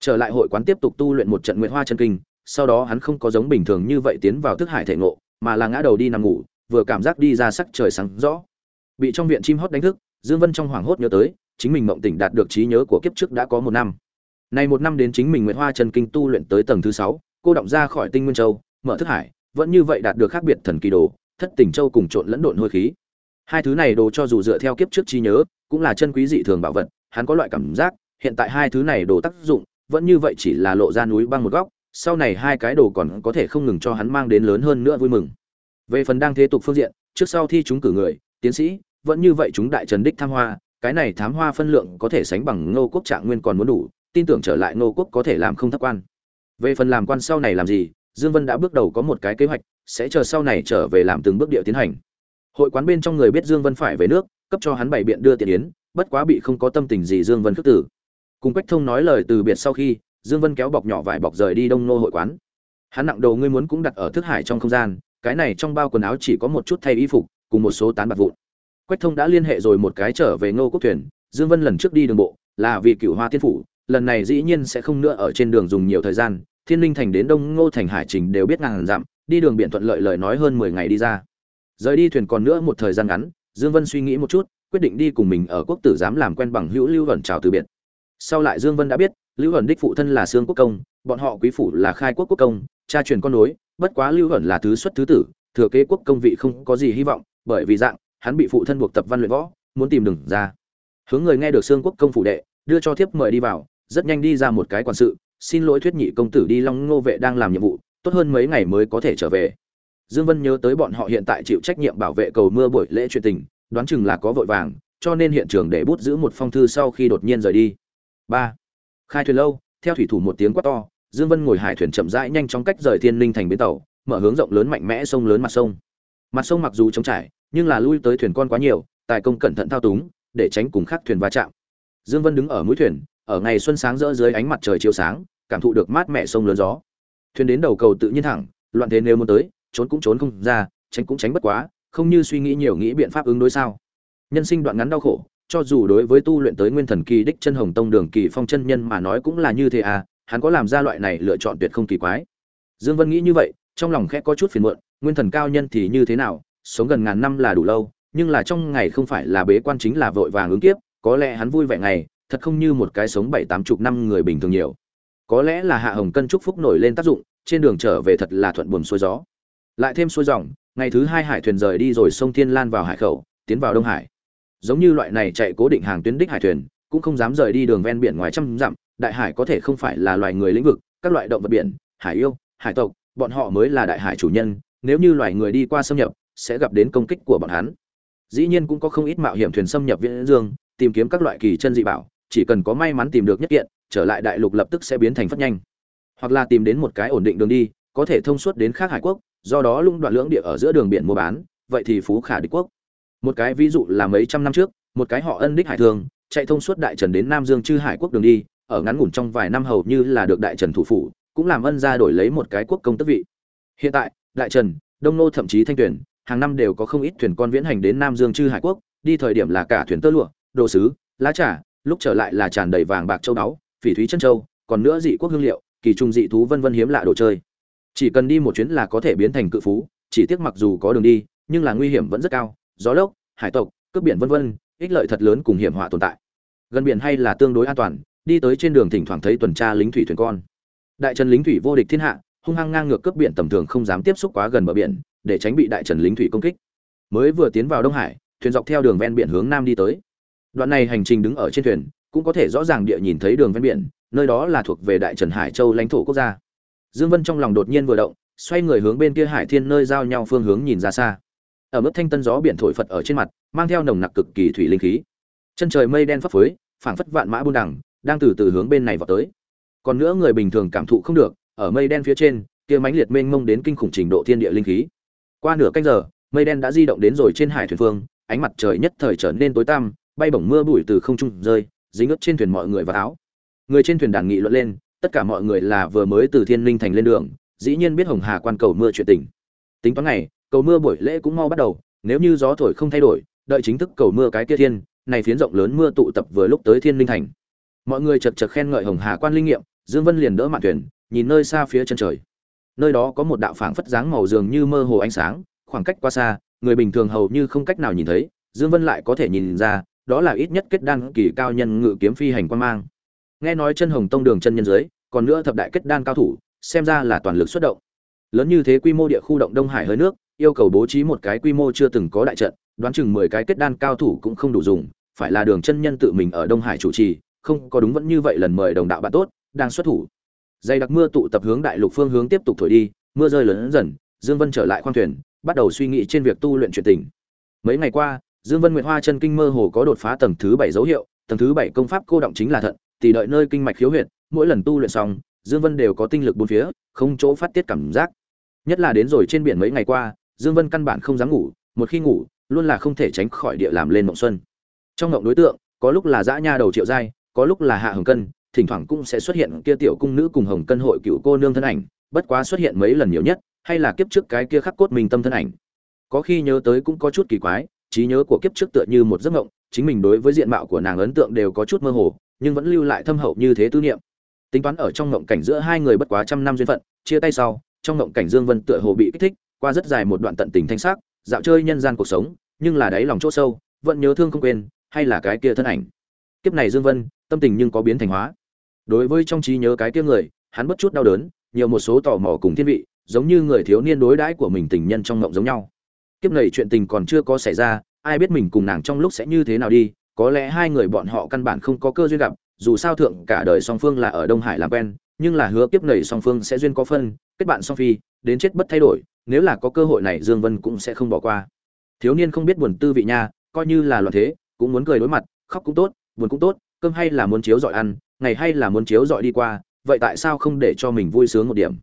trở lại hội quán tiếp tục tu luyện một trận nguyện hoa chân kinh, sau đó hắn không có giống bình thường như vậy tiến vào thức hải thể ngộ, mà là ngã đầu đi nằm ngủ, vừa cảm giác đi ra sắc trời sáng rõ. Bị trong viện chim hót đánh thức, dương vân trong hoảng hốt nhớ tới, chính mình mộng tỉnh đạt được trí nhớ của kiếp trước đã có một năm. Này một năm đến chính mình nguyện hoa chân kinh tu luyện tới tầng thứ sáu, cô động ra khỏi tinh nguyên châu, mở thức hải, vẫn như vậy đạt được khác biệt thần kỳ đồ, thất tỉnh châu cùng trộn lẫn độn hôi khí. Hai thứ này đồ cho dù dựa theo kiếp trước trí nhớ, cũng là chân quý dị thường bảo vật, hắn có loại cảm giác, hiện tại hai thứ này đồ tác dụng vẫn như vậy chỉ là lộ ra núi băng một góc, sau này hai cái đồ còn có thể không ngừng cho hắn mang đến lớn hơn nữa vui mừng. Về phần đang thế tục phương diện, trước sau thi chúng cử người, tiến sĩ, vẫn như vậy chúng đại trần đích tham hoa, cái này thám hoa phân lượng có thể sánh bằng ngô quốc trạng nguyên còn muốn đủ, tin tưởng trở lại ngô quốc có thể làm không thắc quan. Về phần làm quan sau này làm gì, dương vân đã bước đầu có một cái kế hoạch, sẽ chờ sau này trở về làm từng bước địa tiến hành. Hội quán bên trong người biết dương vân phải về nước, cấp cho hắn bảy biện đưa tiền yến, bất quá bị không có tâm tình gì dương vân khước tử cùng quách thông nói lời từ biệt sau khi, dương vân kéo bọc nhỏ vải bọc rời đi đông nô hội quán. Hắn nặng đầu ngươi muốn cũng đặt ở thức hải trong không gian, cái này trong bao quần áo chỉ có một chút thay y phục, cùng một số tán bạc vụn. Quách thông đã liên hệ rồi một cái trở về ngô quốc thuyền, dương vân lần trước đi đường bộ, là vì cửu hoa tiên phủ, lần này dĩ nhiên sẽ không nữa ở trên đường dùng nhiều thời gian, thiên linh thành đến đông ngô thành hải trình đều biết ngàn dặm, đi đường biển thuận lợi lời nói hơn mười ngày đi ra. Rời đi thuyền còn nữa một thời gian ngắn, dương vân suy nghĩ một chút, quyết định đi cùng mình ở quốc tử giám làm quen bằng hữu lưu vẩn chào từ biệt sau lại dương vân đã biết, lưu ẩn đích phụ thân là sương quốc công, bọn họ quý phủ là khai quốc quốc công, cha truyền con nối, bất quá lưu ẩn là thứ xuất thứ tử, thừa kế quốc công vị không có gì hy vọng, bởi vì dạng, hắn bị phụ thân buộc tập văn luyện võ, muốn tìm đừng ra. Hướng người nghe được sương quốc công phủ đệ, đưa cho thiếp mời đi vào, rất nhanh đi ra một cái quản sự, xin lỗi thuyết nhị công tử đi long ngô vệ đang làm nhiệm vụ, tốt hơn mấy ngày mới có thể trở về. Dương vân nhớ tới bọn họ hiện tại chịu trách nhiệm bảo vệ cầu mưa buổi lễ chuyện tình, đoán chừng là có vội vàng, cho nên hiện trường để bút giữ một phong thư sau khi đột nhiên rời đi ba. Khai thuyền lâu, theo thủy thủ một tiếng quát to, dương vân ngồi hải thuyền chậm rãi nhanh chóng cách rời thiên linh thành bến tàu, mở hướng rộng lớn mạnh mẽ sông lớn mặt sông. Mặt sông mặc dù trống trải, nhưng là lui tới thuyền con quá nhiều, tài công cẩn thận thao túng, để tránh cùng khác thuyền va chạm. Dương vân đứng ở mũi thuyền, ở ngày xuân sáng rỡ dưới ánh mặt trời chiếu sáng, cảm thụ được mát mẻ sông lớn gió. Thuyền đến đầu cầu tự nhiên thẳng, loạn thế nếu muốn tới, trốn cũng trốn không ra, tránh cũng tránh bất quá, không như suy nghĩ nhiều nghĩ biện pháp ứng đối sao. Nhân sinh đoạn ngắn đau khổ cho dù đối với tu luyện tới nguyên thần kỳ đích chân hồng tông đường kỳ phong chân nhân mà nói cũng là như thế à hắn có làm ra loại này lựa chọn tuyệt không kỳ quái. Dương vân nghĩ như vậy, trong lòng khẽ có chút phiền muộn, nguyên thần cao nhân thì như thế nào, sống gần ngàn năm là đủ lâu, nhưng là trong ngày không phải là bế quan chính là vội vàng ứng kiếp, có lẽ hắn vui vẻ ngày, thật không như một cái sống bảy tám chục năm người bình thường nhiều. Có lẽ là hạ hồng cân trúc phúc nổi lên tác dụng, trên đường trở về thật là thuận buồm xuôi gió. Lại thêm xuôi dòng, ngày thứ hai hải thuyền rời đi rồi sông thiên lan vào hải khẩu, tiến vào đông hải giống như loại này chạy cố định hàng tuyến đích hải thuyền, cũng không dám rời đi đường ven biển ngoài trăm dặm, đại hải có thể không phải là loài người lĩnh vực, các loại động vật biển, hải yêu, hải tộc, bọn họ mới là đại hải chủ nhân, nếu như loài người đi qua xâm nhập, sẽ gặp đến công kích của bọn hắn. Dĩ nhiên cũng có không ít mạo hiểm thuyền xâm nhập viễn dương, tìm kiếm các loại kỳ chân dị bảo, chỉ cần có may mắn tìm được nhất kiện, trở lại đại lục lập tức sẽ biến thành phát nhanh. Hoặc là tìm đến một cái ổn định đường đi, có thể thông suốt đến khác hải quốc, do đó lũng đoạn lưỡng địa ở giữa đường biển mua bán, vậy thì phú khả địch quốc một cái ví dụ là mấy trăm năm trước, một cái họ ân đích hải thường, chạy thông suốt đại trần đến nam dương chư hải quốc đường đi, ở ngắn ngủn trong vài năm hầu như là được đại trần thủ phủ, cũng làm ân ra đổi lấy một cái quốc công tước vị. Hiện tại, đại trần, đông nô thậm chí thanh tuyển, hàng năm đều có không ít thuyền con viễn hành đến nam dương chư hải quốc, đi thời điểm là cả thuyền tơ lụa, đồ sứ, lá trà, lúc trở lại là tràn đầy vàng bạc châu báu, phỉ thúy chân châu, còn nữa dị quốc hương liệu, kỳ trung dị thú vân vân hiếm lạ đồ chơi. Chỉ cần đi một chuyến là có thể biến thành cự phú, chỉ tiếc mặc dù có đường đi, nhưng là nguy hiểm vẫn rất cao gió lốc, hải tộc, cướp biển vân vân, ích lợi thật lớn cùng hiểm họa tồn tại. Gần biển hay là tương đối an toàn, đi tới trên đường thỉnh thoảng thấy tuần tra lính thủy thuyền con. Đại trần lính thủy vô địch thiên hạ, hung hăng ngang ngược cướp biển tầm thường không dám tiếp xúc quá gần bờ biển, để tránh bị đại trần lính thủy công kích. Mới vừa tiến vào đông hải, thuyền dọc theo đường ven biển hướng nam đi tới. Đoạn này hành trình đứng ở trên thuyền, cũng có thể rõ ràng địa nhìn thấy đường ven biển, nơi đó là thuộc về đại trần hải châu lãnh thổ quốc gia. Dương vân trong lòng đột nhiên vừa động, xoay người hướng bên kia hải thiên nơi giao nhau phương hướng nhìn ra xa ở mức thanh tân gió biển thổi phật ở trên mặt, mang theo nồng nặc cực kỳ thủy linh khí. Chân trời mây đen phấp phới, phảng phất vạn mã buôn đẳng đang từ từ hướng bên này vào tới. Còn nữa người bình thường cảm thụ không được, ở mây đen phía trên, kia mãnh liệt mênh mông đến kinh khủng trình độ thiên địa linh khí. Qua nửa canh giờ, mây đen đã di động đến rồi trên hải thuyền phương, ánh mặt trời nhất thời trở nên tối tăm, bay bổng mưa bụi từ không trung rơi, dính ướt trên thuyền mọi người và áo. Người trên thuyền đàn nghị luận lên, tất cả mọi người là vừa mới từ thiên linh thành lên đường, dĩ nhiên biết hồng hà quan cầu mưa chuyện tình. Tính toán ngày cầu mưa buổi lễ cũng mau bắt đầu, nếu như gió thổi không thay đổi, đợi chính thức cầu mưa cái kia thiên, này phiến rộng lớn mưa tụ tập vừa lúc tới thiên linh thành. Mọi người chật chật khen ngợi hồng hà quan linh nghiệm, dương vân liền đỡ mạn thuyền, nhìn nơi xa phía chân trời. Nơi đó có một đạo phảng phất dáng màu dường như mơ hồ ánh sáng, khoảng cách quá xa, người bình thường hầu như không cách nào nhìn thấy, dương vân lại có thể nhìn ra, đó là ít nhất kết đan kỳ cao nhân ngự kiếm phi hành quan mang. Nghe nói chân hồng tông đường chân nhân dưới, còn nữa thập đại kết đan cao thủ, xem ra là toàn lực xuất động. Lớn như thế quy mô địa khu động đông hải hơi nước yêu cầu bố trí một cái quy mô chưa từng có đại trận, đoán chừng mười cái kết đan cao thủ cũng không đủ dùng, phải là đường chân nhân tự mình ở đông hải chủ trì, không có đúng vẫn như vậy lần mời đồng đạo bạn tốt, đang xuất thủ. Dây đặc mưa tụ tập hướng đại lục phương hướng tiếp tục thổi đi, mưa rơi lớn dần, dương vân trở lại khoang thuyền, bắt đầu suy nghĩ trên việc tu luyện chuyện tình. Mấy ngày qua, dương vân nguyệt hoa chân kinh mơ hồ có đột phá tầng thứ bảy dấu hiệu, tầng thứ bảy công pháp cô động chính là thận tỷ đợi nơi kinh mạch khiếu huyệt, mỗi lần tu luyện xong, dương vân đều có tinh lực bốn phía, không chỗ phát tiết cảm giác. Nhất là đến rồi trên biển mấy ngày qua dương vân căn bản không dám ngủ, một khi ngủ, luôn là không thể tránh khỏi địa làm lên mộng xuân. Trong mộng đối tượng, có lúc là dã nha đầu triệu giai, có lúc là hạ hồng cân, thỉnh thoảng cũng sẽ xuất hiện kia tiểu cung nữ cùng hồng cân hội cựu cô nương thân ảnh, bất quá xuất hiện mấy lần nhiều nhất, hay là kiếp trước cái kia khắc cốt mình tâm thân ảnh. Có khi nhớ tới cũng có chút kỳ quái, trí nhớ của kiếp trước tựa như một giấc mộng, chính mình đối với diện mạo của nàng ấn tượng đều có chút mơ hồ, nhưng vẫn lưu lại thâm hậu như thế tư niệm. Tính toán ở trong mộng cảnh giữa hai người bất quá trăm năm duyên phận, chia tay sau, trong mộng cảnh dương vân tựa hồ bị kích thích qua rất dài một đoạn tận tình thanh sắc, dạo chơi nhân gian cuộc sống, nhưng là đáy lòng chỗ sâu, vẫn nhớ thương không quên, hay là cái kia thân ảnh. Kiếp này dương vân, tâm tình nhưng có biến thành hóa. Đối với trong trí nhớ cái kia người, hắn bất chút đau đớn, nhiều một số tò mò cùng thiên vị, giống như người thiếu niên đối đãi của mình tình nhân trong mộng giống nhau. Kiếp này chuyện tình còn chưa có xảy ra, ai biết mình cùng nàng trong lúc sẽ như thế nào đi, có lẽ hai người bọn họ căn bản không có cơ duyên gặp, dù sao thượng cả đời song phương là ở đông hải làm quen, nhưng là hứa kiếp này song phương sẽ duyên có phân, kết bạn song phi, đến chết bất thay đổi nếu là có cơ hội này dương vân cũng sẽ không bỏ qua. Thiếu niên không biết buồn tư vị nha coi như là loạn thế cũng muốn cười đối mặt khóc cũng tốt buồn cũng tốt cơm hay là muốn chiếu dọi ăn ngày hay là muốn chiếu dọi đi qua vậy tại sao không để cho mình vui sướng một điểm?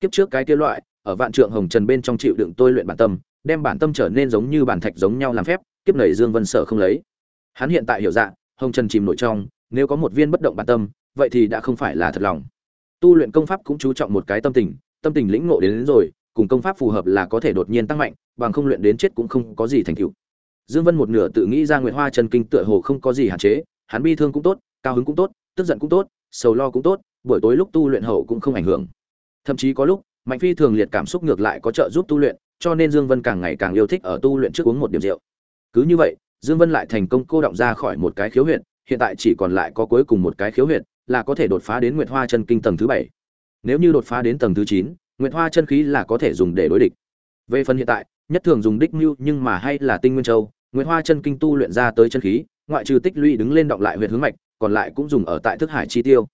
Kiếp trước cái kia loại ở vạn trượng hồng trần bên trong chịu đựng tôi luyện bản tâm đem bản tâm trở nên giống như bản thạch giống nhau làm phép kiếp này dương vân sợ không lấy. Hắn hiện tại hiểu dạng hồng trần chìm nổi trong nếu có một viên bất động bản tâm vậy thì đã không phải là thật lòng. Tu luyện công pháp cũng chú trọng một cái tâm tình tâm tình lĩnh ngộ đến, đến rồi cùng công pháp phù hợp là có thể đột nhiên tăng mạnh, bằng không luyện đến chết cũng không có gì thành tựu. Dương vân một nửa tự nghĩ ra nguyệt hoa chân kinh tựa hồ không có gì hạn chế, hắn bi thương cũng tốt, cao hứng cũng tốt, tức giận cũng tốt, sầu lo cũng tốt, buổi tối lúc tu luyện hậu cũng không ảnh hưởng. Thậm chí có lúc, mạnh phi thường liệt cảm xúc ngược lại có trợ giúp tu luyện, cho nên dương vân càng ngày càng yêu thích ở tu luyện trước uống một điểm rượu. Cứ như vậy, dương vân lại thành công cô động ra khỏi một cái khiếu huyệt, hiện tại chỉ còn lại có cuối cùng một cái khiếu huyệt, là có thể đột phá đến nguyệt hoa chân kinh tầng thứ bảy. Nếu như đột phá đến tầng thứ chín nguyệt hoa chân khí là có thể dùng để đối địch. Về phần hiện tại, nhất thường dùng đích mưu nhưng mà hay là tinh nguyên châu, nguyệt hoa chân kinh tu luyện ra tới chân khí, ngoại trừ tích lũy đứng lên động lại huyệt hướng mạch, còn lại cũng dùng ở tại thức hải chi tiêu.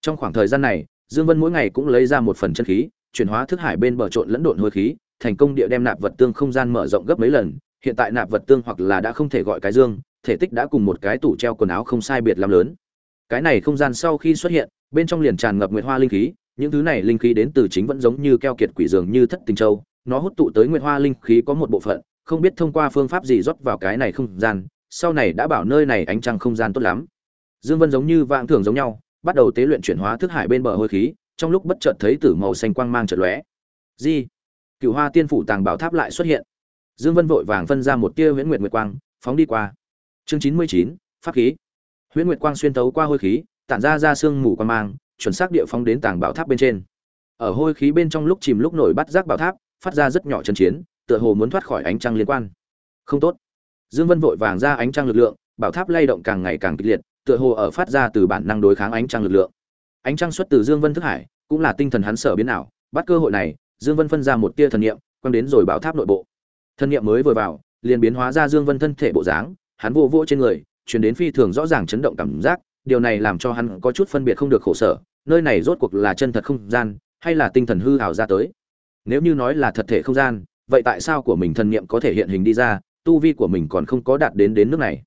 Trong khoảng thời gian này, dương vân mỗi ngày cũng lấy ra một phần chân khí, chuyển hóa thức hải bên bờ trộn lẫn độn hôi khí, thành công địa đem nạp vật tương không gian mở rộng gấp mấy lần. Hiện tại nạp vật tương hoặc là đã không thể gọi cái dương, thể tích đã cùng một cái tủ treo quần áo không sai biệt lắm lớn. Cái này không gian sau khi xuất hiện, bên trong liền tràn ngập nguyệt hoa linh khí những thứ này linh khí đến từ chính vẫn giống như keo kiệt quỷ dường như thất tình châu. Nó hút tụ tới nguyệt hoa linh khí có một bộ phận, không biết thông qua phương pháp gì rót vào cái này không gian. Sau này đã bảo nơi này ánh trăng không gian tốt lắm. Dương vân giống như vạn thường giống nhau, bắt đầu tế luyện chuyển hóa thức hải bên bờ hôi khí, trong lúc bất chợt thấy tử màu xanh quang mang chợt lóe. Gì cựu hoa tiên phủ tàng bảo tháp lại xuất hiện. Dương vân vội vàng phân ra một tia huyễn nguyệt nguyệt quang, phóng đi qua. Chương chín mươi chín, pháp khí. Huyễn nguyệt quang xuyên tấu qua hôi khí, tản ra ra xương mù quang mang chuẩn xác địa phóng đến tàng bảo tháp bên trên. Ở hôi khí bên trong lúc chìm lúc nổi bắt giác bảo tháp, phát ra rất nhỏ chân chiến, tựa hồ muốn thoát khỏi ánh trăng liên quan. Không tốt. Dương vân vội vàng ra ánh trăng lực lượng, bảo tháp lay động càng ngày càng kịch liệt, tựa hồ ở phát ra từ bản năng đối kháng ánh trăng lực lượng. Ánh trăng xuất từ dương vân thức hải, cũng là tinh thần hắn sở biến ảo. Bắt cơ hội này, dương vân phân ra một tia thần niệm, quăng đến rồi bảo tháp nội bộ. Thần niệm mới vừa vào, liền biến hóa ra dương vân thân thể bộ dáng, hắn vô vỗ trên người, truyền đến phi thường rõ ràng chấn động cảm giác, điều này làm cho hắn có chút phân biệt không được khổ sở nơi này rốt cuộc là chân thật không gian, hay là tinh thần hư ảo ra tới? Nếu như nói là thật thể không gian, vậy tại sao của mình thần niệm có thể hiện hình đi ra, tu vi của mình còn không có đạt đến đến nước này?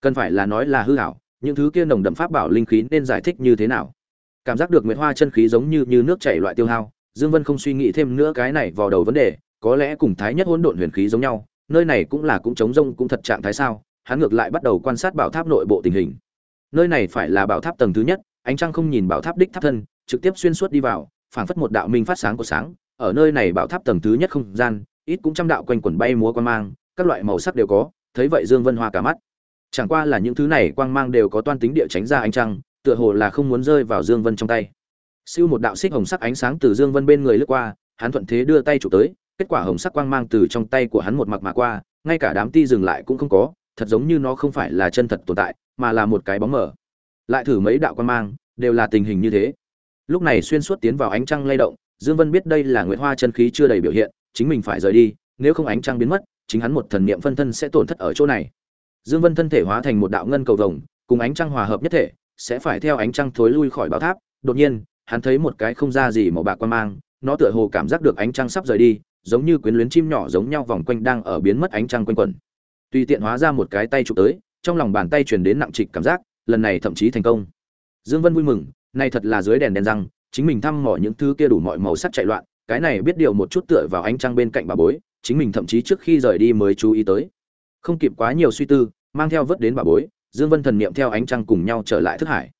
Cần phải là nói là hư ảo, những thứ kia nồng đậm pháp bảo linh khí nên giải thích như thế nào? Cảm giác được nguyệt hoa chân khí giống như như nước chảy loại tiêu hao, dương vân không suy nghĩ thêm nữa cái này vào đầu vấn đề, có lẽ cùng thái nhất hỗn độn huyền khí giống nhau, nơi này cũng là cũng chống rông cũng thật trạng thái sao, hắn ngược lại bắt đầu quan sát bảo tháp nội bộ tình hình. Nơi này phải là bảo tháp tầng thứ nhất ánh trăng không nhìn bảo tháp đích tháp thân, trực tiếp xuyên suốt đi vào, phảng phất một đạo minh phát sáng của sáng, ở nơi này bảo tháp tầng thứ nhất không gian, ít cũng trăm đạo quanh quẩn bay múa quan mang, các loại màu sắc đều có, thấy vậy dương vân hoa cả mắt. Chẳng qua là những thứ này quang mang đều có toan tính địa tránh ra ánh trăng, tựa hồ là không muốn rơi vào dương vân trong tay. Siêu một đạo xích hồng sắc ánh sáng từ dương vân bên người lướt qua, hắn thuận thế đưa tay chụp tới, kết quả hồng sắc quang mang từ trong tay của hắn một mặc mà qua, ngay cả đám ti dừng lại cũng không có, thật giống như nó không phải là chân thật tồn tại, mà là một cái bóng mờ lại thử mấy đạo quan mang, đều là tình hình như thế. Lúc này xuyên suốt tiến vào ánh trăng lay động, dương vân biết đây là nguyệt hoa chân khí chưa đầy biểu hiện, chính mình phải rời đi, nếu không ánh trăng biến mất, chính hắn một thần niệm phân thân sẽ tổn thất ở chỗ này. Dương vân thân thể hóa thành một đạo ngân cầu vồng, cùng ánh trăng hòa hợp nhất thể, sẽ phải theo ánh trăng thối lui khỏi bão tháp. Đột nhiên, hắn thấy một cái không ra gì màu bạc quan mang, nó tựa hồ cảm giác được ánh trăng sắp rời đi, giống như quyến luyến chim nhỏ giống nhau vòng quanh đang ở biến mất ánh trăng quanh quẩn. Tùy tiện hóa ra một cái tay chụp tới, trong lòng bàn tay truyền đến nặng trịch cảm giác lần này thậm chí thành công. Dương vân vui mừng này thật là dưới đèn đèn răng, chính mình thăm mỏ những thứ kia đủ mọi màu sắc chạy loạn, cái này biết điều một chút tựa vào ánh trăng bên cạnh bà bối, chính mình thậm chí trước khi rời đi mới chú ý tới. Không kịp quá nhiều suy tư, mang theo vớt đến bà bối, dương vân thần niệm theo ánh trăng cùng nhau trở lại thức hải.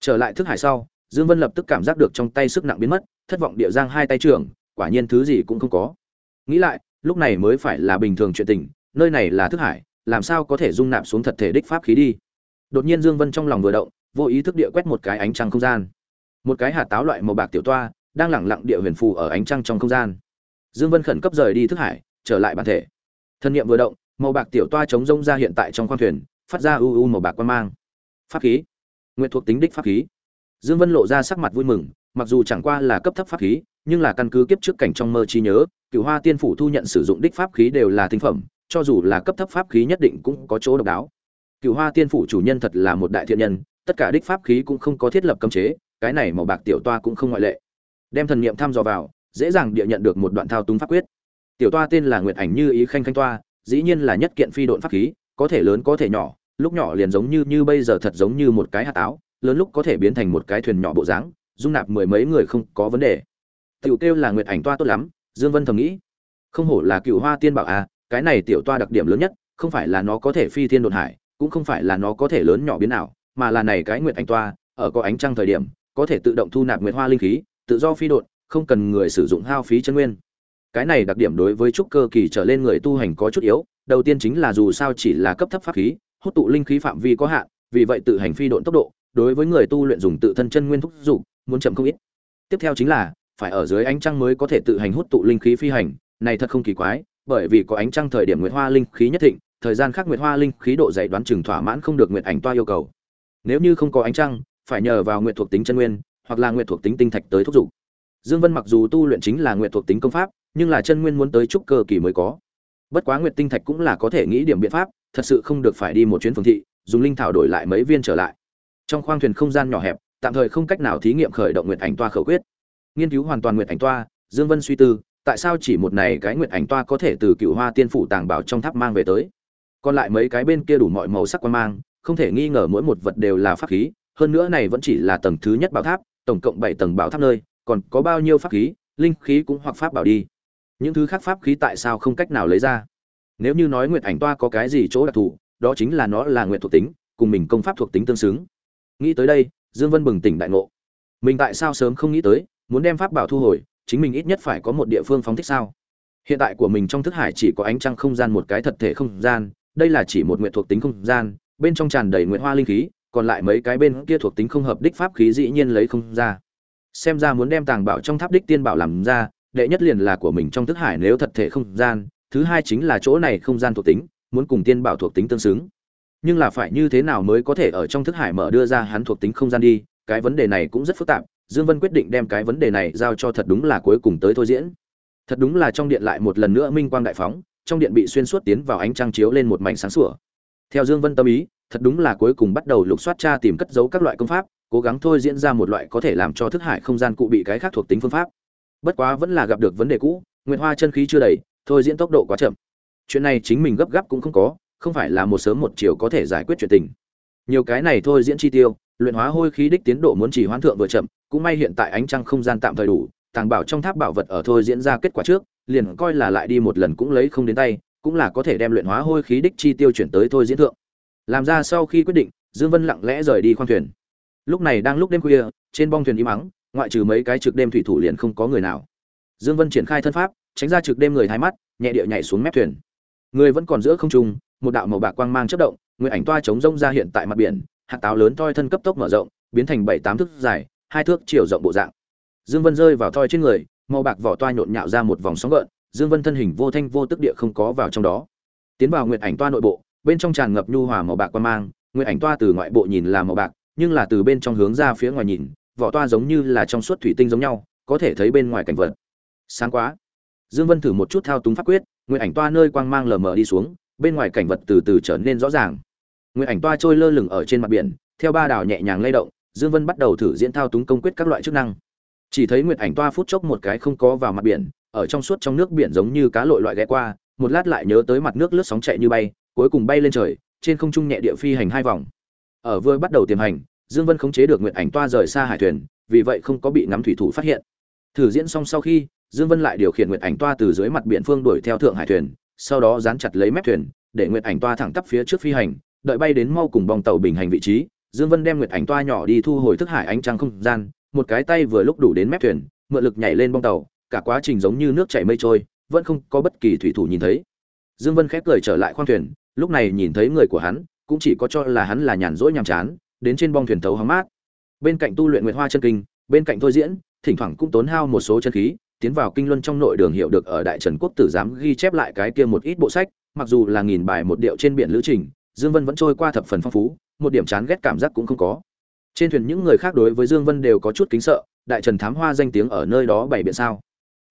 Trở lại thức hải sau, dương vân lập tức cảm giác được trong tay sức nặng biến mất, thất vọng địa giang hai tay trưởng quả nhiên thứ gì cũng không có. Nghĩ lại, lúc này mới phải là bình thường chuyện tình, nơi này là thức hải, làm sao có thể dung nạp xuống thật thể đích pháp khí đi? Đột nhiên dương vân trong lòng vừa động, vô ý thức địa quét một cái ánh trăng không gian. Một cái hạt táo loại màu bạc tiểu toa, đang lẳng lặng địa huyền phù ở ánh trăng trong không gian. Dương vân khẩn cấp rời đi thức hải, trở lại bản thể. Thân niệm vừa động, màu bạc tiểu toa chống rông ra hiện tại trong khoang thuyền, phát ra u u màu bạc quan mang. Pháp khí. Nguyện thuộc tính đích pháp khí. Dương vân lộ ra sắc mặt vui mừng, mặc dù chẳng qua là cấp thấp pháp khí, nhưng là căn cứ kiếp trước cảnh trong mơ chi nhớ, cửu hoa tiên phủ thu nhận sử dụng đích pháp khí đều là tinh phẩm, cho dù là cấp thấp pháp khí nhất định cũng có chỗ độc đáo. Cựu hoa tiên phủ chủ nhân thật là một đại thiện nhân, tất cả đích pháp khí cũng không có thiết lập cấm chế, cái này màu bạc tiểu toa cũng không ngoại lệ. Đem thần niệm thăm dò vào, dễ dàng địa nhận được một đoạn thao túng pháp quyết. Tiểu toa tên là nguyệt ảnh như ý khanh khanh toa, dĩ nhiên là nhất kiện phi độn pháp khí, có thể lớn có thể nhỏ, lúc nhỏ liền giống như như bây giờ thật giống như một cái hạt táo lớn lúc có thể biến thành một cái thuyền nhỏ bộ dáng, dung nạp mười mấy người không có vấn đề. Tiểu tiêu là nguyệt ảnh toa tốt lắm, dương vân thầm nghĩ. Không hổ là cựu hoa tiên bảo à cái này tiểu toa đặc điểm lớn nhất, không phải là nó có thể phi thiên đột hải cũng không phải là nó có thể lớn nhỏ biến nào mà là này cái nguyệt ảnh toa ở có ánh trăng thời điểm có thể tự động thu nạp nguyệt hoa linh khí tự do phi độn, không cần người sử dụng hao phí chân nguyên cái này đặc điểm đối với trúc cơ kỳ trở lên người tu hành có chút yếu đầu tiên chính là dù sao chỉ là cấp thấp pháp khí hút tụ linh khí phạm vi có hạn vì vậy tự hành phi độn tốc độ đối với người tu luyện dùng tự thân chân nguyên thúc dục muốn chậm không ít tiếp theo chính là phải ở dưới ánh trăng mới có thể tự hành hút tụ linh khí phi hành này thật không kỳ quái bởi vì có ánh trăng thời điểm nguyệt hoa linh khí nhất thịnh thời gian khác nguyệt hoa linh khí độ dày đoán chừng thỏa mãn không được nguyệt ảnh toa yêu cầu. Nếu như không có ánh trăng, phải nhờ vào nguyệt thuộc tính chân nguyên, hoặc là nguyệt thuộc tính tinh thạch tới thúc dục dương vân mặc dù tu luyện chính là nguyệt thuộc tính công pháp, nhưng là chân nguyên muốn tới trúc cơ kỳ mới có. Bất quá nguyệt tinh thạch cũng là có thể nghĩ điểm biện pháp, thật sự không được phải đi một chuyến phường thị, dùng linh thảo đổi lại mấy viên trở lại. Trong khoang thuyền không gian nhỏ hẹp, tạm thời không cách nào thí nghiệm khởi động nguyệt ảnh toa khẩu quyết. Nghiên cứu hoàn toàn nguyệt ảnh toa, dương vân suy tư, tại sao chỉ một này cái nguyệt ảnh toa có thể từ cựu hoa tiên phủ tàng bảo trong tháp mang về tới? Còn lại mấy cái bên kia đủ mọi màu sắc quan mang, không thể nghi ngờ mỗi một vật đều là pháp khí, hơn nữa này vẫn chỉ là tầng thứ nhất bảo tháp, tổng cộng bảy tầng bảo tháp nơi, còn có bao nhiêu pháp khí, linh khí cũng hoặc pháp bảo đi. Những thứ khác pháp khí tại sao không cách nào lấy ra? Nếu như nói nguyệt ảnh toa có cái gì chỗ đặc thù, đó chính là nó là nguyệt thuộc tính, cùng mình công pháp thuộc tính tương xứng. Nghĩ tới đây, dương vân bừng tỉnh đại ngộ. Mình tại sao sớm không nghĩ tới, muốn đem pháp bảo thu hồi, chính mình ít nhất phải có một địa phương phóng thích sao? Hiện tại của mình trong thức hải chỉ có ánh trăng không gian một cái thật thể không gian đây là chỉ một nguyện thuộc tính không gian, bên trong tràn đầy nguyện hoa linh khí, còn lại mấy cái bên kia thuộc tính không hợp đích pháp khí dĩ nhiên lấy không ra. Xem ra muốn đem tàng bảo trong tháp đích tiên bảo làm ra, đệ nhất liền là của mình trong thức hải nếu thật thể không gian, thứ hai chính là chỗ này không gian thuộc tính, muốn cùng tiên bảo thuộc tính tương xứng. Nhưng là phải như thế nào mới có thể ở trong thức hải mở đưa ra hắn thuộc tính không gian đi, cái vấn đề này cũng rất phức tạp, dương vân quyết định đem cái vấn đề này giao cho thật đúng là cuối cùng tới thôi diễn. Thật đúng là trong điện lại một lần nữa minh quang đại phóng trong điện bị xuyên suốt tiến vào ánh trăng chiếu lên một mảnh sáng sủa. Theo dương vân tâm ý, thật đúng là cuối cùng bắt đầu lục soát tra tìm cất giấu các loại công pháp, cố gắng thôi diễn ra một loại có thể làm cho thức hải không gian cụ bị cái khác thuộc tính phương pháp. Bất quá vẫn là gặp được vấn đề cũ, nguyệt hoa chân khí chưa đầy, thôi diễn tốc độ quá chậm. Chuyện này chính mình gấp gáp cũng không có, không phải là một sớm một chiều có thể giải quyết chuyện tình. Nhiều cái này thôi diễn chi tiêu, luyện hóa hôi khí đích tiến độ muốn chỉ hoãn thượng vừa chậm, cũng may hiện tại ánh trăng không gian tạm thời đủ, tàng bảo trong tháp bảo vật ở thôi diễn ra kết quả trước liền coi là lại đi một lần cũng lấy không đến tay, cũng là có thể đem luyện hóa hôi khí đích chi tiêu chuyển tới thôi diễn thượng. Làm ra sau khi quyết định, dương vân lặng lẽ rời đi khoang thuyền. Lúc này đang lúc đêm khuya, trên bong thuyền im ắng, ngoại trừ mấy cái trực đêm thủy thủ liền không có người nào. Dương vân triển khai thân pháp, tránh ra trực đêm người hai mắt, nhẹ địa nhảy xuống mép thuyền. Người vẫn còn giữa không trung, một đạo màu bạc quang mang chớp động người ảnh toa chống rông ra hiện tại mặt biển, hạt táo lớn toi thân cấp tốc mở rộng, biến thành bảy tám thước dài, hai thước chiều rộng bộ dạng. Dương vân rơi vào toi trên người màu bạc vỏ toa nhộn nhạo ra một vòng sóng gợn, dương vân thân hình vô thanh vô tức địa không có vào trong đó. Tiến vào nguyệt ảnh toa nội bộ, bên trong tràn ngập nhu hòa màu bạc quan mang, nguyệt ảnh toa từ ngoại bộ nhìn là màu bạc, nhưng là từ bên trong hướng ra phía ngoài nhìn, vỏ toa giống như là trong suốt thủy tinh giống nhau, có thể thấy bên ngoài cảnh vật. Sáng quá. Dương vân thử một chút thao túng pháp quyết, nguyệt ảnh toa nơi quang mang lờ mờ đi xuống, bên ngoài cảnh vật từ từ trở nên rõ ràng. Nguyệt ảnh toa trôi lơ lửng ở trên mặt biển, theo ba đảo nhẹ nhàng lay động, dương vân bắt đầu thử diễn thao túng công quyết các loại chức năng chỉ thấy nguyệt ảnh toa phút chốc một cái không có vào mặt biển, ở trong suốt trong nước biển giống như cá lội loại ghé qua, một lát lại nhớ tới mặt nước lướt sóng chạy như bay, cuối cùng bay lên trời, trên không trung nhẹ địa phi hành hai vòng. Ở vừa bắt đầu tiềm hành, dương vân khống chế được nguyệt ảnh toa rời xa hải thuyền, vì vậy không có bị ngắm thủy thủ phát hiện. Thử diễn xong sau khi, dương vân lại điều khiển nguyệt ảnh toa từ dưới mặt biển phương đuổi theo thượng hải thuyền, sau đó dán chặt lấy mép thuyền, để nguyệt ảnh toa thẳng tắp phía trước phi hành, đợi bay đến mau cùng bong tàu bình hành vị trí, dương vân đem nguyệt ảnh toa nhỏ đi thu hồi thức hải ánh trăng không gian một cái tay vừa lúc đủ đến mép thuyền, mượn lực nhảy lên bong tàu, cả quá trình giống như nước chảy mây trôi, vẫn không có bất kỳ thủy thủ nhìn thấy. Dương vân khép cười trở lại khoang thuyền, lúc này nhìn thấy người của hắn, cũng chỉ có cho là hắn là nhàn rỗi nhàm chán, đến trên bong thuyền thấu hóng mát. Bên cạnh tu luyện nguyệt hoa chân kinh, bên cạnh thôi diễn, thỉnh thoảng cũng tốn hao một số chân khí, tiến vào kinh luân trong nội đường hiệu được ở đại trần quốc tử giám ghi chép lại cái kia một ít bộ sách, mặc dù là nghìn bài một điệu trên biển lữ trình, dương vân vẫn trôi qua thập phần phong phú, một điểm chán ghét cảm giác cũng không có trên thuyền những người khác đối với dương vân đều có chút kính sợ, đại trần thám hoa danh tiếng ở nơi đó bảy biện sao.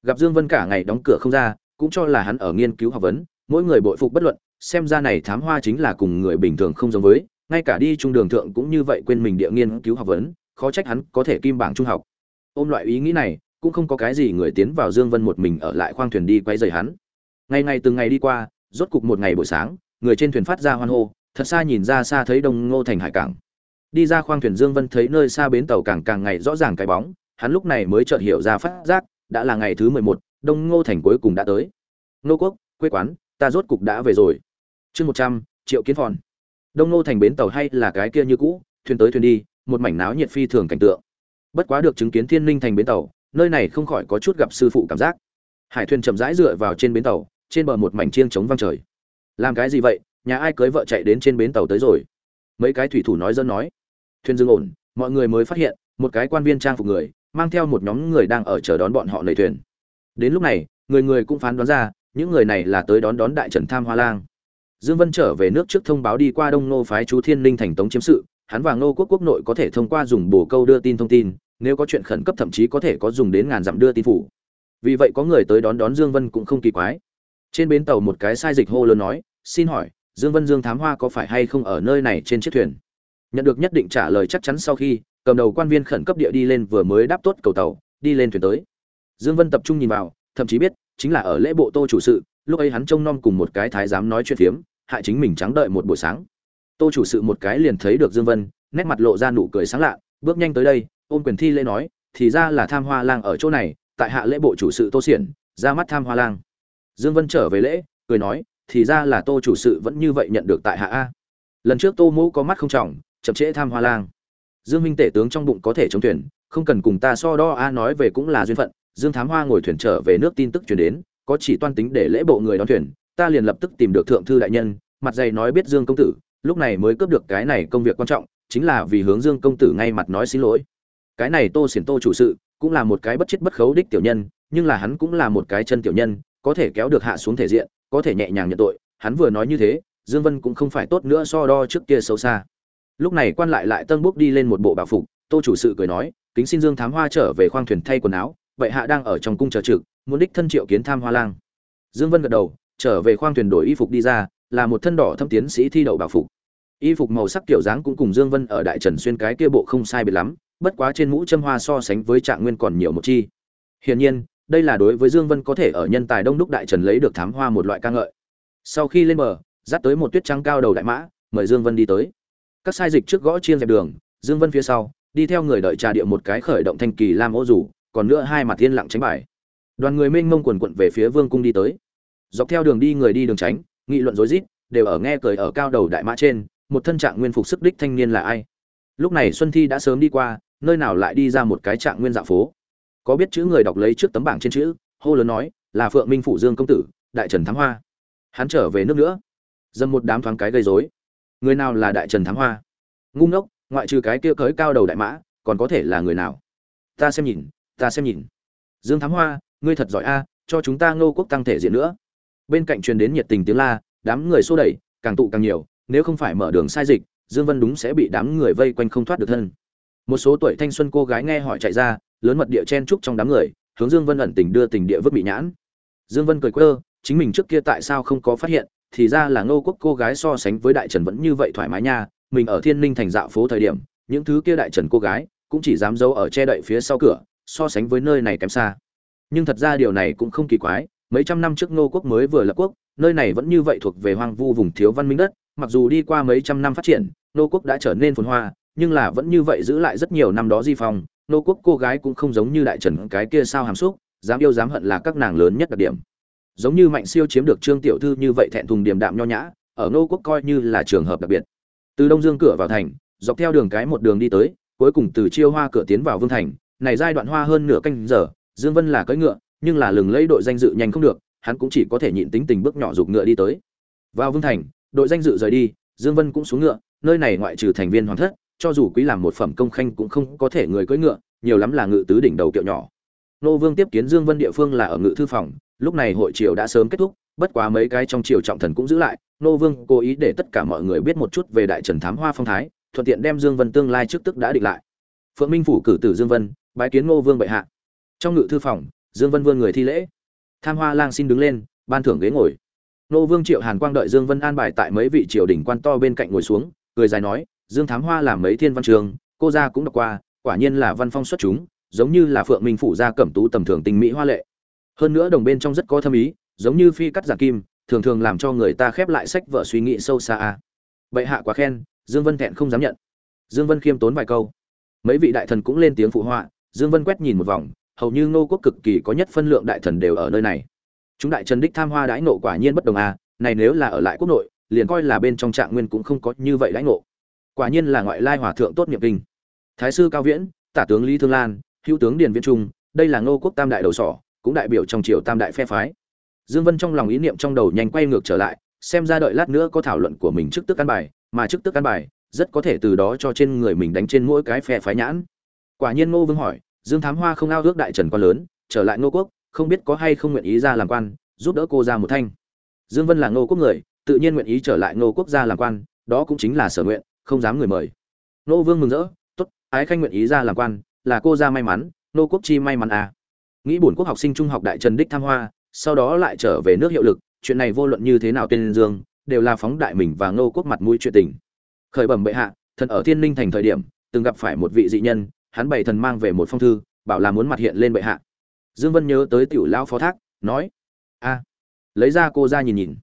Gặp dương vân cả ngày đóng cửa không ra, cũng cho là hắn ở nghiên cứu học vấn, mỗi người bội phục bất luận, xem ra này thám hoa chính là cùng người bình thường không giống với, ngay cả đi trung đường thượng cũng như vậy quên mình địa nghiên cứu học vấn, khó trách hắn có thể kim bảng trung học. Ôm loại ý nghĩ này, cũng không có cái gì người tiến vào dương vân một mình ở lại khoang thuyền đi quay rời hắn. Ngày ngày từng ngày đi qua, rốt cục một ngày buổi sáng, người trên thuyền phát ra hoan hô, thật xa nhìn ra xa thấy đông ngô thành hải cảng đi ra khoang thuyền dương vân thấy nơi xa bến tàu càng càng ngày rõ ràng cái bóng, hắn lúc này mới chợt hiểu ra phát giác, đã là ngày thứ mười một, đông ngô thành cuối cùng đã tới. Nô quốc, quê quán, ta rốt cục đã về rồi. Chương một trăm, triệu kiến phòn. Đông ngô thành bến tàu hay là cái kia như cũ, thuyền tới thuyền đi, một mảnh náo nhiệt phi thường cảnh tượng. Bất quá được chứng kiến thiên linh thành bến tàu, nơi này không khỏi có chút gặp sư phụ cảm giác. Hải thuyền chậm rãi dựa vào trên bến tàu, trên bờ một mảnh chiêng chống vang trời. Làm cái gì vậy? Nhà ai cưới vợ chạy đến trên bến tàu tới rồi? Mấy cái thủy thủ nói dân nói thuyền dừng ổn, mọi người mới phát hiện, một cái quan viên trang phục người, mang theo một nhóm người đang ở chờ đón bọn họ nầy thuyền. Đến lúc này, người người cũng phán đoán ra, những người này là tới đón đón đại trần tham hoa lang. Dương vân trở về nước trước thông báo đi qua đông nô phái chú thiên linh thành tống chiếm sự, hắn và ngô quốc quốc nội có thể thông qua dùng bổ câu đưa tin thông tin, nếu có chuyện khẩn cấp thậm chí có thể có dùng đến ngàn dặm đưa tin phủ. Vì vậy có người tới đón đón dương vân cũng không kỳ quái. Trên bến tàu một cái sai dịch hô lớn nói, xin hỏi, dương vân dương thám hoa có phải hay không ở nơi này trên chiếc thuyền? Nhận được nhất định trả lời chắc chắn sau khi, cầm đầu quan viên khẩn cấp địa đi lên vừa mới đáp tốt cầu tàu, đi lên thuyền tới. Dương vân tập trung nhìn vào, thậm chí biết, chính là ở lễ bộ tô chủ sự, lúc ấy hắn trông nom cùng một cái thái giám nói chuyện phiếm, hại chính mình trắng đợi một buổi sáng. Tô chủ sự một cái liền thấy được dương vân, nét mặt lộ ra nụ cười sáng lạ, bước nhanh tới đây, ôm quyền thi lễ nói, thì ra là tham hoa lang ở chỗ này, tại hạ lễ bộ chủ sự tô xiển, ra mắt tham hoa lang. Dương vân trở về lễ, cười nói, thì ra là tô chủ sự vẫn như vậy nhận được tại hạ a. Lần trước tô mũ có mắt không trọng chậm trễ tham hoa lang. Dương minh tể tướng trong bụng có thể chống thuyền, không cần cùng ta so đo, a nói về cũng là duyên phận. Dương thám hoa ngồi thuyền trở về nước tin tức truyền đến, có chỉ toan tính để lễ bộ người đón thuyền, ta liền lập tức tìm được thượng thư đại nhân, mặt dày nói biết dương công tử, lúc này mới cướp được cái này công việc quan trọng, chính là vì hướng dương công tử ngay mặt nói xin lỗi. Cái này tô xiển tô chủ sự, cũng là một cái bất chết bất khấu đích tiểu nhân, nhưng là hắn cũng là một cái chân tiểu nhân, có thể kéo được hạ xuống thể diện, có thể nhẹ nhàng nhận tội, hắn vừa nói như thế, dương vân cũng không phải tốt nữa so đo trước kia xấu xa lúc này quan lại lại tân bốc đi lên một bộ bảo phục, tô chủ sự cười nói, kính xin dương thám hoa trở về khoang thuyền thay quần áo, vậy hạ đang ở trong cung chờ trực, muốn đích thân triệu kiến tham hoa lang. Dương vân gật đầu, trở về khoang thuyền đổi y phục đi ra, là một thân đỏ thâm tiến sĩ thi đậu bảo phục. Y phục màu sắc kiểu dáng cũng cùng dương vân ở đại trần xuyên cái kia bộ không sai biệt lắm, bất quá trên mũ châm hoa so sánh với trạng nguyên còn nhiều một chi. Hiển nhiên, đây là đối với dương vân có thể ở nhân tài đông đúc đại trần lấy được thám hoa một loại ca ngợi. Sau khi lên bờ, dắt tới một tuyết trắng cao đầu đại mã, mời dương vân đi tới các sai dịch trước gõ chiên dẹp đường, dương vân phía sau, đi theo người đợi trà địa một cái khởi động thanh kỳ lam ô rủ còn nữa hai mặt thiên lặng tránh bài. Đoàn người mênh mông quần quận về phía vương cung đi tới. Dọc theo đường đi người đi đường tránh, nghị luận rối rít, đều ở nghe cười ở cao đầu đại mã trên, một thân trạng nguyên phục sức đích thanh niên là ai? Lúc này xuân thi đã sớm đi qua, nơi nào lại đi ra một cái trạng nguyên dạ phố? Có biết chữ người đọc lấy trước tấm bảng trên chữ, hô lớn nói, là phượng minh phủ dương công tử, đại trần thám hoa. Hắn trở về nước nữa. Dâm một đám thoáng cái gây rối người nào là đại trần thám hoa? Ngu ngốc, ngoại trừ cái kia cưới cao đầu đại mã, còn có thể là người nào? Ta xem nhìn, ta xem nhìn. Dương thám hoa, ngươi thật giỏi a, cho chúng ta ngô quốc tăng thể diện nữa. Bên cạnh truyền đến nhiệt tình tiếng la, đám người xô đẩy, càng tụ càng nhiều, nếu không phải mở đường sai dịch, dương vân đúng sẽ bị đám người vây quanh không thoát được thân. Một số tuổi thanh xuân cô gái nghe hỏi chạy ra, lớn mật địa chen trúc trong đám người, hướng dương vân ẩn tình đưa tình địa vứt bị nhãn. Dương vân cười quơ, chính mình trước kia tại sao không có phát hiện thì ra là ngô quốc cô gái so sánh với đại trần vẫn như vậy thoải mái nha. Mình ở thiên ninh thành dạo phố thời điểm, những thứ kia đại trần cô gái cũng chỉ dám giấu ở che đậy phía sau cửa, so sánh với nơi này kém xa. Nhưng thật ra điều này cũng không kỳ quái, mấy trăm năm trước ngô quốc mới vừa lập quốc, nơi này vẫn như vậy thuộc về hoang vu vùng thiếu văn minh đất. Mặc dù đi qua mấy trăm năm phát triển, ngô quốc đã trở nên phồn hoa, nhưng là vẫn như vậy giữ lại rất nhiều năm đó di phong. Ngô quốc cô gái cũng không giống như đại trần cái kia sao hàm xúc, dám yêu dám hận là các nàng lớn nhất đặc điểm giống như mạnh siêu chiếm được trương tiểu thư như vậy thẹn thùng điềm đạm nho nhã, ở ngô quốc coi như là trường hợp đặc biệt. Từ đông dương cửa vào thành, dọc theo đường cái một đường đi tới, cuối cùng từ chiêu hoa cửa tiến vào vương thành, này giai đoạn hoa hơn nửa canh giờ, dương vân là cưỡi ngựa, nhưng là lừng lấy đội danh dự nhanh không được, hắn cũng chỉ có thể nhịn tính tình bước nhỏ dục ngựa đi tới. Vào vương thành, đội danh dự rời đi, dương vân cũng xuống ngựa, nơi này ngoại trừ thành viên hoàng thất, cho dù quý làm một phẩm công khanh cũng không có thể người cưỡi ngựa, nhiều lắm là ngự tứ đỉnh đầu kiệu nhỏ. Nô vương tiếp kiến dương vân địa phương là ở ngự thư phòng lúc này hội triều đã sớm kết thúc, bất quá mấy cái trong triều trọng thần cũng giữ lại, nô vương cố ý để tất cả mọi người biết một chút về đại trần thám hoa phong thái, thuận tiện đem dương vân tương lai trước tức đã định lại. Phượng minh phủ cử tử dương vân, bái kiến nô vương bệ hạ. Trong ngự thư phòng, dương vân vươn người thi lễ. Tham hoa lang xin đứng lên, ban thưởng ghế ngồi. Nô vương triệu hàn quang đợi dương vân an bài tại mấy vị triều đình quan to bên cạnh ngồi xuống, cười dài nói, dương thám hoa làm mấy thiên văn trường, cô gia cũng đọc qua, quả nhiên là văn phong xuất chúng, giống như là phượng minh phủ gia cẩm tú tầm thường tình mỹ hoa lệ hơn nữa đồng bên trong rất có thâm ý, giống như phi cắt giả kim, thường thường làm cho người ta khép lại sách vở suy nghĩ sâu xa a bệ hạ quá khen, dương vân thẹn không dám nhận. Dương vân khiêm tốn vài câu. Mấy vị đại thần cũng lên tiếng phụ họa, dương vân quét nhìn một vòng, hầu như ngô quốc cực kỳ có nhất phân lượng đại thần đều ở nơi này. Chúng đại trần đích tham hoa đãi nộ quả nhiên bất đồng a này nếu là ở lại quốc nội, liền coi là bên trong trạng nguyên cũng không có như vậy đãi nộ quả nhiên là ngoại lai hòa thượng tốt nghiệp kinh. Thái sư cao viễn, tả tướng lý thương lan, hữu tướng điền viễn trung, đây là ngô quốc tam đại đầu sỏ cũng đại biểu trong triều tam đại phe phái. Dương vân trong lòng ý niệm trong đầu nhanh quay ngược trở lại, xem ra đợi lát nữa có thảo luận của mình trước tức căn bài, mà trước tức căn bài, rất có thể từ đó cho trên người mình đánh trên mỗi cái phe phái nhãn. Quả nhiên ngô vương hỏi, dương thám hoa không ao ước đại trần quan lớn, trở lại ngô quốc, không biết có hay không nguyện ý ra làm quan, giúp đỡ cô ra một thanh? Dương vân là ngô quốc người, tự nhiên nguyện ý trở lại ngô quốc gia làm quan, đó cũng chính là sở nguyện, không dám người mời. Ngô vương mừng rỡ, tốt, ái khanh nguyện ý ra làm quan, là cô ra may mắn, ngô quốc chi may mắn à nghĩ bổn quốc học sinh trung học đại trần đích tham hoa, sau đó lại trở về nước hiệu lực, chuyện này vô luận như thế nào tên dương, đều là phóng đại mình và ngô quốc mặt mũi chuyện tình. Khởi bẩm bệ hạ, thần ở thiên ninh thành thời điểm, từng gặp phải một vị dị nhân, hắn bày thần mang về một phong thư, bảo là muốn mặt hiện lên bệ hạ. Dương vân nhớ tới tiểu lão phó thác, nói, a, lấy ra cô ra nhìn nhìn.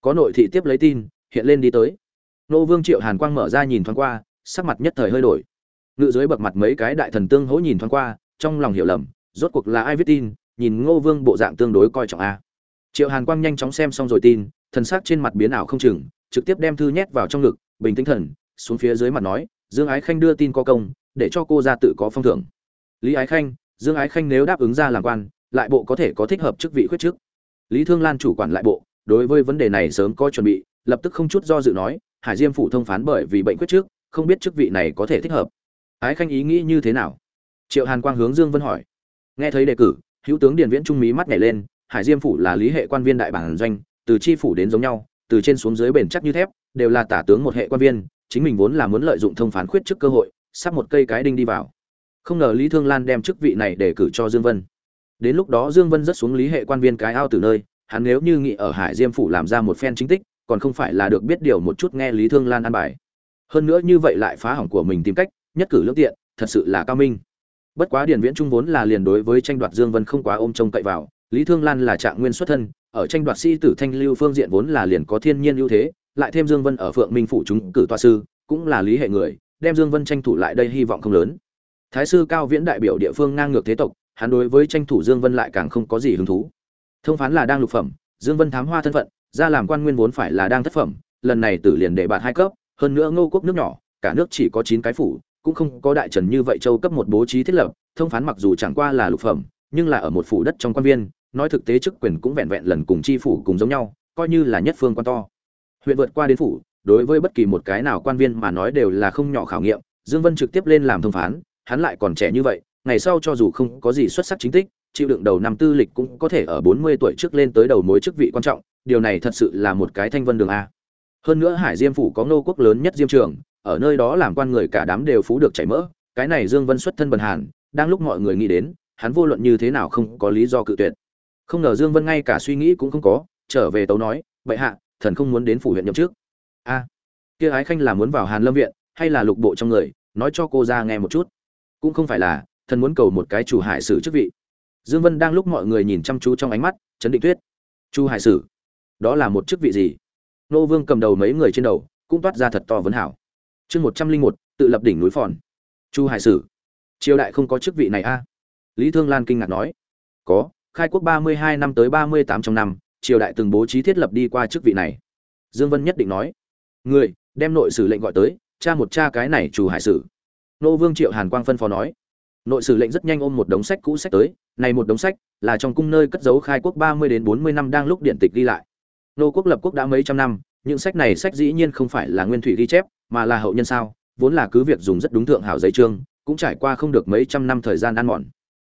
Có nội thị tiếp lấy tin, hiện lên đi tới. Nô vương triệu hàn quang mở ra nhìn thoáng qua, sắc mặt nhất thời hơi đổi. Ngự dưới bậc mặt mấy cái đại thần tương hỗ nhìn thoáng qua, trong lòng hiểu lầm rốt cuộc là ai viết tin, nhìn ngô vương bộ dạng tương đối coi trọng a. Triệu hàn quang nhanh chóng xem xong rồi tin, thần sắc trên mặt biến ảo không chừng, trực tiếp đem thư nhét vào trong ngực, bình tĩnh thần, xuống phía dưới mặt nói, dương ái khanh đưa tin có công, để cho cô ra tự có phong thưởng. Lý ái khanh, dương ái khanh nếu đáp ứng ra làm quan, lại bộ có thể có thích hợp chức vị khuyết chức. Lý thương lan chủ quản lại bộ, đối với vấn đề này sớm có chuẩn bị, lập tức không chút do dự nói, hải diêm phủ thông phán bởi vì bệnh khuyết trước không biết chức vị này có thể thích hợp. Ái khanh ý nghĩ như thế nào? Triệu hàn quang hướng dương vân hỏi nghe thấy đề cử, hữu tướng điền viễn trung mí mắt nhảy lên, hải diêm phủ là lý hệ quan viên đại bản doanh, từ chi phủ đến giống nhau, từ trên xuống dưới bền chắc như thép, đều là tả tướng một hệ quan viên, chính mình vốn là muốn lợi dụng thông phán khuyết trước cơ hội, sắp một cây cái đinh đi vào. Không ngờ lý thương lan đem chức vị này để cử cho dương vân. Đến lúc đó dương vân rất xuống lý hệ quan viên cái ao từ nơi, hắn nếu như nghĩ ở hải diêm phủ làm ra một phen chính tích, còn không phải là được biết điều một chút nghe lý thương lan an bài. Hơn nữa như vậy lại phá hỏng của mình tìm cách, nhất cử lương tiện, thật sự là cao minh bất quá điển viễn trung vốn là liền đối với tranh đoạt dương vân không quá ôm trông cậy vào, lý thương lan là trạng nguyên xuất thân, ở tranh đoạt sĩ tử thanh lưu phương diện vốn là liền có thiên nhiên ưu thế, lại thêm dương vân ở phượng minh phủ chúng cử tòa sư, cũng là lý hệ người, đem dương vân tranh thủ lại đây hy vọng không lớn. Thái sư cao viễn đại biểu địa phương ngang ngược thế tộc, hắn đối với tranh thủ dương vân lại càng không có gì hứng thú. Thông phán là đang lục phẩm, dương vân thám hoa thân phận, ra làm quan nguyên vốn phải là đang thất phẩm, lần này tử liền để bạn hai cấp, hơn nữa ngô quốc nước nhỏ, cả nước chỉ có chín cái phủ cũng không có đại trần như vậy châu cấp một bố trí thiết lập, thông phán mặc dù chẳng qua là lục phẩm, nhưng là ở một phủ đất trong quan viên, nói thực tế chức quyền cũng vẹn vẹn lần cùng chi phủ cùng giống nhau, coi như là nhất phương quan to. Huyện vượt qua đến phủ, đối với bất kỳ một cái nào quan viên mà nói đều là không nhỏ khảo nghiệm, dương vân trực tiếp lên làm thông phán, hắn lại còn trẻ như vậy, ngày sau cho dù không có gì xuất sắc chính tích, chịu đựng đầu năm tư lịch cũng có thể ở bốn mươi tuổi trước lên tới đầu mối chức vị quan trọng, điều này thật sự là một cái thanh vân đường a. Hơn nữa hải diêm phủ có nô quốc lớn nhất diêm trường ở nơi đó làm quan người cả đám đều phú được chảy mỡ, cái này dương vân xuất thân bần hàn, đang lúc mọi người nghĩ đến, hắn vô luận như thế nào không có lý do cự tuyệt. Không ngờ dương vân ngay cả suy nghĩ cũng không có, trở về tấu nói vậy hạ, thần không muốn đến phủ huyện nhậm trước a, kia ái khanh là muốn vào hàn lâm viện, hay là lục bộ trong người, nói cho cô ra nghe một chút. Cũng không phải là, thần muốn cầu một cái chủ hải sử chức vị. Dương vân đang lúc mọi người nhìn chăm chú trong ánh mắt, chấn định tuyết chu hải sử? Đó là một chức vị gì? Nô vương cầm đầu mấy người trên đầu, cũng toát ra thật to vấn hảo chương một trăm linh một, tự lập đỉnh núi phòn. Chu hải sử. Triều đại không có chức vị này a? Lý thương lan kinh ngạc nói. Có, khai quốc ba mươi hai năm tới ba mươi tám trong năm, triều đại từng bố trí thiết lập đi qua chức vị này. Dương vân nhất định nói. Người, đem nội sử lệnh gọi tới, cha một cha cái này chủ hải sử. Nô vương triệu hàn quang phân phó nói. Nội sử lệnh rất nhanh ôm một đống sách cũ sách tới, này một đống sách là trong cung nơi cất giấu khai quốc ba mươi đến bốn mươi năm đang lúc điện tịch ghi lại. Nô quốc lập quốc đã mấy trăm năm, những sách này sách dĩ nhiên không phải là nguyên thủy ghi chép mà là hậu nhân sao, vốn là cứ việc dùng rất đúng thượng hảo giấy trương, cũng trải qua không được mấy trăm năm thời gian ăn mòn.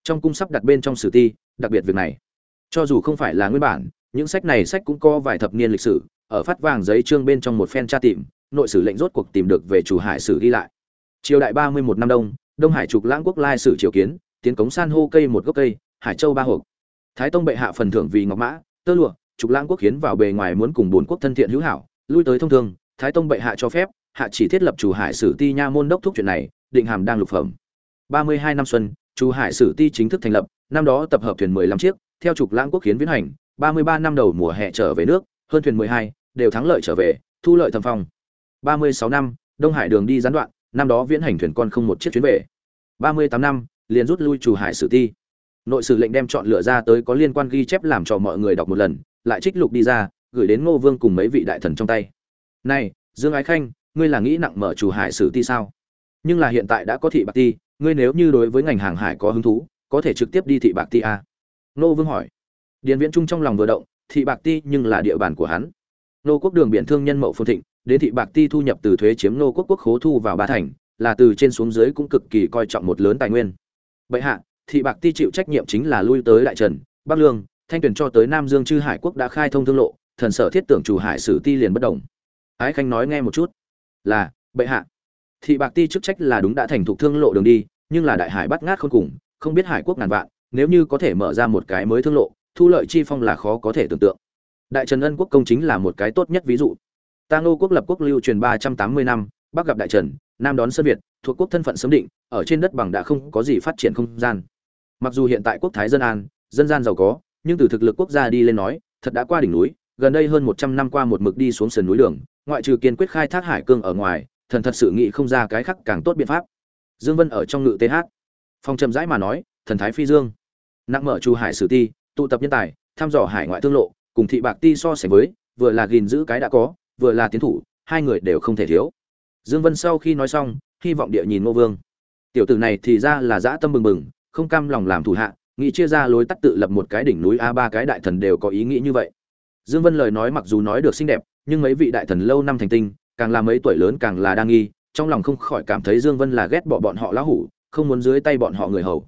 Trong cung sắp đặt bên trong sử ti, đặc biệt việc này. Cho dù không phải là nguyên bản, những sách này sách cũng có vài thập niên lịch sử, ở phát vàng giấy trương bên trong một phen tra tìm, nội sử lệnh rốt cuộc tìm được về chủ hải sử ghi lại. Triều đại ba mươi một năm đông đông hải trục lãng quốc lai sử triều kiến, tiến cống san hô cây một gốc cây, hải châu ba hộp. Thái tông bệ hạ phần thưởng vì ngọc mã, tơ lụa, trục lãng quốc khiến vào bề ngoài muốn cùng bốn quốc thân thiện hữu hảo, lui tới thông thường thái tông bệ hạ cho phép hạ chỉ thiết lập chủ hải sử ti nha môn đốc thúc chuyện này, định hàm đang lục phẩm. Ba mươi hai năm xuân, chủ hải sử ti chính thức thành lập, năm đó tập hợp thuyền mười lăm chiếc, theo trục lãng quốc khiến viễn hành, ba mươi ba năm đầu mùa hè trở về nước, hơn thuyền mười hai, đều thắng lợi trở về, thu lợi thầm phong. Ba mươi sáu năm, đông hải đường đi gián đoạn, năm đó viễn hành thuyền con không một chiếc chuyến về. Ba mươi tám năm, liền rút lui chủ hải sử ti. Nội sử lệnh đem chọn lựa ra tới có liên quan ghi chép làm cho mọi người đọc một lần, lại trích lục đi ra, gửi đến ngô vương cùng mấy vị đại thần trong tay. Này, dương ái khanh ngươi là nghĩ nặng mở chủ hải sử ti sao? Nhưng là hiện tại đã có thị bạc ti, ngươi nếu như đối với ngành hàng hải có hứng thú, có thể trực tiếp đi thị bạc ti a Nô vương hỏi. Điền viễn trung trong lòng vừa động, thị bạc ti nhưng là địa bàn của hắn. Nô quốc đường biển thương nhân mậu phương thịnh, đến thị bạc ti thu nhập từ thuế chiếm nô quốc quốc khố thu vào ba thành, là từ trên xuống dưới cũng cực kỳ coi trọng một lớn tài nguyên. Bệ hạ, thị bạc ti chịu trách nhiệm chính là lui tới đại trần, bắc lương, thanh tuyển cho tới nam dương chư hải quốc đã khai thông thương lộ, thần sở thiết tưởng chủ hải sử ti liền bất đồng ái khanh nói nghe một chút là, bệ hạ. Thị bạc ti chức trách là đúng đã thành thục thương lộ đường đi, nhưng là đại hải bắt ngát không cùng, không biết hải quốc ngàn vạn, nếu như có thể mở ra một cái mới thương lộ, thu lợi chi phong là khó có thể tưởng tượng. Đại trần ân quốc công chính là một cái tốt nhất ví dụ. Ta ngô quốc lập quốc lưu truyền ba trăm tám mươi năm, bắc gặp đại trần, nam đón sơn việt, thuộc quốc thân phận sớm định, ở trên đất bằng đã không có gì phát triển không gian. Mặc dù hiện tại quốc thái dân an, dân gian giàu có, nhưng từ thực lực quốc gia đi lên nói, thật đã qua đỉnh núi, gần đây hơn một trăm năm qua một mực đi xuống sườn núi đường ngoại trừ kiên quyết khai thác hải cương ở ngoài, thần thật sự nghĩ không ra cái khác càng tốt biện pháp. Dương vân ở trong ngự th phong trầm rãi mà nói, thần thái phi dương. Nặng mở chu hải sử ti, tụ tập nhân tài, thăm dò hải ngoại thương lộ, cùng thị bạc ti so sánh với, vừa là gìn giữ cái đã có, vừa là tiến thủ, hai người đều không thể thiếu. Dương vân sau khi nói xong, hy vọng địa nhìn ngô vương. Tiểu tử này thì ra là dã tâm bừng bừng, không cam lòng làm thủ hạ, nghĩ chia ra lối tắt tự lập một cái đỉnh núi a ba cái đại thần đều có ý nghĩ như vậy. Dương vân lời nói mặc dù nói được xinh đẹp nhưng mấy vị đại thần lâu năm thành tinh, càng là mấy tuổi lớn càng là đa nghi, trong lòng không khỏi cảm thấy dương vân là ghét bỏ bọn họ lão hủ, không muốn dưới tay bọn họ người hầu.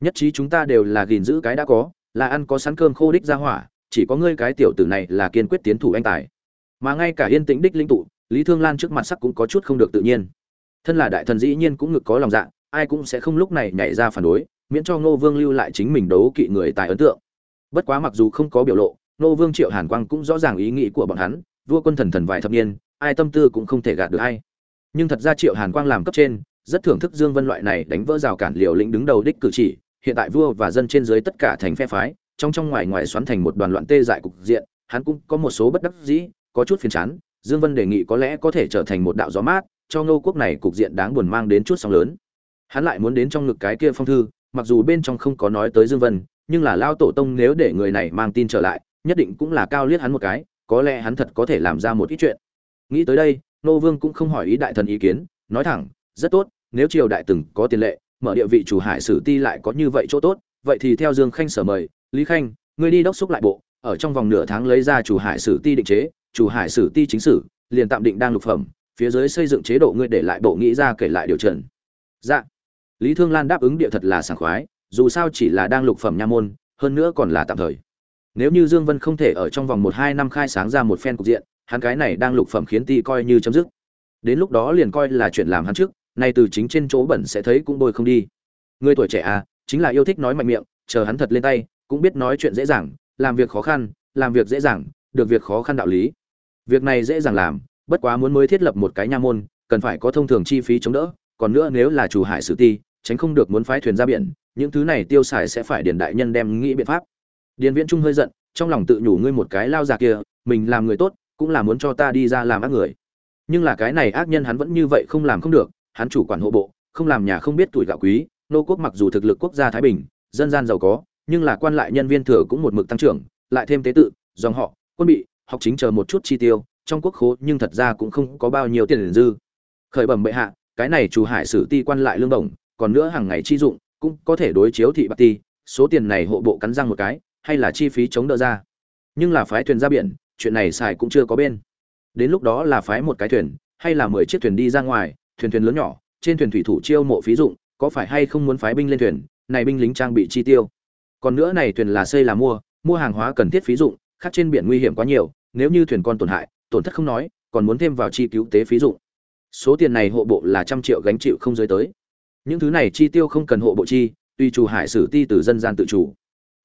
Nhất trí chúng ta đều là gìn giữ cái đã có, là ăn có sẵn cơm khô đích ra hỏa, chỉ có ngươi cái tiểu tử này là kiên quyết tiến thủ anh tài. Mà ngay cả yên tĩnh đích linh tụ, lý thương lan trước mặt sắc cũng có chút không được tự nhiên. Thân là đại thần dĩ nhiên cũng ngực có lòng dạ ai cũng sẽ không lúc này nhảy ra phản đối, miễn cho ngô vương lưu lại chính mình đấu kỵ người tài ấn tượng. Bất quá mặc dù không có biểu lộ, ngô vương triệu hàn quang cũng rõ ràng ý nghĩ của bọn hắn vua quân thần thần vài thập niên, ai tâm tư cũng không thể gạt được ai. Nhưng thật ra triệu hàn quang làm cấp trên, rất thưởng thức dương vân loại này đánh vỡ rào cản liều lĩnh đứng đầu đích cử chỉ. Hiện tại vua và dân trên dưới tất cả thành phe phái, trong trong ngoài ngoài xoắn thành một đoàn loạn tê dại cục diện, hắn cũng có một số bất đắc dĩ, có chút phiền chán. Dương vân đề nghị có lẽ có thể trở thành một đạo gió mát, cho ngô quốc này cục diện đáng buồn mang đến chút sóng lớn. Hắn lại muốn đến trong ngực cái kia phong thư, mặc dù bên trong không có nói tới dương vân, nhưng là lao tổ tông nếu để người này mang tin trở lại, nhất định cũng là cao liếc hắn một cái có lẽ hắn thật có thể làm ra một ít chuyện. Nghĩ tới đây, nô vương cũng không hỏi ý đại thần ý kiến, nói thẳng, rất tốt, nếu triều đại từng có tiền lệ, mở địa vị chủ hải sử ti lại có như vậy chỗ tốt, vậy thì theo dương khanh sở mời, lý khanh, ngươi đi đốc xúc lại bộ, ở trong vòng nửa tháng lấy ra chủ hải sử ti định chế, chủ hải sử ti chính sử, liền tạm định đang lục phẩm, phía dưới xây dựng chế độ ngươi để lại bộ nghĩ ra kể lại điều trần. Dạ. Lý thương lan đáp ứng địa thật là sảng khoái, dù sao chỉ là đang lục phẩm nha môn, hơn nữa còn là tạm thời nếu như dương vân không thể ở trong vòng một hai năm khai sáng ra một phen cục diện, hắn cái này đang lục phẩm khiến ti coi như chấm dứt. Đến lúc đó liền coi là chuyện làm hắn trước, nay từ chính trên chỗ bẩn sẽ thấy cũng bôi không đi. Người tuổi trẻ à chính là yêu thích nói mạnh miệng, chờ hắn thật lên tay, cũng biết nói chuyện dễ dàng, làm việc khó khăn, làm việc dễ dàng, được việc khó khăn đạo lý. Việc này dễ dàng làm, bất quá muốn mới thiết lập một cái nha môn, cần phải có thông thường chi phí chống đỡ, còn nữa nếu là chủ hải sử ti, tránh không được muốn phái thuyền ra biển, những thứ này tiêu xài sẽ phải điền đại nhân đem nghĩ biện pháp điền viễn trung hơi giận, trong lòng tự nhủ ngươi một cái lao già kia, mình làm người tốt, cũng là muốn cho ta đi ra làm ác người. Nhưng là cái này ác nhân hắn vẫn như vậy không làm không được, hắn chủ quản hộ bộ, không làm nhà không biết tuổi gạo quý, nô quốc mặc dù thực lực quốc gia thái bình, dân gian giàu có, nhưng là quan lại nhân viên thừa cũng một mực tăng trưởng, lại thêm tế tự, dòng họ, quân bị, học chính chờ một chút chi tiêu, trong quốc khố nhưng thật ra cũng không có bao nhiêu tiền dư. Khởi bẩm bệ hạ, cái này chủ hải sử ti quan lại lương đồng còn nữa hàng ngày chi dụng, cũng có thể đối chiếu thị bạc ti, số tiền này hộ bộ cắn răng một cái hay là chi phí chống đỡ ra. Nhưng là phái thuyền ra biển, chuyện này xài cũng chưa có bên. Đến lúc đó là phái một cái thuyền, hay là mười chiếc thuyền đi ra ngoài, thuyền thuyền lớn nhỏ, trên thuyền thủy thủ chiêu mộ phí dụng, có phải hay không muốn phái binh lên thuyền, này binh lính trang bị chi tiêu. Còn nữa này thuyền là xây là mua mua hàng hóa cần thiết phí dụng, khác trên biển nguy hiểm quá nhiều, nếu như thuyền con tổn hại, tổn thất không nói, còn muốn thêm vào chi cứu tế phí dụng. Số tiền này hộ bộ là trăm triệu gánh chịu không dưới tới. Những thứ này chi tiêu không cần hộ bộ chi tuy chủ hải sử ti từ dân gian tự chủ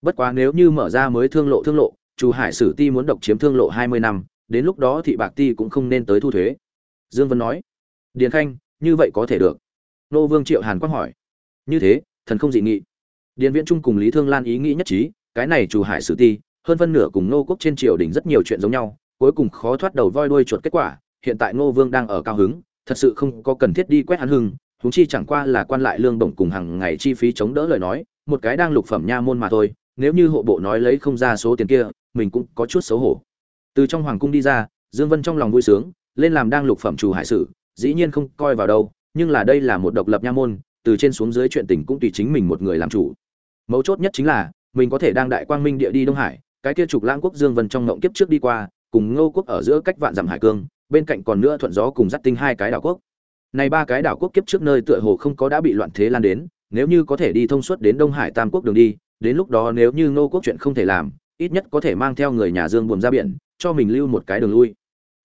bất quá nếu như mở ra mới thương lộ thương lộ, Chu hải sử ti muốn độc chiếm thương lộ hai mươi năm, đến lúc đó thị bạc ti cũng không nên tới thu thuế. Dương vân nói, điền khanh, như vậy có thể được. Nô vương triệu hàn quang hỏi, như thế, thần không dị nghị. Điền viễn trung cùng lý thương lan ý nghĩ nhất trí, cái này chủ hải sử ti, hơn phân nửa cùng nô quốc trên triều đình rất nhiều chuyện giống nhau, cuối cùng khó thoát đầu voi đuôi chuột kết quả, hiện tại ngô vương đang ở cao hứng, thật sự không có cần thiết đi quét hắn hưng, huống chi chẳng qua là quan lại lương bổng cùng hàng ngày chi phí chống đỡ lời nói, một cái đang lục phẩm nha môn mà thôi nếu như hộ bộ nói lấy không ra số tiền kia, mình cũng có chút xấu hổ. Từ trong hoàng cung đi ra, dương vân trong lòng vui sướng, lên làm đang lục phẩm chủ hải sử, dĩ nhiên không coi vào đâu, nhưng là đây là một độc lập nha môn, từ trên xuống dưới chuyện tình cũng tùy chính mình một người làm chủ. Mấu chốt nhất chính là, mình có thể đang đại quang minh địa đi đông hải, cái kia trục lãng quốc dương vân trong ngộng kiếp trước đi qua, cùng ngô quốc ở giữa cách vạn dặm hải cương, bên cạnh còn nữa thuận gió cùng dắt tinh hai cái đảo quốc. Này ba cái đảo quốc kiếp trước nơi tựa hồ không có đã bị loạn thế lan đến, nếu như có thể đi thông suốt đến đông hải tam quốc đường đi đến lúc đó nếu như ngô quốc chuyện không thể làm, ít nhất có thể mang theo người nhà dương buồm ra biển, cho mình lưu một cái đường lui.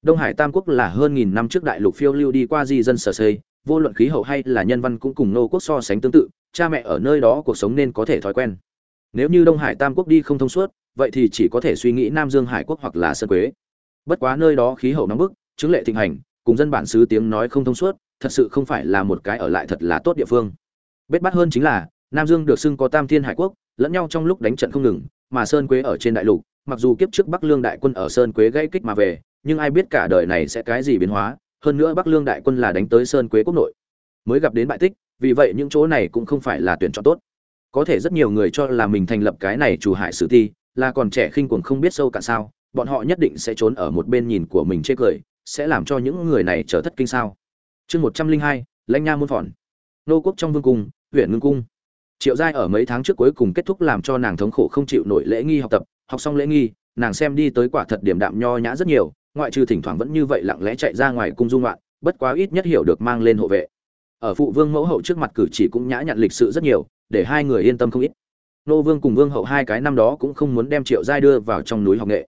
Đông hải tam quốc là hơn nghìn năm trước đại lục phiêu lưu đi qua di dân sở xây, vô luận khí hậu hay là nhân văn cũng cùng nô quốc so sánh tương tự, cha mẹ ở nơi đó cuộc sống nên có thể thói quen. Nếu như đông hải tam quốc đi không thông suốt, vậy thì chỉ có thể suy nghĩ nam dương hải quốc hoặc là sơn quế. Bất quá nơi đó khí hậu nóng bức, chứng lệ thịnh hành, cùng dân bản xứ tiếng nói không thông suốt, thật sự không phải là một cái ở lại thật là tốt địa phương. Bết bát hơn chính là nam dương được xưng có tam thiên hải quốc, lẫn nhau trong lúc đánh trận không ngừng, mà sơn quế ở trên đại lục, mặc dù kiếp trước bắc lương đại quân ở sơn quế gây kích mà về, nhưng ai biết cả đời này sẽ cái gì biến hóa, hơn nữa bắc lương đại quân là đánh tới sơn quế quốc nội, mới gặp đến bại tích, vì vậy những chỗ này cũng không phải là tuyển chọn tốt. Có thể rất nhiều người cho là mình thành lập cái này chủ hại sử thi, là còn trẻ khinh cuồng không biết sâu cả sao, bọn họ nhất định sẽ trốn ở một bên nhìn của mình chê cười, sẽ làm cho những người này trở thất kinh sao. Chương một trăm linh hai, lãnh nha môn phòn. Nô quốc trong vương cung, huyện ngưng cung triệu giai ở mấy tháng trước cuối cùng kết thúc làm cho nàng thống khổ không chịu nổi lễ nghi học tập, học xong lễ nghi, nàng xem đi tới quả thật điểm đạm nho nhã rất nhiều, ngoại trừ thỉnh thoảng vẫn như vậy lặng lẽ chạy ra ngoài cung dung loạn bất quá ít nhất hiểu được mang lên hộ vệ. Ở phụ vương mẫu hậu trước mặt cử chỉ cũng nhã nhặn lịch sự rất nhiều, để hai người yên tâm không ít. Nô vương cùng vương hậu hai cái năm đó cũng không muốn đem triệu giai đưa vào trong núi học nghệ.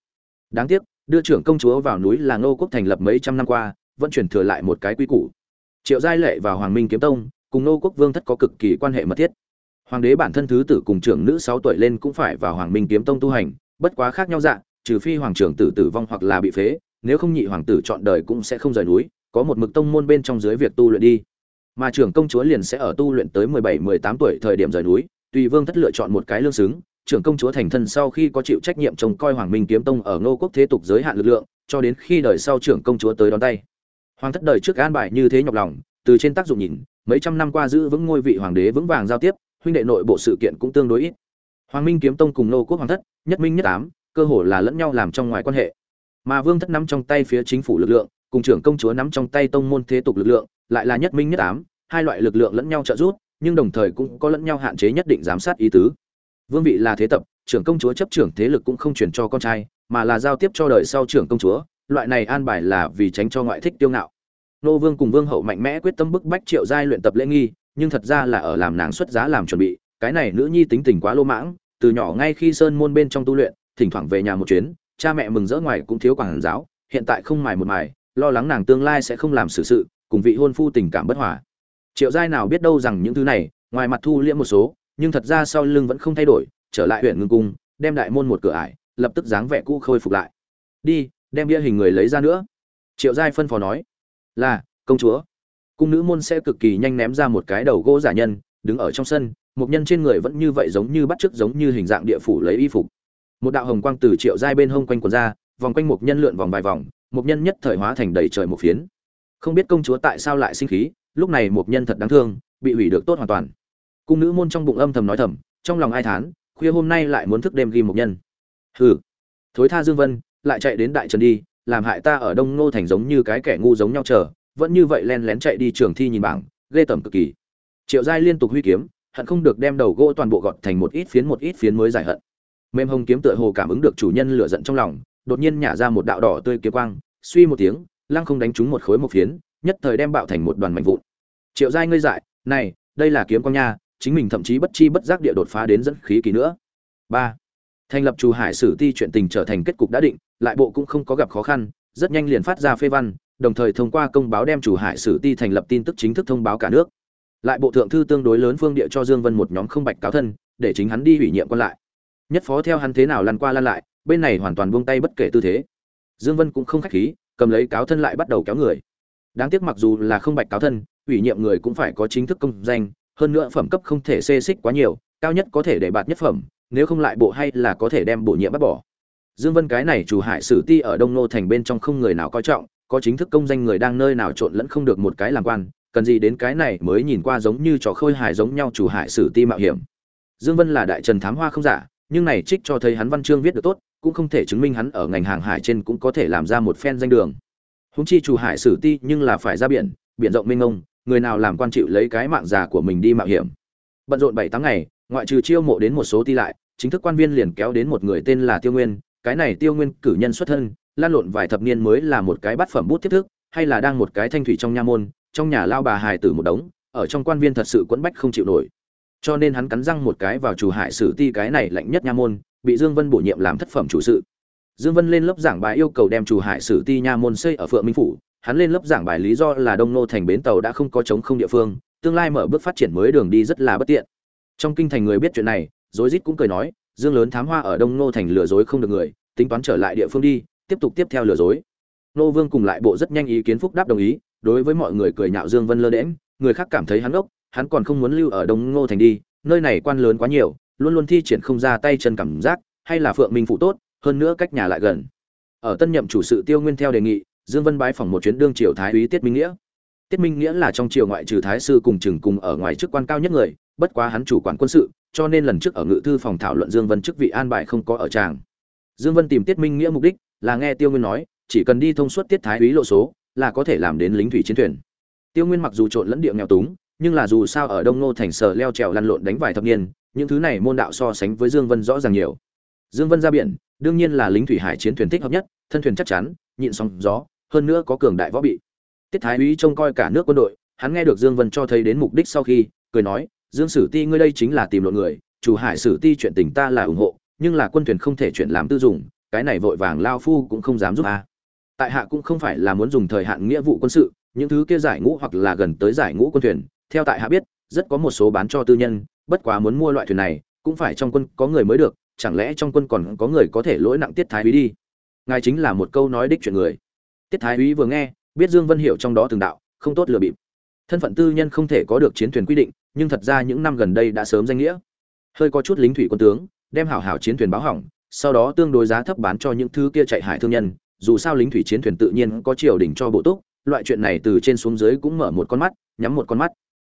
Đáng tiếc, đưa trưởng công chúa vào núi là nô quốc thành lập mấy trăm năm qua, vẫn truyền thừa lại một cái quy củ. Triệu giai lệ vào hoàng minh kiếm tông, cùng nô quốc vương thất có cực kỳ quan hệ mật thiết hoàng đế bản thân thứ tử cùng trưởng nữ sáu tuổi lên cũng phải vào hoàng minh kiếm tông tu hành, bất quá khác nhau dạng, trừ phi hoàng trưởng tử tử vong hoặc là bị phế, nếu không nhị hoàng tử chọn đời cũng sẽ không rời núi, có một mực tông môn bên trong dưới việc tu luyện đi. Mà trưởng công chúa liền sẽ ở tu luyện tới mười bảy, mười tám tuổi thời điểm rời núi, tùy vương thất lựa chọn một cái lương xứng, trưởng công chúa thành thân sau khi có chịu trách nhiệm trông coi hoàng minh kiếm tông ở ngô quốc thế tục giới hạn lực lượng, cho đến khi đời sau trưởng công chúa tới đón tay. Hoàng thất đời trước an bài như thế nhọc lòng, từ trên tác dụng nhìn, mấy trăm năm qua giữ vững ngôi vị hoàng đế vững vàng giao tiếp huynh đệ nội bộ sự kiện cũng tương đối ít. Hoàng minh kiếm tông cùng nô quốc hoàng thất, nhất minh nhất ám, cơ hồ là lẫn nhau làm trong ngoài quan hệ. Mà vương thất nắm trong tay phía chính phủ lực lượng, cùng trưởng công chúa nắm trong tay tông môn thế tục lực lượng, lại là nhất minh nhất ám, hai loại lực lượng lẫn nhau trợ giúp, nhưng đồng thời cũng có lẫn nhau hạn chế nhất định giám sát ý tứ. Vương vị là thế tập, trưởng công chúa chấp trưởng thế lực cũng không chuyển cho con trai, mà là giao tiếp cho đời sau trưởng công chúa, loại này an bài là vì tránh cho ngoại thích tiêu ngạo. Nô vương cùng vương hậu mạnh mẽ quyết tâm bức bách triệu giai luyện tập lễ nghi nhưng thật ra là ở làm nàng xuất giá làm chuẩn bị, cái này nữ nhi tính tình quá lô mãng, từ nhỏ ngay khi sơn môn bên trong tu luyện, thỉnh thoảng về nhà một chuyến, cha mẹ mừng rỡ ngoài cũng thiếu quản giáo, hiện tại không mài một mài, lo lắng nàng tương lai sẽ không làm xử sự, cùng vị hôn phu tình cảm bất hòa. Triệu giai nào biết đâu rằng những thứ này, ngoài mặt thu liễm một số, nhưng thật ra sau lưng vẫn không thay đổi, trở lại huyện ngưng cung, đem đại môn một cửa ải, lập tức dáng vẻ cũ khôi phục lại. Đi, đem bia hình người lấy ra nữa. Triệu giai phân phó nói. Là, công chúa cung nữ môn sẽ cực kỳ nhanh ném ra một cái đầu gỗ giả nhân, đứng ở trong sân, một nhân trên người vẫn như vậy giống như bắt chước giống như hình dạng địa phủ lấy y phục. Một đạo hồng quang từ triệu giai bên hông quanh quần ra, vòng quanh một nhân lượn vòng vài vòng, một nhân nhất thời hóa thành đầy trời một phiến. Không biết công chúa tại sao lại sinh khí, lúc này một nhân thật đáng thương, bị hủy được tốt hoàn toàn. Cung nữ môn trong bụng âm thầm nói thầm, trong lòng ai thán, khuya hôm nay lại muốn thức đêm ghi một nhân. Hừ. Thối tha dương vân, lại chạy đến đại trần đi, làm hại ta ở đông ngô thành giống như cái kẻ ngu giống nhau chờ vẫn như vậy len lén chạy đi trường thi nhìn bảng, ghê tởm cực kỳ. Triệu giai liên tục huy kiếm, hận không được đem đầu gỗ toàn bộ gọt thành một ít phiến một ít phiến mới giải hận. Mềm hồng kiếm tựa hồ cảm ứng được chủ nhân lửa giận trong lòng, đột nhiên nhả ra một đạo đỏ tươi kiếm quang, suy một tiếng, lăng không đánh trúng một khối một phiến, nhất thời đem bạo thành một đoàn mạnh vụn. Triệu giai ngây dại, này, đây là kiếm quang nha, chính mình thậm chí bất chi bất giác địa đột phá đến dẫn khí kỳ nữa. Ba. Thành lập chủ hải sử ti chuyện tình trở thành kết cục đã định, lại bộ cũng không có gặp khó khăn, rất nhanh liền phát ra phê văn đồng thời thông qua công báo đem chủ hải sử ti thành lập tin tức chính thức thông báo cả nước. Lại bộ thượng thư tương đối lớn phương địa cho dương vân một nhóm không bạch cáo thân, để chính hắn đi ủy nhiệm quan lại. Nhất phó theo hắn thế nào lăn qua lăn lại, bên này hoàn toàn buông tay bất kể tư thế. Dương vân cũng không khách khí, cầm lấy cáo thân lại bắt đầu kéo người. Đáng tiếc mặc dù là không bạch cáo thân, ủy nhiệm người cũng phải có chính thức công danh, hơn nữa phẩm cấp không thể xê xích quá nhiều, cao nhất có thể để bạt nhất phẩm, nếu không lại bộ hay là có thể đem bổ nhiệm bắt bỏ. Dương vân cái này chủ hại sử ti ở đông nô thành bên trong không người nào coi trọng có chính thức công danh người đang nơi nào trộn lẫn không được một cái làm quan, cần gì đến cái này mới nhìn qua giống như trò khôi hài giống nhau chủ hại sử ti mạo hiểm. Dương vân là đại trần thám hoa không giả, nhưng này trích cho thấy hắn văn chương viết được tốt, cũng không thể chứng minh hắn ở ngành hàng hải trên cũng có thể làm ra một phen danh đường. Húng chi chủ hải sử ti nhưng là phải ra biển biển rộng mênh mông, người nào làm quan chịu lấy cái mạng già của mình đi mạo hiểm. Bận rộn bảy tháng ngày, ngoại trừ chiêu mộ đến một số ti lại, chính thức quan viên liền kéo đến một người tên là tiêu nguyên, cái này tiêu nguyên cử nhân xuất thân lan lộn vài thập niên mới là một cái bát phẩm bút tiếp thức, hay là đang một cái thanh thủy trong nha môn, trong nhà lao bà hài tử một đống, ở trong quan viên thật sự quẫn bách không chịu nổi. Cho nên hắn cắn răng một cái vào chủ hại sử ti cái này lạnh nhất nha môn, bị dương vân bổ nhiệm làm thất phẩm chủ sự. Dương vân lên lớp giảng bài yêu cầu đem chủ hại sử ti nha môn xây ở phượng minh phủ, hắn lên lớp giảng bài lý do là đông nô thành bến tàu đã không có chống không địa phương, tương lai mở bước phát triển mới đường đi rất là bất tiện. Trong kinh thành người biết chuyện này, rối rít cũng cười nói, dương lớn thám hoa ở đông nô thành lừa dối không được người, tính toán trở lại địa phương đi tiếp tục tiếp theo lừa dối. Nô vương cùng lại bộ rất nhanh ý kiến phúc đáp đồng ý, đối với mọi người cười nhạo dương vân lơ đễm người khác cảm thấy hắn ốc hắn còn không muốn lưu ở đông ngô thành đi, nơi này quan lớn quá nhiều, luôn luôn thi triển không ra tay chân cảm giác, hay là phượng minh phụ tốt, hơn nữa cách nhà lại gần. Ở tân nhậm chủ sự tiêu nguyên theo đề nghị, dương vân bái phỏng một chuyến đương triều thái úy tiết minh nghĩa. Tiết minh nghĩa là trong triều ngoại trừ thái sư cùng chừng cùng ở ngoài chức quan cao nhất người, bất quá hắn chủ quản quân sự, cho nên lần trước ở ngự thư phòng thảo luận dương vân chức vị an bài không có ở tràng. Dương vân tìm tiết minh nghĩa mục đích là nghe tiêu nguyên nói, chỉ cần đi thông suốt tiết thái úy lộ số, là có thể làm đến lính thủy chiến thuyền. Tiêu nguyên mặc dù trộn lẫn địa nghèo túng, nhưng là dù sao ở đông nô thành sở leo trèo lăn lộn đánh vài thập niên, những thứ này môn đạo so sánh với dương vân rõ ràng nhiều. Dương vân ra biển, đương nhiên là lính thủy hải chiến thuyền thích hợp nhất, thân thuyền chắc chắn, nhịn sóng gió, hơn nữa có cường đại võ bị. Tiết thái úy trông coi cả nước quân đội, hắn nghe được dương vân cho thấy đến mục đích sau khi, cười nói, dương sử ti ngươi đây chính là tìm lộn người, chủ hải sử ti chuyện tình ta là ủng hộ, nhưng là quân thuyền không thể chuyển làm tư dùng cái này vội vàng lao phu cũng không dám giúp a. Tại hạ cũng không phải là muốn dùng thời hạn nghĩa vụ quân sự, những thứ kia giải ngũ hoặc là gần tới giải ngũ quân thuyền, theo tại hạ biết, rất có một số bán cho tư nhân, bất quá muốn mua loại thuyền này, cũng phải trong quân có người mới được, chẳng lẽ trong quân còn có người có thể lỗi nặng tiết thái úy đi? Ngài chính là một câu nói đích chuyện người. Tiết thái úy vừa nghe, biết dương vân hiểu trong đó từng đạo, không tốt lừa bịp. Thân phận tư nhân không thể có được chiến thuyền quy định, nhưng thật ra những năm gần đây đã sớm danh nghĩa. Hơi có chút lính thủy quân tướng, đem hảo hảo chiến thuyền báo hỏng sau đó tương đối giá thấp bán cho những thứ kia chạy hải thương nhân, dù sao lính thủy chiến thuyền tự nhiên có triều đình cho bộ túc, loại chuyện này từ trên xuống dưới cũng mở một con mắt, nhắm một con mắt.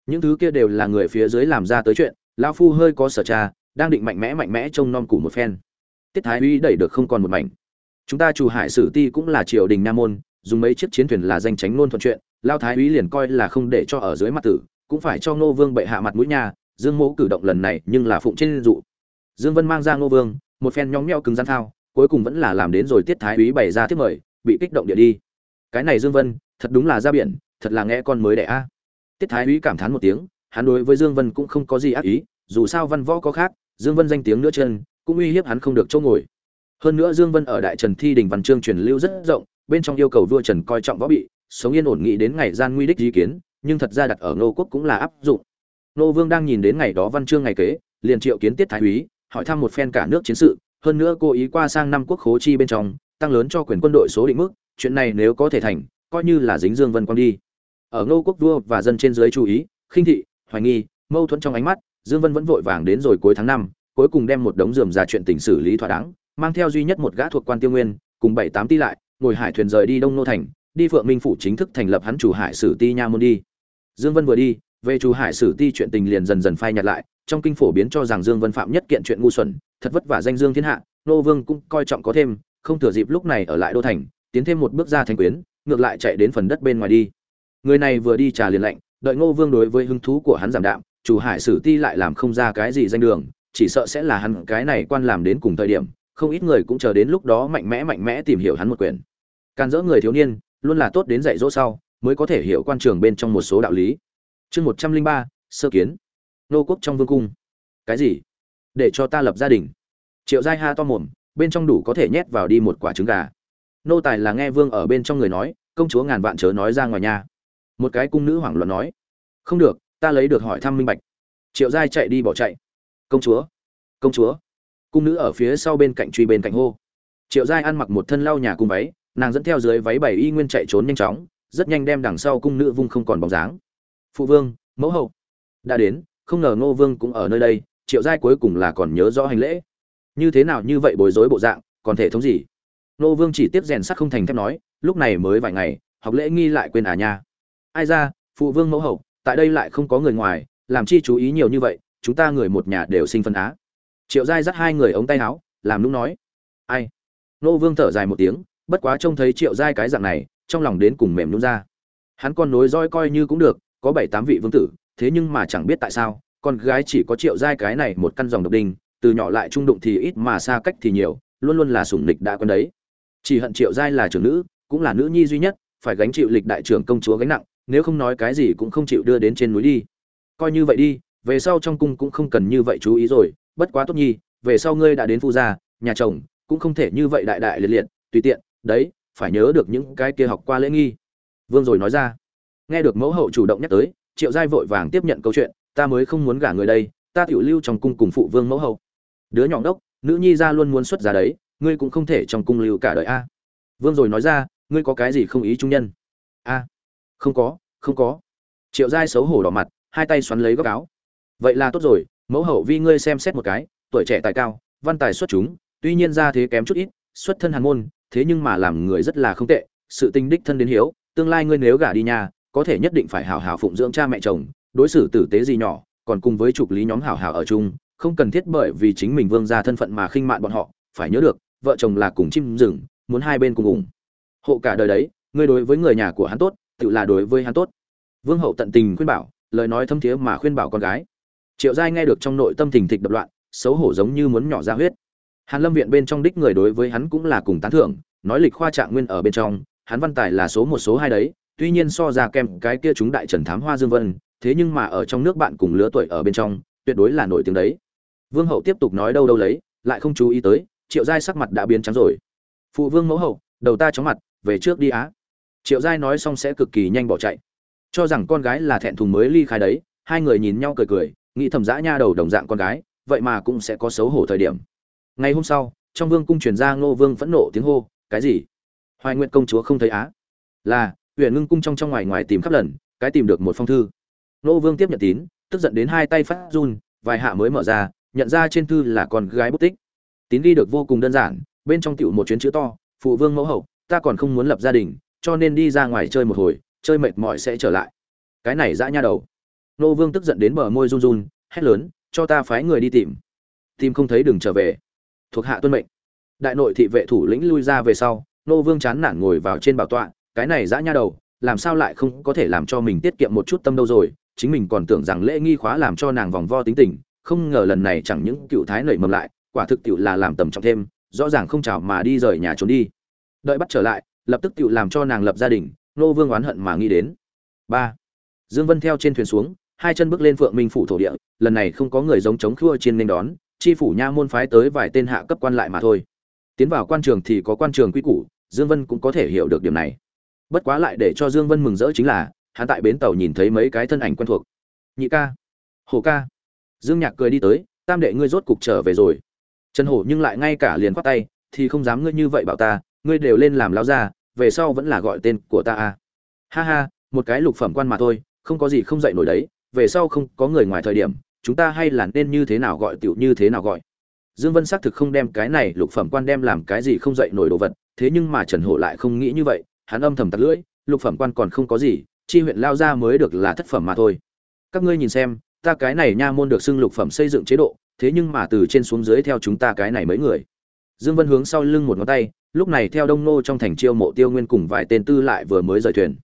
Những thứ kia đều là người phía dưới làm ra tới chuyện, lão phu hơi có sở tra đang định mạnh mẽ mạnh mẽ trông nom củ một phen. Tiết thái uy đẩy được không còn một mảnh. Chúng ta chủ hải sử ti cũng là triều đình nam môn, dùng mấy chiếc chiến thuyền là danh tránh luôn thuận chuyện lao thái úy liền coi là không để cho ở dưới mặt tử, cũng phải cho ngô vương bệ hạ mặt mũi nhà dương mẫu cử động lần này nhưng là phụng trên dụ. Dương vân mang ra ngô vương một phen nhóng nheo cứng gian thao, cuối cùng vẫn là làm đến rồi tiết thái úy bày ra tiếp mời, bị kích động địa đi. Cái này dương vân, thật đúng là ra biển, thật là nghe con mới đẻ a. Tiết thái úy cảm thán một tiếng, hắn đối với dương vân cũng không có gì ác ý, dù sao văn võ có khác, dương vân danh tiếng nữa chân, cũng uy hiếp hắn không được chỗ ngồi. Hơn nữa dương vân ở đại trần thi đình văn chương truyền lưu rất rộng, bên trong yêu cầu vua trần coi trọng võ bị, sống yên ổn nghĩ đến ngày gian nguy đích ý kiến, nhưng thật ra đặt ở ngô quốc cũng là áp dụng. Nô vương đang nhìn đến ngày đó văn chương ngày kế, liền triệu kiến tiết thái úy hỏi thăm một phen cả nước chiến sự, hơn nữa cố ý qua sang năm quốc khố chi bên trong, tăng lớn cho quyền quân đội số định mức, chuyện này nếu có thể thành, coi như là dính dương vân quang đi. Ở ngô quốc vua và dân trên dưới chú ý, khinh thị, hoài nghi, mâu thuẫn trong ánh mắt, dương vân vẫn vội vàng đến rồi cuối tháng năm, cuối cùng đem một đống dườm rà chuyện tình xử lý thỏa đáng, mang theo duy nhất một gã thuộc quan tiêu nguyên, cùng bảy tám ti lại, ngồi hải thuyền rời đi đông nô thành, đi phượng minh phủ chính thức thành lập hắn chủ hải sử ti nha môn đi. Dương vân vừa đi, về chủ hải sử ti chuyện tình liền dần dần phai nhạt lại trong kinh phổ biến cho rằng dương vân phạm nhất kiện chuyện ngu xuẩn, thật vất vả danh dương thiên hạ, nô vương cũng coi trọng có thêm, không thừa dịp lúc này ở lại đô thành, tiến thêm một bước ra thành quyến, ngược lại chạy đến phần đất bên ngoài đi. Người này vừa đi trà liền lạnh, đợi ngô vương đối với hứng thú của hắn giảm đạm, chủ hải sử ti lại làm không ra cái gì danh đường, chỉ sợ sẽ là hắn cái này quan làm đến cùng thời điểm, không ít người cũng chờ đến lúc đó mạnh mẽ mạnh mẽ tìm hiểu hắn một quyền. Can dỡ người thiếu niên, luôn là tốt đến dạy dỗ sau, mới có thể hiểu quan trường bên trong một số đạo lý. Chương một trăm linh ba, sơ kiến nô quốc trong vương cung. Cái gì? Để cho ta lập gia đình. Triệu giai ha to mồm, bên trong đủ có thể nhét vào đi một quả trứng gà. Nô tài là nghe vương ở bên trong người nói, công chúa ngàn vạn chớ nói ra ngoài nhà một cái cung nữ hoảng loạn nói, không được, ta lấy được hỏi thăm minh bạch. Triệu giai chạy đi bỏ chạy. Công chúa công chúa. Cung nữ ở phía sau bên cạnh truy bên cạnh hô. Triệu giai ăn mặc một thân lau nhà cung váy, nàng dẫn theo dưới váy bảy y nguyên chạy trốn nhanh chóng, rất nhanh đem đằng sau cung nữ vung không còn bóng dáng. Phụ vương, mẫu hậu, đã đến không ngờ ngô vương cũng ở nơi đây, triệu giai cuối cùng là còn nhớ rõ hành lễ. Như thế nào như vậy bối rối bộ dạng, còn thể thống gì? Ngô vương chỉ tiếp rèn sắt không thành thép nói, lúc này mới vài ngày, học lễ nghi lại quên à nha. Ai ra, phụ vương mẫu hậu, tại đây lại không có người ngoài, làm chi chú ý nhiều như vậy, chúng ta người một nhà đều sinh phân á. Triệu giai dắt hai người ống tay áo, làm lúc nói. Ai? Ngô vương thở dài một tiếng, bất quá trông thấy triệu giai cái dạng này, trong lòng đến cùng mềm nhún ra. Hắn còn nối roi coi như cũng được, có bảy tám vị vương tử thế nhưng mà chẳng biết tại sao, con gái chỉ có triệu giai cái này một căn dòng độc đinh, từ nhỏ lại trung đụng thì ít mà xa cách thì nhiều, luôn luôn là sủng lịch đã quen đấy. Chỉ hận triệu giai là trưởng nữ, cũng là nữ nhi duy nhất, phải gánh chịu lịch đại trưởng công chúa gánh nặng, nếu không nói cái gì cũng không chịu đưa đến trên núi đi. Coi như vậy đi, về sau trong cung cũng không cần như vậy chú ý rồi, bất quá tốt nhi, về sau ngươi đã đến phu gia, nhà chồng cũng không thể như vậy đại đại liệt liệt, tùy tiện, đấy, phải nhớ được những cái kia học qua lễ nghi. Vương rồi nói ra. Nghe được mẫu hậu chủ động nhắc tới triệu giai vội vàng tiếp nhận câu chuyện, ta mới không muốn gả người đây, ta tiểu lưu trong cung cùng phụ vương mẫu hậu. Đứa nhỏ đốc nữ nhi ra luôn muốn xuất giá đấy, ngươi cũng không thể trong cung lưu cả đời a. Vương rồi nói ra, ngươi có cái gì không ý trung nhân? A, không có không có. Triệu giai xấu hổ đỏ mặt, hai tay xoắn lấy góc áo. Vậy là tốt rồi, mẫu hậu vi ngươi xem xét một cái, tuổi trẻ tài cao, văn tài xuất chúng, tuy nhiên ra thế kém chút ít, xuất thân hàn môn, thế nhưng mà làm người rất là không tệ, sự tinh đích thân đến hiếu, tương lai ngươi nếu gả đi nhà có thể nhất định phải hảo hảo phụng dưỡng cha mẹ chồng, đối xử tử tế gì nhỏ, còn cùng với trục lý nhóm hảo hảo ở chung, không cần thiết bởi vì chính mình vương ra thân phận mà khinh mạn bọn họ, phải nhớ được, vợ chồng là cùng chim rừng, muốn hai bên cùng ủng. Hộ cả đời đấy, ngươi đối với người nhà của hắn tốt, tự là đối với hắn tốt. Vương hậu tận tình khuyên bảo, lời nói thâm thiế mà khuyên bảo con gái. Triệu giai nghe được trong nội tâm thình thịch đập loạn, xấu hổ giống như muốn nhỏ ra huyết. Hàn lâm viện bên trong đích người đối với hắn cũng là cùng tán thưởng, nói lịch khoa trạng nguyên ở bên trong, hắn văn tài là số một số hai đấy tuy nhiên so ra kem cái kia chúng đại trần thám hoa dương vân, thế nhưng mà ở trong nước bạn cùng lứa tuổi ở bên trong, tuyệt đối là nổi tiếng đấy. Vương hậu tiếp tục nói đâu đâu lấy, lại không chú ý tới, triệu giai sắc mặt đã biến trắng rồi. Phụ vương mẫu hậu, đầu ta chóng mặt, về trước đi á. Triệu giai nói xong sẽ cực kỳ nhanh bỏ chạy. Cho rằng con gái là thẹn thùng mới ly khai đấy, hai người nhìn nhau cười cười, nghĩ thầm dã nha đầu đồng dạng con gái, vậy mà cũng sẽ có xấu hổ thời điểm. Ngày hôm sau, trong vương cung truyền ra ngô vương phẫn nộ tiếng hô, cái gì? Hoài nguyện công chúa không thấy á? Là huyện ngưng cung trong trong ngoài ngoài tìm khắp lần, cái tìm được một phong thư. Nô vương tiếp nhận tín, tức giận đến hai tay phát run, vài hạ mới mở ra, nhận ra trên thư là con gái bút tích. Tín ghi được vô cùng đơn giản, bên trong tiểu một chuyến chữ to, phụ vương mẫu hậu, ta còn không muốn lập gia đình, cho nên đi ra ngoài chơi một hồi, chơi mệt mỏi sẽ trở lại. Cái này dã nha đầu. Nô vương tức giận đến bờ môi run run, hét lớn, cho ta phái người đi tìm. Tìm không thấy đừng trở về. Thuộc hạ tuân mệnh. Đại nội thị vệ thủ lĩnh lui ra về sau, nô vương chán nản ngồi vào trên bảo tọa cái này dã nha đầu, làm sao lại không có thể làm cho mình tiết kiệm một chút tâm đâu rồi? Chính mình còn tưởng rằng lễ nghi khóa làm cho nàng vòng vo tính tình, không ngờ lần này chẳng những cựu thái nảy mầm lại, quả thực tiệu là làm tầm trọng thêm, rõ ràng không chào mà đi rời nhà trốn đi. Đợi bắt trở lại, lập tức tiệu làm cho nàng lập gia đình, nô vương oán hận mà nghĩ đến. Ba. Dương vân theo trên thuyền xuống, hai chân bước lên phượng minh phủ thổ địa, lần này không có người giống chống khua trên nên đón, chi phủ nha môn phái tới vài tên hạ cấp quan lại mà thôi. Tiến vào quan trường thì có quan trường quy củ, dương vân cũng có thể hiểu được điểm này bất quá lại để cho dương vân mừng rỡ chính là, hắn tại bến tàu nhìn thấy mấy cái thân ảnh quen thuộc. Nhị ca. Hồ ca. Dương nhạc cười đi tới, tam đệ ngươi rốt cục trở về rồi. Trần hổ nhưng lại ngay cả liền khoát tay, thì không dám ngươi như vậy bảo ta, ngươi đều lên làm lão gia, về sau vẫn là gọi tên của ta à. Ha ha, một cái lục phẩm quan mà thôi, không có gì không dạy nổi đấy, về sau không có người ngoài thời điểm, chúng ta hay là nên như thế nào gọi tiểu như thế nào gọi. Dương vân xác thực không đem cái này lục phẩm quan đem làm cái gì không dạy nổi đồ vật, thế nhưng mà trần hổ lại không nghĩ như vậy hắn âm thầm tặc lưỡi, lục phẩm quan còn không có gì, chi huyện lao ra mới được là thất phẩm mà thôi. Các ngươi nhìn xem, ta cái này nha môn được xưng lục phẩm xây dựng chế độ, thế nhưng mà từ trên xuống dưới theo chúng ta cái này mấy người. Dương vân hướng sau lưng một ngón tay, lúc này theo đông nô trong thành chiêu mộ tiêu nguyên cùng vài tên tư lại vừa mới rời thuyền.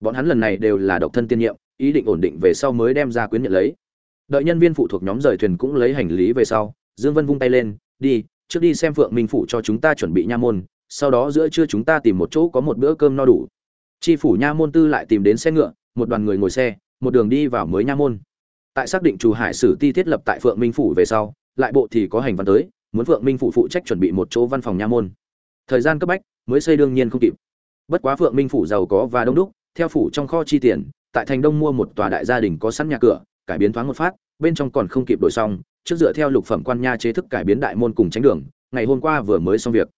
Bọn hắn lần này đều là độc thân tiên nhiệm, ý định ổn định về sau mới đem ra quyến nhận lấy. Đợi nhân viên phụ thuộc nhóm rời thuyền cũng lấy hành lý về sau, dương vân vung tay lên, đi, trước đi xem phượng minh phụ cho chúng ta chuẩn bị nha môn sau đó giữa trưa chúng ta tìm một chỗ có một bữa cơm no đủ. Tri phủ nha môn tư lại tìm đến xe ngựa, một đoàn người ngồi xe, một đường đi vào mới nha môn. Tại xác định chủ hải sử ti thiết lập tại phượng minh phủ về sau, lại bộ thì có hành văn tới, muốn phượng minh phủ phụ trách chuẩn bị một chỗ văn phòng nha môn. Thời gian cấp bách, mới xây đương nhiên không kịp. Bất quá phượng minh phủ giàu có và đông đúc, theo phủ trong kho chi tiền, tại thành đông mua một tòa đại gia đình có sẵn nhà cửa, cải biến thoáng một phát, bên trong còn không kịp đổi xong, trước dựa theo lục phẩm quan nha chế thức cải biến đại môn cùng tránh đường, ngày hôm qua vừa mới xong việc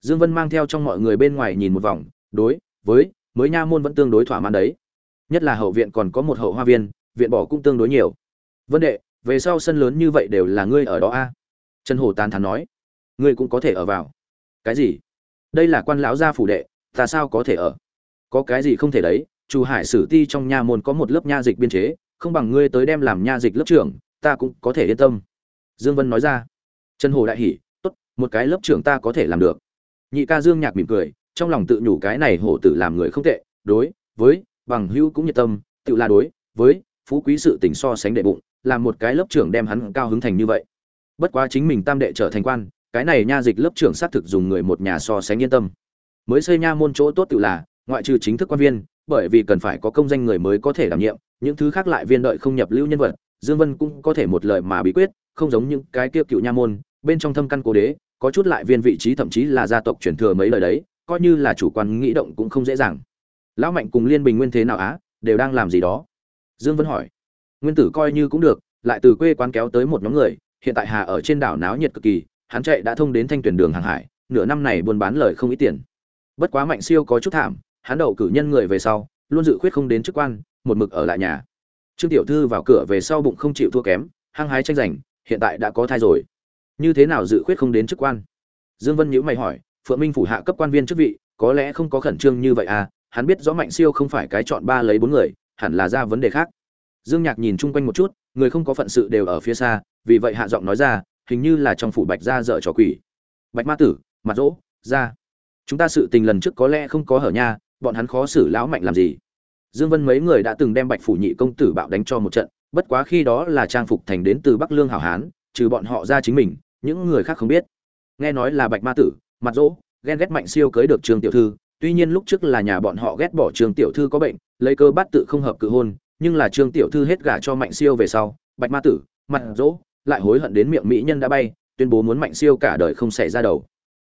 dương vân mang theo trong mọi người bên ngoài nhìn một vòng, đối với mới nha môn vẫn tương đối thỏa mãn đấy. Nhất là hậu viện còn có một hậu hoa viên, viện bỏ cũng tương đối nhiều. Vân đệ, về sau sân lớn như vậy đều là ngươi ở đó a? Trần hổ tán thán nói. Ngươi cũng có thể ở vào. Cái gì? Đây là quan lão gia phủ đệ, ta sao có thể ở? Có cái gì không thể đấy? Chu hải sử ti trong nha môn có một lớp nha dịch biên chế, không bằng ngươi tới đem làm nha dịch lớp trưởng, ta cũng có thể yên tâm. Dương vân nói ra. Trần Hổ đại hỉ, tốt, một cái lớp trưởng ta có thể làm được nhị ca dương nhạc mỉm cười, trong lòng tự nhủ cái này hổ tử làm người không tệ, đối với bằng hữu cũng nhiệt tâm, tự là đối với phú quý sự tình so sánh đệ bụng làm một cái lớp trưởng đem hắn cao hứng thành như vậy. Bất quá chính mình tam đệ trở thành quan, cái này nha dịch lớp trưởng xác thực dùng người một nhà so sánh yên tâm. Mới xây nha môn chỗ tốt tự là, ngoại trừ chính thức quan viên, bởi vì cần phải có công danh người mới có thể đảm nhiệm, những thứ khác lại viên đợi không nhập lưu nhân vật, dương vân cũng có thể một lời mà bí quyết, không giống những cái kia cựu nha môn, bên trong thâm căn cố đế có chút lại viên vị trí thậm chí là gia tộc truyền thừa mấy lời đấy, coi như là chủ quan nghĩ động cũng không dễ dàng. Lão mạnh cùng liên bình nguyên thế nào á, đều đang làm gì đó? Dương vân hỏi. Nguyên tử coi như cũng được, lại từ quê quán kéo tới một nhóm người, hiện tại hà ở trên đảo náo nhiệt cực kỳ, hắn chạy đã thông đến thanh tuyển đường hàng hải, nửa năm này buôn bán lời không ít tiền. Bất quá mạnh siêu có chút thảm, hắn đậu cử nhân người về sau, luôn dự khuyết không đến chức quan, một mực ở lại nhà. Trương tiểu thư vào cửa về sau bụng không chịu thua kém, hăng hái tranh giành, hiện tại đã có thai rồi như thế nào dự khuyết không đến chức quan? Dương vân nhữ mày hỏi, phượng minh phủ hạ cấp quan viên chức vị, có lẽ không có khẩn trương như vậy à hắn biết rõ mạnh siêu không phải cái chọn ba lấy bốn người, hẳn là ra vấn đề khác. Dương nhạc nhìn chung quanh một chút, người không có phận sự đều ở phía xa, vì vậy hạ giọng nói ra, hình như là trong phủ bạch gia dở trò quỷ. Bạch ma tử, mặt rỗ, ra. Chúng ta sự tình lần trước có lẽ không có hở nha, bọn hắn khó xử lão mạnh làm gì? Dương vân mấy người đã từng đem bạch phủ nhị công tử bạo đánh cho một trận, bất quá khi đó là trang phục thành đến từ bắc lương hảo hán, trừ bọn họ ra chính mình những người khác không biết. Nghe nói là bạch ma tử mặt dỗ, ghen ghét mạnh siêu cưới được trương tiểu thư tuy nhiên lúc trước là nhà bọn họ ghét bỏ trương tiểu thư có bệnh lấy cơ bắt tự không hợp cự hôn nhưng là trương tiểu thư hết gả cho mạnh siêu về sau bạch ma tử mặt dỗ, lại hối hận đến miệng mỹ nhân đã bay tuyên bố muốn mạnh siêu cả đời không xảy ra đầu.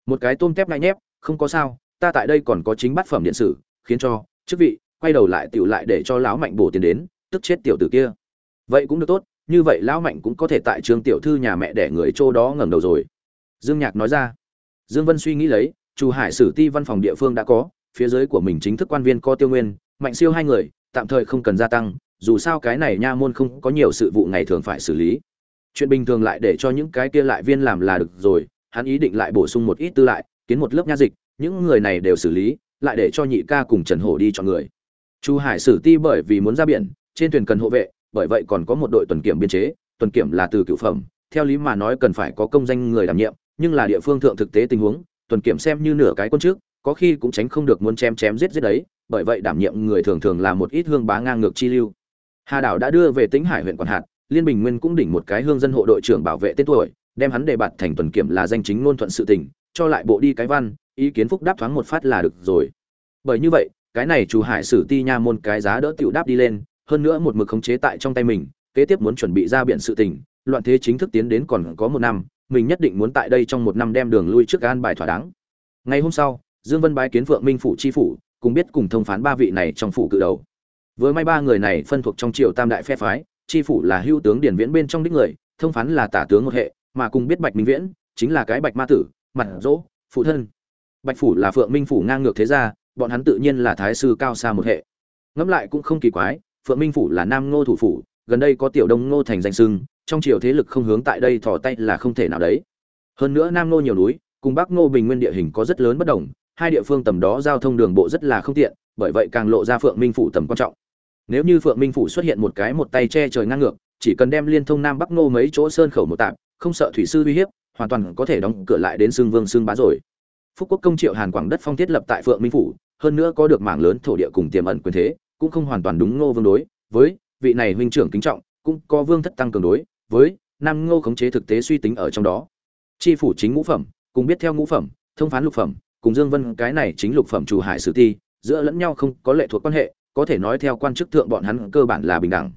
Một cái tôm tép ngay nhép không có sao ta tại đây còn có chính bát phẩm điện sử khiến cho chức vị quay đầu lại tiểu lại để cho lão mạnh bổ tiền đến tức chết tiểu tử kia. Vậy cũng được tốt như vậy lão mạnh cũng có thể tại trường tiểu thư nhà mẹ để người chỗ đó ngẩng đầu rồi. Dương nhạc nói ra. Dương vân suy nghĩ lấy chu hải sử ti văn phòng địa phương đã có, phía dưới của mình chính thức quan viên co tiêu nguyên, mạnh siêu hai người, tạm thời không cần gia tăng, dù sao cái này nha môn không có nhiều sự vụ ngày thường phải xử lý. Chuyện bình thường lại để cho những cái kia lại viên làm là được rồi, hắn ý định lại bổ sung một ít tư lại, kiến một lớp nha dịch, những người này đều xử lý, lại để cho nhị ca cùng trần hổ đi chọn người. Chu hải sử ti bởi vì muốn ra biển, trên thuyền cần hộ vệ bởi vậy còn có một đội tuần kiểm biên chế, tuần kiểm là từ cựu phẩm, theo lý mà nói cần phải có công danh người đảm nhiệm, nhưng là địa phương thượng thực tế tình huống, tuần kiểm xem như nửa cái quân trước, có khi cũng tránh không được muốn chém chém giết giết đấy, bởi vậy đảm nhiệm người thường thường là một ít hương bá ngang ngược chi lưu. Hà đảo đã đưa về Tĩnh hải huyện quản hạt, liên bình nguyên cũng đỉnh một cái hương dân hộ đội trưởng bảo vệ tên tuổi, đem hắn đề bạt thành tuần kiểm là danh chính ngôn thuận sự tình, cho lại bộ đi cái văn, ý kiến phúc đáp thoáng một phát là được rồi. Bởi như vậy, cái này chủ hải sử ti nha môn cái giá đỡ tiểu đáp đi lên hơn nữa một mực khống chế tại trong tay mình, kế tiếp muốn chuẩn bị ra biển sự tình, loạn thế chính thức tiến đến còn có một năm, mình nhất định muốn tại đây trong một năm đem đường lui trước an bài thỏa đáng. Ngày hôm sau, dương vân bái kiến phượng minh phủ chi phủ, cùng biết cùng thông phán ba vị này trong phủ cự đầu. Với may ba người này phân thuộc trong triều tam đại phe phái, chi phủ là hưu tướng điển viễn bên trong đích người, thông phán là tả tướng một hệ, mà cùng biết bạch minh viễn, chính là cái bạch ma tử, mặt dỗ, phụ thân. Bạch phủ là phượng minh phủ ngang ngược thế gia, bọn hắn tự nhiên là thái sư cao xa một hệ. Ngẫm lại cũng không kỳ quái phượng minh phủ là nam ngô thủ phủ, gần đây có tiểu đông ngô thành danh sưng trong triều thế lực không hướng tại đây thò tay là không thể nào đấy. Hơn nữa nam ngô nhiều núi, cùng bắc ngô bình nguyên địa hình có rất lớn bất đồng, hai địa phương tầm đó giao thông đường bộ rất là không tiện, bởi vậy càng lộ ra phượng minh phủ tầm quan trọng. Nếu như phượng minh phủ xuất hiện một cái một tay che trời ngang ngược, chỉ cần đem liên thông nam bắc ngô mấy chỗ sơn khẩu một tạm không sợ thủy sư uy hiếp, hoàn toàn có thể đóng cửa lại đến xương vương xương bá rồi. Phúc quốc công triệu hàn quảng đất phong thiết lập tại phượng minh phủ, hơn nữa có được mảng lớn thổ địa cùng tiềm ẩn quyền thế cũng không hoàn toàn đúng ngô vương đối, với vị này huynh trưởng kính trọng, cũng có vương thất tăng cường đối, với nam ngô khống chế thực tế suy tính ở trong đó. Chi phủ chính ngũ phẩm, cùng biết theo ngũ phẩm, thông phán lục phẩm, cùng dương vân cái này chính lục phẩm chủ hải sử thi, giữa lẫn nhau không có lệ thuộc quan hệ, có thể nói theo quan chức thượng bọn hắn cơ bản là bình đẳng.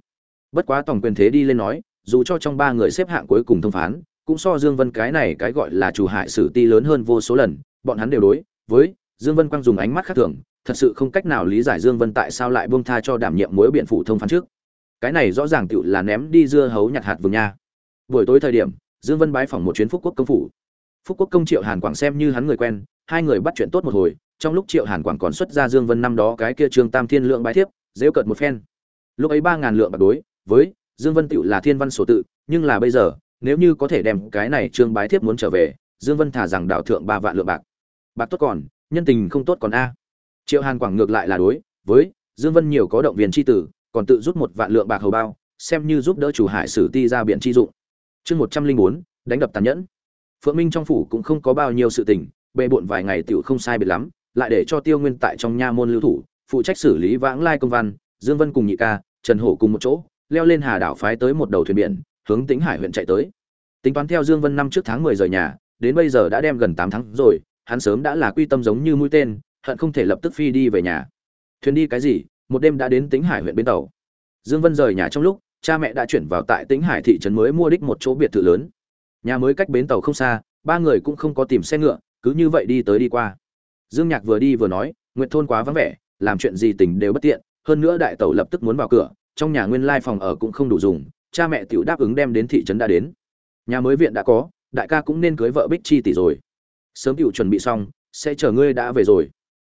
Bất quá tổng quyền thế đi lên nói, dù cho trong ba người xếp hạng cuối cùng thông phán, cũng so dương vân cái này cái gọi là chủ hại sử ti lớn hơn vô số lần, bọn hắn đều đối, với dương vân quang dùng ánh mắt khác thường thật sự không cách nào lý giải dương vân tại sao lại buông tha cho đảm nhiệm mối biện phụ thông phán trước. Cái này rõ ràng tựu là ném đi dưa hấu nhặt hạt vườn nha. Buổi tối thời điểm, dương vân bái phỏng một chuyến phúc quốc công phủ. Phúc quốc công triệu hàn quảng xem như hắn người quen, hai người bắt chuyện tốt một hồi, trong lúc triệu hàn quảng còn xuất ra dương vân năm đó cái kia trương tam thiên lượng bái thiếp dễ cợt một phen. Lúc ấy ba ngàn lượng bạc đối, với dương vân tựu là thiên văn sổ tự, nhưng là bây giờ, nếu như có thể đem cái này trương bái thiếp muốn trở về, dương vân thả rằng đạo thượng ba vạn lượng bạc. Bạc tốt còn, nhân tình không tốt còn a triệu hàn quảng ngược lại là đối, với dương vân nhiều có động viên chi tử, còn tự rút một vạn lượng bạc hầu bao, xem như giúp đỡ chủ hải sử ti ra biển chi dụng. Chương một trăm linh bốn, đánh đập tàn nhẫn. Phượng minh trong phủ cũng không có bao nhiêu sự tình, bề bộn vài ngày tiểu không sai biệt lắm, lại để cho tiêu nguyên tại trong nha môn lưu thủ, phụ trách xử lý vãng lai công văn, dương vân cùng nhị ca, trần hổ cùng một chỗ, leo lên hà đảo phái tới một đầu thuyền biển, hướng tính hải huyện chạy tới. Tính toán theo dương vân năm trước tháng mười rời nhà, đến bây giờ đã đem gần tám tháng rồi, hắn sớm đã là quy tâm giống như mũi tên hận không thể lập tức phi đi về nhà. Thuyền đi cái gì? Một đêm đã đến tính hải huyện bến tàu. Dương vân rời nhà trong lúc, cha mẹ đã chuyển vào tại tính hải thị trấn mới mua đích một chỗ biệt thự lớn. Nhà mới cách bến tàu không xa, ba người cũng không có tìm xe ngựa, cứ như vậy đi tới đi qua. Dương nhạc vừa đi vừa nói nguyện thôn quá vắng vẻ, làm chuyện gì tình đều bất tiện, hơn nữa đại tàu lập tức muốn vào cửa, trong nhà nguyên lai phòng ở cũng không đủ dùng, cha mẹ tiểu đáp ứng đem đến thị trấn đã đến. Nhà mới viện đã có, đại ca cũng nên cưới vợ bích chi tỷ rồi. Sớm tiểu chuẩn bị xong, sẽ chờ ngươi đã về rồi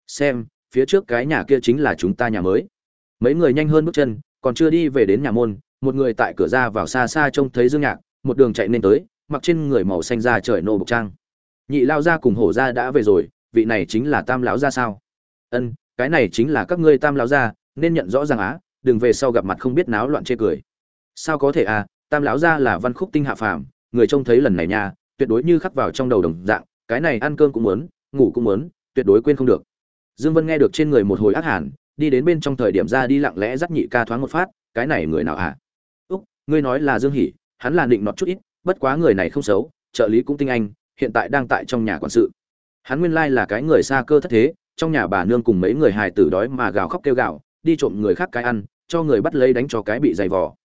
xem, phía trước cái nhà kia chính là chúng ta nhà mới. Mấy người nhanh hơn bước chân, còn chưa đi về đến nhà môn, một người tại cửa ra vào xa xa trông thấy dương nhạc, một đường chạy nên tới, mặc trên người màu xanh da trời nô bộc trang. Nhị lao ra cùng hổ ra đã về rồi, vị này chính là tam lão gia sao? Ân, cái này chính là các ngươi tam lão gia, nên nhận rõ ràng á, đừng về sau gặp mặt không biết náo loạn chê cười. Sao có thể à tam lão gia là văn khúc tinh hạ phàm, người trông thấy lần này nha, tuyệt đối như khắc vào trong đầu đồng dạng, cái này ăn cơm cũng muốn, ngủ cũng muốn, tuyệt đối quên không được dương vân nghe được trên người một hồi ác hàn, đi đến bên trong thời điểm ra đi lặng lẽ dắt nhị ca thoáng một phát, cái này người nào à úc, ngươi nói là dương hỉ hắn là định nọt chút ít, bất quá người này không xấu, trợ lý cũng tinh anh, hiện tại đang tại trong nhà quản sự. Hắn nguyên lai là cái người xa cơ thất thế, trong nhà bà nương cùng mấy người hài tử đói mà gào khóc kêu gào, đi trộm người khác cái ăn, cho người bắt lấy đánh cho cái bị dày vò.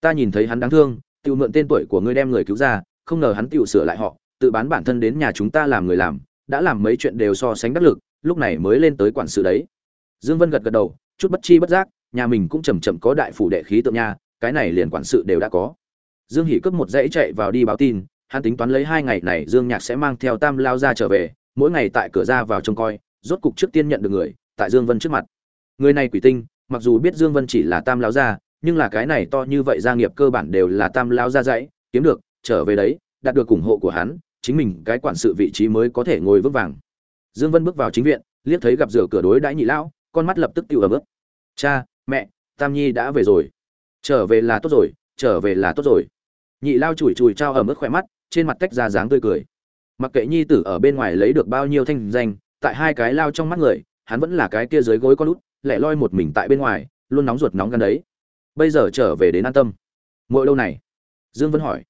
Ta nhìn thấy hắn đáng thương tự mượn tên tuổi của ngươi đem người cứu ra, không ngờ hắn tự sửa lại họ, tự bán bản thân đến nhà chúng ta làm người làm, đã làm mấy chuyện đều so sánh đắc lực lúc này mới lên tới quản sự đấy. Dương vân gật gật đầu, chút bất chi bất giác, nhà mình cũng chầm chậm có đại phủ đệ khí tượng nha, cái này liền quản sự đều đã có. Dương hỉ cướp một dãy chạy vào đi báo tin, hắn tính toán lấy hai ngày này dương nhạc sẽ mang theo tam lao ra trở về, mỗi ngày tại cửa ra vào trông coi, rốt cục trước tiên nhận được người, tại dương vân trước mặt. Người này quỷ tinh, mặc dù biết dương vân chỉ là tam lao gia nhưng là cái này to như vậy gia nghiệp cơ bản đều là tam lao gia dãy, kiếm được, trở về đấy, đạt được ủng hộ của hắn, chính mình cái quản sự vị trí mới có thể ngồi vững vàng dương vân bước vào chính viện, liếc thấy gặp rửa cửa đối đãi nhị lão, con mắt lập tức tiêu ở bước cha, mẹ, tam nhi đã về rồi. Trở về là tốt rồi, trở về là tốt rồi. Nhị lao chùi chùi trao ở mức khỏe mắt, trên mặt tách ra dáng tươi cười. Mặc kệ nhi tử ở bên ngoài lấy được bao nhiêu thanh danh, tại hai cái lao trong mắt người, hắn vẫn là cái kia dưới gối con lút, lẻ loi một mình tại bên ngoài, luôn nóng ruột nóng gan đấy. Bây giờ trở về đến an tâm. Mỗi đâu này? Dương vân hỏi.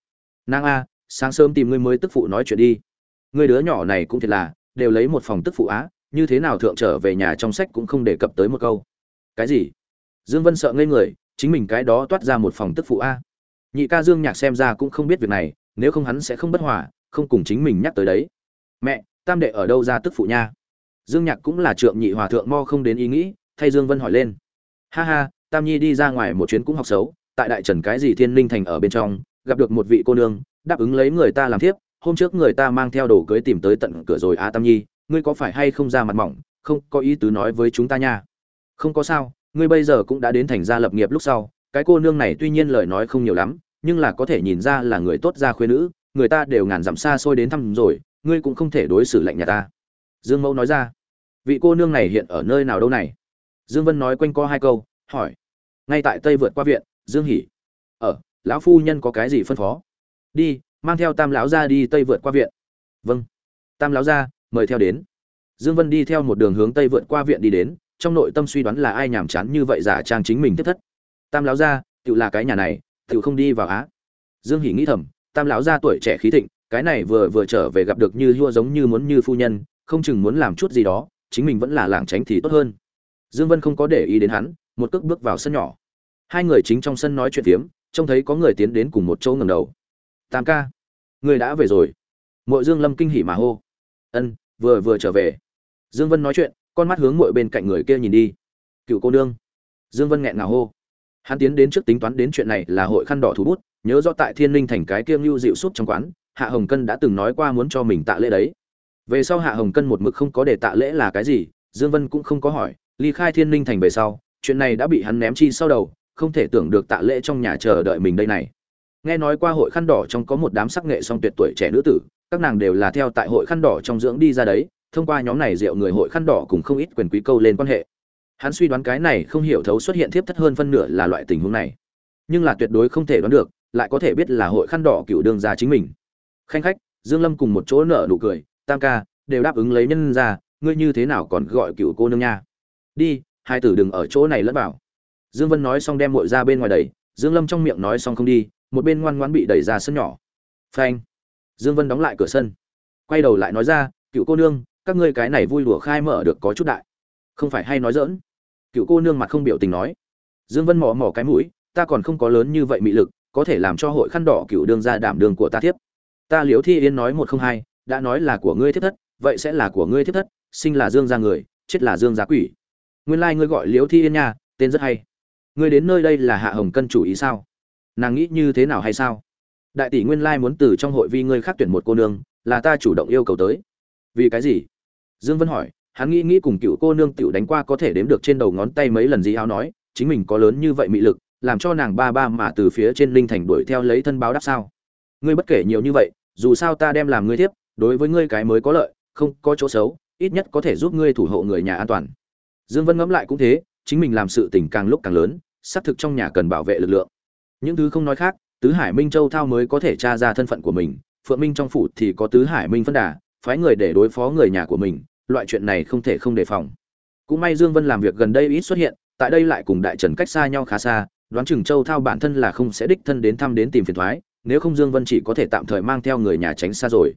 Nang a, sáng sớm tìm ngươi mới tức phụ nói chuyện đi. Ngươi đứa nhỏ này cũng thiệt là đều lấy một phòng tức phụ á, như thế nào thượng trở về nhà trong sách cũng không đề cập tới một câu. Cái gì? Dương vân sợ ngây người, chính mình cái đó toát ra một phòng tức phụ a nhị ca dương nhạc xem ra cũng không biết việc này, nếu không hắn sẽ không bất hòa, không cùng chính mình nhắc tới đấy. Mẹ, tam đệ ở đâu ra tức phụ nha? Dương nhạc cũng là trượng nhị hòa thượng mo không đến ý nghĩ, thay dương vân hỏi lên. Ha ha, tam nhi đi ra ngoài một chuyến cũng học xấu, tại đại trần cái gì thiên linh thành ở bên trong, gặp được một vị cô nương, đáp ứng lấy người ta làm thiếp hôm trước người ta mang theo đồ cưới tìm tới tận cửa rồi a tam nhi, ngươi có phải hay không ra mặt mỏng, không có ý tứ nói với chúng ta nha. Không có sao, ngươi bây giờ cũng đã đến thành gia lập nghiệp lúc sau, cái cô nương này tuy nhiên lời nói không nhiều lắm, nhưng là có thể nhìn ra là người tốt gia khuê nữ, người ta đều ngàn dặm xa xôi đến thăm rồi, ngươi cũng không thể đối xử lạnh nhà ta. Dương mẫu nói ra. Vị cô nương này hiện ở nơi nào đâu này? Dương vân nói quanh co hai câu, hỏi. Ngay tại tây vượt qua viện, dương hỉ ở, lão phu nhân có cái gì phân phó? Đi mang theo tam lão ra đi tây vượt qua viện. Vâng. Tam lão ra mời theo đến. Dương vân đi theo một đường hướng tây vượt qua viện đi đến trong nội tâm suy đoán là ai nhảm chán như vậy giả trang chính mình tiếp thất. Tam lão ra tự là cái nhà này tự không đi vào á. Dương hỉ nghĩ thầm tam lão ra tuổi trẻ khí thịnh cái này vừa vừa trở về gặp được như hua giống như muốn như phu nhân không chừng muốn làm chút gì đó chính mình vẫn là lảng tránh thì tốt hơn. Dương vân không có để ý đến hắn một cước bước vào sân nhỏ. Hai người chính trong sân nói chuyện tiếm, trông thấy có người tiến đến cùng một chỗ ngầm đầu tam ca, người đã về rồi. Mội dương lâm kinh hỉ mà hô. Ân, vừa vừa trở về. Dương vân nói chuyện, con mắt hướng mội bên cạnh người kia nhìn đi. Cựu cô nương. Dương vân nghẹn ngào hô. Hắn tiến đến trước tính toán đến chuyện này là hội khăn đỏ thủ bút, nhớ rõ tại thiên linh thành cái kiêng lưu dịu súp trong quán, hạ hồng cân đã từng nói qua muốn cho mình tạ lễ đấy. Về sau hạ hồng cân một mực không có để tạ lễ là cái gì, dương vân cũng không có hỏi, ly khai thiên linh thành về sau, chuyện này đã bị hắn ném chi sau đầu, không thể tưởng được tạ lễ trong nhà chờ đợi mình đây này nghe nói qua hội khăn đỏ trong có một đám sắc nghệ song tuyệt tuổi trẻ nữ tử các nàng đều là theo tại hội khăn đỏ trong dưỡng đi ra đấy thông qua nhóm này rượu người hội khăn đỏ cùng không ít quyền quý câu lên quan hệ. Hắn suy đoán cái này không hiểu thấu xuất hiện thiếp thất hơn phân nửa là loại tình huống này. Nhưng là tuyệt đối không thể đoán được lại có thể biết là hội khăn đỏ cựu đương gia chính mình. Khanh khách dương lâm cùng một chỗ nở nụ cười tam ca đều đáp ứng lấy nhân ra ngươi như thế nào còn gọi cựu cô nương nha? Đi hai tử đừng ở chỗ này lẫn vào. Dương vân nói xong đem muội ra bên ngoài đầy, dương lâm trong miệng nói xong không đi một bên ngoan ngoãn bị đẩy ra sân nhỏ. Phanh. Dương vân đóng lại cửa sân. Quay đầu lại nói ra, cựu cô nương, các ngươi cái này vui đùa khai mở được có chút đại. Không phải hay nói dỡn cựu cô nương mặt không biểu tình nói. Dương vân mò mò cái mũi, ta còn không có lớn như vậy mị lực, có thể làm cho hội khăn đỏ cựu đương ra đảm đường của ta tiếp. Ta liếu thi yên nói một không hai, đã nói là của ngươi thiết thất, vậy sẽ là của ngươi thiết thất, sinh là dương gia người, chết là dương gia quỷ. Nguyên lai like ngươi gọi liếu thi yên nha, tên rất hay. Ngươi đến nơi đây là hạ hồng cân chủ ý sao? Nàng nghĩ như thế nào hay sao? Đại tỷ nguyên lai muốn từ trong hội vi ngươi khác tuyển một cô nương, là ta chủ động yêu cầu tới. Vì cái gì? Dương vân hỏi, hắn nghĩ nghĩ cùng cựu cô nương tiểu đánh qua có thể đếm được trên đầu ngón tay mấy lần gì áo nói, chính mình có lớn như vậy mị lực, làm cho nàng ba ba mà từ phía trên linh thành đuổi theo lấy thân báo đáp sao? Ngươi bất kể nhiều như vậy, dù sao ta đem làm ngươi tiếp đối với ngươi cái mới có lợi, không có chỗ xấu, ít nhất có thể giúp ngươi thủ hộ người nhà an toàn. Dương vân ngẫm lại cũng thế, chính mình làm sự tình càng lúc càng lớn, xác thực trong nhà cần bảo vệ lực lượng những thứ không nói khác, tứ hải minh châu thao mới có thể tra ra thân phận của mình, phượng minh trong phủ thì có tứ hải minh phân đà, phái người để đối phó người nhà của mình, loại chuyện này không thể không đề phòng. Cũng may dương vân làm việc gần đây ít xuất hiện, tại đây lại cùng đại trần cách xa nhau khá xa, đoán chừng châu thao bản thân là không sẽ đích thân đến thăm đến tìm phiền thoái, nếu không dương vân chỉ có thể tạm thời mang theo người nhà tránh xa rồi.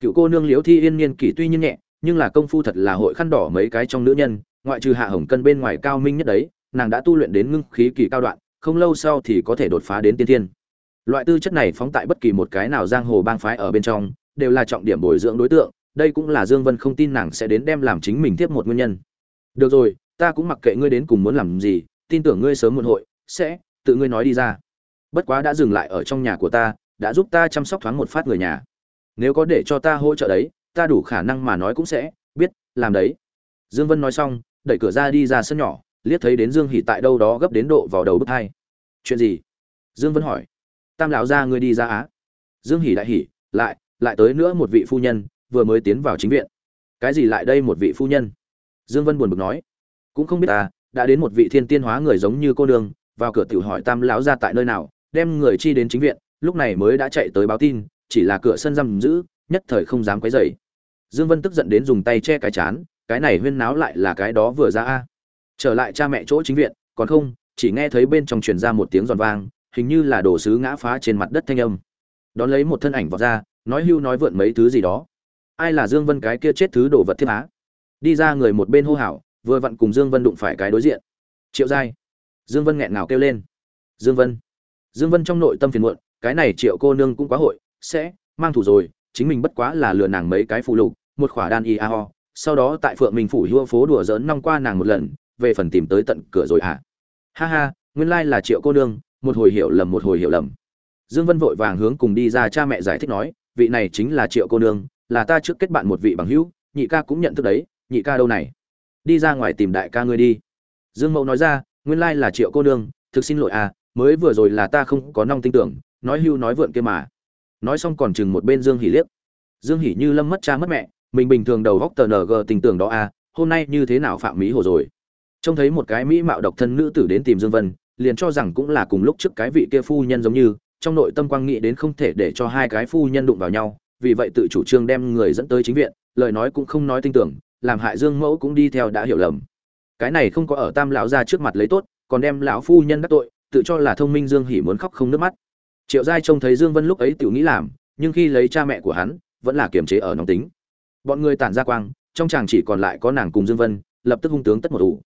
Cựu cô nương liễu thi yên niên kỷ tuy nhiên nhẹ, nhưng là công phu thật là hội khăn đỏ mấy cái trong nữ nhân, ngoại trừ hạ hồng cân bên ngoài cao minh nhất đấy, nàng đã tu luyện đến ngưng khí kỳ cao đoạn không lâu sau thì có thể đột phá đến tiên thiên. Loại tư chất này phóng tại bất kỳ một cái nào giang hồ bang phái ở bên trong, đều là trọng điểm bồi dưỡng đối tượng, đây cũng là dương vân không tin nàng sẽ đến đem làm chính mình tiếp một nguyên nhân. Được rồi, ta cũng mặc kệ ngươi đến cùng muốn làm gì, tin tưởng ngươi sớm muộn hội, sẽ tự ngươi nói đi ra. Bất quá đã dừng lại ở trong nhà của ta, đã giúp ta chăm sóc thoáng một phát người nhà. Nếu có để cho ta hỗ trợ đấy, ta đủ khả năng mà nói cũng sẽ, biết, làm đấy. Dương vân nói xong, đẩy cửa ra đi ra sân nhỏ liếc thấy đến dương hỉ tại đâu đó gấp đến độ vào đầu bức hai chuyện gì? Dương vân hỏi. Tam lão gia ngươi đi ra á. Dương hỉ đại hỉ, lại lại tới nữa một vị phu nhân, vừa mới tiến vào chính viện. Cái gì lại đây một vị phu nhân? Dương vân buồn bực nói. Cũng không biết ta đã đến một vị thiên tiên hóa người giống như cô Đường vào cửa tiểu hỏi tam lão gia tại nơi nào, đem người chi đến chính viện, lúc này mới đã chạy tới báo tin, chỉ là cửa sân giam giữ, nhất thời không dám quấy rầy. Dương vân tức giận đến dùng tay che cái chán, cái này huyên náo lại là cái đó vừa ra a trở lại cha mẹ chỗ chính viện, còn không, chỉ nghe thấy bên trong truyền ra một tiếng giòn vang, hình như là đồ sứ ngã phá trên mặt đất thanh âm. Đón lấy một thân ảnh vọt ra, nói hưu nói vượn mấy thứ gì đó. Ai là dương vân cái kia chết thứ đồ vật thiết á? Đi ra người một bên hô hào, vừa vặn cùng dương vân đụng phải cái đối diện. Triệu giai. Dương vân nghẹn ngào kêu lên. Dương vân. Dương vân trong nội tâm phiền muộn, cái này triệu cô nương cũng quá hội, sẽ mang thủ rồi, chính mình bất quá là lừa nàng mấy cái phụ lục, một khỏa đan y a ho, sau đó tại phượng mình phủ hua phố đùa giỡn nong qua nàng một lần về phần tìm tới tận cửa rồi hả? Ha ha, nguyên lai là triệu cô nương, một hồi hiểu lầm, một hồi hiểu lầm. Dương vân vội vàng hướng cùng đi ra cha mẹ giải thích nói, vị này chính là triệu cô nương, là ta trước kết bạn một vị bằng hữu, nhị ca cũng nhận thức đấy, nhị ca đâu này? Đi ra ngoài tìm đại ca ngươi đi. Dương mẫu nói ra, nguyên lai là triệu cô nương, thực xin lỗi à mới vừa rồi là ta không có nong tin tưởng, nói hưu nói vượn kia mà. Nói xong còn chừng một bên dương hỉ liếc. Dương hỉ như lâm mất cha mất mẹ, mình bình thường đầu góc tờ ng tình tưởng đó à hôm nay như thế nào phạm mỹ hồ rồi? Trông thấy một cái mỹ mạo độc thân nữ tử đến tìm dương vân, liền cho rằng cũng là cùng lúc trước cái vị kia phu nhân giống như, trong nội tâm quang nghĩ đến không thể để cho hai cái phu nhân đụng vào nhau, vì vậy tự chủ trương đem người dẫn tới chính viện, lời nói cũng không nói tin tưởng, làm hại dương mẫu cũng đi theo đã hiểu lầm. Cái này không có ở tam lão ra trước mặt lấy tốt, còn đem lão phu nhân đắc tội, tự cho là thông minh dương hỉ muốn khóc không nước mắt. Triệu giai trông thấy dương vân lúc ấy tự nghĩ làm, nhưng khi lấy cha mẹ của hắn, vẫn là kiềm chế ở nóng tính. Bọn người tản ra quang, trong chàng chỉ còn lại có nàng cùng dương vân, lập tức hung tướng tất một ủ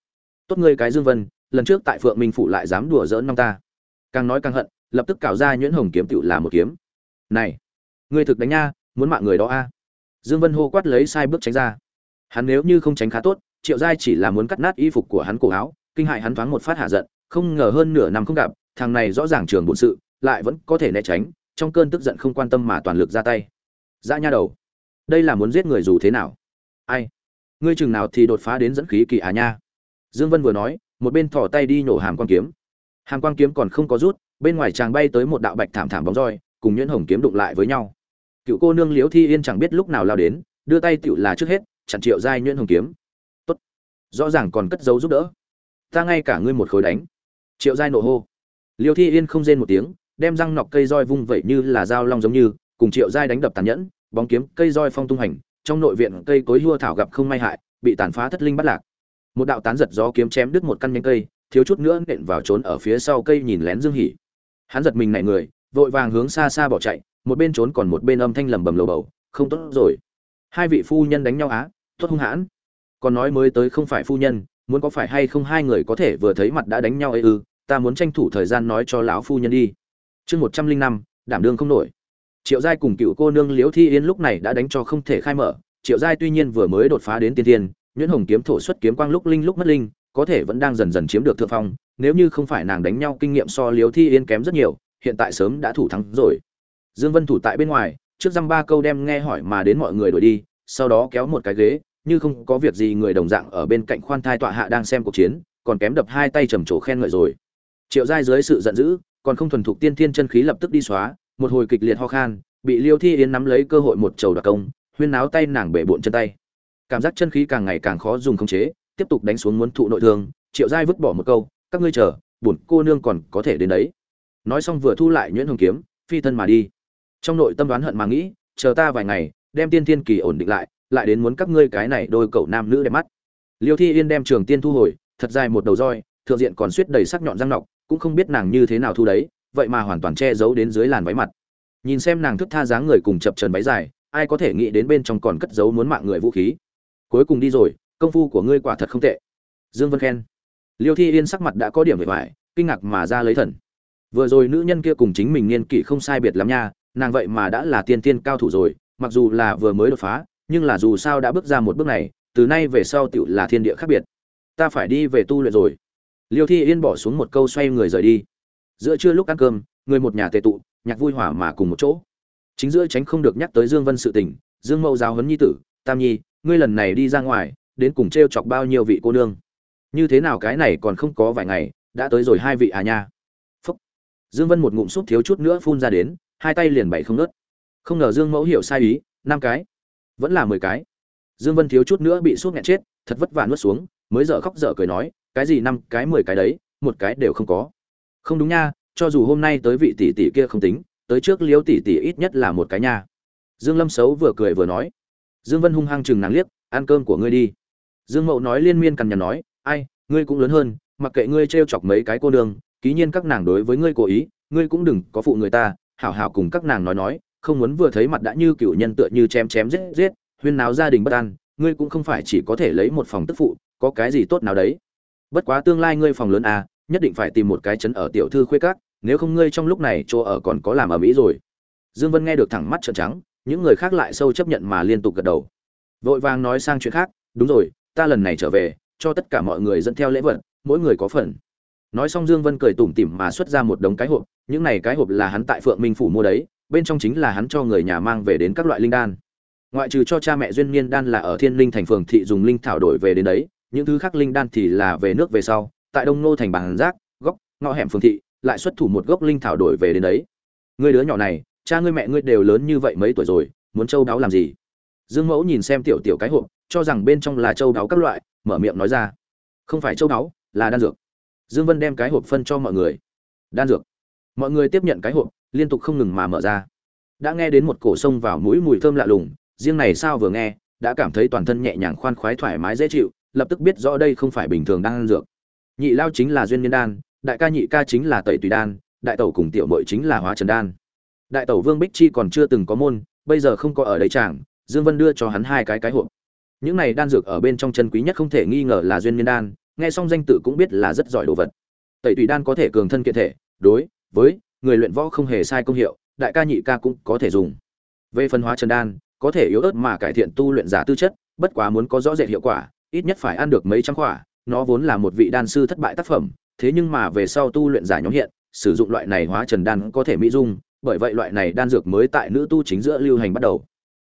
tốt ngươi cái dương vân, lần trước tại phượng minh phủ lại dám đùa giỡn năm ta. Càng nói càng hận, lập tức cào ra nhuyễn hồng kiếm tựu là một kiếm. Này, ngươi thực đánh nha, muốn mạng người đó a. Dương vân hô quát lấy sai bước tránh ra. Hắn nếu như không tránh khá tốt, triệu giai chỉ là muốn cắt nát y phục của hắn cổ áo, kinh hại hắn thoáng một phát hạ giận, không ngờ hơn nửa năm không gặp, thằng này rõ ràng trường bổn sự, lại vẫn có thể né tránh, trong cơn tức giận không quan tâm mà toàn lực ra tay. Dã nha đầu, đây là muốn giết người dù thế nào? Ai? Ngươi chừng nào thì đột phá đến dẫn khí kỳ à nha? Dương vân vừa nói, một bên thò tay đi nổ hàm quang kiếm. Hàm quang kiếm còn không có rút, bên ngoài chàng bay tới một đạo bạch thảm thảm bóng roi, cùng nhuyễn hồng kiếm đụng lại với nhau. Cựu cô nương liễu thi yên chẳng biết lúc nào lao đến, đưa tay tiểu là trước hết, chặn triệu giai nhuyễn hồng kiếm. Tốt, rõ ràng còn cất giấu giúp đỡ. Ta ngay cả ngươi một khối đánh. Triệu giai nộ hô. Liêu thi yên không rên một tiếng, đem răng nọc cây roi vung vẩy như là dao long giống như, cùng triệu giai đánh đập tàn nhẫn, bóng kiếm cây roi phong tung hành, trong nội viện cây cối hua thảo gặp không may hại, bị tàn phá thất linh bắt lạc một đạo tán giật gió kiếm chém đứt một căn nhánh cây, thiếu chút nữa nện vào trốn ở phía sau cây nhìn lén dương hỉ. Hắn giật mình nảy người, vội vàng hướng xa xa bỏ chạy, một bên trốn còn một bên âm thanh lầm bầm lầu bầu, không tốt rồi. Hai vị phu nhân đánh nhau á, tốt hung hãn. Còn nói mới tới không phải phu nhân, muốn có phải hay không hai người có thể vừa thấy mặt đã đánh nhau ấy ư, ta muốn tranh thủ thời gian nói cho lão phu nhân đi. Chương một trăm linh năm, đảm đương không nổi. Triệu giai cùng cựu cô nương liễu thi yên lúc này đã đánh cho không thể khai mở, triệu giai tuy nhiên vừa mới đột phá đến tiên tiên nhuyễn hồng kiếm thổ xuất kiếm quang lúc linh lúc mất linh, có thể vẫn đang dần dần chiếm được thượng phong, nếu như không phải nàng đánh nhau kinh nghiệm so liễu thi yên kém rất nhiều, hiện tại sớm đã thủ thắng rồi. Dương vân thủ tại bên ngoài, trước dăm ba câu đem nghe hỏi mà đến mọi người đuổi đi, sau đó kéo một cái ghế, như không có việc gì người đồng dạng ở bên cạnh khoan thai tọa hạ đang xem cuộc chiến, còn kém đập hai tay trầm trồ khen ngợi rồi. Triệu giai dưới sự giận dữ, còn không thuần thục tiên thiên chân khí lập tức đi xóa, một hồi kịch liệt ho khan, bị liêu thi yến nắm lấy cơ hội một trầu đặc công, huyên náo tay nàng bể bộn chân tay cảm giác chân khí càng ngày càng khó dùng khống chế, tiếp tục đánh xuống muốn thụ nội thương, triệu giai vứt bỏ một câu, các ngươi chờ, bổn cô nương còn có thể đến đấy. Nói xong vừa thu lại nhuyễn hồng kiếm, phi thân mà đi. Trong nội tâm đoán hận mà nghĩ, chờ ta vài ngày, đem tiên thiên kỳ ổn định lại lại đến muốn các ngươi cái này đôi cậu nam nữ đẹp mắt. Liêu thi yên đem trường tiên thu hồi, thật dài một đầu roi, thượng diện còn suýt đầy sắc nhọn răng nọc, cũng không biết nàng như thế nào thu đấy, vậy mà hoàn toàn che giấu đến dưới làn váy mặt. Nhìn xem nàng thức tha dáng người cùng chập trần váy dài, ai có thể nghĩ đến bên trong còn cất giấu muốn mạng người vũ khí cuối cùng đi rồi, công phu của ngươi quả thật không tệ. Dương vân khen. Liêu thi yên sắc mặt đã có điểm vẻ vải, kinh ngạc mà ra lấy thần. Vừa rồi nữ nhân kia cùng chính mình niên kỷ không sai biệt lắm nha, nàng vậy mà đã là tiên tiên cao thủ rồi, mặc dù là vừa mới đột phá, nhưng là dù sao đã bước ra một bước này, từ nay về sau tựu là thiên địa khác biệt. Ta phải đi về tu luyện rồi. Liêu thi yên bỏ xuống một câu xoay người rời đi. Giữa trưa lúc ăn cơm, người một nhà tề tụ, nhạc vui hỏa mà cùng một chỗ. Chính giữa tránh không được nhắc tới dương vân sự tình, dương mẫu giáo huấn nhi tử, tam nhi ngươi lần này đi ra ngoài, đến cùng t chọc bao nhiêu vị cô nương. Như thế nào cái này còn không có vài ngày, đã tới rồi hai vị à nha. Phúc. Dương vân một ngụm súp thiếu chút nữa phun ra đến, hai tay liền bảy không nớt không ngờ dương mẫu hiểu sai ý, năm cái. Vẫn là mười cái. Dương vân thiếu chút nữa bị súp nghẹn chết, thật vất vả nuốt xuống, mới dở khóc dở cười nói, cái gì năm cái mười cái đấy, một cái đều không có. Không đúng nha, cho dù hôm nay tới vị tỷ tỷ kia không tính, tới trước liếu tỷ tỷ ít nhất là một cái nha. Dương lâm xấu vừa cười vừa nói dương vân hung hăng chừng nàng liếc, ăn cơm của ngươi đi. Dương mậu nói liên miên cằn nhằn nói, ai, ngươi cũng lớn hơn, mặc kệ ngươi trêu chọc mấy cái cô đường ký nhiên các nàng đối với ngươi cố ý, ngươi cũng đừng có phụ người ta, hảo hảo cùng các nàng nói nói, không muốn vừa thấy mặt đã như cựu nhân tựa như chém chém giết giết, huyên náo gia đình bất an, ngươi cũng không phải chỉ có thể lấy một phòng tức phụ, có cái gì tốt nào đấy? Bất quá tương lai ngươi phòng lớn à nhất định phải tìm một cái chấn ở tiểu thư khuê các, nếu không ngươi trong lúc này chỗ ở còn có làm ở mỹ rồi. Dương vân nghe được thẳng mắt trợn trắng những người khác lại sâu chấp nhận mà liên tục gật đầu. Vội vàng nói sang chuyện khác, đúng rồi, ta lần này trở về, cho tất cả mọi người dẫn theo lễ vật, mỗi người có phần. Nói xong dương vân cười tủm tỉm mà xuất ra một đống cái hộp, những này cái hộp là hắn tại phượng minh phủ mua đấy, bên trong chính là hắn cho người nhà mang về đến các loại linh đan. Ngoại trừ cho cha mẹ duyên niên đan là ở thiên linh thành phường thị dùng linh thảo đổi về đến đấy, những thứ khác linh đan thì là về nước về sau, tại đông nô thành bằng rác góc, ngõ hẻm phường thị, lại xuất thủ một gốc linh thảo đổi về đến đấy. Người đứa nhỏ này cha ngươi mẹ ngươi đều lớn như vậy mấy tuổi rồi, muốn châu đáo làm gì? Dương mẫu nhìn xem tiểu tiểu cái hộp, cho rằng bên trong là châu đáo các loại, mở miệng nói ra. Không phải châu đáo, là đan dược. Dương vân đem cái hộp phân cho mọi người. Đan dược. Mọi người tiếp nhận cái hộp, liên tục không ngừng mà mở ra. Đã nghe đến một cổ sông vào mũi mùi thơm lạ lùng, riêng này sao vừa nghe, đã cảm thấy toàn thân nhẹ nhàng khoan khoái thoải mái dễ chịu, lập tức biết rõ đây không phải bình thường đan dược. Nhị lao chính là duyên niên đan, đại ca nhị ca chính là tẩy tùy đan, đại tẩu cùng tiểu mội chính là hóa trần đan đại tẩu vương bích chi còn chưa từng có môn, bây giờ không có ở đây chàng, dương vân đưa cho hắn hai cái cái hộp. Những này đan dược ở bên trong chân quý nhất không thể nghi ngờ là duyên niên đan, nghe xong danh tự cũng biết là rất giỏi đồ vật. Tẩy tùy đan có thể cường thân kiện thể, đối với người luyện võ không hề sai công hiệu, đại ca nhị ca cũng có thể dùng. Về phân hóa trần đan, có thể yếu ớt mà cải thiện tu luyện giả tư chất, bất quá muốn có rõ rệt hiệu quả, ít nhất phải ăn được mấy trăm quả nó vốn là một vị đan sư thất bại tác phẩm, thế nhưng mà về sau tu luyện giả nhóm hiện, sử dụng loại này hóa trần đan có thể mỹ dung bởi vậy loại này đan dược mới tại nữ tu chính giữa lưu hành bắt đầu.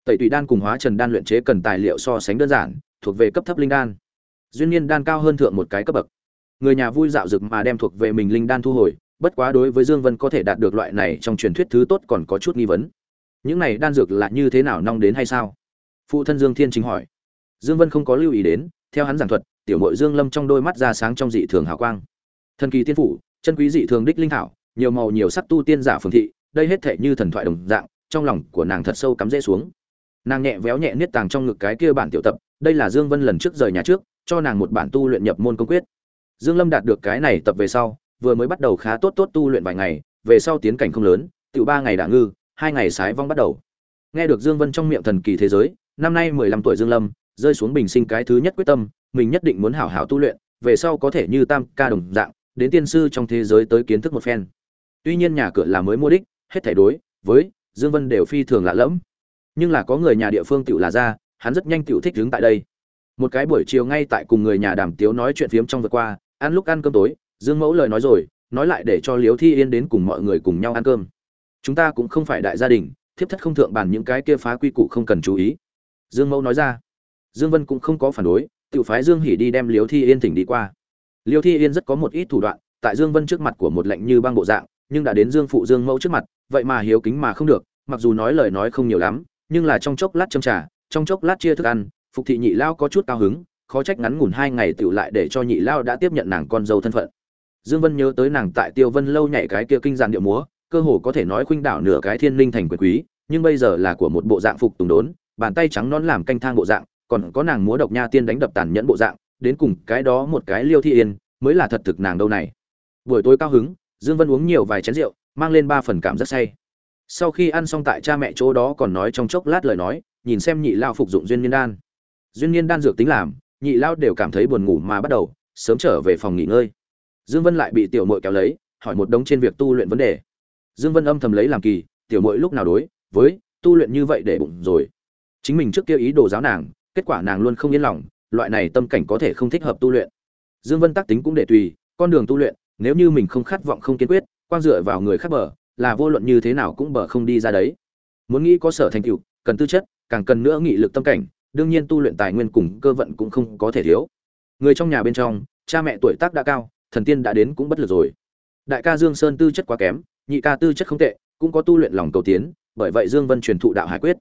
Tẩy tùy đan cùng hóa trần đan luyện chế cần tài liệu so sánh đơn giản, thuộc về cấp thấp linh đan. Duyên nhiên đan cao hơn thượng một cái cấp bậc. Người nhà vui dạo dực mà đem thuộc về mình linh đan thu hồi, bất quá đối với dương vân có thể đạt được loại này trong truyền thuyết thứ tốt còn có chút nghi vấn. Những này đan dược là như thế nào nong đến hay sao? Phụ thân dương thiên chính hỏi. Dương vân không có lưu ý đến, theo hắn giảng thuật, tiểu mội dương lâm trong đôi mắt ra sáng trong dị thường hào quang. Thần kỳ tiên phủ, chân quý dị thường đích linh thảo, nhiều màu nhiều sắc tu tiên giả phường thị đây hết thể như thần thoại đồng dạng, trong lòng của nàng thật sâu cắm rễ xuống. Nàng nhẹ véo nhẹ niết tàng trong ngực cái kia bản tiểu tập, đây là dương vân lần trước rời nhà trước, cho nàng một bản tu luyện nhập môn công quyết. Dương lâm đạt được cái này tập về sau, vừa mới bắt đầu khá tốt tốt tu luyện vài ngày, về sau tiến cảnh không lớn, tiểu ba ngày đả ngư, hai ngày sái vong bắt đầu. Nghe được dương vân trong miệng thần kỳ thế giới, năm nay mười lăm tuổi dương lâm, rơi xuống bình sinh cái thứ nhất quyết tâm, mình nhất định muốn hảo hảo tu luyện, về sau có thể như tam ca đồng dạng, đến tiên sư trong thế giới tới kiến thức một phen. Tuy nhiên nhà cửa là mới mua đích hết thảy đối với dương vân đều phi thường lạ lẫm. Nhưng là có người nhà địa phương tiểu là ra, hắn rất nhanh tiểu thích đứng tại đây. Một cái buổi chiều ngay tại cùng người nhà đàm tiếu nói chuyện phiếm trong vừa qua, ăn lúc ăn cơm tối, dương mẫu lời nói rồi, nói lại để cho Liễu thi yên đến cùng mọi người cùng nhau ăn cơm. Chúng ta cũng không phải đại gia đình, thiếp thất không thượng bàn những cái kia phá quy củ không cần chú ý. Dương mẫu nói ra. Dương vân cũng không có phản đối, tiểu phái dương hỉ đi đem Liễu thi yên thỉnh đi qua. Liêu thi yên rất có một ít thủ đoạn, tại dương vân trước mặt của một lệnh như băng bộ dạng nhưng đã đến dương phụ dương mẫu trước mặt, vậy mà hiếu kính mà không được, mặc dù nói lời nói không nhiều lắm, nhưng là trong chốc lát châm trà, trong chốc lát chia thức ăn, phục thị nhị lao có chút cao hứng, khó trách ngắn ngủn hai ngày tựu lại để cho nhị lao đã tiếp nhận nàng con dâu thân phận. Dương vân nhớ tới nàng tại tiêu vân lâu nhảy cái kia kinh giàn điệu múa, cơ hồ có thể nói khuynh đảo nửa cái thiên linh thành quyền quý, nhưng bây giờ là của một bộ dạng phục tùng đốn, bàn tay trắng non làm canh thang bộ dạng, còn có nàng múa độc nha tiên đánh đập tàn nhẫn bộ dạng, đến cùng cái đó một cái liêu thi yên mới là thật thực nàng đâu này. Buổi tối cao hứng dương vân uống nhiều vài chén rượu, mang lên ba phần cảm rất say. Sau khi ăn xong tại cha mẹ chỗ đó còn nói trong chốc lát lời nói, nhìn xem nhị lao phục dụng duyên niên đan. Duyên niên đan dược tính làm, nhị lao đều cảm thấy buồn ngủ mà bắt đầu, sớm trở về phòng nghỉ ngơi. Dương vân lại bị tiểu muội kéo lấy, hỏi một đống trên việc tu luyện vấn đề. Dương vân âm thầm lấy làm kỳ, tiểu muội lúc nào đối với tu luyện như vậy để bụng rồi. Chính mình trước kia ý đồ giáo nàng, kết quả nàng luôn không yên lòng, loại này tâm cảnh có thể không thích hợp tu luyện. Dương vân tác tính cũng để tùy, con đường tu luyện nếu như mình không khát vọng không kiên quyết quan dựa vào người khác bờ, là vô luận như thế nào cũng bờ không đi ra đấy. Muốn nghĩ có sở thành tựu, cần tư chất, càng cần nữa nghị lực tâm cảnh, đương nhiên tu luyện tài nguyên cùng cơ vận cũng không có thể thiếu. Người trong nhà bên trong, cha mẹ tuổi tác đã cao, thần tiên đã đến cũng bất lực rồi. Đại ca dương sơn tư chất quá kém, nhị ca tư chất không tệ, cũng có tu luyện lòng cầu tiến, bởi vậy dương vân truyền thụ đạo hải quyết.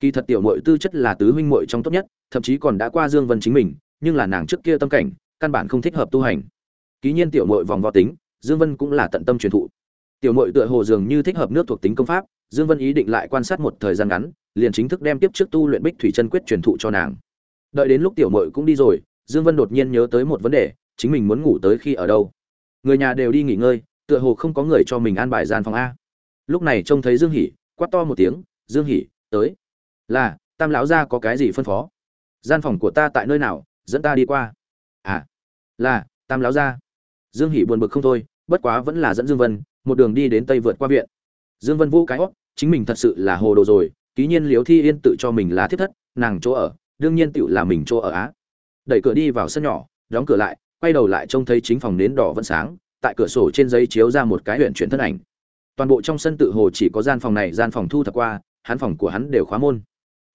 Kỳ thật tiểu muội tư chất là tứ huynh muội trong tốt nhất, thậm chí còn đã qua dương vân chính mình, nhưng là nàng trước kia tâm cảnh, căn bản không thích hợp tu hành ký nhiên tiểu mội vòng vo tính, dương vân cũng là tận tâm truyền thụ. Tiểu mội tựa hồ dường như thích hợp nước thuộc tính công pháp, dương vân ý định lại quan sát một thời gian ngắn, liền chính thức đem tiếp trước tu luyện bích thủy chân quyết truyền thụ cho nàng. Đợi đến lúc tiểu mội cũng đi rồi, dương vân đột nhiên nhớ tới một vấn đề, chính mình muốn ngủ tới khi ở đâu. Người nhà đều đi nghỉ ngơi, tựa hồ không có người cho mình an bài gian phòng a. Lúc này trông thấy dương hỉ quát to một tiếng, dương hỉ tới. Là, tam lão gia có cái gì phân phó? Gian phòng của ta tại nơi nào, dẫn ta đi qua. À là, tam lão gia dương Hỷ buồn bực không thôi, bất quá vẫn là dẫn dương vân, một đường đi đến tây vượt qua viện. Dương vân vũ cái hót chính mình thật sự là hồ đồ rồi, ký nhiên liếu thi yên tự cho mình là thiết thất, nàng chỗ ở, đương nhiên tựu là mình chỗ ở á. Đẩy cửa đi vào sân nhỏ, đóng cửa lại, quay đầu lại trông thấy chính phòng nến đỏ vẫn sáng, tại cửa sổ trên giấy chiếu ra một cái huyện chuyển thân ảnh. Toàn bộ trong sân tự hồ chỉ có gian phòng này, gian phòng thu thập qua, hắn phòng của hắn đều khóa môn.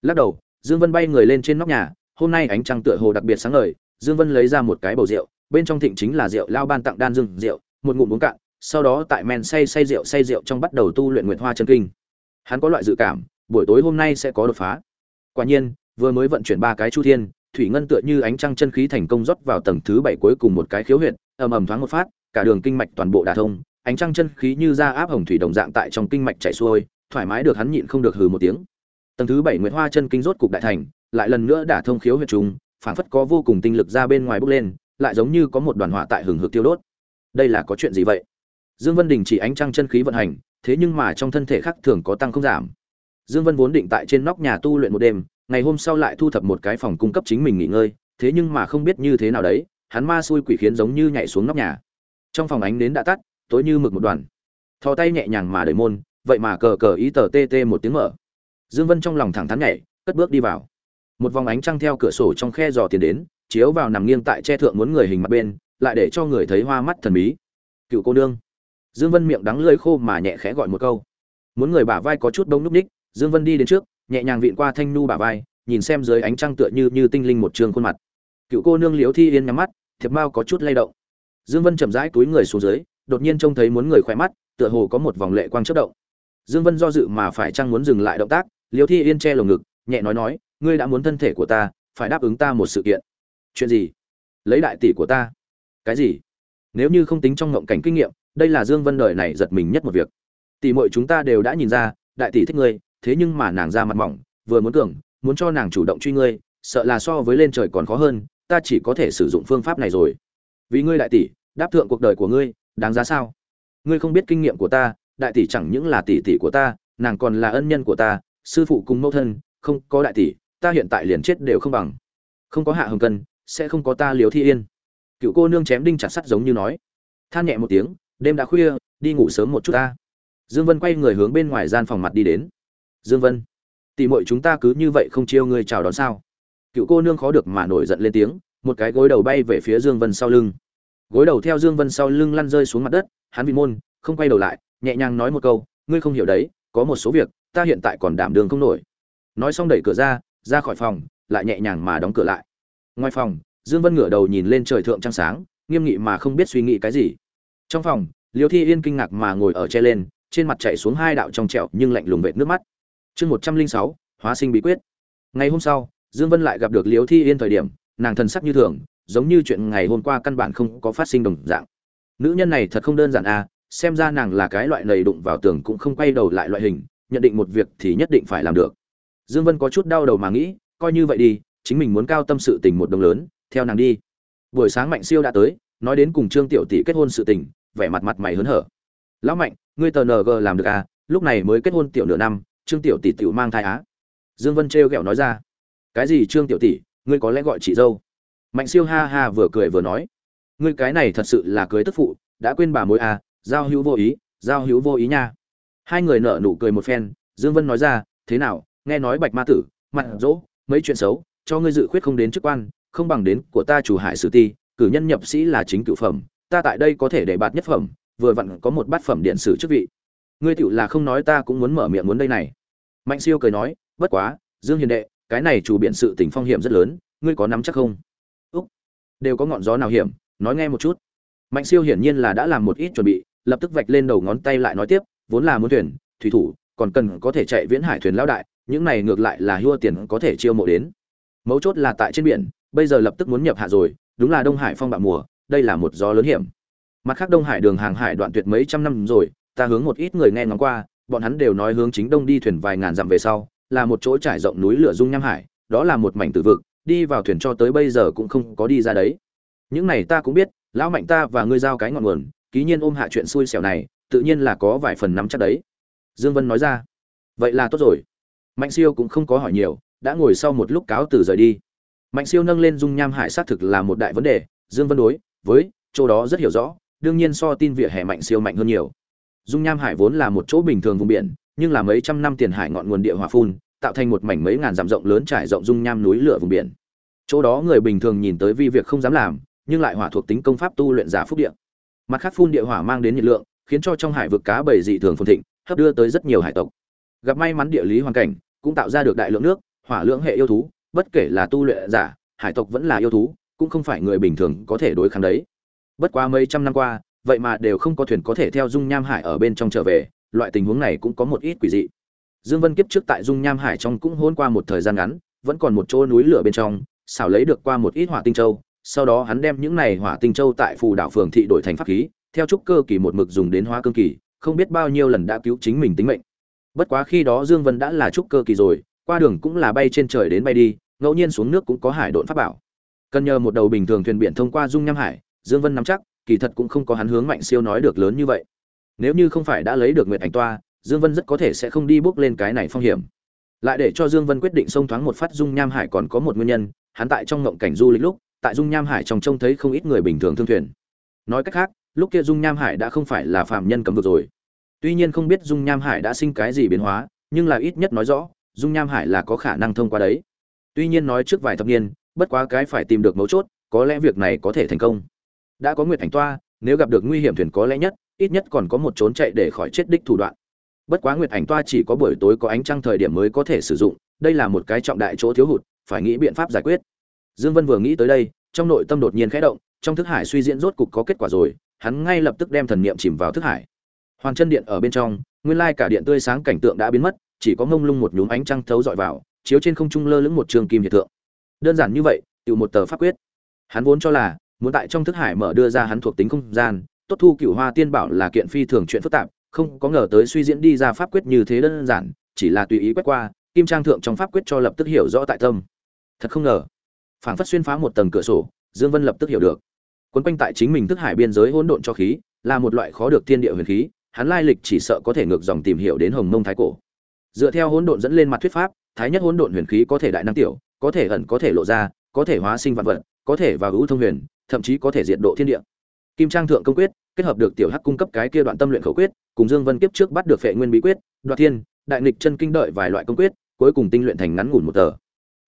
Lắc đầu, dương vân bay người lên trên nóc nhà, hôm nay ánh trăng tựa hồ đặc biệt sáng ngời, dương vân lấy ra một cái bầu rượu bên trong thịnh chính là rượu, lao ban tặng đan dương rượu, một ngụm uống cạn, sau đó tại men say say rượu say rượu trong bắt đầu tu luyện nguyệt hoa chân kinh. Hắn có loại dự cảm, buổi tối hôm nay sẽ có đột phá. Quả nhiên, vừa mới vận chuyển ba cái chu thiên, thủy ngân tựa như ánh trăng chân khí thành công rót vào tầng thứ bảy cuối cùng một cái khiếu huyệt, ầm ầm thoáng một phát, cả đường kinh mạch toàn bộ đả thông, ánh trăng chân khí như da áp hồng thủy đồng dạng tại trong kinh mạch chảy xuôi, thoải mái được hắn nhịn không được hừ một tiếng. Tầng thứ bảy nguyệt hoa chân kinh rốt cục đại thành, lại lần nữa đả thông khiếu huyệt trùng, phảng phất có vô cùng tinh lực ra bên ngoài bốc lên lại giống như có một đoàn hỏa tại hừng hực tiêu đốt. Đây là có chuyện gì vậy? Dương vân đình chỉ ánh trăng chân khí vận hành, thế nhưng mà trong thân thể khác thường có tăng không giảm. Dương vân vốn định tại trên nóc nhà tu luyện một đêm, ngày hôm sau lại thu thập một cái phòng cung cấp chính mình nghỉ ngơi, thế nhưng mà không biết như thế nào đấy, hắn ma xui quỷ khiến giống như nhảy xuống nóc nhà. Trong phòng ánh nến đã tắt, tối như mực một đoàn. Thò tay nhẹ nhàng mà đẩy môn, vậy mà cờ cờ ý tờ tê tê một tiếng mở. Dương vân trong lòng thẳng thắn nhảy, cất bước đi vào. Một vòng ánh trăng theo cửa sổ trong khe dò tiền đến chiếu vào nằm nghiêng tại che thượng muốn người hình mặt bên, lại để cho người thấy hoa mắt thần bí. Cựu cô nương. Dương vân miệng đắng lưỡi khô mà nhẹ khẽ gọi một câu. Muốn người bả vai có chút bông núc ních, dương vân đi đến trước, nhẹ nhàng vịn qua thanh nu bả vai, nhìn xem dưới ánh trăng tựa như như tinh linh một trường khuôn mặt. Cựu cô nương liễu thi yên nhắm mắt, thiệp mao có chút lay động. Dương vân chậm rãi túi người xuống dưới, đột nhiên trông thấy muốn người khỏe mắt, tựa hồ có một vòng lệ quang chớp động. Dương vân do dự mà phải chăng muốn dừng lại động tác, liễu thi yên che lồng ngực, nhẹ nói nói, ngươi đã muốn thân thể của ta, phải đáp ứng ta một sự kiện chuyện gì? Lấy đại tỷ của ta. Cái gì? Nếu như không tính trong ngộng cảnh kinh nghiệm, đây là dương vân đời này giật mình nhất một việc. Tỷ muội chúng ta đều đã nhìn ra, đại tỷ thích ngươi, thế nhưng mà nàng ra mặt mỏng, vừa muốn tưởng muốn cho nàng chủ động truy ngươi, sợ là so với lên trời còn khó hơn, ta chỉ có thể sử dụng phương pháp này rồi. Vì ngươi đại tỷ, đáp thượng cuộc đời của ngươi, đáng giá sao? Ngươi không biết kinh nghiệm của ta, đại tỷ chẳng những là tỷ tỷ của ta, nàng còn là ân nhân của ta, sư phụ cùng mẫu thân, không có đại tỷ, ta hiện tại liền chết đều không bằng. Không có hạ hồng cân sẽ không có ta liều thi yên. Cựu cô nương chém đinh chặt sắt giống như nói. Than nhẹ một tiếng, đêm đã khuya, đi ngủ sớm một chút ta. Dương vân quay người hướng bên ngoài gian phòng mặt đi đến. Dương vân, tỷ muội chúng ta cứ như vậy không chiêu người chào đón sao? Cựu cô nương khó được mà nổi giận lên tiếng, một cái gối đầu bay về phía dương vân sau lưng. Gối đầu theo dương vân sau lưng lăn rơi xuống mặt đất, hắn vị môn, không quay đầu lại, nhẹ nhàng nói một câu, ngươi không hiểu đấy, có một số việc, ta hiện tại còn đảm đường không nổi. Nói xong đẩy cửa ra ra khỏi phòng, lại nhẹ nhàng mà đóng cửa lại ngoài phòng, dương vân ngửa đầu nhìn lên trời thượng trăng sáng, nghiêm nghị mà không biết suy nghĩ cái gì. Trong phòng, liêu thi yên kinh ngạc mà ngồi ở che lên, trên mặt chảy xuống hai đạo trong trẹo nhưng lạnh lùng vệt nước mắt. Chương một trăm linh sáu, hóa sinh bí quyết. Ngày hôm sau, dương vân lại gặp được liêu thi yên thời điểm, nàng thần sắc như thường, giống như chuyện ngày hôm qua căn bản không có phát sinh đồng dạng. Nữ nhân này thật không đơn giản à xem ra nàng là cái loại lầy đụng vào tường cũng không quay đầu lại loại hình, nhận định một việc thì nhất định phải làm được. Dương vân có chút đau đầu mà nghĩ, coi như vậy đi chính mình muốn cao tâm sự tình một đồng lớn, theo nàng đi. Buổi sáng mạnh siêu đã tới, nói đến cùng trương tiểu tỷ kết hôn sự tình, vẻ mặt mặt mày hớn hở. Lão mạnh, ngươi tờ ng làm được à? Lúc này mới kết hôn tiểu nửa năm, trương tiểu tỷ tiểu mang thai á? Dương vân trêu ghẹo nói ra. Cái gì trương tiểu tỷ? Ngươi có lẽ gọi chị dâu. Mạnh siêu ha ha vừa cười vừa nói. Ngươi cái này thật sự là cưới tức phụ, đã quên bà mối à? Giao hữu vô ý, giao hữu vô ý nha. Hai người nở nụ cười một phen, dương vân nói ra, thế nào? Nghe nói bạch ma tử, mặt dỗ mấy chuyện xấu? Cho ngươi dự khuyết không đến chức quan, không bằng đến của ta chủ hải sử ti, cử nhân nhập sĩ là chính cựu phẩm, ta tại đây có thể để bạt nhất phẩm, vừa vặn có một bát phẩm điện sử chức vị. Ngươi tựu là không nói ta cũng muốn mở miệng muốn đây này. Mạnh siêu cười nói, bất quá, dương hiền đệ, cái này chủ biện sự tình phong hiểm rất lớn, ngươi có nắm chắc không? Úc, đều có ngọn gió nào hiểm, nói nghe một chút. Mạnh siêu hiển nhiên là đã làm một ít chuẩn bị, lập tức vạch lên đầu ngón tay lại nói tiếp, vốn là muốn thuyền, thủy thủ, còn cần có thể chạy viễn hải thuyền lao đại, những này ngược lại là hua tiền có thể chiêu mộ đến mấu chốt là tại trên biển, bây giờ lập tức muốn nhập hạ rồi, đúng là đông hải phong bạo mùa, đây là một gió lớn hiểm. Mặt khác đông hải đường hàng hải đoạn tuyệt mấy trăm năm rồi, ta hướng một ít người nghe ngóng qua, bọn hắn đều nói hướng chính đông đi thuyền vài ngàn dặm về sau, là một chỗ trải rộng núi lửa dung nham hải, đó là một mảnh tử vực, đi vào thuyền cho tới bây giờ cũng không có đi ra đấy. Những này ta cũng biết, lão mạnh ta và ngươi giao cái ngọn nguồn, ký nhiên ôm hạ chuyện xui xẻo này, tự nhiên là có vài phần nắm chắc đấy. Dương vân nói ra. Vậy là tốt rồi. Mạnh siêu cũng không có hỏi nhiều đã ngồi sau một lúc cáo từ rời đi. Mạnh siêu nâng lên dung nham hải xác thực là một đại vấn đề, dương vân đối với chỗ đó rất hiểu rõ, đương nhiên so tin vỉa hè mạnh siêu mạnh hơn nhiều. Dung nham hải vốn là một chỗ bình thường vùng biển, nhưng là mấy trăm năm tiền hải ngọn nguồn địa hỏa phun, tạo thành một mảnh mấy ngàn dặm rộng lớn trải rộng dung nham núi lửa vùng biển. Chỗ đó người bình thường nhìn tới vi việc không dám làm, nhưng lại hỏa thuộc tính công pháp tu luyện giả phúc địa. Mặt khác phun địa hỏa mang đến nhiệt lượng, khiến cho trong hải vực cá bầy dị thường phồn thịnh, hấp đưa tới rất nhiều hải tộc. Gặp may mắn địa lý hoàn cảnh, cũng tạo ra được đại lượng nước hỏa lượng hệ yêu thú, bất kể là tu luyện giả, hải tộc vẫn là yêu thú, cũng không phải người bình thường có thể đối kháng đấy. Bất quá mấy trăm năm qua, vậy mà đều không có thuyền có thể theo dung nham hải ở bên trong trở về, loại tình huống này cũng có một ít quỷ dị. Dương vân kiếp trước tại dung nham hải trong cũng hôn qua một thời gian ngắn, vẫn còn một chỗ núi lửa bên trong, xảo lấy được qua một ít hỏa tinh châu, sau đó hắn đem những này hỏa tinh châu tại phù đảo phường thị đổi thành pháp khí, theo trúc cơ kỳ một mực dùng đến hóa cương kỳ, không biết bao nhiêu lần đã cứu chính mình tính mệnh. Bất quá khi đó dương vân đã là trúc cơ kỳ rồi qua đường cũng là bay trên trời đến bay đi, ngẫu nhiên xuống nước cũng có hải độn pháp bảo. Cần nhờ một đầu bình thường thuyền biển thông qua dung nham hải, dương vân nắm chắc, kỳ thật cũng không có hắn hướng mạnh siêu nói được lớn như vậy. Nếu như không phải đã lấy được nguyệt ảnh toa, dương vân rất có thể sẽ không đi bước lên cái này phong hiểm. Lại để cho dương vân quyết định xông thoáng một phát dung nham hải còn có một nguyên nhân, hắn tại trong ngộng cảnh du lịch lúc, tại dung nham hải trong trông thấy không ít người bình thường thương thuyền. Nói cách khác, lúc kia dung nham hải đã không phải là phàm nhân cấm vực rồi. Tuy nhiên không biết dung nham hải đã sinh cái gì biến hóa, nhưng là ít nhất nói rõ dung nham hải là có khả năng thông qua đấy. Tuy nhiên nói trước vài thập niên, bất quá cái phải tìm được mấu chốt, có lẽ việc này có thể thành công. Đã có nguyệt ảnh toa, nếu gặp được nguy hiểm thuyền có lẽ nhất, ít nhất còn có một trốn chạy để khỏi chết đích thủ đoạn. Bất quá nguyệt ảnh toa chỉ có buổi tối có ánh trăng thời điểm mới có thể sử dụng, đây là một cái trọng đại chỗ thiếu hụt, phải nghĩ biện pháp giải quyết. Dương vân vừa nghĩ tới đây, trong nội tâm đột nhiên khẽ động, trong thức hải suy diễn rốt cục có kết quả rồi, hắn ngay lập tức đem thần niệm chìm vào thức hải. Hoàng chân điện ở bên trong, nguyên lai cả điện tươi sáng cảnh tượng đã biến mất chỉ có ngông lung một nhúm ánh trăng thấu dọi vào, chiếu trên không trung lơ lửng một trường kim hiện tượng. Đơn giản như vậy tự một tờ pháp quyết. Hắn vốn cho là, muốn tại trong thức hải mở đưa ra hắn thuộc tính không gian, tốt thu cửu hoa tiên bảo là kiện phi thường chuyện phức tạp, không có ngờ tới suy diễn đi ra pháp quyết như thế đơn giản, chỉ là tùy ý quét qua, kim trang thượng trong pháp quyết cho lập tức hiểu rõ tại tâm. Thật không ngờ, phảng phất xuyên phá một tầng cửa sổ, dương vân lập tức hiểu được. Quấn quanh tại chính mình thức hải biên giới hỗn độn cho khí, là một loại khó được thiên địa huyền khí, hắn lai lịch chỉ sợ có thể ngược dòng tìm hiểu đến hồng mông thái cổ dựa theo hỗn độn dẫn lên mặt thuyết pháp, thái nhất hỗn độn huyền khí có thể đại năng tiểu, có thể ẩn có thể lộ ra, có thể hóa sinh vạn vật, có thể vào hữu thông huyền, thậm chí có thể diệt độ thiên địa. Kim trang thượng công quyết kết hợp được tiểu hắc cung cấp cái kia đoạn tâm luyện khẩu quyết, cùng dương vân kiếp trước bắt được phệ nguyên bí quyết đoạt thiên, đại nghịch chân kinh đợi vài loại công quyết, cuối cùng tinh luyện thành ngắn ngủn một tờ.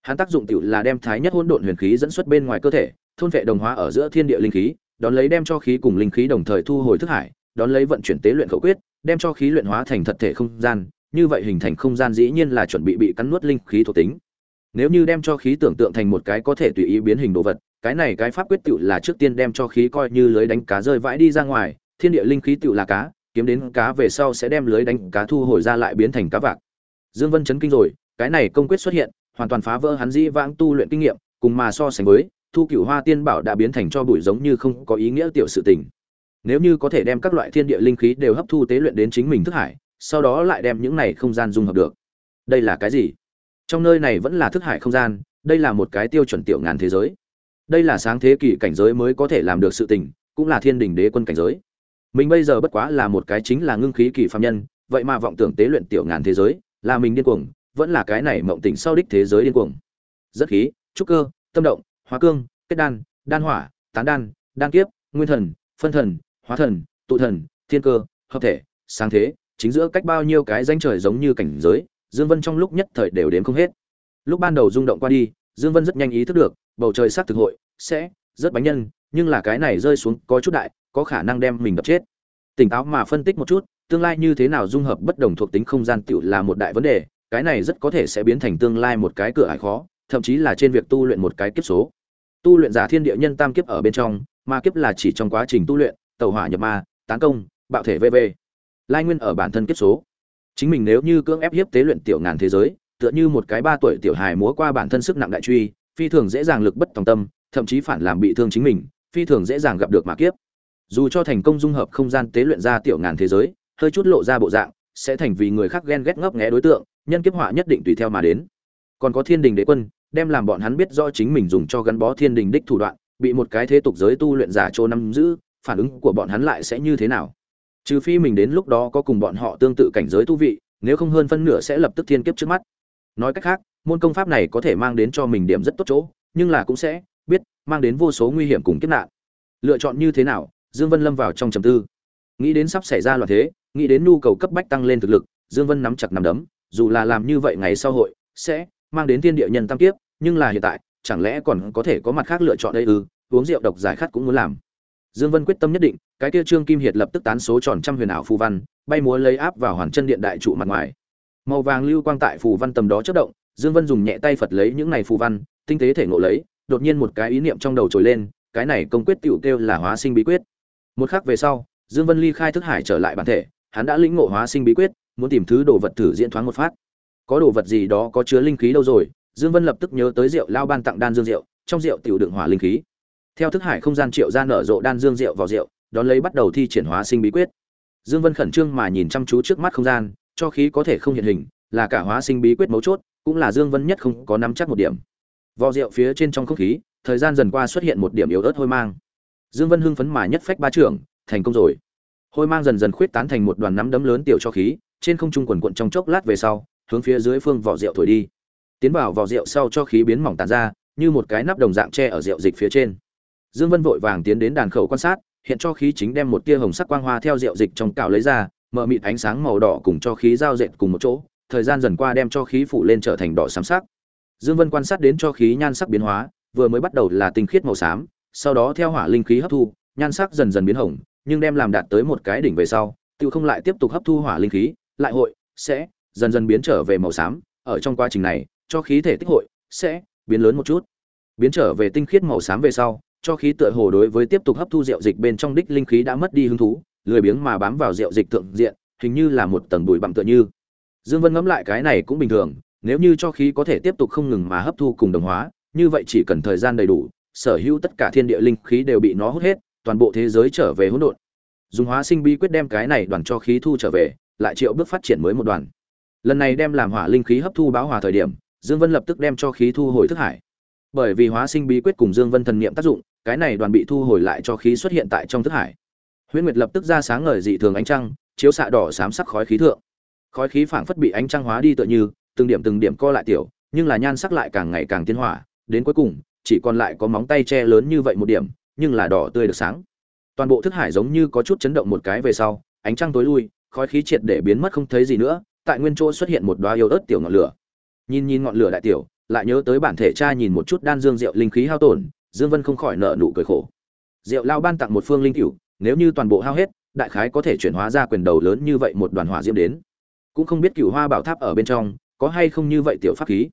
Hắn tác dụng tiểu là đem thái nhất hỗn độn huyền khí dẫn xuất bên ngoài cơ thể, thôn vệ đồng hóa ở giữa thiên địa linh khí, đón lấy đem cho khí cùng linh khí đồng thời thu hồi thức hải, đón lấy vận chuyển tế luyện khẩu quyết, đem cho khí luyện hóa thành thật thể không gian như vậy hình thành không gian dĩ nhiên là chuẩn bị bị cắn nuốt linh khí thuộc tính. Nếu như đem cho khí tưởng tượng thành một cái có thể tùy ý biến hình đồ vật, cái này cái pháp quyết tựu là trước tiên đem cho khí coi như lưới đánh cá rơi vãi đi ra ngoài, thiên địa linh khí tựu là cá, kiếm đến cá về sau sẽ đem lưới đánh cá thu hồi ra lại biến thành cá vạc. Dương vân chấn kinh rồi, cái này công quyết xuất hiện, hoàn toàn phá vỡ hắn dĩ vãng tu luyện kinh nghiệm, cùng mà so sánh với, thu cửu hoa tiên bảo đã biến thành cho bụi giống như không có ý nghĩa tiểu sự tình. Nếu như có thể đem các loại thiên địa linh khí đều hấp thu tế luyện đến chính mình thức hải sau đó lại đem những này không gian dung hợp được. Đây là cái gì? Trong nơi này vẫn là thức hải không gian, đây là một cái tiêu chuẩn tiểu ngàn thế giới. Đây là sáng thế kỷ cảnh giới mới có thể làm được sự tình, cũng là thiên đình đế quân cảnh giới. Mình bây giờ bất quá là một cái chính là ngưng khí kỳ phạm nhân, vậy mà vọng tưởng tế luyện tiểu ngàn thế giới, là mình điên cuồng, vẫn là cái này mộng tỉnh sau đích thế giới điên cuồng. Rất khí, trúc cơ, tâm động, hóa cương, kết đan đan hỏa, tán đan đan kiếp, nguyên thần, phân thần, hóa thần, tụ thần, thiên cơ, hợp thể, sáng thế chính giữa cách bao nhiêu cái danh trời giống như cảnh giới, dương vân trong lúc nhất thời đều đến không hết. Lúc ban đầu rung động qua đi, dương vân rất nhanh ý thức được, bầu trời sắc thực hội, sẽ rất bánh nhân, nhưng là cái này rơi xuống có chút đại, có khả năng đem mình đập chết. Tỉnh táo mà phân tích một chút, tương lai như thế nào dung hợp bất đồng thuộc tính không gian tiểu là một đại vấn đề, cái này rất có thể sẽ biến thành tương lai một cái cửa ải khó, thậm chí là trên việc tu luyện một cái kiếp số. Tu luyện giả thiên địa nhân tam kiếp ở bên trong, ma kiếp là chỉ trong quá trình tu luyện, tàu hỏa nhập ma, tán công, bạo thể v v lai nguyên ở bản thân kiếp số. Chính mình nếu như cưỡng ép hiếp tế luyện tiểu ngàn thế giới, tựa như một cái ba tuổi tiểu hài múa qua bản thân sức nặng đại truy, phi thường dễ dàng lực bất tòng tâm, thậm chí phản làm bị thương chính mình, phi thường dễ dàng gặp được mà kiếp. Dù cho thành công dung hợp không gian tế luyện ra tiểu ngàn thế giới, hơi chút lộ ra bộ dạng, sẽ thành vì người khác ghen ghét ngấp nghé đối tượng, nhân kiếp họa nhất định tùy theo mà đến. Còn có thiên đình đế quân, đem làm bọn hắn biết rõ chính mình dùng cho gắn bó thiên đình đích thủ đoạn, bị một cái thế tục giới tu luyện giả trô nắm giữ, phản ứng của bọn hắn lại sẽ như thế nào? Trừ phi mình đến lúc đó có cùng bọn họ tương tự cảnh giới tu vị, nếu không hơn phân nửa sẽ lập tức thiên kiếp trước mắt. Nói cách khác, môn công pháp này có thể mang đến cho mình điểm rất tốt chỗ, nhưng là cũng sẽ biết mang đến vô số nguy hiểm cùng kiếp nạn. Lựa chọn như thế nào, dương vân lâm vào trong trầm tư. Nghĩ đến sắp xảy ra loạn thế, nghĩ đến nhu cầu cấp bách tăng lên thực lực, dương vân nắm chặt nắm đấm, dù là làm như vậy ngày sau hội, sẽ mang đến thiên địa nhân tam kiếp, nhưng là hiện tại, chẳng lẽ còn có thể có mặt khác lựa chọn đây ư? Uống rượu độc giải khát cũng muốn làm dương vân quyết tâm nhất định, cái kia trương kim hiệt lập tức tán số tròn trăm huyền ảo phù văn, bay múa lấy áp vào hoàn chân điện đại trụ mặt ngoài. Màu vàng lưu quang tại phù văn tầm đó chớp động, dương vân dùng nhẹ tay phật lấy những này phù văn, tinh tế thể ngộ lấy, đột nhiên một cái ý niệm trong đầu trồi lên, cái này công quyết tiểu kêu là hóa sinh bí quyết. Một khắc về sau, dương vân ly khai thức hải trở lại bản thể, hắn đã lĩnh ngộ hóa sinh bí quyết, muốn tìm thứ đồ vật thử diễn thoáng một phát. Có đồ vật gì đó có chứa linh khí đâu rồi? Dương vân lập tức nhớ tới rượu lao ban tặng đan dương rượu, trong rượu tiểu đựng hỏa linh khí theo thức hải không gian triệu ra nở rộ đan dương rượu vào rượu, đón lấy bắt đầu thi triển hóa sinh bí quyết. Dương vân khẩn trương mà nhìn chăm chú trước mắt không gian, cho khí có thể không hiện hình, là cả hóa sinh bí quyết mấu chốt, cũng là dương vân nhất không có nắm chắc một điểm. Vò rượu phía trên trong không khí, thời gian dần qua xuất hiện một điểm yếu ớt hôi mang. Dương vân hưng phấn mà nhất phách ba trưởng, thành công rồi. Hôi mang dần dần khuyết tán thành một đoàn nắm đấm lớn tiểu cho khí, trên không trung quần quận trong chốc lát về sau, hướng phía dưới phương vỏ rượu thổi đi. Tiến vào vỏ rượu sau cho khí biến mỏng tàn ra, như một cái nắp đồng dạng tre ở rượu dịch phía trên dương vân vội vàng tiến đến đàn khẩu quan sát, hiện cho khí chính đem một tia hồng sắc quang hoa theo rượu dịch trong cạo lấy ra, mở mịt ánh sáng màu đỏ cùng cho khí giao dệt cùng một chỗ, thời gian dần qua đem cho khí phủ lên trở thành đỏ xám sắc. Dương vân quan sát đến cho khí nhan sắc biến hóa, vừa mới bắt đầu là tinh khiết màu xám, sau đó theo hỏa linh khí hấp thu, nhan sắc dần dần biến hồng, nhưng đem làm đạt tới một cái đỉnh về sau, tiêu không lại tiếp tục hấp thu hỏa linh khí, lại hội, sẽ dần dần biến trở về màu xám. Ở trong quá trình này, cho khí thể tích hội sẽ biến lớn một chút. Biến trở về tinh khiết màu xám về sau cho khí tựa hồ đối với tiếp tục hấp thu rượu dịch bên trong đích linh khí đã mất đi hứng thú, lười biếng mà bám vào rượu dịch thượng diện, hình như là một tầng bụi bặm tựa như. Dương vân ngẫm lại cái này cũng bình thường, nếu như cho khí có thể tiếp tục không ngừng mà hấp thu cùng đồng hóa, như vậy chỉ cần thời gian đầy đủ, sở hữu tất cả thiên địa linh khí đều bị nó hút hết, toàn bộ thế giới trở về hỗn độn. Dùng hóa sinh bí quyết đem cái này đoàn cho khí thu trở về, lại triệu bước phát triển mới một đoàn. Lần này đem làm hỏa linh khí hấp thu báo hòa thời điểm, dương vân lập tức đem cho khí thu hồi thức hải. Bởi vì hóa sinh bí quyết cùng dương vân thần niệm tác dụng cái này đoàn bị thu hồi lại cho khí xuất hiện tại trong thức hải. Huyễn nguyệt lập tức ra sáng ngời dị thường ánh trăng, chiếu xạ đỏ xám sắc khói khí thượng. Khói khí phảng phất bị ánh trăng hóa đi tựa như, từng điểm từng điểm co lại tiểu, nhưng là nhan sắc lại càng ngày càng tiến hỏa, đến cuối cùng, chỉ còn lại có móng tay che lớn như vậy một điểm, nhưng là đỏ tươi được sáng. Toàn bộ thức hải giống như có chút chấn động một cái về sau, ánh trăng tối lui, khói khí triệt để biến mất không thấy gì nữa, tại nguyên chỗ xuất hiện một đoá yêu ớt tiểu ngọn lửa. Nhìn nhìn ngọn lửa đại tiểu, lại nhớ tới bản thể cha nhìn một chút đan dương rượu linh khí hao tổn dương vân không khỏi nợ nụ cười khổ. Rượu lao ban tặng một phương linh cửu, nếu như toàn bộ hao hết, đại khái có thể chuyển hóa ra quyền đầu lớn như vậy một đoàn hỏa diễm đến. Cũng không biết cửu hoa bảo tháp ở bên trong, có hay không như vậy tiểu pháp khí.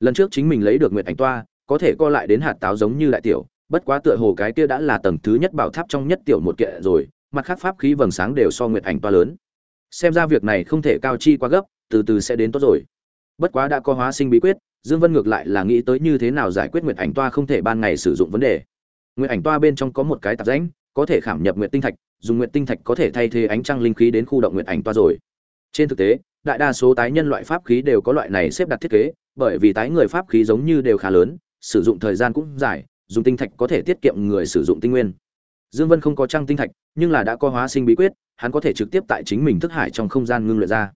Lần trước chính mình lấy được nguyệt ảnh toa, có thể co lại đến hạt táo giống như đại tiểu, bất quá tựa hồ cái kia đã là tầng thứ nhất bảo tháp trong nhất tiểu một kệ rồi, mặt khác pháp khí vầng sáng đều so nguyệt ảnh toa lớn. Xem ra việc này không thể cao chi quá gấp, từ từ sẽ đến tốt rồi. Bất quá đã có hóa sinh bí quyết dương vân ngược lại là nghĩ tới như thế nào giải quyết nguyệt ảnh toa không thể ban ngày sử dụng vấn đề. Nguyệt ảnh toa bên trong có một cái tạp rãnh, có thể khảm nhập nguyệt tinh thạch, dùng nguyệt tinh thạch có thể thay thế ánh trăng linh khí đến khu động nguyệt ảnh toa rồi. Trên thực tế, đại đa số tái nhân loại pháp khí đều có loại này xếp đặt thiết kế, bởi vì tái người pháp khí giống như đều khá lớn, sử dụng thời gian cũng dài, dùng tinh thạch có thể tiết kiệm người sử dụng tinh nguyên. Dương vân không có trang tinh thạch, nhưng là đã có hóa sinh bí quyết, hắn có thể trực tiếp tại chính mình thức hải trong không gian ngưng luyện ra.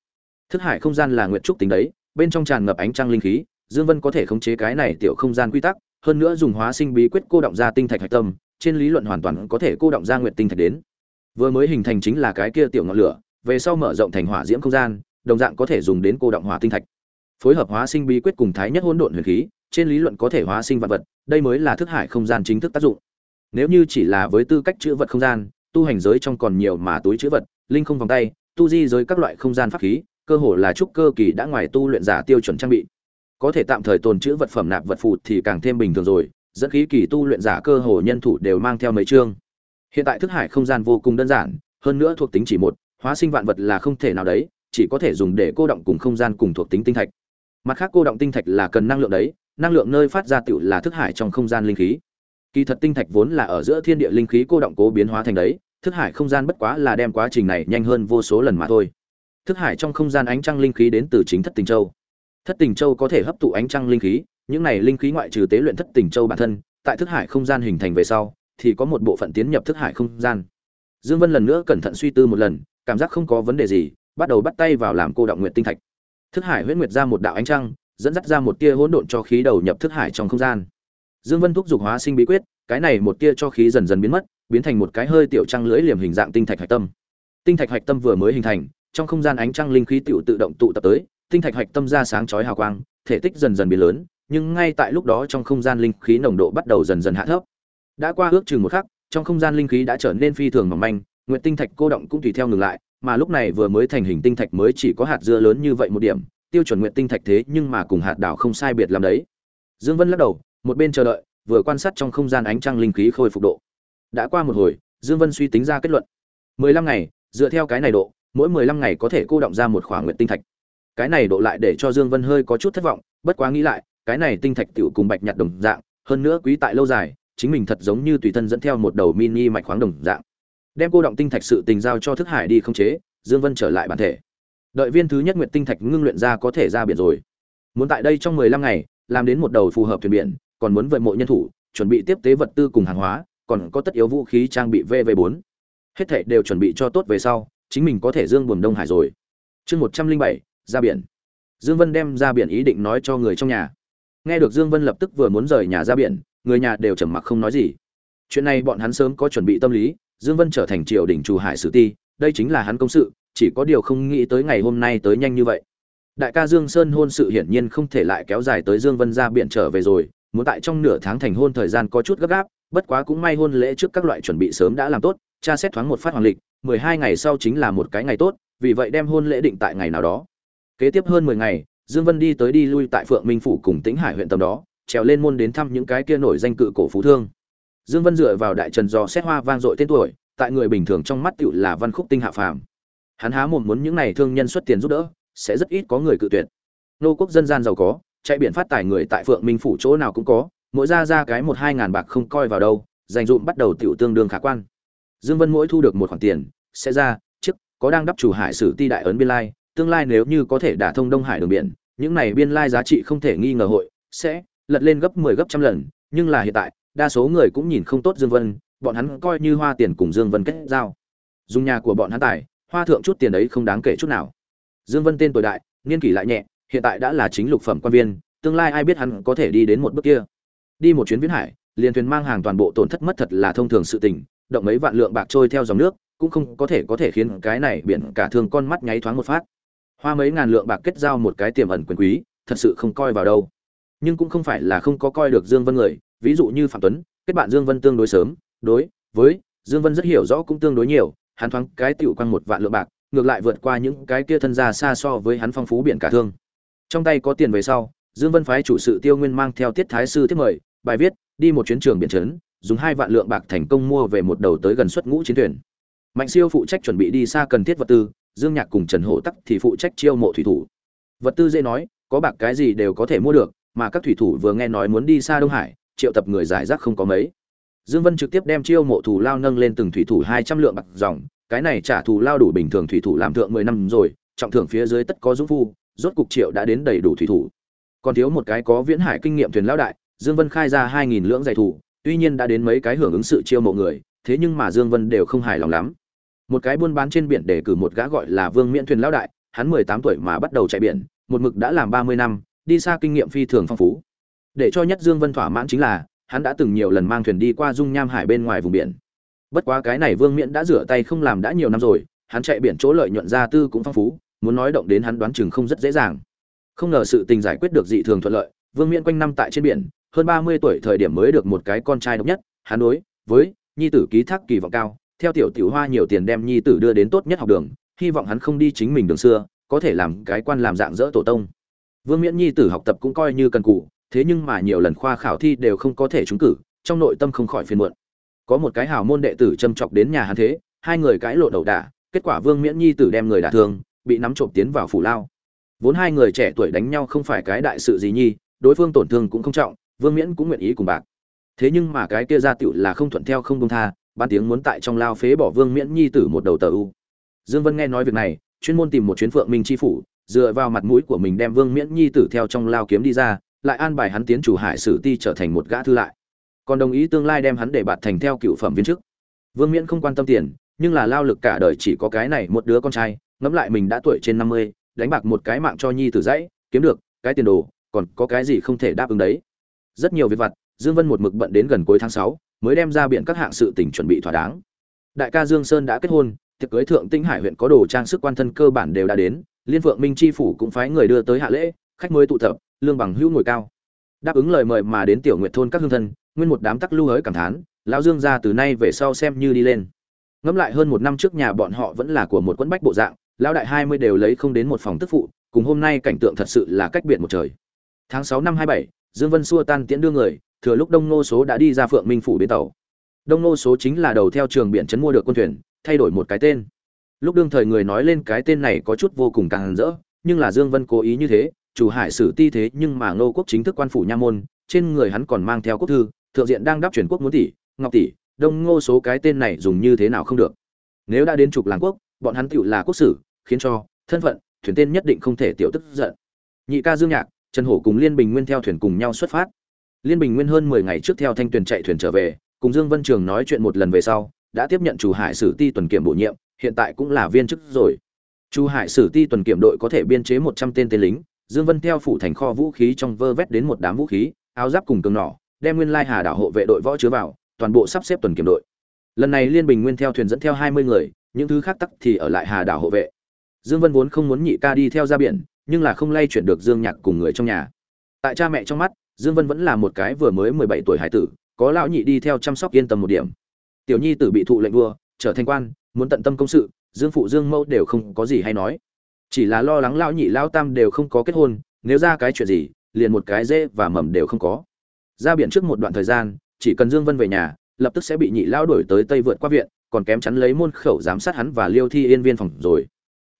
Thức hải không gian là nguyệt trúc tính đấy, bên trong tràn ngập ánh trăng linh khí dương vân có thể khống chế cái này tiểu không gian quy tắc, hơn nữa dùng hóa sinh bí quyết cô động ra tinh thạch hạch tâm, trên lý luận hoàn toàn có thể cô động ra nguyệt tinh thạch đến. Vừa mới hình thành chính là cái kia tiểu ngọn lửa, về sau mở rộng thành hỏa diễm không gian, đồng dạng có thể dùng đến cô động hỏa tinh thạch. Phối hợp hóa sinh bí quyết cùng thái nhất hỗn độn huyền khí, trên lý luận có thể hóa sinh vật vật, đây mới là thức hải không gian chính thức tác dụng. Nếu như chỉ là với tư cách chữ vật không gian, tu hành giới trong còn nhiều mà túi chữ vật, linh không vòng tay, tu di giới các loại không gian pháp khí, cơ hồ là trúc cơ kỳ đã ngoài tu luyện giả tiêu chuẩn trang bị có thể tạm thời tồn trữ vật phẩm nạp vật phụ thì càng thêm bình thường rồi, dẫn khí kỳ tu luyện giả cơ hồ nhân thủ đều mang theo mấy chương. Hiện tại thức hải không gian vô cùng đơn giản, hơn nữa thuộc tính chỉ một, hóa sinh vạn vật là không thể nào đấy, chỉ có thể dùng để cô động cùng không gian cùng thuộc tính tinh thạch. Mặt khác cô động tinh thạch là cần năng lượng đấy, năng lượng nơi phát ra tựu là thức hải trong không gian linh khí. Kỳ thật tinh thạch vốn là ở giữa thiên địa linh khí cô động cố biến hóa thành đấy, thức hải không gian bất quá là đem quá trình này nhanh hơn vô số lần mà thôi. Thức hải trong không gian ánh trăng linh khí đến từ chính thất tình châu thất tình châu có thể hấp thụ ánh trăng linh khí, những này linh khí ngoại trừ tế luyện thất tình châu bản thân, tại thức hải không gian hình thành về sau, thì có một bộ phận tiến nhập thức hải không gian. Dương vân lần nữa cẩn thận suy tư một lần, cảm giác không có vấn đề gì, bắt đầu bắt tay vào làm cô động nguyện tinh thạch. Thức hải huyễn nguyệt ra một đạo ánh trăng, dẫn dắt ra một tia hỗn độn cho khí đầu nhập thức hải trong không gian. Dương vân thúc giục hóa sinh bí quyết, cái này một tia cho khí dần dần biến mất, biến thành một cái hơi tiểu trăng lưỡi liềm hình dạng tinh thạch hạch tâm. Tinh thạch hạch tâm vừa mới hình thành, trong không gian ánh trăng linh khí tựu tự động tụ tập tới tinh thạch hạch tâm ra sáng chói hào quang, thể tích dần dần biến lớn, nhưng ngay tại lúc đó trong không gian linh khí nồng độ bắt đầu dần dần hạ thấp. Đã qua ước chừng một khắc, trong không gian linh khí đã trở nên phi thường mỏng manh, nguyệt tinh thạch cô động cũng tùy theo ngừng lại, mà lúc này vừa mới thành hình tinh thạch mới chỉ có hạt dưa lớn như vậy một điểm, tiêu chuẩn nguyệt tinh thạch thế nhưng mà cùng hạt đảo không sai biệt làm đấy. Dương vân lắc đầu, một bên chờ đợi, vừa quan sát trong không gian ánh trăng linh khí khôi phục độ. Đã qua một hồi, dương vân suy tính ra kết luận. 15 ngày, dựa theo cái này độ, mỗi 15 ngày có thể cô động ra một khoảng nguyệt tinh thạch cái này độ lại để cho dương vân hơi có chút thất vọng bất quá nghĩ lại cái này tinh thạch tiểu cùng bạch nhặt đồng dạng hơn nữa quý tại lâu dài chính mình thật giống như tùy thân dẫn theo một đầu mini mạch khoáng đồng dạng. Đem cô động tinh thạch sự tình giao cho thức hải đi không chế dương vân trở lại bản thể. Đợi viên thứ nhất nguyệt tinh thạch ngưng luyện ra có thể ra biển rồi. Muốn tại đây trong 15 ngày làm đến một đầu phù hợp thuyền biển còn muốn vận mộ nhân thủ chuẩn bị tiếp tế vật tư cùng hàng hóa còn có tất yếu vũ khí trang bị vv4 hết thảy đều chuẩn bị cho tốt về sau chính mình có thể dương buồn đông hải rồi. Chương 107, ra biển. Dương vân đem ra biển ý định nói cho người trong nhà. Nghe được dương vân lập tức vừa muốn rời nhà ra biển, người nhà đều trầm mặc không nói gì. Chuyện này bọn hắn sớm có chuẩn bị tâm lý, dương vân trở thành triều đình chủ hải sử ti, đây chính là hắn công sự, chỉ có điều không nghĩ tới ngày hôm nay tới nhanh như vậy. Đại ca dương sơn hôn sự hiển nhiên không thể lại kéo dài tới dương vân ra biển trở về rồi, muốn tại trong nửa tháng thành hôn thời gian có chút gấp gáp, bất quá cũng may hôn lễ trước các loại chuẩn bị sớm đã làm tốt cha xét thoáng một phát hoàng lịch 12 ngày sau chính là một cái ngày tốt, vì vậy đem hôn lễ định tại ngày nào đó kế tiếp hơn 10 ngày, dương vân đi tới đi lui tại phượng minh phủ cùng tĩnh hải huyện tầm đó, trèo lên môn đến thăm những cái kia nổi danh cự cổ phú thương. Dương vân dựa vào đại trần do xét hoa vang dội tên tuổi, tại người bình thường trong mắt tựu là văn khúc tinh hạ phàm. Hắn há mồm muốn những này thương nhân xuất tiền giúp đỡ, sẽ rất ít có người cự tuyệt. Nô quốc dân gian giàu có, chạy biển phát tài người tại phượng minh phủ chỗ nào cũng có, mỗi ra ra cái một hai ngàn bạc không coi vào đâu, dành dụm bắt đầu tiểu tương đương khả quan. Dương vân mỗi thu được một khoản tiền, sẽ ra trước có đang đắp chủ hải sử ti đại ấn biên lai tương lai nếu như có thể đả thông đông hải đường biển, những này biên lai giá trị không thể nghi ngờ hội, sẽ lật lên gấp 10 gấp trăm lần. Nhưng là hiện tại, đa số người cũng nhìn không tốt dương vân, bọn hắn coi như hoa tiền cùng dương vân kết giao. Dùng nhà của bọn hắn tài, hoa thượng chút tiền ấy không đáng kể chút nào. Dương vân tên tuổi đại, niên kỷ lại nhẹ, hiện tại đã là chính lục phẩm quan viên, tương lai ai biết hắn có thể đi đến một bước kia. Đi một chuyến viễn hải, liền thuyền mang hàng toàn bộ tổn thất mất thật là thông thường sự tình, động mấy vạn lượng bạc trôi theo dòng nước, cũng không có thể có thể khiến cái này biển cả thương con mắt nháy thoáng một phát hoa mấy ngàn lượng bạc kết giao một cái tiềm ẩn quyền quý, thật sự không coi vào đâu. Nhưng cũng không phải là không có coi được dương vân người, ví dụ như phạm tuấn, kết bạn dương vân tương đối sớm, đối với dương vân rất hiểu rõ cũng tương đối nhiều, hắn thoáng cái tiểu quang một vạn lượng bạc, ngược lại vượt qua những cái kia thân gia xa so với hắn phong phú biển cả thương. Trong tay có tiền về sau, dương vân phái chủ sự tiêu nguyên mang theo tiết thái sư tiếp mời, bài viết, đi một chuyến trường biển trấn, dùng hai vạn lượng bạc thành công mua về một đầu tới gần xuất ngũ chiến thuyền. Mạnh siêu phụ trách chuẩn bị đi xa cần thiết vật tư dương nhạc cùng trần hổ tắc thì phụ trách chiêu mộ thủy thủ. Vật tư dễ nói, có bạc cái gì đều có thể mua được, mà các thủy thủ vừa nghe nói muốn đi xa đông hải, triệu tập người giải rác không có mấy. Dương vân trực tiếp đem chiêu mộ thủ lao nâng lên từng thủy thủ hai trăm lượng bạc dòng, cái này trả thù lao đủ bình thường thủy thủ làm thượng mười năm rồi, trọng thưởng phía dưới tất có dũng phu, rốt cục triệu đã đến đầy đủ thủy thủ. Còn thiếu một cái có viễn hải kinh nghiệm thuyền lão đại, dương vân khai ra hai nghìn lưỡng giải thủ tuy nhiên đã đến mấy cái hưởng ứng sự chiêu mộ người, thế nhưng mà dương vân đều không hài lòng lắm một cái buôn bán trên biển để cử một gã gọi là vương miễn thuyền lão đại, hắn mười tám tuổi mà bắt đầu chạy biển, một mực đã làm ba mươi năm, đi xa kinh nghiệm phi thường phong phú. Để cho nhất dương vân thỏa mãn chính là, hắn đã từng nhiều lần mang thuyền đi qua dung nham hải bên ngoài vùng biển. Bất quá cái này vương miễn đã rửa tay không làm đã nhiều năm rồi, hắn chạy biển chỗ lợi nhuận gia tư cũng phong phú, muốn nói động đến hắn đoán chừng không rất dễ dàng. Không ngờ sự tình giải quyết được dị thường thuận lợi, vương miễn quanh năm tại trên biển, hơn ba mươi tuổi thời điểm mới được một cái con trai độc nhất, hắn đối với nhi tử ký thác kỳ vọng cao theo tiểu tiểu hoa nhiều tiền đem nhi tử đưa đến tốt nhất học đường, hy vọng hắn không đi chính mình đường xưa, có thể làm cái quan làm dạng dỡ tổ tông. Vương miễn nhi tử học tập cũng coi như cần cụ thế nhưng mà nhiều lần khoa khảo thi đều không có thể trúng cử, trong nội tâm không khỏi phiền muộn. Có một cái hào môn đệ tử châm chọc đến nhà hắn thế, hai người cãi lộn đầu đả, kết quả vương miễn nhi tử đem người đả thương, bị nắm trộm tiến vào phủ lao. Vốn hai người trẻ tuổi đánh nhau không phải cái đại sự gì nhi, đối phương tổn thương cũng không trọng, vương miễn cũng nguyện ý cùng bạc. Thế nhưng mà cái kia ra tựu là không thuận theo không công tha ban tiếng muốn tại trong lao phế bỏ vương miễn nhi tử một đầu tờ u. Dương vân nghe nói việc này, chuyên môn tìm một chuyến phượng minh chi phủ, dựa vào mặt mũi của mình đem vương miễn nhi tử theo trong lao kiếm đi ra, lại an bài hắn tiến chủ hải sử ti trở thành một gã thư lại. Còn đồng ý tương lai đem hắn để bạt thành theo cựu phẩm viên chức. Vương miễn không quan tâm tiền, nhưng là lao lực cả đời chỉ có cái này một đứa con trai, ngẫm lại mình đã tuổi trên năm mươi, đánh bạc một cái mạng cho nhi tử dãy, kiếm được, cái tiền đồ, còn có cái gì không thể đáp ứng đấy. Rất nhiều việc vặt, dương vân một mực bận đến gần cuối tháng sáu mới đem ra biện các hạng sự tình chuẩn bị thỏa đáng. Đại ca dương sơn đã kết hôn, tiệc cưới thượng tinh hải huyện có đồ trang sức quan thân cơ bản đều đã đến, liên vượng minh chi phủ cũng phái người đưa tới hạ lễ, khách mới tụ tập, lương bằng hữu ngồi cao. Đáp ứng lời mời mà đến tiểu Nguyệt thôn các hương thân, nguyên một đám tắc lưu hới cảm thán, lão dương gia từ nay về sau xem như đi lên. Ngẫm lại hơn một năm trước nhà bọn họ vẫn là của một quẫn bách bộ dạng, lão đại hai mươi đều lấy không đến một phòng tức phụ, cùng hôm nay cảnh tượng thật sự là cách biệt một trời. Tháng sáu năm hai bảy, dương vân xua tan tiễn đưa người thừa lúc đông nô số đã đi ra phượng minh phủ bến tàu. Đông nô số chính là đầu theo trường biển chấn mua được quân thuyền, thay đổi một cái tên. Lúc đương thời người nói lên cái tên này có chút vô cùng càng rỡ, nhưng là dương vân cố ý như thế, chủ hải sử ti thế nhưng mà ngô quốc chính thức quan phủ nha môn, trên người hắn còn mang theo quốc thư, thượng diện đang đáp chuyển quốc muốn tỷ, ngọc tỷ, đông ngô số cái tên này dùng như thế nào không được. Nếu đã đến trục làng quốc, bọn hắn tựu là quốc sử, khiến cho, thân phận, thuyền tên nhất định không thể tiểu tức giận. Nhị ca dương nhạc, trần hổ cùng liên bình nguyên theo thuyền cùng nhau xuất phát liên bình nguyên hơn mười ngày trước theo thanh tuyền chạy thuyền trở về, cùng dương vân trường nói chuyện một lần về sau, đã tiếp nhận chủ hải sử ti tuần kiểm bổ nhiệm, hiện tại cũng là viên chức rồi. Chủ hải sử ti tuần kiểm đội có thể biên chế một trăm tên tên lính, dương vân theo phủ thành kho vũ khí trong vơ vét đến một đám vũ khí, áo giáp cùng cường nỏ, đem nguyên lai hà đảo hộ vệ đội võ chứa vào, toàn bộ sắp xếp tuần kiểm đội. Lần này liên bình nguyên theo thuyền dẫn theo hai mươi người, những thứ khác tắc thì ở lại hà đảo hộ vệ. Dương vân vốn không muốn nhị ca đi theo ra biển, nhưng là không lay chuyển được dương nhạc cùng người trong nhà. Tại cha mẹ trong mắt dương vân vẫn là một cái vừa mới mười bảy tuổi hải tử, có lão nhị đi theo chăm sóc yên tâm một điểm. Tiểu nhi tử bị thụ lệnh vua, trở thành quan, muốn tận tâm công sự, dương phụ dương mẫu đều không có gì hay nói. Chỉ là lo lắng lão nhị lão tam đều không có kết hôn, nếu ra cái chuyện gì, liền một cái dễ và mầm đều không có. Ra biển trước một đoạn thời gian, chỉ cần dương vân về nhà, lập tức sẽ bị nhị lão đuổi tới tây vượt qua viện, còn kém chắn lấy môn khẩu giám sát hắn và liêu thi yên viên phòng rồi.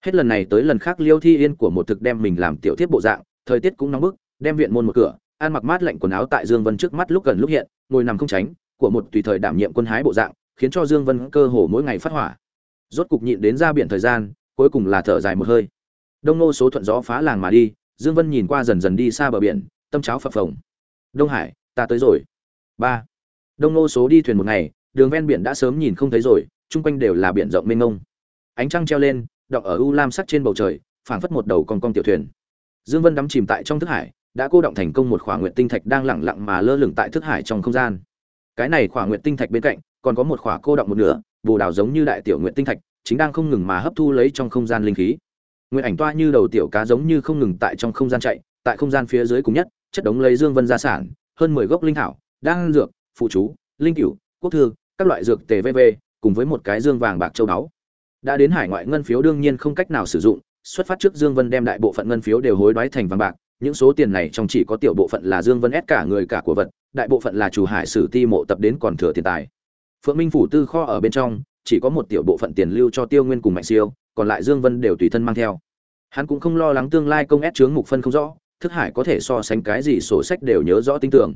Hết lần này tới lần khác liêu thi yên của một thực đem mình làm tiểu thiết bộ dạng, thời tiết cũng nóng bức, đem viện môn một cửa ăn mặc mát lạnh quần áo tại dương vân trước mắt lúc gần lúc hiện, ngồi nằm không tránh, của một tùy thời đảm nhiệm quân hái bộ dạng, khiến cho dương vân cơ hồ mỗi ngày phát hỏa. Rốt cục nhịn đến ra biển thời gian, cuối cùng là thở dài một hơi. Đông nô số thuận gió phá làng mà đi, dương vân nhìn qua dần dần đi xa bờ biển, tâm cháo phập phồng. Đông hải, ta tới rồi. Ba. Đông nô số đi thuyền một ngày, đường ven biển đã sớm nhìn không thấy rồi, chung quanh đều là biển rộng mênh mông. Ánh trăng treo lên, đọng ở u lam sắc trên bầu trời, phảng phất một đầu con con tiểu thuyền. Dương vân đắm chìm tại trong thức hải đã cô động thành công một khỏa nguyệt tinh thạch đang lẳng lặng mà lơ lửng tại thức hải trong không gian. Cái này khỏa nguyệt tinh thạch bên cạnh, còn có một khỏa cô động một nửa, bồ đào giống như đại tiểu nguyệt tinh thạch, chính đang không ngừng mà hấp thu lấy trong không gian linh khí. Nguyện ảnh toa như đầu tiểu cá giống như không ngừng tại trong không gian chạy, tại không gian phía dưới cùng nhất, chất đống lấy dương vân gia sản, hơn mười gốc linh thảo đang dược, phụ chú, linh cửu, quốc thư, các loại dược tề vv cùng với một cái dương vàng bạc châu báu. Đã đến hải ngoại ngân phiếu đương nhiên không cách nào sử dụng, xuất phát trước dương vân đem đại bộ phận ngân phiếu đều hối đoái thành vàng bạc những số tiền này trong chỉ có tiểu bộ phận là dương vân ép cả người cả của vật, đại bộ phận là chủ hải sử ti mộ tập đến còn thừa tiền tài. Phượng minh phủ tư kho ở bên trong, chỉ có một tiểu bộ phận tiền lưu cho tiêu nguyên cùng mạnh siêu, còn lại dương vân đều tùy thân mang theo. Hắn cũng không lo lắng tương lai công ép chướng mục phân không rõ, thức hải có thể so sánh cái gì sổ sách đều nhớ rõ tinh tưởng.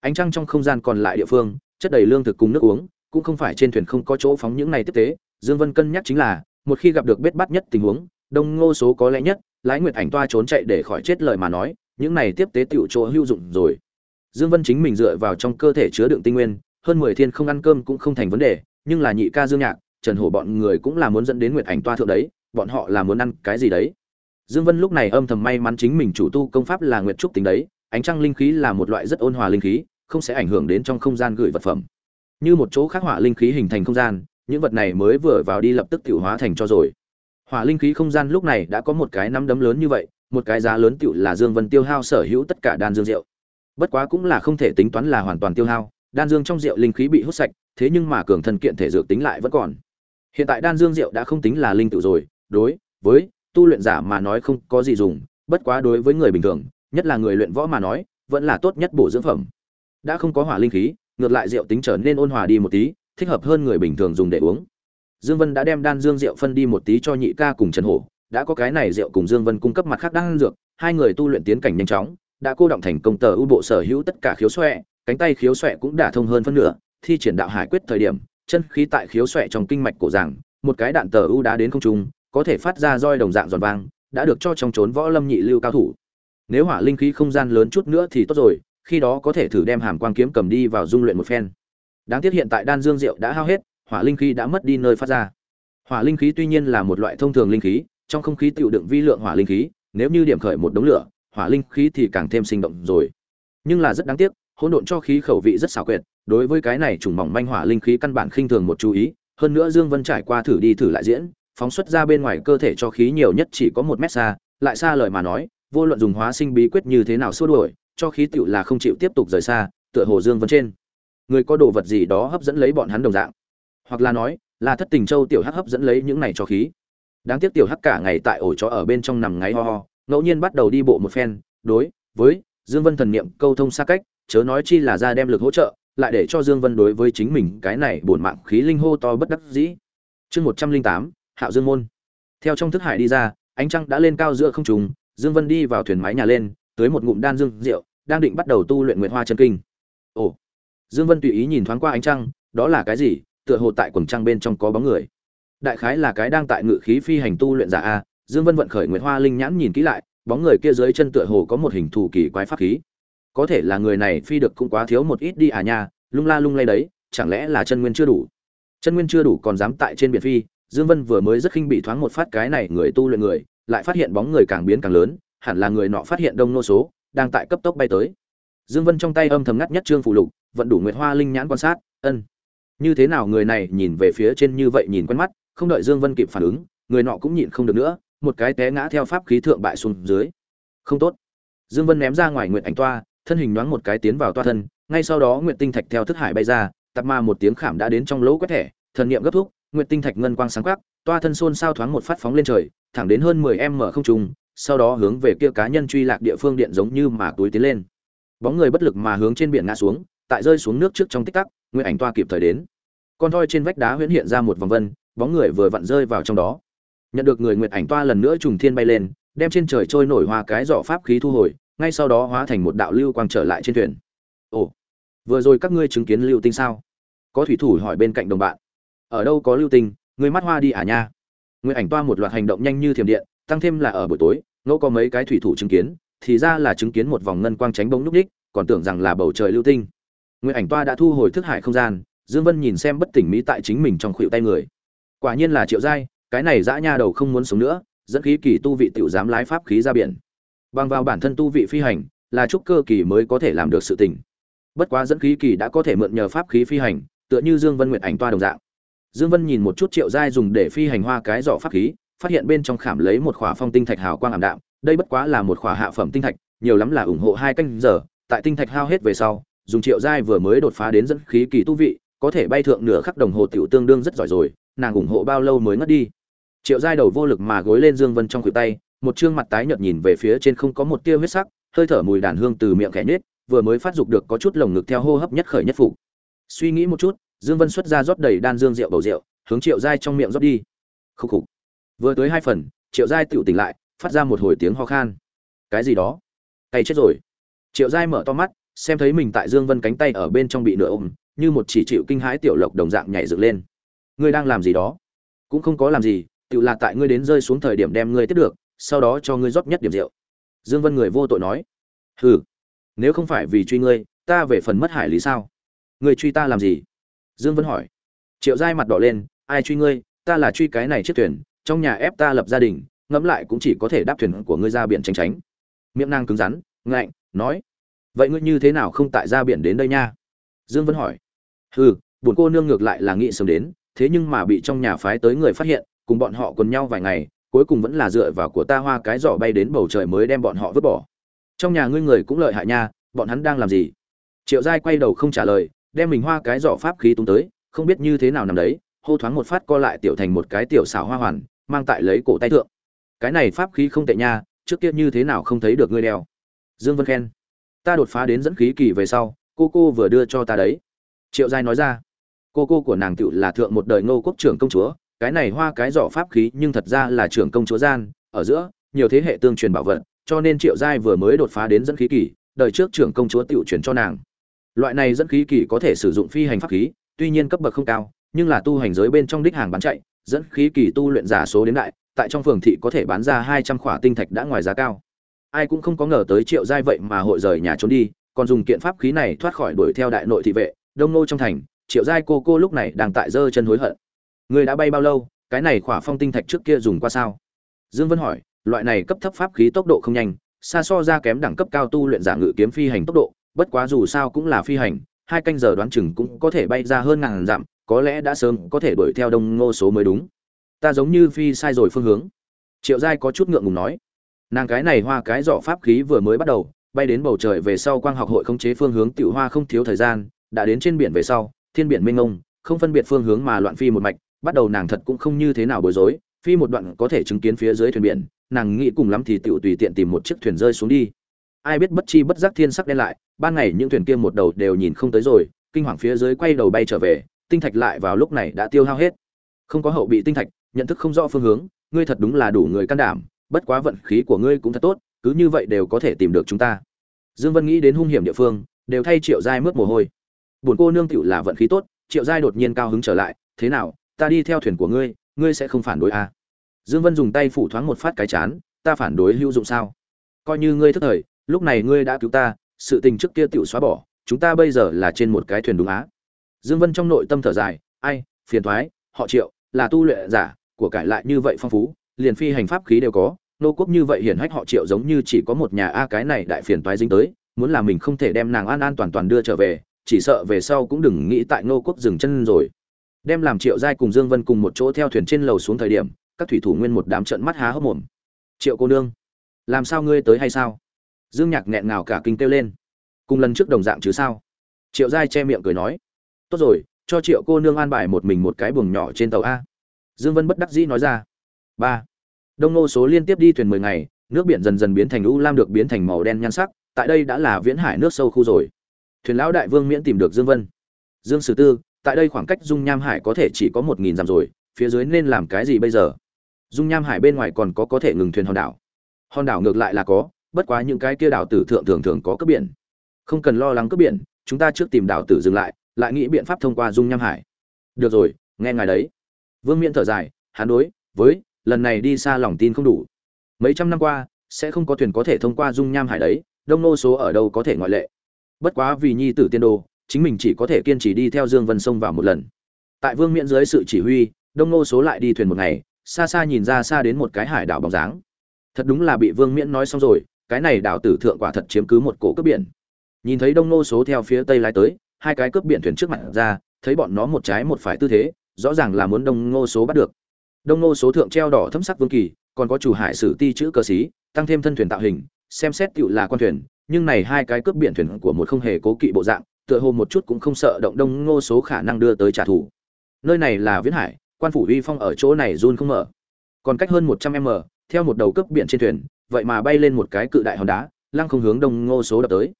Ánh trăng trong không gian còn lại địa phương, chất đầy lương thực cùng nước uống, cũng không phải trên thuyền không có chỗ phóng những này tiếp tế. Dương vân cân nhắc chính là, một khi gặp được bết bát nhất tình huống, đông ngô số có lẽ nhất lái nguyệt ảnh toa trốn chạy để khỏi chết lời mà nói, những này tiếp tế tiểu chỗ hữu dụng rồi. Dương vân chính mình dựa vào trong cơ thể chứa đựng tinh nguyên, hơn mười thiên không ăn cơm cũng không thành vấn đề, nhưng là nhị ca dương nhạc, trần hổ bọn người cũng là muốn dẫn đến nguyệt ảnh toa thượng đấy, bọn họ là muốn ăn cái gì đấy? Dương vân lúc này âm thầm may mắn chính mình chủ tu công pháp là nguyệt trúc tính đấy, ánh trăng linh khí là một loại rất ôn hòa linh khí, không sẽ ảnh hưởng đến trong không gian gửi vật phẩm. Như một chỗ khắc họa linh khí hình thành không gian, những vật này mới vừa vào đi lập tức tiểu hóa thành cho rồi hỏa linh khí không gian lúc này đã có một cái nắm đấm lớn như vậy, một cái giá lớn tựu là dương vân tiêu hao sở hữu tất cả đan dương rượu. Bất quá cũng là không thể tính toán là hoàn toàn tiêu hao, đan dương trong rượu linh khí bị hút sạch, thế nhưng mà cường thân kiện thể dược tính lại vẫn còn. Hiện tại đan dương rượu đã không tính là linh tự rồi, đối với tu luyện giả mà nói không có gì dùng, bất quá đối với người bình thường, nhất là người luyện võ mà nói, vẫn là tốt nhất bổ dưỡng phẩm. Đã không có hỏa linh khí, ngược lại rượu tính trở nên ôn hòa đi một tí, thích hợp hơn người bình thường dùng để uống dương vân đã đem đan dương rượu phân đi một tí cho nhị ca cùng trần hổ. Đã có cái này rượu cùng dương vân cung cấp mặt khác đan dược, hai người tu luyện tiến cảnh nhanh chóng, đã cô động thành công tờ ưu bộ sở hữu tất cả khiếu xoẹ, cánh tay khiếu xoẹ cũng đã thông hơn phân nửa, thi triển đạo hải quyết thời điểm, chân khí tại khiếu xoẹ trong kinh mạch cổ giảng, một cái đạn tờ ưu đã đến không trung, có thể phát ra roi đồng dạng giòn vang, đã được cho trong trốn võ lâm nhị lưu cao thủ. Nếu hỏa linh khí không gian lớn chút nữa thì tốt rồi, khi đó có thể thử đem hàm quang kiếm cầm đi vào dung luyện một phen. Đáng tiếc hiện tại đan dương rượu đã hao hết hỏa linh khí đã mất đi nơi phát ra. Hỏa linh khí tuy nhiên là một loại thông thường linh khí, trong không khí tự đựng vi lượng hỏa linh khí, nếu như điểm khởi một đống lửa, hỏa linh khí thì càng thêm sinh động rồi. Nhưng là rất đáng tiếc, hỗn độn cho khí khẩu vị rất xảo quyệt, đối với cái này trùng mỏng manh hỏa linh khí căn bản khinh thường một chú ý, hơn nữa dương vân trải qua thử đi thử lại diễn, phóng xuất ra bên ngoài cơ thể cho khí nhiều nhất chỉ có một mét xa, lại xa lời mà nói, vô luận dùng hóa sinh bí quyết như thế nào xua đuổi, cho khí tựu là không chịu tiếp tục rời xa, tựa hồ dương vân trên. Người có đồ vật gì đó hấp dẫn lấy bọn hắn đồng dạng hoặc là nói, là thất tình châu tiểu hắc hấp dẫn lấy những này cho khí. Đáng tiếc tiểu hắc cả ngày tại ổ chó ở bên trong nằm ngáy ho ho, ngẫu nhiên bắt đầu đi bộ một phen, đối với dương vân thần niệm câu thông xa cách, chớ nói chi là ra đem lực hỗ trợ, lại để cho dương vân đối với chính mình cái này bổn mạng khí linh hô to bất đắc dĩ. Chương một trăm linh tám, hạo dương môn. Theo trong thức hải đi ra, ánh trăng đã lên cao giữa không trung, dương vân đi vào thuyền mái nhà lên, tới một ngụm đan dương rượu, đang định bắt đầu tu luyện nguyện hoa chân kinh. Ồ, dương vân tùy ý nhìn thoáng qua ánh trăng, đó là cái gì? Tựa hồ tại quần trăng bên trong có bóng người. Đại khái là cái đang tại ngự khí phi hành tu luyện giả a, dương vân vận khởi nguyệt hoa linh nhãn nhìn kỹ lại, bóng người kia dưới chân tựa hồ có một hình thù kỳ quái pháp khí. Có thể là người này phi được cũng quá thiếu một ít đi à nha, lung la lung lay đấy, chẳng lẽ là chân nguyên chưa đủ? Chân nguyên chưa đủ còn dám tại trên biển phi, dương vân vừa mới rất khinh bị thoáng một phát cái này người tu luyện người, lại phát hiện bóng người càng biến càng lớn, hẳn là người nọ phát hiện đông nô số, đang tại cấp tốc bay tới. Dương vân trong tay âm thầm ngắt nhất trương phụ lục, vận đủ nguyệt hoa linh nhãn quan sát, ân như thế nào người này nhìn về phía trên như vậy nhìn quen mắt không đợi dương vân kịp phản ứng người nọ cũng nhịn không được nữa một cái té ngã theo pháp khí thượng bại xuống dưới. Không tốt. Dương vân ném ra ngoài nguyệt ảnh toa thân hình nhoáng một cái tiến vào toa thân ngay sau đó nguyệt tinh thạch theo thức hải bay ra Tạp ma một tiếng khảm đã đến trong lỗ quét thẻ thần niệm gấp thúc nguyệt tinh thạch ngân quang sáng quắc toa thân xôn sao thoáng một phát phóng lên trời thẳng đến hơn 10 mở không trùng, sau đó hướng về kia cá nhân truy lạc địa phương điện giống như mà túi tiến lên. Bóng người bất lực mà hướng trên biển ngã xuống tại rơi xuống nước trước trong tích tắc nguyệt ảnh toa kịp thời đến. Con thoi trên vách đá huyễn hiện ra một vòng vân, bóng người vừa vặn rơi vào trong đó. Nhận được người nguyệt ảnh toa lần nữa trùng thiên bay lên, đem trên trời trôi nổi hoa cái giỏ pháp khí thu hồi, ngay sau đó hóa thành một đạo lưu quang trở lại trên thuyền. Ồ, vừa rồi các ngươi chứng kiến lưu tinh sao? Có thủy thủ hỏi bên cạnh đồng bạn. Ở đâu có lưu tinh người mắt hoa đi à nha? Nguyệt ảnh toa một loạt hành động nhanh như thiểm điện, tăng thêm là ở buổi tối, ngẫu có mấy cái thủy thủ chứng kiến, thì ra là chứng kiến một vòng ngân quang tránh bóng núc đích, còn tưởng rằng là bầu trời lưu tinh nguyệt ảnh toa đã thu hồi thức hải không gian, dương vân nhìn xem bất tỉnh mỹ tại chính mình trong khuỷu tay người. Quả nhiên là triệu giai, cái này dã nha đầu không muốn sống nữa, dẫn khí kỳ tu vị tiểu dám lái pháp khí ra biển. Bằng vào bản thân tu vị phi hành, là trúc cơ kỳ mới có thể làm được sự tình. Bất quá dẫn khí kỳ đã có thể mượn nhờ pháp khí phi hành, tựa như dương vân nguyệt ảnh toa đồng dạng. Dương vân nhìn một chút triệu giai dùng để phi hành hoa cái giỏ pháp khí, phát hiện bên trong khảm lấy một khỏa phong tinh thạch hào quang ảm đạm, đây bất quá là một khỏa hạ phẩm tinh thạch, nhiều lắm là ủng hộ hai canh giờ, tại tinh thạch hao hết về sau dùng triệu giai vừa mới đột phá đến dẫn khí kỳ tu vị, có thể bay thượng nửa khắc đồng hồ tiểu tương đương rất giỏi rồi, nàng ủng hộ bao lâu mới ngất đi. Triệu giai đầu vô lực mà gối lên dương vân trong khuỷu tay, một trương mặt tái nhợt nhìn về phía trên không có một tia huyết sắc, hơi thở mùi đàn hương từ miệng khẽ nhếch, vừa mới phát dục được có chút lồng ngực theo hô hấp nhất khởi nhất phục. Suy nghĩ một chút, dương vân xuất ra rót đầy đan dương rượu bầu rượu, hướng triệu giai trong miệng rót đi. Khúc khục. Vừa tới hai phần, triệu giai tựu tỉnh lại, phát ra một hồi tiếng ho khan. Cái gì đó? Cay chết rồi. Triệu giai mở to mắt xem thấy mình tại dương vân cánh tay ở bên trong bị nửa ôm, như một chỉ chịu kinh hãi tiểu lộc đồng dạng nhảy dựng lên. Ngươi đang làm gì đó? Cũng không có làm gì, tự là tại ngươi đến rơi xuống thời điểm đem ngươi tiếp được, sau đó cho ngươi rót nhất điểm rượu. Dương vân người vô tội nói. Hừ, nếu không phải vì truy ngươi, ta về phần mất hải lý sao? Ngươi truy ta làm gì? Dương vân hỏi. Triệu giai mặt đỏ lên, ai truy ngươi? Ta là truy cái này chiếc thuyền, trong nhà ép ta lập gia đình, ngẫm lại cũng chỉ có thể đáp thuyền của ngươi ra biển tránh tránh. Miệng nàng cứng rắn, ngạnh, nói vậy ngươi như thế nào không tại ra biển đến đây nha? Dương vân hỏi. Ừ buồn cô nương ngược lại là nghĩ sớm đến, thế nhưng mà bị trong nhà phái tới người phát hiện, cùng bọn họ quần nhau vài ngày, cuối cùng vẫn là dựa vào của ta hoa cái giỏ bay đến bầu trời mới đem bọn họ vứt bỏ. Trong nhà ngươi người cũng lợi hại nha, bọn hắn đang làm gì? Triệu giai quay đầu không trả lời, đem mình hoa cái giỏ pháp khí tung tới, không biết như thế nào nằm đấy, hô thoáng một phát co lại tiểu thành một cái tiểu xảo hoa hoàn, mang tại lấy cổ tay thượng. Cái này pháp khí không tệ nha, trước kia như thế nào không thấy được ngươi đeo. Dương vân khen ta đột phá đến dẫn khí kỳ về sau, cô cô vừa đưa cho ta đấy. Triệu giai nói ra. Cô cô của nàng tựu là thượng một đời ngô quốc trưởng công chúa, cái này hoa cái giỏ pháp khí nhưng thật ra là trưởng công chúa gian, ở giữa, nhiều thế hệ tương truyền bảo vật, cho nên triệu giai vừa mới đột phá đến dẫn khí kỳ, đời trước trưởng công chúa tựu truyền cho nàng. Loại này dẫn khí kỳ có thể sử dụng phi hành pháp khí, tuy nhiên cấp bậc không cao, nhưng là tu hành giới bên trong đích hàng bán chạy, dẫn khí kỳ tu luyện giả số đến đại, tại trong phường thị có thể bán ra hai trăm khỏa tinh thạch đã ngoài giá cao ai cũng không có ngờ tới triệu giai vậy mà hội rời nhà trốn đi, còn dùng kiện pháp khí này thoát khỏi đuổi theo đại nội thị vệ, đông nô trong thành, triệu giai cô cô lúc này đang tại giơ chân hối hận. Người đã bay bao lâu, cái này khỏa phong tinh thạch trước kia dùng qua sao? Dương vân hỏi, loại này cấp thấp pháp khí tốc độ không nhanh, xa so ra kém đẳng cấp cao tu luyện giả ngự kiếm phi hành tốc độ, bất quá dù sao cũng là phi hành, hai canh giờ đoán chừng cũng có thể bay ra hơn ngàn dặm, có lẽ đã sớm có thể đuổi theo đông ngô số mới đúng. Ta giống như phi sai rồi phương hướng. Triệu giai có chút ngượng ngùng nói nàng cái này hoa cái giỏ pháp khí vừa mới bắt đầu bay đến bầu trời về sau quang học hội khống chế phương hướng tiểu hoa không thiếu thời gian đã đến trên biển về sau thiên biển mênh ngông, không phân biệt phương hướng mà loạn phi một mạch bắt đầu nàng thật cũng không như thế nào bối rối phi một đoạn có thể chứng kiến phía dưới thuyền biển nàng nghĩ cùng lắm thì tiểu tùy tiện tìm một chiếc thuyền rơi xuống đi. Ai biết bất chi bất giác thiên sắc đen lại ban ngày những thuyền kia một đầu đều nhìn không tới rồi kinh hoàng phía dưới quay đầu bay trở về tinh thạch lại vào lúc này đã tiêu hao hết. Không có hậu bị tinh thạch nhận thức không rõ phương hướng ngươi thật đúng là đủ người can đảm bất quá vận khí của ngươi cũng thật tốt, cứ như vậy đều có thể tìm được chúng ta. Dương vân nghĩ đến hung hiểm địa phương, đều thay triệu giai mướt mồ hôi. Buồn cô nương tựu là vận khí tốt, triệu giai đột nhiên cao hứng trở lại, thế nào, ta đi theo thuyền của ngươi ngươi sẽ không phản đối à? dương vân dùng tay phủ thoáng một phát cái chán, ta phản đối hữu dụng sao? Coi như ngươi thức thời, lúc này ngươi đã cứu ta, sự tình trước kia tựu xóa bỏ, chúng ta bây giờ là trên một cái thuyền đúng á? Dương vân trong nội tâm thở dài, ai, phiền thoái họ triệu, là tu luyện giả, của cải lại như vậy phong phú liền phi hành pháp khí đều có, nô quốc như vậy hiển hách họ triệu giống như chỉ có một nhà a cái này đại phiền toái dính tới, muốn là mình không thể đem nàng an an toàn toàn đưa trở về, chỉ sợ về sau cũng đừng nghĩ tại nô quốc dừng chân rồi. Đem làm triệu giai cùng dương vân cùng một chỗ theo thuyền trên lầu xuống thời điểm, các thủy thủ nguyên một đám trận mắt há hốc mồm. Triệu cô nương, làm sao ngươi tới hay sao? Dương nhạc nghẹn ngào cả kinh kêu lên. Cùng lần trước đồng dạng chứ sao? Triệu giai che miệng cười nói. Tốt rồi, cho triệu cô nương an bài một mình một cái buồng nhỏ trên tàu a. Dương vân bất đắc dĩ nói ra ba. Đông nô số liên tiếp đi thuyền mười ngày, nước biển dần dần biến thành u lam được biến thành màu đen nhan sắc, tại đây đã là viễn hải nước sâu khu rồi. Thuyền lão đại vương miễn tìm được dương vân. Dương sử tư, tại đây khoảng cách dung nham hải có thể chỉ có một nghìn dặm rồi, phía dưới nên làm cái gì bây giờ? Dung nham hải bên ngoài còn có có thể ngừng thuyền hòn đảo. Hòn đảo ngược lại là có, bất quá những cái kia đảo tử thượng thường thường có cướp biển. Không cần lo lắng cướp biển, chúng ta trước tìm đảo tử dừng lại lại nghĩ biện pháp thông qua dung nham hải. Được rồi, nghe ngài đấy. Vương miễn thở dài, hắn đối với lần này đi xa lòng tin không đủ. Mấy trăm năm qua, sẽ không có thuyền có thể thông qua dung nham hải đấy, đông nô số ở đâu có thể ngoại lệ. Bất quá vì nhi tử tiên đồ, chính mình chỉ có thể kiên trì đi theo dương vân sông vào một lần. Tại vương miễn dưới sự chỉ huy, đông nô số lại đi thuyền một ngày, xa xa nhìn ra xa đến một cái hải đảo bóng dáng. Thật đúng là bị vương miễn nói xong rồi, cái này đảo tử thượng quả thật chiếm cứ một cổ cướp biển. Nhìn thấy đông nô số theo phía tây lái tới, hai cái cướp biển thuyền trước mặt ra, thấy bọn nó một trái một phải tư thế, rõ ràng là muốn đông nô số bắt được đông ngô số thượng treo đỏ thấm sắc vương kỳ còn có chủ hải sử ti chữ cơ sĩ, tăng thêm thân thuyền tạo hình xem xét tựu là quan thuyền nhưng này hai cái cướp biển thuyền của một không hề cố kỵ bộ dạng tựa hồ một chút cũng không sợ động đông ngô số khả năng đưa tới trả thù. Nơi này là viễn hải quan phủ uy phong ở chỗ này run không mở. Còn cách hơn một trăm m theo một đầu cướp biển trên thuyền vậy mà bay lên một cái cự đại hòn đá lăng không hướng đông ngô số đập tới.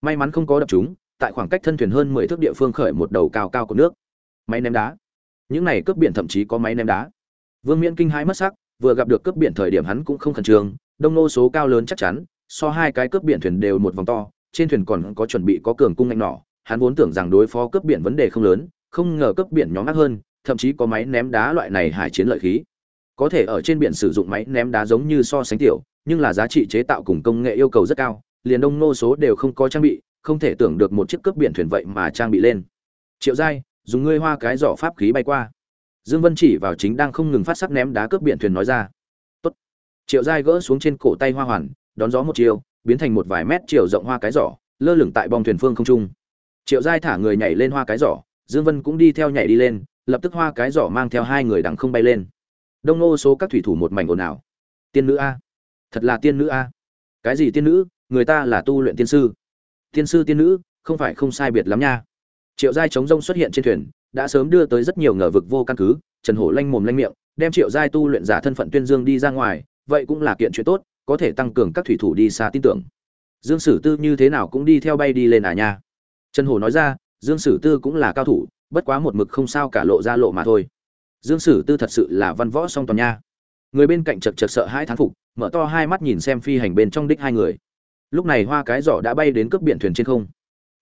May mắn không có đập chúng tại khoảng cách thân thuyền hơn mười thước địa phương khởi một đầu cao cao của nước. Máy ném đá. Những này cướp biển thậm chí có máy ném đá vương miễn kinh hãi mất sắc, vừa gặp được cướp biển thời điểm hắn cũng không khẩn trương, đông nô số cao lớn chắc chắn, so hai cái cướp biển thuyền đều một vòng to, trên thuyền còn có chuẩn bị có cường cung ngạnh nỏ, hắn vốn tưởng rằng đối phó cướp biển vấn đề không lớn, không ngờ cướp biển nhóm ác hơn, thậm chí có máy ném đá loại này hải chiến lợi khí. Có thể ở trên biển sử dụng máy ném đá giống như so sánh tiểu, nhưng là giá trị chế tạo cùng công nghệ yêu cầu rất cao, liền đông nô số đều không có trang bị, không thể tưởng được một chiếc cướp biển thuyền vậy mà trang bị lên. Triệu giai, dùng ngươi hoa cái giỏ pháp khí bay qua dương vân chỉ vào chính đang không ngừng phát sắc ném đá cướp biển thuyền nói ra. Tốt. Triệu giai gỡ xuống trên cổ tay hoa hoàn, đón gió một chiều, biến thành một vài mét chiều rộng hoa cái giỏ, lơ lửng tại bong thuyền phương không trung. Triệu giai thả người nhảy lên hoa cái giỏ, dương vân cũng đi theo nhảy đi lên, lập tức hoa cái giỏ mang theo hai người đằng không bay lên. Đông nô số các thủy thủ một mảnh ồn ào. Tiên nữ a, thật là tiên nữ a. Cái gì tiên nữ? Người ta là tu luyện tiên sư. Tiên sư tiên nữ, không phải không sai biệt lắm nha. Triệu giai chống rông xuất hiện trên thuyền đã sớm đưa tới rất nhiều ngờ vực vô căn cứ, trần hổ lanh mồm lanh miệng, đem triệu giai tu luyện giả thân phận tuyên dương đi ra ngoài, vậy cũng là kiện chuyện tốt, có thể tăng cường các thủy thủ đi xa tin tưởng. Dương sử tư như thế nào cũng đi theo bay đi lên à nha. Trần hổ nói ra, dương sử tư cũng là cao thủ, bất quá một mực không sao cả lộ ra lộ mà thôi. Dương sử tư thật sự là văn võ song toàn nha. Người bên cạnh chật chật sợ hai thán phục, mở to hai mắt nhìn xem phi hành bên trong đích hai người. Lúc này hoa cái giỏ đã bay đến cướp biển thuyền trên không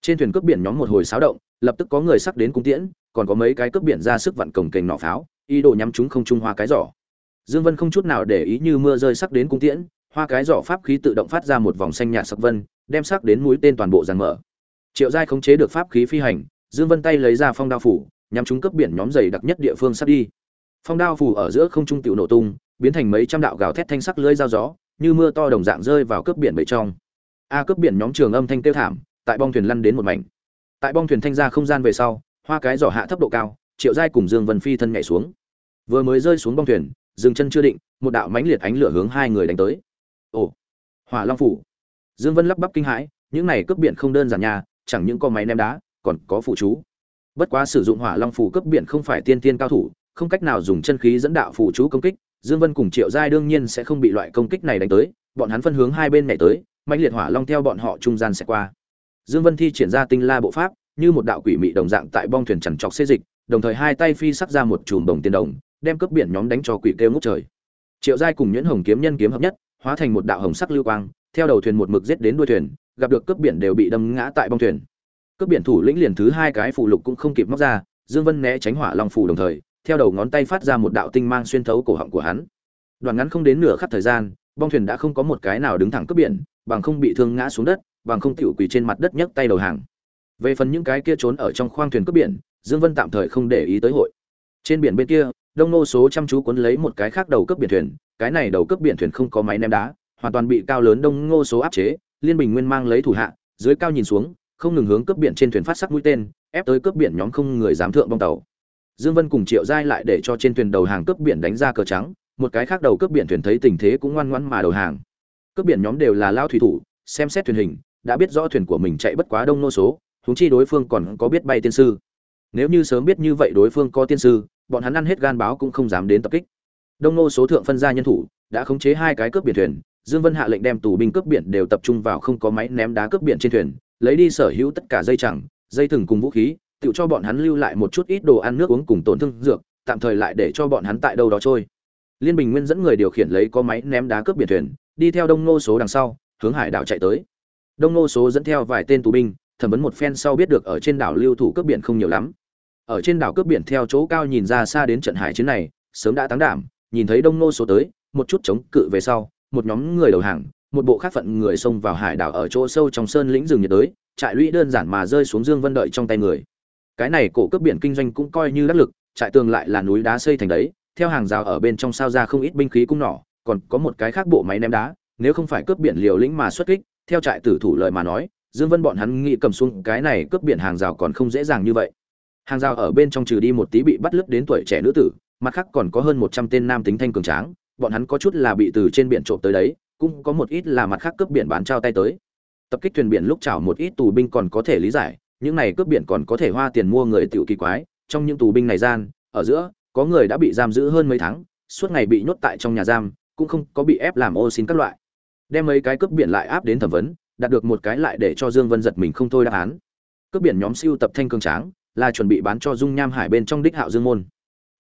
trên thuyền cướp biển nhóm một hồi xáo động, lập tức có người sắc đến cung tiễn, còn có mấy cái cướp biển ra sức vặn cổng kềnh nỏ pháo, ý đồ nhắm chúng không trung hoa cái giỏ. Dương vân không chút nào để ý như mưa rơi sắc đến cung tiễn, hoa cái giỏ pháp khí tự động phát ra một vòng xanh nhạt sắc vân, đem sắc đến mũi tên toàn bộ giàn mở. Triệu giai khống chế được pháp khí phi hành, dương vân tay lấy ra phong đao phủ, nhắm chúng cướp biển nhóm dày đặc nhất địa phương sắp đi. Phong đao phủ ở giữa không trung tiểu nổ tung, biến thành mấy trăm đạo gào thét thanh sắc lưỡi dao gió, như mưa to đồng dạng rơi vào cướp biển bể trong. A cướp biển nhóm trường âm thanh tiêu thảm tại bong thuyền lăn đến một mảnh. Tại bong thuyền thanh ra không gian về sau, hoa cái giỏ hạ thấp độ cao, triệu giai cùng dương vân phi thân nhảy xuống. Vừa mới rơi xuống bong thuyền, dừng chân chưa định, một đạo mãnh liệt ánh lửa hướng hai người đánh tới. Ồ, hỏa long phủ. Dương vân lắp bắp kinh hãi, những này cướp biển không đơn giản nha, chẳng những có máy ném đá, còn có phụ chú. Bất quá sử dụng hỏa long phủ cướp biển không phải tiên tiên cao thủ, không cách nào dùng chân khí dẫn đạo phụ chú công kích, dương vân cùng triệu giai đương nhiên sẽ không bị loại công kích này đánh tới, bọn hắn phân hướng hai bên nhảy tới, mãnh liệt hỏa long theo bọn họ trung gian sẽ qua dương vân thi triển ra tinh la bộ pháp, như một đạo quỷ mị đồng dạng tại bong thuyền chằn trọc xê dịch, đồng thời hai tay phi sắc ra một chùm đồng tiền đồng, đem cướp biển nhóm đánh cho quỷ kêu ngút trời. Triệu giai cùng nhuyễn hồng kiếm nhân kiếm hợp nhất, hóa thành một đạo hồng sắc lưu quang, theo đầu thuyền một mực giết đến đuôi thuyền, gặp được cướp biển đều bị đâm ngã tại bong thuyền. Cướp biển thủ lĩnh liền thứ hai cái phụ lục cũng không kịp móc ra, dương vân né tránh hỏa long phủ đồng thời, theo đầu ngón tay phát ra một đạo tinh mang xuyên thấu cổ họng của hắn. Đoạn ngắn không đến nửa khắc thời gian, bong thuyền đã không có một cái nào đứng thẳng cướp biển, bằng không bị thương ngã xuống đất bằng không tiểu quỳ trên mặt đất nhấc tay đầu hàng. Về phần những cái kia trốn ở trong khoang thuyền cướp biển, dương vân tạm thời không để ý tới hội. Trên biển bên kia, đông nô số chăm chú cuốn lấy một cái khác đầu cướp biển thuyền, cái này đầu cướp biển thuyền không có máy ném đá, hoàn toàn bị cao lớn đông ngô số áp chế, liên bình nguyên mang lấy thủ hạ, dưới cao nhìn xuống, không ngừng hướng cướp biển trên thuyền phát sắc mũi tên, ép tới cướp biển nhóm không người dám thượng bong tàu. Dương vân cùng triệu giai lại để cho trên thuyền đầu hàng cướp biển đánh ra cờ trắng, một cái khác đầu cướp biển thuyền thấy tình thế cũng ngoan ngoãn mà đầu hàng. Cướp biển nhóm đều là lao thủy thủ, xem xét thuyền hình đã biết rõ thuyền của mình chạy bất quá đông nô số, huống chi đối phương còn có biết bay tiên sư. Nếu như sớm biết như vậy đối phương có tiên sư, bọn hắn ăn hết gan báo cũng không dám đến tập kích. Đông nô số thượng phân gia nhân thủ, đã khống chế hai cái cướp biển thuyền, dương vân hạ lệnh đem tù binh cướp biển đều tập trung vào không có máy ném đá cướp biển trên thuyền, lấy đi sở hữu tất cả dây chẳng, dây thừng cùng vũ khí tự cho bọn hắn lưu lại một chút ít đồ ăn nước uống cùng tổn thương dược, tạm thời lại để cho bọn hắn tại đâu đó trôi. Liên bình nguyên dẫn người điều khiển lấy có máy ném đá cướp biển thuyền, đi theo đông nô số đằng sau, hướng hải đảo chạy tới đông nô số dẫn theo vài tên tù binh, thẩm vấn một phen sau biết được ở trên đảo lưu thủ cướp biển không nhiều lắm. Ở trên đảo cướp biển theo chỗ cao nhìn ra xa đến trận hải chiến này, sớm đã táng đảm, nhìn thấy đông nô số tới, một chút chống cự về sau, một nhóm người đầu hàng, một bộ khác phận người xông vào hải đảo ở chỗ sâu trong sơn lĩnh rừng nhiệt đới, trại lũy đơn giản mà rơi xuống dương vân đợi trong tay người. Cái này cổ cướp biển kinh doanh cũng coi như đắc lực, trại tường lại là núi đá xây thành đấy, theo hàng rào ở bên trong sao ra không ít binh khí cung nỏ, còn có một cái khác bộ máy ném đá, nếu không phải cướp biển liều lĩnh mà xuất kích theo trại tử thủ lợi mà nói, dương vân bọn hắn nghĩ cầm xuống cái này cướp biển hàng rào còn không dễ dàng như vậy. Hàng rào ở bên trong trừ đi một tí bị bắt lướt đến tuổi trẻ nữ tử, mặt khác còn có hơn một trăm tên nam tính thanh cường tráng, bọn hắn có chút là bị từ trên biển trộm tới đấy, cũng có một ít là mặt khác cướp biển bán trao tay tới. Tập kích thuyền biển lúc chảo một ít tù binh còn có thể lý giải, những này cướp biển còn có thể hoa tiền mua người tiểu kỳ quái, trong những tù binh này gian, ở giữa, có người đã bị giam giữ hơn mấy tháng, suốt ngày bị nhốt tại trong nhà giam, cũng không có bị ép làm ô xin các loại đem mấy cái cướp biển lại áp đến thẩm vấn, đạt được một cái lại để cho dương vân giật mình không thôi đáp án. Cướp biển nhóm siêu tập thanh cường tráng, là chuẩn bị bán cho dung nham hải bên trong đích hạo dương môn.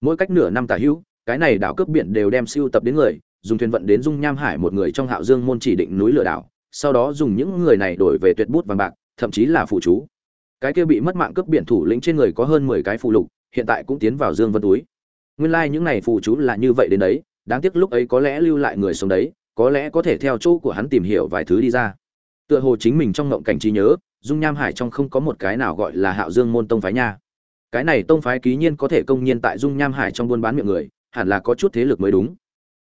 Mỗi cách nửa năm tả hữu, cái này đảo cướp biển đều đem siêu tập đến người, dùng thuyền vận đến dung nham hải một người trong hạo dương môn chỉ định núi lửa đảo, sau đó dùng những người này đổi về tuyệt bút vàng bạc, thậm chí là phụ chú. Cái kia bị mất mạng cướp biển thủ lĩnh trên người có hơn mười cái phụ lục, hiện tại cũng tiến vào dương vân túi. Nguyên lai like những này phụ chú là như vậy đến đấy, đáng tiếc lúc ấy có lẽ lưu lại người sống đấy có lẽ có thể theo chỗ của hắn tìm hiểu vài thứ đi ra. Tựa hồ chính mình trong ngộng cảnh trí nhớ, dung nham hải trong không có một cái nào gọi là hạo dương môn tông phái nha. Cái này tông phái ký nhiên có thể công nhiên tại dung nham hải trong buôn bán miệng người, hẳn là có chút thế lực mới đúng.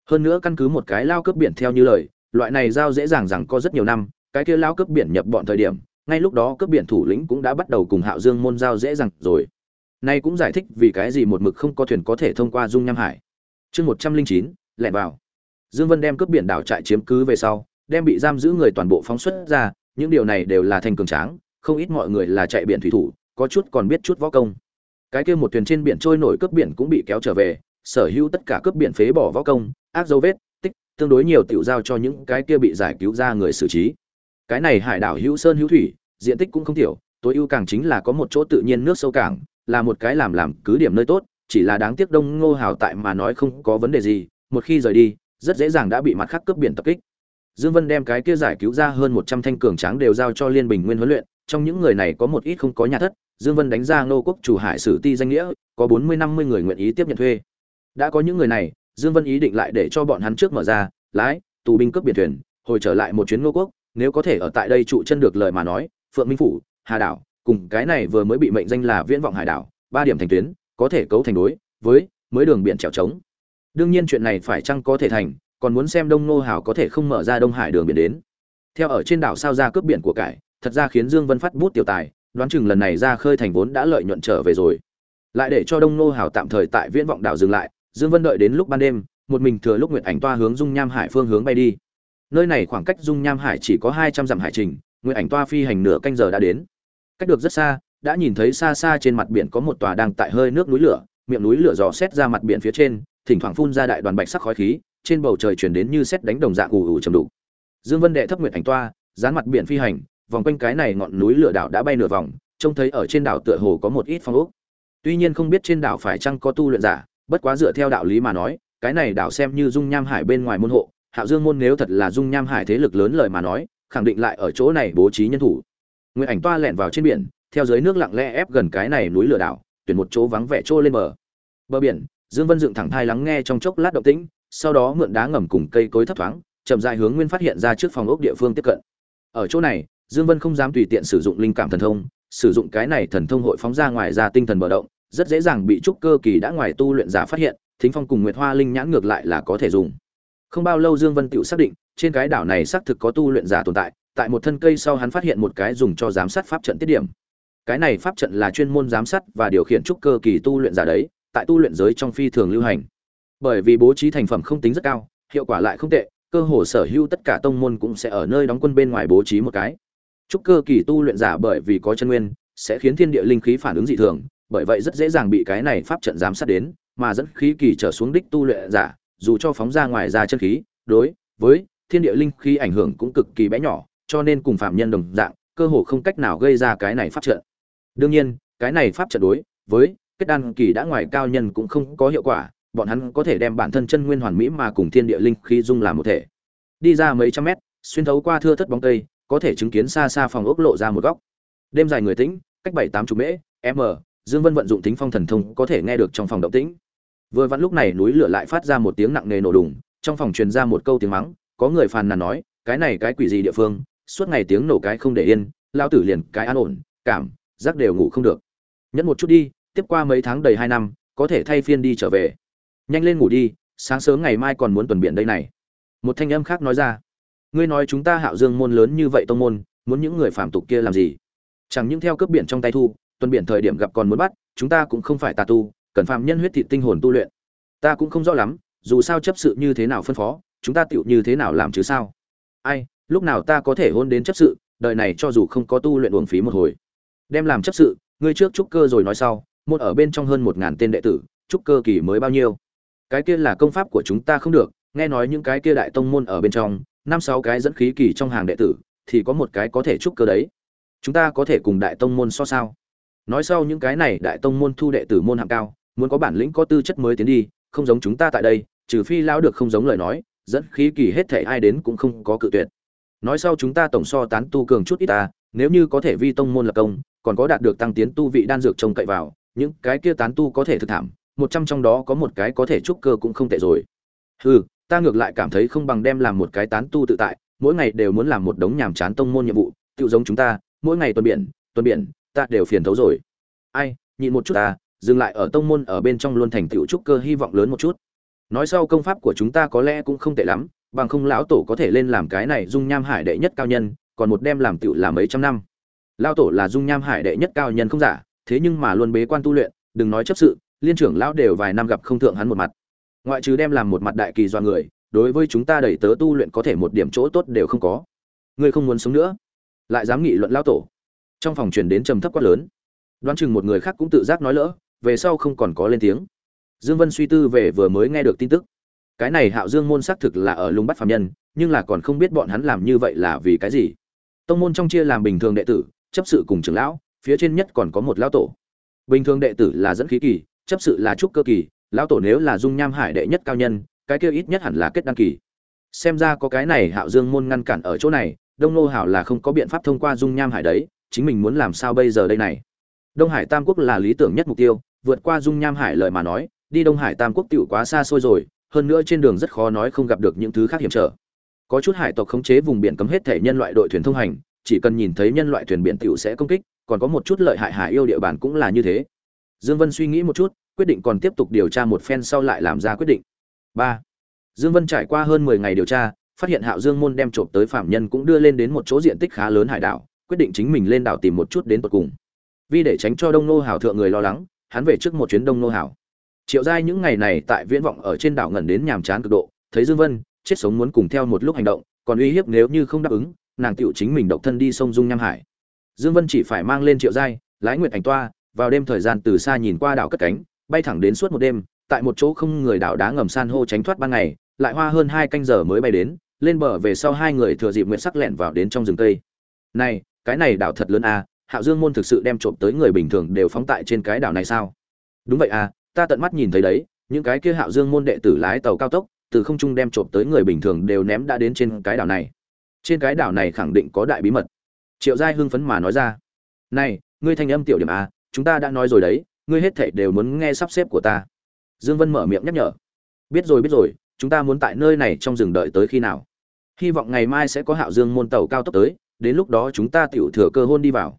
Hơn nữa căn cứ một cái lao cướp biển theo như lời, loại này giao dễ dàng rằng có rất nhiều năm, cái kia lao cướp biển nhập bọn thời điểm, ngay lúc đó cướp biển thủ lĩnh cũng đã bắt đầu cùng hạo dương môn giao dễ dàng rồi. Nay cũng giải thích vì cái gì một mực không có thuyền có thể thông qua dung nham hải. Chương một trăm linh chín, lẻn vào dương vân đem cướp biển đảo trại chiếm cứ về sau, đem bị giam giữ người toàn bộ phóng xuất ra, những điều này đều là thành cường tráng, không ít mọi người là chạy biển thủy thủ, có chút còn biết chút võ công. Cái kia một thuyền trên biển trôi nổi cướp biển cũng bị kéo trở về, sở hữu tất cả cướp biển phế bỏ võ công, ác dấu vết, tích, tương đối nhiều tiểu giao cho những cái kia bị giải cứu ra người xử trí. Cái này hải đảo hữu sơn hữu thủy, diện tích cũng không thiểu tối ưu càng chính là có một chỗ tự nhiên nước sâu cảng, là một cái làm làm cứ điểm nơi tốt, chỉ là đáng tiếc đông ngô hào tại mà nói không có vấn đề gì, một khi rời đi rất dễ dàng đã bị mặt khác cướp biển tập kích. Dương vân đem cái kia giải cứu ra hơn một trăm thanh cường tráng đều giao cho liên bình nguyên huấn luyện. Trong những người này có một ít không có nhà thất, dương vân đánh ra nô quốc chủ hải sử ti danh nghĩa, có bốn mươi năm mươi người nguyện ý tiếp nhận thuê. Đã có những người này, dương vân ý định lại để cho bọn hắn trước mở ra, lái, tù binh cướp biển thuyền, hồi trở lại một chuyến nô quốc, nếu có thể ở tại đây trụ chân được lời mà nói, phượng minh phủ, hà đảo, cùng cái này vừa mới bị mệnh danh là viễn vọng hải đảo, ba điểm thành tuyến, có thể cấu thành đối với mới đường biển trèo trống đương nhiên chuyện này phải chăng có thể thành, còn muốn xem đông nô hảo có thể không mở ra đông hải đường biển đến. Theo ở trên đảo sao ra cướp biển của cải, thật ra khiến dương vân phát bút tiểu tài, đoán chừng lần này ra khơi thành vốn đã lợi nhuận trở về rồi. Lại để cho đông nô hào tạm thời tại viễn vọng đảo dừng lại, dương vân đợi đến lúc ban đêm, một mình thừa lúc nguyệt ảnh toa hướng dung nham hải phương hướng bay đi. Nơi này khoảng cách dung nham hải chỉ có hai trăm dặm hải trình, nguyệt ảnh toa phi hành nửa canh giờ đã đến. Cách được rất xa, đã nhìn thấy xa xa trên mặt biển có một tòa đang tại hơi nước núi lửa, miệng núi lửa dò xét ra mặt biển phía trên thỉnh thoảng phun ra đại đoàn bạch sắc khói khí, trên bầu trời chuyển đến như xét đánh đồng dạng ù ù trầm đủ dương vân đệ thấp nguyệt ảnh toa, dán mặt biển phi hành, vòng quanh cái này ngọn núi lửa đảo đã bay nửa vòng, trông thấy ở trên đảo tựa hồ có một ít phong ốc. Tuy nhiên không biết trên đảo phải chăng có tu luyện giả, bất quá dựa theo đạo lý mà nói, cái này đảo xem như dung nham hải bên ngoài môn hộ, hạo dương môn nếu thật là dung nham hải thế lực lớn lời mà nói, khẳng định lại ở chỗ này bố trí nhân thủ. Nguyệt ảnh toa lẹn vào trên biển, theo dưới nước lặng lẽ ép gần cái này núi lửa đảo, tuyển một chỗ vắng vẻ trôi lên bờ. Bờ biển dương vân dựng thẳng thai lắng nghe trong chốc lát động tĩnh, sau đó mượn đá ngầm cùng cây cối thấp thoáng, chậm rãi hướng nguyên phát hiện ra trước phòng ốc địa phương tiếp cận. Ở chỗ này, dương vân không dám tùy tiện sử dụng linh cảm thần thông, sử dụng cái này thần thông hội phóng ra ngoài ra tinh thần bờ động, rất dễ dàng bị trúc cơ kỳ đã ngoài tu luyện giả phát hiện, thính phong cùng nguyệt hoa linh nhãn ngược lại là có thể dùng. Không bao lâu dương vân tự xác định, trên cái đảo này xác thực có tu luyện giả tồn tại tại một thân cây sau hắn phát hiện một cái dùng cho giám sát pháp trận tiết điểm. Cái này pháp trận là chuyên môn giám sát và điều khiển trúc cơ kỳ tu luyện giả đấy tại tu luyện giới trong phi thường lưu hành. Bởi vì bố trí thành phẩm không tính rất cao, hiệu quả lại không tệ, cơ hồ sở hữu tất cả tông môn cũng sẽ ở nơi đóng quân bên ngoài bố trí một cái. Trúc cơ kỳ tu luyện giả bởi vì có chân nguyên, sẽ khiến thiên địa linh khí phản ứng dị thường, bởi vậy rất dễ dàng bị cái này pháp trận giám sát đến, mà dẫn khí kỳ trở xuống đích tu luyện giả, dù cho phóng ra ngoài ra chân khí, đối với thiên địa linh khí ảnh hưởng cũng cực kỳ bé nhỏ, cho nên cùng phạm nhân đồng dạng, cơ hồ không cách nào gây ra cái này pháp trận. Đương nhiên, cái này pháp trận đối với kết đan kỳ đã ngoài cao nhân cũng không có hiệu quả, bọn hắn có thể đem bản thân chân nguyên hoàn mỹ mà cùng thiên địa linh khí dung làm một thể. Đi ra mấy trăm mét, xuyên thấu qua thưa thất bóng cây, có thể chứng kiến xa xa phòng ốc lộ ra một góc. Đêm dài người tĩnh, cách bảy tám chục mễ, m, dương vân vận dụng tính phong thần thông có thể nghe được trong phòng động tĩnh. Vừa vặn lúc này núi lửa lại phát ra một tiếng nặng nề nổ đùng, trong phòng truyền ra một câu tiếng mắng, có người phàn nàn nói, cái này cái quỷ gì địa phương, suốt ngày tiếng nổ cái không để yên, lao tử liền cái an ổn, cảm, giác đều ngủ không được. Nhẫn một chút đi tiếp qua mấy tháng đầy hai năm, có thể thay phiên đi trở về. Nhanh lên ngủ đi, sáng sớm ngày mai còn muốn tuần biển đây này. Một thanh âm khác nói ra. Ngươi nói chúng ta hạo dương môn lớn như vậy tông môn, muốn những người phạm tục kia làm gì? Chẳng những theo cướp biển trong tay thu, tuần biển thời điểm gặp còn muốn bắt, chúng ta cũng không phải tà tu, cần phạm nhân huyết thị tinh hồn tu luyện. Ta cũng không rõ lắm, dù sao chấp sự như thế nào phân phó, chúng ta tựu như thế nào làm chứ sao? Ai, lúc nào ta có thể hôn đến chấp sự, đời này cho dù không có tu luyện uổng phí một hồi. Đem làm chấp sự, ngươi trước trúc cơ rồi nói sau môn ở bên trong hơn một ngàn tên đệ tử trúc cơ kỳ mới bao nhiêu. Cái kia là công pháp của chúng ta không được, nghe nói những cái kia đại tông môn ở bên trong, năm sáu cái dẫn khí kỳ trong hàng đệ tử, thì có một cái có thể trúc cơ đấy. Chúng ta có thể cùng đại tông môn so sao? Nói sau những cái này đại tông môn thu đệ tử môn hạng cao, muốn có bản lĩnh có tư chất mới tiến đi, không giống chúng ta tại đây, trừ phi lão được không giống lời nói, dẫn khí kỳ hết thể ai đến cũng không có cự tuyệt. Nói sau chúng ta tổng so tán tu cường chút ít ta, nếu như có thể vi tông môn lập công, còn có đạt được tăng tiến tu vị đan dược trông cậy vào những cái kia tán tu có thể thực thảm, một trăm trong đó có một cái có thể trúc cơ cũng không tệ rồi. Hừ, ta ngược lại cảm thấy không bằng đem làm một cái tán tu tự tại, mỗi ngày đều muốn làm một đống nhàm chán tông môn nhiệm vụ tự giống chúng ta, mỗi ngày tuần biển tuần biển, ta đều phiền thấu rồi. Ai, nhịn một chút ta, dừng lại ở tông môn ở bên trong luôn thành tựu trúc cơ hy vọng lớn một chút. Nói sau công pháp của chúng ta có lẽ cũng không tệ lắm, bằng không lão tổ có thể lên làm cái này dung nham hải đệ nhất cao nhân, còn một đem làm tựu là mấy trăm năm. Lão tổ là dung nham hải đệ nhất cao nhân không giả thế nhưng mà luôn bế quan tu luyện, đừng nói chấp sự, liên trưởng lão đều vài năm gặp không thượng hắn một mặt. Ngoại trừ đem làm một mặt đại kỳ do người, đối với chúng ta đẩy tớ tu luyện có thể một điểm chỗ tốt đều không có. Ngươi không muốn sống nữa? Lại dám nghị luận lão tổ. Trong phòng truyền đến trầm thấp quát lớn. Đoán chừng một người khác cũng tự giác nói lỡ, về sau không còn có lên tiếng. Dương vân suy tư về vừa mới nghe được tin tức. Cái này hạo dương môn xác thực là ở lùng bắt phàm nhân, nhưng là còn không biết bọn hắn làm như vậy là vì cái gì. Tông môn trong chia làm bình thường đệ tử, chấp sự cùng trưởng lão phía trên nhất còn có một lão tổ. Bình thường đệ tử là dẫn khí kỳ, chấp sự là trúc cơ kỳ, lão tổ nếu là dung nham hải đệ nhất cao nhân, cái kia ít nhất hẳn là kết đăng kỳ. Xem ra có cái này hạo dương môn ngăn cản ở chỗ này, đông nô hảo là không có biện pháp thông qua dung nham hải đấy, chính mình muốn làm sao bây giờ đây này? Đông hải tam quốc là lý tưởng nhất mục tiêu, vượt qua dung nham hải lời mà nói, đi đông hải tam quốc tựu quá xa xôi rồi, hơn nữa trên đường rất khó nói không gặp được những thứ khác hiểm trở. Có chút hải tộc khống chế vùng biển cấm hết thể nhân loại đội thuyền thông hành, chỉ cần nhìn thấy nhân loại thuyền biển tựu sẽ công kích còn có một chút lợi hại hải yêu địa bàn cũng là như thế. Dương vân suy nghĩ một chút, quyết định còn tiếp tục điều tra một phen sau lại làm ra quyết định. Ba. Dương vân trải qua hơn 10 ngày điều tra, phát hiện hạo dương môn đem trộm tới phạm nhân cũng đưa lên đến một chỗ diện tích khá lớn hải đảo, quyết định chính mình lên đảo tìm một chút đến tận cùng. Vì để tránh cho đông nô hảo thượng người lo lắng, hắn về trước một chuyến đông nô hảo. Triệu giai những ngày này tại viễn vọng ở trên đảo ngẩn đến nhàm chán cực độ, thấy dương vân, chết sống muốn cùng theo một lúc hành động, còn uy hiếp nếu như không đáp ứng, nàng tựu chính mình độc thân đi sông dung nham hải dương vân chỉ phải mang lên triệu giai, lái nguyệt ảnh toa, vào đêm thời gian từ xa nhìn qua đảo cất cánh, bay thẳng đến suốt một đêm, tại một chỗ không người đảo đá ngầm san hô tránh thoát ban ngày, lại hoa hơn hai canh giờ mới bay đến, lên bờ về sau hai người thừa dịp nguyệt sắc lẹn vào đến trong rừng tây này, cái này đảo thật lớn à hạo dương môn thực sự đem trộm tới người bình thường đều phóng tại trên cái đảo này sao? Đúng vậy à ta tận mắt nhìn thấy đấy, những cái kia hạo dương môn đệ tử lái tàu cao tốc, từ không trung đem trộm tới người bình thường đều ném đã đến trên cái đảo này. Trên cái đảo này khẳng định có đại bí mật triệu giai hưng phấn mà nói ra. Này, ngươi thanh âm tiểu điểm à chúng ta đã nói rồi đấy, ngươi hết thảy đều muốn nghe sắp xếp của ta. Dương vân mở miệng nhắc nhở. Biết rồi biết rồi, chúng ta muốn tại nơi này trong rừng đợi tới khi nào? Hy vọng ngày mai sẽ có hạo dương môn tàu cao tốc tới, đến lúc đó chúng ta tiểu thừa cơ hôn đi vào.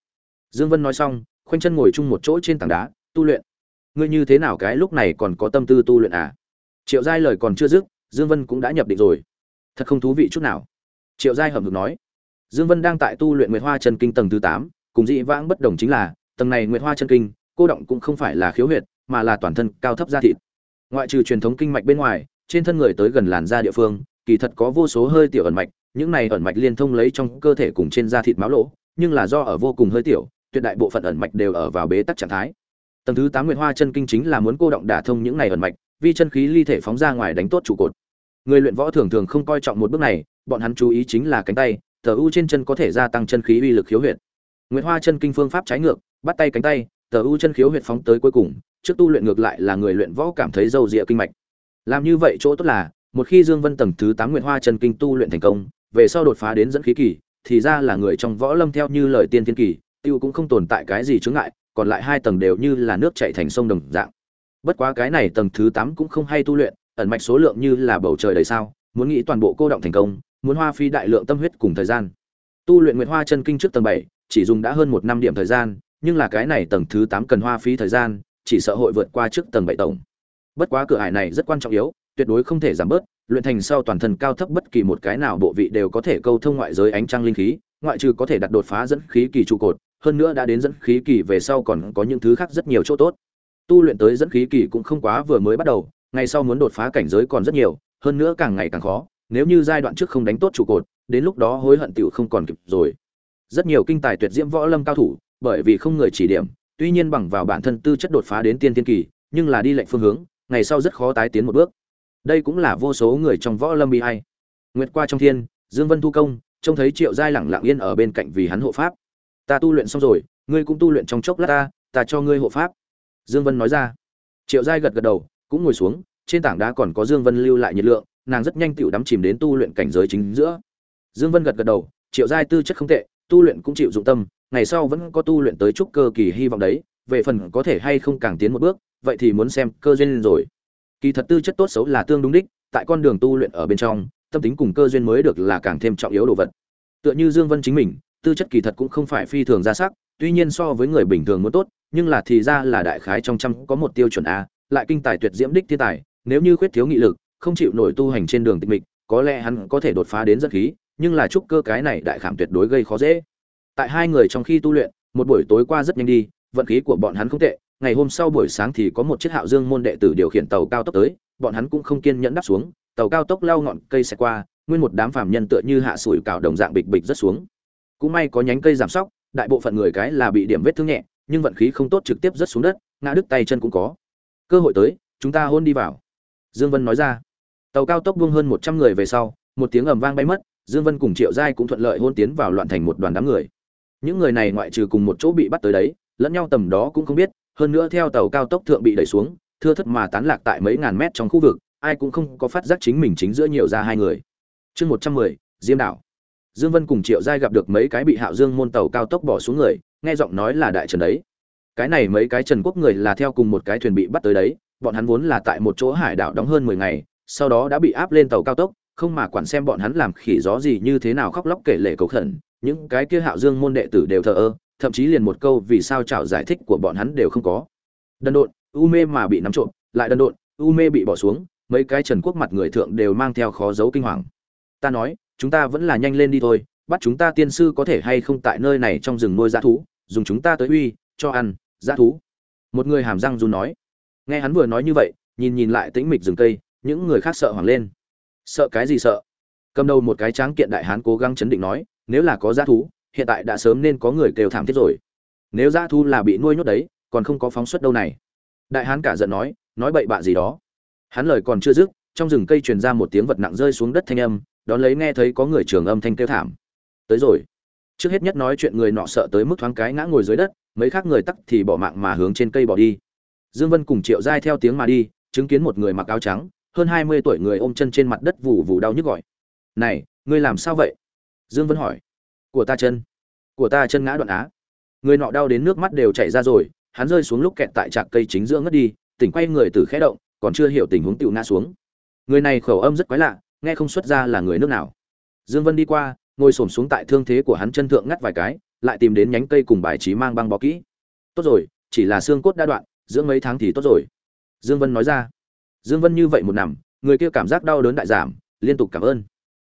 Dương vân nói xong, khoanh chân ngồi chung một chỗ trên tảng đá, tu luyện. Ngươi như thế nào cái lúc này còn có tâm tư tu luyện à? Triệu giai lời còn chưa dứt, dương vân cũng đã nhập định rồi. Thật không thú vị chút nào. Triệu giai hậm hực nói dương vân đang tại tu luyện nguyệt hoa chân kinh tầng thứ tám, cùng dị vãng bất đồng chính là tầng này nguyệt hoa chân kinh cô động cũng không phải là khiếu huyệt mà là toàn thân cao thấp da thịt. Ngoại trừ truyền thống kinh mạch bên ngoài trên thân người tới gần làn da địa phương kỳ thật có vô số hơi tiểu ẩn mạch những này ẩn mạch liên thông lấy trong cơ thể cùng trên da thịt máu lỗ nhưng là do ở vô cùng hơi tiểu tuyệt đại bộ phận ẩn mạch đều ở vào bế tắc trạng thái. Tầng thứ tám nguyệt hoa chân kinh chính là muốn cô động đả thông những này ẩn mạch vi chân khí ly thể phóng ra ngoài đánh tốt trụ cột. Người luyện võ thường thường không coi trọng một bước này bọn hắn chú ý chính là cánh tay tờ u trên chân có thể gia tăng chân khí uy lực khiếu huyệt. Nguyệt hoa chân kinh phương pháp trái ngược, bắt tay cánh tay, tờ u chân khiếu huyệt phóng tới cuối cùng, trước tu luyện ngược lại là người luyện võ cảm thấy dầu rịa kinh mạch. Làm như vậy chỗ tốt là, một khi dương vân tầng thứ tám nguyệt hoa chân kinh tu luyện thành công, về sau đột phá đến dẫn khí kỳ, thì ra là người trong võ lâm theo như lời tiên thiên kỳ, tiêu cũng không tồn tại cái gì chướng ngại, còn lại hai tầng đều như là nước chảy thành sông đồng dạng. Bất quá cái này tầng thứ tám cũng không hay tu luyện, ẩn mạch số lượng như là bầu trời đầy sao, muốn nghĩ toàn bộ cô động thành công muốn hoa phi đại lượng tâm huyết cùng thời gian. Tu luyện nguyệt hoa chân kinh trước tầng bảy, chỉ dùng đã hơn một năm điểm thời gian, nhưng là cái này tầng thứ tám cần hoa phí thời gian, chỉ sợ hội vượt qua trước tầng bảy tổng. Bất quá cửa ải này rất quan trọng yếu, tuyệt đối không thể giảm bớt, luyện thành sau toàn thân cao thấp bất kỳ một cái nào bộ vị đều có thể câu thông ngoại giới ánh trăng linh khí, ngoại trừ có thể đặt đột phá dẫn khí kỳ trụ cột, hơn nữa đã đến dẫn khí kỳ về sau còn có những thứ khác rất nhiều chỗ tốt. Tu luyện tới dẫn khí kỳ cũng không quá vừa mới bắt đầu, ngày sau muốn đột phá cảnh giới còn rất nhiều, hơn nữa càng ngày càng khó nếu như giai đoạn trước không đánh tốt trụ cột, đến lúc đó hối hận tiểu không còn kịp rồi. Rất nhiều kinh tài tuyệt diễm võ lâm cao thủ, bởi vì không người chỉ điểm, tuy nhiên bằng vào bản thân tư chất đột phá đến tiên tiên kỳ, nhưng là đi lệch phương hướng, ngày sau rất khó tái tiến một bước. Đây cũng là vô số người trong võ lâm bị hay nguyệt qua trong thiên, dương vân thu công, trông thấy triệu giai lẳng lặng yên ở bên cạnh vì hắn hộ pháp. Ta tu luyện xong rồi, ngươi cũng tu luyện trong chốc lát ta ta cho ngươi hộ pháp. Dương vân nói ra. Triệu giai gật gật đầu, cũng ngồi xuống, trên tảng đá còn có dương vân lưu lại nhiệt lượng nàng rất nhanh tựu đắm chìm đến tu luyện cảnh giới chính giữa. Dương vân gật gật đầu, triệu giai tư chất không tệ, tu luyện cũng chịu dụng tâm, ngày sau vẫn có tu luyện tới chút cơ kỳ hy vọng đấy, về phần có thể hay không càng tiến một bước, vậy thì muốn xem cơ duyên rồi. Kỳ thật tư chất tốt xấu là tương đúng đích, tại con đường tu luyện ở bên trong, tâm tính cùng cơ duyên mới được là càng thêm trọng yếu đồ vật. Tựa như dương vân chính mình, tư chất kỳ thật cũng không phải phi thường ra sắc, tuy nhiên so với người bình thường muốn tốt, nhưng là thì ra là đại khái trong trăm có một tiêu chuẩn a, lại kinh tài tuyệt diễm đích thiên tài, nếu như khuyết thiếu nghị lực không chịu nổi tu hành trên đường tịch mịch, có lẽ hắn có thể đột phá đến rất khí, nhưng là trúc cơ cái này đại khảm tuyệt đối gây khó dễ. Tại hai người trong khi tu luyện, một buổi tối qua rất nhanh đi, vận khí của bọn hắn không tệ, ngày hôm sau buổi sáng thì có một chiếc hạo dương môn đệ tử điều khiển tàu cao tốc tới, bọn hắn cũng không kiên nhẫn đáp xuống, tàu cao tốc lao ngọn cây xe qua, nguyên một đám phàm nhân tựa như hạ sủi cào đồng dạng bịch bịch rất xuống. Cũng may có nhánh cây giảm sóc, đại bộ phận người cái là bị điểm vết thương nhẹ, nhưng vận khí không tốt trực tiếp rất xuống đất, ngã đứt tay chân cũng có. Cơ hội tới, chúng ta hôn đi vào. Dương vân nói ra tàu cao tốc buông hơn một trăm người về sau, một tiếng ầm vang bay mất, dương vân cùng triệu giai cũng thuận lợi hôn tiến vào loạn thành một đoàn đám người. Những người này ngoại trừ cùng một chỗ bị bắt tới đấy, lẫn nhau tầm đó cũng không biết, hơn nữa theo tàu cao tốc thượng bị đẩy xuống, thưa thất mà tán lạc tại mấy ngàn mét trong khu vực, ai cũng không có phát giác chính mình chính giữa nhiều ra hai người. Chương một trăm mười, diêm đảo. Dương vân cùng triệu giai gặp được mấy cái bị hạo dương môn tàu cao tốc bỏ xuống người, nghe giọng nói là đại trần đấy. Cái này mấy cái trần quốc người là theo cùng một cái thuyền bị bắt tới đấy, bọn hắn vốn là tại một chỗ hải đảo đóng hơn mười ngày sau đó đã bị áp lên tàu cao tốc, không mà quản xem bọn hắn làm khỉ gió gì như thế nào khóc lóc kể lể cầu khẩn, những cái kia hạo dương môn đệ tử đều thờ ơ, thậm chí liền một câu vì sao chảo giải thích của bọn hắn đều không có. Đần độn, u mê mà bị nắm trộm, lại đần độn, u mê bị bỏ xuống, mấy cái trần quốc mặt người thượng đều mang theo khó dấu kinh hoàng. Ta nói, chúng ta vẫn là nhanh lên đi thôi, bắt chúng ta tiên sư có thể hay không tại nơi này trong rừng nuôi dã thú, dùng chúng ta tới uy, cho ăn, dã thú. Một người hàm răng run nói. Nghe hắn vừa nói như vậy, nhìn nhìn lại tĩnh mịch rừng cây những người khác sợ hoảng lên. Sợ cái gì sợ? Cầm đầu một cái tráng kiện đại hán cố gắng chấn định nói, nếu là có g thú, hiện tại đã sớm nên có người kêu thảm thiết rồi. Nếu g thú là bị nuôi nhốt đấy, còn không có phóng xuất đâu này. Đại hán cả giận nói nói bậy bạ gì đó. Hắn lời còn chưa dứt, trong rừng cây truyền ra một tiếng vật nặng rơi xuống đất thanh âm, đón lấy nghe thấy có người trường âm thanh kêu thảm. Tới rồi. Trước hết nhất nói chuyện người nọ sợ tới mức thoáng cái ngã ngồi dưới đất, mấy khác người tắc thì bỏ mạng mà hướng trên cây bỏ đi. Dương vân cùng triệu giai theo tiếng mà đi, chứng kiến một người mặc áo trắng hơn hai mươi tuổi người ôm chân trên mặt đất vù vù đau nhức gọi. Này, ngươi làm sao vậy? Dương vân hỏi. Của ta chân, của ta chân ngã đoạn á. Người nọ đau đến nước mắt đều chảy ra rồi, hắn rơi xuống lúc kẹt tại trạc cây chính giữa ngất đi, tỉnh quay người từ khẽ động, còn chưa hiểu tình huống tựu ngã xuống. Người này khẩu âm rất quái lạ, nghe không xuất ra là người nước nào. Dương vân đi qua, ngồi xổm xuống tại thương thế của hắn chân thượng ngắt vài cái, lại tìm đến nhánh cây cùng bài trí mang băng bó kỹ. Tốt rồi, chỉ là xương cốt đã đoạn dưỡng mấy tháng thì tốt rồi. Dương vân nói ra dương vân như vậy một nằm, người kia cảm giác đau đớn đại giảm, liên tục cảm ơn.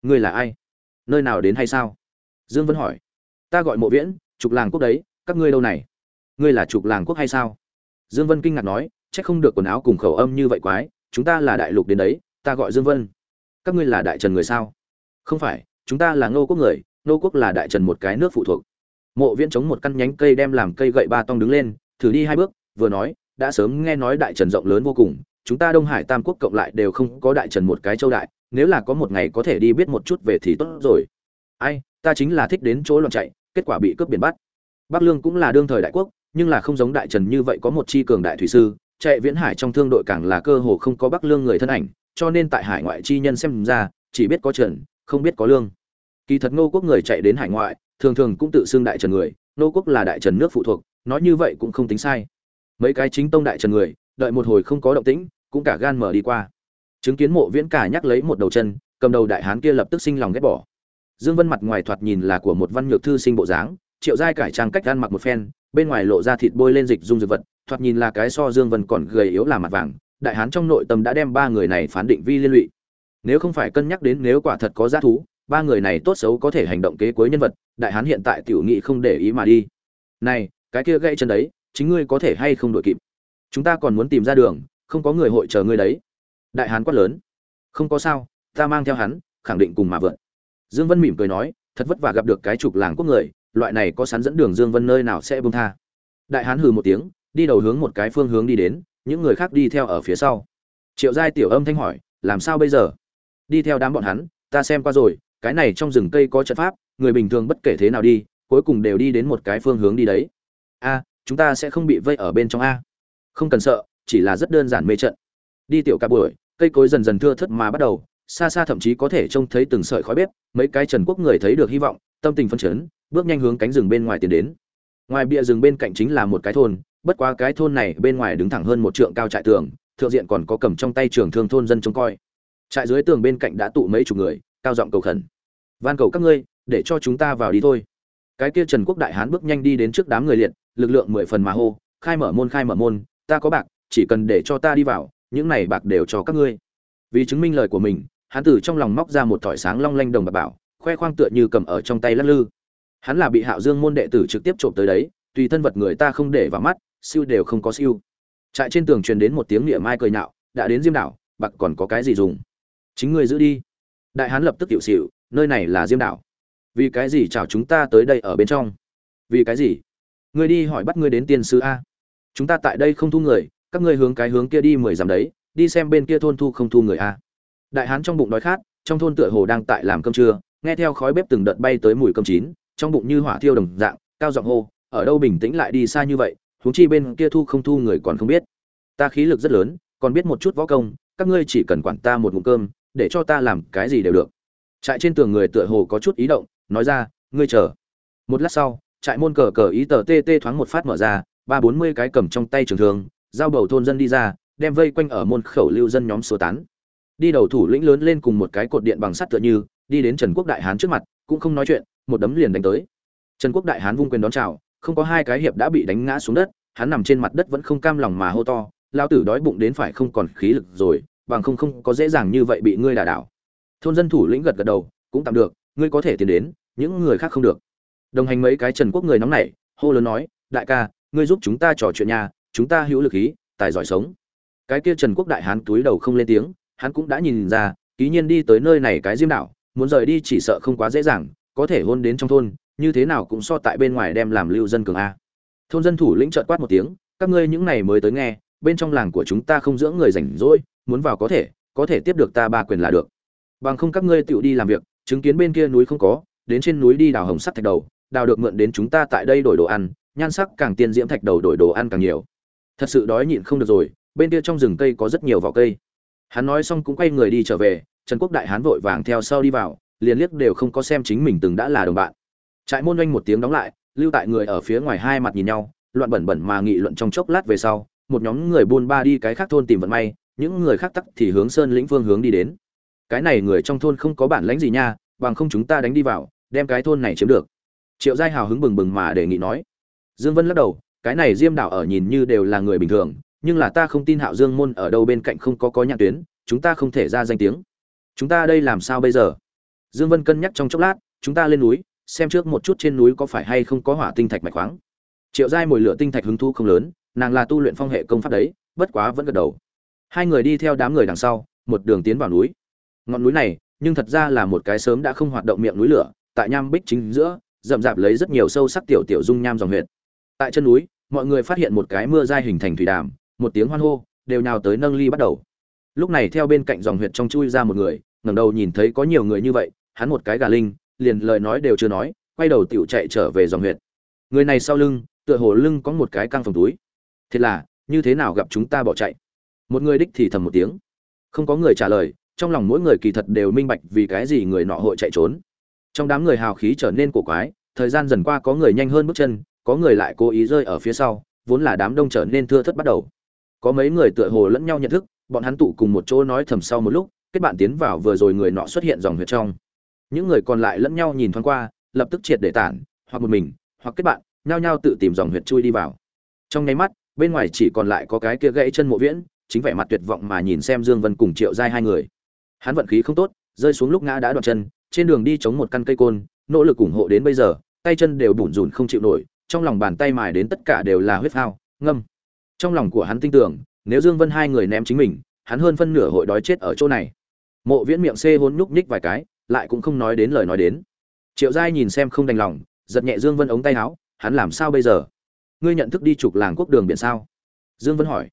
Ngươi là ai? Nơi nào đến hay sao? Dương vân hỏi. Ta gọi mộ viễn, trục làng quốc đấy, các ngươi đâu này? Ngươi là trục làng quốc hay sao? Dương vân kinh ngạc nói, chắc không được quần áo cùng khẩu âm như vậy quái, chúng ta là đại lục đến đấy, ta gọi dương vân. Các ngươi là đại trần người sao? Không phải, chúng ta là ngô quốc người, ngô quốc là đại trần một cái nước phụ thuộc. Mộ viễn chống một căn nhánh cây đem làm cây gậy ba tông đứng lên, thử đi hai bước, vừa nói, đã sớm nghe nói đại trần rộng lớn vô cùng chúng ta đông hải tam quốc cộng lại đều không có đại trần một cái châu đại, nếu là có một ngày có thể đi biết một chút về thì tốt rồi. Ai, ta chính là thích đến chỗ loạn chạy, kết quả bị cướp biển bắt. Bắc lương cũng là đương thời đại quốc, nhưng là không giống đại trần như vậy có một chi cường đại thủy sư, chạy viễn hải trong thương đội càng là cơ hồ không có bắc lương người thân ảnh, cho nên tại hải ngoại chi nhân xem ra, chỉ biết có trần, không biết có lương. Kỳ thật ngô quốc người chạy đến hải ngoại, thường thường cũng tự xưng đại trần người, ngô quốc là đại trần nước phụ thuộc, nói như vậy cũng không tính sai. Mấy cái chính tông đại trần người đợi một hồi không có động tĩnh, cũng cả gan mở đi qua. Chứng kiến mộ viễn cả nhắc lấy một đầu chân, cầm đầu đại hán kia lập tức sinh lòng ghét bỏ. Dương vân mặt ngoài thoạt nhìn là của một văn nhược thư sinh bộ dáng, triệu giai cải trang cách ăn mặc một phen, bên ngoài lộ ra thịt bôi lên dịch dung dược vật, thoạt nhìn là cái so dương vân còn gầy yếu là mặt vàng, đại hán trong nội tâm đã đem ba người này phán định vi liên lụy. Nếu không phải cân nhắc đến nếu quả thật có giá thú, ba người này tốt xấu có thể hành động kế cuối nhân vật, đại hán hiện tại tiểu nghị không để ý mà đi. Này, cái kia gãy chân đấy, chính ngươi có thể hay không đội kịp? Chúng ta còn muốn tìm ra đường, không có người hội chờ ngươi đấy. Đại hán quát lớn. Không có sao, ta mang theo hắn, khẳng định cùng mà vượn. Dương vân mỉm cười nói, thật vất vả gặp được cái trục làng quốc người, loại này có sắn dẫn đường dương vân nơi nào sẽ buông tha. Đại hán hừ một tiếng, đi đầu hướng một cái phương hướng đi đến, những người khác đi theo ở phía sau. Triệu giai tiểu âm thanh hỏi, làm sao bây giờ? Đi theo đám bọn hắn, ta xem qua rồi, cái này trong rừng cây có trận pháp, người bình thường bất kể thế nào đi, cuối cùng đều đi đến một cái phương hướng đi đấy. A, chúng ta sẽ không bị vây ở bên trong a không cần sợ, chỉ là rất đơn giản mê trận. Đi tiểu cả buổi, cây cối dần dần thưa thớt mà bắt đầu, xa xa thậm chí có thể trông thấy từng sợi khói bếp, mấy cái trần quốc người thấy được hy vọng, tâm tình phân chấn, bước nhanh hướng cánh rừng bên ngoài tiến đến. Ngoài bìa rừng bên cạnh chính là một cái thôn, bất quá cái thôn này bên ngoài đứng thẳng hơn một trượng cao trại tường, thượng diện còn có cầm trong tay trường thương thôn dân trông coi. Trại dưới tường bên cạnh đã tụ mấy chục người, cao giọng cầu khẩn. Van cầu các ngươi, để cho chúng ta vào đi thôi. Cái kia trần quốc đại hán bước nhanh đi đến trước đám người liệt, lực lượng mười phần mà hô, khai mở môn, khai mở môn ta có bạc, chỉ cần để cho ta đi vào, những này bạc đều cho các ngươi. Vì chứng minh lời của mình, hắn từ trong lòng móc ra một thỏi sáng long lanh đồng bạc bảo, khoe khoang tựa như cầm ở trong tay lắc lư. Hắn là bị hạo dương môn đệ tử trực tiếp trộm tới đấy, tùy thân vật người ta không để vào mắt, siêu đều không có siêu. Trại trên tường truyền đến một tiếng niệm mai cười nhạo, đã đến diêm đảo, bạc còn có cái gì dùng? Chính ngươi giữ đi. Đại hán lập tức hiệu xịu nơi này là diêm đảo. Vì cái gì chào chúng ta tới đây ở bên trong? Vì cái gì? Ngươi đi hỏi bắt ngươi đến tiên sư a chúng ta tại đây không thu người, các ngươi hướng cái hướng kia đi mười dặm đấy, đi xem bên kia thôn thu không thu người a đại hán trong bụng đói khát, trong thôn tựa hồ đang tại làm cơm trưa, nghe theo khói bếp từng đợt bay tới mùi cơm chín, trong bụng như hỏa thiêu đồng dạng, cao giọng hô, ở đâu bình tĩnh lại đi xa như vậy, huống chi bên kia thu không thu người còn không biết. Ta khí lực rất lớn, còn biết một chút võ công, các ngươi chỉ cần quản ta một ngụm cơm, để cho ta làm cái gì đều được. Trại trên tường người tựa hồ có chút ý động, nói ra, ngươi chờ. Một lát sau, trại môn cờ cờ ý tờ tê tê thoáng một phát mở ra ba bốn mươi cái cầm trong tay trường thường, giao bầu thôn dân đi ra, đem vây quanh ở môn khẩu lưu dân nhóm số tán. Đi đầu thủ lĩnh lớn lên cùng một cái cột điện bằng sắt tựa như, đi đến trần quốc đại hán trước mặt, cũng không nói chuyện, một đấm liền đánh tới. Trần quốc đại hán vung quyền đón chào, không có hai cái hiệp đã bị đánh ngã xuống đất, hắn nằm trên mặt đất vẫn không cam lòng mà hô to lao tử đói bụng đến phải không còn khí lực rồi, bằng không không có dễ dàng như vậy bị ngươi đả đảo. Thôn dân thủ lĩnh gật gật đầu, cũng tạm được, ngươi có thể tiến đến, những người khác không được. Đồng hành mấy cái trần quốc người nóng nảy, hô lớn nói, đại ca ngươi giúp chúng ta trò chuyện nhà, chúng ta hữu lực khí tài giỏi sống. Cái kia trần quốc đại hán túi đầu không lên tiếng, hắn cũng đã nhìn ra, ký nhiên đi tới nơi này cái diêm đảo, muốn rời đi chỉ sợ không quá dễ dàng, có thể hôn đến trong thôn, như thế nào cũng so tại bên ngoài đem làm lưu dân cường a. Thôn dân thủ lĩnh trợn quát một tiếng, các ngươi những này mới tới nghe, bên trong làng của chúng ta không dưỡng người rảnh rỗi, muốn vào có thể có thể tiếp được ta ba quyền là được. Bằng không các ngươi tựu đi làm việc, chứng kiến bên kia núi không có, đến trên núi đi đào hồng sắt thạch đầu, đào được mượn đến chúng ta tại đây đổi đồ ăn nhan sắc càng tiên diễm thạch đầu đổi đồ ăn càng nhiều. Thật sự đói nhịn không được rồi, bên kia trong rừng cây có rất nhiều vỏ cây. Hắn nói xong cũng quay người đi trở về, trần quốc đại hán vội vàng theo sau đi vào, liền liếc đều không có xem chính mình từng đã là đồng bạn. Trại môn doanh một tiếng đóng lại, lưu tại người ở phía ngoài hai mặt nhìn nhau, loạn bẩn bẩn mà nghị luận trong chốc lát về sau, một nhóm người buôn ba đi cái khác thôn tìm vận may, những người khác tắc thì hướng sơn lĩnh phương hướng đi đến. Cái này người trong thôn không có bản lãnh gì nha, bằng không chúng ta đánh đi vào, đem cái thôn này chiếm được. Triệu giai hào hứng bừng bừng mà đề nghị nói dương vân lắc đầu, cái này diêm đảo ở nhìn như đều là người bình thường, nhưng là ta không tin hạo dương môn ở đâu bên cạnh không có có nhãn tuyến, chúng ta không thể ra danh tiếng. Chúng ta đây làm sao bây giờ? Dương vân cân nhắc trong chốc lát, chúng ta lên núi, xem trước một chút trên núi có phải hay không có hỏa tinh thạch mạch khoáng. Triệu giai mồi lửa tinh thạch hứng thu không lớn, nàng là tu luyện phong hệ công pháp đấy, bất quá vẫn gật đầu. Hai người đi theo đám người đằng sau, một đường tiến vào núi. Ngọn núi này, nhưng thật ra là một cái sớm đã không hoạt động miệng núi lửa, tại nham bích chính giữa, rậm rạp lấy rất nhiều sâu sắc tiểu tiểu dung nham dòng huyệt tại chân núi, mọi người phát hiện một cái mưa dai hình thành thủy đàm, một tiếng hoan hô, đều nhào tới nâng ly bắt đầu. Lúc này theo bên cạnh dòng huyệt trong chui ra một người, ngẩng đầu nhìn thấy có nhiều người như vậy, hắn một cái gà linh, liền lời nói đều chưa nói, quay đầu tựu chạy trở về dòng huyệt. Người này sau lưng, tựa hồ lưng có một cái căng phòng túi. Thế là, như thế nào gặp chúng ta bỏ chạy? Một người đích thì thầm một tiếng. Không có người trả lời, trong lòng mỗi người kỳ thật đều minh bạch vì cái gì người nọ hội chạy trốn. Trong đám người hào khí trở nên cổ quái, thời gian dần qua có người nhanh hơn bước chân có người lại cố ý rơi ở phía sau, vốn là đám đông trở nên thưa thất bắt đầu. Có mấy người tựa hồ lẫn nhau nhận thức, bọn hắn tụ cùng một chỗ nói thầm sau một lúc, kết bạn tiến vào vừa rồi người nọ xuất hiện dòng huyệt trong. Những người còn lại lẫn nhau nhìn thoáng qua, lập tức triệt để tản, hoặc một mình, hoặc kết bạn, nhao nhao tự tìm dòng huyệt chui đi vào. Trong nháy mắt, bên ngoài chỉ còn lại có cái kia gãy chân mộ viễn, chính vẻ mặt tuyệt vọng mà nhìn xem dương vân cùng triệu giai hai người. Hắn vận khí không tốt, rơi xuống lúc ngã đã đoạn chân, trên đường đi chống một căn cây côn, nỗ lực ủng hộ đến bây giờ, tay chân đều bủn rủn không chịu nổi trong lòng bàn tay mài đến tất cả đều là huyết phao, ngâm. Trong lòng của hắn tin tưởng, nếu dương vân hai người ném chính mình, hắn hơn phân nửa hội đói chết ở chỗ này. Mộ viễn miệng xê hôn nhúc nhích vài cái, lại cũng không nói đến lời nói đến. Triệu giai nhìn xem không đành lòng, giật nhẹ dương vân ống tay áo, hắn làm sao bây giờ? Ngươi nhận thức đi trục làng quốc đường biển sao? Dương vân hỏi.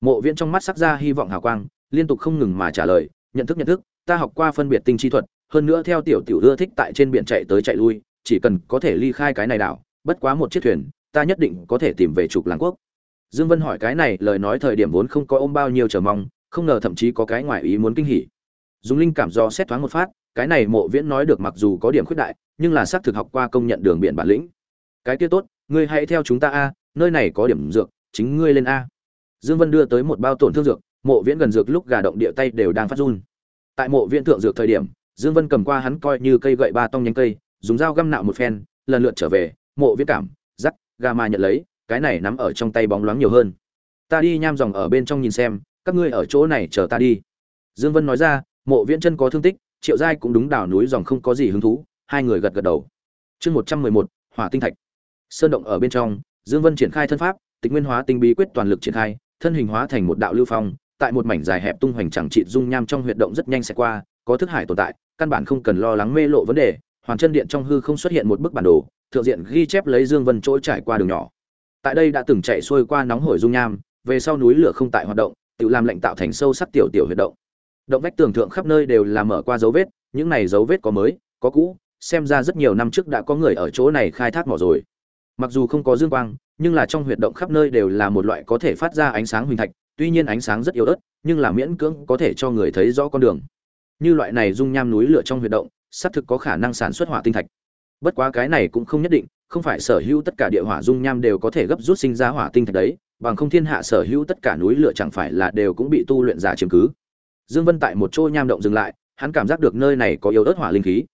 Mộ viễn trong mắt sắc ra hy vọng hào quang, liên tục không ngừng mà trả lời, nhận thức nhận thức, ta học qua phân biệt tinh chi thuật, hơn nữa theo tiểu tiểu ưa thích tại trên biển chạy tới chạy lui, chỉ cần có thể ly khai cái này đảo bất quá một chiếc thuyền, ta nhất định có thể tìm về trục làng quốc. Dương vân hỏi cái này, lời nói thời điểm vốn không có ôm bao nhiêu chờ mong, không ngờ thậm chí có cái ngoài ý muốn kinh hỉ. Dùng linh cảm do xét thoáng một phát, cái này mộ viễn nói được mặc dù có điểm khuyết đại, nhưng là xác thực học qua công nhận đường biển bản lĩnh. Cái kia tốt, ngươi hãy theo chúng ta a, nơi này có điểm dược, chính ngươi lên a. Dương vân đưa tới một bao tổn thương dược, mộ viễn gần dược lúc gà động địa tay đều đang phát run. Tại mộ viễn thượng dược thời điểm, dương vân cầm qua hắn coi như cây gậy ba tông nhánh cây, dùng dao găm nạo một phen, lần lượt trở về mộ viễn cảm giắc ga ma nhận lấy, cái này nắm ở trong tay bóng loáng nhiều hơn. Ta đi nham dòng ở bên trong nhìn xem, các ngươi ở chỗ này chờ ta đi. Dương vân nói ra, mộ viễn chân có thương tích, triệu giai cũng đúng đảo núi dòng không có gì hứng thú, hai người gật gật đầu. Chương một trăm mười một, hỏa tinh thạch. Sơn động ở bên trong, dương vân triển khai thân pháp, tịch nguyên hóa tinh bí quyết toàn lực triển khai, thân hình hóa thành một đạo lưu phong, tại một mảnh dài hẹp tung hoành chẳng trị dung nham trong huyệt động rất nhanh sẽ qua, có thức hải tồn tại, căn bản không cần lo lắng mê lộ vấn đề, hoàn chân điện trong hư không xuất hiện một bức bản đồ thượng diện ghi chép lấy dương vân chỗ trải qua đường nhỏ. Tại đây đã từng chạy xuôi qua nóng hổi dung nham, về sau núi lửa không tại hoạt động, tự làm lệnh tạo thành sâu sắc tiểu tiểu huyệt động. Động vách tường thượng khắp nơi đều là mở qua dấu vết, những này dấu vết có mới, có cũ, xem ra rất nhiều năm trước đã có người ở chỗ này khai thác mỏ rồi. Mặc dù không có dương quang, nhưng là trong huyệt động khắp nơi đều là một loại có thể phát ra ánh sáng huỳnh thạch, tuy nhiên ánh sáng rất yếu ớt, nhưng là miễn cưỡng có thể cho người thấy rõ con đường. Như loại này dung nham núi lửa trong huyệt động, xác thực có khả năng sản xuất hỏa tinh thạch bất quá cái này cũng không nhất định, không phải sở hữu tất cả địa hỏa dung nham đều có thể gấp rút sinh ra hỏa tinh thạch đấy, bằng không thiên hạ sở hữu tất cả núi lửa chẳng phải là đều cũng bị tu luyện giả chiếm cứ. Dương vân tại một chỗ nham động dừng lại, hắn cảm giác được nơi này có yếu ớt hỏa linh khí.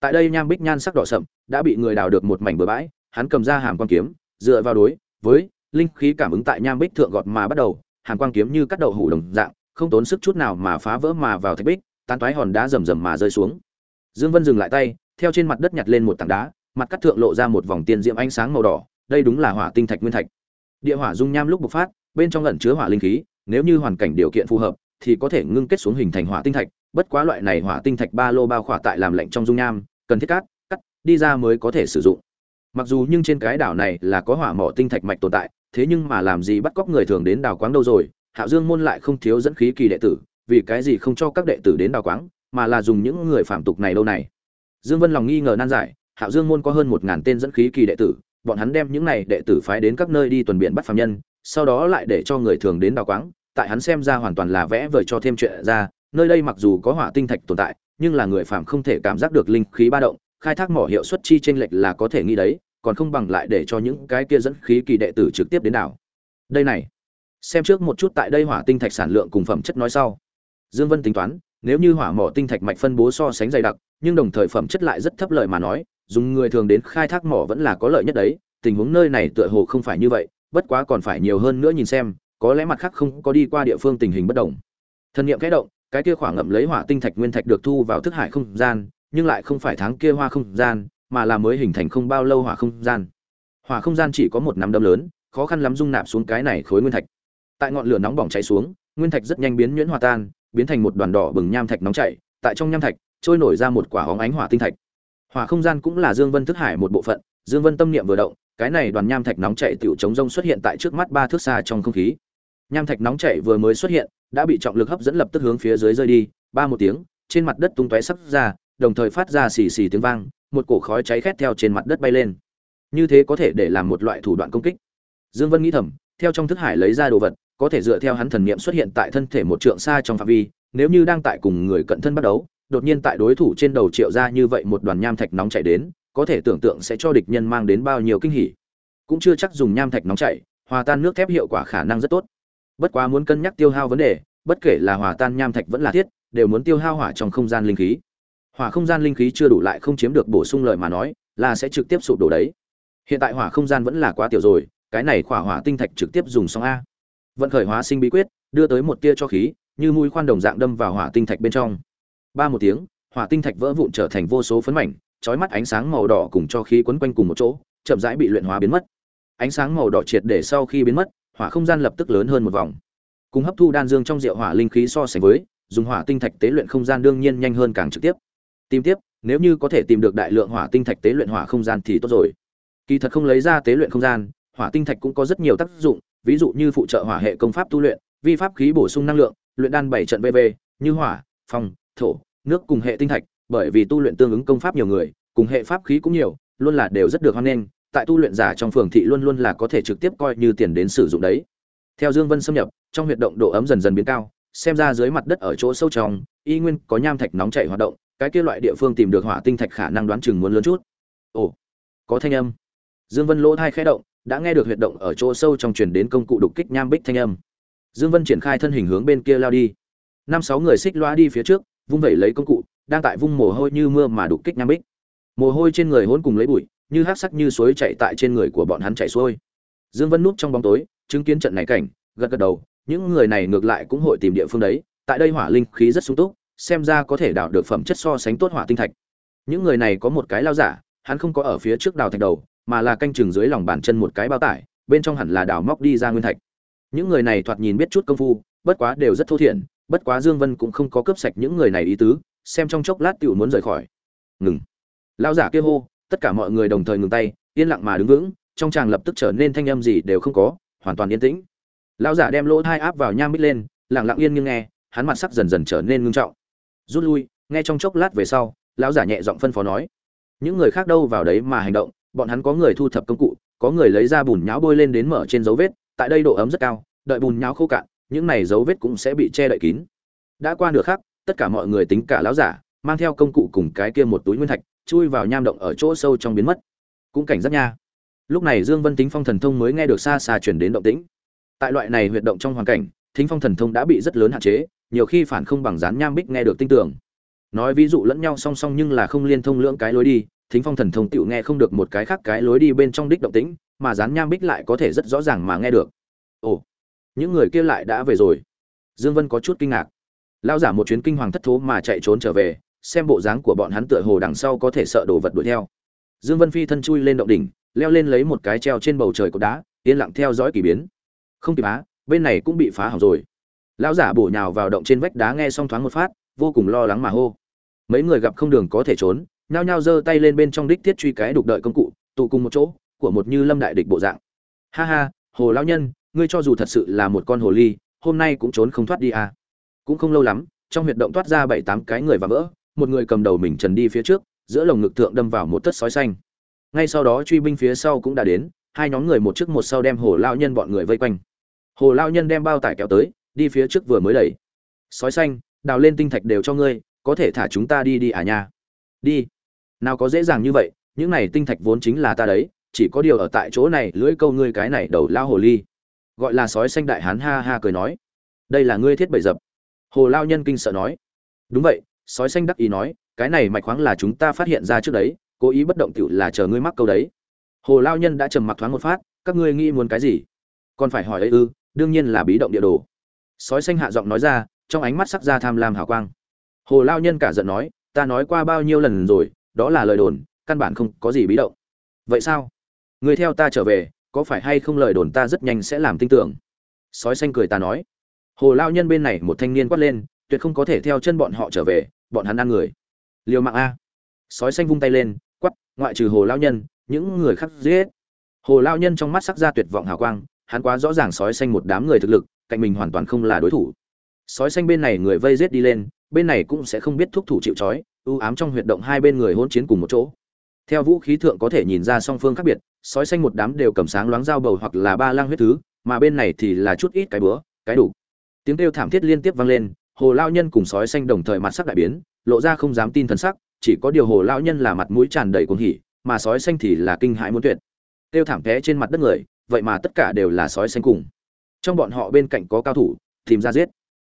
Tại đây nham bích nhan sắc đỏ sậm, đã bị người đào được một mảnh bừa bãi, hắn cầm ra hàm quan kiếm, dựa vào đối với linh khí cảm ứng tại nham bích thượng gọt mà bắt đầu, hàm quan kiếm như cắt đầu hủ đồng dạng, không tốn sức chút nào mà phá vỡ mà vào thạch bích, tán toái hòn đá rầm rầm mà rơi xuống. Dương vân dừng lại tay theo trên mặt đất nhặt lên một tảng đá mặt cắt thượng lộ ra một vòng tiên diễm ánh sáng màu đỏ đây đúng là hỏa tinh thạch nguyên thạch. Địa hỏa dung nham lúc bộc phát bên trong ẩn chứa hỏa linh khí nếu như hoàn cảnh điều kiện phù hợp thì có thể ngưng kết xuống hình thành hỏa tinh thạch bất quá loại này hỏa tinh thạch ba lô bao khỏa tại làm lạnh trong dung nham cần thiết cắt, cắt đi ra mới có thể sử dụng. Mặc dù nhưng trên cái đảo này là có hỏa mỏ tinh thạch mạch tồn tại thế nhưng mà làm gì bắt cóc người thường đến đào quáng đâu rồi hạo dương môn lại không thiếu dẫn khí kỳ đệ tử vì cái gì không cho các đệ tử đến đào quáng mà là dùng những người phạm tục này lâu này? Dương vân lòng nghi ngờ nan giải, hạo dương môn có hơn một ngàn tên dẫn khí kỳ đệ tử, bọn hắn đem những này đệ tử phái đến các nơi đi tuần biển bắt phạm nhân, sau đó lại để cho người thường đến đào quáng, tại hắn xem ra hoàn toàn là vẽ vời cho thêm chuyện ra, nơi đây mặc dù có hỏa tinh thạch tồn tại, nhưng là người phạm không thể cảm giác được linh khí ba động, khai thác mỏ hiệu suất chi chênh lệch là có thể nghĩ đấy, còn không bằng lại để cho những cái kia dẫn khí kỳ đệ tử trực tiếp đến đảo đây này, xem trước một chút tại đây hỏa tinh thạch sản lượng cùng phẩm chất nói sau. Dương vân tính toán, nếu như hỏa mỏ tinh thạch mạch phân bố so sánh dày đặc nhưng đồng thời phẩm chất lại rất thấp lợi mà nói, dùng người thường đến khai thác mỏ vẫn là có lợi nhất đấy. Tình huống nơi này tựa hồ không phải như vậy, bất quá còn phải nhiều hơn nữa nhìn xem, có lẽ mặt khác không có đi qua địa phương tình hình bất đồng. Thân niệm kẽ động, cái kia khoảng ngậm lấy hỏa tinh thạch nguyên thạch được thu vào thức hải không gian, nhưng lại không phải tháng kia hoa không gian, mà là mới hình thành không bao lâu hỏa không gian. Hỏa không gian chỉ có một nắm đấm lớn, khó khăn lắm dung nạp xuống cái này khối nguyên thạch. Tại ngọn lửa nóng bỏng cháy xuống, nguyên thạch rất nhanh biến nhuyễn hòa tan, biến thành một đoàn đỏ bừng nham thạch nóng chảy, tại trong nham thạch trôi nổi ra một quả hóng ánh hỏa tinh thạch. Hỏa không gian cũng là dương vân thức hải một bộ phận, dương vân tâm niệm vừa động, cái này đoàn nham thạch nóng chảy tiểu chống rông xuất hiện tại trước mắt ba thước xa trong không khí. Nham thạch nóng chảy vừa mới xuất hiện, đã bị trọng lực hấp dẫn lập tức hướng phía dưới rơi đi, ba một tiếng, trên mặt đất tung tóe sắp ra, đồng thời phát ra xì xì tiếng vang, một cổ khói cháy khét theo trên mặt đất bay lên. Như thế có thể để làm một loại thủ đoạn công kích. Dương vân nghĩ thầm, theo trong thức hải lấy ra đồ vật, có thể dựa theo hắn thần niệm xuất hiện tại thân thể một trượng xa trong phạm vi, nếu như đang tại cùng người cận thân bắt đấu đột nhiên tại đối thủ trên đầu triệu ra như vậy một đoàn nham thạch nóng chảy đến, có thể tưởng tượng sẽ cho địch nhân mang đến bao nhiêu kinh hỉ. Cũng chưa chắc dùng nham thạch nóng chảy hòa tan nước thép hiệu quả khả năng rất tốt. Bất quá muốn cân nhắc tiêu hao vấn đề, bất kể là hòa tan nham thạch vẫn là thiết, đều muốn tiêu hao hỏa trong không gian linh khí. Hỏa không gian linh khí chưa đủ lại không chiếm được bổ sung lời mà nói, là sẽ trực tiếp sụp đổ đấy. Hiện tại hỏa không gian vẫn là quá tiểu rồi, cái này khỏa hỏa tinh thạch trực tiếp dùng xong a. Vận khởi hóa sinh bí quyết, đưa tới một tia cho khí, như mũi khoan đồng dạng đâm vào hỏa tinh thạch bên trong ba một tiếng, hỏa tinh thạch vỡ vụn trở thành vô số phấn mảnh, chói mắt ánh sáng màu đỏ cùng cho khí quấn quanh cùng một chỗ, chậm rãi bị luyện hóa biến mất. Ánh sáng màu đỏ triệt để sau khi biến mất, hỏa không gian lập tức lớn hơn một vòng. Cùng hấp thu đan dương trong rượu hỏa linh khí so sánh với, dùng hỏa tinh thạch tế luyện không gian đương nhiên nhanh hơn càng trực tiếp. Tìm tiếp, nếu như có thể tìm được đại lượng hỏa tinh thạch tế luyện hỏa không gian thì tốt rồi. Kỳ thật không lấy ra tế luyện không gian, hỏa tinh thạch cũng có rất nhiều tác dụng, ví dụ như phụ trợ hỏa hệ công pháp tu luyện, vi pháp khí bổ sung năng lượng, luyện đan bảy trận vv như hỏa, phong thổ, nước cùng hệ tinh thạch, bởi vì tu luyện tương ứng công pháp nhiều người, cùng hệ pháp khí cũng nhiều, luôn là đều rất được hoan nghênh, tại tu luyện giả trong phường thị luôn luôn là có thể trực tiếp coi như tiền đến sử dụng đấy. Theo dương vân xâm nhập, trong huyệt động độ ấm dần dần biến cao, xem ra dưới mặt đất ở chỗ sâu trong, y nguyên có nham thạch nóng chảy hoạt động, cái kia loại địa phương tìm được hỏa tinh thạch khả năng đoán chừng muốn lớn chút. Ồ, có thanh âm. Dương vân lỗ tai khẽ động, đã nghe được huyệt động ở chỗ sâu trong truyền đến công cụ đục kích nham bích thanh âm. Dương vân triển khai thân hình hướng bên kia lao đi. Năm sáu người xích loa đi phía trước vung vẩy lấy công cụ, đang tại vung mồ hôi như mưa mà đục kích nham bích. Mồ hôi trên người hỗn cùng lấy bụi, như hát sắc như suối chạy tại trên người của bọn hắn chạy xuôi. Dương vân núp trong bóng tối, chứng kiến trận này cảnh, gật gật đầu, những người này ngược lại cũng hội tìm địa phương đấy, tại đây hỏa linh khí rất sung túc, xem ra có thể đào được phẩm chất so sánh tốt hỏa tinh thạch. Những người này có một cái lao giả, hắn không có ở phía trước đào thạch đầu, mà là canh chừng dưới lòng bàn chân một cái bao tải, bên trong hẳn là đào móc đi ra nguyên thạch. Những người này thoạt nhìn biết chút công phu, bất quá đều rất thô thiển bất quá dương vân cũng không có cướp sạch những người này ý tứ, xem trong chốc lát tiểu muốn rời khỏi. Ngừng. Lão giả kia hô, tất cả mọi người đồng thời ngừng tay, yên lặng mà đứng vững, trong tràng lập tức trở nên thanh âm gì đều không có, hoàn toàn yên tĩnh. Lão giả đem lỗ tai áp vào nham mít lên, lặng lặng yên nghiêng nghe, hắn mặt sắc dần dần trở nên ngưng trọng. Rút lui, nghe trong chốc lát về sau, lão giả nhẹ giọng phân phó nói. Những người khác đâu vào đấy mà hành động, bọn hắn có người thu thập công cụ, có người lấy ra bùn nhão bôi lên đến mở trên dấu vết, tại đây độ ấm rất cao, đợi bùn nhão khô cạn những này dấu vết cũng sẽ bị che đậy kín. Đã qua nửa khắc, tất cả mọi người tính cả lão giả, mang theo công cụ cùng cái kia một túi nguyên thạch, chui vào nham động ở chỗ sâu trong biến mất. Cũng cảnh giác nha. Lúc này dương vân tính phong thần thông mới nghe được xa xa chuyển đến động tĩnh. Tại loại này huyệt động trong hoàn cảnh, thính phong thần thông đã bị rất lớn hạn chế, nhiều khi phản không bằng dán nham bích nghe được tinh tưởng. Nói ví dụ lẫn nhau song song nhưng là không liên thông lưỡng cái lối đi, thính phong thần thông tựu nghe không được một cái khác cái lối đi bên trong đích động tĩnh, mà dán nham bích lại có thể rất rõ ràng mà nghe được. Ồ những người kia lại đã về rồi. Dương vân có chút kinh ngạc. Lao giả một chuyến kinh hoàng thất thố mà chạy trốn trở về, xem bộ dáng của bọn hắn tựa hồ đằng sau có thể sợ đồ vật đuổi theo. Dương vân phi thân chui lên động đỉnh, leo lên lấy một cái treo trên bầu trời cột đá, yên lặng theo dõi kỳ biến. Không kịp á, bên này cũng bị phá hỏng rồi. Lão giả bổ nhào vào động trên vách đá nghe xong thoáng một phát, vô cùng lo lắng mà hô. Mấy người gặp không đường có thể trốn, nhao nhao giơ tay lên bên trong đích thiết truy cái đục đợi công cụ, tụ cùng một chỗ, của một như lâm đại địch bộ dạng. Ha ha, hồ lão nhân ngươi cho dù thật sự là một con hồ ly, hôm nay cũng trốn không thoát đi à. cũng không lâu lắm, trong huyệt động toát ra bảy tám cái người và vỡ, một người cầm đầu mình trần đi phía trước, giữa lồng ngực thượng đâm vào một tất sói xanh. Ngay sau đó truy binh phía sau cũng đã đến, hai nhóm người một trước một sau đem hồ lao nhân bọn người vây quanh. Hồ lao nhân đem bao tải kéo tới, đi phía trước vừa mới đẩy. Sói xanh, đào lên tinh thạch đều cho ngươi, có thể thả chúng ta đi đi à nha. Đi. Nào có dễ dàng như vậy, những này tinh thạch vốn chính là ta đấy, chỉ có điều ở tại chỗ này lưỡi câu ngươi cái này đầu lao hồ ly gọi là sói xanh đại hán ha ha cười nói. Đây là ngươi thiết bậy dập. Hồ lao nhân kinh sợ nói. Đúng vậy, sói xanh đắc ý nói, cái này mạch khoáng là chúng ta phát hiện ra trước đấy, cố ý bất động tựu là chờ ngươi mắc câu đấy. Hồ lao nhân đã trầm mặc thoáng một phát, các ngươi nghĩ muốn cái gì? Còn phải hỏi ấy ư, đương nhiên là bí động địa đồ. Sói xanh hạ giọng nói ra, trong ánh mắt sắc ra tham lam hào quang. Hồ lao nhân cả giận nói, ta nói qua bao nhiêu lần rồi, đó là lời đồn, căn bản không có gì bí động. Vậy sao? Người theo ta trở về có phải hay không lời đồn ta rất nhanh sẽ làm tin tưởng. Sói xanh cười ta nói. Hồ lao nhân bên này một thanh niên quát lên, tuyệt không có thể theo chân bọn họ trở về, bọn hắn ăn người. Liều mạng a. Sói xanh vung tay lên quắp ngoại trừ hồ lao nhân, những người khác giết. Hồ lao nhân trong mắt sắc ra tuyệt vọng hào quang, hắn quá rõ ràng sói xanh một đám người thực lực, cạnh mình hoàn toàn không là đối thủ. Sói xanh bên này người vây giết đi lên, bên này cũng sẽ không biết thúc thủ chịu trói, ưu ám trong huyệt động hai bên người hỗn chiến cùng một chỗ. Theo vũ khí thượng có thể nhìn ra song phương khác biệt sói xanh một đám đều cầm sáng loáng dao bầu hoặc là ba lang huyết thứ, mà bên này thì là chút ít cái bữa, cái đủ. Tiếng kêu thảm thiết liên tiếp vang lên, hồ lao nhân cùng sói xanh đồng thời mặt sắc đại biến, lộ ra không dám tin thần sắc, chỉ có điều hồ lao nhân là mặt mũi tràn đầy cuồng hỉ, mà sói xanh thì là kinh hãi muốn tuyệt. Kêu thảm té trên mặt đất người, vậy mà tất cả đều là sói xanh cùng. Trong bọn họ bên cạnh có cao thủ, tìm ra giết.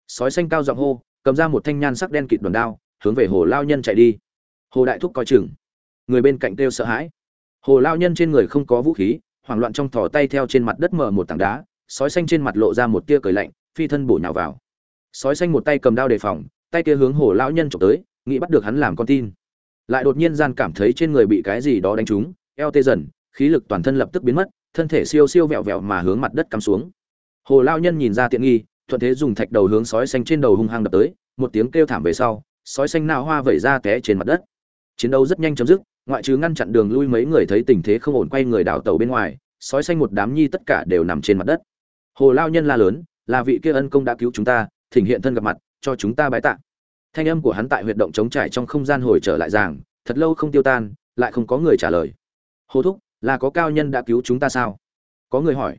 Sói xanh cao giọng hô, cầm ra một thanh nhan sắc đen kịt đòn đao, hướng về hồ lao nhân chạy đi. Hồ đại thúc coi chừng. Người bên cạnh kêu sợ hãi hồ lao nhân trên người không có vũ khí, hoảng loạn trong thò tay theo trên mặt đất mở một tảng đá, sói xanh trên mặt lộ ra một tia cười lạnh, phi thân bổ nhào vào. Sói xanh một tay cầm đao đề phòng, tay kia hướng hồ lao nhân trộm tới, nghĩ bắt được hắn làm con tin. Lại đột nhiên gian cảm thấy trên người bị cái gì đó đánh trúng, eo tê dần, khí lực toàn thân lập tức biến mất, thân thể siêu siêu vẹo vẹo mà hướng mặt đất cắm xuống. Hồ lao nhân nhìn ra tiện nghi, thuận thế dùng thạch đầu hướng sói xanh trên đầu hung hăng đập tới, một tiếng kêu thảm về sau, sói xanh nao hoa vẩy ra té trên mặt đất. Chiến đấu rất nhanh chấm dứt ngoại trừ ngăn chặn đường lui mấy người thấy tình thế không ổn quay người đảo tàu bên ngoài, sói xanh một đám nhi tất cả đều nằm trên mặt đất. Hồ lao nhân la lớn, là vị kia ân công đã cứu chúng ta, thỉnh hiện thân gặp mặt, cho chúng ta bái tạ. Thanh âm của hắn tại huyệt động chống trải trong không gian hồi trở lại giảng thật lâu không tiêu tan, lại không có người trả lời. Hồ thúc, là có cao nhân đã cứu chúng ta sao? Có người hỏi.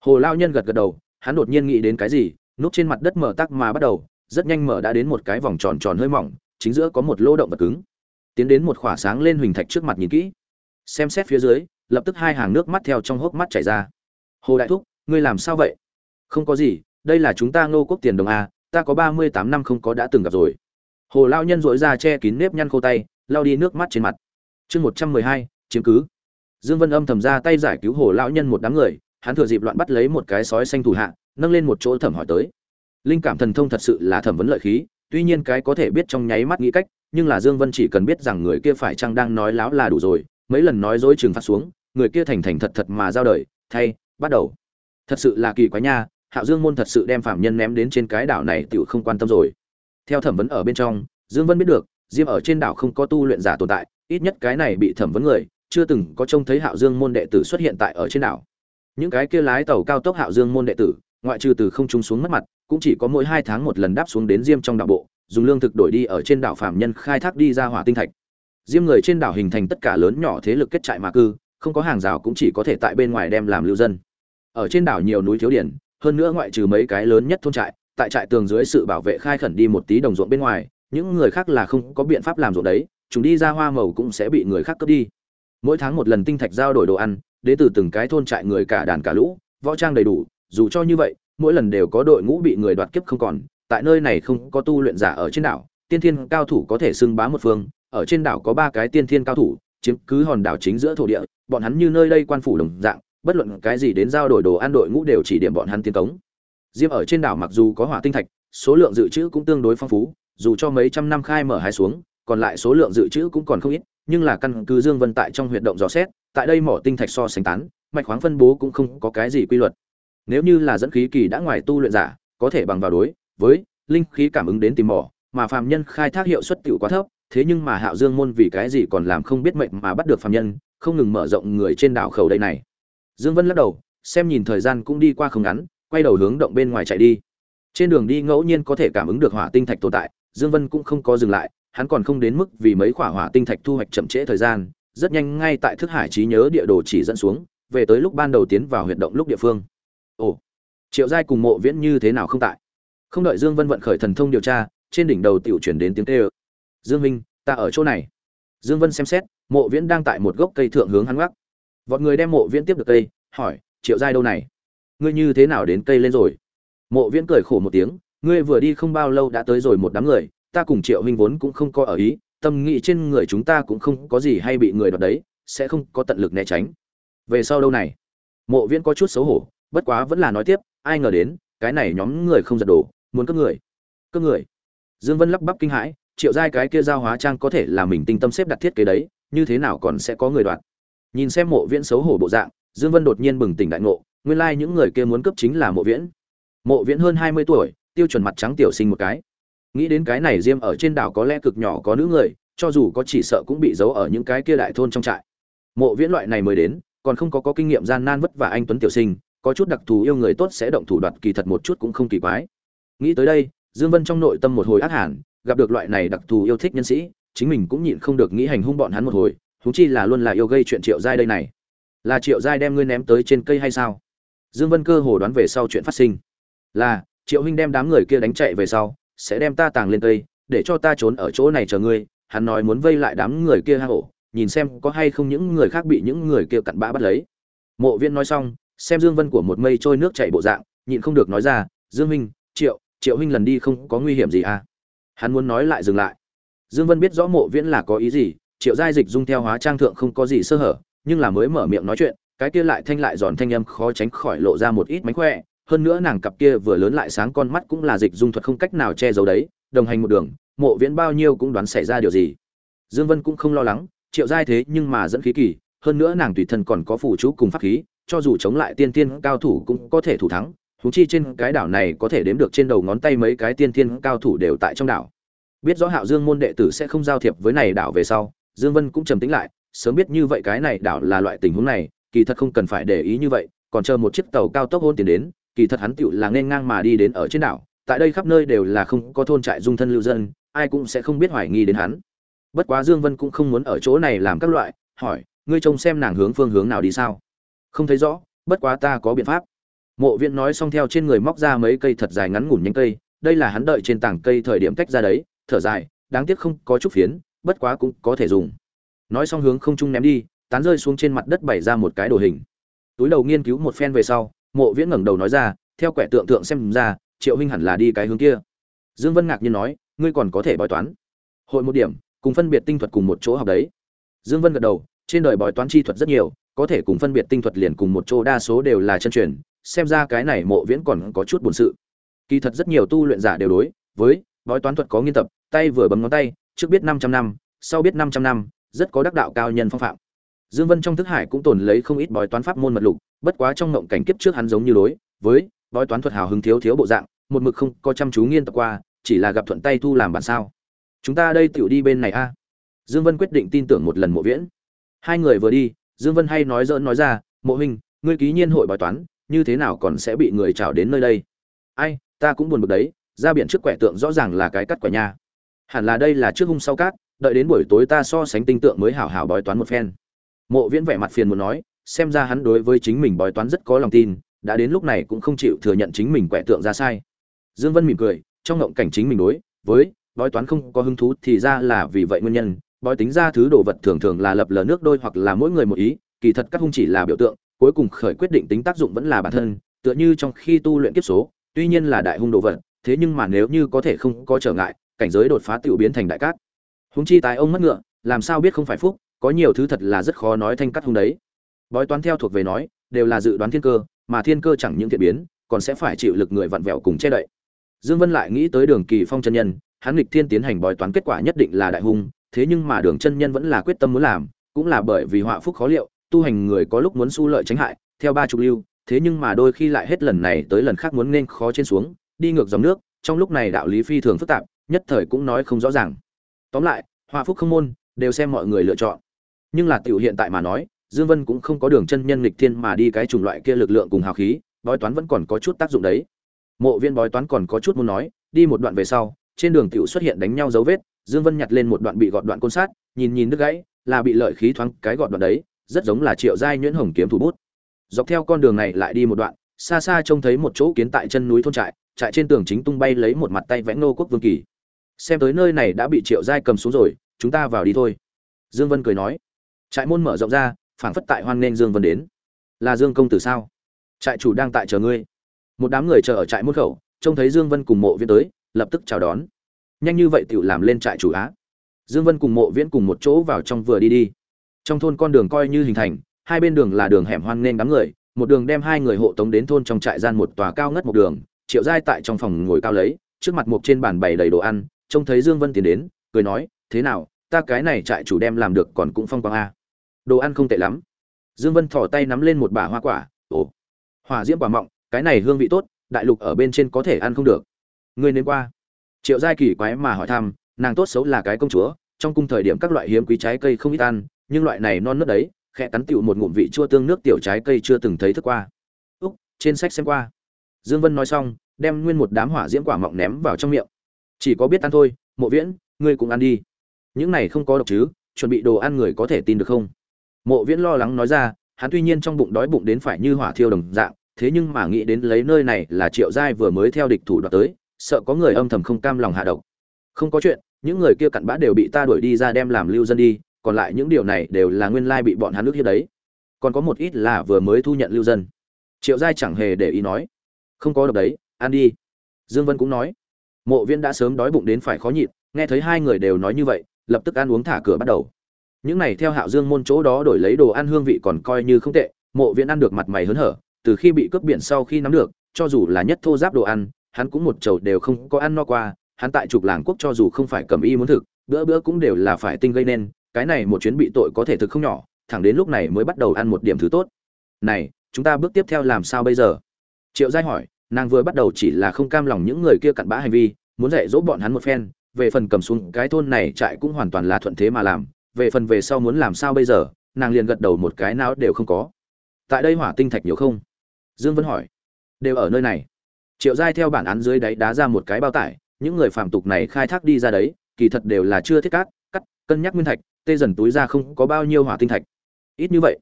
Hồ lao nhân gật gật đầu, hắn đột nhiên nghĩ đến cái gì, núp trên mặt đất mở tắc mà bắt đầu, rất nhanh mở đã đến một cái vòng tròn tròn hơi mỏng, chính giữa có một lỗ động vật cứng tiến đến một khỏa sáng lên huỳnh thạch trước mặt nhìn kỹ. Xem xét phía dưới, lập tức hai hàng nước mắt theo trong hốc mắt chảy ra. Hồ đại thúc, ngươi làm sao vậy? Không có gì, đây là chúng ta ngô quốc tiền đồng a, ta có ba mươi tám năm không có đã từng gặp rồi. Hồ lao nhân dội ra che kín nếp nhăn khô tay lao đi nước mắt trên mặt. Chương một trăm mười hai, chiếm cứ. Dương vân âm thầm ra tay giải cứu hồ lao nhân một đám người, hắn thừa dịp loạn bắt lấy một cái sói xanh thủ hạ, nâng lên một chỗ thẩm hỏi tới. Linh cảm thần thông thật sự là thẩm vấn lợi khí, tuy nhiên cái có thể biết trong nháy mắt nghĩ cách nhưng là dương vân chỉ cần biết rằng người kia phải chăng đang nói láo là đủ rồi, mấy lần nói dối trừng phạt xuống, người kia thành thành thật thật mà giao đời, thay, bắt đầu. Thật sự là kỳ quái nha, hạo dương môn thật sự đem phạm nhân ném đến trên cái đảo này tiểu không quan tâm rồi. Theo thẩm vấn ở bên trong, dương vân biết được, diêm ở trên đảo không có tu luyện giả tồn tại, ít nhất cái này bị thẩm vấn người, chưa từng có trông thấy hạo dương môn đệ tử xuất hiện tại ở trên đảo. Những cái kia lái tàu cao tốc hạo dương môn đệ tử, ngoại trừ từ không trung xuống mất mặt, cũng chỉ có mỗi hai tháng một lần đáp xuống đến diêm trong đạo bộ dùng lương thực đổi đi ở trên đảo phạm nhân khai thác đi ra hỏa tinh thạch. Diêm người trên đảo hình thành tất cả lớn nhỏ thế lực kết trại mà cư, không có hàng rào cũng chỉ có thể tại bên ngoài đem làm lưu dân. Ở trên đảo nhiều núi thiếu điển, hơn nữa ngoại trừ mấy cái lớn nhất thôn trại, tại trại tường dưới sự bảo vệ khai khẩn đi một tí đồng ruộng bên ngoài, những người khác là không có biện pháp làm ruộng đấy, chúng đi ra hoa màu cũng sẽ bị người khác cướp đi. Mỗi tháng một lần tinh thạch giao đổi đồ ăn, đến từ từng cái thôn trại người cả đàn cả lũ, võ trang đầy đủ, dù cho như vậy, mỗi lần đều có đội ngũ bị người đoạt kiếp không còn tại nơi này không có tu luyện giả ở trên đảo, tiên thiên cao thủ có thể xưng bá một phương, ở trên đảo có ba cái tiên thiên cao thủ, chiếm cứ hòn đảo chính giữa thổ địa, bọn hắn như nơi đây quan phủ đồng dạng, bất luận cái gì đến giao đổi đồ ăn đội ngũ đều chỉ điểm bọn hắn tiến cống. Diêm ở trên đảo mặc dù có hỏa tinh thạch, số lượng dự trữ cũng tương đối phong phú, dù cho mấy trăm năm khai mở hai xuống, còn lại số lượng dự trữ cũng còn không ít, nhưng là căn cứ dương vân tại trong huyệt động dò xét, tại đây mỏ tinh thạch so sánh tán, mạch khoáng phân bố cũng không có cái gì quy luật. Nếu như là dẫn khí kỳ đã ngoài tu luyện giả, có thể bằng vào đối với linh khí cảm ứng đến tìm mỏ, mà phàm nhân khai thác hiệu suất tiểu quá thấp, thế nhưng mà hạo dương môn vì cái gì còn làm không biết mệnh mà bắt được phàm nhân, không ngừng mở rộng người trên đảo khẩu đây này. Dương vân lắc đầu, xem nhìn thời gian cũng đi qua không ngắn, quay đầu hướng động bên ngoài chạy đi. Trên đường đi ngẫu nhiên có thể cảm ứng được hỏa tinh thạch tồn tại, dương vân cũng không có dừng lại, hắn còn không đến mức vì mấy quả hỏa tinh thạch thu hoạch chậm trễ thời gian, rất nhanh ngay tại thức hải trí nhớ địa đồ chỉ dẫn xuống, về tới lúc ban đầu tiến vào huyệt động lúc địa phương. Ồ, triệu giai cùng mộ viễn như thế nào không tại? Không đợi dương vân vận khởi thần thông điều tra, trên đỉnh đầu tiểu chuyển đến tiếng tê ơ dương minh, ta ở chỗ này. Dương vân xem xét, mộ viễn đang tại một gốc cây thượng hướng hắn gác vọt người đem mộ viễn tiếp được cây, hỏi, triệu giai đâu này? Ngươi như thế nào đến cây lên rồi? Mộ viễn cười khổ một tiếng, ngươi vừa đi không bao lâu đã tới rồi một đám người, ta cùng triệu huynh vốn cũng không có ở ý, tâm nghĩ trên người chúng ta cũng không có gì hay bị người đoạt đấy, sẽ không có tận lực né tránh. Về sau đâu này? Mộ viễn có chút xấu hổ, bất quá vẫn là nói tiếp, ai ngờ đến, cái này nhóm người không giật đổ muốn cướp người. Cướp người? Dương vân lắp bắp kinh hãi, triệu giai cái kia giao hóa trang có thể là mình tinh tâm xếp đặt thiết kế đấy, như thế nào còn sẽ có người đoạt? Nhìn xem mộ viễn xấu hổ bộ dạng, dương vân đột nhiên bừng tỉnh đại ngộ, nguyên lai like những người kia muốn cướp chính là mộ viễn. Mộ viễn hơn hai mươi tuổi, tiêu chuẩn mặt trắng tiểu sinh một cái. Nghĩ đến cái này diêm ở trên đảo có lẽ cực nhỏ có nữ người, cho dù có chỉ sợ cũng bị giấu ở những cái kia đại thôn trong trại. Mộ viễn loại này mới đến, còn không có có kinh nghiệm gian nan vất vả anh tuấn tiểu sinh, có chút đặc thù yêu người tốt sẽ động thủ đoạt kỳ thật một chút cũng không kỳ quái nghĩ tới đây, dương vân trong nội tâm một hồi ác hẳn gặp được loại này đặc thù yêu thích nhân sĩ, chính mình cũng nhịn không được nghĩ hành hung bọn hắn một hồi thú chi là luôn là yêu gây chuyện triệu giai đây này. Là triệu giai đem ngươi ném tới trên cây hay sao? Dương vân cơ hồ đoán về sau chuyện phát sinh. Là, triệu huynh đem đám người kia đánh chạy về sau, sẽ đem ta tàng lên cây, để cho ta trốn ở chỗ này chờ ngươi, hắn nói muốn vây lại đám người kia hang ổ nhìn xem có hay không những người khác bị những người kia cặn bã bắt lấy. Mộ viên nói xong, xem dương vân của một mây trôi nước chảy bộ dạng, nhịn không được nói ra, dương huynh, triệu triệu huynh lần đi không có nguy hiểm gì à? Hắn muốn nói lại dừng lại. Dương vân biết rõ mộ viễn là có ý gì, triệu giai dịch dung theo hóa trang thượng không có gì sơ hở, nhưng là mới mở miệng nói chuyện, cái kia lại thanh lại giòn thanh âm khó tránh khỏi lộ ra một ít mánh khỏe. Hơn nữa nàng cặp kia vừa lớn lại sáng con mắt cũng là dịch dung thuật không cách nào che giấu đấy, đồng hành một đường, mộ viễn bao nhiêu cũng đoán xảy ra điều gì. Dương vân cũng không lo lắng, triệu giai thế nhưng mà dẫn khí kỳ, hơn nữa nàng tùy thân còn có phù chú cùng pháp khí, cho dù chống lại tiên tiên cao thủ cũng có thể thủ thắng huống chi trên cái đảo này có thể đếm được trên đầu ngón tay mấy cái tiên thiên cao thủ đều tại trong đảo. Biết rõ hạo dương môn đệ tử sẽ không giao thiệp với này đảo về sau, dương vân cũng trầm tĩnh lại, sớm biết như vậy cái này đảo là loại tình huống này, kỳ thật không cần phải để ý như vậy, còn chờ một chiếc tàu cao tốc hôn tiền đến, kỳ thật hắn tựu là nên ngang mà đi đến ở trên đảo, tại đây khắp nơi đều là không có thôn trại dung thân lưu dân, ai cũng sẽ không biết hoài nghi đến hắn. Bất quá dương vân cũng không muốn ở chỗ này làm các loại, hỏi, ngươi trông xem nàng hướng phương hướng nào đi sao? Không thấy rõ, bất quá ta có biện pháp mộ Viễn nói xong theo trên người móc ra mấy cây thật dài ngắn ngủn nhánh cây, đây là hắn đợi trên tảng cây thời điểm tách ra đấy, thở dài, đáng tiếc không có chút phiến, bất quá cũng có thể dùng. Nói xong hướng không trung ném đi, tán rơi xuống trên mặt đất bày ra một cái đồ hình. Túi đầu nghiên cứu một phen về sau, mộ viễn ngẩng đầu nói ra, theo quẻ tượng tượng xem ra, triệu huynh hẳn là đi cái hướng kia. Dương vân ngạc nhiên nói, ngươi còn có thể bói toán. Hội một điểm, cùng phân biệt tinh thuật cùng một chỗ học đấy. Dương vân gật đầu, trên đời bói toán chi thuật rất nhiều, có thể cùng phân biệt tinh thuật liền cùng một chỗ, đa số đều là chân truyền xem ra cái này mộ viễn còn có chút buồn sự. Kỳ thật rất nhiều tu luyện giả đều đối với bói toán thuật có nghiên tập, tay vừa bấm ngón tay, trước biết 500 năm, sau biết 500 năm, rất có đắc đạo cao nhân phong phạm. Dương vân trong thức hải cũng tồn lấy không ít bói toán pháp môn mật lục, bất quá trong ngộng cảnh kiếp trước hắn giống như đối với bói toán thuật hào hứng thiếu thiếu bộ dạng, một mực không có chăm chú nghiên tập qua, chỉ là gặp thuận tay thu làm bản sao. Chúng ta đây tiểu đi bên này a. Dương vân quyết định tin tưởng một lần mộ viễn. Hai người vừa đi, dương vân hay nói dỡn nói ra, mộ huynh, ngươi ký nhiên hội bói toán như thế nào còn sẽ bị người chảo đến nơi đây? Ai, ta cũng buồn bực đấy, ra biển trước quẻ tượng rõ ràng là cái cắt quẻ nha hẳn là đây là trước hung sau cát, đợi đến buổi tối ta so sánh tinh tượng mới hảo hảo bói toán một phen. Mộ viễn vẻ mặt phiền muốn nói, xem ra hắn đối với chính mình bói toán rất có lòng tin, đã đến lúc này cũng không chịu thừa nhận chính mình quẻ tượng ra sai. Dương vân mỉm cười, trong ngộng cảnh chính mình đối với bói toán không có hứng thú thì ra là vì vậy nguyên nhân, bói tính ra thứ đồ vật thường thường là lập lờ nước đôi hoặc là mỗi người một ý, kỳ thật các hung chỉ là biểu tượng cuối cùng khởi quyết định tính tác dụng vẫn là bản thân, tựa như trong khi tu luyện kiếp số, tuy nhiên là đại hung đồ vật, thế nhưng mà nếu như có thể không có trở ngại, cảnh giới đột phá tự biến thành đại cát. Huống chi tài ông mất ngựa, làm sao biết không phải phúc, có nhiều thứ thật là rất khó nói thanh cắt hung đấy. Bói toán theo thuộc về nói, đều là dự đoán thiên cơ, mà thiên cơ chẳng những thiện biến, còn sẽ phải chịu lực người vặn vẹo cùng che đậy. Dương vân lại nghĩ tới đường kỳ phong chân nhân, hắn nghịch thiên tiến hành bói toán kết quả nhất định là đại hung, thế nhưng mà đường chân nhân vẫn là quyết tâm muốn làm, cũng là bởi vì họa phúc khó liệu tu hành người có lúc muốn su lợi tránh hại, theo ba trục lưu, thế nhưng mà đôi khi lại hết lần này tới lần khác muốn nên khó trên xuống, đi ngược dòng nước, trong lúc này đạo lý phi thường phức tạp, nhất thời cũng nói không rõ ràng. Tóm lại hòa phúc không môn đều xem mọi người lựa chọn. Nhưng là tiểu hiện tại mà nói, dương vân cũng không có đường chân nhân lịch thiên mà đi cái chủng loại kia lực lượng cùng hào khí, bói toán vẫn còn có chút tác dụng đấy. Mộ viên bói toán còn có chút muốn nói, đi một đoạn về sau, trên đường tiểu xuất hiện đánh nhau dấu vết, dương vân nhặt lên một đoạn bị gọt đoạn côn sát, nhìn nhìn đứt gãy, là bị lợi khí thoáng cái gọt đoạn đấy rất giống là triệu giai nhuyễn hồng kiếm thủ bút. Dọc theo con đường này lại đi một đoạn, xa xa trông thấy một chỗ kiến tại chân núi thôn trại trại trên tường chính tung bay lấy một mặt tay vẽ nô quốc vương kỳ. Xem tới nơi này đã bị triệu giai cầm xuống rồi, chúng ta vào đi thôi. Dương vân cười nói. Trại môn mở rộng ra, phảng phất tại hoan nghênh dương vân đến. Là dương công tử sao? Trại chủ đang tại chờ ngươi. Một đám người chờ ở trại môn khẩu, trông thấy dương vân cùng mộ viễn tới, lập tức chào đón. Nhanh như vậy tiểu làm lên trại chủ á. Dương vân cùng mộ viễn cùng một chỗ vào trong vừa đi đi trong thôn con đường coi như hình thành, hai bên đường là đường hẻm hoan nên đám người, một đường đem hai người hộ tống đến thôn trong trại gian một tòa cao ngất một đường, triệu giai tại trong phòng ngồi cao lấy, trước mặt mục trên bàn bày đầy đồ ăn, trông thấy dương vân tiến đến, cười nói, thế nào, ta cái này trại chủ đem làm được còn cũng phong quang a. Đồ ăn không tệ lắm. Dương vân thò tay nắm lên một bả hoa quả, ồ hòa diễm quả mọng, cái này hương vị tốt, đại lục ở bên trên có thể ăn không được. Ngươi nên qua. Triệu giai kỳ quái mà hỏi thăm, nàng tốt xấu là cái công chúa, trong cung thời điểm các loại hiếm quý trái cây không ít ăn nhưng loại này non nớt đấy, khẽ cắn tựu một ngụm vị chua tương nước tiểu trái cây chưa từng thấy thức qua. Úc, trên sách xem qua. Dương vân nói xong, đem nguyên một đám hỏa diễm quả mọng ném vào trong miệng. Chỉ có biết ăn thôi, mộ viễn, ngươi cũng ăn đi. Những này không có độc chứ, chuẩn bị đồ ăn người có thể tin được không? Mộ viễn lo lắng nói ra, hắn tuy nhiên trong bụng đói bụng đến phải như hỏa thiêu đồng dạng, thế nhưng mà nghĩ đến lấy nơi này là triệu giai vừa mới theo địch thủ đoạt tới, sợ có người âm thầm không cam lòng hạ độc. Không có chuyện, những người kia cặn bã đều bị ta đuổi đi ra đem làm lưu dân đi còn lại những điều này đều là nguyên lai bị bọn hắn nước hiếp đấy. Còn có một ít là vừa mới thu nhận lưu dân. Triệu giai chẳng hề để ý nói. Không có độc đấy, ăn đi. Dương vân cũng nói. Mộ viên đã sớm đói bụng đến phải khó nhịn, nghe thấy hai người đều nói như vậy, lập tức ăn uống thả cửa bắt đầu. Những này theo hạo dương môn chỗ đó đổi lấy đồ ăn hương vị còn coi như không tệ, mộ viện ăn được mặt mày hớn hở, từ khi bị cướp biển sau khi nắm được, cho dù là nhất thô giáp đồ ăn, hắn cũng một chầu đều không có ăn no qua, hắn tại trục làng quốc cho dù không phải cầm y muốn thực, bữa bữa cũng đều là phải tinh gây nên cái này một chuyến bị tội có thể thực không nhỏ, thẳng đến lúc này mới bắt đầu ăn một điểm thứ tốt. Này, chúng ta bước tiếp theo làm sao bây giờ? Triệu giai hỏi, nàng vừa bắt đầu chỉ là không cam lòng những người kia cặn bã hành vi, muốn dạy dỗ bọn hắn một phen, về phần cầm xuống cái thôn này trại cũng hoàn toàn là thuận thế mà làm, về phần về sau muốn làm sao bây giờ, nàng liền gật đầu một cái nào đều không có. Tại đây hỏa tinh thạch nhiều không? Dương vân hỏi. Đều ở nơi này. Triệu giai theo bản án dưới đáy đá ra một cái bao tải, những người phạm tục này khai thác đi ra đấy, kỳ thật đều là chưa thiết cát, cắt, cân nhắc nguyên thạch tê dần túi ra không có bao nhiêu hỏa tinh thạch. Ít như vậy,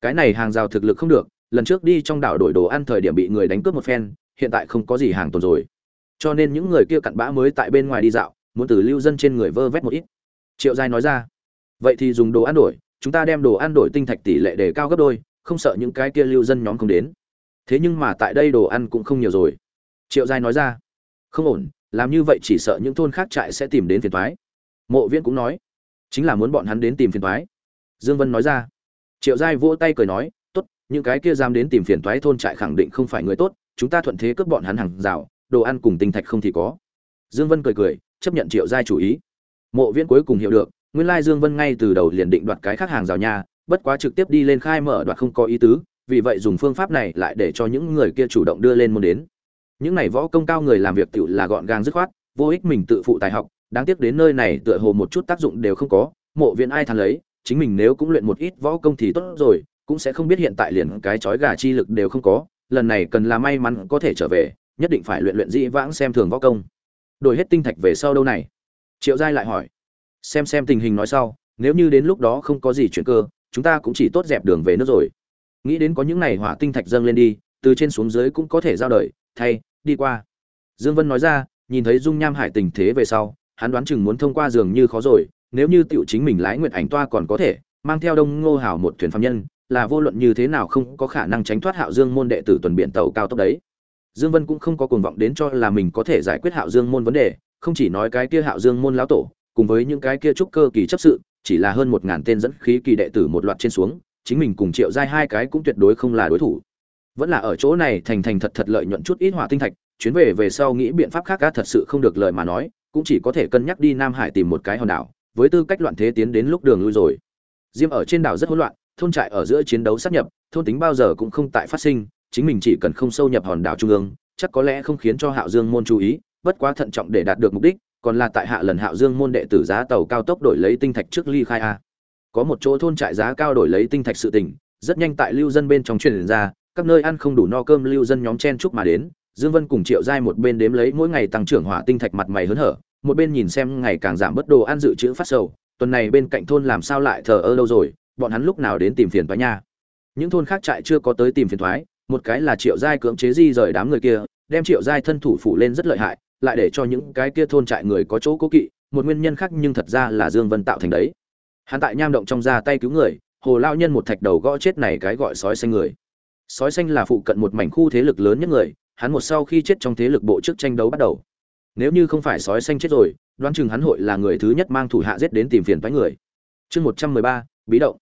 cái này hàng rào thực lực không được, lần trước đi trong đảo đổi đồ ăn thời điểm bị người đánh cướp một phen, hiện tại không có gì hàng tồn rồi. Cho nên những người kia cặn bã mới tại bên ngoài đi dạo, muốn từ lưu dân trên người vơ vét một ít. Triệu giai nói ra, vậy thì dùng đồ ăn đổi, chúng ta đem đồ ăn đổi tinh thạch tỷ lệ để cao gấp đôi, không sợ những cái kia lưu dân nhóm không đến. Thế nhưng mà tại đây đồ ăn cũng không nhiều rồi. Triệu giai nói ra, không ổn, làm như vậy chỉ sợ những thôn khác trại sẽ tìm đến phiền thoái mộ viễn cũng nói chính là muốn bọn hắn đến tìm phiền toái. dương vân nói ra triệu giai vỗ tay cười nói tốt những cái kia dám đến tìm phiền toái thôn trại khẳng định không phải người tốt chúng ta thuận thế cướp bọn hắn hàng rào đồ ăn cùng tinh thạch không thì có dương vân cười cười chấp nhận triệu giai chủ ý mộ viễn cuối cùng hiểu được nguyên lai Dương Vân ngay từ đầu liền định đoạt cái khác hàng rào nhà, bất quá trực tiếp đi lên khai mở đoạt không có ý tứ, vì vậy dùng phương pháp này lại để cho những người kia chủ động đưa lên môn đến. Những này võ công cao người làm việc tiểu là gọn gàng dứt khoát, vô ích mình tự phụ tài học, đáng tiếc đến nơi này tựa hồ một chút tác dụng đều không có, mộ viễn ai thằng lấy, chính mình nếu cũng luyện một ít võ công thì tốt rồi, cũng sẽ không biết hiện tại liền cái chói gà chi lực đều không có, lần này cần là may mắn có thể trở về, nhất định phải luyện luyện dĩ vãng xem thường võ công. Đổi hết tinh thạch về sau đâu này? Triệu Giai lại hỏi xem xem tình hình nói sau nếu như đến lúc đó không có gì chuyện cơ chúng ta cũng chỉ tốt dẹp đường về nước rồi nghĩ đến có những này hỏa tinh thạch dâng lên đi từ trên xuống dưới cũng có thể giao đời thay đi qua dương vân nói ra nhìn thấy dung nham hải tình thế về sau hắn đoán chừng muốn thông qua giường như khó rồi nếu như tiểu chính mình lái nguyệt ảnh toa còn có thể mang theo đông ngô hảo một thuyền phạm nhân là vô luận như thế nào không có khả năng tránh thoát hạo dương môn đệ tử tuần biển tàu cao tốc đấy dương vân cũng không có cuồng vọng đến cho là mình có thể giải quyết hạo dương môn vấn đề không chỉ nói cái kia hạo dương môn lão tổ cùng với những cái kia trúc cơ kỳ chấp sự, chỉ là hơn một ngàn tên dẫn khí kỳ đệ tử một loạt trên xuống, chính mình cùng Triệu Giai hai cái cũng tuyệt đối không là đối thủ. Vẫn là ở chỗ này thành thành thật thật lợi nhuận chút ít hỏa tinh thạch, chuyến về về sau nghĩ biện pháp khác cá thật sự không được lời mà nói, cũng chỉ có thể cân nhắc đi Nam Hải tìm một cái hòn đảo, với tư cách loạn thế tiến đến lúc đường lui rồi. Diêm ở trên đảo rất hỗn loạn, thôn trại ở giữa chiến đấu sát nhập, thôn tính bao giờ cũng không tại phát sinh, chính mình chỉ cần không sâu nhập hòn đảo trung ương chắc có lẽ không khiến cho hạo dương môn chú ý bất quá thận trọng để đạt được mục đích còn là tại hạ lần hạo dương môn đệ tử giá tàu cao tốc đổi lấy tinh thạch trước ly khai a có một chỗ thôn trại giá cao đổi lấy tinh thạch sự tỉnh rất nhanh tại lưu dân bên trong truyền ra các nơi ăn không đủ no cơm lưu dân nhóm chen chúc mà đến dương vân cùng triệu giai một bên đếm lấy mỗi ngày tăng trưởng hỏa tinh thạch mặt mày hớn hở, một bên nhìn xem ngày càng giảm bất đồ ăn dự trữ phát sầu, tuần này bên cạnh thôn làm sao lại thờ ơ lâu rồi, bọn hắn lúc nào đến tìm phiền toái nha. Những thôn khác trại chưa có tới tìm phiền toái, một cái là triệu giai cưỡng chế di rời đám người kia, đem triệu giai thân thủ phủ lên rất lợi hại, lại để cho những cái kia thôn trại người có chỗ cố kỵ, một nguyên nhân khác nhưng thật ra là dương vân tạo thành đấy. Hắn tại nham động trong ra tay cứu người, hồ lao nhân một thạch đầu gõ chết này cái gọi sói xanh người. Sói xanh là phụ cận một mảnh khu thế lực lớn nhất người hắn một sau khi chết trong thế lực bộ trước tranh đấu bắt đầu. Nếu như không phải sói xanh chết rồi, đoán chừng hắn hội là người thứ nhất mang thủ hạ giết đến tìm phiền toái người. Chương một trăm mười ba, bí động.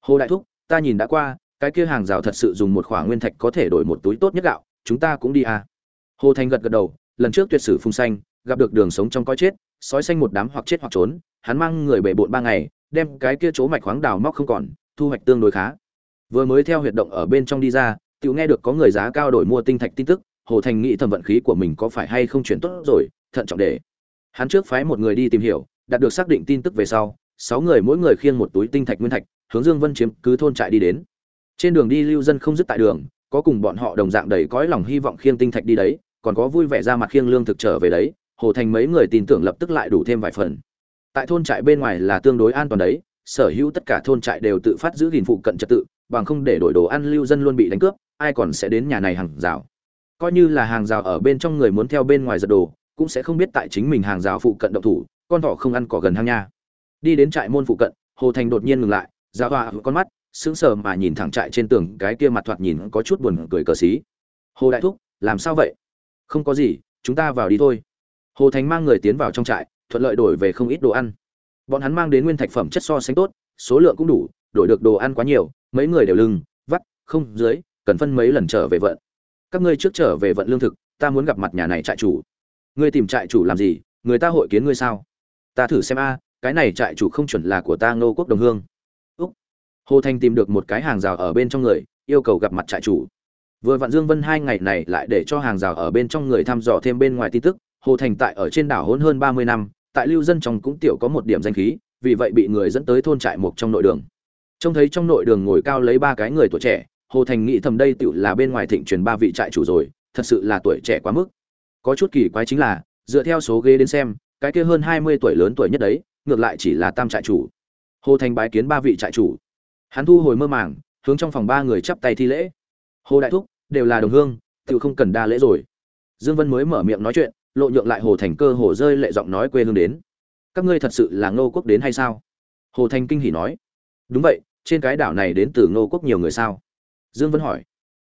Hồ đại thúc, ta nhìn đã qua, cái kia hàng rào thật sự dùng một khoả nguyên thạch có thể đổi một túi tốt nhất gạo, chúng ta cũng đi à. hồ thành gật gật đầu, lần trước tuyệt sử phung xanh, gặp được đường sống trong coi chết, sói xanh một đám hoặc chết hoặc trốn, hắn mang người bể bộn ba ngày, đem cái kia chỗ mạch khoáng đào móc không còn, thu hoạch tương đối khá. Vừa mới theo huyệt động ở bên trong đi ra tự nghe được có người giá cao đổi mua tinh thạch tin tức hồ thành nghĩ thầm vận khí của mình có phải hay không chuyển tốt rồi, thận trọng để. Hắn trước phái một người đi tìm hiểu, đạt được xác định tin tức về sau, sáu người mỗi người khiêng một túi tinh thạch nguyên thạch, hướng dương vân chiếm cứ thôn trại đi đến. Trên đường đi lưu dân không dứt tại đường, có cùng bọn họ đồng dạng đầy cõi lòng hy vọng khiêng tinh thạch đi đấy, còn có vui vẻ ra mặt khiêng lương thực trở về đấy, hồ thành mấy người tin tưởng lập tức lại đủ thêm vài phần. Tại thôn trại bên ngoài là tương đối an toàn đấy, sở hữu tất cả thôn trại đều tự phát giữ gìn phụ cận trật tự, bằng không để đổi đồ ăn lưu dân luôn bị đánh cướp, ai còn sẽ đến nhà này hàng rào coi như là hàng rào ở bên trong người muốn theo bên ngoài giật đồ, cũng sẽ không biết tại chính mình hàng rào phụ cận động thủ, con thỏ không ăn cỏ gần hang nha. Đi đến trại môn phụ cận, hồ thành đột nhiên ngừng lại ra hoa con mắt, sững sờ mà nhìn thẳng trại trên tường, cái kia mặt thoạt nhìn có chút buồn cười cờ xí. Hồ đại thúc, làm sao vậy? Không có gì, chúng ta vào đi thôi. Hồ thành mang người tiến vào trong trại, thuận lợi đổi về không ít đồ ăn. Bọn hắn mang đến nguyên thạch phẩm chất so sánh tốt, số lượng cũng đủ, đổi được đồ ăn quá nhiều, mấy người đều lưng, vắt, không dưới, cần phân mấy lần trở về vận các ngươi trước trở về vận lương thực, ta muốn gặp mặt nhà này trại chủ. Ngươi tìm trại chủ làm gì? Người ta hội kiến ngươi sao? Ta thử xem a, cái này trại chủ không chuẩn là của ta ngô quốc đồng hương. Úc. Hồ Thanh tìm được một cái hàng rào ở bên trong người, yêu cầu gặp mặt trại chủ. Vừa vạn dương vân hai ngày này lại để cho hàng rào ở bên trong người thăm dò thêm bên ngoài tin tức. Hồ thành tại ở trên đảo hôn hơn ba mươi năm, tại lưu dân trong cũng tiểu có một điểm danh khí, vì vậy bị người dẫn tới thôn trại mục trong nội đường. Trông thấy trong nội đường ngồi cao lấy ba cái người tuổi trẻ hồ thành nghĩ thầm đây tựu là bên ngoài thịnh truyền ba vị trại chủ rồi, thật sự là tuổi trẻ quá mức. Có chút kỳ quái chính là, dựa theo số ghế đến xem, cái kia hơn hai mươi tuổi lớn tuổi nhất đấy, ngược lại chỉ là tam trại chủ. Hồ thành bái kiến ba vị trại chủ. Hắn thu hồi mơ màng, hướng trong phòng ba người chắp tay thi lễ. Hồ đại thúc, đều là đồng hương tự không cần đa lễ rồi. Dương vân mới mở miệng nói chuyện, lộ nhượng lại hồ thành cơ hồ rơi lệ giọng nói quê hương đến. Các ngươi thật sự là ngô quốc đến hay sao? Hồ thành kinh hỉ nói. Đúng vậy, trên cái đảo này đến từ ngô quốc nhiều người sao? Dương vân hỏi.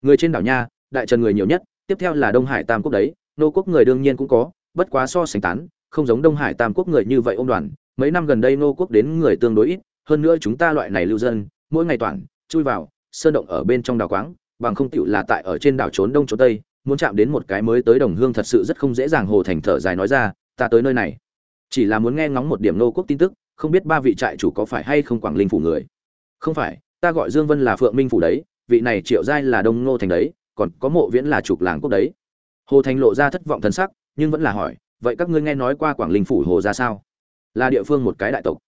Người trên đảo nha, đại trần người nhiều nhất, tiếp theo là đông hải tam quốc đấy, Nô quốc người đương nhiên cũng có, bất quá so sánh tán, không giống đông hải tam quốc người như vậy ôm đoàn. Mấy năm gần đây Nô quốc đến người tương đối ít, hơn nữa chúng ta loại này lưu dân, mỗi ngày toàn, chui vào, sơn động ở bên trong đảo quáng, bằng không tựu là tại ở trên đảo trốn đông trốn tây, muốn chạm đến một cái mới tới đồng hương thật sự rất không dễ dàng hồ thành thở dài nói ra, ta tới nơi này. Chỉ là muốn nghe ngóng một điểm nô quốc tin tức, không biết ba vị trại chủ có phải hay không quảng linh phủ người. Không phải, ta gọi dương vân là phượng minh phủ đấy vị này triệu giai là đông ngô thành đấy, còn có mộ viễn là trục làng quốc đấy. Hồ thành lộ ra thất vọng thân sắc, nhưng vẫn là hỏi, vậy các ngươi nghe nói qua quảng linh phủ hồ ra sao? Là địa phương một cái đại tộc.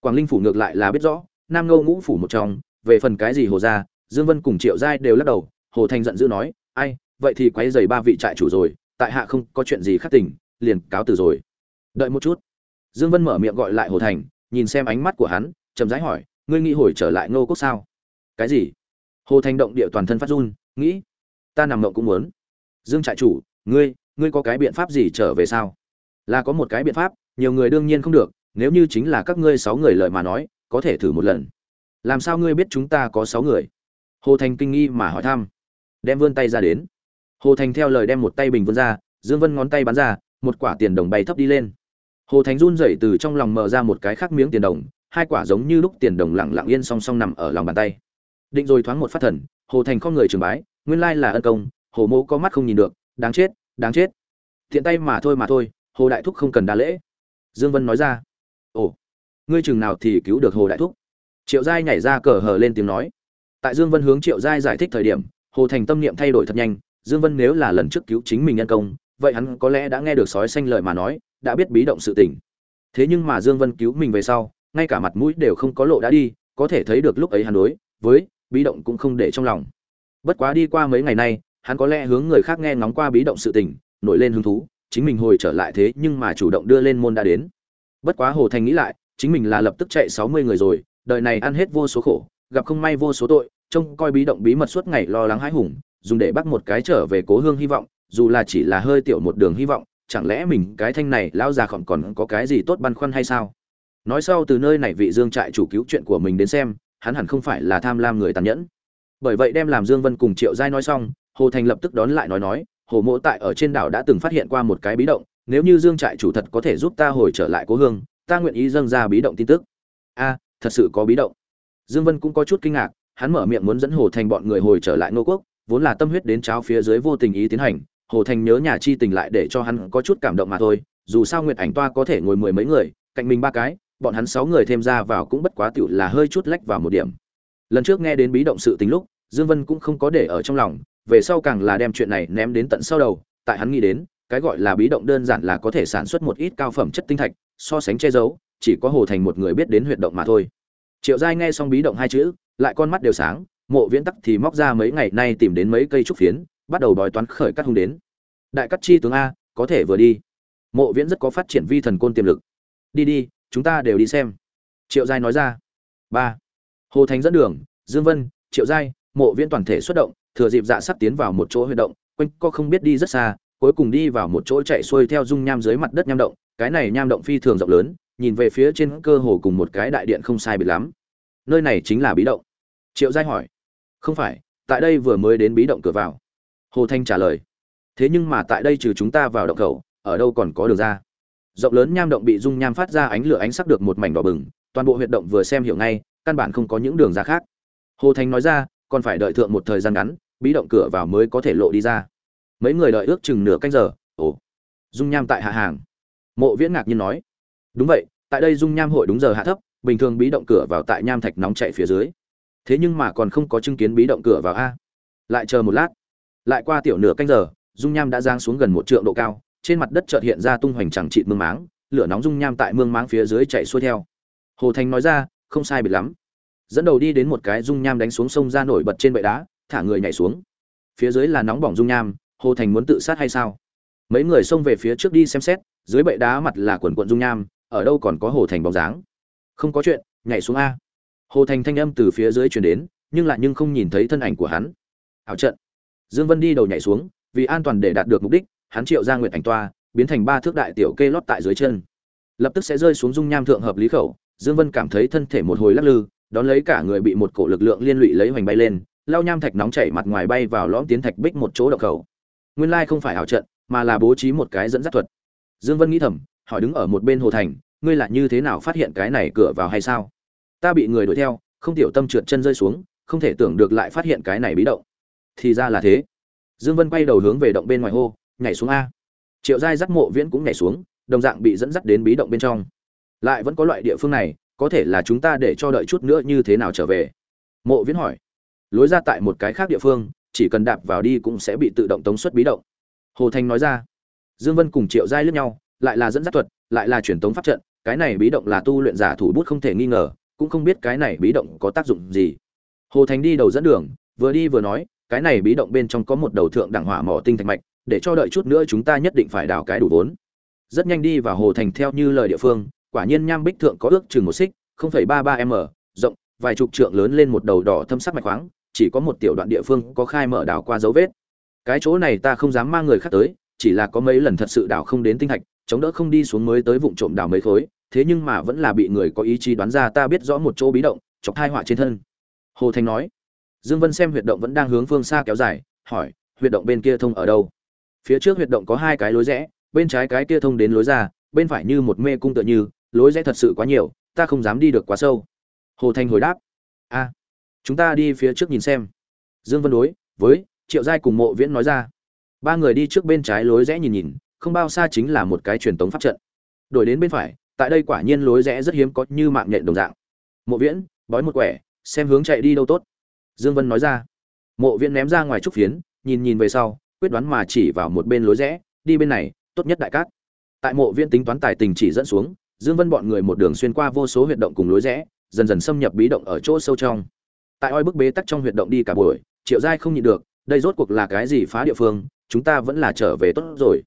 Quảng linh phủ ngược lại là biết rõ, nam ngô ngũ phủ một trong, về phần cái gì hồ ra dương vân cùng triệu giai đều lắc đầu, hồ thành giận dữ nói, ai, vậy thì quấy giày ba vị trại chủ rồi, tại hạ không có chuyện gì khác tình, liền cáo từ rồi. Đợi một chút. Dương vân mở miệng gọi lại hồ thành, nhìn xem ánh mắt của hắn, chậm rãi hỏi, ngươi nghĩ hồi trở lại ngô quốc sao? Cái gì? Hồ thành động địa toàn thân phát run, nghĩ, ta nằm mộng cũng muốn. Dương trại chủ, ngươi ngươi có cái biện pháp gì trở về sao? Là có một cái biện pháp, nhiều người đương nhiên không được, nếu như chính là các ngươi sáu người lợi mà nói, có thể thử một lần. Làm sao ngươi biết chúng ta có sáu người? Hồ thành kinh nghi mà hỏi thăm. Đem vươn tay ra đến. Hồ thành theo lời đem một tay bình vươn ra, dương vân ngón tay bắn ra, một quả tiền đồng bay thấp đi lên. Hồ thành run rẩy từ trong lòng mở ra một cái khác miếng tiền đồng, hai quả giống như lúc tiền đồng lặng lặng yên song song nằm ở lòng bàn tay định rồi thoáng một phát thần, hồ thành không người trường bái, nguyên lai là ân công, hồ mỗ có mắt không nhìn được, đáng chết đáng chết. Tiện tay mà thôi mà thôi, hồ đại thúc không cần đa lễ. Dương vân nói ra. Ồ, ngươi chừng nào thì cứu được hồ đại thúc? Triệu giai nhảy ra cờ hờ lên tiếng nói. Tại dương vân hướng triệu giai giải thích thời điểm, hồ thành tâm niệm thay đổi thật nhanh. Dương vân nếu là lần trước cứu chính mình nhân công, vậy hắn có lẽ đã nghe được sói xanh lời mà nói, đã biết bí động sự tình. Thế nhưng mà dương vân cứu mình về sau, ngay cả mặt mũi đều không có lộ đã đi, có thể thấy được lúc ấy hắn đối với bí động cũng không để trong lòng. Bất quá đi qua mấy ngày nay, hắn có lẽ hướng người khác nghe ngóng qua bí động sự tình, nổi lên hứng thú, chính mình hồi trở lại thế nhưng mà chủ động đưa lên môn đã đến. Bất quá hồ thành nghĩ lại, chính mình là lập tức chạy sáu mươi người rồi, đời này ăn hết vô số khổ, gặp không may vô số tội, trông coi bí động bí mật suốt ngày lo lắng hãi hùng, dùng để bắt một cái trở về cố hương hy vọng, dù là chỉ là hơi tiểu một đường hy vọng, chẳng lẽ mình cái thanh này lão già còn còn có cái gì tốt băn khoăn hay sao? Nói sau từ nơi này vị dương trại chủ cứu chuyện của mình đến xem hắn hẳn không phải là tham lam người tàn nhẫn. Bởi vậy đem làm dương vân cùng triệu giai nói xong, hồ thành lập tức đón lại nói nói, hồ mộ tại ở trên đảo đã từng phát hiện qua một cái bí động, nếu như dương trại chủ thật có thể giúp ta hồi trở lại cố hương, ta nguyện ý dâng ra bí động tin tức. A, thật sự có bí động. Dương vân cũng có chút kinh ngạc, hắn mở miệng muốn dẫn hồ thành bọn người hồi trở lại ngô quốc, vốn là tâm huyết đến cháo phía dưới vô tình ý tiến hành, hồ thành nhớ nhà chi tình lại để cho hắn có chút cảm động mà thôi, dù sao nguyệt ảnh toa có thể ngồi mười mấy người, cạnh mình ba cái bọn hắn sáu người thêm ra vào cũng bất quá tiểu là hơi chút lách vào một điểm. Lần trước nghe đến bí động sự tình lúc, dương vân cũng không có để ở trong lòng, về sau càng là đem chuyện này ném đến tận sau đầu, tại hắn nghĩ đến, cái gọi là bí động đơn giản là có thể sản xuất một ít cao phẩm chất tinh thạch, so sánh che giấu, chỉ có hồ thành một người biết đến huyệt động mà thôi. Triệu giai nghe xong bí động hai chữ, lại con mắt đều sáng, mộ viễn tắc thì móc ra mấy ngày nay tìm đến mấy cây trúc phiến, bắt đầu bói toán khởi cắt hung đến. Đại cắt chi tướng a, có thể vừa đi. Mộ viễn rất có phát triển vi thần côn tiềm lực. Đi đi chúng ta đều đi xem. Triệu giai nói ra. Ba. Hồ thành dẫn đường, dương vân, triệu giai, mộ viễn toàn thể xuất động, thừa dịp dạ sắp tiến vào một chỗ huy động, quanh co không biết đi rất xa, cuối cùng đi vào một chỗ chạy xuôi theo dung nham dưới mặt đất nham động, cái này nham động phi thường rộng lớn, nhìn về phía trên cơ hồ cùng một cái đại điện không sai biệt lắm. Nơi này chính là bí động. Triệu giai hỏi. Không phải, tại đây vừa mới đến bí động cửa vào. Hồ thanh trả lời. Thế nhưng mà tại đây trừ chúng ta vào động khẩu, ở đâu còn có đường ra? Rộng lớn nham động bị dung nham phát ra ánh lửa ánh sắc được một mảnh đỏ bừng, toàn bộ huyệt động vừa xem hiểu ngay, căn bản không có những đường ra khác. Hồ thanh nói ra, còn phải đợi thượng một thời gian ngắn, bí động cửa vào mới có thể lộ đi ra. Mấy người đợi ước chừng nửa canh giờ, ồ, dung nham tại hạ hàng. Mộ viễn ngạc nhiên nói, đúng vậy, tại đây dung nham hội đúng giờ hạ thấp, bình thường bí động cửa vào tại nham thạch nóng chạy phía dưới. Thế nhưng mà còn không có chứng kiến bí động cửa vào a. Lại chờ một lát, lại qua tiểu nửa canh giờ, dung nham đã giang xuống gần một trượng độ cao trên mặt đất chợt hiện ra tung hoành chẳng trị mương máng, lửa nóng dung nham tại mương máng phía dưới chạy xuôi theo. Hồ thành nói ra, không sai biệt lắm. Dẫn đầu đi đến một cái dung nham đánh xuống sông ra nổi bật trên bệ đá, thả người nhảy xuống. Phía dưới là nóng bỏng dung nham, hồ thành muốn tự sát hay sao? Mấy người xông về phía trước đi xem xét, dưới bệ đá mặt là quần quận dung nham, ở đâu còn có hồ thành bóng dáng? Không có chuyện, nhảy xuống a. Hồ thành thanh âm từ phía dưới chuyển đến, nhưng lại nhưng không nhìn thấy thân ảnh của hắn. Ảo trận. Dương vân đi đầu nhảy xuống, vì an toàn để đạt được mục đích hắn triệu ra nguyệt ảnh toa, biến thành ba thước đại tiểu kê lót tại dưới chân. Lập tức sẽ rơi xuống dung nham thượng hợp lý khẩu, dương vân cảm thấy thân thể một hồi lắc lư, đón lấy cả người bị một cổ lực lượng liên lụy lấy hoành bay lên, lao nham thạch nóng chảy mặt ngoài bay vào lõm tiến thạch bích một chỗ đậu khẩu. Nguyên lai không phải ảo trận, mà là bố trí một cái dẫn dắt thuật. Dương vân nghĩ thầm, hỏi đứng ở một bên hồ thành, ngươi là như thế nào phát hiện cái này cửa vào hay sao? Ta bị người đuổi theo, không tiểu tâm trượt chân rơi xuống, không thể tưởng được lại phát hiện cái này bí động. Thì ra là thế. Dương vân quay đầu hướng về động bên ngoài hô nhảy xuống a. Triệu giai dắt mộ viễn cũng nhảy xuống, đồng dạng bị dẫn dắt đến bí động bên trong. Lại vẫn có loại địa phương này, có thể là chúng ta để cho đợi chút nữa như thế nào trở về? Mộ viễn hỏi. Lối ra tại một cái khác địa phương, chỉ cần đạp vào đi cũng sẽ bị tự động tống xuất bí động. Hồ thanh nói ra. Dương vân cùng triệu giai lướt nhau, lại là dẫn dắt thuật, lại là truyền tống pháp trận, cái này bí động là tu luyện giả thủ bút không thể nghi ngờ, cũng không biết cái này bí động có tác dụng gì. Hồ thành đi đầu dẫn đường, vừa đi vừa nói, cái này bí động bên trong có một đầu thượng đẳng hỏa mỏ tinh thạch mạch để cho đợi chút nữa chúng ta nhất định phải đào cái đủ vốn. Rất nhanh đi vào hồ thành theo như lời địa phương quả nhiên nham bích thượng có ước chừng một xích 0,33 m rộng vài chục trượng lớn lên một đầu đỏ thâm sắc mạch khoáng chỉ có một tiểu đoạn địa phương có khai mở đào qua dấu vết. Cái chỗ này ta không dám mang người khác tới chỉ là có mấy lần thật sự đào không đến tinh thạch chống đỡ không đi xuống mới tới vụng trộm đào mấy khối thế nhưng mà vẫn là bị người có ý chí đoán ra ta biết rõ một chỗ bí động chọc thai họa trên thân. Hồ thành nói. Dương vân xem huyệt động vẫn đang hướng phương xa kéo dài hỏi huyệt động bên kia thông ở đâu? Phía trước huyệt động có hai cái lối rẽ, bên trái cái kia thông đến lối ra, bên phải như một mê cung tựa như, lối rẽ thật sự quá nhiều, ta không dám đi được quá sâu. Hồ thành hồi đáp, a, chúng ta đi phía trước nhìn xem. Dương vân đối với triệu giai cùng mộ viễn nói ra. Ba người đi trước bên trái lối rẽ nhìn nhìn, không bao xa chính là một cái truyền tống pháp trận. Đổi đến bên phải, tại đây quả nhiên lối rẽ rất hiếm có như mạng nhện đồng dạng. Mộ viễn, bói một quẻ, xem hướng chạy đi đâu tốt. Dương vân nói ra. Mộ viễn ném ra ngoài trúc phiến, nhìn nhìn về sau quyết đoán mà chỉ vào một bên lối rẽ, đi bên này, tốt nhất đại cát. Tại mộ viên tính toán tài tình chỉ dẫn xuống, dương vân bọn người một đường xuyên qua vô số huyệt động cùng lối rẽ, dần dần xâm nhập bí động ở chỗ sâu trong. Tại oi bức bế tắc trong huyệt động đi cả buổi, triệu giai không nhịn được, đây rốt cuộc là cái gì phá địa phương, chúng ta vẫn là trở về tốt rồi.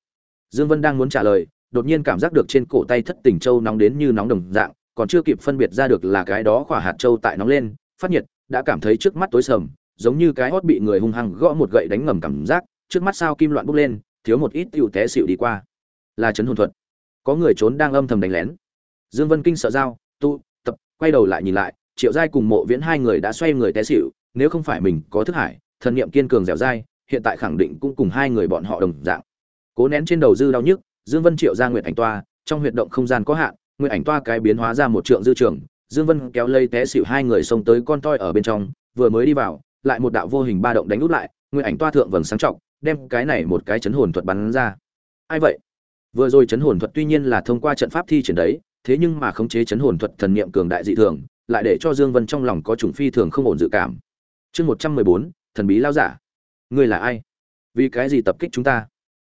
Dương vân đang muốn trả lời, đột nhiên cảm giác được trên cổ tay thất tình châu nóng đến như nóng đồng dạng, còn chưa kịp phân biệt ra được là cái đó khỏa hạt châu tại nóng lên, phát nhiệt, đã cảm thấy trước mắt tối sầm, giống như cái hót bị người hung hăng gõ một gậy đánh ngầm cảm giác trước mắt sao kim loạn bốc lên, thiếu một ít tiêu té xịu đi qua. Là chấn hồn thuật. Có người trốn đang âm thầm đánh lén. Dương vân kinh sợ dao tu, tập, quay đầu lại nhìn lại, triệu giai cùng mộ viễn hai người đã xoay người té xịu nếu không phải mình có thức hải, thần niệm kiên cường dẻo dai, hiện tại khẳng định cũng cùng hai người bọn họ đồng dạng. Cố nén trên đầu dư đau nhức, dương vân triệu ra nguyện ảnh toa, trong huyệt động không gian có hạn nguyện ảnh toa cái biến hóa ra một trượng dư trường, dương vân kéo lây té xịu hai người xông tới con toi ở bên trong, vừa mới đi vào, lại một đạo vô hình ba động đánh út lại nguyện ảnh toa thượng vầng sáng trọng đem cái này một cái chấn hồn thuật bắn ra. Ai vậy? Vừa rồi chấn hồn thuật tuy nhiên là thông qua trận pháp thi triển đấy, thế nhưng mà khống chế chấn hồn thuật thần niệm cường đại dị thường, lại để cho dương vân trong lòng có chủng phi thường không ổn dự cảm. Chương một trăm mười bốn, thần bí lao giả. Ngươi là ai? Vì cái gì tập kích chúng ta?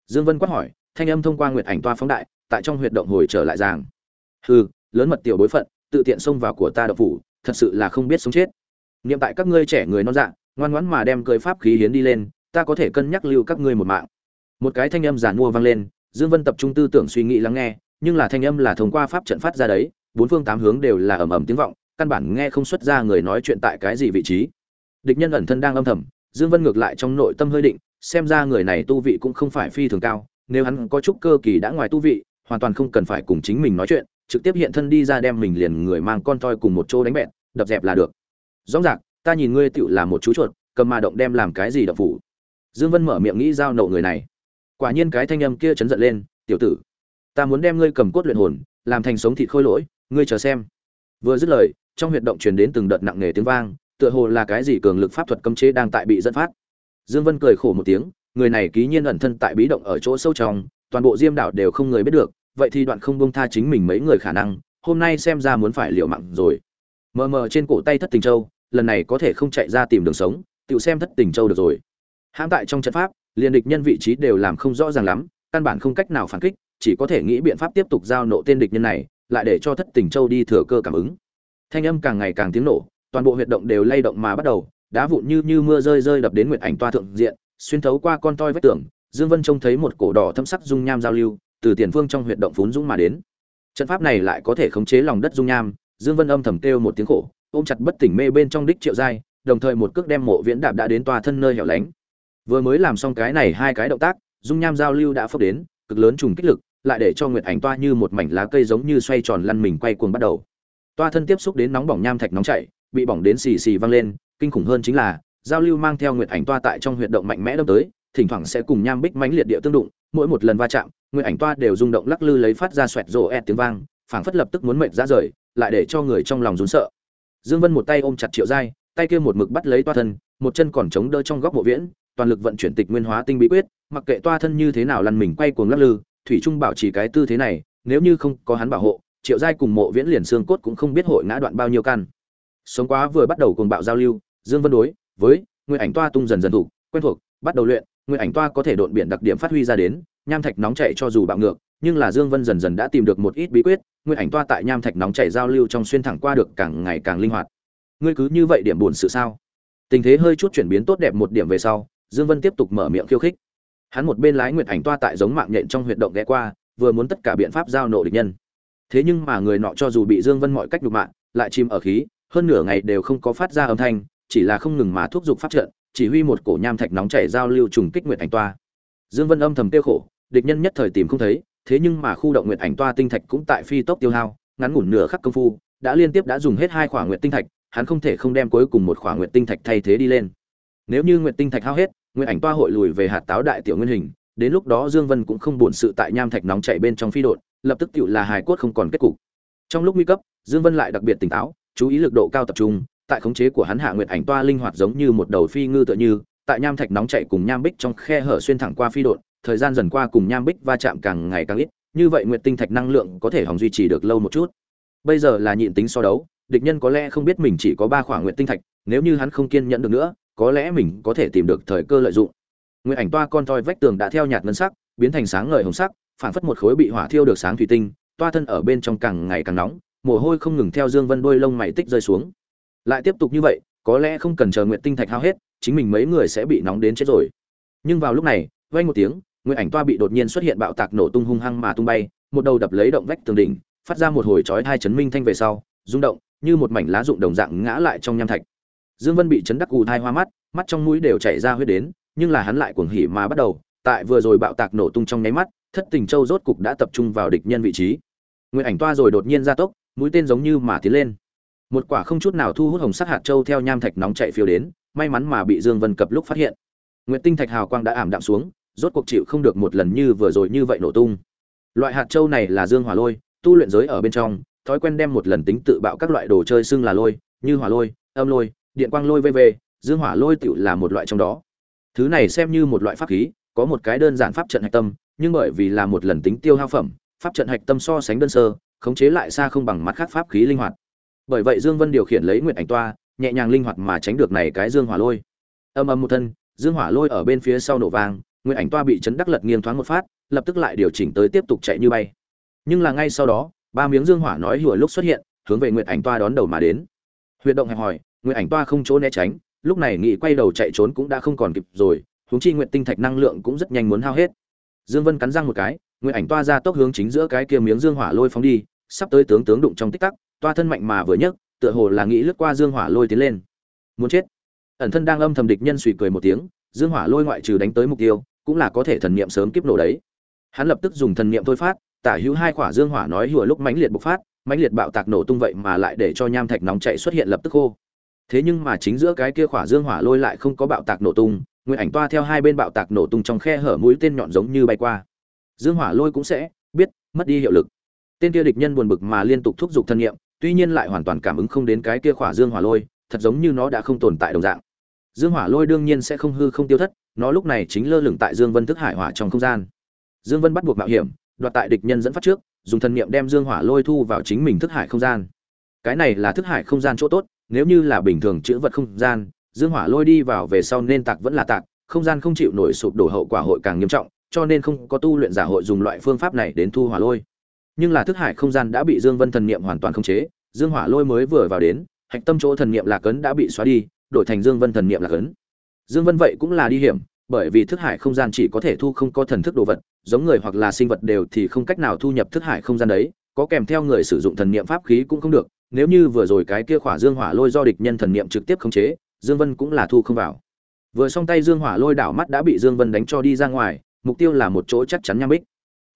Dương vân quát hỏi, thanh âm thông qua nguyệt ảnh toa phóng đại, tại trong huyệt động hồi trở lại giảng hừ, lớn mật tiểu bối phận, tự tiện xông vào của ta độc phủ, thật sự là không biết sống chết. Niệm tại các ngươi trẻ người non dạ ngoan ngoãn mà đem cưới pháp khí hiến đi lên ta có thể cân nhắc lưu các ngươi một mạng. Một cái thanh âm giản mua vang lên, dương vân tập trung tư tưởng suy nghĩ lắng nghe, nhưng là thanh âm là thông qua pháp trận phát ra đấy, bốn phương tám hướng đều là ầm ầm tiếng vọng, căn bản nghe không xuất ra người nói chuyện tại cái gì vị trí. Địch nhân ẩn thân đang âm thầm, dương vân ngược lại trong nội tâm hơi định, xem ra người này tu vị cũng không phải phi thường cao, nếu hắn có chút cơ kỳ đã ngoài tu vị, hoàn toàn không cần phải cùng chính mình nói chuyện, trực tiếp hiện thân đi ra đem mình liền người mang con toi cùng một chỗ đánh bẹn, đập dẹp là được. Rõ ràng, ta nhìn ngươi tựu là một chú chuột, cầm mà động đem làm cái gì đập phủ dương vân mở miệng nghĩ giao nộ người này. Quả nhiên cái thanh âm kia chấn giận lên, tiểu tử, ta muốn đem ngươi cầm cốt luyện hồn, làm thành sống thịt khôi lỗi, ngươi chờ xem. Vừa dứt lời, trong huyệt động truyền đến từng đợt nặng nề tiếng vang, tựa hồ là cái gì cường lực pháp thuật cấm chế đang tại bị dẫn phát. Dương vân cười khổ một tiếng, người này ký nhiên ẩn thân tại bí động ở chỗ sâu trong, toàn bộ diêm đảo đều không người biết được, vậy thì đoạn không bông tha chính mình mấy người khả năng, hôm nay xem ra muốn phải liều mạng rồi. Mờ mờ trên cổ tay thất tình châu, lần này có thể không chạy ra tìm đường sống tự xem thất tình châu được rồi hãm tại trong trận pháp, liền địch nhân vị trí đều làm không rõ ràng lắm, căn bản không cách nào phản kích, chỉ có thể nghĩ biện pháp tiếp tục giao nộ tên địch nhân này, lại để cho thất tình châu đi thừa cơ cảm ứng. Thanh âm càng ngày càng tiếng nổ, toàn bộ huyệt động đều lay động mà bắt đầu, đá vụn như như mưa rơi rơi đập đến nguyệt ảnh toa thượng diện, xuyên thấu qua con toi vách tường, dương vân trông thấy một cổ đỏ thâm sắc dung nham giao lưu, từ tiền phương trong huyệt động phún dũng mà đến. Trận pháp này lại có thể khống chế lòng đất dung nham, dương vân âm thầm kêu một tiếng khổ, ôm chặt bất tỉnh mê bên trong đích triệu giai, đồng thời một cước đem mộ viễn đạp đã đến tòa thân nơi hẻo lánh vừa mới làm xong cái này hai cái động tác, dung nham giao lưu đã phốc đến, cực lớn trùng kích lực, lại để cho nguyệt ảnh toa như một mảnh lá cây giống như xoay tròn lăn mình quay cuồng bắt đầu. Toa thân tiếp xúc đến nóng bỏng nham thạch nóng chảy, bị bỏng đến xì xì văng lên, kinh khủng hơn chính là, giao lưu mang theo nguyệt ảnh toa tại trong huyệt động mạnh mẽ đâm tới, thỉnh thoảng sẽ cùng nham bích mãnh liệt địa tương đụng, mỗi một lần va chạm, nguyệt ảnh toa đều rung động lắc lư lấy phát ra xoẹt rộ e tiếng vang, phảng phất lập tức muốn mệt ra rời, lại để cho người trong lòng rún sợ. Dương vân một tay ôm chặt triệu giai, tay kia một mực bắt lấy toa thân, một chân còn chống đỡ trong góc mộ viễn toàn lực vận chuyển tịch nguyên hóa tinh bí quyết, mặc kệ toa thân như thế nào lăn mình quay cuồng lắc lư, thủy trung bảo trì cái tư thế này, nếu như không có hắn bảo hộ, triệu giai cùng mộ viễn liền xương cốt cũng không biết hội ngã đoạn bao nhiêu căn. Sống quá vừa bắt đầu cùng bạo giao lưu, dương vân đối với nguyên ảnh toa tung dần dần thủ quen thuộc, bắt đầu luyện nguyên ảnh toa có thể độn biển đặc điểm phát huy ra đến, nham thạch nóng chảy cho dù bạo ngược, nhưng là dương vân dần dần đã tìm được một ít bí quyết nguyên ảnh toa tại nham thạch nóng chảy giao lưu trong xuyên thẳng qua được càng ngày càng linh hoạt. Ngươi cứ như vậy điểm buồn sự sao? Tình thế hơi chút chuyển biến tốt đẹp một điểm về sau dương vân tiếp tục mở miệng khiêu khích. Hắn một bên lái nguyệt ảnh toa tại giống mạng nhện trong huyệt động ghé qua, vừa muốn tất cả biện pháp giao nộ địch nhân. Thế nhưng mà người nọ cho dù bị dương vân mọi cách đục mạng, lại chìm ở khí, hơn nửa ngày đều không có phát ra âm thanh, chỉ là không ngừng mà thúc giục phát trận, chỉ huy một cổ nham thạch nóng chảy giao lưu trùng kích nguyệt ảnh toa. Dương vân âm thầm tiêu khổ, địch nhân nhất thời tìm không thấy, thế nhưng mà khu động nguyệt ảnh toa tinh thạch cũng tại phi tốc tiêu hao, ngắn ngủn nửa khắc công phu, đã liên tiếp đã dùng hết hai khỏa nguyệt tinh thạch, hắn không thể không đem cuối cùng một khỏa nguyệt tinh thạch thay thế đi lên. Nếu như nguyệt tinh thạch hao hết nguyệt ảnh toa hội lùi về hạt táo đại tiểu nguyên hình, đến lúc đó dương vân cũng không buồn sự tại nham thạch nóng chảy bên trong phi đột lập tức tựu là hài cốt không còn kết cục. Trong lúc nguy cấp, dương vân lại đặc biệt tỉnh táo, chú ý lực độ cao tập trung, tại khống chế của hắn hạ nguyệt ảnh toa linh hoạt giống như một đầu phi ngư tựa như, tại nham thạch nóng chảy cùng nham bích trong khe hở xuyên thẳng qua phi đột thời gian dần qua cùng nham bích va chạm càng ngày càng ít, như vậy nguyệt tinh thạch năng lượng có thể hòng duy trì được lâu một chút. Bây giờ là nhịn tính so đấu, địch nhân có lẽ không biết mình chỉ có ba khoảng nguyệt tinh thạch, nếu như hắn không kiên nhẫn được nữa có lẽ mình có thể tìm được thời cơ lợi dụng. Nguyện ảnh toa con toi vách tường đã theo nhạt ngân sắc, biến thành sáng ngời hồng sắc, phảng phất một khối bị hỏa thiêu được sáng thủy tinh, toa thân ở bên trong càng ngày càng nóng, mồ hôi không ngừng theo dương vân đôi lông mày tích rơi xuống. Lại tiếp tục như vậy, có lẽ không cần chờ nguyện tinh thạch hao hết, chính mình mấy người sẽ bị nóng đến chết rồi. Nhưng vào lúc này, vang một tiếng nguyện ảnh toa bị đột nhiên xuất hiện bạo tạc nổ tung hung hăng mà tung bay, một đầu đập lấy động vách tường đỉnh, phát ra một hồi chói hai chấn minh thanh về sau, rung động, như một mảnh lá rụng đồng dạng ngã lại trong nham thạch dương vân bị chấn đắc cù thai hoa mắt mắt trong mũi đều chảy ra huyết đến, nhưng là hắn lại cuồng hỉ mà bắt đầu, tại vừa rồi bạo tạc nổ tung trong nháy mắt, thất tình châu rốt cục đã tập trung vào địch nhân vị trí. Nguyên ảnh toa rồi đột nhiên gia tốc, mũi tên giống như mà tiến lên. Một quả không chút nào thu hút hồng sắc hạt châu theo nham thạch nóng chạy phiêu đến, may mắn mà bị dương vân cập lúc phát hiện. Nguyệt tinh thạch hào quang đã ảm đạm xuống, rốt cuộc chịu không được một lần như vừa rồi như vậy nổ tung. Loại hạt châu này là dương hỏa lôi, tu luyện giới ở bên trong, thói quen đem một lần tính tự bạo các loại đồ chơi xưng là lôi, như hỏa lôi, âm lôi điện quang lôi vv dương hỏa lôi tựu là một loại trong đó. Thứ này xem như một loại pháp khí, có một cái đơn giản pháp trận hạch tâm, nhưng bởi vì là một lần tính tiêu hao phẩm, pháp trận hạch tâm so sánh đơn sơ, khống chế lại xa không bằng mặt khác pháp khí linh hoạt. Bởi vậy dương vân điều khiển lấy nguyện ảnh toa, nhẹ nhàng linh hoạt mà tránh được này cái dương hỏa lôi. Âm âm một thân, dương hỏa lôi ở bên phía sau nổ vang nguyện ảnh toa bị chấn đắc lật nghiêng thoáng một phát, lập tức lại điều chỉnh tới tiếp tục chạy như bay. Nhưng là ngay sau đó, ba miếng dương hỏa nói hùa lúc xuất hiện, hướng về nguyện ảnh toa đón đầu mà đến. Huyệt động hẹp hỏi nguyện ảnh toa không chỗ né tránh, lúc này nghị quay đầu chạy trốn cũng đã không còn kịp rồi, huống chi nguyện tinh thạch năng lượng cũng rất nhanh muốn hao hết. Dương vân cắn răng một cái nguyện ảnh toa ra tốc hướng chính giữa cái kia miếng dương hỏa lôi phóng đi, sắp tới tướng tướng đụng trong tích tắc, toa thân mạnh mà vừa nhấc, tựa hồ là nghĩ lướt qua dương hỏa lôi tiến lên. Muốn chết. Ẩn thân đang âm thầm địch nhân suy cười một tiếng, dương hỏa lôi ngoại trừ đánh tới mục tiêu, cũng là có thể thần niệm sớm kiếp nổ đấy. Hắn lập tức dùng thần niệm thôi phát, tả hữu hai quả dương hỏa nói hùa lúc mãnh liệt bộc phát, mãnh liệt bạo tạc nổ tung vậy mà lại để cho nham thạch nóng chạy xuất hiện lập tức khô thế nhưng mà chính giữa cái kia khỏa dương hỏa lôi lại không có bạo tạc nổ tung nguyện ảnh toa theo hai bên bạo tạc nổ tung trong khe hở mũi tên nhọn giống như bay qua. Dương hỏa lôi cũng sẽ biết, mất đi hiệu lực. Tên kia địch nhân buồn bực mà liên tục thúc giục thân nhiệm, tuy nhiên lại hoàn toàn cảm ứng không đến cái kia khỏa dương hỏa lôi, thật giống như nó đã không tồn tại đồng dạng. Dương hỏa lôi đương nhiên sẽ không hư không tiêu thất, nó lúc này chính lơ lửng tại dương vân thức hải hỏa trong không gian. Dương vân bắt buộc mạo hiểm, đoạt tại địch nhân dẫn phát trước, dùng thần niệm đem dương hỏa lôi thu vào chính mình thức hải không gian. Cái này là thức hải không gian chỗ tốt nếu như là bình thường chữ vật không gian, dương hỏa lôi đi vào về sau nên tạc vẫn là tạc, không gian không chịu nổi sụp đổ hậu quả hội càng nghiêm trọng, cho nên không có tu luyện giả hội dùng loại phương pháp này đến thu hỏa lôi. Nhưng là thức hải không gian đã bị dương vân thần niệm hoàn toàn khống chế, dương hỏa lôi mới vừa vào đến, hạch tâm chỗ thần niệm lạc ấn đã bị xóa đi, đổi thành dương vân thần niệm lạc ấn. Dương vân vậy cũng là đi hiểm, bởi vì thức hải không gian chỉ có thể thu không có thần thức đồ vật, giống người hoặc là sinh vật đều thì không cách nào thu nhập thức hải không gian đấy, có kèm theo người sử dụng thần niệm pháp khí cũng không được nếu như vừa rồi cái kia khỏa dương hỏa lôi do địch nhân thần niệm trực tiếp khống chế, dương vân cũng là thu không vào. Vừa xong tay dương hỏa lôi đảo mắt đã bị dương vân đánh cho đi ra ngoài, mục tiêu là một chỗ chắc chắn nham bích.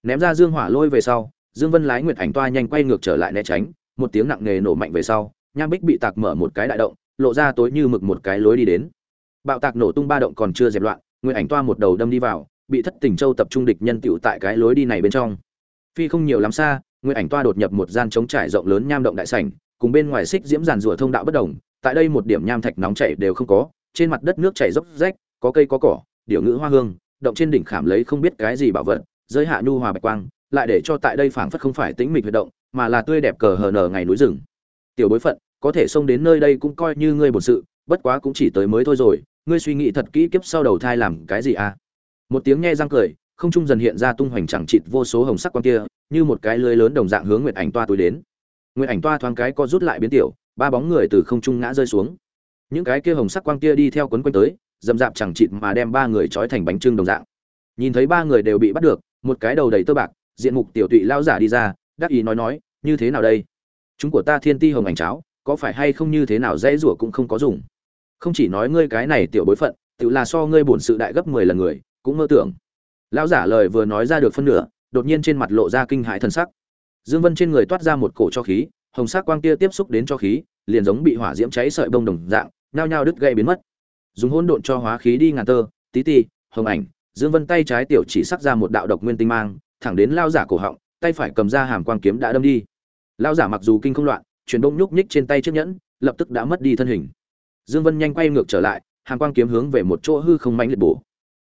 Ném ra dương hỏa lôi về sau, dương vân lái nguyệt ảnh toa nhanh quay ngược trở lại né tránh, một tiếng nặng nề nổ mạnh về sau, nham bích bị tạc mở một cái đại động, lộ ra tối như mực một cái lối đi đến. Bạo tạc nổ tung ba động còn chưa dẹp loạn, nguyệt ảnh toa một đầu đâm đi vào, bị thất tình châu tập trung địch nhân tiểu tại cái lối đi này bên trong. Phi không nhiều lắm xa, nguyệt ảnh toa đột nhập một gian trống trải rộng lớn nham động đại sảnh cùng bên ngoài xích diễm giàn rùa thông đạo bất đồng, tại đây một điểm nham thạch nóng chảy đều không có, trên mặt đất nước chảy dốc rách, có cây có cỏ, điểu ngữ hoa hương, động trên đỉnh khảm lấy không biết cái gì bảo vật giới hạ nhu hòa bạch quang, lại để cho tại đây phảng phất không phải tĩnh mịch huy động, mà là tươi đẹp cờ hờ nở ngày núi rừng. Tiểu bối phận, có thể xông đến nơi đây cũng coi như ngươi bổn sự, bất quá cũng chỉ tới mới thôi rồi, ngươi suy nghĩ thật kỹ kiếp sau đầu thai làm cái gì à? Một tiếng nghe răng cười, không trung dần hiện ra tung hoành chẳng chịt vô số hồng sắc quan kia, như một cái lưới lớn đồng dạng hướng nguyệt ảnh toa túi đến nguyện ảnh toa thoáng cái co rút lại biến tiểu, ba bóng người từ không trung ngã rơi xuống. Những cái kia hồng sắc quang kia đi theo quấn quanh tới dầm dạp chẳng chịt mà đem ba người trói thành bánh trưng đồng dạng. Nhìn thấy ba người đều bị bắt được, một cái đầu đầy tơ bạc, diện mục tiểu tụy lao giả đi ra, đắc ý nói nói, như thế nào đây? Chúng của ta thiên ti hồng ảnh cháo, có phải hay không như thế nào dễ rủa cũng không có dùng. Không chỉ nói ngươi cái này tiểu bối phận, tự là so ngươi bổn sự đại gấp mười lần người, cũng mơ tưởng. Lão giả lời vừa nói ra được phân nửa, đột nhiên trên mặt lộ ra kinh hãi thần sắc dương vân trên người toát ra một cổ cho khí, hồng sắc quang kia tiếp xúc đến cho khí, liền giống bị hỏa diễm cháy sợi bông đồng dạng, nhao nhao đứt gãy biến mất. Dùng hỗn độn cho hóa khí đi ngàn tơ, tí ti, hồng ảnh, dương vân tay trái tiểu chỉ sắc ra một đạo độc nguyên tinh mang, thẳng đến lao giả cổ họng, tay phải cầm ra hàm quang kiếm đã đâm đi. Lao giả mặc dù kinh không loạn, chuyển động nhúc nhích trên tay chiếc nhẫn, lập tức đã mất đi thân hình. Dương vân nhanh quay ngược trở lại, hàm quang kiếm hướng về một chỗ hư không mãnh liệt bổ.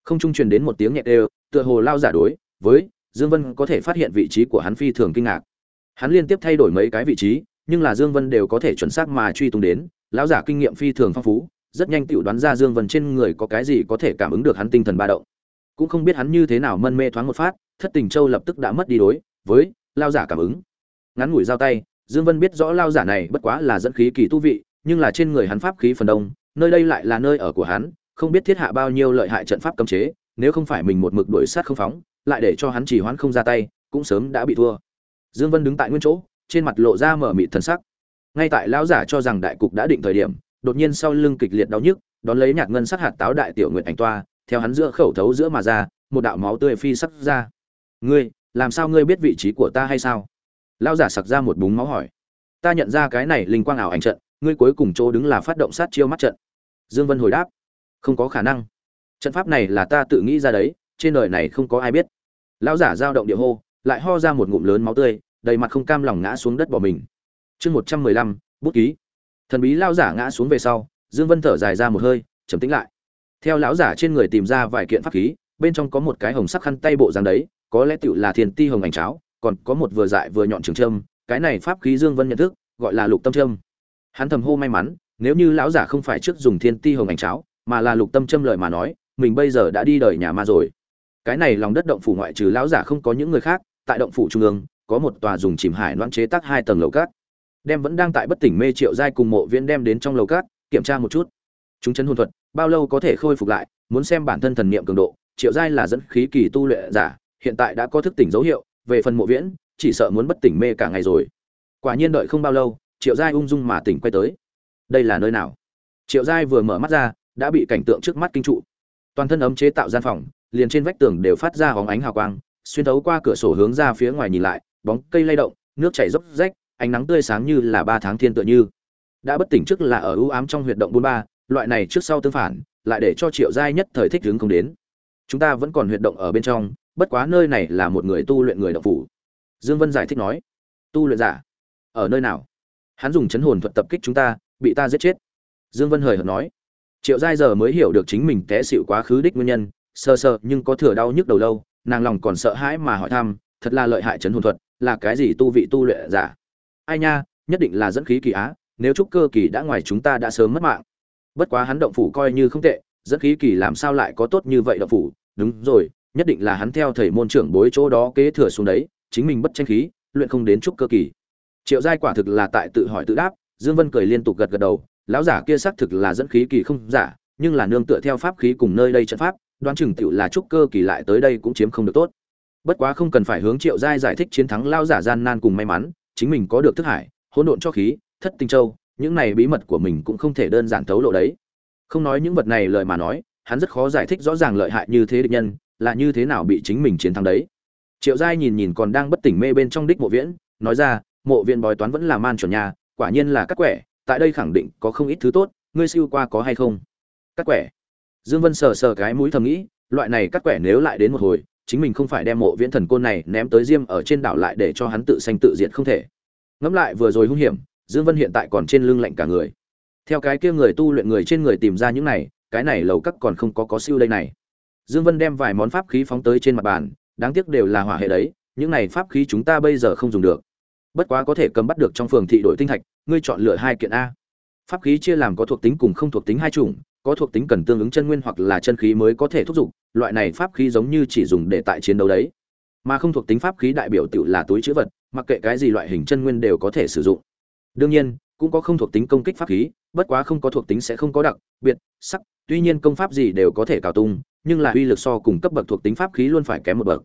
Không trung truyền đến một tiếng nhẹ đều, tựa hồ lao giả đối với dương vân có thể phát hiện vị trí của hắn phi thường kinh ngạc. Hắn liên tiếp thay đổi mấy cái vị trí, nhưng là dương vân đều có thể chuẩn xác mà truy tung đến, lão giả kinh nghiệm phi thường phong phú, rất nhanh tiểu đoán ra dương vân trên người có cái gì có thể cảm ứng được hắn tinh thần ba động. Cũng không biết hắn như thế nào mân mê thoáng một phát, thất tình châu lập tức đã mất đi đối với Lão giả cảm ứng. Ngắn ngủi giao tay, dương vân biết rõ Lão giả này bất quá là dẫn khí kỳ tu vị, nhưng là trên người hắn pháp khí phần đông, nơi đây lại là nơi ở của hắn, không biết thiết hạ bao nhiêu lợi hại trận pháp cấm chế, nếu không phải mình một mực đuổi sát không phóng lại để cho hắn chỉ hoãn không ra tay, cũng sớm đã bị thua. Dương vân đứng tại nguyên chỗ, trên mặt lộ ra mở mịt thần sắc. Ngay tại lão giả cho rằng đại cục đã định thời điểm, đột nhiên sau lưng kịch liệt đau nhức, đón lấy nhạt ngân sắc hạt táo đại tiểu nguyệt ảnh toa, theo hắn giữa khẩu thấu giữa mà ra, một đạo máu tươi phi sắc ra. Ngươi, làm sao ngươi biết vị trí của ta hay sao? Lão giả sặc ra một búng máu hỏi. Ta nhận ra cái này linh quang ảo ảnh trận, ngươi cuối cùng chỗ đứng là phát động sát chiêu mắt trận. Dương vân hồi đáp. Không có khả năng. Trận pháp này là ta tự nghĩ ra đấy, trên đời này không có ai biết lão giả giao động địa hô, lại ho ra một ngụm lớn máu tươi, đầy mặt không cam lòng ngã xuống đất bỏ mình. Chương một trăm mười lăm, bút ký. Thần bí lão giả ngã xuống về sau, dương vân thở dài ra một hơi, trầm tĩnh lại. Theo lão giả trên người tìm ra vài kiện pháp khí, bên trong có một cái hồng sắc khăn tay bộ dáng đấy, có lẽ tựu là thiền ti hồng ảnh cháo, còn có một vừa dại vừa nhọn trường trâm cái này pháp khí dương vân nhận thức, gọi là lục tâm trâm hắn thầm hô may mắn, nếu như lão giả không phải trước dùng thiên ti hồng ảnh cháo, mà là lục tâm trâm lời mà nói, mình bây giờ đã đi đời nhà ma rồi cái này lòng đất động phủ ngoại trừ lão giả không có những người khác, tại động phủ trung ương, có một tòa dùng chìm hải loãng chế tác hai tầng lầu cát. Đem vẫn đang tại bất tỉnh mê triệu giai cùng mộ viễn đem đến trong lầu cát, kiểm tra một chút. Chúng chân hồn thuật, bao lâu có thể khôi phục lại, muốn xem bản thân thần niệm cường độ, triệu giai là dẫn khí kỳ tu luyện giả, hiện tại đã có thức tỉnh dấu hiệu, về phần mộ viễn, chỉ sợ muốn bất tỉnh mê cả ngày rồi. Quả nhiên đợi không bao lâu, triệu giai ung dung mà tỉnh quay tới. Đây là nơi nào? Triệu giai vừa mở mắt ra, đã bị cảnh tượng trước mắt kinh trụ. Toàn thân ấm chế tạo gian phòng liền trên vách tường đều phát ra hóng ánh hào quang, xuyên thấu qua cửa sổ hướng ra phía ngoài nhìn lại, bóng cây lay động, nước chảy dốc rách, ánh nắng tươi sáng như là ba tháng thiên tựa như. Đã bất tỉnh trước là ở ưu ám trong huyệt động bốn ba, loại này trước sau tương phản, lại để cho triệu giai nhất thời thích hướng không đến. Chúng ta vẫn còn huyệt động ở bên trong, bất quá nơi này là một người tu luyện người động phủ. Dương vân giải thích nói. Tu luyện giả? Ở nơi nào? Hắn dùng chấn hồn thuật tập kích chúng ta, bị ta giết chết. Dương vân hời hợt nói. Triệu giai giờ mới hiểu được chính mình té xịu quá khứ đích nguyên nhân sờ sờ, nhưng có thừa đau nhức đầu lâu, nàng lòng còn sợ hãi mà hỏi thăm, thật là lợi hại chấn hồn thuật, là cái gì tu vị tu luyện giả? Ai nha, nhất định là dẫn khí kỳ á, nếu trúc cơ kỳ đã ngoài chúng ta đã sớm mất mạng. Bất quá hắn động phủ coi như không tệ, dẫn khí kỳ làm sao lại có tốt như vậy động phủ? Đúng rồi, nhất định là hắn theo thầy môn trưởng bối chỗ đó kế thừa xuống đấy, chính mình bất tranh khí, luyện không đến trúc cơ kỳ. Triệu giai quả thực là tại tự hỏi tự đáp, dương vân cười liên tục gật gật đầu, lão giả kia xác thực là dẫn khí kỳ không giả, nhưng là nương tựa theo pháp khí cùng nơi đây trận pháp đoán chừng tiểu là trúc cơ kỳ lại tới đây cũng chiếm không được tốt. Bất quá không cần phải hướng triệu giai giải thích chiến thắng lao giả gian nan cùng may mắn, chính mình có được thức hải, hỗn độn cho khí, thất tinh châu, những này bí mật của mình cũng không thể đơn giản thấu lộ đấy. Không nói những vật này lời mà nói, hắn rất khó giải thích rõ ràng lợi hại như thế địch nhân, là như thế nào bị chính mình chiến thắng đấy. Triệu giai nhìn nhìn còn đang bất tỉnh mê bên trong đích mộ viễn, nói ra, mộ viện bói toán vẫn là man chuẩn nhà quả nhiên là các quẻ, tại đây khẳng định có không ít thứ tốt, ngươi siêu qua có hay không? Các quẻ? Dương vân sờ sờ cái mũi thầm nghĩ, loại này các quẻ nếu lại đến một hồi, chính mình không phải đem mộ viễn thần côn này ném tới diêm ở trên đảo lại để cho hắn tự sanh tự diệt không thể. Ngẫm lại vừa rồi hung hiểm, dương vân hiện tại còn trên lưng lạnh cả người. Theo cái kia người tu luyện người trên người tìm ra những này, cái này lầu cắt còn không có có siêu đây này. Dương vân đem vài món pháp khí phóng tới trên mặt bàn, đáng tiếc đều là hỏa hệ đấy, những này pháp khí chúng ta bây giờ không dùng được. Bất quá có thể cầm bắt được trong phường thị đội tinh thạch, ngươi chọn lựa hai kiện a. Pháp khí chia làm có thuộc tính cùng không thuộc tính hai chủng có thuộc tính cần tương ứng chân nguyên hoặc là chân khí mới có thể thúc giục loại này pháp khí giống như chỉ dùng để tại chiến đấu đấy. Mà không thuộc tính pháp khí đại biểu tự là túi chữ vật mặc kệ cái gì loại hình chân nguyên đều có thể sử dụng. Đương nhiên cũng có không thuộc tính công kích pháp khí bất quá không có thuộc tính sẽ không có đặc biệt sắc tuy nhiên công pháp gì đều có thể cào tung nhưng là uy lực so cùng cấp bậc thuộc tính pháp khí luôn phải kém một bậc.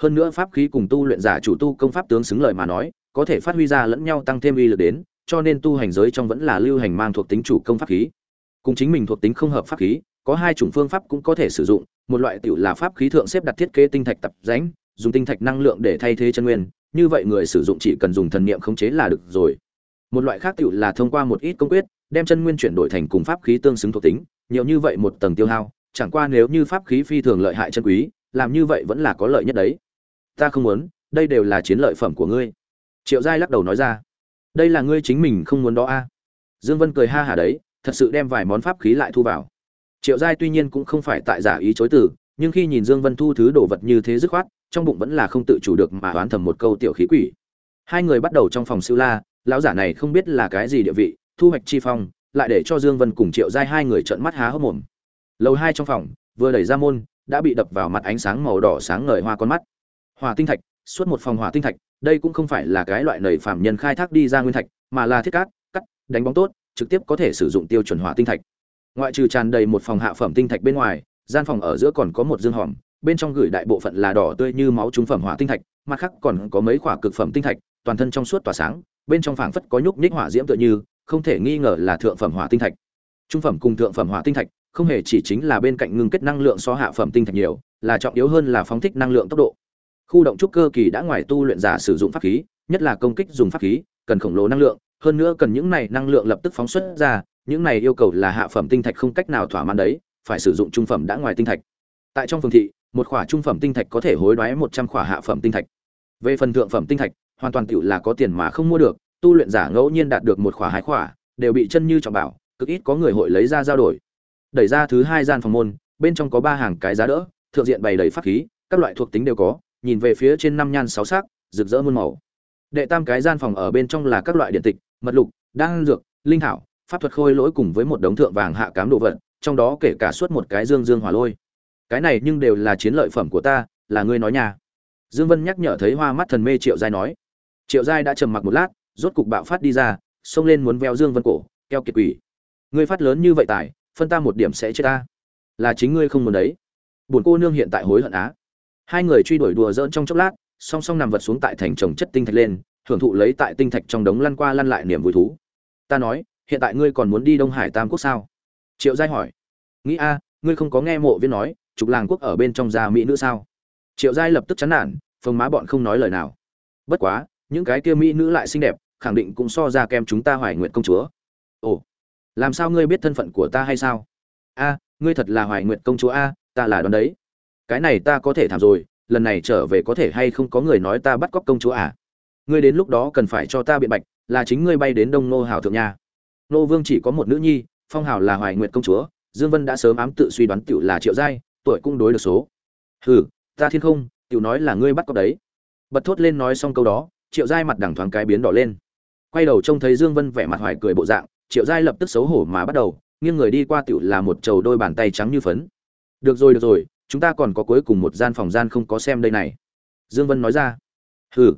Hơn nữa pháp khí cùng tu luyện giả chủ tu công pháp tướng xứng lời mà nói có thể phát huy ra lẫn nhau tăng thêm uy lực đến, cho nên tu hành giới trong vẫn là lưu hành mang thuộc tính chủ công pháp khí. Cùng chính mình thuộc tính không hợp pháp khí, có hai chủng phương pháp cũng có thể sử dụng, một loại tiểu là pháp khí thượng xếp đặt thiết kế tinh thạch tập rãnh, dùng tinh thạch năng lượng để thay thế chân nguyên, như vậy người sử dụng chỉ cần dùng thần niệm khống chế là được rồi. Một loại khác tiểu là thông qua một ít công quyết, đem chân nguyên chuyển đổi thành cùng pháp khí tương xứng thuộc tính, nhiều như vậy một tầng tiêu hao, chẳng qua nếu như pháp khí phi thường lợi hại chân quý, làm như vậy vẫn là có lợi nhất đấy. Ta không muốn, đây đều là chiến lợi phẩm của ngươi triệu giai lắc đầu nói ra đây là ngươi chính mình không muốn đó a dương vân cười ha hả đấy thật sự đem vài món pháp khí lại thu vào. Triệu giai tuy nhiên cũng không phải tại giả ý chối từ, nhưng khi nhìn dương vân thu thứ đồ vật như thế dứt khoát, trong bụng vẫn là không tự chủ được mà oán thầm một câu tiểu khí quỷ. Hai người bắt đầu trong phòng siêu la, lão giả này không biết là cái gì địa vị, thu hoạch chi phong, lại để cho dương vân cùng triệu giai hai người trợn mắt há hốc mồm. Lầu hai trong phòng, vừa đẩy ra môn, đã bị đập vào mặt ánh sáng màu đỏ sáng ngời hoa con mắt. Hỏa tinh thạch, suốt một phòng hỏa tinh thạch, đây cũng không phải là cái loại nầy phạm nhân khai thác đi ra nguyên thạch, mà là thiết cát, cắt, đánh bóng tốt trực tiếp có thể sử dụng tiêu chuẩn hỏa tinh thạch. Ngoại trừ tràn đầy một phòng hạ phẩm tinh thạch bên ngoài, gian phòng ở giữa còn có một dương hòm, bên trong gửi đại bộ phận là đỏ tươi như máu trung phẩm hỏa tinh thạch, mặt khác còn có mấy quả cực phẩm tinh thạch, toàn thân trong suốt tỏa sáng, bên trong phảng phất có nhúc nhích hỏa diễm tựa như, không thể nghi ngờ là thượng phẩm hỏa tinh thạch. Trung phẩm cùng thượng phẩm hỏa tinh thạch, không hề chỉ chính là bên cạnh ngưng kết năng lượng so hạ phẩm tinh thạch nhiều, là trọng yếu hơn là phóng thích năng lượng tốc độ. Khu động trúc cơ kỳ đã ngoài tu luyện giả sử dụng pháp khí, nhất là công kích dùng pháp khí, cần khổng lồ năng lượng hơn nữa cần những này năng lượng lập tức phóng xuất ra, những này yêu cầu là hạ phẩm tinh thạch không cách nào thỏa mãn đấy, phải sử dụng trung phẩm đã ngoài tinh thạch. Tại trong phường thị, một khỏa trung phẩm tinh thạch có thể hối đoái một trăm khỏa hạ phẩm tinh thạch. Về phần thượng phẩm tinh thạch, hoàn toàn tựu là có tiền mà không mua được, tu luyện giả ngẫu nhiên đạt được một khỏa hai khỏa, đều bị chân như trọng bảo, cực ít có người hội lấy ra giao đổi. Đẩy ra thứ hai gian phòng môn, bên trong có ba hàng cái giá đỡ, thượng diện bày đầy pháp khí, các loại thuộc tính đều có, nhìn về phía trên năm nhan sáu sắc, rực rỡ muôn màu đệ tam cái gian phòng ở bên trong là các loại điện tịch, mật lục, đan dược, linh thảo, pháp thuật khôi lỗi cùng với một đống thượng vàng hạ cám đồ vật, trong đó kể cả suốt một cái dương dương hỏa lôi. Cái này nhưng đều là chiến lợi phẩm của ta, là ngươi nói nhà dương vân nhắc nhở thấy hoa mắt thần mê triệu giai nói. Triệu giai đã trầm mặc một lát, rốt cục bạo phát đi ra, xông lên muốn veo dương vân cổ keo kiệt quỷ. Ngươi phát lớn như vậy tài, phân ta một điểm sẽ chết ta. Là chính ngươi không muốn đấy. Buồn cô nương hiện tại hối hận á. Hai người truy đuổi đùa dỡn trong chốc lát song song nằm vật xuống tại thành trồng chất tinh thạch lên thưởng thụ lấy tại tinh thạch trong đống lăn qua lăn lại niềm vui thú. Ta nói, hiện tại ngươi còn muốn đi đông hải tam quốc sao? Triệu giai hỏi. Nghĩ a, ngươi không có nghe mộ viên nói, trục làng quốc ở bên trong gia mỹ nữ sao? Triệu giai lập tức chán nản, phồng má bọn không nói lời nào. Bất quá, những cái kia mỹ nữ lại xinh đẹp, khẳng định cũng so ra kem chúng ta hoài nguyện công chúa. Ồ, làm sao ngươi biết thân phận của ta hay sao? A, ngươi thật là hoài nguyện công chúa a, ta là đón đấy. Cái này ta có thể thảm rồi lần này trở về có thể hay không có người nói ta bắt cóc công chúa à? Ngươi đến lúc đó cần phải cho ta biện bạch, là chính ngươi bay đến đông nô hào thượng nhà. nô vương chỉ có một nữ nhi, phong hào là hoài nguyện công chúa, dương vân đã sớm ám tự suy đoán tiểu là triệu giai, tuổi cũng đối được số. Hừ, ta thiên không, tiểu nói là ngươi bắt cóc đấy. Bật thốt lên nói xong câu đó, triệu giai mặt đằng thoáng cái biến đỏ lên. Quay đầu trông thấy dương vân vẻ mặt hoài cười bộ dạng, triệu giai lập tức xấu hổ mà bắt đầu, nghiêng người đi qua tiểu là một trầu đôi bàn tay trắng như phấn. Được rồi được rồi chúng ta còn có cuối cùng một gian phòng gian không có xem đây này. Dương vân nói ra. Hừ.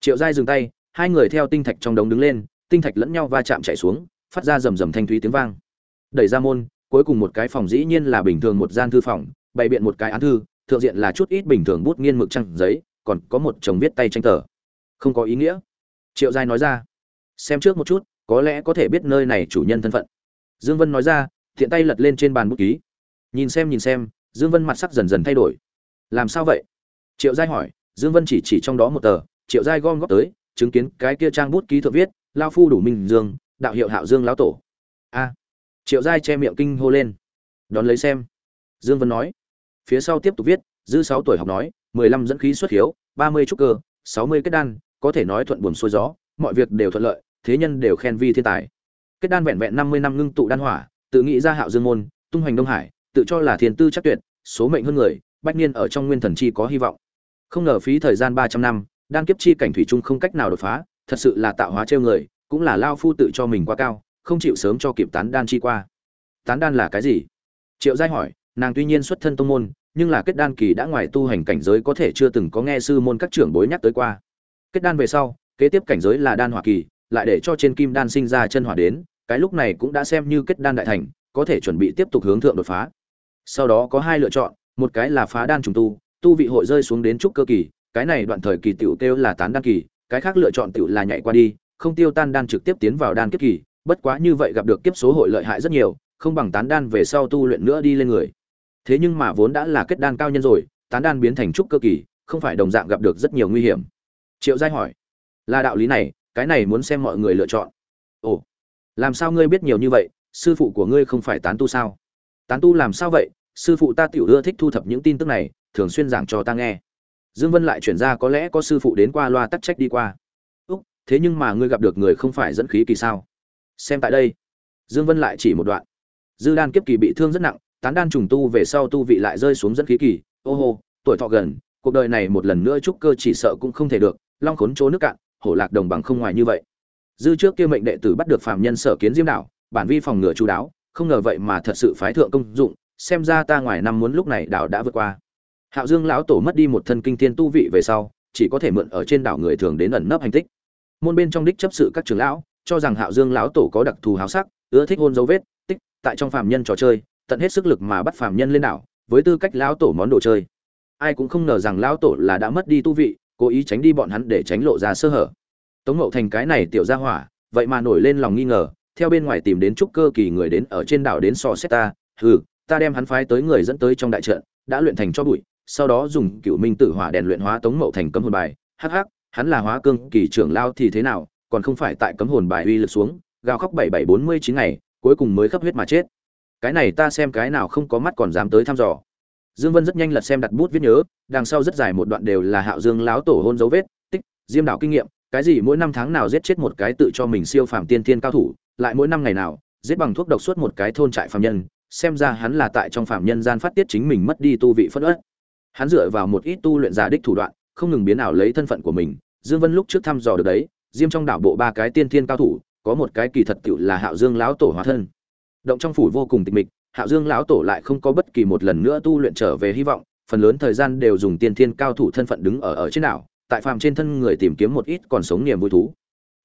Triệu giai dừng tay, hai người theo tinh thạch trong đống đứng lên, tinh thạch lẫn nhau va chạm chạy xuống, phát ra rầm rầm thanh thúy tiếng vang. Đẩy ra môn, cuối cùng một cái phòng dĩ nhiên là bình thường một gian thư phòng, bày biện một cái án thư, thượng diện là chút ít bình thường bút nghiên mực trăng giấy, còn có một chồng viết tay tranh tờ. Không có ý nghĩa. Triệu giai nói ra. Xem trước một chút, có lẽ có thể biết nơi này chủ nhân thân phận. Dương vân nói ra thiện tay lật lên trên bàn bút ký. Nhìn xem nhìn xem dương vân mặt sắc dần dần thay đổi. Làm sao vậy? Triệu giai hỏi. Dương vân chỉ chỉ trong đó một tờ. Triệu giai gom góp tới, chứng kiến cái kia trang bút ký thượng viết, lao phu đủ minh dương, đạo hiệu hạo dương lão tổ. A. Triệu giai che miệng kinh hô lên. Đón lấy xem. Dương vân nói. Phía sau tiếp tục viết, dư sáu tuổi học nói, mười lăm dẫn khí xuất hiếu, ba mươi trúc cơ, sáu mươi kết đan, có thể nói thuận buồm xuôi gió, mọi việc đều thuận lợi, thế nhân đều khen vi thiên tài. Kết đan vẹn vẹn năm mươi năm ngưng tụ đan hỏa, tự nghĩ ra hạo dương môn, tung hoành đông hải, tự cho là thiên tư chắc tuyệt số mệnh hơn người, bách niên ở trong nguyên thần chi có hy vọng. Không ngờ phí thời gian ba trăm năm, đan kiếp chi cảnh thủy chung không cách nào đột phá, thật sự là tạo hóa trêu người, cũng là lao phu tự cho mình quá cao, không chịu sớm cho kịp tán đan chi qua. Tán đan là cái gì? Triệu giai hỏi, nàng tuy nhiên xuất thân tông môn, nhưng là kết đan kỳ đã ngoài tu hành cảnh giới có thể chưa từng có nghe sư môn các trưởng bối nhắc tới qua. Kết đan về sau, kế tiếp cảnh giới là đan hỏa kỳ, lại để cho trên kim đan sinh ra chân hỏa đến, cái lúc này cũng đã xem như kết đan đại thành, có thể chuẩn bị tiếp tục hướng thượng đột phá sau đó có hai lựa chọn, một cái là phá đan trùng tu tu vị hội rơi xuống đến trúc cơ kỳ, cái này đoạn thời kỳ tiểu kêu là tán đan kỳ, cái khác lựa chọn tiểu là nhảy qua đi, không tiêu tan đan trực tiếp tiến vào đan kiếp kỳ, bất quá như vậy gặp được kiếp số hội lợi hại rất nhiều, không bằng tán đan về sau tu luyện nữa đi lên người. Thế nhưng mà vốn đã là kết đan cao nhân rồi, tán đan biến thành trúc cơ kỳ, không phải đồng dạng gặp được rất nhiều nguy hiểm. Triệu giai hỏi, là đạo lý này, cái này muốn xem mọi người lựa chọn. Ồ, làm sao ngươi biết nhiều như vậy? Sư phụ của ngươi không phải tán tu sao? Tán tu làm sao vậy? Sư phụ ta tiểu ưa thích thu thập những tin tức này, thường xuyên giảng cho ta nghe. Dương vân lại chuyển ra có lẽ có sư phụ đến qua loa tắc trách đi qua. Úc, thế nhưng mà ngươi gặp được người không phải dẫn khí kỳ sao? Xem tại đây. Dương vân lại chỉ một đoạn. Dư đan kiếp kỳ bị thương rất nặng, tán đan trùng tu về sau tu vị lại rơi xuống dẫn khí kỳ. Ô hô, tuổi thọ gần, cuộc đời này một lần nữa trúc cơ chỉ sợ cũng không thể được, long khốn chỗ nước cạn, hổ lạc đồng bằng không ngoài như vậy. Dư trước kia mệnh đệ tử bắt được phàm nhân sở kiến diêm đảo bản vi phòng ngừa chú đáo, không ngờ vậy mà thật sự phái thượng công dụng xem ra ta ngoài năm muốn lúc này đảo đã vượt qua. Hạo dương lão tổ mất đi một thân kinh thiên tu vị về sau, chỉ có thể mượn ở trên đảo người thường đến ẩn nấp hành tích. Môn bên trong đích chấp sự các trưởng lão, cho rằng hạo dương lão tổ có đặc thù háo sắc, ưa thích hôn dấu vết, tích, tại trong phạm nhân trò chơi, tận hết sức lực mà bắt phạm nhân lên đảo, với tư cách lão tổ món đồ chơi. Ai cũng không ngờ rằng lão tổ là đã mất đi tu vị, cố ý tránh đi bọn hắn để tránh lộ ra sơ hở. Tống mậu thành cái này tiểu gia hỏa, vậy mà nổi lên lòng nghi ngờ, theo bên ngoài tìm đến trúc cơ kỳ người đến ở trên đảo đến so xét ta, hừ ta đem hắn phái tới người dẫn tới trong đại trận, đã luyện thành cho bụi, sau đó dùng cửu minh tử hỏa đèn luyện hóa tống mậu thành cấm hồn bài. Hắc hắc, hắn là hóa cương kỳ trưởng lao thì thế nào, còn không phải tại cấm hồn bài uy lực xuống, gào khóc bảy bảy bốn mươi chín ngày, cuối cùng mới khắp huyết mà chết. Cái này ta xem cái nào không có mắt còn dám tới thăm dò. Dương vân rất nhanh lật xem đặt bút viết nhớ, đằng sau rất dài một đoạn đều là hạo dương láo tổ hôn dấu vết, tích, diêm đạo kinh nghiệm, cái gì mỗi năm tháng nào giết chết một cái tự cho mình siêu phàm tiên thiên cao thủ, lại mỗi năm ngày nào, giết bằng thuốc độc suốt một cái thôn trại phàm nhân xem ra hắn là tại trong phạm nhân gian phát tiết chính mình mất đi tu vị phất ớt. Hắn dựa vào một ít tu luyện giả đích thủ đoạn, không ngừng biến ảo lấy thân phận của mình. Dương vân lúc trước thăm dò được đấy, diêm trong đảo bộ ba cái tiên thiên cao thủ, có một cái kỳ thật tựu là hạo dương lão tổ hóa thân. Động trong phủ vô cùng tịch mịch, hạo dương lão tổ lại không có bất kỳ một lần nữa tu luyện trở về hy vọng, phần lớn thời gian đều dùng tiên thiên cao thủ thân phận đứng ở ở trên đảo, tại phàm trên thân người tìm kiếm một ít còn sống niềm vui thú.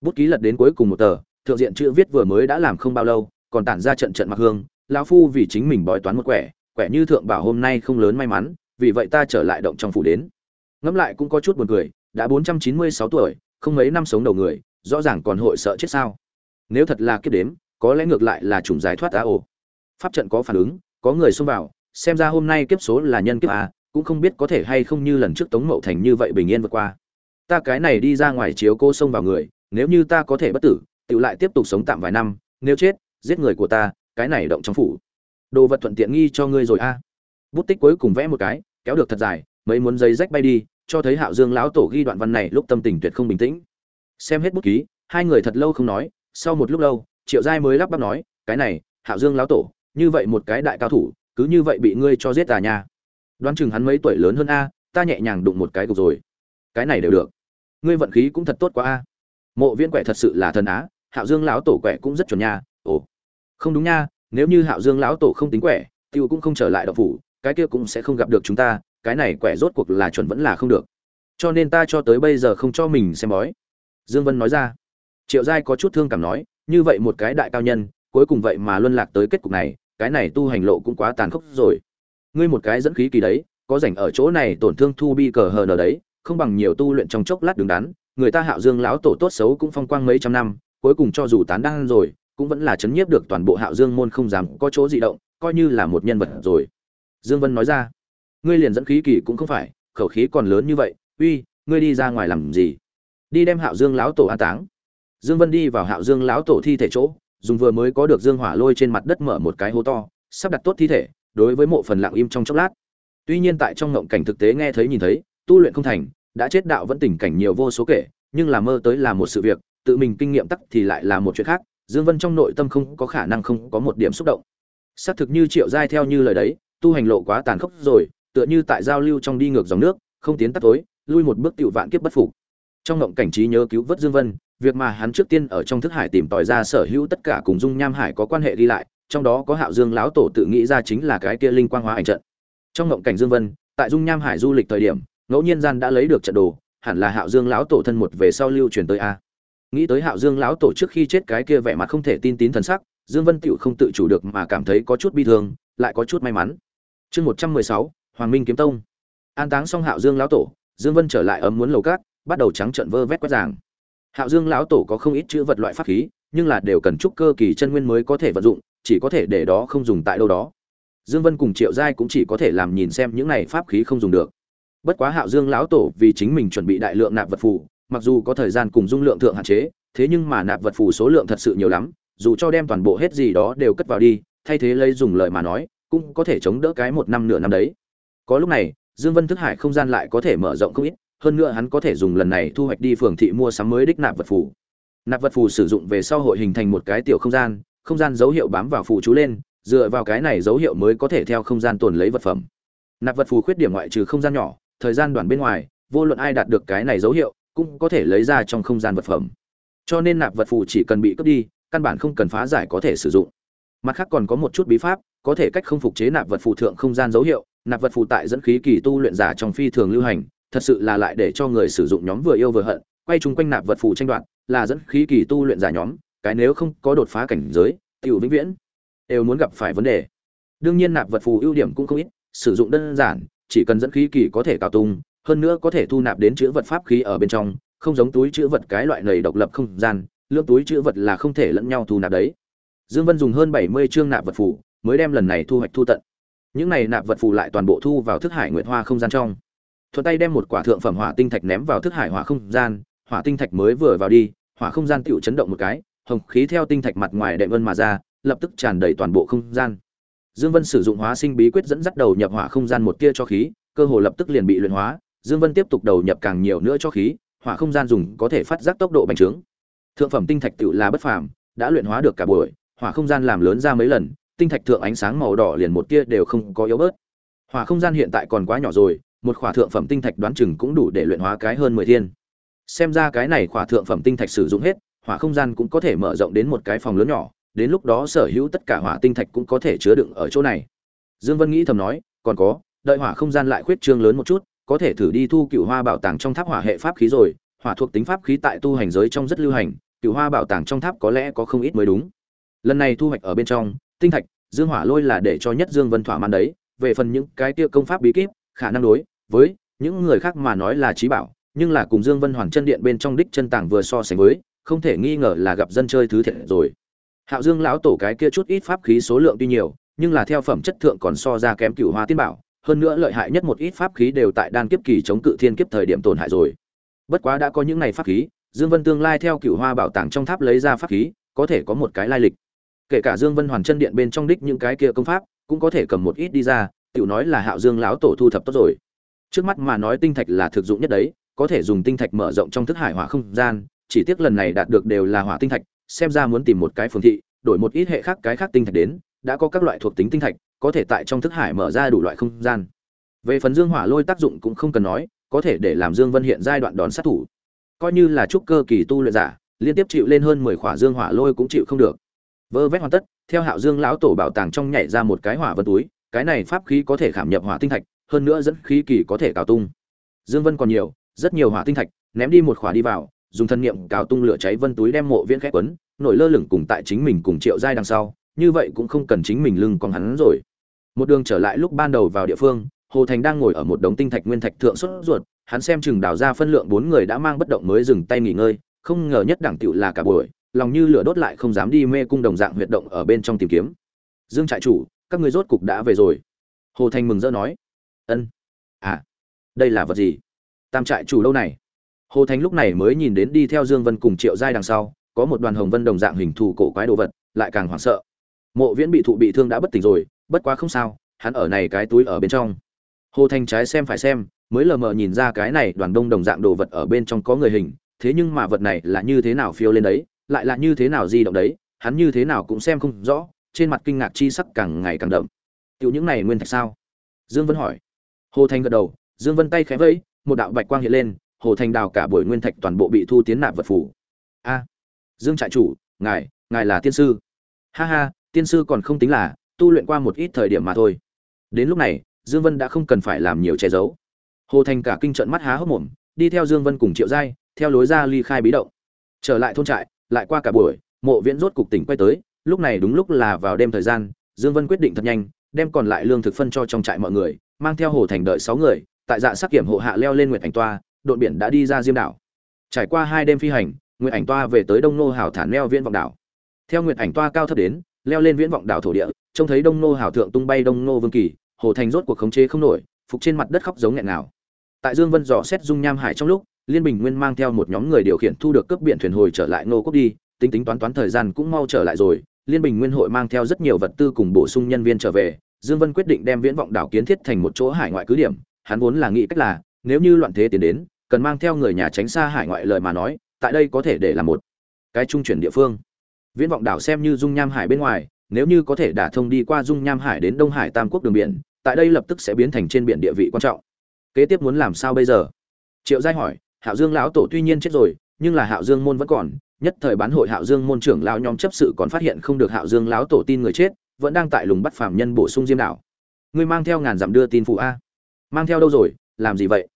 Bút ký lật đến cuối cùng một tờ, thượng diện chữ viết vừa mới đã làm không bao lâu, còn tản ra trận trận mặc hương lão phu vì chính mình bói toán một quẻ quẻ như thượng bảo hôm nay không lớn may mắn, vì vậy ta trở lại động trong phủ đến. Ngẫm lại cũng có chút buồn cười, đã bốn trăm chín mươi sáu tuổi, không mấy năm sống đầu người, rõ ràng còn hội sợ chết sao. Nếu thật là kiếp đếm, có lẽ ngược lại là chủng giải thoát á ổ pháp trận có phản ứng, có người xông vào, xem ra hôm nay kiếp số là nhân kiếp à cũng không biết có thể hay không như lần trước tống mậu thành như vậy bình yên vượt qua. Ta cái này đi ra ngoài chiếu cô xông vào người, nếu như ta có thể bất tử tự lại tiếp tục sống tạm vài năm, nếu chết, giết người của ta cái này động trong phủ. Đồ vật thuận tiện nghi cho ngươi rồi a. Bút tích cuối cùng vẽ một cái, kéo được thật dài, mấy muốn giấy rách bay đi, cho thấy hạo dương lão tổ ghi đoạn văn này lúc tâm tình tuyệt không bình tĩnh. Xem hết bút ký, hai người thật lâu không nói, sau một lúc lâu, triệu giai mới lắp bắp nói, cái này, hạo dương lão tổ, như vậy một cái đại cao thủ, cứ như vậy bị ngươi cho giết tà nha. Đoán chừng hắn mấy tuổi lớn hơn a, ta nhẹ nhàng đụng một cái cục rồi. Cái này đều được. Ngươi vận khí cũng thật tốt quá a. Mộ viên quẻ thật sự là thần á, hạo dương lão tổ quẻ cũng rất chuẩn nha. Ồ không đúng nha, nếu như hạo dương lão tổ không tính quẻ, tiêu cũng không trở lại đậu phủ, cái kia cũng sẽ không gặp được chúng ta, cái này quẻ rốt cuộc là chuẩn vẫn là không được. Cho nên ta cho tới bây giờ không cho mình xem bói. Dương vân nói ra. Triệu giai có chút thương cảm nói, như vậy một cái đại cao nhân, cuối cùng vậy mà luân lạc tới kết cục này, cái này tu hành lộ cũng quá tàn khốc rồi. Ngươi một cái dẫn khí kỳ đấy, có rảnh ở chỗ này tổn thương thu bi cờ hờ nờ đấy, không bằng nhiều tu luyện trong chốc lát đứng đắn, người ta hạo dương lão tổ tốt xấu cũng phong quang mấy trăm năm, cuối cùng cho dù tán đăng rồi cũng vẫn là chấn nhiếp được toàn bộ hạo dương môn không dám có chỗ dị động, coi như là một nhân vật rồi. Dương vân nói ra, ngươi liền dẫn khí kỳ cũng không phải, khẩu khí còn lớn như vậy, uy, ngươi đi ra ngoài làm gì? Đi đem hạo dương lão tổ an táng. Dương vân đi vào hạo dương lão tổ thi thể chỗ, dùng vừa mới có được dương hỏa lôi trên mặt đất mở một cái hố to, sắp đặt tốt thi thể, đối với mộ phần lặng im trong chốc lát. Tuy nhiên tại trong ngộng cảnh thực tế nghe thấy nhìn thấy, tu luyện không thành, đã chết đạo vẫn tình cảnh nhiều vô số kể, nhưng là mơ tới là một sự việc, tự mình kinh nghiệm tắc thì lại là một chuyện khác dương vân trong nội tâm không có khả năng không có một điểm xúc động. Xác thực như triệu giai theo như lời đấy, tu hành lộ quá tàn khốc rồi, tựa như tại giao lưu trong đi ngược dòng nước, không tiến tắt tối, lui một bước tiểu vạn kiếp bất phục. Trong ngộng cảnh trí nhớ cứu vớt dương vân, việc mà hắn trước tiên ở trong thức hải tìm tòi ra sở hữu tất cả cùng dung nham hải có quan hệ đi lại, trong đó có hạo dương lão tổ tự nghĩ ra chính là cái kia linh quang hóa ảnh trận. Trong ngộng cảnh dương vân, tại dung nham hải du lịch thời điểm, ngẫu nhiên gian đã lấy được trận đồ, hẳn là hạo dương lão tổ thân một về sau lưu truyền tới a nghĩ tới hạo dương lão tổ trước khi chết cái kia vẻ mặt không thể tin tín thần sắc, dương vân tịu không tự chủ được mà cảm thấy có chút bi thương, lại có chút may mắn. Chương một trăm mười sáu, hoàng minh kiếm tông. An táng xong hạo dương lão tổ, dương vân trở lại ấm muốn lầu cát, bắt đầu trắng trận vơ vét quét giảng. Hạo dương lão tổ có không ít chữ vật loại pháp khí, nhưng là đều cần trúc cơ kỳ chân nguyên mới có thể vận dụng, chỉ có thể để đó không dùng tại đâu đó. Dương vân cùng triệu giai cũng chỉ có thể làm nhìn xem những này pháp khí không dùng được. Bất quá hạo dương lão tổ vì chính mình chuẩn bị đại lượng nạp vật phù mặc dù có thời gian cùng dung lượng thượng hạn chế, thế nhưng mà nạp vật phù số lượng thật sự nhiều lắm, dù cho đem toàn bộ hết gì đó đều cất vào đi, thay thế lấy dùng lời mà nói, cũng có thể chống đỡ cái một năm nửa năm đấy. Có lúc này, dương vân thức hải không gian lại có thể mở rộng không ít, hơn nữa hắn có thể dùng lần này thu hoạch đi phường thị mua sắm mới đích nạp vật phù. Nạp vật phù sử dụng về sau hội hình thành một cái tiểu không gian không gian dấu hiệu bám vào phù chú lên, dựa vào cái này dấu hiệu mới có thể theo không gian tồn lấy vật phẩm. Nạp vật phù khuyết điểm ngoại trừ không gian nhỏ, thời gian đoạn bên ngoài, vô luận ai đạt được cái này dấu hiệu cũng có thể lấy ra trong không gian vật phẩm. Cho nên nạp vật phù chỉ cần bị cướp đi, căn bản không cần phá giải có thể sử dụng. Mặt khác còn có một chút bí pháp, có thể cách không phục chế nạp vật phù thượng không gian dấu hiệu. Nạp vật phù tại dẫn khí kỳ tu luyện giả trong phi thường lưu hành, thật sự là lại để cho người sử dụng nhóm vừa yêu vừa hận. Quay chung quanh nạp vật phù tranh đoạt, là dẫn khí kỳ tu luyện giả nhóm, cái nếu không có đột phá cảnh giới, tiểu vĩnh viễn, đều muốn gặp phải vấn đề. Đương nhiên nạp vật phù ưu điểm cũng không ít, sử dụng đơn giản, chỉ cần dẫn khí kỳ có thể cào tung hơn nữa có thể thu nạp đến chữ vật pháp khí ở bên trong, không giống túi chữ vật cái loại này độc lập không gian, lượng túi chữ vật là không thể lẫn nhau thu nạp đấy. Dương vân dùng hơn bảy mươi chương nạp vật phù, mới đem lần này thu hoạch thu tận. Những này nạp vật phù lại toàn bộ thu vào thức hải nguyệt hoa không gian trong. Thuận tay đem một quả thượng phẩm hỏa tinh thạch ném vào thức hải hỏa không gian, hỏa tinh thạch mới vừa vào đi, hỏa không gian tựu chấn động một cái, hồng khí theo tinh thạch mặt ngoài đệm vân mà ra, lập tức tràn đầy toàn bộ không gian. Dương vân sử dụng hóa sinh bí quyết dẫn dắt đầu nhập hỏa không gian một tia cho khí, cơ hồ lập tức liền bị luyện hóa dương vân tiếp tục đầu nhập càng nhiều nữa cho khí, hỏa không gian dùng có thể phát giác tốc độ bành trướng. Thượng phẩm tinh thạch tựu là bất phàm, đã luyện hóa được cả buổi, hỏa không gian làm lớn ra mấy lần, tinh thạch thượng ánh sáng màu đỏ liền một tia đều không có yếu bớt. Hỏa không gian hiện tại còn quá nhỏ rồi, một khỏa thượng phẩm tinh thạch đoán chừng cũng đủ để luyện hóa cái hơn mười thiên. Xem ra cái này khỏa thượng phẩm tinh thạch sử dụng hết, hỏa không gian cũng có thể mở rộng đến một cái phòng lớn nhỏ, đến lúc đó sở hữu tất cả hỏa tinh thạch cũng có thể chứa đựng ở chỗ này. Dương vân nghĩ thầm nói, còn có, đợi hỏa không gian lại khuyết trương lớn một chút có thể thử đi thu cựu hoa bảo tàng trong tháp hỏa hệ pháp khí rồi, hỏa thuộc tính pháp khí tại tu hành giới trong rất lưu hành, cựu hoa bảo tàng trong tháp có lẽ có không ít mới đúng. Lần này thu hoạch ở bên trong, tinh thạch, dương hỏa lôi là để cho nhất dương vân thỏa mãn đấy. Về phần những cái tiêu công pháp bí kíp, khả năng đối với những người khác mà nói là trí bảo, nhưng là cùng dương vân hoàng chân điện bên trong đích chân tàng vừa so sánh với, không thể nghi ngờ là gặp dân chơi thứ thiệt rồi. Hạo dương lão tổ cái kia chút ít pháp khí số lượng tuy nhiều, nhưng là theo phẩm chất thượng còn so ra kém cựu hoa tiên bảo hơn nữa lợi hại nhất một ít pháp khí đều tại đan kiếp kỳ chống cự thiên kiếp thời điểm tổn hại rồi. Bất quá đã có những này pháp khí, dương vân tương lai theo cửu hoa bảo tàng trong tháp lấy ra pháp khí, có thể có một cái lai lịch. Kể cả dương vân hoàn chân điện bên trong đích những cái kia công pháp, cũng có thể cầm một ít đi ra, tiểu nói là hạo dương lão tổ thu thập tốt rồi. Trước mắt mà nói tinh thạch là thực dụng nhất đấy, có thể dùng tinh thạch mở rộng trong thức hải hỏa không gian, chỉ tiếc lần này đạt được đều là hỏa tinh thạch, xem ra muốn tìm một cái phương thị, đổi một ít hệ khác cái khác tinh thạch đến, đã có các loại thuộc tính tinh thạch có thể tại trong thức hải mở ra đủ loại không gian. Về phần dương hỏa lôi tác dụng cũng không cần nói, có thể để làm dương vân hiện giai đoạn đón sát thủ. Coi như là trúc cơ kỳ tu luyện giả, liên tiếp chịu lên hơn mười khỏa dương hỏa lôi cũng chịu không được. Vơ vét hoàn tất, theo hạo dương lão tổ bảo tàng trong nhảy ra một cái hỏa vân túi, cái này pháp khí có thể khảm nhập hỏa tinh thạch, hơn nữa dẫn khí kỳ có thể cào tung. Dương vân còn nhiều, rất nhiều hỏa tinh thạch, ném đi một khỏa đi vào, dùng thân niệm cào tung lửa cháy vân túi đem mộ viễn khép quấn, nổi lơ lửng cùng tại chính mình cùng triệu giai đằng sau, như vậy cũng không cần chính mình lưng còn hắn rồi một đường trở lại lúc ban đầu vào địa phương, hồ thành đang ngồi ở một đống tinh thạch nguyên thạch thượng xuất ruột, hắn xem chừng đào ra phân lượng bốn người đã mang bất động mới dừng tay nghỉ ngơi, không ngờ nhất đẳng tựu là cả buổi, lòng như lửa đốt lại không dám đi mê cung đồng dạng huyệt động ở bên trong tìm kiếm. Dương trại chủ, các người rốt cục đã về rồi. Hồ thành mừng rỡ nói. Ân. À đây là vật gì? Tam trại chủ lâu này? Hồ thành lúc này mới nhìn đến đi theo dương vân cùng triệu giai đằng sau, có một đoàn hồng vân đồng dạng hình thù cổ quái đồ vật, lại càng hoảng sợ. Mộ viễn bị thụ bị thương đã bất tỉnh rồi bất quá không sao, hắn ở này cái túi ở bên trong. Hồ thành trái xem phải xem, mới lờ mờ nhìn ra cái này đoàn đông đồng dạng đồ vật ở bên trong có người hình, thế nhưng mà vật này là như thế nào phiêu lên đấy, lại là như thế nào di động đấy, hắn như thế nào cũng xem không rõ, trên mặt kinh ngạc chi sắc càng ngày càng đậm. Tiểu những này nguyên thạch sao? Dương vân hỏi. Hồ thành gật đầu, dương vân tay khẽ vẫy, một đạo bạch quang hiện lên, hồ thành đào cả buổi nguyên thạch toàn bộ bị thu tiến nạp vật phủ. A, dương trại chủ, ngài ngài là tiên sư. Ha ha, tiên sư còn không tính là tu luyện qua một ít thời điểm mà thôi. Đến lúc này, dương vân đã không cần phải làm nhiều che giấu. Hồ thành cả kinh trận mắt há hốc mồm, đi theo dương vân cùng triệu giai, theo lối ra ly khai bí động. Trở lại thôn trại, lại qua cả buổi, mộ viễn rốt cục tỉnh quay tới, lúc này đúng lúc là vào đêm thời gian, dương vân quyết định thật nhanh, đem còn lại lương thực phân cho trong trại mọi người, mang theo hồ thành đợi sáu người, tại dạ sắc kiểm hộ hạ leo lên nguyệt ảnh toa đội biển đã đi ra diêm đảo. Trải qua hai đêm phi hành, nguyệt ảnh toa về tới đông nô hảo thản leo viễn vọng đảo. Theo nguyệt ảnh toa cao thấp đến, leo lên viễn vọng đảo thổ địa trông thấy đông nô hảo thượng tung bay đông nô vương kỳ, hồ thành rốt cuộc khống chế không nổi, phục trên mặt đất khóc giống nghẹn nào tại dương vân dò xét dung nham hải trong lúc, liên bình nguyên mang theo một nhóm người điều khiển thu được cướp biển thuyền hồi trở lại nô quốc đi, tính tính toán toán thời gian cũng mau trở lại rồi, liên bình nguyên hội mang theo rất nhiều vật tư cùng bổ sung nhân viên trở về, dương vân quyết định đem viễn vọng đảo kiến thiết thành một chỗ hải ngoại cứ điểm, hắn vốn là nghĩ cách là, nếu như loạn thế tiến đến, cần mang theo người nhà tránh xa hải ngoại lời mà nói, tại đây có thể để làm một cái trung chuyển địa phương. Viễn vọng đảo xem như dung nham hải bên ngoài nếu như có thể đả thông đi qua dung nham hải đến đông hải tam quốc đường biển, tại đây lập tức sẽ biến thành trên biển địa vị quan trọng. Kế tiếp muốn làm sao bây giờ? Triệu giai hỏi, hạo dương lão tổ tuy nhiên chết rồi, nhưng là hạo dương môn vẫn còn, nhất thời bán hội hạo dương môn trưởng lão nhóm chấp sự còn phát hiện không được hạo dương lão tổ tin người chết, vẫn đang tại lùng bắt phạm nhân bổ sung diêm đảo ngươi mang theo ngàn dặm đưa tin phụ a. Mang theo đâu rồi, làm gì vậy?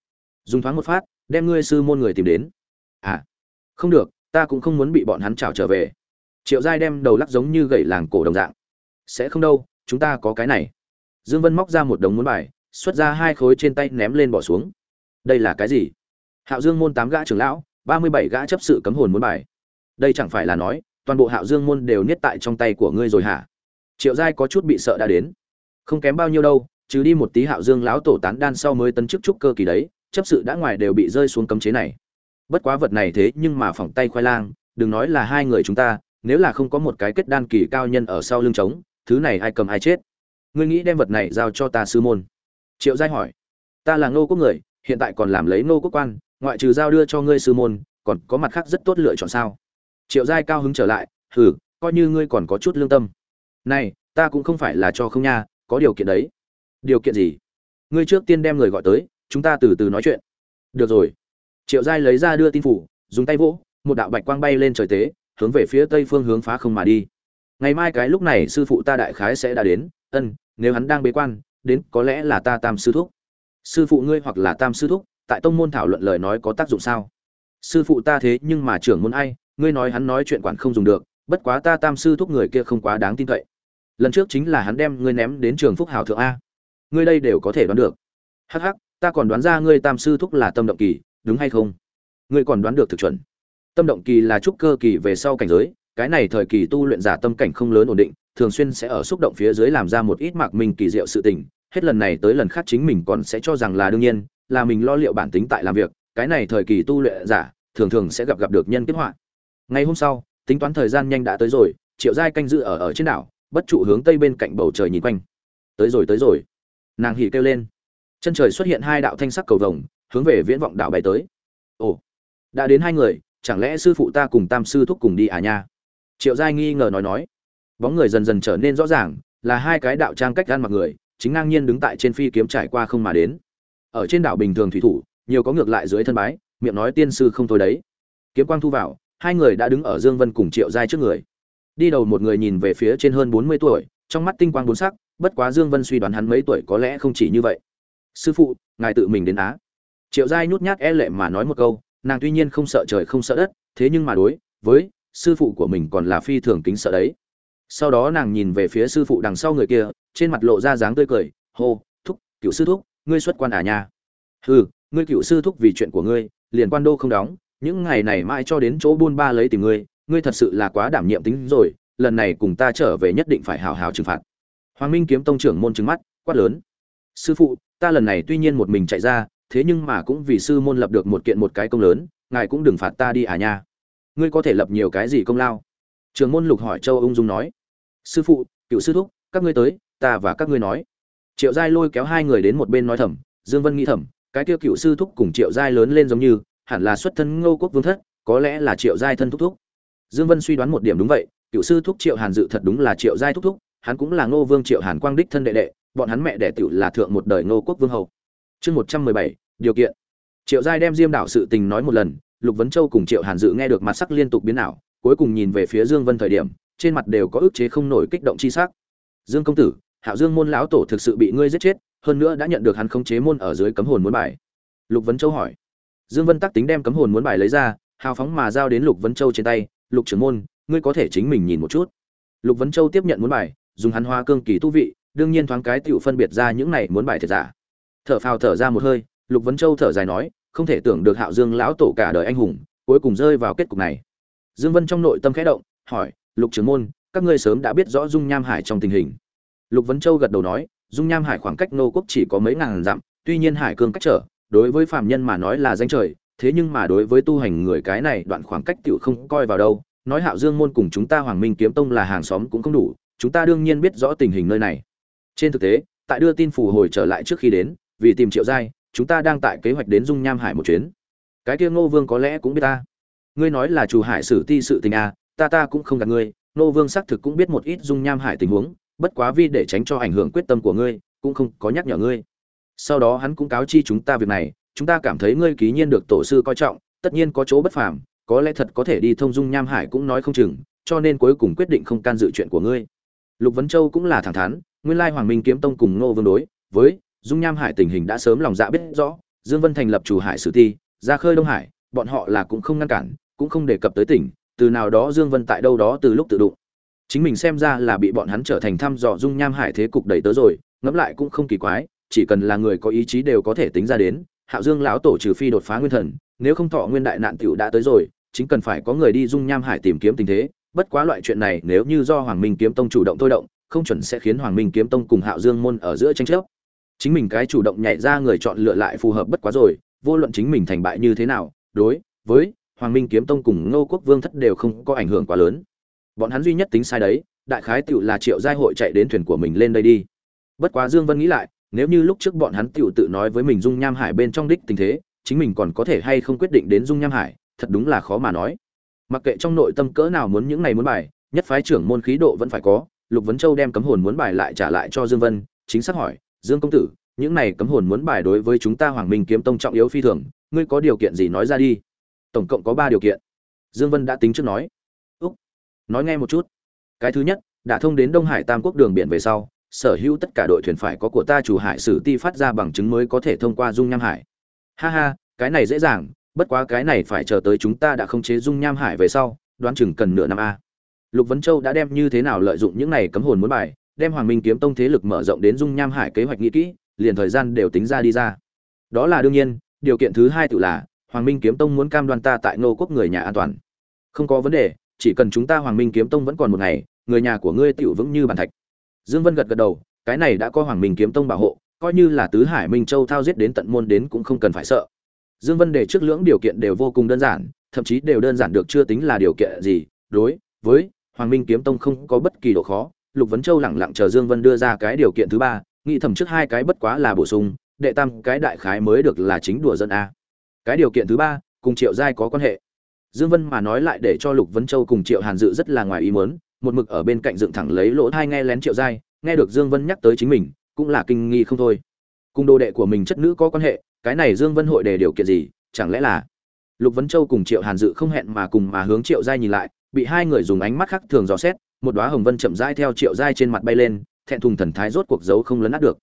Dùng thoáng một phát, đem ngươi sư môn người tìm đến. À không được, ta cũng không muốn bị bọn hắn trào trở về triệu giai đem đầu lắc giống như gậy làng cổ đồng dạng. Sẽ không đâu, chúng ta có cái này. Dương vân móc ra một đống muốn bài, xuất ra hai khối trên tay ném lên bỏ xuống. Đây là cái gì? Hạo dương môn tám gã trưởng lão, ba mươi bảy gã chấp sự cấm hồn muốn bài. Đây chẳng phải là nói, toàn bộ hạo dương môn đều niết tại trong tay của ngươi rồi hả? Triệu giai có chút bị sợ đã đến. Không kém bao nhiêu đâu chứ đi một tí hạo dương lão tổ tán đan sau mới tấn chức trúc cơ kỳ đấy, chấp sự đã ngoài đều bị rơi xuống cấm chế này. Bất quá vật này thế nhưng mà phỏng tay khoai lang, đừng nói là hai người chúng ta nếu là không có một cái kết đan kỳ cao nhân ở sau lưng trống, thứ này ai cầm ai chết? Ngươi nghĩ đem vật này giao cho ta sư môn? Triệu giai hỏi. Ta là ngô quốc người, hiện tại còn làm lấy ngô quốc quan, ngoại trừ giao đưa cho ngươi sư môn, còn có mặt khác rất tốt lựa chọn sao? Triệu giai cao hứng trở lại hử coi như ngươi còn có chút lương tâm. Này, ta cũng không phải là cho không nha, có điều kiện đấy. Điều kiện gì? Ngươi trước tiên đem người gọi tới, chúng ta từ từ nói chuyện. Được rồi. Triệu giai lấy ra đưa tin phủ, dùng tay vỗ, một đạo bạch quang bay lên trời tế hướng về phía tây phương hướng phá không mà đi. Ngày mai cái lúc này sư phụ ta đại khái sẽ đã đến, ân, nếu hắn đang bế quan, đến, có lẽ là ta tam sư thúc. Sư phụ ngươi hoặc là tam sư thúc, tại tông môn thảo luận lời nói có tác dụng sao? Sư phụ ta thế nhưng mà trưởng môn ai, ngươi nói hắn nói chuyện quản không dùng được, bất quá ta tam sư thúc người kia không quá đáng tin cậy. Lần trước chính là hắn đem ngươi ném đến trường phúc hào thượng a. Ngươi đây đều có thể đoán được. Hắc hắc, ta còn đoán ra ngươi tam sư thúc là tâm động kỳ, đúng hay không? Ngươi còn đoán được thực chuẩn tâm động kỳ là trúc cơ kỳ về sau cảnh giới, cái này thời kỳ tu luyện giả tâm cảnh không lớn ổn định, thường xuyên sẽ ở xúc động phía dưới làm ra một ít mạc mình kỳ diệu sự tình. Hết lần này tới lần khác chính mình còn sẽ cho rằng là đương nhiên, là mình lo liệu bản tính tại làm việc, cái này thời kỳ tu luyện giả thường thường sẽ gặp gặp được nhân kết họa. Ngày hôm sau, tính toán thời gian nhanh đã tới rồi, triệu giai canh dự ở ở trên đảo, bất trụ hướng tây bên cạnh bầu trời nhìn quanh. Tới rồi tới rồi. Nàng hỉ kêu lên. Chân trời xuất hiện hai đạo thanh sắc cầu vồng, hướng về viễn vọng đảo bay tới. Ồ, đã đến hai người chẳng lẽ sư phụ ta cùng tam sư thúc cùng đi à nha? Triệu giai nghi ngờ nói nói. Bóng người dần dần trở nên rõ ràng, là hai cái đạo trang cách gan mặc người, chính ngang nhiên đứng tại trên phi kiếm trải qua không mà đến. Ở trên đảo bình thường thủy thủ, nhiều có ngược lại dưới thân bái, miệng nói tiên sư không thôi đấy. Kiếm quang thu vào, hai người đã đứng ở dương vân cùng triệu giai trước người. Đi đầu một người nhìn về phía trên hơn bốn mươi tuổi, trong mắt tinh quang bốn sắc, bất quá dương vân suy đoán hắn mấy tuổi có lẽ không chỉ như vậy. Sư phụ, ngài tự mình đến á. Triệu giai nhút nhát e lệ mà nói một câu nàng tuy nhiên không sợ trời không sợ đất, thế nhưng mà đối với sư phụ của mình còn là phi thường kính sợ đấy. Sau đó nàng nhìn về phía sư phụ đằng sau người kia, trên mặt lộ ra dáng tươi cười, hô, thúc, cựu sư thúc, ngươi xuất quan à nha? Hừ, ngươi cựu sư thúc vì chuyện của ngươi, liền quan đô không đóng, những ngày này mãi cho đến chỗ buôn ba lấy tìm ngươi ngươi thật sự là quá đảm nhiệm tính rồi, lần này cùng ta trở về nhất định phải hào hào trừng phạt. Hoàng minh kiếm tông trưởng môn trừng mắt, quát lớn, sư phụ, ta lần này tuy nhiên một mình chạy ra thế nhưng mà cũng vì sư môn lập được một kiện một cái công lớn, ngài cũng đừng phạt ta đi à nha. Ngươi có thể lập nhiều cái gì công lao? Trường môn lục hỏi châu ung dung nói. Sư phụ, cựu sư thúc, các ngươi tới, ta và các ngươi nói. Triệu giai lôi kéo hai người đến một bên nói thầm, dương vân nghĩ thầm, cái kia cựu sư thúc cùng triệu giai lớn lên giống như, hẳn là xuất thân ngô quốc vương thất, có lẽ là triệu giai thân thúc thúc. Dương vân suy đoán một điểm đúng vậy, cựu sư thúc triệu hàn dự thật đúng là triệu giai thúc thúc, hắn cũng là ngô vương triệu hàn quang đích thân đệ đệ, bọn hắn mẹ đẻ tiểu là thượng một đời ngô quốc vương hầu chương một trăm mười bảy, điều kiện. Triệu giai đem diêm đảo sự tình nói một lần, lục vấn châu cùng triệu hàn dự nghe được mặt sắc liên tục biến ảo, cuối cùng nhìn về phía dương vân thời điểm, trên mặt đều có ức chế không nổi kích động chi sắc. Dương công tử, hạo dương môn lão tổ thực sự bị ngươi giết chết, hơn nữa đã nhận được hắn khống chế môn ở dưới cấm hồn muốn bài. Lục vấn châu hỏi. Dương vân tắc tính đem cấm hồn muốn bài lấy ra, hào phóng mà giao đến lục vấn châu trên tay, lục trưởng môn, ngươi có thể chính mình nhìn một chút. Lục vấn châu tiếp nhận muốn bài, dùng hắn hoa cương kỳ tu vị, đương nhiên thoáng cái tiểu phân biệt ra những này muốn bài thật giả thở phào thở ra một hơi, lục vấn châu thở dài nói, không thể tưởng được hạo dương lão tổ cả đời anh hùng, cuối cùng rơi vào kết cục này. Dương vân trong nội tâm khẽ động, hỏi, lục trưởng môn, các ngươi sớm đã biết rõ dung nham hải trong tình hình. Lục vấn châu gật đầu nói, dung nham hải khoảng cách nô quốc chỉ có mấy ngàn dặm, tuy nhiên hải cương cách trở, đối với phạm nhân mà nói là danh trời, thế nhưng mà đối với tu hành người cái này đoạn khoảng cách tiểu không coi vào đâu. Nói hạo dương môn cùng chúng ta hoàng minh kiếm tông là hàng xóm cũng không đủ, chúng ta đương nhiên biết rõ tình hình nơi này. Trên thực tế, tại đưa tin phù hồi trở lại trước khi đến vì tìm triệu giai, chúng ta đang tại kế hoạch đến dung nham hải một chuyến. Cái kia ngô vương có lẽ cũng biết ta. Ngươi nói là chủ hải sử ti sự tình à ta ta cũng không gạt ngươi, ngô vương xác thực cũng biết một ít dung nham hải tình huống, bất quá vì để tránh cho ảnh hưởng quyết tâm của ngươi, cũng không có nhắc nhở ngươi. Sau đó hắn cũng cáo chi chúng ta việc này, chúng ta cảm thấy ngươi ký nhiên được tổ sư coi trọng, tất nhiên có chỗ bất phàm, có lẽ thật có thể đi thông dung nham hải cũng nói không chừng, cho nên cuối cùng quyết định không can dự chuyện của ngươi. Lục vấn châu cũng là thẳng thắn, nguyên lai hoàng minh kiếm tông cùng ngô vương đối, với dung nham hải tình hình đã sớm lòng dạ biết rõ, dương vân thành lập chủ hải sử thi ra khơi đông hải, bọn họ là cũng không ngăn cản, cũng không đề cập tới tỉnh, từ nào đó dương vân tại đâu đó từ lúc tự đụng. Chính mình xem ra là bị bọn hắn trở thành thăm dò dung nham hải thế cục đẩy tới rồi, ngẫm lại cũng không kỳ quái, chỉ cần là người có ý chí đều có thể tính ra đến, hạo dương lão tổ trừ phi đột phá nguyên thần, nếu không thọ nguyên đại nạn tiểu đã tới rồi, chính cần phải có người đi dung nham hải tìm kiếm tình thế, bất quá loại chuyện này nếu như do hoàng minh kiếm tông chủ động thôi động, không chuẩn sẽ khiến hoàng minh kiếm tông cùng hạo dương môn ở giữa tranh chấp chính mình cái chủ động nhảy ra người chọn lựa lại phù hợp bất quá rồi, vô luận chính mình thành bại như thế nào, đối với hoàng minh kiếm tông cùng ngô quốc vương thất đều không có ảnh hưởng quá lớn. Bọn hắn duy nhất tính sai đấy, đại khái tựu là triệu giai hội chạy đến thuyền của mình lên đây đi. Bất quá dương vân nghĩ lại, nếu như lúc trước bọn hắn tựu tự nói với mình dung nham hải bên trong đích tình thế, chính mình còn có thể hay không quyết định đến dung nham hải, thật đúng là khó mà nói. Mặc kệ trong nội tâm cỡ nào muốn những này muốn bài, nhất phái trưởng môn khí độ vẫn phải có, lục vấn châu đem cấm hồn muốn bài lại trả lại cho dương vân, chính xác hỏi dương công tử, những này cấm hồn muốn bài đối với chúng ta hoàng minh kiếm tông trọng yếu phi thường, ngươi có điều kiện gì nói ra đi. Tổng cộng có ba điều kiện. Dương vân đã tính trước nói. Úc. Nói nghe một chút. Cái thứ nhất, đã thông đến đông hải tam quốc đường biển về sau, sở hữu tất cả đội thuyền phải có của ta chủ hải sử ti phát ra bằng chứng mới có thể thông qua dung nham hải. Ha ha, cái này dễ dàng, bất quá cái này phải chờ tới chúng ta đã không chế dung nham hải về sau, đoán chừng cần nửa năm a. Lục vấn châu đã đem như thế nào lợi dụng những này cấm hồn muốn bài đem hoàng minh kiếm tông thế lực mở rộng đến dung nham hải kế hoạch nghĩ kỹ, liền thời gian đều tính ra đi ra. Đó là đương nhiên, điều kiện thứ hai tự là, hoàng minh kiếm tông muốn cam đoan ta tại ngô quốc người nhà an toàn. Không có vấn đề, chỉ cần chúng ta hoàng minh kiếm tông vẫn còn một ngày, người nhà của ngươi tiểu vững như bàn thạch. Dương vân gật gật đầu, cái này đã có hoàng minh kiếm tông bảo hộ, coi như là tứ hải minh châu thao giết đến tận môn đến cũng không cần phải sợ. Dương vân đề trước lưỡng điều kiện đều vô cùng đơn giản, thậm chí đều đơn giản được chưa tính là điều kiện gì, đối với hoàng minh kiếm tông không có bất kỳ độ khó lục vấn châu lẳng lặng chờ dương vân đưa ra cái điều kiện thứ ba, nghĩ thầm trước hai cái bất quá là bổ sung, đệ tam cái đại khái mới được là chính đùa dân a. Cái điều kiện thứ ba, cùng triệu giai có quan hệ. Dương vân mà nói lại để cho lục vấn châu cùng triệu hàn dự rất là ngoài ý muốn, một mực ở bên cạnh dựng thẳng lấy lỗ thai nghe lén triệu giai, nghe được dương vân nhắc tới chính mình, cũng là kinh nghi không thôi. Cùng đồ đệ của mình chất nữ có quan hệ, cái này dương vân hội đề điều kiện gì, chẳng lẽ là lục vấn châu cùng triệu hàn dự không hẹn mà cùng mà hướng triệu giai nhìn lại, bị hai người dùng ánh mắt khác thường dò xét một đóa hồng vân chậm rãi theo triệu giai trên mặt bay lên, thẹn thùng thần thái rốt cuộc giấu không lấn át được.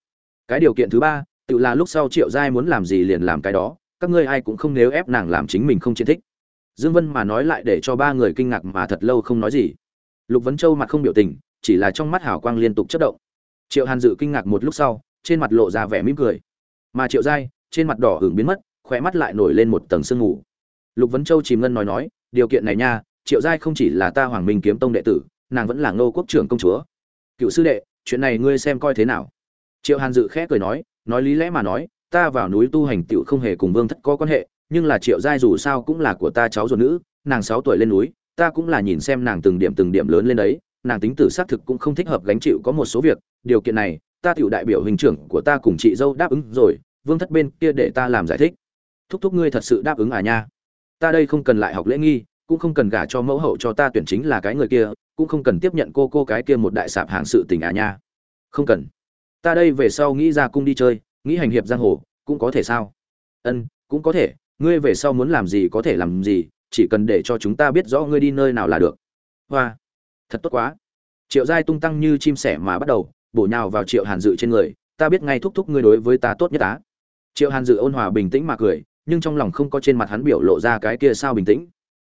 Cái điều kiện thứ ba, tự là lúc sau triệu giai muốn làm gì liền làm cái đó, các ngươi ai cũng không nếu ép nàng làm chính mình không chiến thích. Dương vân mà nói lại để cho ba người kinh ngạc mà thật lâu không nói gì. Lục vấn châu mặt không biểu tình, chỉ là trong mắt hào quang liên tục chớp động. Triệu hàn dự kinh ngạc một lúc sau, trên mặt lộ ra vẻ mỉm cười. Mà triệu giai, trên mặt đỏ hưởng biến mất khỏe mắt lại nổi lên một tầng sương mù. Lục vấn châu chìm ngân nói nói, điều kiện này nha, triệu giai không chỉ là ta hoàng minh kiếm tông đệ tử nàng vẫn là ngô quốc trưởng công chúa. Cựu sư đệ, chuyện này ngươi xem coi thế nào? Triệu hàn dự khẽ cười nói nói lý lẽ mà nói, ta vào núi tu hành tựu không hề cùng vương thất có quan hệ, nhưng là triệu giai dù sao cũng là của ta cháu ruột nữ, nàng sáu tuổi lên núi, ta cũng là nhìn xem nàng từng điểm từng điểm lớn lên đấy, nàng tính tử xác thực cũng không thích hợp gánh chịu có một số việc, điều kiện này, ta tựu đại biểu hình trưởng của ta cùng chị dâu đáp ứng rồi, vương thất bên kia để ta làm giải thích. Thúc thúc ngươi thật sự đáp ứng à nha? Ta đây không cần lại học lễ nghi, cũng không cần gả cho mẫu hậu cho ta tuyển chính là cái người kia cũng không cần tiếp nhận cô cô cái kia một đại sạp hàng sự tình à nha. Không cần. Ta đây về sau nghĩ ra cung đi chơi, nghĩ hành hiệp giang hồ, cũng có thể sao? Ân, cũng có thể. Ngươi về sau muốn làm gì có thể làm gì, chỉ cần để cho chúng ta biết rõ ngươi đi nơi nào là được. Hoa. Thật tốt quá. Triệu giai tung tăng như chim sẻ mà bắt đầu, bổ nhào vào triệu hàn dự trên người, ta biết ngay thúc thúc ngươi đối với ta tốt nhất á. Triệu hàn dự ôn hòa bình tĩnh mà cười, nhưng trong lòng không có trên mặt hắn biểu lộ ra cái kia sao bình tĩnh.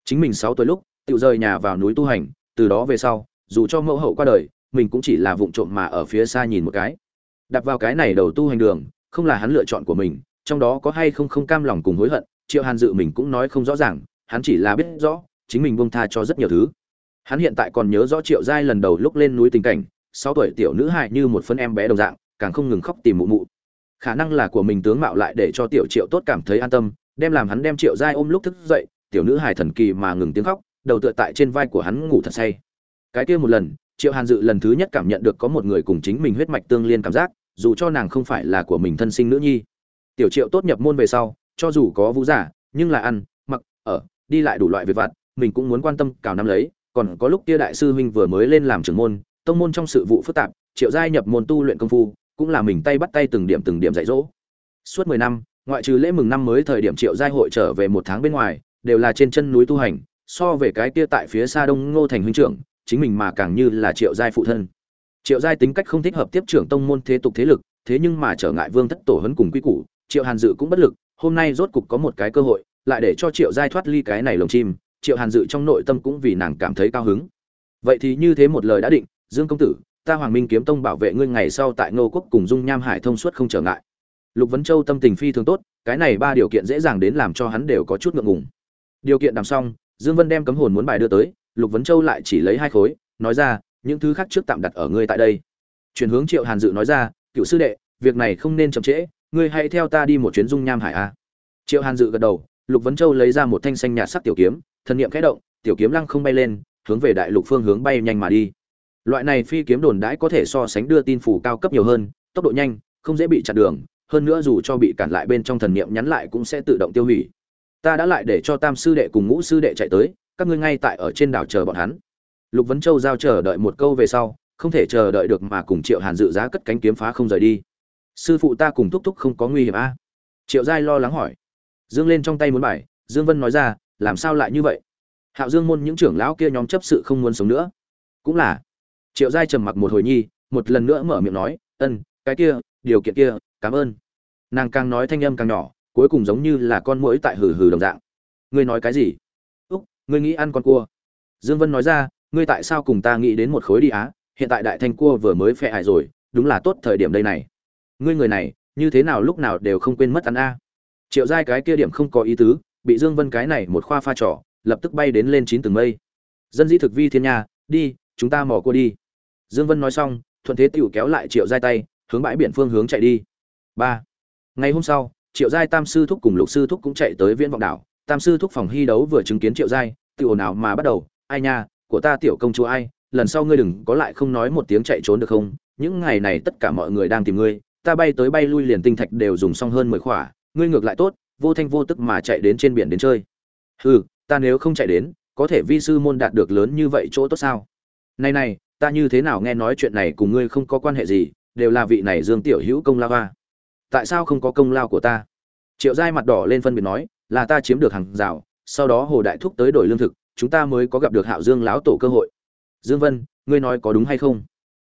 Chính mình sáu tuổi lúc tự rời nhà vào núi tu hành từ đó về sau, dù cho mẫu hậu qua đời, mình cũng chỉ là vụng trộm mà ở phía xa nhìn một cái. Đặt vào cái này đầu tu hành đường, không là hắn lựa chọn của mình, trong đó có hay không không cam lòng cùng hối hận, triệu hàn dự mình cũng nói không rõ ràng, hắn chỉ là biết rõ, chính mình buông tha cho rất nhiều thứ. Hắn hiện tại còn nhớ rõ triệu giai lần đầu lúc lên núi tình cảnh, sáu tuổi tiểu nữ hại như một phân em bé đồng dạng, càng không ngừng khóc tìm mụ mụ. Khả năng là của mình tướng mạo lại để cho tiểu triệu tốt cảm thấy an tâm, đem làm hắn đem triệu giai ôm lúc thức dậy, tiểu nữ hài thần kỳ mà ngừng tiếng khóc đầu tựa tại trên vai của hắn ngủ thật say. Cái kia một lần, triệu hàn dự lần thứ nhất cảm nhận được có một người cùng chính mình huyết mạch tương liên cảm giác, dù cho nàng không phải là của mình thân sinh nữ nhi. Tiểu triệu tốt nhập môn về sau, cho dù có vũ giả, nhưng là ăn, mặc, ở, đi lại đủ loại việc vặt, mình cũng muốn quan tâm cào năm lấy, còn có lúc kia đại sư huynh vừa mới lên làm trưởng môn, tông môn trong sự vụ phức tạp, triệu giai nhập môn tu luyện công phu, cũng là mình tay bắt tay từng điểm từng điểm dạy dỗ. Suốt mười năm, ngoại trừ lễ mừng năm mới thời điểm triệu giai hội trở về một tháng bên ngoài, đều là trên chân núi tu hành so về cái kia tại phía xa đông ngô thành huynh trưởng, chính mình mà càng như là triệu giai phụ thân. Triệu giai tính cách không thích hợp tiếp trưởng tông môn thế tục thế lực, thế nhưng mà trở ngại vương thất tổ hấn cùng quy củ, triệu hàn dự cũng bất lực, hôm nay rốt cục có một cái cơ hội, lại để cho triệu giai thoát ly cái này lồng chim, triệu hàn dự trong nội tâm cũng vì nàng cảm thấy cao hứng. Vậy thì như thế một lời đã định, dương công tử, ta hoàng minh kiếm tông bảo vệ ngươi ngày sau tại ngô quốc cùng dung nham hải thông suốt không trở ngại. Lục vấn châu tâm tình phi thường tốt, cái này ba điều kiện dễ dàng đến làm cho hắn đều có chút ngượng ngùng. Điều kiện đằng xong dương vân đem cấm hồn muốn bài đưa tới, lục vấn châu lại chỉ lấy hai khối, nói ra, những thứ khác trước tạm đặt ở ngươi tại đây. Chuyển hướng triệu hàn dự nói ra, cựu sư đệ, việc này không nên chậm trễ, ngươi hãy theo ta đi một chuyến dung nham hải a. Triệu hàn dự gật đầu, lục vấn châu lấy ra một thanh xanh nhạt sắc tiểu kiếm, thần niệm khẽ động, tiểu kiếm lăng không bay lên, hướng về đại lục phương hướng bay nhanh mà đi. Loại này phi kiếm đồn đãi có thể so sánh đưa tin phủ cao cấp nhiều hơn, tốc độ nhanh, không dễ bị chặn đường, hơn nữa dù cho bị cản lại bên trong thần niệm nhắn lại cũng sẽ tự động tiêu hủy ta đã lại để cho tam sư đệ cùng ngũ sư đệ chạy tới, các ngươi ngay tại ở trên đảo chờ bọn hắn. Lục vấn châu giao chờ đợi một câu về sau, không thể chờ đợi được mà cùng triệu hàn dự giá cất cánh kiếm phá không rời đi. Sư phụ ta cùng thúc thúc không có nguy hiểm a. À? triệu giai lo lắng hỏi. Dương lên trong tay muốn bài, dương vân nói ra, làm sao lại như vậy? Hạo dương môn những trưởng lão kia nhóm chấp sự không muốn sống nữa. Cũng là. Triệu giai trầm mặc một hồi nhi, một lần nữa mở miệng nói, ân, cái kia, điều kiện kia, cảm ơn. Nàng càng nói thanh âm càng nhỏ cuối cùng giống như là con muỗi tại hừ hừ đồng dạng. Ngươi nói cái gì? Úc, ngươi nghĩ ăn con cua. Dương vân nói ra, ngươi tại sao cùng ta nghĩ đến một khối đi á? Hiện tại đại thanh cua vừa mới phệ hại rồi, đúng là tốt thời điểm đây này. Ngươi người này, như thế nào lúc nào đều không quên mất ăn a. Triệu giai cái kia điểm không có ý tứ, bị dương vân cái này một khoa pha trò, lập tức bay đến lên chín tầng mây. Dân dĩ thực vi thiên nha, đi, chúng ta mò cua đi. Dương vân nói xong, thuận thế tiểu kéo lại triệu giai tay, hướng bãi biển phương hướng chạy đi. Ba. Ngày hôm sau triệu giai tam sư thúc cùng lục sư thúc cũng chạy tới viễn vọng đảo. Tam sư thúc phòng hy đấu vừa chứng kiến triệu giai tự ồn ào mà bắt đầu, ai nha, của ta tiểu công chúa ai, lần sau ngươi đừng có lại không nói một tiếng chạy trốn được không? Những ngày này tất cả mọi người đang tìm ngươi, ta bay tới bay lui liền tinh thạch đều dùng xong hơn mười khỏa, ngươi ngược lại tốt, vô thanh vô tức mà chạy đến trên biển đến chơi. Hừ, ta nếu không chạy đến, có thể vi sư môn đạt được lớn như vậy chỗ tốt sao? Này này, ta như thế nào nghe nói chuyện này cùng ngươi không có quan hệ gì, đều là vị này dương tiểu hữu công lao va tại sao không có công lao của ta? Triệu giai mặt đỏ lên phân biệt nói, là ta chiếm được hàng rào, sau đó hồ đại thúc tới đổi lương thực, chúng ta mới có gặp được hạo dương lão tổ cơ hội. Dương vân, ngươi nói có đúng hay không?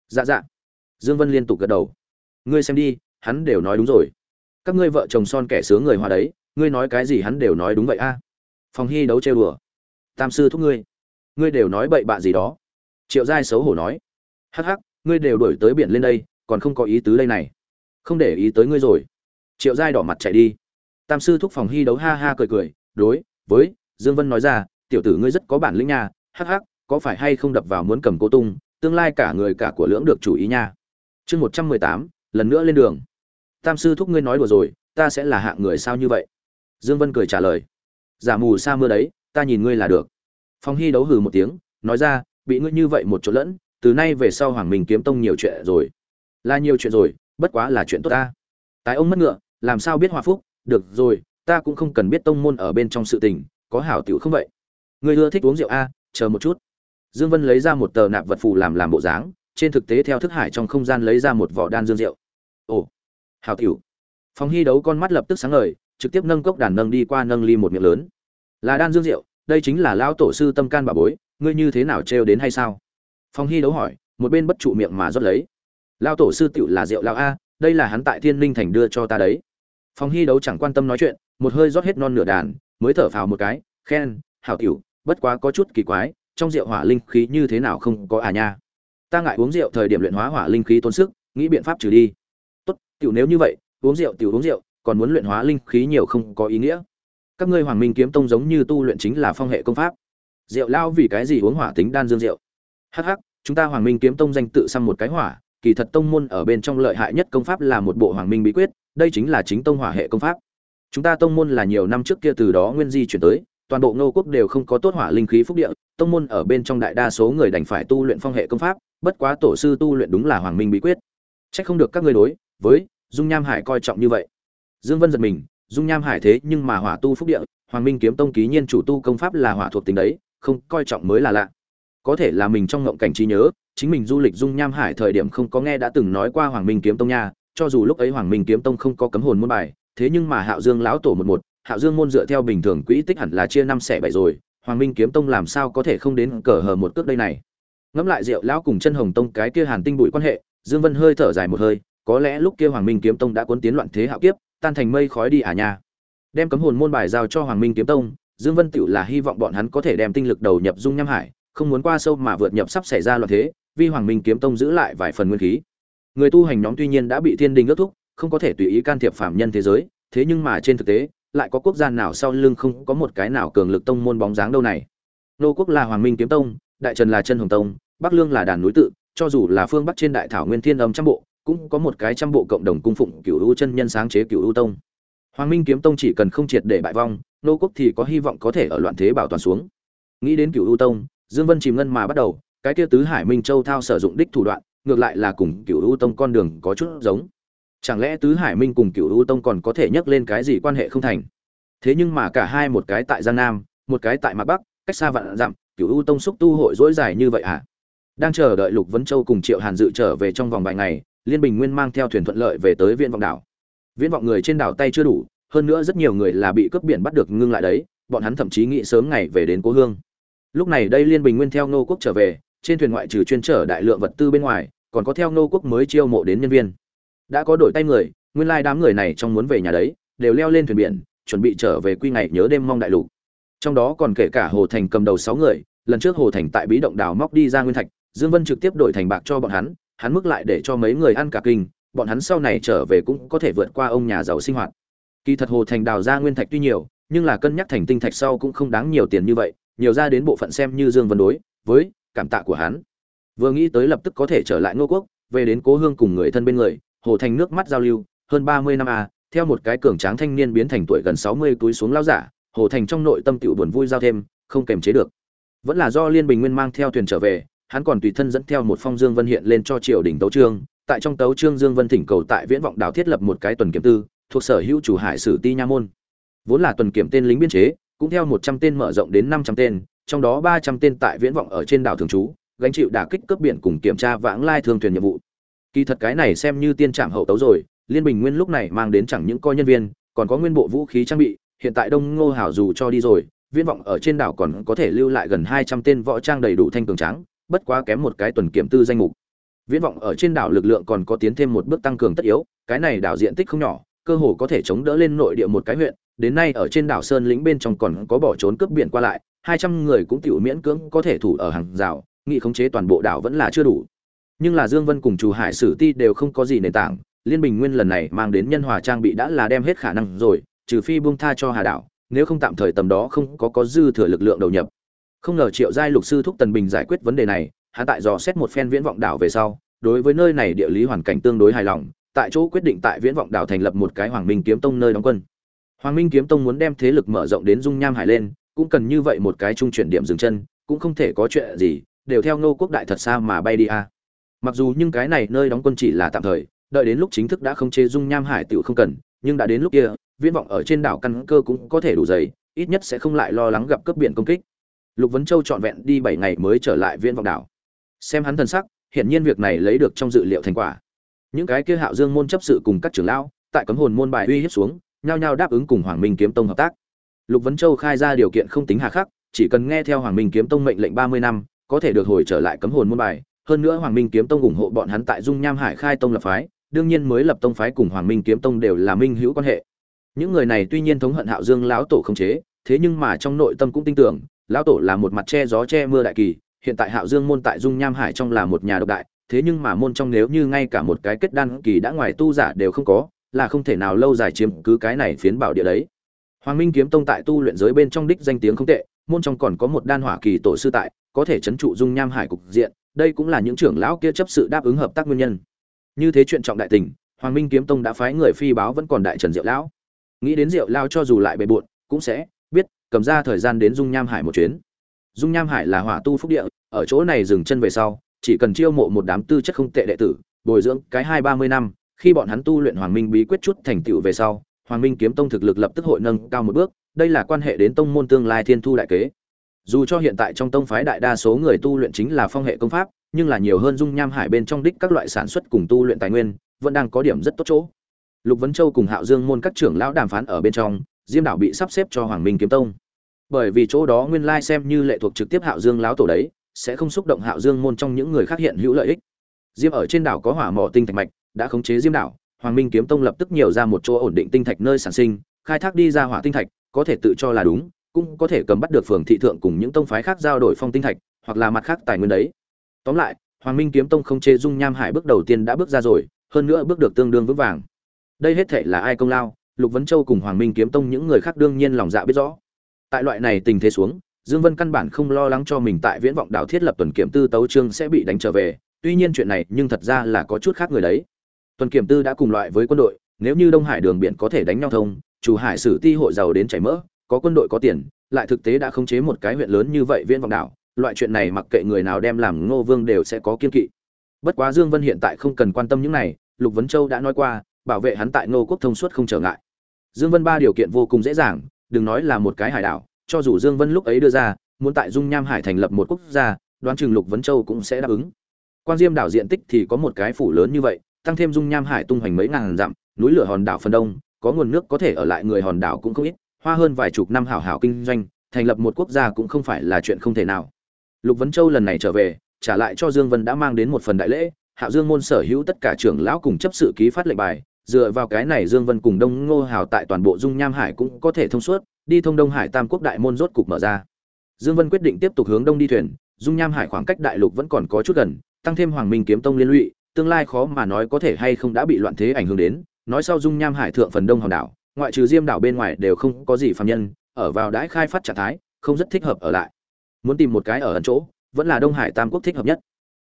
Dạ dạ. Dương vân liên tục gật đầu. Ngươi xem đi, hắn đều nói đúng rồi. Các ngươi vợ chồng son kẻ sướng người hòa đấy, ngươi nói cái gì hắn đều nói đúng vậy a. À? phòng hy đấu trêu đùa. Tam sư thúc ngươi. Ngươi đều nói bậy bạ gì đó. Triệu giai xấu hổ nói. Hắc hắc, ngươi đều đổi tới biển lên đây, còn không có ý tứ đây này không để ý tới ngươi rồi. Triệu giai đỏ mặt chạy đi. Tam sư thúc phòng hy đấu ha ha cười cười, đối với dương vân nói ra, tiểu tử ngươi rất có bản lĩnh nha, hắc hắc, có phải hay không đập vào muốn cầm cô tung, tương lai cả người cả của lưỡng được chủ ý nha. Chương một trăm mười tám, lần nữa lên đường. Tam sư thúc ngươi nói đùa rồi, ta sẽ là hạng người sao như vậy? Dương vân cười trả lời, giả mù sa mưa đấy, ta nhìn ngươi là được. Phong hy đấu hừ một tiếng, nói ra, bị ngươi như vậy một chỗ lẫn, từ nay về sau hoàng minh kiếm tông nhiều chuyện rồi. Là nhiều chuyện rồi bất quá là chuyện tốt ta. Tái ông mất ngựa, làm sao biết hòa phúc? Được rồi, ta cũng không cần biết tông môn ở bên trong sự tình, có hảo tiểu không vậy? Người ưa thích uống rượu a, chờ một chút. Dương vân lấy ra một tờ nạp vật phù làm làm bộ dáng, trên thực tế theo thức hải trong không gian lấy ra một vỏ đan dương rượu. Ồ, hảo tiểu. Phong hy đấu con mắt lập tức sáng ngời, trực tiếp nâng cốc đàn nâng đi qua nâng ly một miệng lớn. Là đan dương rượu, đây chính là lão tổ sư tâm can bà bối, ngươi như thế nào trêu đến hay sao? Phong hy đấu hỏi, một bên bất trụ miệng mà rót lấy lao tổ sư tựu là rượu lao a, đây là hắn tại thiên linh thành đưa cho ta đấy. Phong hy đấu chẳng quan tâm nói chuyện, một hơi rót hết non nửa đàn, mới thở phào một cái, khen, hảo tiểu, bất quá có chút kỳ quái, trong rượu hỏa linh khí như thế nào không có à nha. Ta ngại uống rượu thời điểm luyện hóa hỏa linh khí tốn sức, nghĩ biện pháp trừ đi. Tốt, tiểu nếu như vậy, uống rượu tiểu uống rượu, còn muốn luyện hóa linh khí nhiều không có ý nghĩa. Các ngươi hoàng minh kiếm tông giống như tu luyện chính là phong hệ công pháp. Rượu lao vì cái gì uống hỏa tính đan dương rượu? Hắc hắc, chúng ta hoàng minh kiếm tông danh tự xăm một cái hỏa kỳ thật tông môn ở bên trong lợi hại nhất công pháp là một bộ hoàng minh bí quyết, đây chính là chính tông hỏa hệ công pháp. Chúng ta tông môn là nhiều năm trước kia từ đó nguyên di chuyển tới, toàn bộ ngô quốc đều không có tốt hỏa linh khí phúc địa, tông môn ở bên trong đại đa số người đành phải tu luyện phong hệ công pháp, bất quá tổ sư tu luyện đúng là hoàng minh bí quyết. Chắc không được các ngươi đối với dung nham hải coi trọng như vậy. Dương vân giật mình, dung nham hải thế nhưng mà hỏa tu phúc địa, hoàng minh kiếm tông ký nhiên chủ tu công pháp là hỏa thuộc tính đấy, không coi trọng mới là lạ có thể là mình trong ngộng cảnh trí nhớ, chính mình du lịch dung nham hải thời điểm không có nghe đã từng nói qua hoàng minh kiếm tông nha, cho dù lúc ấy hoàng minh kiếm tông không có cấm hồn môn bài, thế nhưng mà hạo dương lão tổ một một, hạo dương môn dựa theo bình thường quỹ tích hẳn là chia năm xẻ bảy rồi, hoàng minh kiếm tông làm sao có thể không đến cờ hờ một cước đây này? Ngẫm lại rượu lão cùng chân hồng tông cái kia hàn tinh bụi quan hệ, dương vân hơi thở dài một hơi, có lẽ lúc kia hoàng minh kiếm tông đã cuốn tiến loạn thế hạo kiếp, tan thành mây khói đi à nha. Đem cấm hồn môn bài giao cho hoàng minh kiếm tông, dương vân tựu là hy vọng bọn hắn có thể đem tinh lực đầu nhập dung nham hải không muốn qua sâu mà vượt nhập sắp xảy ra loạn thế, vi hoàng minh kiếm tông giữ lại vài phần nguyên khí. Người tu hành nhóm tuy nhiên đã bị thiên đình ước thúc, không có thể tùy ý can thiệp phạm nhân thế giới, thế nhưng mà trên thực tế, lại có quốc gia nào sau lưng không có một cái nào cường lực tông môn bóng dáng đâu này. Nô quốc là hoàng minh kiếm tông, đại trần là chân hồng tông, bắc lương là đàn núi tự, cho dù là phương bắc trên đại thảo nguyên thiên âm trăm bộ, cũng có một cái trăm bộ cộng đồng cung phụng cửu u chân nhân sáng chế cửu u tông. Hoàng minh kiếm tông chỉ cần không triệt để bại vong, nô quốc thì có hy vọng có thể ở loạn thế bảo toàn xuống. Nghĩ đến cửu u tông dương vân chìm ngân mà bắt đầu, cái kia tứ hải minh châu thao sử dụng đích thủ đoạn, ngược lại là cùng cửu u tông con đường có chút giống. Chẳng lẽ tứ hải minh cùng cửu u tông còn có thể nhắc lên cái gì quan hệ không thành? Thế nhưng mà cả hai một cái tại giang nam, một cái tại mạc bắc, cách xa vạn dặm, cửu u tông xúc tu hội dỗi dài như vậy à đang chờ đợi lục vấn châu cùng triệu hàn dự trở về trong vòng vài ngày, liên bình nguyên mang theo thuyền thuận lợi về tới viễn vọng đảo. Viễn vọng người trên đảo tay chưa đủ, hơn nữa rất nhiều người là bị cướp biển bắt được ngưng lại đấy, bọn hắn thậm chí nghĩ sớm ngày về đến cố hương lúc này đây liên bình nguyên theo nô quốc trở về, trên thuyền ngoại trừ chuyên trở đại lượng vật tư bên ngoài, còn có theo nô quốc mới chiêu mộ đến nhân viên. Đã có đổi tay người, nguyên lai đám người này trong muốn về nhà đấy, đều leo lên thuyền biển, chuẩn bị trở về quy ngày nhớ đêm mong đại lục. Trong đó còn kể cả hồ thành cầm đầu sáu người, lần trước hồ thành tại bí động đào móc đi ra nguyên thạch, dương vân trực tiếp đổi thành bạc cho bọn hắn hắn mức lại để cho mấy người ăn cả kinh, bọn hắn sau này trở về cũng có thể vượt qua ông nhà giàu sinh hoạt. Kỳ thật hồ thành đào ra nguyên thạch tuy nhiều, nhưng là cân nhắc thành tinh thạch sau cũng không đáng nhiều tiền như vậy nhiều ra đến bộ phận xem như dương vân đối với cảm tạ của hắn. Vừa nghĩ tới lập tức có thể trở lại ngô quốc, về đến cố hương cùng người thân bên người, hồ thành nước mắt giao lưu, hơn ba mươi năm à theo một cái cường tráng thanh niên biến thành tuổi gần sáu mươi túi xuống lao giả, hồ thành trong nội tâm tựu buồn vui giao thêm, không kềm chế được. Vẫn là do liên bình nguyên mang theo thuyền trở về, hắn còn tùy thân dẫn theo một phong dương vân hiện lên cho triều đình tấu trương, tại trong tấu trương dương vân thỉnh cầu tại viễn vọng đảo thiết lập một cái tuần kiểm tư, thuộc sở hữu chủ hải sử ti nha môn. Vốn là tuần kiểm tên lính biên chế cũng theo một trăm tên mở rộng đến năm trăm tên, trong đó ba trăm tên tại viễn vọng ở trên đảo thường trú, gánh chịu đả kích cướp biển cùng kiểm tra vãng lai thương thuyền nhiệm vụ. Kỳ thật cái này xem như tiên trạm hậu tấu rồi, liên bình nguyên lúc này mang đến chẳng những coi nhân viên, còn có nguyên bộ vũ khí trang bị, hiện tại đông ngô hảo dù cho đi rồi, viễn vọng ở trên đảo còn có thể lưu lại gần hai trăm tên võ trang đầy đủ thanh cường trắng bất quá kém một cái tuần kiểm tư danh mục. Viễn vọng ở trên đảo lực lượng còn có tiến thêm một bước tăng cường tất yếu, cái này đảo diện tích không nhỏ, cơ hồ có thể chống đỡ lên nội địa một cái huyện đến nay ở trên đảo sơn lĩnh bên trong còn có bỏ trốn cướp biển qua lại, hai trăm người cũng tiểu miễn cưỡng có thể thủ ở hàng rào, nghị khống chế toàn bộ đảo vẫn là chưa đủ. Nhưng là dương vân cùng chủ hải sử ti đều không có gì nền tảng, liên bình nguyên lần này mang đến nhân hòa trang bị đã là đem hết khả năng rồi, trừ phi buông tha cho hà đảo, nếu không tạm thời tầm đó không có có dư thừa lực lượng đầu nhập. Không ngờ triệu giai lục sư thúc tần bình giải quyết vấn đề này, hắn tại dò xét một phen viễn vọng đảo về sau, đối với nơi này địa lý hoàn cảnh tương đối hài lòng, tại chỗ quyết định tại viễn vọng đảo thành lập một cái hoàng minh kiếm tông nơi đóng quân hoàng minh kiếm tông muốn đem thế lực mở rộng đến dung nham hải lên, cũng cần như vậy một cái trung chuyển điểm dừng chân, cũng không thể có chuyện gì, đều theo ngô quốc đại thật xa mà bay đi a. Mặc dù nhưng cái này nơi đóng quân chỉ là tạm thời, đợi đến lúc chính thức đã không chế dung nham hải tiểu không cần, nhưng đã đến lúc kia, viễn vọng ở trên đảo căn cơ cũng có thể đủ dày, ít nhất sẽ không lại lo lắng gặp cướp biển công kích. Lục vấn châu trọn vẹn đi bảy ngày mới trở lại viễn vọng đảo. Xem hắn thân sắc, hiển nhiên việc này lấy được trong dự liệu thành quả. Những cái kia hạo dương môn chấp sự cùng các trưởng lão, tại cấm hồn môn bài uy hiếp xuống nhao nhao đáp ứng cùng hoàng minh kiếm tông hợp tác. Lục vấn châu khai ra điều kiện không tính hà khắc, chỉ cần nghe theo hoàng minh kiếm tông mệnh lệnh ba mươi năm, có thể được hồi trở lại cấm hồn môn bài. Hơn nữa hoàng minh kiếm tông ủng hộ bọn hắn tại dung nham hải khai tông lập phái, đương nhiên mới lập tông phái cùng hoàng minh kiếm tông đều là minh hữu quan hệ. Những người này tuy nhiên thống hận hạo dương lão tổ không chế, thế nhưng mà trong nội tâm cũng tin tưởng, lão tổ là một mặt che gió che mưa đại kỳ, hiện tại hạo dương môn tại dung nham hải trong là một nhà độc đại, thế nhưng mà môn trong nếu như ngay cả một cái kết đan kỳ đã ngoài tu giả đều không có là không thể nào lâu dài chiếm cứ cái này phiến bảo địa đấy. Hoàng minh kiếm tông tại tu luyện giới bên trong đích danh tiếng không tệ, môn trong còn có một đan hỏa kỳ tổ sư tại, có thể chấn trụ dung nham hải cục diện, đây cũng là những trưởng lão kia chấp sự đáp ứng hợp tác nguyên nhân. Như thế chuyện trọng đại tình, hoàng minh kiếm tông đã phái người phi báo vẫn còn đại trần diệu lão. Nghĩ đến diệu lão cho dù lại bề bộn, cũng sẽ biết cầm ra thời gian đến dung nham hải một chuyến. Dung nham hải là hỏa tu phúc địa, ở chỗ này dừng chân về sau, chỉ cần chiêu mộ một đám tư chất không tệ đệ tử, bồi dưỡng cái hai ba mươi năm khi bọn hắn tu luyện hoàng minh bí quyết chút thành tựu về sau, hoàng minh kiếm tông thực lực lập tức hội nâng cao một bước, đây là quan hệ đến tông môn tương lai thiên thu đại kế. Dù cho hiện tại trong tông phái đại đa số người tu luyện chính là phong hệ công pháp, nhưng là nhiều hơn dung nham hải bên trong đích các loại sản xuất cùng tu luyện tài nguyên, vẫn đang có điểm rất tốt chỗ. Lục vấn châu cùng hạo dương môn các trưởng lão đàm phán ở bên trong, diêm đảo bị sắp xếp cho hoàng minh kiếm tông. Bởi vì chỗ đó nguyên lai xem như lệ thuộc trực tiếp hạo dương lão tổ đấy, sẽ không xúc động hạo dương môn trong những người khác hiện hữu lợi ích. Diêm ở trên đảo có hỏa mỏ tinh thạch mạch đã khống chế diêm đảo, hoàng minh kiếm tông lập tức nhiều ra một chỗ ổn định tinh thạch nơi sản sinh, khai thác đi ra hỏa tinh thạch, có thể tự cho là đúng, cũng có thể cầm bắt được phường thị thượng cùng những tông phái khác giao đổi phong tinh thạch, hoặc là mặt khác tài nguyên đấy. Tóm lại, hoàng minh kiếm tông không chế dung nham hải bước đầu tiên đã bước ra rồi, hơn nữa bước được tương đương vững vàng. Đây hết thể là ai công lao, lục vấn châu cùng hoàng minh kiếm tông những người khác đương nhiên lòng dạ biết rõ. Tại loại này tình thế xuống, dương vân căn bản không lo lắng cho mình tại viễn vọng đảo thiết lập tuần kiểm tư tấu trương sẽ bị đánh trở về, tuy nhiên chuyện này nhưng thật ra là có chút khác người đấy tuần kiểm tư đã cùng loại với quân đội, nếu như đông hải đường biển có thể đánh nhau thông, chủ hải sử ti hội giàu đến chảy mỡ, có quân đội có tiền, lại thực tế đã khống chế một cái huyện lớn như vậy viễn vọng đảo, loại chuyện này mặc kệ người nào đem làm ngô vương đều sẽ có kiên kỵ. Bất quá dương vân hiện tại không cần quan tâm những này, lục vấn châu đã nói qua, bảo vệ hắn tại ngô quốc thông suốt không trở ngại. Dương vân ba điều kiện vô cùng dễ dàng, đừng nói là một cái hải đảo, cho dù dương vân lúc ấy đưa ra, muốn tại dung nham hải thành lập một quốc gia, đoán chừng lục vấn châu cũng sẽ đáp ứng. Quan diêm đảo diện tích thì có một cái phủ lớn như vậy tăng thêm dung nham hải tung hoành mấy ngàn dặm, núi lửa hòn đảo phần đông, có nguồn nước có thể ở lại người hòn đảo cũng không ít, hoa hơn vài chục năm hảo hảo kinh doanh, thành lập một quốc gia cũng không phải là chuyện không thể nào. Lục vấn châu lần này trở về, trả lại cho dương vân đã mang đến một phần đại lễ hạo dương môn sở hữu tất cả trưởng lão cùng chấp sự ký phát lệnh bài, dựa vào cái này dương vân cùng đông ngô hào tại toàn bộ dung nham hải cũng có thể thông suốt, đi thông đông hải tam quốc đại môn rốt cục mở ra. Dương vân quyết định tiếp tục hướng đông đi thuyền, dung nham hải khoảng cách đại lục vẫn còn có chút gần, tăng thêm hoàng minh kiếm tông liên lụy tương lai khó mà nói có thể hay không đã bị loạn thế ảnh hưởng đến, nói sau dung nham hải thượng phần đông hòn đảo, ngoại trừ diêm đảo bên ngoài đều không có gì phàm nhân, ở vào đãi khai phát trạng thái, không rất thích hợp ở lại. Muốn tìm một cái ở ẩn chỗ, vẫn là đông hải tam quốc thích hợp nhất.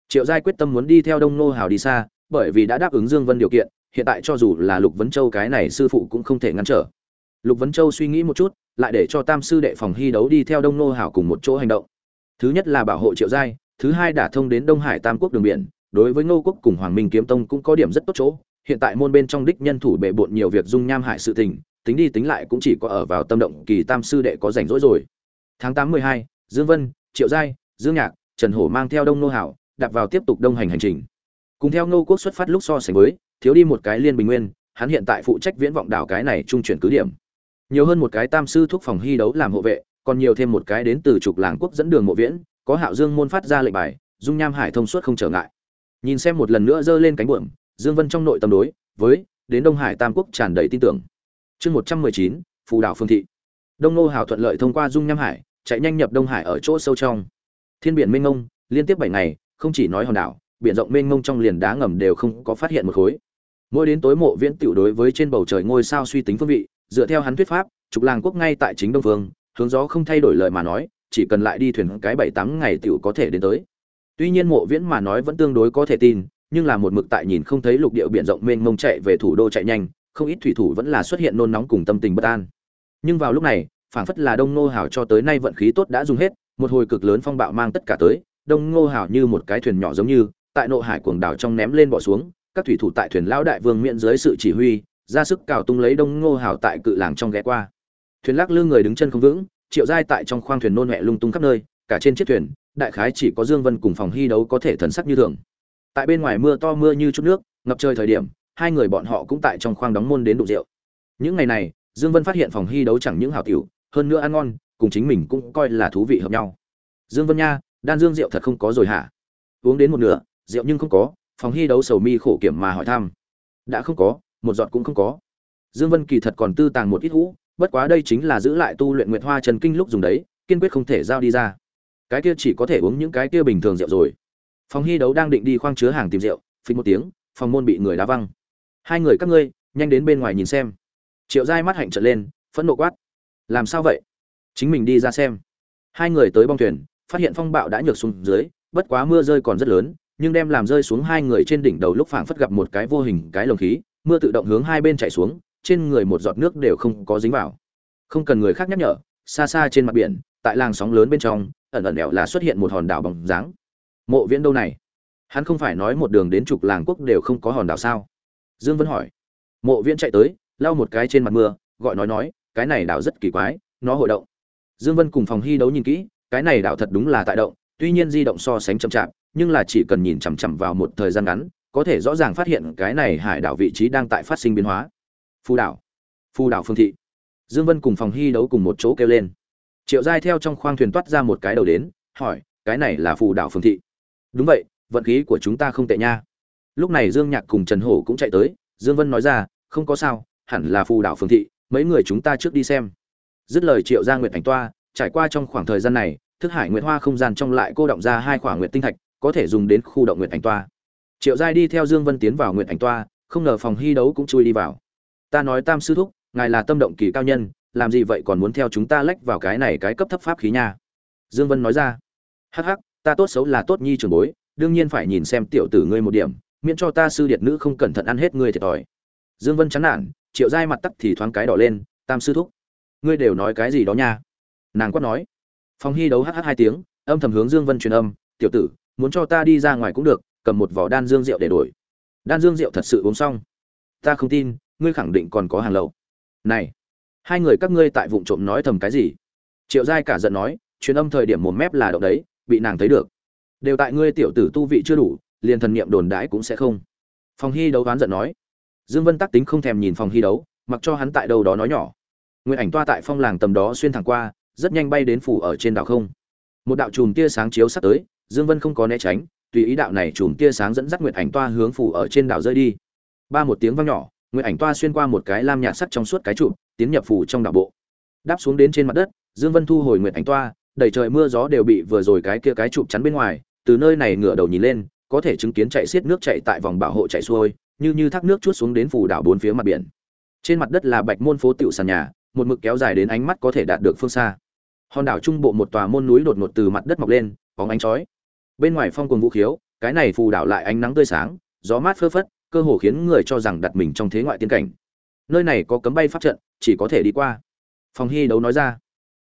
Triệu giai quyết tâm muốn đi theo đông nô hào đi xa, bởi vì đã đáp ứng dương vân điều kiện, hiện tại cho dù là lục vấn châu cái này sư phụ cũng không thể ngăn trở. Lục vấn châu suy nghĩ một chút, lại để cho tam sư đệ phòng hy đấu đi theo đông nô hảo cùng một chỗ hành động. Thứ nhất là bảo hộ triệu giai, thứ hai đả thông đến đông hải tam quốc đường biển đối với ngô quốc cùng hoàng minh kiếm tông cũng có điểm rất tốt chỗ. Hiện tại môn bên trong đích nhân thủ bệ bộn nhiều việc dung nham hại sự tình, tính đi tính lại cũng chỉ có ở vào tâm động kỳ tam sư đệ có rảnh rỗi rồi. Tháng tám mười hai, dương vân, triệu giai, dương nhạc, trần hổ mang theo đông nô hảo, đạp vào tiếp tục đông hành hành trình. Cùng theo ngô quốc xuất phát lúc so sánh với, thiếu đi một cái liên bình nguyên, hắn hiện tại phụ trách viễn vọng đảo cái này trung chuyển cứ điểm. Nhiều hơn một cái tam sư thuốc phòng hy đấu làm hộ vệ, còn nhiều thêm một cái đến từ trục làng quốc dẫn đường mộ viễn, có hạo dương môn phát ra lệnh bài, dung nham hải thông suốt không trở ngại nhìn xem một lần nữa giơ lên cánh buồm, dương vân trong nội tâm đối với đến đông hải tam quốc tràn đầy tin tưởng. Chương một trăm mười chín, phù đảo phương thị. Đông nô hào thuận lợi thông qua dung nham hải, chạy nhanh nhập đông hải ở chỗ sâu trong. Thiên biển mênh mông, liên tiếp bảy ngày, không chỉ nói hòn đảo, biển rộng mênh mông trong liền đá ngầm đều không có phát hiện một khối. Mỗi đến tối mộ viễn tiểu đối với trên bầu trời ngôi sao suy tính phương vị, dựa theo hắn thuyết pháp, trục làng quốc ngay tại chính đông phương, hướng gió không thay đổi lời mà nói, chỉ cần lại đi thuyền cái bảy tám ngày tiểu có thể đến tới tuy nhiên mộ viễn mà nói vẫn tương đối có thể tin, nhưng là một mực tại nhìn không thấy lục địa biển rộng mênh mông chạy về thủ đô chạy nhanh, không ít thủy thủ vẫn là xuất hiện nôn nóng cùng tâm tình bất an. Nhưng vào lúc này, phảng phất là đông Ngô hảo cho tới nay vận khí tốt đã dùng hết, một hồi cực lớn phong bạo mang tất cả tới, đông ngô hảo như một cái thuyền nhỏ giống như, tại nộ hải cuồng đảo trong ném lên bỏ xuống, các thủy thủ tại thuyền lão đại vương miễn dưới sự chỉ huy, ra sức cào tung lấy đông ngô hảo tại cự làng trong ghé qua. Thuyền lắc lư người đứng chân không vững, triệu giai tại trong khoang thuyền nôn mẹ lung tung khắp nơi, cả trên chiếc thuyền đại khái chỉ có dương vân cùng phòng hy đấu có thể thần sắc như thường. Tại bên ngoài mưa to mưa như chút nước, ngập trời thời điểm, hai người bọn họ cũng tại trong khoang đóng môn đến đủ rượu. Những ngày này, dương vân phát hiện phòng hy đấu chẳng những hảo tiểu, hơn nữa ăn ngon, cùng chính mình cũng coi là thú vị hợp nhau. Dương vân nha, đan dương rượu thật không có rồi hả? Uống đến một nửa, rượu nhưng không có, phòng hy đấu sầu mi khổ kiểm mà hỏi thăm. Đã không có, một giọt cũng không có. Dương vân kỳ thật còn tư tàng một ít hũ, bất quá đây chính là giữ lại tu luyện nguyệt hoa trần kinh lúc dùng đấy, kiên quyết không thể giao đi ra cái kia chỉ có thể uống những cái kia bình thường rượu rồi. Phòng hy đấu đang định đi khoang chứa hàng tìm rượu, phình một tiếng, phòng môn bị người đá văng. Hai người các ngươi, nhanh đến bên ngoài nhìn xem. Triệu giai mắt hạnh trợn lên, phẫn nộ quát. Làm sao vậy? Chính mình đi ra xem. Hai người tới bong thuyền, phát hiện phong bạo đã nhược xuống dưới, bất quá mưa rơi còn rất lớn, nhưng đem làm rơi xuống hai người trên đỉnh đầu lúc phảng phất gặp một cái vô hình cái lồng khí, mưa tự động hướng hai bên chảy xuống, trên người một giọt nước đều không có dính vào. Không cần người khác nhắc nhở, xa xa trên mặt biển, tại làng sóng lớn bên trong ẩn ẩn đẹo là xuất hiện một hòn đảo bằng dáng. Mộ viễn đâu này? Hắn không phải nói một đường đến trục làng quốc đều không có hòn đảo sao? Dương vân hỏi. Mộ viễn chạy tới, lau một cái trên mặt mưa, gọi nói nói, cái này đảo rất kỳ quái, nó hội động. Dương vân cùng phòng hy đấu nhìn kỹ, cái này đảo thật đúng là tại động, tuy nhiên di động so sánh chậm chạp, nhưng là chỉ cần nhìn chằm chằm vào một thời gian ngắn, có thể rõ ràng phát hiện cái này hải đảo vị trí đang tại phát sinh biến hóa. Phù đảo. Phù đảo phương thị. Dương vân cùng phòng hy đấu cùng một chỗ kêu lên triệu giai theo trong khoang thuyền toát ra một cái đầu đến, hỏi, cái này là phù đảo phương thị. Đúng vậy, vận khí của chúng ta không tệ nha. Lúc này dương nhạc cùng trần hổ cũng chạy tới, dương vân nói ra, không có sao, hẳn là phù đảo phương thị, mấy người chúng ta trước đi xem. Dứt lời triệu gia nguyệt ảnh toa, trải qua trong khoảng thời gian này, thức hải nguyệt hoa không gian trong lại cô động ra hai khoảng nguyệt tinh thạch, có thể dùng đến khu động nguyệt ảnh toa. Triệu giai đi theo dương vân tiến vào nguyệt ảnh toa, không ngờ phòng hy đấu cũng chui đi vào. Ta nói tam sư thúc, ngài là tâm động kỳ cao nhân làm gì vậy còn muốn theo chúng ta lách vào cái này cái cấp thấp pháp khí nha? Dương vân nói ra. Hắc hắc, ta tốt xấu là tốt nhi trường bối, đương nhiên phải nhìn xem tiểu tử ngươi một điểm, miễn cho ta sư điệt nữ không cẩn thận ăn hết ngươi thiệt thòi. Dương vân chán nản, triệu dai mặt tắc thì thoáng cái đỏ lên, tam sư thúc, ngươi đều nói cái gì đó nha? Nàng quát nói. Phong hy đấu hh hai tiếng, âm thầm hướng dương vân truyền âm, tiểu tử, muốn cho ta đi ra ngoài cũng được, cầm một vỏ đan dương rượu để đổi. Đan dương rượu thật sự uống xong. Ta không tin, ngươi khẳng định còn có hàng lậu. Này hai người các ngươi tại vụng trộm nói thầm cái gì? Triệu giai cả giận nói, truyền âm thời điểm một mép là động đấy, bị nàng thấy được. Đều tại ngươi tiểu tử tu vị chưa đủ, liền thần niệm đồn đãi cũng sẽ không. Phòng hy đấu ván giận nói. Dương vân tắc tính không thèm nhìn phòng hy đấu, mặc cho hắn tại đâu đó nói nhỏ. Nguyện ảnh toa tại phong làng tầm đó xuyên thẳng qua, rất nhanh bay đến phủ ở trên đảo không. Một đạo chùm tia sáng chiếu sắp tới, dương vân không có né tránh, tùy ý đạo này chùm tia sáng dẫn dắt nguyện ảnh toa hướng phủ ở trên đảo rơi đi. Ba một tiếng vang nhỏ nguyện ảnh toa xuyên qua một cái lam nhạt sắc trong suốt cái trụ, tiến nhập phủ trong đảo bộ. Đáp xuống đến trên mặt đất, dương vân thu hồi nguyện ảnh toa, đầy trời mưa gió đều bị vừa rồi cái kia cái trụ chắn bên ngoài, từ nơi này ngửa đầu nhìn lên, có thể chứng kiến chạy xiết nước chạy tại vòng bảo hộ chạy xuôi, như như thác nước chút xuống đến phủ đảo bốn phía mặt biển. Trên mặt đất là bạch môn phố tiểu sàn nhà, một mực kéo dài đến ánh mắt có thể đạt được phương xa. Hòn đảo trung bộ một tòa môn núi đột ngột từ mặt đất mọc lên, bóng ánh chói. Bên ngoài phong cuồng vũ khiếu, cái này phù đảo lại ánh nắng tươi sáng, gió mát phơ phất cơ hồ khiến người cho rằng đặt mình trong thế ngoại tiên cảnh. Nơi này có cấm bay pháp trận, chỉ có thể đi qua. Phòng hy đấu nói ra.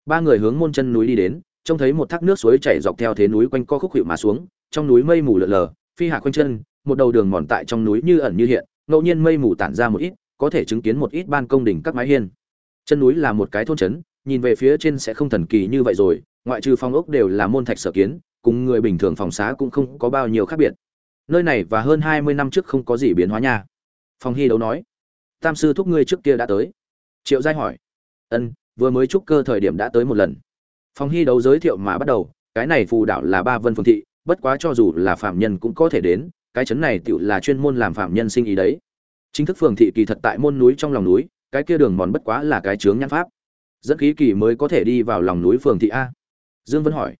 Ba người hướng môn chân núi đi đến, trông thấy một thác nước suối chảy dọc theo thế núi quanh co khúc hiệu mà xuống, trong núi mây mù lợn lờ, phi hạ quanh chân, một đầu đường mòn tại trong núi như ẩn như hiện, ngẫu nhiên mây mù tản ra một ít, có thể chứng kiến một ít ban công đỉnh các mái hiên. Chân núi là một cái thôn trấn, nhìn về phía trên sẽ không thần kỳ như vậy rồi, ngoại trừ phong ốc đều là môn thạch sở kiến, cùng người bình thường phòng xá cũng không có bao nhiêu khác biệt nơi này và hơn hai mươi năm trước không có gì biến hóa nha. Phong hy đấu nói. Tam sư thúc ngươi trước kia đã tới. Triệu giai hỏi. Ân, vừa mới trúc cơ thời điểm đã tới một lần. Phong hy đấu giới thiệu mà bắt đầu, cái này phù đảo là ba vân phương thị, bất quá cho dù là phạm nhân cũng có thể đến, cái chấn này tựu là chuyên môn làm phạm nhân sinh ý đấy. Chính thức phường thị kỳ thật tại môn núi trong lòng núi, cái kia đường mòn bất quá là cái chướng nhãn pháp. Dẫn khí kỳ mới có thể đi vào lòng núi phường thị a. Dương vân hỏi.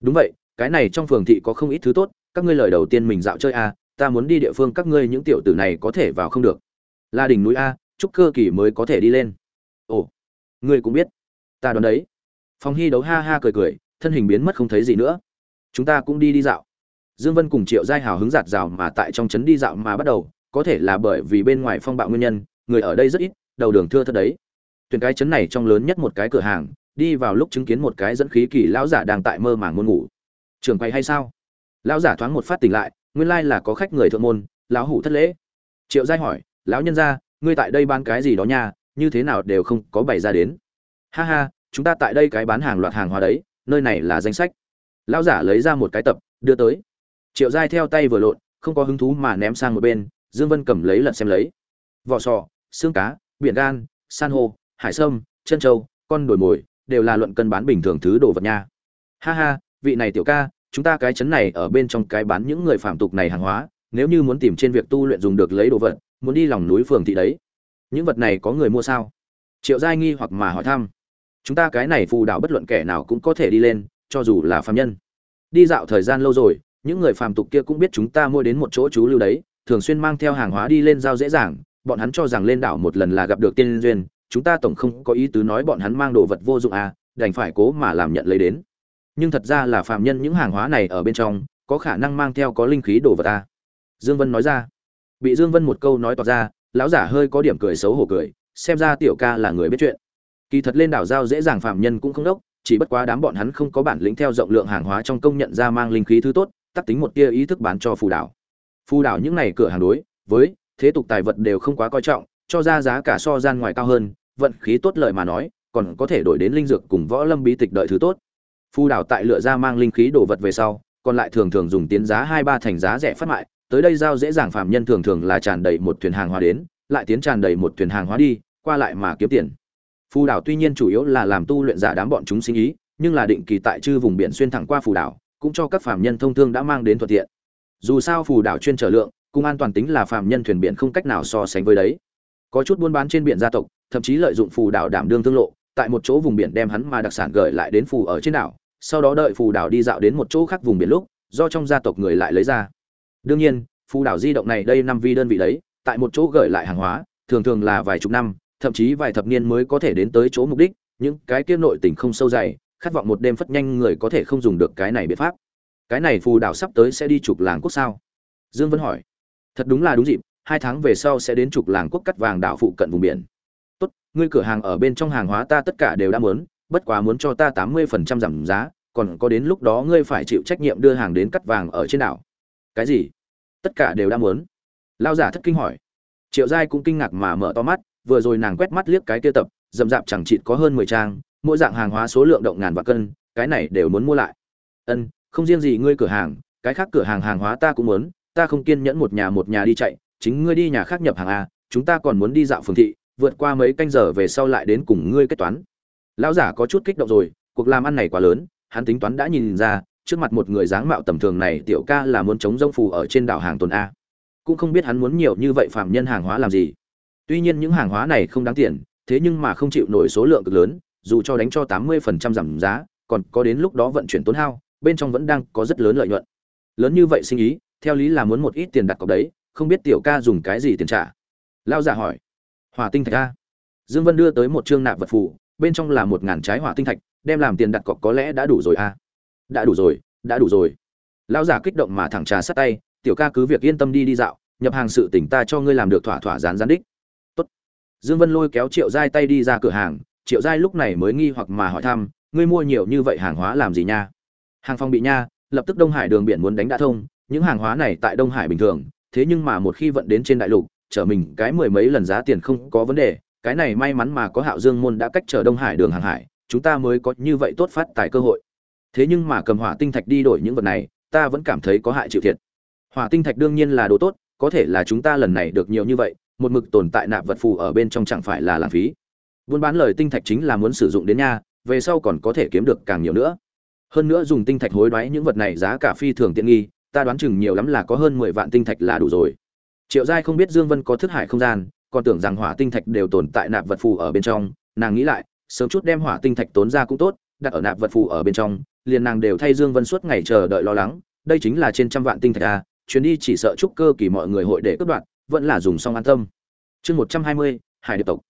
Đúng vậy, cái này trong phường thị có không ít thứ tốt các ngươi lời đầu tiên mình dạo chơi a, ta muốn đi địa phương các ngươi những tiểu tử này có thể vào không được. Là đỉnh núi a, chúc cơ kỳ mới có thể đi lên. Ồ, ngươi cũng biết. Ta đoán đấy. Phong hy đấu ha ha cười cười, thân hình biến mất không thấy gì nữa. Chúng ta cũng đi đi dạo. Dương vân cùng triệu giai hào hứng giạt rào mà tại trong trấn đi dạo mà bắt đầu, có thể là bởi vì bên ngoài phong bạo nguyên nhân, người ở đây rất ít, đầu đường thưa thớt đấy. Tuyển cái chấn này trong lớn nhất một cái cửa hàng, đi vào lúc chứng kiến một cái dẫn khí kỳ lão giả đang tại mơ màng muốn ngủ. Trường quay hay sao? Lão giả thoáng một phát tỉnh lại, nguyên lai là có khách người thượng môn, lão hủ thất lễ. Triệu giai hỏi, lão nhân gia, ngươi tại đây bán cái gì đó nha, như thế nào đều không có bày ra đến. Ha ha, chúng ta tại đây cái bán hàng loạt hàng hóa đấy, nơi này là danh sách. Lão giả lấy ra một cái tập, đưa tới. Triệu giai theo tay vừa lộn, không có hứng thú mà ném sang một bên, dương vân cầm lấy lật xem lấy. Vỏ sò, xương cá, biển gan, san hô, hải sâm, chân trâu, con đồi mồi, đều là luận cân bán bình thường thứ đồ vật nha. Ha ha, vị này tiểu ca chúng ta cái chấn này ở bên trong cái bán những người phạm tục này hàng hóa, nếu như muốn tìm trên việc tu luyện dùng được lấy đồ vật, muốn đi lòng núi phường thị đấy. Những vật này có người mua sao? Triệu giai nghi hoặc mà hỏi thăm. Chúng ta cái này phù đảo bất luận kẻ nào cũng có thể đi lên, cho dù là phạm nhân. Đi dạo thời gian lâu rồi, những người phàm tục kia cũng biết chúng ta mua đến một chỗ chú lưu đấy, thường xuyên mang theo hàng hóa đi lên giao dễ dàng, bọn hắn cho rằng lên đảo một lần là gặp được tiên duyên, chúng ta tổng không có ý tứ nói bọn hắn mang đồ vật vô dụng à đành phải cố mà làm nhận lấy đến nhưng thật ra là phạm nhân những hàng hóa này ở bên trong, có khả năng mang theo có linh khí đồ vật ta. Dương vân nói ra. Bị dương vân một câu nói toạc ra, lão giả hơi có điểm cười xấu hổ cười, xem ra tiểu ca là người biết chuyện. Kỳ thật lên đảo giao dễ dàng phạm nhân cũng không đốc, chỉ bất quá đám bọn hắn không có bản lĩnh theo rộng lượng hàng hóa trong công nhận ra mang linh khí thứ tốt, tắc tính một tia ý thức bán cho phù đảo. Phù đảo những này cửa hàng đối, với thế tục tài vật đều không quá coi trọng, cho ra giá cả so gian ngoài cao hơn, vận khí tốt lợi mà nói, còn có thể đổi đến linh dược cùng võ lâm bí tịch đợi thứ tốt phù đảo tại lựa ra mang linh khí đồ vật về sau, còn lại thường thường dùng tiến giá hai ba thành giá rẻ phát mại, tới đây giao dễ dàng phạm nhân thường thường là tràn đầy một thuyền hàng hóa đến, lại tiến tràn đầy một thuyền hàng hóa đi, qua lại mà kiếm tiền. Phù đảo tuy nhiên chủ yếu là làm tu luyện giả đám bọn chúng sinh ý, nhưng là định kỳ tại chư vùng biển xuyên thẳng qua phù đảo, cũng cho các phạm nhân thông thương đã mang đến thuận tiện. Dù sao phù đảo chuyên trở lượng cùng an toàn tính là phạm nhân thuyền biển không cách nào so sánh với đấy. Có chút buôn bán trên biển gia tộc, thậm chí lợi dụng phù đảo đảm đương thương lộ tại một chỗ vùng biển đem hắn mà đặc sản gửi lại đến phù ở trên đảo, sau đó đợi phù đảo đi dạo đến một chỗ khác vùng biển lúc, do trong gia tộc người lại lấy ra. Đương nhiên, phù đảo di động này đây năm vi đơn vị đấy, tại một chỗ gửi lại hàng hóa, thường thường là vài chục năm, thậm chí vài thập niên mới có thể đến tới chỗ mục đích, những cái kia nội tình không sâu dày, khát vọng một đêm phất nhanh người có thể không dùng được cái này biện pháp. Cái này phù đảo sắp tới sẽ đi chụp làng quốc sao? Dương vân hỏi. Thật đúng là đúng dịp, hai tháng về sau sẽ đến chụp làng quốc cắt vàng đảo phụ cận vùng biển ngươi cửa hàng ở bên trong hàng hóa ta tất cả đều đã muốn, bất quá muốn cho ta tám mươi phần trăm giảm giá, còn có đến lúc đó ngươi phải chịu trách nhiệm đưa hàng đến cắt vàng ở trên đảo. Cái gì? Tất cả đều đã muốn. Lao giả thất kinh hỏi. Triệu giai cũng kinh ngạc mà mở to mắt, vừa rồi nàng quét mắt liếc cái kia tập dầm dạp chẳng chịt có hơn mười trang, mỗi dạng hàng hóa số lượng động ngàn và cân, cái này đều muốn mua lại. Ân, không riêng gì ngươi cửa hàng, cái khác cửa hàng hàng hóa ta cũng muốn, ta không kiên nhẫn một nhà một nhà đi chạy, chính ngươi đi nhà khác nhập hàng a, chúng ta còn muốn đi dạo phường thị vượt qua mấy canh giờ về sau lại đến cùng ngươi kết toán. Lão giả có chút kích động rồi, cuộc làm ăn này quá lớn, hắn tính toán đã nhìn ra, trước mặt một người dáng mạo tầm thường này tiểu ca là muốn chống rông phù ở trên đảo hàng tuần a. Cũng không biết hắn muốn nhiều như vậy phạm nhân hàng hóa làm gì. Tuy nhiên những hàng hóa này không đáng tiền, thế nhưng mà không chịu nổi số lượng cực lớn, dù cho đánh cho tám mươi phần trăm giảm giá, còn có đến lúc đó vận chuyển tốn hao, bên trong vẫn đang có rất lớn lợi nhuận. Lớn như vậy sinh ý, theo lý là muốn một ít tiền đặt cọc đấy, không biết tiểu ca dùng cái gì tiền trả. Lao giả hỏi hỏa tinh thạch a. Dương vân đưa tới một trương nạp vật phù, bên trong là một ngàn trái hỏa tinh thạch, đem làm tiền đặt cọc có lẽ đã đủ rồi a. Đã đủ rồi, đã đủ rồi. Lão giả kích động mà thẳng trà sát tay, tiểu ca cứ việc yên tâm đi đi dạo, nhập hàng sự tỉnh ta cho ngươi làm được thỏa thỏa rán rán đích. Tốt. dương vân lôi kéo triệu giai tay đi ra cửa hàng, triệu giai lúc này mới nghi hoặc mà hỏi thăm, ngươi mua nhiều như vậy hàng hóa làm gì nha? Hàng phong bị nha, lập tức đông hải đường biển muốn đánh đã thông, những hàng hóa này tại đông hải bình thường, thế nhưng mà một khi vận đến trên đại lục trở mình cái mười mấy lần giá tiền không có vấn đề, cái này may mắn mà có hạo dương môn đã cách trở đông hải đường hàng hải, chúng ta mới có như vậy tốt phát tài cơ hội. Thế nhưng mà cầm hỏa tinh thạch đi đổi những vật này, ta vẫn cảm thấy có hại chịu thiệt. Hỏa tinh thạch đương nhiên là đồ tốt, có thể là chúng ta lần này được nhiều như vậy, một mực tồn tại nạp vật phù ở bên trong chẳng phải là lãng phí. Buôn bán lời tinh thạch chính là muốn sử dụng đến nha, về sau còn có thể kiếm được càng nhiều nữa. Hơn nữa dùng tinh thạch hối đoái những vật này giá cả phi thường tiện nghi, ta đoán chừng nhiều lắm là có hơn mười vạn tinh thạch là đủ rồi triệu giai không biết dương vân có thức hải không gian, còn tưởng rằng hỏa tinh thạch đều tồn tại nạp vật phù ở bên trong. Nàng nghĩ lại, sớm chút đem hỏa tinh thạch tốn ra cũng tốt, đặt ở nạp vật phù ở bên trong, liền nàng đều thay dương vân suốt ngày chờ đợi lo lắng. Đây chính là trên trăm vạn tinh thạch a chuyến đi chỉ sợ chúc cơ kỳ mọi người hội để cướp đoạt, vẫn là dùng xong an tâm. Chương một trăm hai mươi, hải điệp tộc.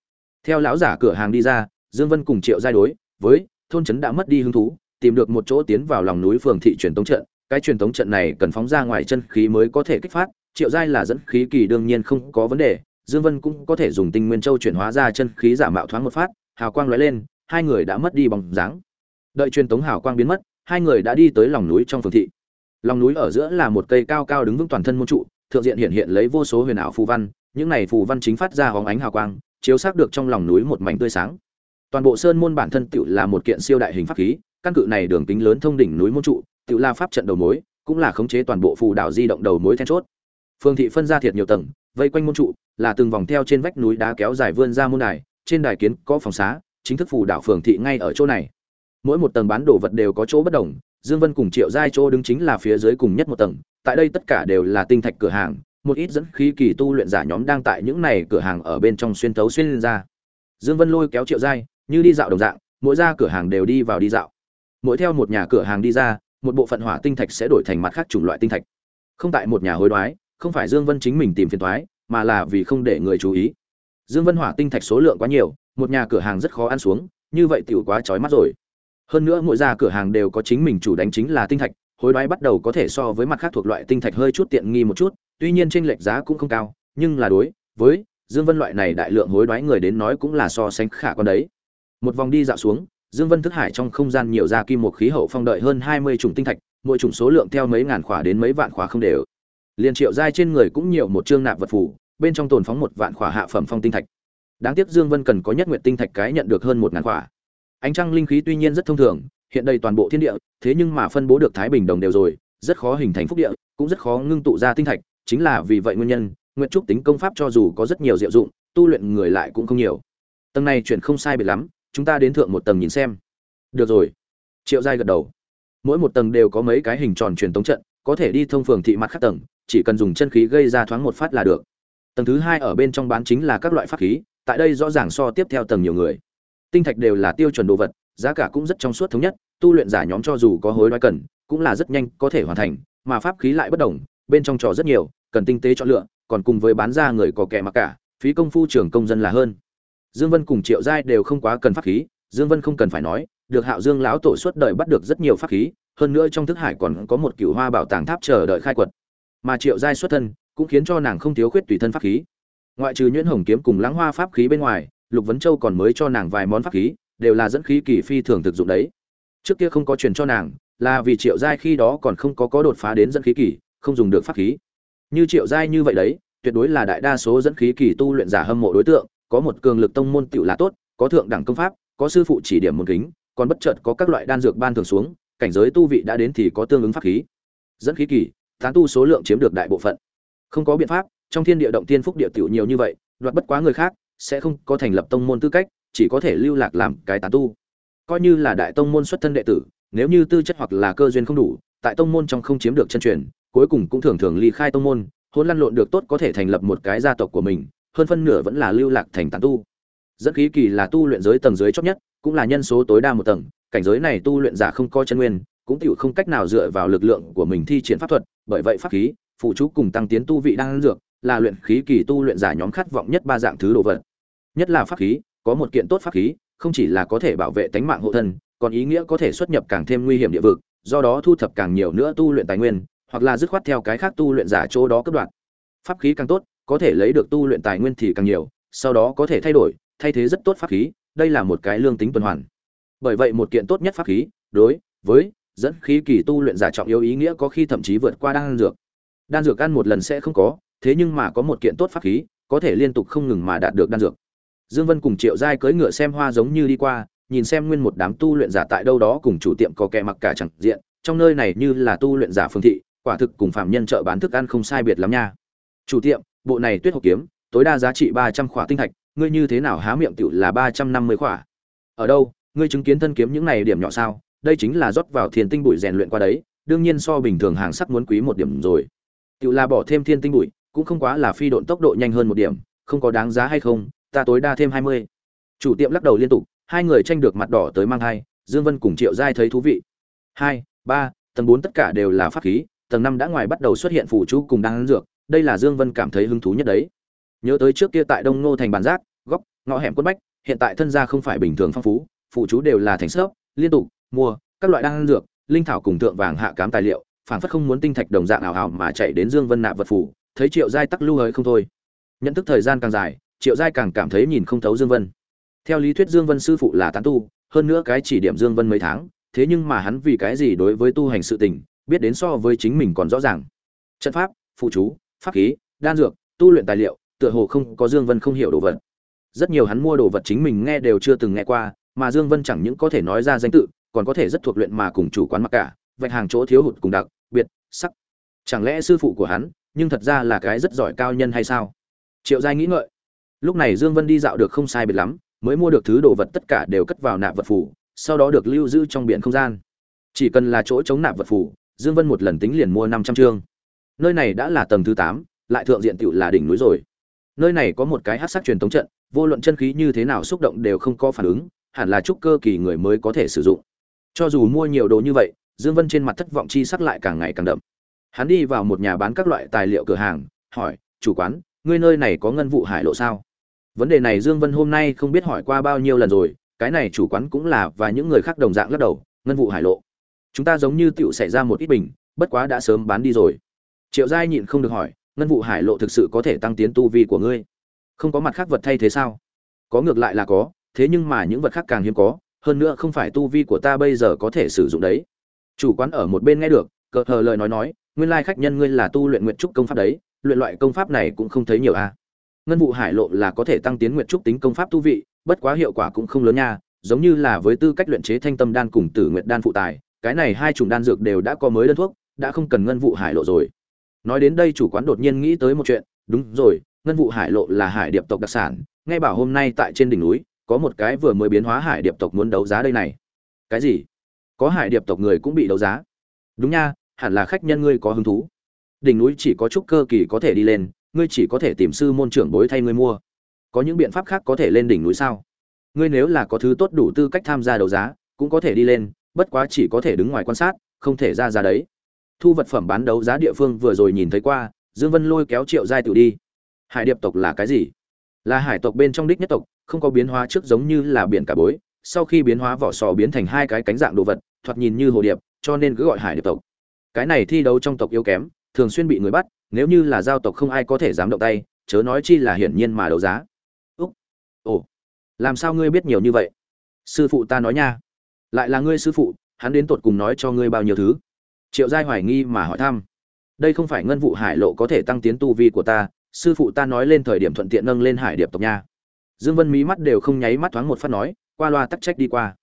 Theo lão giả cửa hàng đi ra, dương vân cùng triệu giai đối với thôn trấn đã mất đi hứng thú, tìm được một chỗ tiến vào lòng núi phường thị truyền tống trận. Cái truyền tống trận này cần phóng ra ngoài chân khí mới có thể kích phát triệu giai là dẫn khí kỳ đương nhiên không có vấn đề, dương vân cũng có thể dùng tinh nguyên châu chuyển hóa ra chân khí giả mạo thoáng một phát, hào quang lóe lên, hai người đã mất đi bóng dáng. Đợi truyền tống hào quang biến mất, hai người đã đi tới lòng núi trong phường thị. Lòng núi ở giữa là một cây cao cao đứng vững toàn thân môn trụ, thượng diện hiện hiện lấy vô số huyền ảo phù văn, những này phù văn chính phát ra hóng ánh hào quang, chiếu xác được trong lòng núi một mảnh tươi sáng. Toàn bộ sơn môn bản thân tự là một kiện siêu đại hình pháp khí, căn cự này đường kính lớn thông đỉnh núi môn trụ tự là pháp trận đầu mối, cũng là khống chế toàn bộ phù đảo di động đầu mối then chốt phương thị phân ra thiệt nhiều tầng, vây quanh môn trụ, là từng vòng theo trên vách núi đá kéo dài vươn ra môn đài, trên đài kiến có phòng xá, chính thức phủ đảo phường thị ngay ở chỗ này. Mỗi một tầng bán đồ vật đều có chỗ bất đồng, dương vân cùng triệu giai chỗ đứng chính là phía dưới cùng nhất một tầng, tại đây tất cả đều là tinh thạch cửa hàng, một ít dẫn khí kỳ tu luyện giả nhóm đang tại những này cửa hàng ở bên trong xuyên tấu xuyên lên ra. Dương vân lôi kéo triệu giai, như đi dạo đồng dạng, mỗi ra cửa hàng đều đi vào đi dạo. Mỗi theo một nhà cửa hàng đi ra, một bộ phận hỏa tinh thạch sẽ đổi thành mặt khác chủng loại tinh thạch. Không tại một nhà hối đoái không phải dương vân chính mình tìm phiền toái, mà là vì không để người chú ý. Dương vân hỏa tinh thạch số lượng quá nhiều, một nhà cửa hàng rất khó ăn xuống, như vậy tiểu quá chói mắt rồi. Hơn nữa mỗi gia cửa hàng đều có chính mình chủ đánh chính là tinh thạch, hối đoái bắt đầu có thể so với mặt khác thuộc loại tinh thạch hơi chút tiện nghi một chút, tuy nhiên chênh lệch giá cũng không cao, nhưng là đối với dương vân loại này đại lượng hối đoái người đến nói cũng là so sánh khả quan đấy. Một vòng đi dạo xuống, dương vân thức hải trong không gian nhiều ra kim một khí hậu phong đợi hơn 20 chủng tinh thạch, mỗi chủng số lượng theo mấy ngàn khỏa đến mấy vạn khỏa không đều liền triệu giai trên người cũng nhiều một chương nạp vật phủ bên trong tồn phóng một vạn khỏa hạ phẩm phong tinh thạch. Đáng tiếc dương vân cần có nhất nguyện tinh thạch cái nhận được hơn một ngàn khỏa. Ánh trăng linh khí tuy nhiên rất thông thường, hiện đây toàn bộ thiên địa, thế nhưng mà phân bố được thái bình đồng đều rồi, rất khó hình thành phúc địa, cũng rất khó ngưng tụ ra tinh thạch, chính là vì vậy nguyên nhân nguyện trúc tính công pháp cho dù có rất nhiều diệu dụng, tu luyện người lại cũng không nhiều. Tầng này chuyển không sai biệt lắm, chúng ta đến thượng một tầng nhìn xem. Được rồi. Triệu giai gật đầu. Mỗi một tầng đều có mấy cái hình tròn truyền tống trận, có thể đi thông phường thị mặt khác tầng chỉ cần dùng chân khí gây ra thoáng một phát là được. Tầng thứ hai ở bên trong bán chính là các loại pháp khí, tại đây rõ ràng so tiếp theo tầng nhiều người. Tinh thạch đều là tiêu chuẩn đồ vật, giá cả cũng rất trong suốt thống nhất, tu luyện giả nhóm cho dù có hối đoái cần, cũng là rất nhanh có thể hoàn thành, mà pháp khí lại bất đồng, bên trong trò rất nhiều, cần tinh tế chọn lựa, còn cùng với bán ra người có kẻ mặc cả, phí công phu trưởng công dân là hơn. Dương vân cùng triệu giai đều không quá cần pháp khí, dương vân không cần phải nói, được hạo dương lão tổ suốt đời bắt được rất nhiều pháp khí, hơn nữa trong thức hải còn có một cửu hoa bảo tàng tháp chờ đợi khai quật mà triệu giai xuất thân, cũng khiến cho nàng không thiếu khuyết tùy thân pháp khí. Ngoại trừ nhuyễn hồng kiếm cùng lãng hoa pháp khí bên ngoài, lục vấn châu còn mới cho nàng vài món pháp khí, đều là dẫn khí kỳ phi thường thực dụng đấy. Trước kia không có truyền cho nàng, là vì triệu giai khi đó còn không có có đột phá đến dẫn khí kỳ, không dùng được pháp khí. Như triệu giai như vậy đấy, tuyệt đối là đại đa số dẫn khí kỳ tu luyện giả hâm mộ đối tượng, có một cường lực tông môn tựu là tốt, có thượng đẳng công pháp, có sư phụ chỉ điểm môn kính, còn bất chợt có các loại đan dược ban thường xuống, cảnh giới tu vị đã đến thì có tương ứng pháp khí. Dẫn khí kỳ tán tu số lượng chiếm được đại bộ phận. Không có biện pháp, trong thiên địa động tiên phúc địa tiểu nhiều như vậy, đoạt bất quá người khác, sẽ không có thành lập tông môn tư cách, chỉ có thể lưu lạc làm cái tán tu. Coi như là đại tông môn xuất thân đệ tử, nếu như tư chất hoặc là cơ duyên không đủ, tại tông môn trong không chiếm được chân truyền, cuối cùng cũng thường thường ly khai tông môn hôn lăn lộn được tốt có thể thành lập một cái gia tộc của mình, hơn phân nửa vẫn là lưu lạc thành tán tu. Dẫn khí kỳ là tu luyện giới tầng dưới chót nhất, cũng là nhân số tối đa một tầng, cảnh giới này tu luyện giả không có chân nguyên cũng tiểu không cách nào dựa vào lực lượng của mình thi triển pháp thuật, bởi vậy pháp khí, phụ chú cùng tăng tiến tu vị đang dược, là luyện khí kỳ tu luyện giả nhóm khát vọng nhất ba dạng thứ đồ vật. Nhất là pháp khí, có một kiện tốt pháp khí, không chỉ là có thể bảo vệ tính mạng hộ thân, còn ý nghĩa có thể xuất nhập càng thêm nguy hiểm địa vực, do đó thu thập càng nhiều nữa tu luyện tài nguyên, hoặc là dứt khoát theo cái khác tu luyện giả chỗ đó cấp đoạn pháp khí càng tốt, có thể lấy được tu luyện tài nguyên thì càng nhiều, sau đó có thể thay đổi, thay thế rất tốt pháp khí, đây là một cái lương tính tuần hoàn. Bởi vậy một kiện tốt nhất pháp khí, đối với dẫn khí kỳ tu luyện giả trọng yếu ý nghĩa có khi thậm chí vượt qua đan dược. Đan dược ăn một lần sẽ không có, thế nhưng mà có một kiện tốt pháp khí, có thể liên tục không ngừng mà đạt được đan dược. Dương vân cùng triệu giai cưỡi ngựa xem hoa giống như đi qua, nhìn xem nguyên một đám tu luyện giả tại đâu đó cùng chủ tiệm có kẻ mặc cả chẳng diện, trong nơi này như là tu luyện giả phương thị, quả thực cùng phạm nhân chợ bán thức ăn không sai biệt lắm nha. Chủ tiệm, bộ này tuyết Hồ kiếm, tối đa giá trị ba trăm khỏa tinh thạch, ngươi như thế nào há miệng tiểu là ba trăm năm mươi khỏa? Ở đâu, ngươi chứng kiến thân kiếm những này điểm nhỏ sao? Đây chính là rót vào thiên tinh bụi rèn luyện qua đấy, đương nhiên so bình thường hàng sắc muốn quý một điểm rồi. Tự là bỏ thêm thiên tinh bụi, cũng không quá là phi độn tốc độ nhanh hơn một điểm, không có đáng giá hay không, ta tối đa thêm hai mươi. Chủ tiệm lắc đầu liên tục, hai người tranh được mặt đỏ tới mang hai, dương vân cùng triệu giai thấy thú vị. Hai, ba, tầng bốn tất cả đều là pháp khí, tầng năm đã ngoài bắt đầu xuất hiện phủ chú cùng đang dược, đây là dương vân cảm thấy hứng thú nhất đấy. Nhớ tới trước kia tại đông nô thành bàn giác, góc, ngõ hẻm quất bách, hiện tại thân gia không phải bình thường phong phú phụ chú đều là thành sớp liên tục mua, các loại đan dược, linh thảo cùng tượng vàng hạ cám tài liệu, phản phất không muốn tinh thạch đồng dạng ảo ảo mà chạy đến dương vân nạp vật phủ, thấy triệu giai tắc lưu hới không thôi. Nhận thức thời gian càng dài, triệu giai càng cảm thấy nhìn không thấu dương vân. Theo lý thuyết dương vân sư phụ là tán tu, hơn nữa cái chỉ điểm dương vân mấy tháng, thế nhưng mà hắn vì cái gì đối với tu hành sự tình, biết đến so với chính mình còn rõ ràng. Trận pháp, phụ chú, pháp khí, đan dược, tu luyện tài liệu, tựa hồ không có dương vân không hiểu đồ vật. Rất nhiều hắn mua đồ vật chính mình nghe đều chưa từng nghe qua, mà dương vân chẳng những có thể nói ra danh tự còn có thể rất thuộc luyện mà cùng chủ quán mặc cả, vạch hàng chỗ thiếu hụt cùng đặc, biệt, sắc. Chẳng lẽ sư phụ của hắn, nhưng thật ra là cái rất giỏi cao nhân hay sao? Triệu giai nghĩ ngợi. Lúc này dương vân đi dạo được không sai biệt lắm, mới mua được thứ đồ vật tất cả đều cất vào nạp vật phủ, sau đó được lưu giữ trong biển không gian. Chỉ cần là chỗ chống nạp vật phủ, dương vân một lần tính liền mua năm trăm chương. Nơi này đã là tầng thứ tám, lại thượng diện tựu là đỉnh núi rồi. Nơi này có một cái hát sắc truyền thống trận, vô luận chân khí như thế nào xúc động đều không có phản ứng, hẳn là trúc cơ kỳ người mới có thể sử dụng cho dù mua nhiều đồ như vậy, dương vân trên mặt thất vọng chi sắc lại càng ngày càng đậm. Hắn đi vào một nhà bán các loại tài liệu cửa hàng, hỏi, chủ quán, ngươi nơi này có ngân vụ hải lộ sao? Vấn đề này dương vân hôm nay không biết hỏi qua bao nhiêu lần rồi, cái này chủ quán cũng là và những người khác đồng dạng lắc đầu, ngân vụ hải lộ. Chúng ta giống như tựu xảy ra một ít bình, bất quá đã sớm bán đi rồi. Triệu giai nhịn không được hỏi, ngân vụ hải lộ thực sự có thể tăng tiến tu vi của ngươi? Không có mặt khác vật thay thế sao? Có ngược lại là có, thế nhưng mà những vật khác càng hiếm có hơn nữa không phải tu vi của ta bây giờ có thể sử dụng đấy chủ quán ở một bên nghe được, cờ hờ lời nói nói, nguyên lai khách nhân ngươi là tu luyện nguyện trúc công pháp đấy, luyện loại công pháp này cũng không thấy nhiều a à. ngân vụ hải lộ là có thể tăng tiến nguyện trúc tính công pháp tu vị, bất quá hiệu quả cũng không lớn nha, giống như là với tư cách luyện chế thanh tâm đan cùng tử nguyện đan phụ tài, cái này hai chủng đan dược đều đã có mới đơn thuốc, đã không cần ngân vụ hải lộ rồi nói đến đây chủ quán đột nhiên nghĩ tới một chuyện, đúng rồi, ngân vụ hải lộ là hải điệp tộc đặc sản, nghe bảo hôm nay tại trên đỉnh núi có một cái vừa mới biến hóa hải điệp tộc muốn đấu giá đây này. Cái gì? Có hải điệp tộc người cũng bị đấu giá? Đúng nha, hẳn là khách nhân ngươi có hứng thú. Đỉnh núi chỉ có chút cơ kỳ có thể đi lên, ngươi chỉ có thể tìm sư môn trưởng bối thay ngươi mua. Có những biện pháp khác có thể lên đỉnh núi sao? Ngươi nếu là có thứ tốt đủ tư cách tham gia đấu giá, cũng có thể đi lên, bất quá chỉ có thể đứng ngoài quan sát, không thể ra ra đấy. Thu vật phẩm bán đấu giá địa phương vừa rồi nhìn thấy qua, dương vân lôi kéo triệu giai tự đi. Hải điệp tộc là cái gì? Là hải tộc bên trong đích nhất tộc không có biến hóa trước giống như là biển cả bối, sau khi biến hóa vỏ sò biến thành hai cái cánh dạng đồ vật, thoạt nhìn như hồ điệp, cho nên cứ gọi hải điệp tộc. Cái này thi đấu trong tộc yếu kém, thường xuyên bị người bắt, nếu như là giao tộc không ai có thể dám động tay, chớ nói chi là hiển nhiên mà đấu giá. Úc. Ồ. Làm sao ngươi biết nhiều như vậy? Sư phụ ta nói nha. Lại là ngươi sư phụ, hắn đến tột cùng nói cho ngươi bao nhiêu thứ? Triệu giai hoài nghi mà hỏi thăm. Đây không phải ngân vụ hải lộ có thể tăng tiến tu vi của ta, sư phụ ta nói lên thời điểm thuận tiện nâng lên hải điệp tộc nha dương vân mí mắt đều không nháy mắt thoáng một phát nói, qua loa tắc trách đi qua.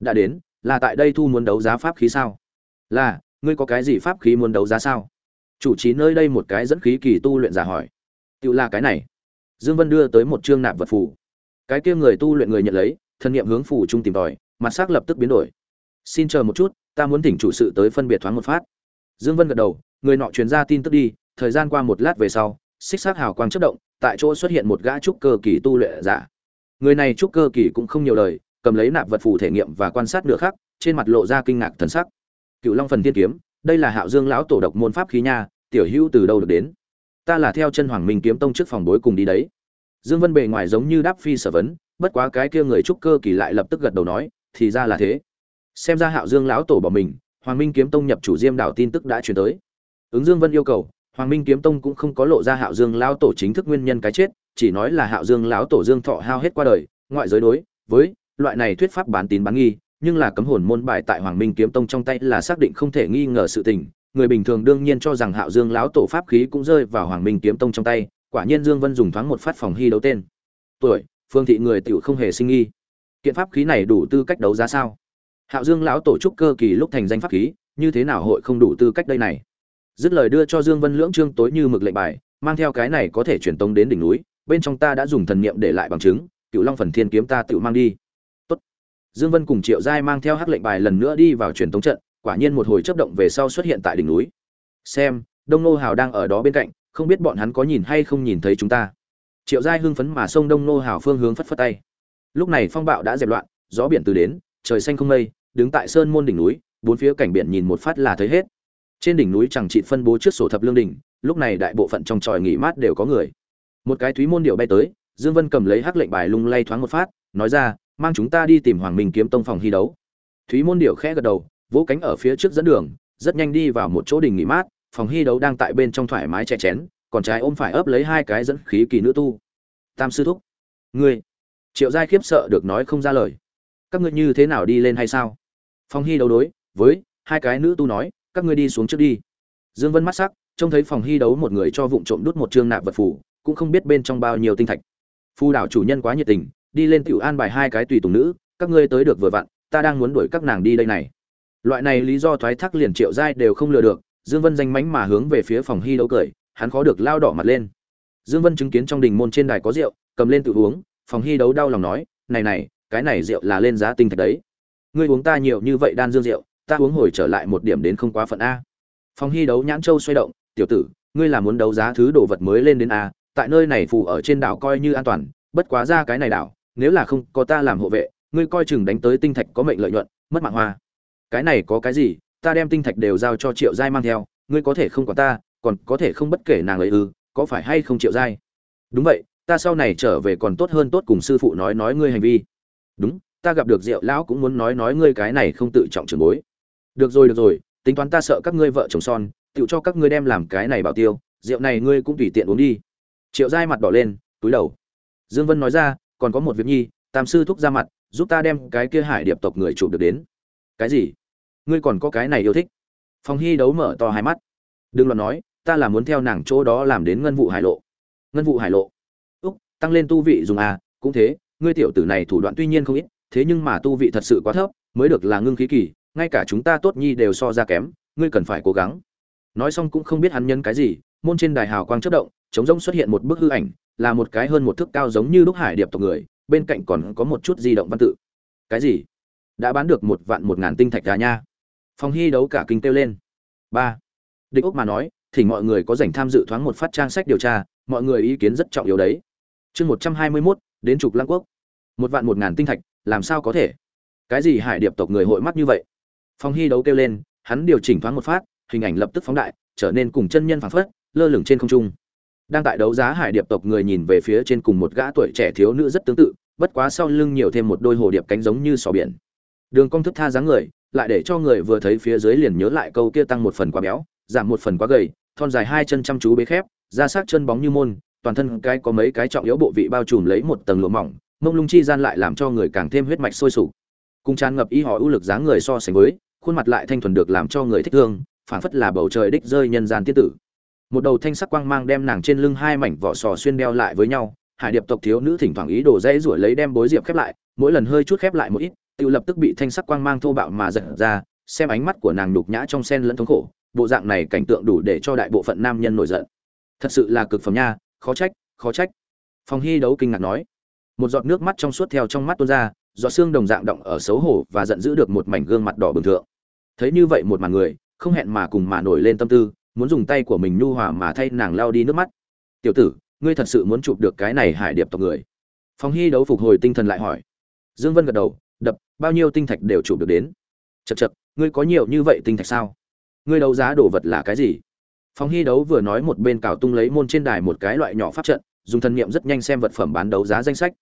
Đã đến, là tại đây thu muốn đấu giá pháp khí sao? Là, ngươi có cái gì pháp khí muốn đấu giá sao? Chủ trì nơi đây một cái dẫn khí kỳ tu luyện giả hỏi. Tự là cái này. Dương vân đưa tới một chương nạp vật phù. Cái kia người tu luyện người nhận lấy, thân niệm hướng phù trung tìm tòi, mặt sắc lập tức biến đổi. Xin chờ một chút, ta muốn thỉnh chủ sự tới phân biệt thoáng một phát. Dương vân gật đầu, người nọ truyền ra tin tức đi, thời gian qua một lát về sau, xích sắc hào quang chớp động tại chỗ xuất hiện một gã trúc cơ kỳ tu luyện giả. Người này trúc cơ kỳ cũng không nhiều lời, cầm lấy nạp vật phù thể nghiệm và quan sát nửa khắc, trên mặt lộ ra kinh ngạc thần sắc. Cựu long phần tiên kiếm, đây là hạo dương lão tổ độc môn pháp khí nha, tiểu hữu từ đâu được đến? Ta là theo chân hoàng minh kiếm tông trước phòng bối cùng đi đấy. Dương vân bề ngoài giống như đáp phi sở vấn, bất quá cái kia người trúc cơ kỳ lại lập tức gật đầu nói, thì ra là thế. Xem ra hạo dương lão tổ bỏ mình, hoàng minh kiếm tông nhập chủ diêm đảo tin tức đã truyền tới. Ứng dương vân yêu cầu hoàng minh kiếm tông cũng không có lộ ra hạo dương lão tổ chính thức nguyên nhân cái chết, chỉ nói là hạo dương lão tổ dương thọ hao hết qua đời, ngoại giới đối với loại này thuyết pháp bán tín bán nghi, nhưng là cấm hồn môn bài tại hoàng minh kiếm tông trong tay là xác định không thể nghi ngờ sự tình. Người bình thường đương nhiên cho rằng hạo dương lão tổ pháp khí cũng rơi vào hoàng minh kiếm tông trong tay, quả nhiên dương vân dùng thoáng một phát phòng hy đấu tên. Tuổi, phương thị người tiểu không hề sinh nghi. Kiện pháp khí này đủ tư cách đấu giá sao? Hạo dương lão tổ trúc cơ kỳ lúc thành danh pháp khí, như thế nào hội không đủ tư cách đây này? Dứt lời đưa cho dương vân lưỡng trương tối như mực lệnh bài, mang theo cái này có thể truyền tống đến đỉnh núi, bên trong ta đã dùng thần niệm để lại bằng chứng cựu long phần thiên kiếm ta tự mang đi. Tốt. dương vân cùng triệu giai mang theo hắc lệnh bài lần nữa đi vào truyền tống trận, quả nhiên một hồi chớp động về sau xuất hiện tại đỉnh núi. Xem, đông nô hào đang ở đó bên cạnh, không biết bọn hắn có nhìn hay không nhìn thấy chúng ta. Triệu giai hưng phấn mà sông đông nô hào phương hướng phất phất tay. Lúc này phong bạo đã dẹp loạn, gió biển từ đến, trời xanh không mây, đứng tại sơn môn đỉnh núi, bốn phía cảnh biển nhìn một phát là thấy hết trên đỉnh núi chẳng trị phân bố trước sổ thập lương đỉnh, lúc này đại bộ phận trong tròi nghỉ mát đều có người. Một cái thúy môn điệu bay tới, dương vân cầm lấy hắc lệnh bài lung lay thoáng một phát, nói ra, mang chúng ta đi tìm hoàng minh kiếm tông phòng thi đấu. Thúy môn điệu khẽ gật đầu, vỗ cánh ở phía trước dẫn đường, rất nhanh đi vào một chỗ đình nghỉ mát, phòng hy đấu đang tại bên trong thoải mái chè chén, còn trái ôm phải ấp lấy hai cái dẫn khí kỳ nữ tu. Tam sư thúc, ngươi. Triệu giai khiếp sợ được nói không ra lời. Các ngươi như thế nào đi lên hay sao? Phòng hy đấu đối với hai cái nữ tu nói các ngươi đi xuống trước đi. Dương vân mắt sắc, trông thấy phòng hy đấu một người cho vụng trộm đút một trương nạp vật phủ cũng không biết bên trong bao nhiêu tinh thạch. Phu đảo chủ nhân quá nhiệt tình, đi lên tiểu an bài hai cái tùy tùng nữ, các ngươi tới được vừa vặn, ta đang muốn đuổi các nàng đi đây này. Loại này lý do thoái thác liền triệu giai đều không lừa được, dương vân danh mánh mà hướng về phía phòng hy đấu cười, hắn khó được lao đỏ mặt lên. Dương vân chứng kiến trong đình môn trên đài có rượu, cầm lên tự uống, phòng hy đấu đau lòng nói, này này, cái này rượu là lên giá tinh thạch đấy. Ngươi uống ta nhiều như vậy đan dương rượu ta uống hồi trở lại một điểm đến không quá phận a. Phòng hy đấu nhãn châu xoay động, tiểu tử, ngươi là muốn đấu giá thứ đồ vật mới lên đến a, tại nơi này phù ở trên đảo coi như an toàn, bất quá ra cái này đảo, nếu là không có ta làm hộ vệ, ngươi coi chừng đánh tới tinh thạch có mệnh lợi nhuận, mất mạng hoa. Cái này có cái gì, ta đem tinh thạch đều giao cho triệu giai mang theo, ngươi có thể không có ta, còn có thể không bất kể nàng ấy ư, có phải hay không triệu giai? Đúng vậy, ta sau này trở về còn tốt hơn tốt cùng sư phụ nói nói ngươi hành vi. Đúng, ta gặp được rượu lão cũng muốn nói nói ngươi cái này không tự trọng trường bối được rồi được rồi, tính toán ta sợ các ngươi vợ chồng son tự cho các ngươi đem làm cái này bảo tiêu, rượu này ngươi cũng tùy tiện uống đi. Triệu giai mặt đỏ lên, túi đầu. Dương vân nói ra, còn có một việc nhi, tam sư thúc ra mặt, giúp ta đem cái kia hải điệp tộc người chụp được đến. Cái gì? Ngươi còn có cái này yêu thích. Phong hy đấu mở to hai mắt. Đừng lo nói, ta là muốn theo nàng chỗ đó làm đến ngân vụ hải lộ. Ngân vụ hải lộ. Úc, tăng lên tu vị dùng à cũng thế, ngươi tiểu tử này thủ đoạn tuy nhiên không ít, thế nhưng mà tu vị thật sự quá thấp, mới được là ngưng khí kỳ ngay cả chúng ta tốt nhi đều so ra kém, ngươi cần phải cố gắng. Nói xong cũng không biết hắn nhân cái gì, môn trên đài hào quang chất động chống rông xuất hiện một bức hư ảnh, là một cái hơn một thước cao giống như lúc hải điệp tộc người, bên cạnh còn có một chút di động văn tự. Cái gì? Đã bán được một vạn một ngàn tinh thạch gà nha? Phòng hy đấu cả kinh kêu lên. Ba. Địch úc mà nói thì mọi người có dành tham dự thoáng một phát trang sách điều tra, mọi người ý kiến rất trọng yếu đấy. Chương một trăm hai mươi mốt, đến trục lăng quốc. Một vạn một ngàn tinh thạch, làm sao có thể? Cái gì hải điệp tộc người hội mắt như vậy? Phong hy đấu kêu lên, hắn điều chỉnh thoáng một phát, hình ảnh lập tức phóng đại, trở nên cùng chân nhân phảng phất, lơ lửng trên không trung. Đang tại đấu giá hải điệp tộc người nhìn về phía trên cùng một gã tuổi trẻ thiếu nữ rất tương tự, bất quá sau lưng nhiều thêm một đôi hồ điệp cánh giống như sò biển. Đường công thức tha dáng người, lại để cho người vừa thấy phía dưới liền nhớ lại câu kia tăng một phần quá béo, giảm một phần quá gầy, thon dài hai chân chăm chú bế khép, da sắc chân bóng như môn, toàn thân cái có mấy cái trọng yếu bộ vị bao trùm lấy một tầng lụa mỏng, mông lung chi gian lại làm cho người càng thêm huyết mạch sôi sục. Cùng tràn ngập y họ ưu lực dáng người so sánh với khuôn mặt lại thanh thuần được làm cho người thích thương, phảng phất là bầu trời đích rơi nhân gian tiên tử. Một đầu thanh sắc quang mang đem nàng trên lưng hai mảnh vỏ sò xuyên đeo lại với nhau, hải điệp tộc thiếu nữ thỉnh thoảng ý đồ dễ ruổi lấy đem bối diệp khép lại, mỗi lần hơi chút khép lại một ít, tự lập tức bị thanh sắc quang mang thô bạo mà giật ra, xem ánh mắt của nàng nhục nhã trong sen lẫn thống khổ, bộ dạng này cảnh tượng đủ để cho đại bộ phận nam nhân nổi giận. Thật sự là cực phẩm nha, khó trách khó trách. Phong hy đấu kinh ngạc nói. Một giọt nước mắt trong suốt theo trong mắt tuôn ra giọt xương đồng dạng động ở xấu hổ và giận dữ được một mảnh gương mặt đỏ bừng thượng. Thấy như vậy một màn người, không hẹn mà cùng mà nổi lên tâm tư, muốn dùng tay của mình nhu hòa mà thay nàng lao đi nước mắt. Tiểu tử, ngươi thật sự muốn chụp được cái này hải điệp tộc người? Phong hy đấu phục hồi tinh thần lại hỏi. Dương vân gật đầu, đập, bao nhiêu tinh thạch đều chụp được đến. Chật chật ngươi có nhiều như vậy tinh thạch sao? Ngươi đấu giá đồ vật là cái gì? Phong hy đấu vừa nói một bên cào tung lấy môn trên đài một cái loại nhỏ pháp trận, dùng thần niệm rất nhanh xem vật phẩm bán đấu giá danh sách.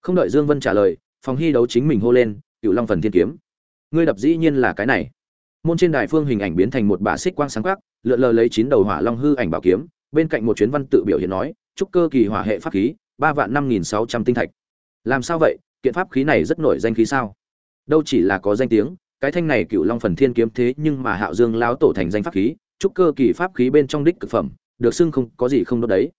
Không đợi dương vân trả lời phong hy đấu chính mình hô lên cựu long phần thiên kiếm, ngươi đập dĩ nhiên là cái này. Môn trên đài phương hình ảnh biến thành một bả xích quang sáng quắc, lượn lờ lấy chín đầu hỏa long hư ảnh bảo kiếm, bên cạnh một chuyến văn tự biểu hiện nói, chúc cơ kỳ hỏa hệ pháp khí, ba vạn năm nghìn sáu trăm tinh thạch. Làm sao vậy? Kiện pháp khí này rất nổi danh khí sao? Đâu chỉ là có danh tiếng, cái thanh này cựu long phần thiên kiếm thế nhưng mà hạo dương láo tổ thành danh pháp khí, chúc cơ kỳ pháp khí bên trong đích cực phẩm, được xưng không có gì không đốt đấy.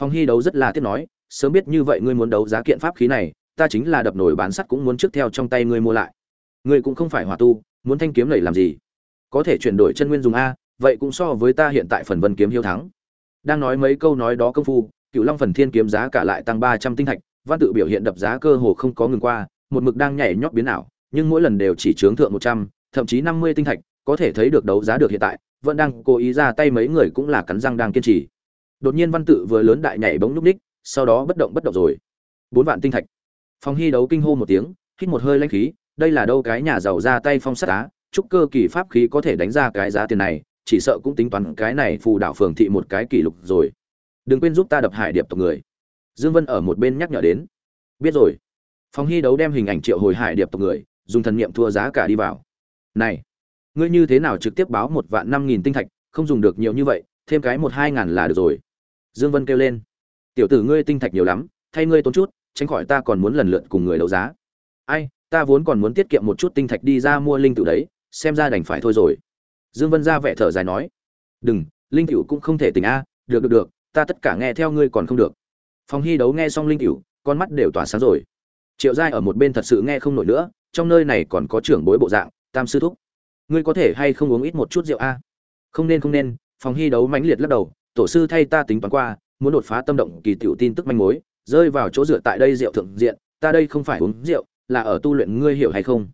Phong hy đấu rất là tiếc nói, sớm biết như vậy ngươi muốn đấu giá kiện pháp khí này ta chính là đập nổi bán sắt cũng muốn trước theo trong tay ngươi mua lại. Ngươi cũng không phải hỏa tu, muốn thanh kiếm này làm gì? Có thể chuyển đổi chân nguyên dùng a, vậy cũng so với ta hiện tại phần vân kiếm hiếu thắng. Đang nói mấy câu nói đó công phu cựu long phần thiên kiếm giá cả lại tăng ba trăm tinh thạch, văn tự biểu hiện đập giá cơ hồ không có ngừng qua, một mực đang nhảy nhót biến ảo, nhưng mỗi lần đều chỉ chướng thượng một trăm, thậm chí năm mươi tinh thạch, có thể thấy được đấu giá được hiện tại, vẫn đang cố ý ra tay mấy người cũng là cắn răng đang kiên trì. Đột nhiên văn tự vừa lớn đại nhảy bỗng núp ních, sau đó bất động bất động rồi. Bốn vạn tinh thạch phong hy đấu kinh hô một tiếng, hít một hơi lãnh khí, đây là đâu cái nhà giàu ra tay phong sắt á, chúc cơ kỳ pháp khí có thể đánh ra cái giá tiền này, chỉ sợ cũng tính toán cái này phù đảo phường thị một cái kỷ lục rồi. Đừng quên giúp ta đập hải điệp tộc người. Dương vân ở một bên nhắc nhở đến. Biết rồi. Phong hy đấu đem hình ảnh triệu hồi hải điệp tộc người, dùng thần niệm thua giá cả đi vào. Này, ngươi như thế nào trực tiếp báo một vạn năm nghìn tinh thạch, không dùng được nhiều như vậy, thêm cái một hai ngàn là được rồi. Dương vân kêu lên. Tiểu tử ngươi tinh thạch nhiều lắm, thay ngươi tốn chút tránh khỏi ta còn muốn lần lượt cùng người đấu giá. Ai, ta vốn còn muốn tiết kiệm một chút tinh thạch đi ra mua linh tự đấy, xem ra đành phải thôi rồi. Dương vân ra vẻ thở dài nói. Đừng, linh cựu cũng không thể tỉnh a, được được được, ta tất cả nghe theo ngươi còn không được. Phong hy đấu nghe xong linh cựu con mắt đều tỏa sáng rồi. Triệu giai ở một bên thật sự nghe không nổi nữa, trong nơi này còn có trưởng bối bộ dạng, tam sư thúc. Ngươi có thể hay không uống ít một chút rượu a? Không nên không nên phong hy đấu mãnh liệt lắc đầu, tổ sư thay ta tính toán qua, muốn đột phá tâm động kỳ tiểu tin tức manh mối rơi vào chỗ dựa tại đây rượu thượng diện, ta đây không phải uống rượu, là ở tu luyện, ngươi hiểu hay không?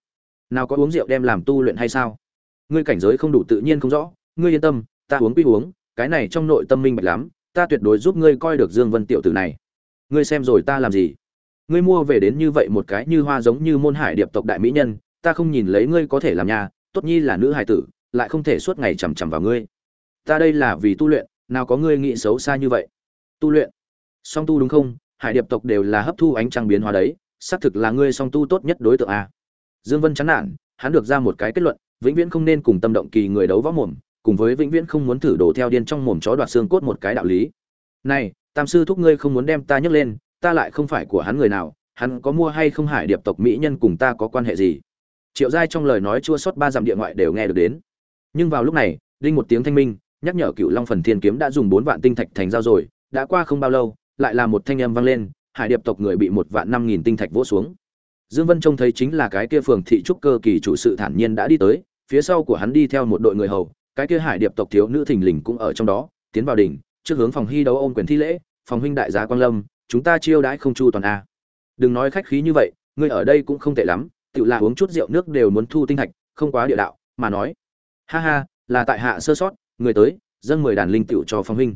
Nào có uống rượu đem làm tu luyện hay sao? Ngươi cảnh giới không đủ tự nhiên không rõ, ngươi yên tâm, ta uống quy uống, cái này trong nội tâm minh bạch lắm, ta tuyệt đối giúp ngươi coi được dương vân tiểu tử này. Ngươi xem rồi ta làm gì? Ngươi mua về đến như vậy một cái như hoa giống như môn hải điệp tộc đại mỹ nhân, ta không nhìn lấy ngươi có thể làm nhà, tốt nhi là nữ hải tử, lại không thể suốt ngày chằm chằm vào ngươi. Ta đây là vì tu luyện, nào có ngươi nghĩ xấu xa như vậy. Tu luyện. Song tu đúng không? Hải điệp tộc đều là hấp thu ánh trăng biến hóa đấy, xác thực là ngươi song tu tốt nhất đối tượng a. Dương vân chán nản, hắn được ra một cái kết luận, vĩnh viễn không nên cùng tâm động kỳ người đấu võ mồm, cùng với vĩnh viễn không muốn thử đổ theo điên trong mồm chó đoạt xương cốt một cái đạo lý. Này, tam sư thúc ngươi không muốn đem ta nhấc lên, ta lại không phải của hắn người nào, hắn có mua hay không hải điệp tộc mỹ nhân cùng ta có quan hệ gì? Triệu giai trong lời nói chua xót ba dặm địa ngoại đều nghe được đến. Nhưng vào lúc này, đinh một tiếng thanh minh, nhắc nhở cựu long phần thiên kiếm đã dùng bốn vạn tinh thạch thành giao rồi, đã qua không bao lâu lại là một thanh âm vang lên, hải điệp tộc người bị một vạn năm nghìn tinh thạch vỗ xuống. Dương vân trông thấy chính là cái kia phường thị trúc cơ kỳ chủ sự thản nhiên đã đi tới, phía sau của hắn đi theo một đội người hầu, cái kia hải điệp tộc thiếu nữ thình lình cũng ở trong đó, tiến vào đỉnh, trước hướng phòng hy đấu ôm quyền thi lễ, phòng huynh đại gia quang lâm, chúng ta chiêu đãi không chu toàn a. Đừng nói khách khí như vậy, ngươi ở đây cũng không tệ lắm, tự là uống chút rượu nước đều muốn thu tinh thạch, không quá địa đạo, mà nói. Ha ha, là tại hạ sơ sót, người tới, dâng mười đàn linh tiểu cho phòng huynh.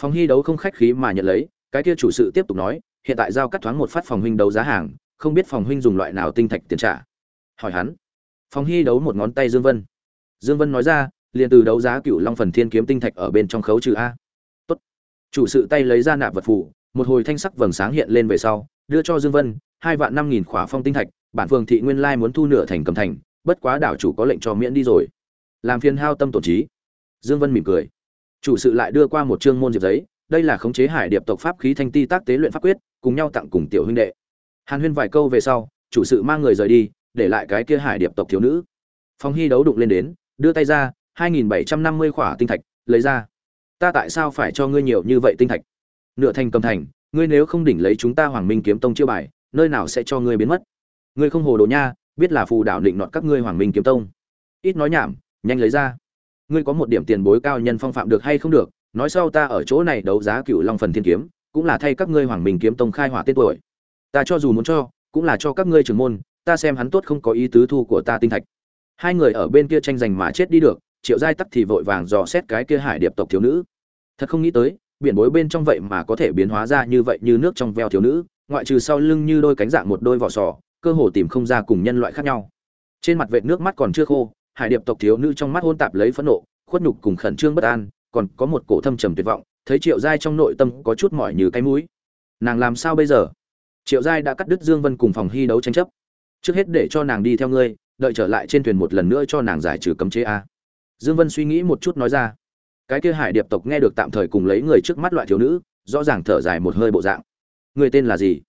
Phòng hy đấu không khách khí mà nhận lấy cái kia chủ sự tiếp tục nói, hiện tại giao cắt thoáng một phát phòng huynh đấu giá hàng, không biết phòng huynh dùng loại nào tinh thạch tiền trả. Hỏi hắn. Phòng hy đấu một ngón tay dương vân. Dương vân nói ra, liền từ đấu giá cựu long phần thiên kiếm tinh thạch ở bên trong khấu trừ a. Tốt. Chủ sự tay lấy ra nạp vật phủ, một hồi thanh sắc vầng sáng hiện lên về sau, đưa cho dương vân, hai vạn năm nghìn khỏa phong tinh thạch, bản phường thị nguyên lai muốn thu nửa thành cầm thành, bất quá đảo chủ có lệnh cho miễn đi rồi. Làm phiền hao tâm tổn trí. Dương vân mỉm cười. Chủ sự lại đưa qua một chương môn diệp giấy đây là khống chế hải điệp tộc pháp khí thanh ti tác tế luyện pháp quyết cùng nhau tặng cùng tiểu huynh đệ hàn huyên vài câu về sau chủ sự mang người rời đi để lại cái kia hải điệp tộc thiếu nữ phong hy đấu đụng lên đến đưa tay ra 2750 khỏa tinh thạch, lấy ra. Ta tại sao phải cho ngươi nhiều như vậy tinh thạch? Nửa thành cầm thành, ngươi nếu không đỉnh lấy chúng ta Hoàng Minh kiếm tông chiêu bài, nơi nào sẽ cho ngươi biến mất? Ngươi không hồ đồ nha, biết là phù đảo định nọt các ngươi Hoàng Minh kiếm tông. Ít nói nhảm, nhanh lấy ra. Ngươi có một điểm tiền bối cao nhân phong phạm được hay không được, nói sau ta ở chỗ này đấu giá cựu Long phần thiên kiếm, cũng là thay các ngươi Hoàng Minh kiếm tông khai hỏa tên tuổi. Ta cho dù muốn cho, cũng là cho các ngươi trưởng môn, ta xem hắn tốt không có ý tứ thu của ta tinh thạch. Hai người ở bên kia tranh giành mà chết đi được, triệu giai tắc thì vội vàng dò xét cái kia hải điệp tộc thiếu nữ thật không nghĩ tới biển bối bên trong vậy mà có thể biến hóa ra như vậy như nước trong veo thiếu nữ ngoại trừ sau lưng như đôi cánh dạng một đôi vỏ sò cơ hồ tìm không ra cùng nhân loại khác nhau trên mặt vệt nước mắt còn chưa khô hải điệp tộc thiếu nữ trong mắt hôn tạp lấy phẫn nộ khuất nhục cùng khẩn trương bất an còn có một cổ thâm trầm tuyệt vọng, thấy triệu giai trong nội tâm có chút mỏi như cái mũi. Nàng làm sao bây giờ? Triệu giai đã cắt đứt dương vân cùng phòng hy đấu tranh chấp. Trước hết để cho nàng đi theo ngươi, đợi trở lại trên thuyền một lần nữa cho nàng giải trừ cấm chế a. Dương vân suy nghĩ một chút nói ra. Cái kia hải điệp tộc nghe được tạm thời cùng lấy người trước mắt loại thiếu nữ, rõ ràng thở dài một hơi bộ dạng. Người tên là gì?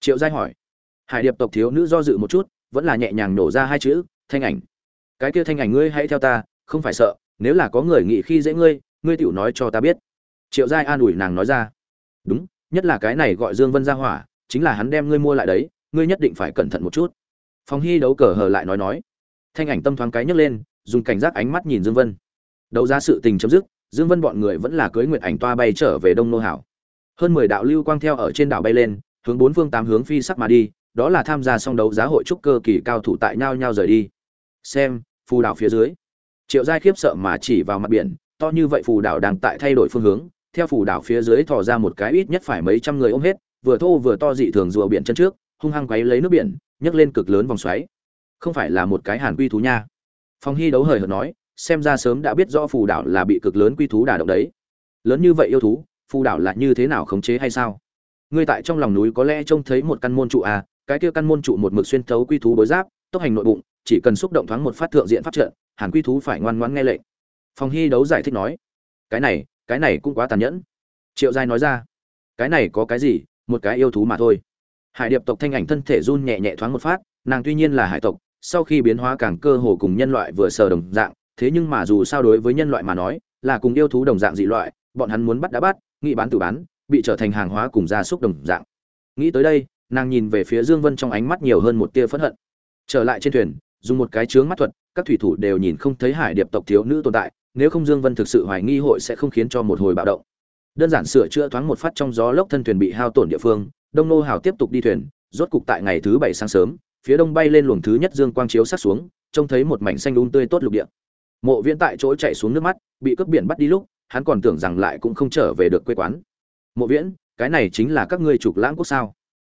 Triệu giai hỏi. Hải điệp tộc thiếu nữ do dự một chút, vẫn là nhẹ nhàng nổ ra hai chữ, thanh ảnh. Cái kia thanh ảnh ngươi hãy theo ta, không phải sợ, nếu là có người nghĩ khi dễ ngươi ngươi tiểu nói cho ta biết triệu giai an ủi nàng nói ra đúng nhất là cái này gọi dương vân ra hỏa chính là hắn đem ngươi mua lại đấy ngươi nhất định phải cẩn thận một chút phong hy đấu cờ hờ lại nói nói thanh ảnh tâm thoáng cái nhấc lên dùng cảnh giác ánh mắt nhìn Dương Vân. Đấu ra sự tình chấm dứt, Dương Vân bọn người vẫn là cưới nguyện ảnh toa bay trở về Đông Nô Hảo. Hơn 10 đạo lưu quang theo ở trên đảo bay lên, hướng bốn phương tám hướng phi sắc mà đi, đó là tham gia song đấu giá hội trúc cơ kỳ cao thủ tại nhau nhau rời đi. Xem, phù đảo phía dưới. Triệu Giai khiếp sợ mà chỉ vào mặt biển, to như vậy phù đảo đang tại thay đổi phương hướng, theo phù đảo phía dưới thò ra một cái ít nhất phải mấy trăm người ôm hết, vừa thô vừa to dị thường rùa biển chân trước, hung hăng quấy lấy nước biển, nhấc lên cực lớn vòng xoáy. Không phải là một cái hàn quy thú nha. Phong Hy đấu hời hợt nói, xem ra sớm đã biết rõ phù đảo là bị cực lớn quy thú đả động đấy. Lớn như vậy yêu thú, phù đảo là như thế nào khống chế hay sao? Ngươi tại trong lòng núi có lẽ trông thấy một căn môn trụ à, cái kia căn môn trụ một mực xuyên thấu quy thú bối giáp, tốc hành nội bụng, chỉ cần xúc động thoáng một phát thượng diện pháp trận, hàn quy thú phải ngoan ngoãn nghe lệnh. Phong Hy đấu giải thích nói, cái này, cái này cũng quá tàn nhẫn. Triệu Giai nói ra, cái này có cái gì, một cái yêu thú mà thôi. Hải điệp tộc thanh ảnh thân thể run nhẹ nhẹ thoáng một phát, nàng tuy nhiên là hải tộc, sau khi biến hóa càng cơ hồ cùng nhân loại vừa sờ đồng dạng, thế nhưng mà dù sao đối với nhân loại mà nói, là cùng yêu thú đồng dạng dị loại, bọn hắn muốn bắt đã bắt, nghĩ bán tự bán, bị trở thành hàng hóa cùng gia súc đồng dạng. Nghĩ tới đây, nàng nhìn về phía Dương Vân trong ánh mắt nhiều hơn một tia phẫn hận. Trở lại trên thuyền, dùng một cái chướng mắt thuật, các thủy thủ đều nhìn không thấy hải điệp tộc thiếu nữ tồn tại, nếu không Dương Vân thực sự hoài nghi hội sẽ không khiến cho một hồi bạo động. Đơn giản sửa chữa thoáng một phát trong gió lốc thân thuyền bị hao tổn địa phương, Đông Nô Hào tiếp tục đi thuyền, rốt cục tại ngày thứ bảy sáng sớm, phía đông bay lên luồng thứ nhất dương quang chiếu sát xuống trông thấy một mảnh xanh um tươi tốt lục địa. Mộ viễn tại chỗ chạy xuống nước mắt bị cướp biển bắt đi lúc hắn còn tưởng rằng lại cũng không trở về được quê quán. Mộ viễn cái này chính là các ngươi trục lãng quốc sao?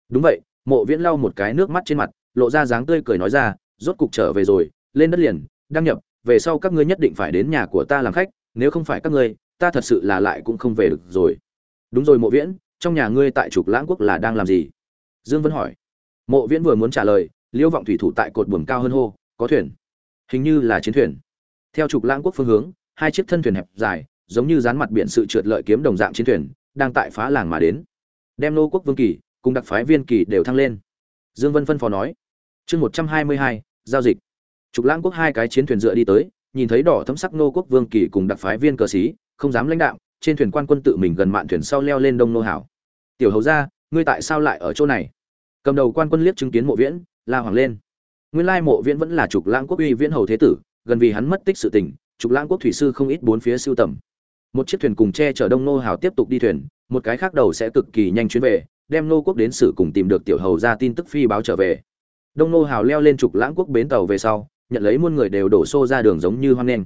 Đúng vậy. Mộ viễn lau một cái nước mắt trên mặt lộ ra dáng tươi cười nói ra rốt cục trở về rồi lên đất liền đăng nhập về sau các ngươi nhất định phải đến nhà của ta làm khách, nếu không phải các ngươi, ta thật sự là lại cũng không về được rồi. Đúng rồi, mộ viễn, trong nhà ngươi tại trục lãng quốc là đang làm gì? Dương vân hỏi. Mộ viễn vừa muốn trả lời, liêu vọng thủy thủ tại cột buồm cao hơn hô, có thuyền. Hình như là chiến thuyền. Theo trục lãng quốc phương hướng, hai chiếc thân thuyền hẹp dài, giống như dán mặt biển sự trượt lợi kiếm đồng dạng chiến thuyền, đang tại phá làng mà đến. Đem nô quốc vương kỳ cùng đặc phái viên kỳ đều thăng lên. Dương vân phân phó nói. Chương một trăm hai mươi hai, giao dịch trục lãng quốc hai cái chiến thuyền dựa đi tới nhìn thấy đỏ thấm sắc nô quốc vương kỳ cùng đặc phái viên cờ sĩ, không dám lãnh đạo trên thuyền quan quân tự mình gần mạn thuyền sau leo lên đông nô hảo. Tiểu hầu gia, ngươi tại sao lại ở chỗ này? Cầm đầu quan quân liếc chứng kiến mộ viễn la hoàng lên. Nguyên lai mộ viễn vẫn là trục lãng quốc uy viễn hầu thế tử gần vì hắn mất tích sự tình trục lãng quốc thủy sư không ít bốn phía siêu tầm. Một chiếc thuyền cùng che chở đông nô Hảo tiếp tục đi thuyền một cái khác đầu sẽ cực kỳ nhanh chuyến về đem nô quốc đến xử cùng tìm được tiểu hầu ra tin tức phi báo trở về. Đông nô hào leo lên trục lãng quốc bến tàu về sau nhận lấy muôn người đều đổ xô ra đường giống như hoang nghênh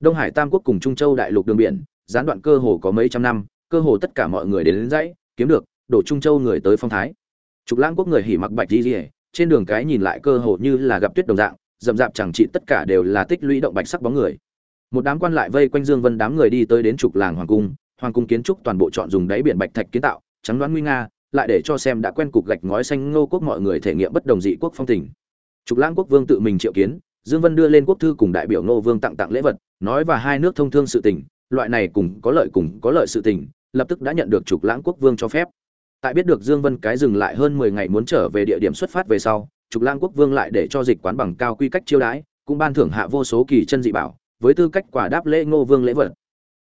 đông hải tam quốc cùng trung châu đại lục đường biển gián đoạn cơ hồ có mấy trăm năm cơ hồ tất cả mọi người đến, đến dãy kiếm được đổ trung châu người tới phong thái. Trục lãng quốc người hỉ mặc bạch di rỉa trên đường cái nhìn lại cơ hồ như là gặp tuyết đồng dạng rậm rạp chẳng trị tất cả đều là tích lũy động bạch sắc bóng người. Một đám quan lại vây quanh dương vân đám người đi tới đến trục làng hoàng cung hoàng cung kiến trúc toàn bộ chọn dùng đáy biển bạch thạch kiến tạo trắng đoán nguy nga lại để cho xem đã quen cục gạch ngói xanh ngô quốc mọi người thể nghiệm bất đồng dị quốc phong tình. Trục lãng quốc vương tự mình triệu kiến dương vân đưa lên quốc thư cùng đại biểu ngô vương tặng tặng lễ vật, nói và hai nước thông thương sự tình, loại này cùng có lợi cùng có lợi sự tình, lập tức đã nhận được trục lãng quốc vương cho phép. Tại biết được dương vân cái dừng lại hơn 10 ngày muốn trở về địa điểm xuất phát về sau, trục lãng quốc vương lại để cho dịch quán bằng cao quy cách chiêu đãi, cũng ban thưởng hạ vô số kỳ chân dị bảo, với tư cách quả đáp lễ ngô vương lễ vật.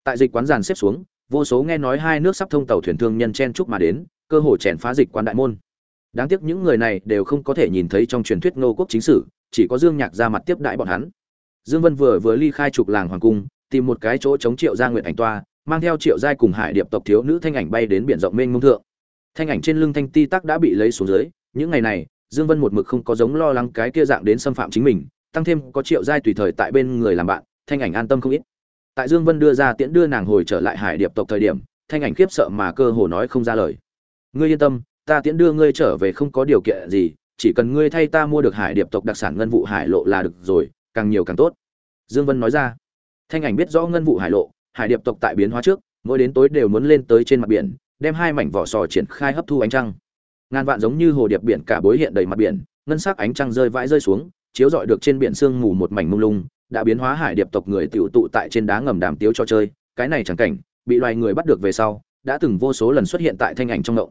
Tại dịch quán giàn xếp xuống, vô số nghe nói hai nước sắp thông tàu thuyền thương nhân chen chúc mà đến, cơ hội chèn phá dịch quán đại môn đáng tiếc những người này đều không có thể nhìn thấy trong truyền thuyết ngô quốc chính sử, chỉ có dương nhạc ra mặt tiếp đãi bọn hắn. Dương vân vừa vừa ly khai trục làng hoàng cung, tìm một cái chỗ chống triệu gia nguyện ảnh toa, mang theo triệu giai cùng hải điệp tộc thiếu nữ thanh ảnh bay đến biển rộng mênh mông thượng. Thanh ảnh trên lưng thanh ti tắc đã bị lấy xuống dưới, những ngày này, dương vân một mực không có giống lo lắng cái kia dạng đến xâm phạm chính mình, tăng thêm có triệu giai tùy thời tại bên người làm bạn, thanh ảnh an tâm không ít. Tại dương vân đưa ra tiễn đưa nàng hồi trở lại hải điệp tộc thời điểm, thanh ảnh khiếp sợ mà cơ hồ nói không ra lời. Ngươi yên tâm ta tiễn đưa ngươi trở về không có điều kiện gì, chỉ cần ngươi thay ta mua được hải điệp tộc đặc sản ngân vụ hải lộ là được rồi, càng nhiều càng tốt. Dương vân nói ra. Thanh ảnh biết rõ ngân vụ hải lộ, hải điệp tộc tại biến hóa trước, mỗi đến tối đều muốn lên tới trên mặt biển, đem hai mảnh vỏ sò triển khai hấp thu ánh trăng. Ngàn vạn giống như hồ điệp biển cả bối hiện đầy mặt biển, ngân sắc ánh trăng rơi vãi rơi xuống, chiếu rọi được trên biển sương mù một mảnh mông lung, đã biến hóa hải điệp tộc người tiểu tụ tại trên đá ngầm đàm tiếu cho chơi. Cái này chẳng cảnh, bị loài người bắt được về sau, đã từng vô số lần xuất hiện tại thanh ảnh trong động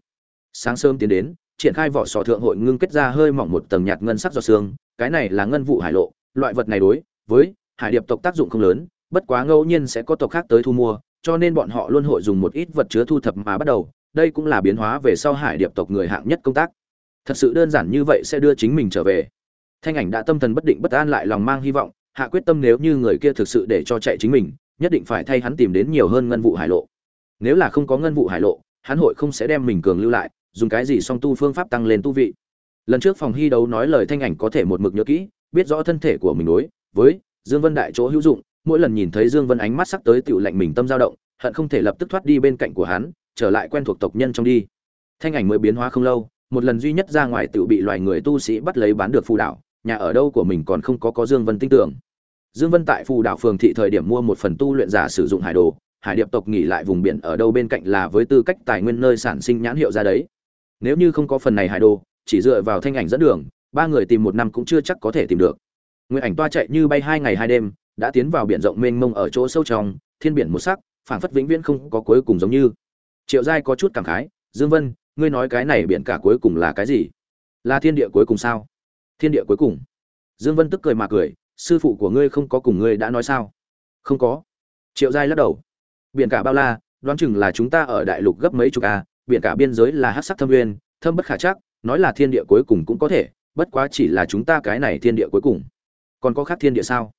sáng sớm tiến đến, triển khai vỏ sò thượng hội ngưng kết ra hơi mỏng một tầng nhạt ngân sắc giọt xương cái này là ngân vụ hải lộ, loại vật này đối với hải điệp tộc tác dụng không lớn, bất quá ngẫu nhiên sẽ có tộc khác tới thu mua, cho nên bọn họ luôn hội dùng một ít vật chứa thu thập mà bắt đầu, đây cũng là biến hóa về sau hải điệp tộc người hạng nhất công tác. Thật sự đơn giản như vậy sẽ đưa chính mình trở về. Thanh ảnh đã tâm thần bất định bất an lại lòng mang hy vọng, hạ quyết tâm nếu như người kia thực sự để cho chạy chính mình, nhất định phải thay hắn tìm đến nhiều hơn ngân vụ hải lộ. Nếu là không có ngân vụ hải lộ, hắn hội không sẽ đem mình cường lưu lại dùng cái gì song tu phương pháp tăng lên tu vị. Lần trước phòng hy đấu nói lời thanh ảnh có thể một mực nhớ kỹ, biết rõ thân thể của mình đối với dương vân đại chỗ hữu dụng, mỗi lần nhìn thấy dương vân ánh mắt sắc tới tiểu lạnh mình tâm dao động, hận không thể lập tức thoát đi bên cạnh của hắn, trở lại quen thuộc tộc nhân trong đi. Thanh ảnh mới biến hóa không lâu, một lần duy nhất ra ngoài tự bị loài người tu sĩ bắt lấy bán được phù đảo, nhà ở đâu của mình còn không có có dương vân tin tưởng. Dương vân tại phù đảo phường thị thời điểm mua một phần tu luyện giả sử dụng hải đồ, hải điệp tộc nghỉ lại vùng biển ở đâu bên cạnh là với tư cách tài nguyên nơi sản sinh nhãn hiệu ra đấy nếu như không có phần này hải đồ, chỉ dựa vào thanh ảnh dẫn đường, ba người tìm một năm cũng chưa chắc có thể tìm được. Nguyện ảnh toa chạy như bay hai ngày hai đêm, đã tiến vào biển rộng mênh mông ở chỗ sâu trong, thiên biển một sắc, phảng phất vĩnh viễn không có cuối cùng giống như. Triệu giai có chút cảm khái, dương vân, ngươi nói cái này biển cả cuối cùng là cái gì? Là thiên địa cuối cùng sao? Thiên địa cuối cùng. Dương vân tức cười mà cười, sư phụ của ngươi không có cùng ngươi đã nói sao? Không có. Triệu giai lắc đầu. Biển cả bao la, đoán chừng là chúng ta ở đại lục gấp mấy chục a biển cả biên giới là hắc sắc thâm nguyên, thâm bất khả chắc, nói là thiên địa cuối cùng cũng có thể, bất quá chỉ là chúng ta cái này thiên địa cuối cùng. Còn có khác thiên địa sao?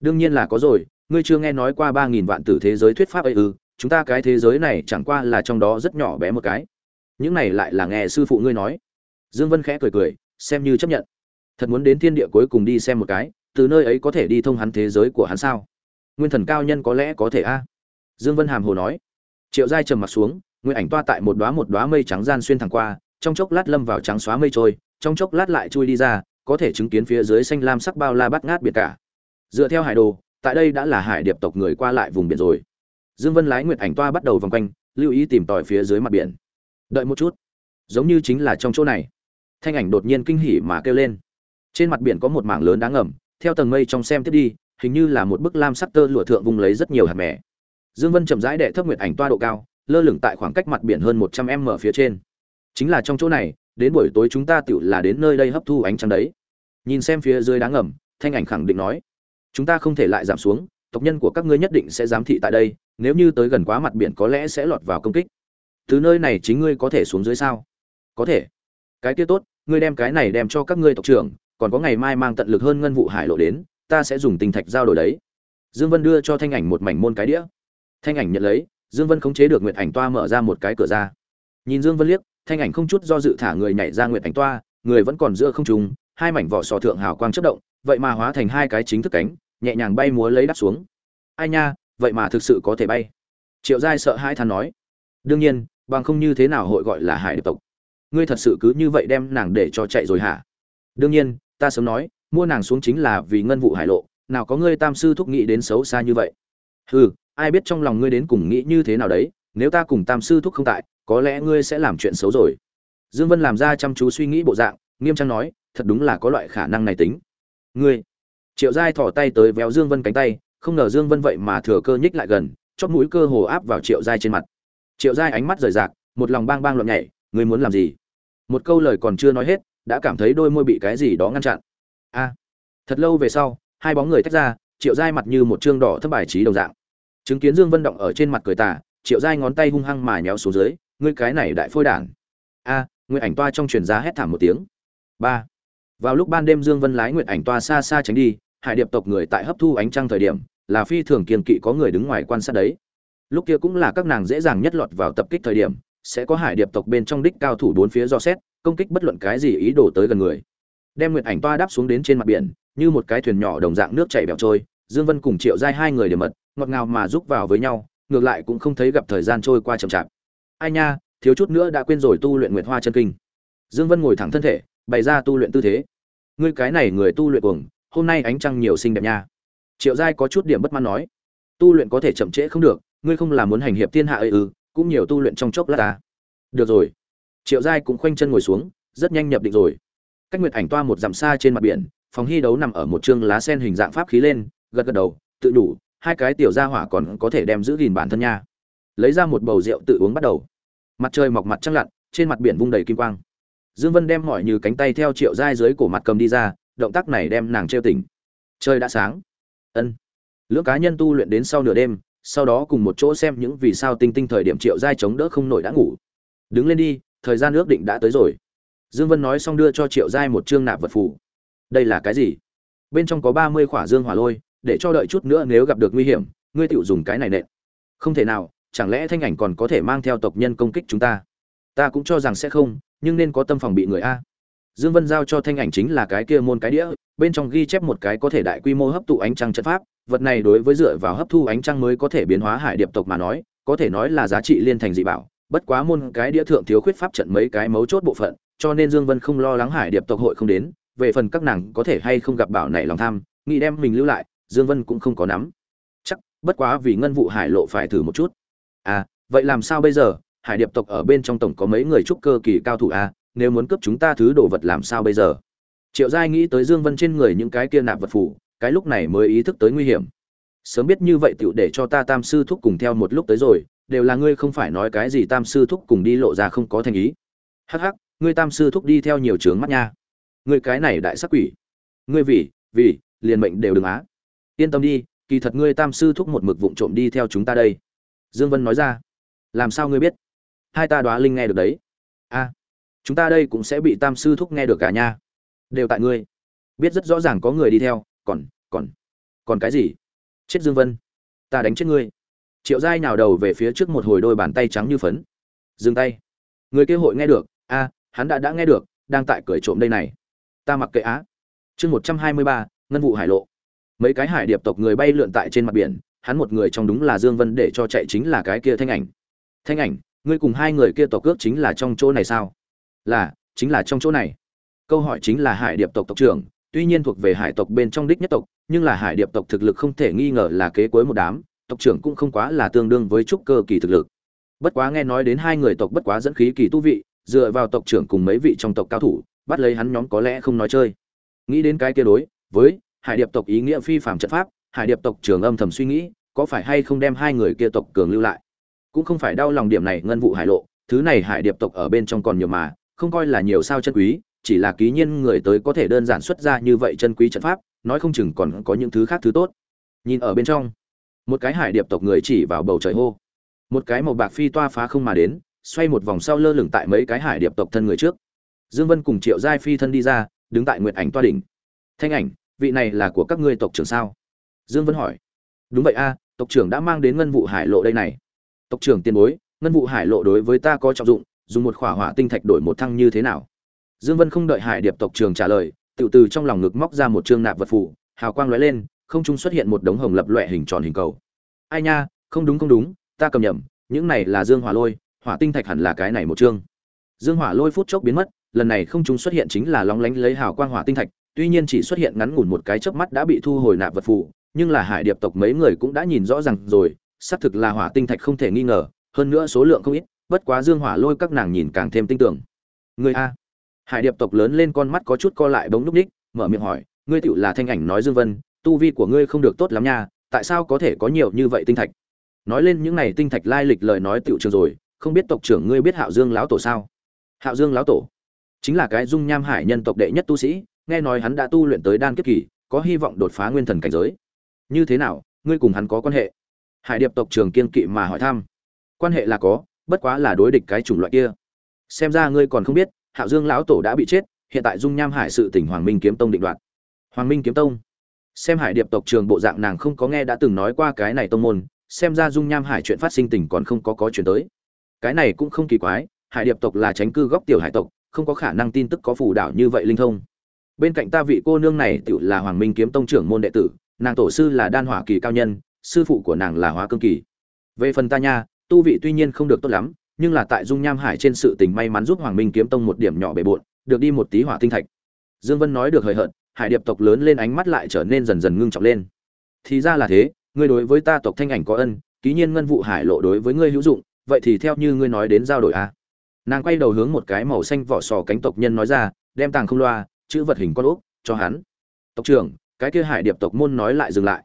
Đương nhiên là có rồi, ngươi chưa nghe nói qua ba nghìn vạn tử thế giới thuyết pháp ấy ư, chúng ta cái thế giới này chẳng qua là trong đó rất nhỏ bé một cái. Những này lại là nghe sư phụ ngươi nói. Dương vân khẽ cười cười, xem như chấp nhận. Thật muốn đến thiên địa cuối cùng đi xem một cái, từ nơi ấy có thể đi thông hắn thế giới của hắn sao? Nguyên thần cao nhân có lẽ có thể a. Dương vân hàm hồ nói. Triệu giai trầm mặt xuống nguyên ảnh toa tại một đóa một đóa mây trắng gian xuyên thẳng qua, trong chốc lát lâm vào trắng xóa mây trôi, trong chốc lát lại chui đi ra, có thể chứng kiến phía dưới xanh lam sắc bao la bát ngát biệt cả. Dựa theo hải đồ, tại đây đã là hải điệp tộc người qua lại vùng biển rồi. Dương vân lái nguyệt ảnh toa bắt đầu vòng quanh, lưu ý tìm tòi phía dưới mặt biển. Đợi một chút. Giống như chính là trong chỗ này. Thanh ảnh đột nhiên kinh hỉ mà kêu lên. Trên mặt biển có một mảng lớn đáng ngầm, theo tầng mây trong xem tiếp đi, hình như là một bức lam sắc tơ lụa thượng vùng lấy rất nhiều hạt mẻ dương vân chậm rãi đệ thấp nguyệt ảnh toa độ cao lơ lửng tại khoảng cách mặt biển hơn một trăm m phía trên. Chính là trong chỗ này, đến buổi tối chúng ta tựu là đến nơi đây hấp thu ánh trăng đấy. Nhìn xem phía dưới đáng ngầm, thanh ảnh khẳng định nói, chúng ta không thể lại giảm xuống, tộc nhân của các ngươi nhất định sẽ giám thị tại đây, nếu như tới gần quá mặt biển có lẽ sẽ lọt vào công kích. Từ nơi này chính ngươi có thể xuống dưới sao? Có thể. Cái kia tốt, ngươi đem cái này đem cho các ngươi tộc trưởng, còn có ngày mai mang tận lực hơn ngân vụ hải lộ đến, ta sẽ dùng tinh thạch giao đổi đấy. Dương vân đưa cho thanh ảnh một mảnh môn cái đĩa. Thanh ảnh nhận lấy dương vân khống chế được nguyệt ảnh toa mở ra một cái cửa ra. Nhìn dương vân liếc, thanh ảnh không chút do dự thả người nhảy ra nguyệt ảnh toa, người vẫn còn giữa không trung, hai mảnh vỏ sò thượng hào quang chất động, vậy mà hóa thành hai cái chính thức cánh, nhẹ nhàng bay múa lấy đáp xuống. Ai nha, vậy mà thực sự có thể bay. Triệu giai sợ hai than nói. Đương nhiên, bằng không như thế nào hội gọi là hải điệp tộc. Ngươi thật sự cứ như vậy đem nàng để cho chạy rồi hả? Đương nhiên, ta sớm nói, mua nàng xuống chính là vì ngân vụ hải lộ, nào có ngươi tam sư thúc nghĩ đến xấu xa như vậy. Hừ ai biết trong lòng ngươi đến cùng nghĩ như thế nào đấy, nếu ta cùng tam sư thúc không tại, có lẽ ngươi sẽ làm chuyện xấu rồi. Dương vân làm ra chăm chú suy nghĩ bộ dạng, nghiêm trang nói, thật đúng là có loại khả năng này tính. Ngươi. Triệu giai thỏ tay tới véo dương vân cánh tay, không ngờ dương vân vậy mà thừa cơ nhích lại gần, chóp mũi cơ hồ áp vào triệu giai trên mặt. Triệu giai ánh mắt rời rạc, một lòng bang bang loạn nhảy, ngươi muốn làm gì? Một câu lời còn chưa nói hết, đã cảm thấy đôi môi bị cái gì đó ngăn chặn. A. Thật lâu về sau, hai bóng người tách ra, triệu giai mặt như một trương đỏ thất bài trí đồng dạng chứng kiến dương vân động ở trên mặt cười tà triệu giai ngón tay hung hăng mà nhéo xuống dưới ngươi cái này đại phôi đản. A à, nguyện ảnh toa trong truyền giá hét thảm một tiếng. Ba. Vào lúc ban đêm dương vân lái nguyện ảnh toa xa xa tránh đi hải điệp tộc người tại hấp thu ánh trăng thời điểm là phi thường kiên kỵ có người đứng ngoài quan sát đấy. Lúc kia cũng là các nàng dễ dàng nhất lọt vào tập kích thời điểm sẽ có hải điệp tộc bên trong đích cao thủ bốn phía do xét công kích bất luận cái gì ý đồ tới gần người. Đem nguyệt ảnh toa đáp xuống đến trên mặt biển như một cái thuyền nhỏ đồng dạng nước chảy bẹo trôi dương vân cùng triệu giai hai người để mật ngọt ngào mà giúp vào với nhau, ngược lại cũng không thấy gặp thời gian trôi qua chậm chạp. Ai nha, thiếu chút nữa đã quên rồi tu luyện nguyệt hoa chân kinh. Dương vân ngồi thẳng thân thể, bày ra tu luyện tư thế. Ngươi cái này người tu luyện cuồng, hôm nay ánh trăng nhiều xinh đẹp nha. Triệu giai có chút điểm bất mãn nói. Tu luyện có thể chậm trễ không được, ngươi không làm muốn hành hiệp thiên hạ ấy ư, cũng nhiều tu luyện trong chốc lát ta. Được rồi. Triệu giai cũng khoanh chân ngồi xuống, rất nhanh nhập định rồi. Cách nguyệt ảnh toa một dặm xa trên mặt biển, phòng hy đấu nằm ở một chương lá sen hình dạng pháp khí lên, gật gật đầu, tự đủ hai cái tiểu gia hỏa còn có thể đem giữ gìn bản thân nha. Lấy ra một bầu rượu tự uống bắt đầu. Mặt trời mọc mặt trăng lặn, trên mặt biển vung đầy kim quang. Dương vân đem mỏi như cánh tay theo triệu giai dưới cổ mặt cầm đi ra, động tác này đem nàng trêu tỉnh. Trời đã sáng. Ân. Lưỡng cá nhân tu luyện đến sau nửa đêm, sau đó cùng một chỗ xem những vì sao tinh tinh thời điểm triệu giai chống đỡ không nổi đã ngủ. Đứng lên đi, thời gian ước định đã tới rồi. Dương vân nói xong đưa cho triệu giai một chương nạp vật phù. Đây là cái gì? Bên trong có ba mươi khỏa dương hỏa lôi để cho đợi chút nữa nếu gặp được nguy hiểm, ngươi tự dùng cái này nện. Không thể nào, chẳng lẽ thanh ảnh còn có thể mang theo tộc nhân công kích chúng ta? Ta cũng cho rằng sẽ không, nhưng nên có tâm phòng bị người a. Dương vân giao cho thanh ảnh chính là cái kia môn cái đĩa, bên trong ghi chép một cái có thể đại quy mô hấp thụ ánh trăng trận pháp. Vật này đối với dựa vào hấp thu ánh trăng mới có thể biến hóa hải điệp tộc mà nói, có thể nói là giá trị liên thành dị bảo. Bất quá môn cái đĩa thượng thiếu khuyết pháp trận mấy cái mấu chốt bộ phận, cho nên dương vân không lo lắng hải điệp tộc hội không đến. Về phần các nàng có thể hay không gặp bảo này lòng tham, nghĩ đem mình lưu lại dương vân cũng không có nắm. Chắc, bất quá vì ngân vụ hải lộ phải thử một chút. À vậy làm sao bây giờ? Hải điệp tộc ở bên trong tổng có mấy người trúc cơ kỳ cao thủ à? Nếu muốn cướp chúng ta thứ đồ vật làm sao bây giờ? Triệu giai nghĩ tới dương vân trên người những cái kia nạp vật phủ, cái lúc này mới ý thức tới nguy hiểm. Sớm biết như vậy tựu để cho ta tam sư thúc cùng theo một lúc tới rồi, đều là ngươi không phải nói cái gì tam sư thúc cùng đi lộ ra không có thành ý. Hắc hắc, ngươi tam sư thúc đi theo nhiều trướng mắt nha. Ngươi cái này đại sắc quỷ. Ngươi vì vì, liền mệnh đều đừng á yên tâm đi, kỳ thật ngươi tam sư thúc một mực vụng trộm đi theo chúng ta đây. Dương vân nói ra. Làm sao ngươi biết? Hai ta đoá linh nghe được đấy. A, chúng ta đây cũng sẽ bị tam sư thúc nghe được cả nha đều tại ngươi. Biết rất rõ ràng có người đi theo, còn còn còn cái gì? Chết dương vân. Ta đánh chết ngươi. Triệu giai nào đầu về phía trước một hồi đôi bàn tay trắng như phấn. Dừng tay. Người kia hội nghe được. A, hắn đã đã nghe được, đang tại cười trộm đây này. Ta mặc kệ á. Chương một trăm hai mươi ba, ngân vụ hải lộ mấy cái hải điệp tộc người bay lượn tại trên mặt biển, hắn một người trong đúng là dương vân để cho chạy chính là cái kia thanh ảnh. Thanh ảnh, ngươi cùng hai người kia tộc cước chính là trong chỗ này sao? Là, chính là trong chỗ này. Câu hỏi chính là hải điệp tộc tộc trưởng, tuy nhiên thuộc về hải tộc bên trong đích nhất tộc, nhưng là hải điệp tộc thực lực không thể nghi ngờ là kế cuối một đám, tộc trưởng cũng không quá là tương đương với trúc cơ kỳ thực lực. Bất quá nghe nói đến hai người tộc bất quá dẫn khí kỳ tu vị, dựa vào tộc trưởng cùng mấy vị trong tộc cao thủ, bắt lấy hắn nhóm có lẽ không nói chơi. Nghĩ đến cái kia đối, với hải điệp tộc ý nghĩa phi phạm trận pháp, hải điệp tộc trường âm thầm suy nghĩ, có phải hay không đem hai người kia tộc cường lưu lại? Cũng không phải đau lòng điểm này ngân vụ hải lộ, thứ này hải điệp tộc ở bên trong còn nhiều mà, không coi là nhiều sao chân quý, chỉ là ký nhiên người tới có thể đơn giản xuất ra như vậy chân quý trận pháp, nói không chừng còn có những thứ khác thứ tốt. Nhìn ở bên trong, một cái hải điệp tộc người chỉ vào bầu trời hô. Một cái màu bạc phi toa phá không mà đến, xoay một vòng sau lơ lửng tại mấy cái hải điệp tộc thân người trước. Dương vân cùng triệu giai phi thân đi ra, đứng tại nguyệt ảnh toa đỉnh. Thanh ảnh vị này là của các ngươi tộc trưởng sao? Dương vân hỏi. Đúng vậy a, tộc trưởng đã mang đến ngân vụ hải lộ đây này. Tộc trưởng tiền bối, ngân vụ hải lộ đối với ta có trọng dụng, dùng một khỏa hỏa tinh thạch đổi một thăng như thế nào? Dương vân không đợi hải điệp tộc trưởng trả lời, tự từ trong lòng ngực móc ra một trương nạp vật phủ hào quang lóe lên, không trung xuất hiện một đống hồng lập loè hình tròn hình cầu. Ai nha, không đúng không đúng, ta cầm nhầm, những này là dương hỏa lôi, hỏa tinh thạch hẳn là cái này một chương dương hỏa lôi phút chốc biến mất, lần này không trung xuất hiện chính là lóng lánh lấy hào quang hỏa tinh thạch tuy nhiên chỉ xuất hiện ngắn ngủn một cái chớp mắt đã bị thu hồi nạp vật phụ nhưng là hải điệp tộc mấy người cũng đã nhìn rõ ràng rồi, xác thực là hỏa tinh thạch không thể nghi ngờ, hơn nữa số lượng không ít, bất quá dương hỏa lôi các nàng nhìn càng thêm tin tưởng. Người a. Hải điệp tộc lớn lên con mắt có chút co lại bỗng lúc ních, mở miệng hỏi, ngươi tiểu là thanh ảnh nói dương vân, tu vi của ngươi không được tốt lắm nha, tại sao có thể có nhiều như vậy tinh thạch? Nói lên những này tinh thạch lai lịch lời nói tiểu trường rồi, không biết tộc trưởng ngươi biết hạo dương lão tổ sao? Hạo dương lão tổ? Chính là cái dung nham hải nhân tộc đệ nhất tu sĩ nghe nói hắn đã tu luyện tới đan kiếp kỳ, có hy vọng đột phá nguyên thần cảnh giới. Như thế nào, ngươi cùng hắn có quan hệ? Hải điệp tộc trường kiên kỵ mà hỏi thăm. Quan hệ là có, bất quá là đối địch cái chủng loại kia. Xem ra ngươi còn không biết, hạo dương lão tổ đã bị chết, hiện tại dung nham hải sự tỉnh hoàng minh kiếm tông định đoạt. Hoàng minh kiếm tông? Xem hải điệp tộc trường bộ dạng nàng không có nghe đã từng nói qua cái này tông môn, xem ra dung nham hải chuyện phát sinh tình còn không có có chuyển tới. Cái này cũng không kỳ quái, hải điệp tộc là tránh cư góc tiểu hải tộc, không có khả năng tin tức có phù đảo như vậy linh thông bên cạnh ta vị cô nương này tự là hoàng minh kiếm tông trưởng môn đệ tử, nàng tổ sư là đan hỏa kỳ cao nhân, sư phụ của nàng là hóa cương kỳ. Về phần ta nha, tu vị tuy nhiên không được tốt lắm, nhưng là tại dung nham hải trên sự tình may mắn giúp hoàng minh kiếm tông một điểm nhỏ bề bộn, được đi một tí hỏa tinh thạch. Dương vân nói được hời hợt, hải điệp tộc lớn lên ánh mắt lại trở nên dần dần ngưng trọng lên. Thì ra là thế, ngươi đối với ta tộc thanh ảnh có ân, ký nhiên ngân vụ hải lộ đối với ngươi hữu dụng, vậy thì theo như ngươi nói đến giao đổi a. À. nàng quay đầu hướng một cái màu xanh vỏ sò cánh tộc nhân nói ra, đem tàng không loa chữ vật hình con ốc, cho hắn. Tộc trưởng, cái kia hải điệp tộc môn nói lại dừng lại.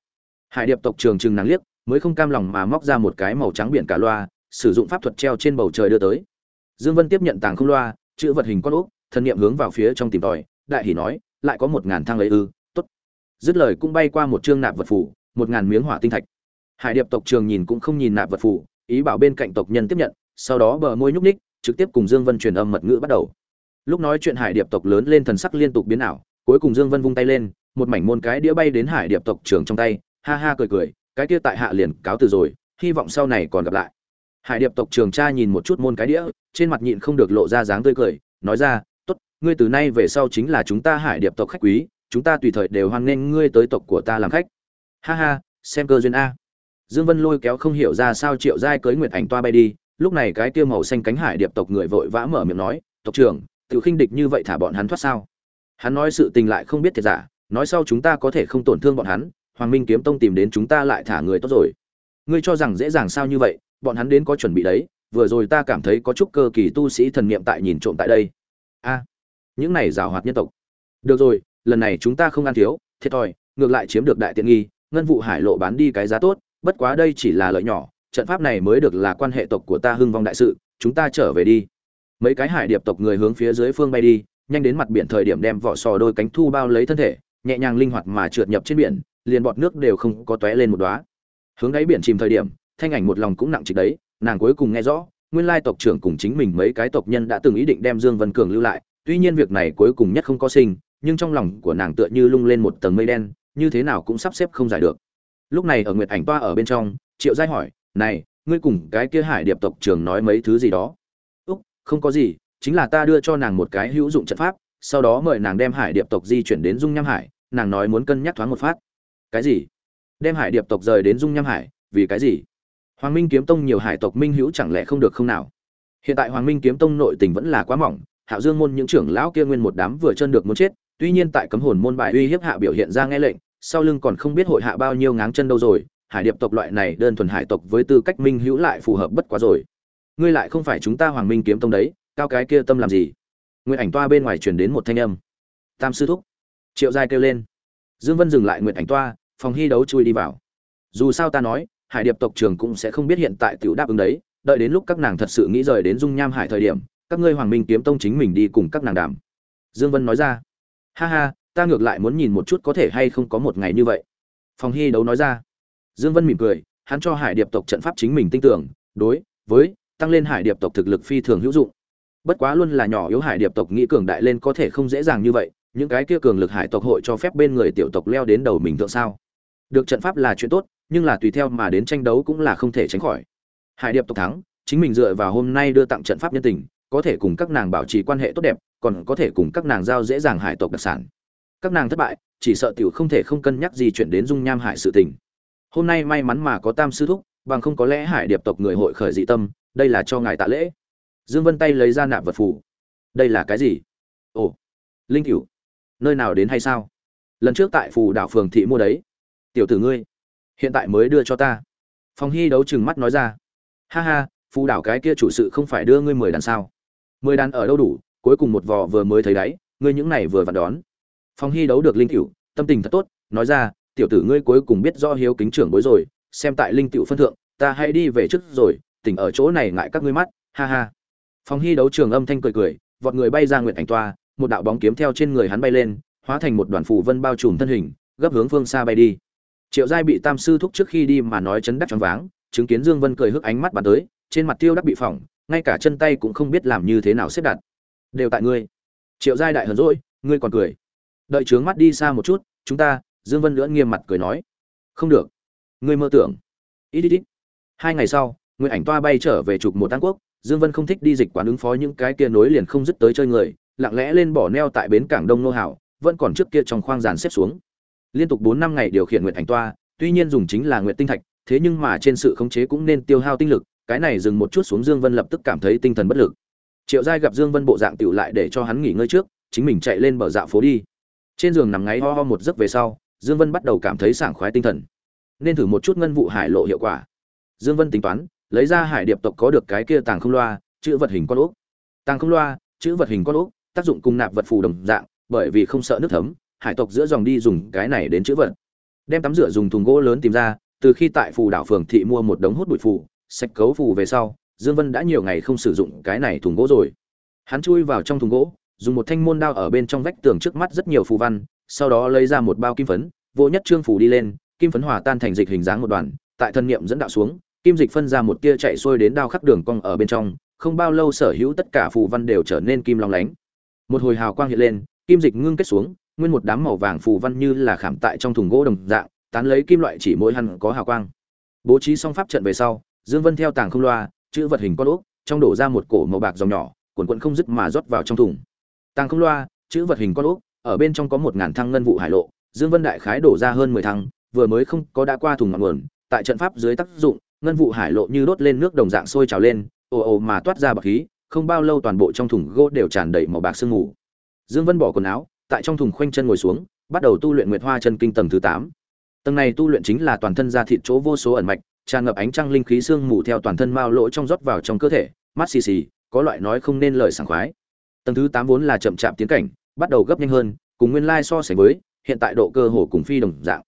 Hải điệp tộc trường chừng nàng liếc, mới không cam lòng mà móc ra một cái màu trắng biển cả loa, sử dụng pháp thuật treo trên bầu trời đưa tới. Dương vân tiếp nhận tàng không loa, chữ vật hình con ốc, thần niệm hướng vào phía trong tìm tòi, đại hỉ nói, lại có một ngàn thang lấy ư, tốt. Dứt lời cũng bay qua một chương nạp vật phủ, một ngàn miếng hỏa tinh thạch. Hải điệp tộc trường nhìn cũng không nhìn nạp vật phủ, ý bảo bên cạnh tộc nhân tiếp nhận, sau đó bờ môi nhúc ních trực tiếp cùng dương vân truyền âm mật ngữ bắt đầu lúc nói chuyện hải điệp tộc lớn lên thần sắc liên tục biến ảo, cuối cùng dương vân vung tay lên, một mảnh môn cái đĩa bay đến hải điệp tộc trưởng trong tay, ha ha cười cười, cái kia tại hạ liền cáo từ rồi, hy vọng sau này còn gặp lại. Hải điệp tộc trường cha nhìn một chút môn cái đĩa, trên mặt nhịn không được lộ ra dáng tươi cười, nói ra, tốt, ngươi từ nay về sau chính là chúng ta hải điệp tộc khách quý, chúng ta tùy thời đều hoan nghênh ngươi tới tộc của ta làm khách. Ha ha, xem cơ duyên a. Dương vân lôi kéo không hiểu ra sao triệu giai cưới nguyệt ảnh toa bay đi, lúc này cái kia màu xanh cánh hải điệp tộc người vội vã mở miệng nói, tộc trưởng tự khinh địch như vậy thả bọn hắn thoát sao? Hắn nói sự tình lại không biết thiệt giả, nói sau chúng ta có thể không tổn thương bọn hắn, hoàng minh kiếm tông tìm đến chúng ta lại thả người tốt rồi. Ngươi cho rằng dễ dàng sao như vậy, bọn hắn đến có chuẩn bị đấy, vừa rồi ta cảm thấy có chút cơ kỳ tu sĩ thần niệm tại nhìn trộm tại đây. A, những này rào hoạt nhân tộc. Được rồi, lần này chúng ta không ăn thiếu, thiệt thòi, ngược lại chiếm được đại tiện nghi, ngân vụ hải lộ bán đi cái giá tốt, bất quá đây chỉ là lợi nhỏ, trận pháp này mới được là quan hệ tộc của ta hưng vong đại sự, chúng ta trở về đi mấy cái hải điệp tộc người hướng phía dưới phương bay đi, nhanh đến mặt biển thời điểm đem vỏ sò đôi cánh thu bao lấy thân thể, nhẹ nhàng linh hoạt mà trượt nhập trên biển, liền bọt nước đều không có tóe lên một đóa. Hướng đáy biển chìm thời điểm, thanh ảnh một lòng cũng nặng trịch đấy, nàng cuối cùng nghe rõ, nguyên lai tộc trưởng cùng chính mình mấy cái tộc nhân đã từng ý định đem dương vân cường lưu lại, tuy nhiên việc này cuối cùng nhất không có sinh, nhưng trong lòng của nàng tựa như lung lên một tầng mây đen, như thế nào cũng sắp xếp không giải được. Lúc này ở nguyệt ảnh toa ở bên trong, triệu giai hỏi, này, ngươi cùng cái kia hải điệp tộc trưởng nói mấy thứ gì đó? Không có gì, chính là ta đưa cho nàng một cái hữu dụng trận pháp, sau đó mời nàng đem hải điệp tộc di chuyển đến dung nham hải, nàng nói muốn cân nhắc thoáng một phát. Cái gì? Đem hải điệp tộc rời đến dung nham hải, vì cái gì? Hoàng minh kiếm tông nhiều hải tộc minh hữu chẳng lẽ không được không nào? Hiện tại hoàng minh kiếm tông nội tình vẫn là quá mỏng, hạo dương môn những trưởng lão kia nguyên một đám vừa chân được muốn chết, tuy nhiên tại cấm hồn môn bài uy hiếp hạ biểu hiện ra nghe lệnh, sau lưng còn không biết hội hạ bao nhiêu ngáng chân đâu rồi, hải điệp tộc loại này đơn thuần hải tộc với tư cách minh hữu lại phù hợp bất quá rồi ngươi lại không phải chúng ta hoàng minh kiếm tông đấy, cao cái kia tâm làm gì? Nguyện ảnh toa bên ngoài truyền đến một thanh âm. Tam sư thúc. Triệu giai kêu lên. Dương vân dừng lại nguyện ảnh toa, phòng hy đấu chui đi vào. Dù sao ta nói, hải điệp tộc trường cũng sẽ không biết hiện tại tiểu đáp ứng đấy, đợi đến lúc các nàng thật sự nghĩ rời đến dung nham hải thời điểm, các ngươi hoàng minh kiếm tông chính mình đi cùng các nàng đàm. Dương vân nói ra. Ha ha, ta ngược lại muốn nhìn một chút có thể hay không có một ngày như vậy. Phòng hy đấu nói ra. Dương vân mỉm cười, hắn cho hải điệp tộc trận pháp chính mình tin tưởng, đối với tăng lên hải điệp tộc thực lực phi thường hữu dụng. Bất quá luôn là nhỏ yếu hải điệp tộc nghĩ cường đại lên có thể không dễ dàng như vậy, những cái kia cường lực hải tộc hội cho phép bên người tiểu tộc leo đến đầu mình thượng sao? Được trận pháp là chuyện tốt, nhưng là tùy theo mà đến tranh đấu cũng là không thể tránh khỏi. Hải điệp tộc thắng, chính mình dựa vào hôm nay đưa tặng trận pháp nhân tình, có thể cùng các nàng bảo trì quan hệ tốt đẹp, còn có thể cùng các nàng giao dễ dàng hải tộc đặc sản. Các nàng thất bại, chỉ sợ tiểu không thể không cân nhắc gì chuyển đến dung nham hải sự tình. Hôm nay may mắn mà có tam sư thúc, bằng không có lẽ hải điệp tộc người hội khởi dị tâm đây là cho ngài tạ lễ. Dương vân tay lấy ra nạp vật phù. Đây là cái gì? Ồ, linh cửu, nơi nào đến hay sao? Lần trước tại phù đảo phường thị mua đấy. Tiểu tử ngươi, hiện tại mới đưa cho ta. Phong hy đấu chừng mắt nói ra. Ha ha, phù đảo cái kia chủ sự không phải đưa ngươi mười đàn sao? Mười đàn ở đâu đủ? Cuối cùng một vò vừa mới thấy đáy ngươi những này vừa vặn đón. Phong hy đấu được linh cửu, tâm tình thật tốt, nói ra, tiểu tử ngươi cuối cùng biết do hiếu kính trưởng bối rồi, xem tại linh cửu phân thượng, ta hãy đi về trước rồi tỉnh ở chỗ này ngại các ngươi mắt, ha ha. Phong hy đấu trường âm thanh cười cười, vọt người bay ra nguyện ảnh toa, một đạo bóng kiếm theo trên người hắn bay lên, hóa thành một đoàn phù vân bao trùm thân hình, gấp hướng phương xa bay đi. Triệu giai bị tam sư thúc trước khi đi mà nói chấn đắc choáng váng, chứng kiến dương vân cười hức ánh mắt bắn tới, trên mặt tiêu đắc bị phỏng, ngay cả chân tay cũng không biết làm như thế nào xếp đặt. Đều tại ngươi. Triệu giai đại hờn rỗi ngươi còn cười. Đợi trướng mắt đi xa một chút, chúng ta, dương vân lưỡng nghiêm mặt cười nói. Không được. Ngươi mơ tưởng. Ít ít ít. Hai ngày sau nguyên ảnh toa bay trở về trục một tăng quốc, dương vân không thích đi dịch quán ứng phó những cái kia nối liền không dứt tới chơi người, lặng lẽ lên bỏ neo tại bến cảng đông nô hảo, vẫn còn trước kia trong khoang giàn xếp xuống. Liên tục bốn năm ngày điều khiển nguyện ảnh toa, tuy nhiên dùng chính là nguyện tinh thạch, thế nhưng mà trên sự khống chế cũng nên tiêu hao tinh lực, cái này dừng một chút xuống dương vân lập tức cảm thấy tinh thần bất lực. Triệu giai gặp dương vân bộ dạng tiểu lại để cho hắn nghỉ ngơi trước, chính mình chạy lên bờ dạo phố đi. Trên giường nằm ngáy ho ho một giấc về sau, dương vân bắt đầu cảm thấy sảng khoái tinh thần. Nên thử một chút ngân vụ hải lộ hiệu quả. Dương vân tính toán lấy ra hải điệp tộc có được cái kia tàng không loa, chữ vật hình con ốc. Tàng không loa, chữ vật hình con ốc, tác dụng cùng nạp vật phù đồng dạng, bởi vì không sợ nước thấm, hải tộc giữa dòng đi dùng cái này đến chữ vật. Đem tắm rửa dùng thùng gỗ lớn tìm ra, từ khi tại phù đảo phường thị mua một đống hút bụi phù, sạch cấu phù về sau, dương vân đã nhiều ngày không sử dụng cái này thùng gỗ rồi. Hắn chui vào trong thùng gỗ, dùng một thanh môn đao ở bên trong vách tường trước mắt rất nhiều phù văn, sau đó lấy ra một bao kim phấn, vô nhất trương phù đi lên, kim phấn hòa tan thành dịch hình dáng một đoàn, tại thân niệm dẫn đạo xuống kim dịch phân ra một tia chạy xuôi đến đao khắc đường cong ở bên trong, không bao lâu sở hữu tất cả phù văn đều trở nên kim long lánh. Một hồi hào quang hiện lên, kim dịch ngưng kết xuống, nguyên một đám màu vàng phù văn như là khảm tại trong thùng gỗ đồng dạng, tán lấy kim loại chỉ mỗi hẳn có hào quang. Bố trí xong pháp trận về sau, dương vân theo tàng không loa, chữ vật hình con ốc, trong đổ ra một cổ màu bạc dòng nhỏ, cuộn cuộn không dứt mà rót vào trong thùng. Tàng không loa, chữ vật hình con ốc, ở bên trong có một ngàn thăng ngân vụ hải lộ, dương vân đại khái đổ ra hơn mười thăng, vừa mới không có đã qua thùng ngọn nguồn, tại trận pháp dưới tác dụng ngân vụ hải lộ như đốt lên nước đồng dạng sôi trào lên, ồ ồ mà toát ra bạc khí, không bao lâu toàn bộ trong thùng gỗ đều tràn đầy màu bạc sương mù. Dương vân bỏ quần áo, tại trong thùng khoanh chân ngồi xuống, bắt đầu tu luyện nguyệt hoa chân kinh tầng thứ tám. Tầng này tu luyện chính là toàn thân da thịt chỗ vô số ẩn mạch, tràn ngập ánh trăng linh khí sương mù theo toàn thân mao lỗ trong rót vào trong cơ thể, mắt xì xì, có loại nói không nên lời sảng khoái. Tầng thứ tám vốn là chậm chạp tiến cảnh, bắt đầu gấp nhanh hơn, cùng nguyên lai so sánh với, hiện tại độ cơ hồ cùng phi đồng dạng.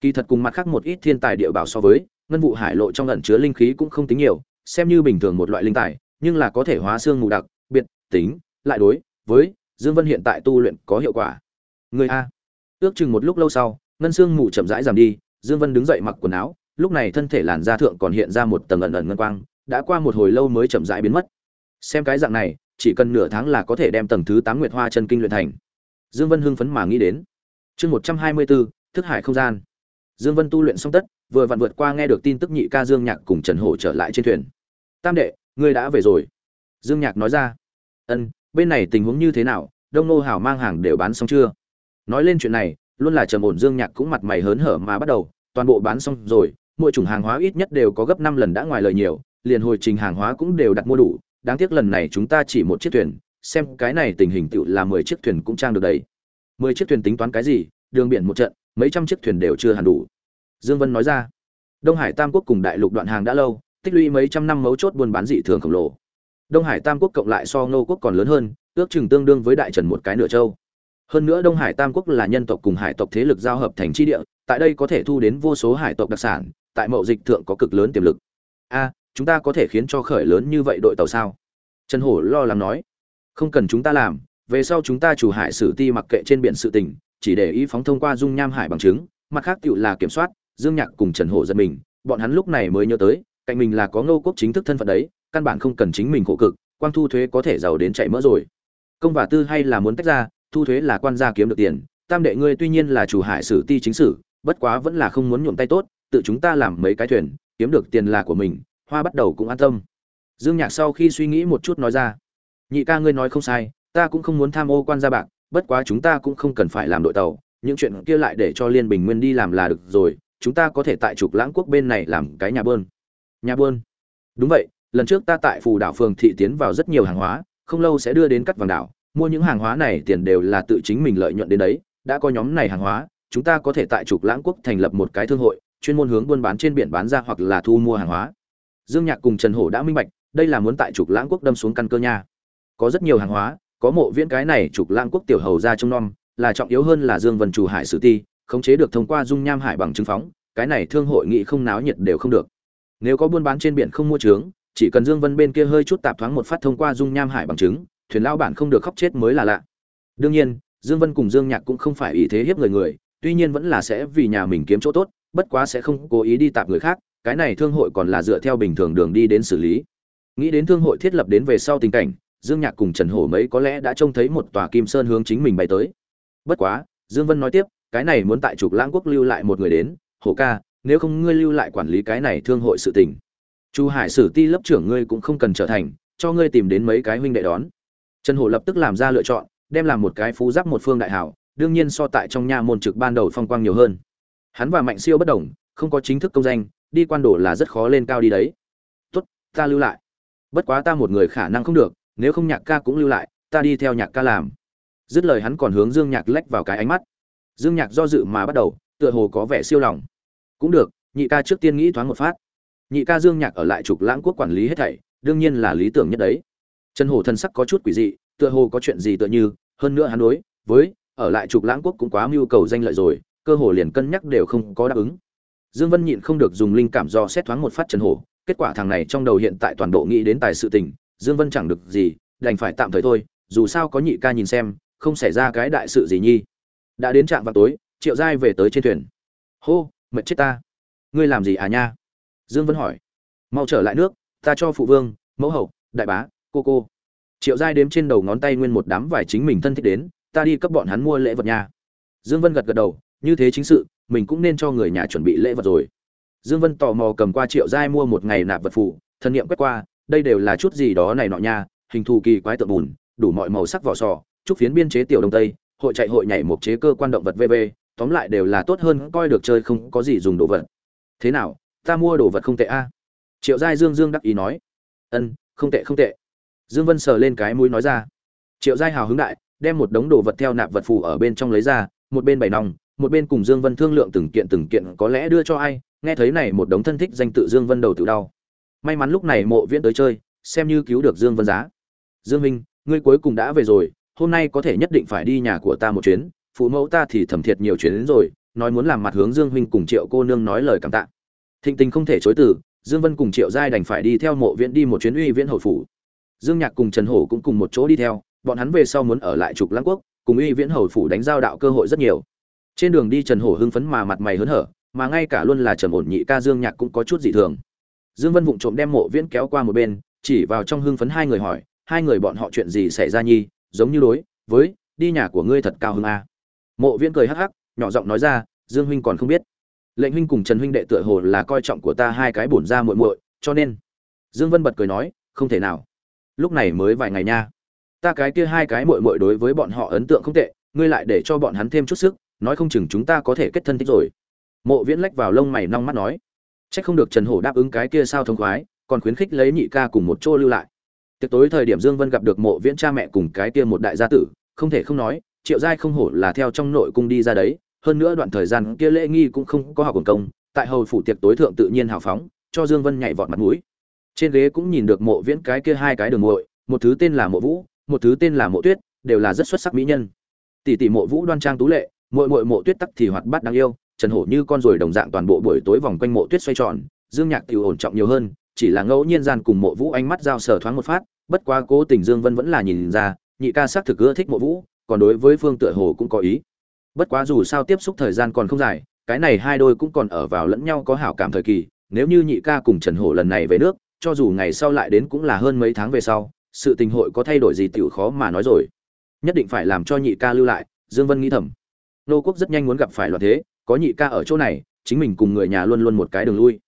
Kỳ thật cùng mặt khác một ít thiên tài địa bảo so với ngân vụ hải lộ trong ẩn chứa linh khí cũng không tính nhiều, xem như bình thường một loại linh tài, nhưng là có thể hóa xương mù đặc, biệt, tính, lại đối với dương vân hiện tại tu luyện có hiệu quả. Người a. Ước chừng một lúc lâu sau, ngân xương mù chậm rãi giảm đi, dương vân đứng dậy mặc quần áo, lúc này thân thể làn da thượng còn hiện ra một tầng ẩn ẩn ngân quang, đã qua một hồi lâu mới chậm rãi biến mất. Xem cái dạng này, chỉ cần nửa tháng là có thể đem tầng thứ tám nguyệt hoa chân kinh luyện thành. Dương vân hưng phấn mà nghĩ đến. Chương một trăm hai mươi bốn thức hải không gian. Dương vân tu luyện xong tất vừa vặn vượt qua nghe được tin tức nhị ca dương nhạc cùng trần hổ trở lại trên thuyền. Tam đệ, ngươi đã về rồi. Dương nhạc nói ra. Ân, bên này tình huống như thế nào? Đông nô hảo mang hàng đều bán xong chưa? Nói lên chuyện này, luôn là trầm ổn dương nhạc cũng mặt mày hớn hở mà bắt đầu. Toàn bộ bán xong rồi, mỗi chủng hàng hóa ít nhất đều có gấp năm lần đã ngoài lời nhiều, liền hồi trình hàng hóa cũng đều đặt mua đủ. Đáng tiếc lần này chúng ta chỉ một chiếc thuyền, xem cái này tình hình tựu là mười chiếc thuyền cũng trang được đấy. Mười chiếc thuyền tính toán cái gì? Đường biển một trận, mấy trăm chiếc thuyền đều chưa hẳn đủ dương vân nói ra. Đông hải tam quốc cùng đại lục đoạn hàng đã lâu, tích lũy mấy trăm năm mấu chốt buôn bán dị thường khổng lồ. Đông hải tam quốc cộng lại so ngô quốc còn lớn hơn, ước chừng tương đương với đại trần một cái nửa châu. Hơn nữa đông hải tam quốc là nhân tộc cùng hải tộc thế lực giao hợp thành tri địa, tại đây có thể thu đến vô số hải tộc đặc sản, tại mậu dịch thượng có cực lớn tiềm lực. A, chúng ta có thể khiến cho khởi lớn như vậy đội tàu sao? Trần hổ lo lắng nói. Không cần chúng ta làm, về sau chúng ta chủ hải sử ti mặc kệ trên biển sự tình, chỉ để ý phóng thông qua dung nham hải bằng chứng, mặt khác tựu là kiểm soát dương nhạc cùng trần hổ giật mình, bọn hắn lúc này mới nhớ tới, cạnh mình là có ngô quốc chính thức thân phận đấy, căn bản không cần chính mình khổ cực quan thu thuế có thể giàu đến chạy mỡ rồi. Công và tư hay là muốn tách ra, thu thuế là quan gia kiếm được tiền, tam đệ ngươi tuy nhiên là chủ hải sử ti chính sử, bất quá vẫn là không muốn nhuộm tay tốt, tự chúng ta làm mấy cái thuyền, kiếm được tiền là của mình, hoa bắt đầu cũng an tâm. Dương nhạc sau khi suy nghĩ một chút nói ra, nhị ca ngươi nói không sai, ta cũng không muốn tham ô quan gia bạc, bất quá chúng ta cũng không cần phải làm đội tàu, những chuyện kia lại để cho liên bình nguyên đi làm là được rồi chúng ta có thể tại trục lãng quốc bên này làm cái nhà bơn. Nhà bơn? Đúng vậy, lần trước ta tại phù đảo phường thị tiến vào rất nhiều hàng hóa, không lâu sẽ đưa đến cắt vàng đảo. Mua những hàng hóa này tiền đều là tự chính mình lợi nhuận đến đấy. Đã có nhóm này hàng hóa, chúng ta có thể tại trục lãng quốc thành lập một cái thương hội, chuyên môn hướng buôn bán trên biển bán ra hoặc là thu mua hàng hóa. Dương nhạc cùng trần hổ đã minh bạch, đây là muốn tại trục lãng quốc đâm xuống căn cơ nha. Có rất nhiều hàng hóa, có mộ viễn cái này trục lãng quốc tiểu hầu ra trong non là trọng yếu hơn là dương vân chủ hải sử ti khống chế được thông qua dung nham hải bằng chứng phóng, cái này thương hội nghị không náo nhiệt đều không được. Nếu có buôn bán trên biển không mua trướng, chỉ cần dương vân bên kia hơi chút tạp thoáng một phát thông qua dung nham hải bằng chứng, thuyền lão bản không được khóc chết mới là lạ. Đương nhiên, dương vân cùng dương nhạc cũng không phải ý thế hiếp người người, tuy nhiên vẫn là sẽ vì nhà mình kiếm chỗ tốt, bất quá sẽ không cố ý đi tạp người khác, cái này thương hội còn là dựa theo bình thường đường đi đến xử lý. Nghĩ đến thương hội thiết lập đến về sau tình cảnh, dương nhạc cùng trần hổ mấy có lẽ đã trông thấy một tòa kim sơn hướng chính mình bay tới. Bất quá, dương vân nói tiếp cái này muốn tại trục lãng quốc lưu lại một người đến, hổ ca, nếu không ngươi lưu lại quản lý cái này thương hội sự tình. Chu hải sử ti lớp trưởng ngươi cũng không cần trở thành, cho ngươi tìm đến mấy cái huynh đệ đón. Trần hổ lập tức làm ra lựa chọn, đem làm một cái phú giáp một phương đại hảo, đương nhiên so tại trong nha môn trực ban đầu phong quang nhiều hơn. Hắn và mạnh siêu bất đồng, không có chính thức công danh, đi quan đổ là rất khó lên cao đi đấy. Tốt, ta lưu lại. Bất quá ta một người khả năng không được, nếu không nhạc ca cũng lưu lại, ta đi theo nhạc ca làm. Dứt lời hắn còn hướng dương nhạc lách vào cái ánh mắt dương nhạc do dự mà bắt đầu, tựa hồ có vẻ siêu lòng. Cũng được, nhị ca trước tiên nghĩ thoáng một phát. Nhị ca dương nhạc ở lại trục lãng quốc quản lý hết thảy, đương nhiên là lý tưởng nhất đấy. Trần hổ thân sắc có chút quỷ dị, tựa hồ có chuyện gì tựa như, hơn nữa hắn đối với ở lại trục lãng quốc cũng quá mưu cầu danh lợi rồi, cơ hồ liền cân nhắc đều không có đáp ứng. Dương vân nhịn không được dùng linh cảm do xét thoáng một phát trần hổ, kết quả thằng này trong đầu hiện tại toàn bộ nghĩ đến tài sự tình, dương vân chẳng được gì, đành phải tạm thời thôi, dù sao có nhị ca nhìn xem, không xảy ra cái đại sự gì nhi đã đến trạm vào tối, triệu giai về tới trên thuyền. Hô, mệt chết ta. Ngươi làm gì à nha? Dương vân hỏi. Mau trở lại nước, ta cho phụ vương, mẫu hậu, đại bá, cô cô. Triệu giai đếm trên đầu ngón tay nguyên một đám vải chính mình thân thích đến, ta đi cấp bọn hắn mua lễ vật nha. Dương vân gật gật đầu, như thế chính sự, mình cũng nên cho người nhà chuẩn bị lễ vật rồi. Dương vân tò mò cầm qua triệu giai mua một ngày nạp vật phụ thân niệm quét qua, đây đều là chút gì đó này nọ nha, hình thù kỳ quái tượng bùn, đủ mọi màu sắc vỏ sò trúc phiến biên chế tiểu đông tây hội chạy hội nhảy một chế cơ quan động vật vv tóm lại đều là tốt hơn, coi được chơi không có gì dùng đồ vật. Thế nào, ta mua đồ vật không tệ a? Triệu giai dương dương đắc ý nói. Ân, không tệ không tệ. Dương vân sờ lên cái mũi nói ra. Triệu giai hào hứng đại, đem một đống đồ vật theo nạp vật phù ở bên trong lấy ra, một bên bày nòng, một bên cùng dương vân thương lượng từng kiện từng kiện có lẽ đưa cho ai. Nghe thấy này một đống thân thích danh tự dương vân đầu tự đau. May mắn lúc này mộ viễn tới chơi, xem như cứu được dương vân giá. Dương minh, ngươi cuối cùng đã về rồi hôm nay có thể nhất định phải đi nhà của ta một chuyến, phụ mẫu ta thì thẩm thiệt nhiều chuyến đến rồi, nói muốn làm mặt hướng dương huynh cùng triệu cô nương nói lời cảm tạ. Thịnh tình không thể chối từ, dương vân cùng triệu giai đành phải đi theo mộ viễn đi một chuyến uy viễn hậu phủ. Dương nhạc cùng trần hổ cũng cùng một chỗ đi theo, bọn hắn về sau muốn ở lại trục lãng quốc, cùng uy viễn hầu phủ đánh giao đạo cơ hội rất nhiều. Trên đường đi trần hổ hưng phấn mà mặt mày hớn hở, mà ngay cả luôn là trầm ổn nhị ca dương nhạc cũng có chút dị thường. Dương vân vụng trộm đem mộ viễn kéo qua một bên, chỉ vào trong hưng phấn hai người hỏi, hai người bọn họ chuyện gì xảy ra nhi? Giống như đối với, đi nhà của ngươi thật cao hơn a. Mộ viễn cười hắc hắc, nhỏ giọng nói ra, dương huynh còn không biết. Lệnh huynh cùng trần huynh đệ tựa hồ là coi trọng của ta hai cái bổn ra muội muội, cho nên, dương vân bật cười nói, không thể nào. Lúc này mới vài ngày nha. Ta cái kia hai cái muội muội đối với bọn họ ấn tượng không tệ, ngươi lại để cho bọn hắn thêm chút sức, nói không chừng chúng ta có thể kết thân thích rồi. Mộ viễn lách vào lông mày nong mắt nói trách không được trần hổ đáp ứng cái kia sao thông khoái, còn khuyến khích lấy nhị ca cùng một chỗ lưu lại tiệc tối thời điểm dương vân gặp được mộ viễn cha mẹ cùng cái kia một đại gia tử, không thể không nói, triệu giai không hổ là theo trong nội cung đi ra đấy, hơn nữa đoạn thời gian kia lễ nghi cũng không có học quần công, tại hầu phủ tiệc tối thượng tự nhiên hào phóng, cho dương vân nhảy vọt mặt mũi. Trên ghế cũng nhìn được mộ viễn cái kia hai cái đường muội, một thứ tên là mộ vũ, một thứ tên là mộ tuyết, đều là rất xuất sắc mỹ nhân. Tỷ tỷ mộ vũ đoan trang tú lệ, muội muội mộ tuyết tắc thì hoạt bát đáng yêu, trần hổ như con ruồi đồng dạng toàn bộ buổi tối vòng quanh mộ tuyết xoay tròn, dương nhạc tiểu ổn trọng nhiều hơn chỉ là ngẫu nhiên gian cùng mộ vũ ánh mắt giao sở thoáng một phát, bất quá cố tình dương vân vẫn là nhìn ra, nhị ca xác thực ưa thích mộ vũ, còn đối với phương tựa hồ cũng có ý. Bất quá dù sao tiếp xúc thời gian còn không dài, cái này hai đôi cũng còn ở vào lẫn nhau có hảo cảm thời kỳ, nếu như nhị ca cùng trần hổ lần này về nước, cho dù ngày sau lại đến cũng là hơn mấy tháng về sau, sự tình hội có thay đổi gì tiểu khó mà nói rồi. Nhất định phải làm cho nhị ca lưu lại, dương vân nghĩ thầm. Nô quốc rất nhanh muốn gặp phải loạn thế, có nhị ca ở chỗ này, chính mình cùng người nhà luôn luôn một cái đường lui.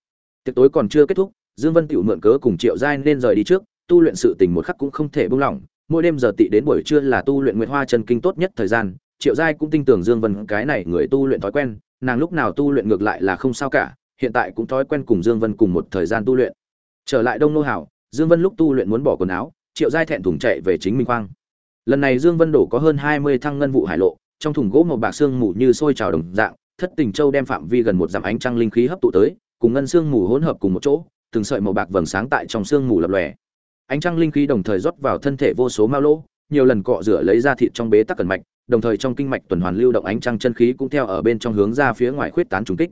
Tiệc tối còn chưa kết thúc dương vân tiểu mượn cớ cùng triệu giai nên rời đi trước, tu luyện sự tình một khắc cũng không thể buông lỏng. Mỗi đêm giờ tị đến buổi trưa là tu luyện nguyệt hoa chân kinh tốt nhất thời gian. Triệu giai cũng tin tưởng dương vân cái này người tu luyện thói quen, nàng lúc nào tu luyện ngược lại là không sao cả, hiện tại cũng thói quen cùng dương vân cùng một thời gian tu luyện. Trở lại đông nô hảo, dương vân lúc tu luyện muốn bỏ quần áo, triệu giai thẹn thùng chạy về chính minh Quang. lần này dương vân đổ có hơn 20 thăng ngân vụ hải lộ, trong thùng gỗ màu bạc xương mù như sôi trào đồng dạng, thất tình châu đem phạm vi gần một dặm ánh trăng linh khí hấp tụ tới, cùng ngân xương mù hỗn hợp cùng một chỗ từng sợi màu bạc vầng sáng tại trong xương mù lập lòe. Ánh trăng linh khí đồng thời rót vào thân thể vô số mao lỗ nhiều lần cọ rửa lấy ra thịt trong bế tắc cẩn mạch, đồng thời trong kinh mạch tuần hoàn lưu động ánh trăng chân khí cũng theo ở bên trong hướng ra phía ngoài khuyết tán trùng kích.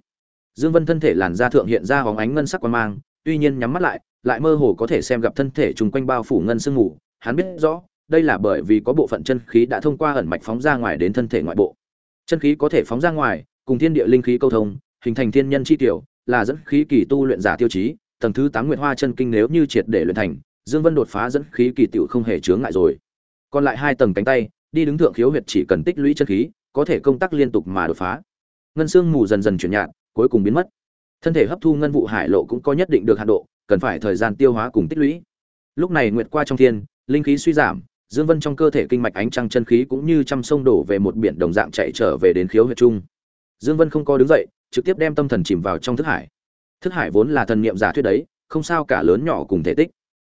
Dương vân thân thể làn da thượng hiện ra hóng ánh ngân sắc quan mang, tuy nhiên nhắm mắt lại lại mơ hồ có thể xem gặp thân thể trùng quanh bao phủ ngân sương mù, hắn biết rõ, đây là bởi vì có bộ phận chân khí đã thông qua ẩn mạch phóng ra ngoài đến thân thể ngoại bộ. Chân khí có thể phóng ra ngoài, cùng thiên địa linh khí câu thông, hình thành thiên nhân chi tiểu, là dẫn khí kỳ tu luyện giả tiêu chí tầng thứ tám nguyệt hoa chân kinh nếu như triệt để luyện thành, dương vân đột phá dẫn khí kỳ tiểu không hề chướng ngại rồi. Còn lại hai tầng cánh tay, đi đứng thượng khiếu huyệt chỉ cần tích lũy chân khí, có thể công tác liên tục mà đột phá. Ngân xương mù dần dần chuyển nhạt, cuối cùng biến mất. Thân thể hấp thu ngân vụ hải lộ cũng có nhất định được hạn độ, cần phải thời gian tiêu hóa cùng tích lũy. Lúc này nguyệt qua trong thiên, linh khí suy giảm, dương vân trong cơ thể kinh mạch ánh trăng chân khí cũng như trăm sông đổ về một biển đồng dạng chạy trở về đến khiếu huyệt trung. Dương vân không có đứng dậy, trực tiếp đem tâm thần chìm vào trong thức hải thức hải vốn là thần niệm giả thuyết đấy, không sao cả lớn nhỏ cùng thể tích.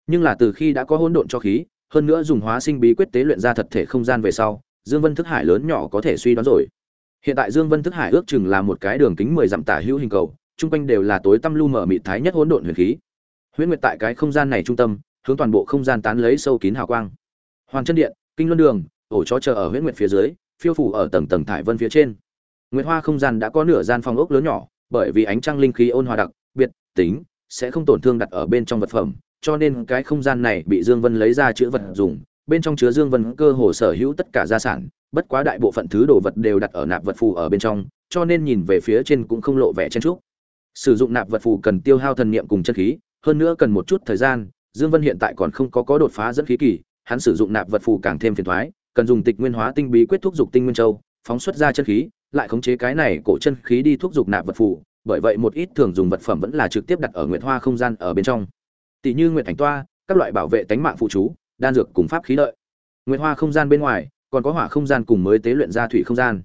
Nhưng là từ khi đã có hỗn độn cho khí, hơn nữa dùng hóa sinh bí quyết tế luyện ra thật thể không gian về sau, dương vân thức hải lớn nhỏ có thể suy đoán rồi. Hiện tại dương vân thức hải ước chừng là một cái đường kính mười dặm tả hữu hình cầu trung quanh đều là tối tăm lu mờ mịt thái nhất hỗn độn huyền khí. Huyễn nguyệt tại cái không gian này trung tâm, hướng toàn bộ không gian tán lấy sâu kín hào quang. Hoàng chân điện, kinh luân đường, ổ chó chờ ở huyễn nguyệt phía dưới, phiêu phủ ở tầng tầng thải vân phía trên. Nguyệt hoa không gian đã có nửa gian phòng ốc lớn nhỏ bởi vì ánh trăng linh khí ôn hòa đặc biệt tính sẽ không tổn thương đặt ở bên trong vật phẩm cho nên cái không gian này bị Dương Vân lấy ra chữa vật dùng, bên trong chứa Dương Vân cơ hồ sở hữu tất cả gia sản, bất quá đại bộ phận thứ đồ vật đều đặt ở nạp vật phù ở bên trong, cho nên nhìn về phía trên cũng không lộ vẻ chen trúc Sử dụng nạp vật phù cần tiêu hao thần niệm cùng chân khí, hơn nữa cần một chút thời gian, Dương Vân hiện tại còn không có có đột phá dẫn khí kỳ, hắn sử dụng nạp vật phù càng thêm phiền toái, cần dùng tịch nguyên hóa tinh bí quyết thúc dục tinh nguyên châu, phóng xuất ra chân khí, lại khống chế cái này cổ chân khí đi thúc dục nạp vật phù, bởi vậy một ít thường dùng vật phẩm vẫn là trực tiếp đặt ở nguyệt hoa không gian ở bên trong. Tỷ như nguyệt ảnh toa các loại bảo vệ tánh mạng phụ chú đan dược cùng pháp khí lợi. Nguyệt hoa không gian bên ngoài còn có hỏa không gian cùng mới tế luyện ra thủy không gian.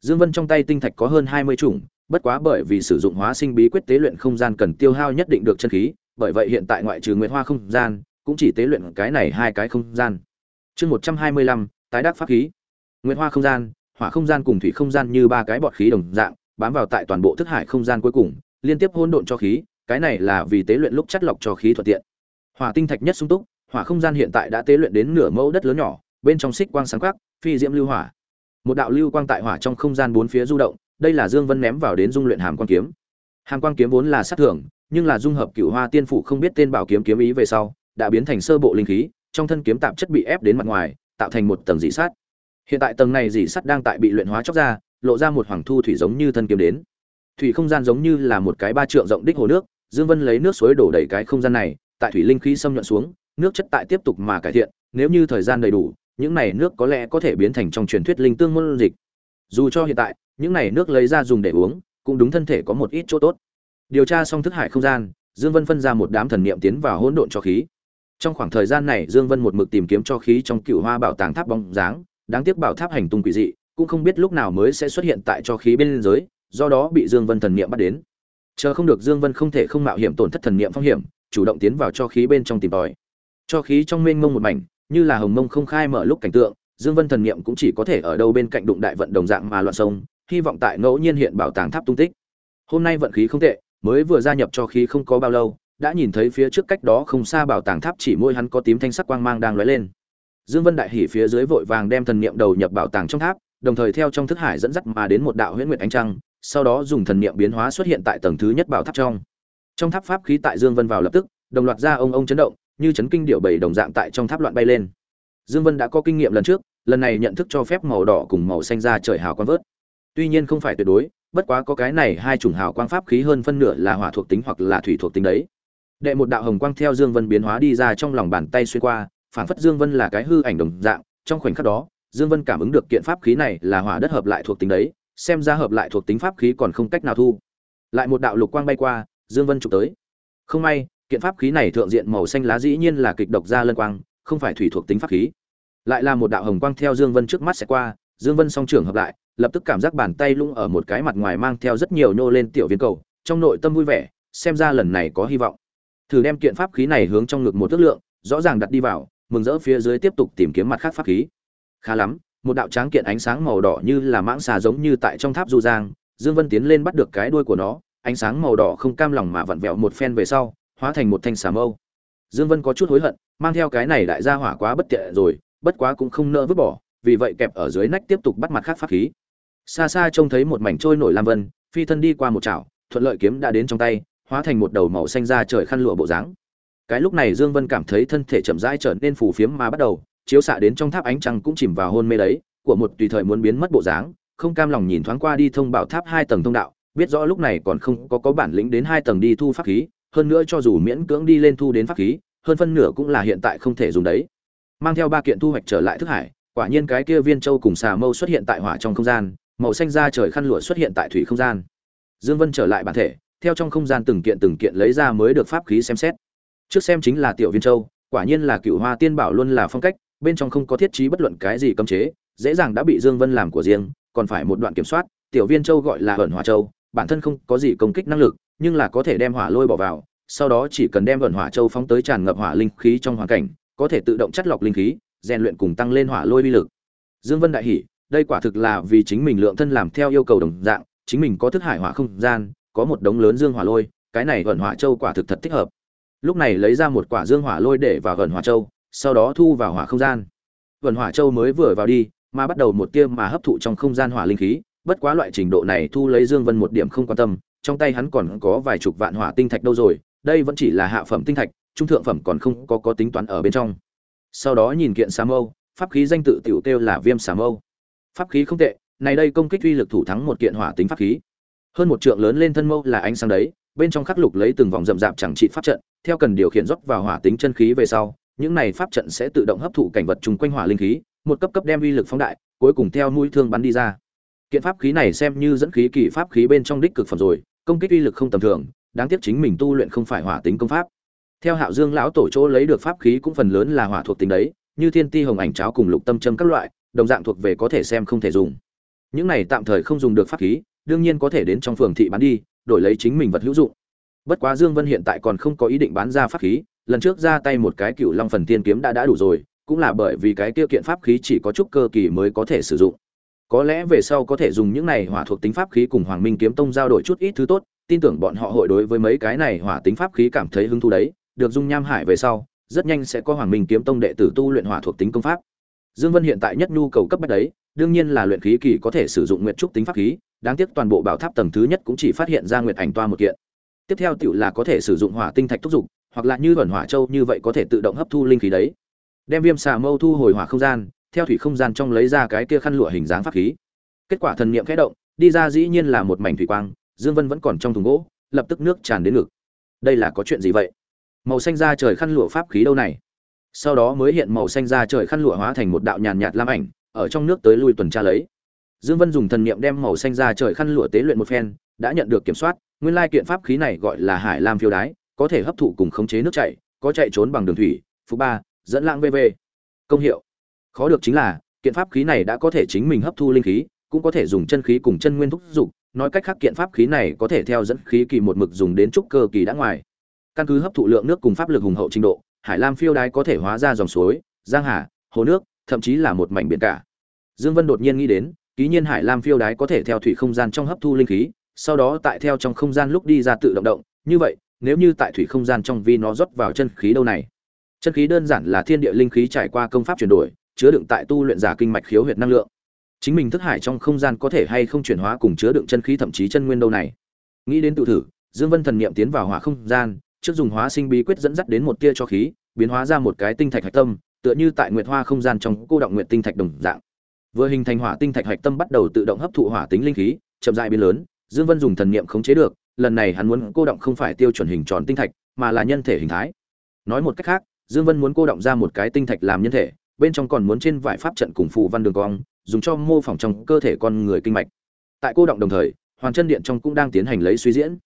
Dương vân trong tay tinh thạch có hơn hai mươi chủng bất quá bởi vì sử dụng hóa sinh bí quyết tế luyện không gian cần tiêu hao nhất định được chân khí bởi vậy hiện tại ngoại trừ nguyệt hoa không gian cũng chỉ tế luyện cái này hai cái không gian. Chương một trăm hai mươi lăm tái đắc pháp khí. Nguyệt hoa không gian hỏa không gian cùng thủy không gian như ba cái bọt khí đồng dạng, bám vào tại toàn bộ thức hải không gian cuối cùng, liên tiếp hỗn độn cho khí, cái này là vì tế luyện lúc chất lọc cho khí thuận tiện. Hỏa tinh thạch nhất sung túc, hỏa không gian hiện tại đã tế luyện đến nửa mẫu đất lớn nhỏ, bên trong xích quang sáng quắc phi diễm lưu hỏa. Một đạo lưu quang tại hỏa trong không gian bốn phía du động, đây là dương vân ném vào đến dung luyện hàm quang kiếm. Hàm quang kiếm vốn là sát thưởng, nhưng là dung hợp cửu hoa tiên phủ không biết tên bảo kiếm kiếm ý về sau, đã biến thành sơ bộ linh khí, trong thân kiếm tạp chất bị ép đến mặt ngoài, tạo thành một tầng dị sát hiện tại tầng này dỉ sắt đang tại bị luyện hóa chóc ra lộ ra một hoàng thu thủy giống như thân kiếm đến thủy không gian giống như là một cái ba trượng rộng đích hồ nước Dương Vân lấy nước suối đổ đầy cái không gian này, tại thủy linh khí xâm nhuận xuống, nước chất tại tiếp tục mà cải thiện, nếu như thời gian đầy đủ, những này nước có lẽ có thể biến thành trong truyền thuyết linh tương môn dịch. Dù cho hiện tại, những này nước lấy ra dùng để uống, cũng đúng thân thể có một ít chỗ tốt. Điều tra xong thức hải không gian, Dương Vân phân ra một đám thần niệm tiến vào hỗn độn cho khí. Trong khoảng thời gian này, Dương Vân một mực tìm kiếm cho khí trong cựu Hoa Bảo Tàng tháp bóng dáng, đáng tiếc bảo tháp hành tung quỷ dị, cũng không biết lúc nào mới sẽ xuất hiện tại cho khí bên dưới, do đó bị Dương Vân thần niệm bắt đến. Chờ không được dương vân không thể không mạo hiểm tổn thất thần niệm phong hiểm chủ động tiến vào cho khí bên trong tìm tòi. Cho khí trong mênh mông một mảnh như là hồng mông không khai mở lúc cảnh tượng dương vân thần niệm cũng chỉ có thể ở đâu bên cạnh đụng đại vận đồng dạng mà loạn sông hy vọng tại ngẫu nhiên hiện bảo tàng tháp tung tích. Hôm nay vận khí không tệ mới vừa gia nhập cho khí không có bao lâu đã nhìn thấy phía trước cách đó không xa bảo tàng tháp chỉ môi hắn có tím thanh sắc quang mang đang lóe lên dương vân đại hỉ phía dưới vội vàng đem thần niệm đầu nhập bảo tàng trong tháp đồng thời theo trong thức hải dẫn dắt mà đến một đạo huyễn nguyệt ánh trăng sau đó dùng thần niệm biến hóa xuất hiện tại tầng thứ nhất bảo tháp trong. Trong tháp pháp khí tại Dương Vân vào lập tức, đồng loạt ra ông ông chấn động, như chấn kinh điệu bảy đồng dạng tại trong tháp loạn bay lên. Dương Vân đã có kinh nghiệm lần trước, lần này nhận thức cho phép màu đỏ cùng màu xanh ra trời hào quang vớt. Tuy nhiên không phải tuyệt đối, bất quá có cái này hai chủng hào quang pháp khí hơn phân nửa là hỏa thuộc tính hoặc là thủy thuộc tính đấy. Đệ một đạo hồng quang theo Dương Vân biến hóa đi ra trong lòng bàn tay xuyên qua, phản phất Dương Vân là cái hư ảnh đồng dạng, trong khoảnh khắc đó, Dương Vân cảm ứng được kiện pháp khí này là hỏa đất hợp lại thuộc tính đấy, xem ra hợp lại thuộc tính pháp khí còn không cách nào thu. Lại một đạo lục quang bay qua dương vân chụp tới. Không may kiện pháp khí này thượng diện màu xanh lá dĩ nhiên là kịch độc ra lân quang không phải thủy thuộc tính pháp khí. Lại là một đạo hồng quang theo dương vân trước mắt sẽ qua dương vân song trưởng hợp lại lập tức cảm giác bàn tay lung ở một cái mặt ngoài mang theo rất nhiều nô lên tiểu viên cầu trong nội tâm vui vẻ xem ra lần này có hy vọng. Thử đem kiện pháp khí này hướng trong ngực một ước lượng rõ ràng đặt đi vào mừng rỡ phía dưới tiếp tục tìm kiếm mặt khác pháp khí. Khá lắm, một đạo tráng kiện ánh sáng màu đỏ như là mãng xà giống như tại trong tháp du giang, dương vân tiến lên bắt được cái đuôi của nó, ánh sáng màu đỏ không cam lòng mà vặn vẹo một phen về sau, hóa thành một thanh xà mâu. Dương vân có chút hối hận, mang theo cái này đại gia hỏa quá bất tiện rồi, bất quá cũng không nỡ vứt bỏ, vì vậy kẹp ở dưới nách tiếp tục bắt mặt khác pháp khí. Xa xa trông thấy một mảnh trôi nổi lam vân, phi thân đi qua một chảo, thuận lợi kiếm đã đến trong tay, hóa thành một đầu màu xanh da trời khăn lụa bộ dáng cái lúc này dương vân cảm thấy thân thể chậm rãi trở nên phù phiếm mà bắt đầu, chiếu xạ đến trong tháp ánh trăng cũng chìm vào hôn mê đấy, của một tùy thời muốn biến mất bộ dáng, không cam lòng nhìn thoáng qua đi thông bảo tháp hai tầng thông đạo, biết rõ lúc này còn không có có bản lĩnh đến hai tầng đi thu pháp khí, hơn nữa cho dù miễn cưỡng đi lên thu đến pháp khí, hơn phân nửa cũng là hiện tại không thể dùng đấy. Mang theo ba kiện thu hoạch trở lại thức hải, quả nhiên cái kia viên châu cùng xà mâu xuất hiện tại hỏa trong không gian, màu xanh da trời khăn lụa xuất hiện tại thủy không gian. Dương vân trở lại bản thể, theo trong không gian từng kiện từng kiện lấy ra mới được pháp khí xem xét trước xem chính là tiểu viên châu, quả nhiên là cựu hoa tiên bảo luôn là phong cách, bên trong không có thiết trí bất luận cái gì cấm chế, dễ dàng đã bị dương vân làm của riêng, còn phải một đoạn kiểm soát, tiểu viên châu gọi là ẩn hỏa châu, bản thân không có gì công kích năng lực, nhưng là có thể đem hỏa lôi bỏ vào, sau đó chỉ cần đem ẩn hỏa châu phóng tới tràn ngập hỏa linh khí trong hoàn cảnh, có thể tự động chất lọc linh khí, rèn luyện cùng tăng lên hỏa lôi uy lực. Dương vân đại hỉ, đây quả thực là vì chính mình lượng thân làm theo yêu cầu đồng dạng, chính mình có thức hải hỏa không gian, có một đống lớn dương hỏa lôi, cái này ẩn hỏa châu quả thực thật thích hợp lúc này lấy ra một quả dương hỏa lôi để vào gần hỏa châu, sau đó thu vào hỏa không gian. Gần hỏa châu mới vừa vào đi, mà bắt đầu một tia mà hấp thụ trong không gian hỏa linh khí, bất quá loại trình độ này thu lấy dương vân một điểm không quan tâm, trong tay hắn còn có vài chục vạn hỏa tinh thạch đâu rồi, đây vẫn chỉ là hạ phẩm tinh thạch, trung thượng phẩm còn không có có tính toán ở bên trong. Sau đó nhìn kiện xà mâu, pháp khí danh tự tiểu kêu là viêm xà mâu. Pháp khí không tệ, này đây công kích uy lực thủ thắng một kiện hỏa tính pháp khí. Hơn một trượng lớn lên thân mâu là ánh sáng đấy bên trong khắc lục lấy từng vòng rậm rạp chẳng trị pháp trận, theo cần điều khiển rót vào hỏa tính chân khí về sau, những này pháp trận sẽ tự động hấp thụ cảnh vật chung quanh hỏa linh khí, một cấp cấp đem uy lực phóng đại, cuối cùng theo mũi thương bắn đi ra. Kiện pháp khí này xem như dẫn khí kỳ pháp khí bên trong đích cực phẩm rồi, công kích uy lực không tầm thường, đáng tiếc chính mình tu luyện không phải hỏa tính công pháp. Theo hạo dương lão tổ chỗ lấy được pháp khí cũng phần lớn là hỏa thuộc tính đấy, như thiên ti hồng ảnh cháo cùng lục tâm châm các loại, đồng dạng thuộc về có thể xem không thể dùng. Những này tạm thời không dùng được pháp khí, đương nhiên có thể đến trong phường thị bán đi đổi lấy chính mình vật hữu dụng. Bất quá dương vân hiện tại còn không có ý định bán ra pháp khí, lần trước ra tay một cái cựu long phần tiên kiếm đã đã đủ rồi, cũng là bởi vì cái tiêu kiện pháp khí chỉ có chút cơ kỳ mới có thể sử dụng. Có lẽ về sau có thể dùng những này hỏa thuộc tính pháp khí cùng hoàng minh kiếm tông giao đổi chút ít thứ tốt, tin tưởng bọn họ hội đối với mấy cái này hỏa tính pháp khí cảm thấy hứng thú đấy, được dung nham hải về sau, rất nhanh sẽ có hoàng minh kiếm tông đệ tử tu luyện hỏa thuộc tính công pháp. Dương vân hiện tại nhất nhu cầu cấp bách đấy, đương nhiên là luyện khí kỳ có thể sử dụng nguyệt trúc tính pháp khí đáng tiếc toàn bộ bảo tháp tầng thứ nhất cũng chỉ phát hiện ra nguyệt ảnh toa một kiện. Tiếp theo tiểu là có thể sử dụng hỏa tinh thạch thúc dục hoặc là như vẩn hỏa châu như vậy có thể tự động hấp thu linh khí đấy. Đem viêm xà mâu thu hồi hỏa không gian, theo thủy không gian trong lấy ra cái kia khăn lụa hình dáng pháp khí. Kết quả thần niệm khẽ động, đi ra dĩ nhiên là một mảnh thủy quang, dương vân vẫn còn trong thùng gỗ, lập tức nước tràn đến ngực. Đây là có chuyện gì vậy? Màu xanh da trời khăn lụa pháp khí đâu này? Sau đó mới hiện màu xanh da trời khăn lụa hóa thành một đạo nhàn nhạt lam ảnh, ở trong nước tới lui tuần tra lấy dương vân dùng thần niệm đem màu xanh ra trời khăn lụa tế luyện một phen, đã nhận được kiểm soát, nguyên lai kiện pháp khí này gọi là hải lam phiêu đái, có thể hấp thụ cùng khống chế nước chảy, có chạy trốn bằng đường thủy phú ba, dẫn lãng vv công hiệu. Khó được chính là, kiện pháp khí này đã có thể chính mình hấp thu linh khí, cũng có thể dùng chân khí cùng chân nguyên thúc dục nói cách khác kiện pháp khí này có thể theo dẫn khí kỳ một mực dùng đến trúc cơ kỳ đã ngoài. Căn cứ hấp thụ lượng nước cùng pháp lực hùng hậu trình độ, hải lam phiêu đái có thể hóa ra dòng suối, giang hà, hồ nước, thậm chí là một mảnh biển cả. Dương vân đột nhiên nghĩ đến ký nhiên hải lam phiêu đái có thể theo thủy không gian trong hấp thu linh khí, sau đó tại theo trong không gian lúc đi ra tự động động. Như vậy, nếu như tại thủy không gian trong vi nó rót vào chân khí đâu này? Chân khí đơn giản là thiên địa linh khí trải qua công pháp chuyển đổi, chứa đựng tại tu luyện giả kinh mạch khiếu huyệt năng lượng. Chính mình thức hải trong không gian có thể hay không chuyển hóa cùng chứa đựng chân khí thậm chí chân nguyên đâu này? Nghĩ đến tự thử, dương vân thần niệm tiến vào hỏa không gian, trước dùng hóa sinh bí quyết dẫn dắt đến một tia cho khí, biến hóa ra một cái tinh thạch hạch tâm, tựa như tại nguyệt hoa không gian trong cô động nguyệt tinh thạch đồng dạng vừa hình thành hỏa tinh thạch hạch tâm bắt đầu tự động hấp thụ hỏa tính linh khí, chậm rãi biến lớn, dương vân dùng thần niệm khống chế được, lần này hắn muốn cô động không phải tiêu chuẩn hình tròn tinh thạch, mà là nhân thể hình thái. Nói một cách khác, dương vân muốn cô động ra một cái tinh thạch làm nhân thể, bên trong còn muốn trên vải pháp trận cùng phù văn đường cong, dùng cho mô phỏng trong cơ thể con người kinh mạch. Tại cô động đồng thời, hoàn chân điện trong cũng đang tiến hành lấy suy diễn.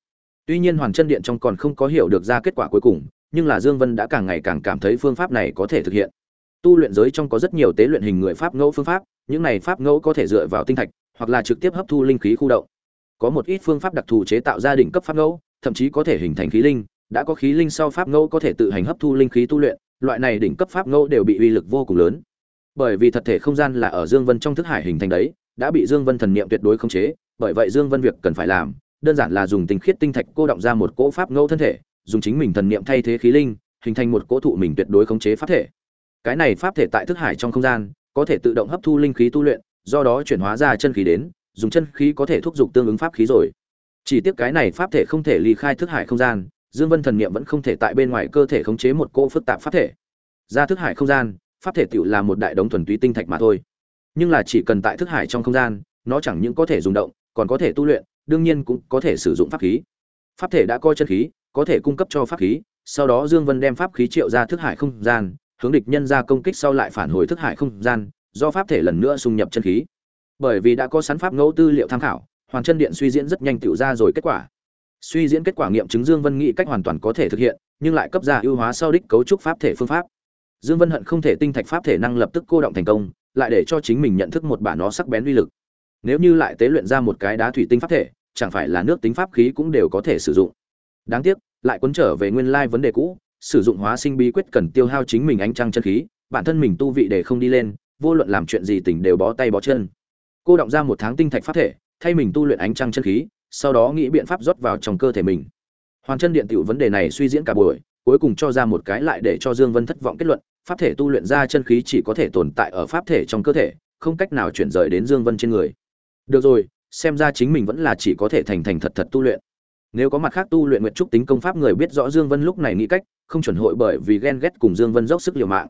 Tuy nhiên hoàn chân điện trong còn không có hiểu được ra kết quả cuối cùng, nhưng là dương vân đã càng ngày càng cảm thấy phương pháp này có thể thực hiện. Tu luyện giới trong có rất nhiều tế luyện hình người pháp ngẫu phương pháp những này pháp ngẫu có thể dựa vào tinh thạch, hoặc là trực tiếp hấp thu linh khí khu động. Có một ít phương pháp đặc thù chế tạo gia đình cấp pháp ngẫu, thậm chí có thể hình thành khí linh. Đã có khí linh sau pháp ngẫu có thể tự hành hấp thu linh khí tu luyện, loại này đỉnh cấp pháp ngẫu đều bị uy lực vô cùng lớn. Bởi vì thật thể không gian là ở dương vân trong thức hải hình thành đấy, đã bị dương vân thần niệm tuyệt đối khống chế, bởi vậy dương vân việc cần phải làm, đơn giản là dùng tinh khiết tinh thạch cô động ra một cỗ pháp ngẫu thân thể, dùng chính mình thần niệm thay thế khí linh, hình thành một cỗ thụ mình tuyệt đối khống chế pháp thể. Cái này pháp thể tại thức hải trong không gian có thể tự động hấp thu linh khí tu luyện, do đó chuyển hóa ra chân khí đến, dùng chân khí có thể thúc giục tương ứng pháp khí rồi. Chỉ tiếc cái này pháp thể không thể ly khai thức hải không gian, dương vân thần niệm vẫn không thể tại bên ngoài cơ thể khống chế một cỗ phức tạp pháp thể. Ra thức hải không gian, pháp thể tiểu là một đại đống thuần túy tinh thạch mà thôi. Nhưng là chỉ cần tại thức hải trong không gian, nó chẳng những có thể dùng động, còn có thể tu luyện, đương nhiên cũng có thể sử dụng pháp khí. Pháp thể đã coi chân khí, có thể cung cấp cho pháp khí, sau đó dương vân đem pháp khí triệu ra thức hải không gian hướng địch nhân ra công kích sau lại phản hồi thức hải không gian, do pháp thể lần nữa xung nhập chân khí. Bởi vì đã có sẵn pháp ngẫu tư liệu tham khảo hoàn chân điện suy diễn rất nhanh tựu ra rồi kết quả. Suy diễn kết quả nghiệm chứng dương vân nghĩ cách hoàn toàn có thể thực hiện, nhưng lại cấp ra ưu hóa sau đích cấu trúc pháp thể phương pháp. Dương vân hận không thể tinh thạch pháp thể năng lập tức cô động thành công, lại để cho chính mình nhận thức một bản nó sắc bén uy lực. Nếu như lại tế luyện ra một cái đá thủy tinh pháp thể, chẳng phải là nước tính pháp khí cũng đều có thể sử dụng. Đáng tiếc, lại cuốn trở về nguyên lai vấn đề cũ sử dụng hóa sinh bí quyết cần tiêu hao chính mình ánh trăng chân khí, bản thân mình tu vị để không đi lên, vô luận làm chuyện gì tỉnh đều bó tay bó chân. Cô động ra một tháng tinh thạch pháp thể, thay mình tu luyện ánh trăng chân khí, sau đó nghĩ biện pháp rót vào trong cơ thể mình. Hoàn chân điện tiểu vấn đề này suy diễn cả buổi, cuối cùng cho ra một cái lại để cho dương vân thất vọng kết luận, pháp thể tu luyện ra chân khí chỉ có thể tồn tại ở pháp thể trong cơ thể, không cách nào chuyển rời đến dương vân trên người. Được rồi, xem ra chính mình vẫn là chỉ có thể thành thành thật thật tu luyện. Nếu có mặt khác tu luyện nguyện trúc tính công pháp người biết rõ dương vân lúc này nghĩ cách không chuẩn hội bởi vì ghen ghét cùng dương vân dốc sức liều mạng.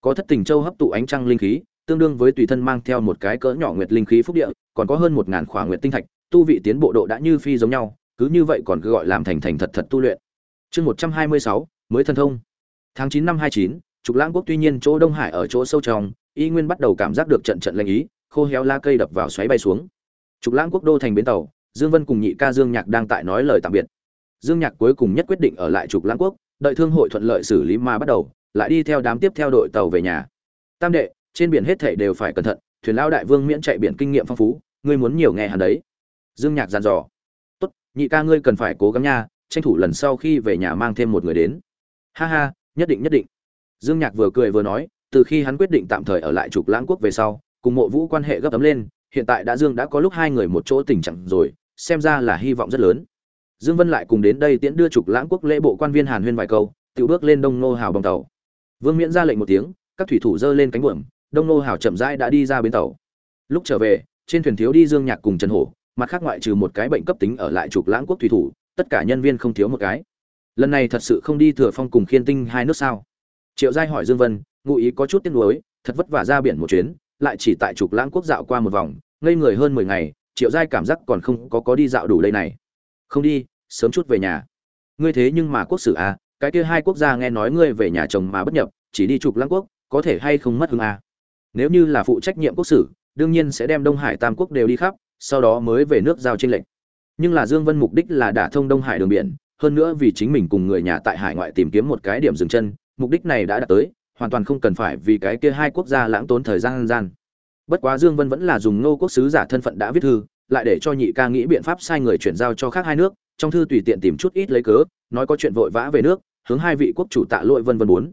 Có thất tình châu hấp tụ ánh trăng linh khí, tương đương với tùy thân mang theo một cái cỡ nhỏ nguyệt linh khí phúc địa, còn có hơn một ngàn khỏa nguyệt tinh thạch, tu vị tiến bộ độ đã như phi giống nhau, cứ như vậy còn cứ gọi làm thành thành thật thật tu luyện. Chương một trăm hai mươi sáu, mới thần thông. Tháng chín năm hai chín, trục lãng quốc tuy nhiên chỗ đông hải ở chỗ sâu trong, y nguyên bắt đầu cảm giác được trận trận linh ý, khô héo la cây đập vào xoáy bay xuống. Trục lãng quốc đô thành bến tàu, dương vân cùng nhị ca dương nhạc đang tại nói lời tạm biệt. Dương nhạc cuối cùng nhất quyết định ở lại trục lãng quốc đợi thương hội thuận lợi xử lý mà bắt đầu, lại đi theo đám tiếp theo đội tàu về nhà. Tam đệ, trên biển hết thảy đều phải cẩn thận, thuyền lão đại vương miễn chạy biển kinh nghiệm phong phú, ngươi muốn nhiều nghe hắn đấy. Dương nhạc dặn dò. Tốt, nhị ca ngươi cần phải cố gắng nha, tranh thủ lần sau khi về nhà mang thêm một người đến. Ha ha, nhất định nhất định. Dương nhạc vừa cười vừa nói, từ khi hắn quyết định tạm thời ở lại trục lãng quốc về sau, cùng mộ vũ quan hệ gấp ấm lên, hiện tại đã dương đã có lúc hai người một chỗ tình trạng rồi, xem ra là hy vọng rất lớn dương vân lại cùng đến đây tiễn đưa trục lãng quốc lễ bộ quan viên hàn huyên vài câu tự bước lên đông nô hào bằng tàu. Vương miễn ra lệnh một tiếng, các thủy thủ dơ lên cánh buồm, đông nô hào chậm rãi đã đi ra bến tàu. Lúc trở về, trên thuyền thiếu đi dương nhạc cùng trần hổ, mặt khác ngoại trừ một cái bệnh cấp tính ở lại trục lãng quốc thủy thủ, tất cả nhân viên không thiếu một cái. Lần này thật sự không đi thừa phong cùng khiên tinh hai nước sao? Triệu giai hỏi dương vân, ngụ ý có chút tiếc nuối, thật vất vả ra biển một chuyến, lại chỉ tại trục lãng quốc dạo qua một vòng, ngây người hơn mười ngày, triệu giai cảm giác còn không có có đi dạo đủ đây này. Không đi sớm chút về nhà. Ngươi thế nhưng mà quốc sử à cái kia hai quốc gia nghe nói ngươi về nhà chồng mà bất nhập, chỉ đi chụp lãng quốc, có thể hay không mất hương à? Nếu như là phụ trách nhiệm quốc sử, đương nhiên sẽ đem đông hải tam quốc đều đi khắp, sau đó mới về nước giao tranh lệnh nhưng là dương vân mục đích là đả thông đông hải đường biển, hơn nữa vì chính mình cùng người nhà tại hải ngoại tìm kiếm một cái điểm dừng chân, mục đích này đã đạt tới, hoàn toàn không cần phải vì cái kia hai quốc gia lãng tốn thời gian gian. Bất quá dương vân vẫn là dùng ngô quốc sứ giả thân phận đã viết thư, lại để cho nhị ca nghĩ biện pháp sai người chuyển giao cho khác hai nước trong thư tùy tiện tìm chút ít lấy cớ, nói có chuyện vội vã về nước, hướng hai vị quốc chủ tạ lỗi vân vân bốn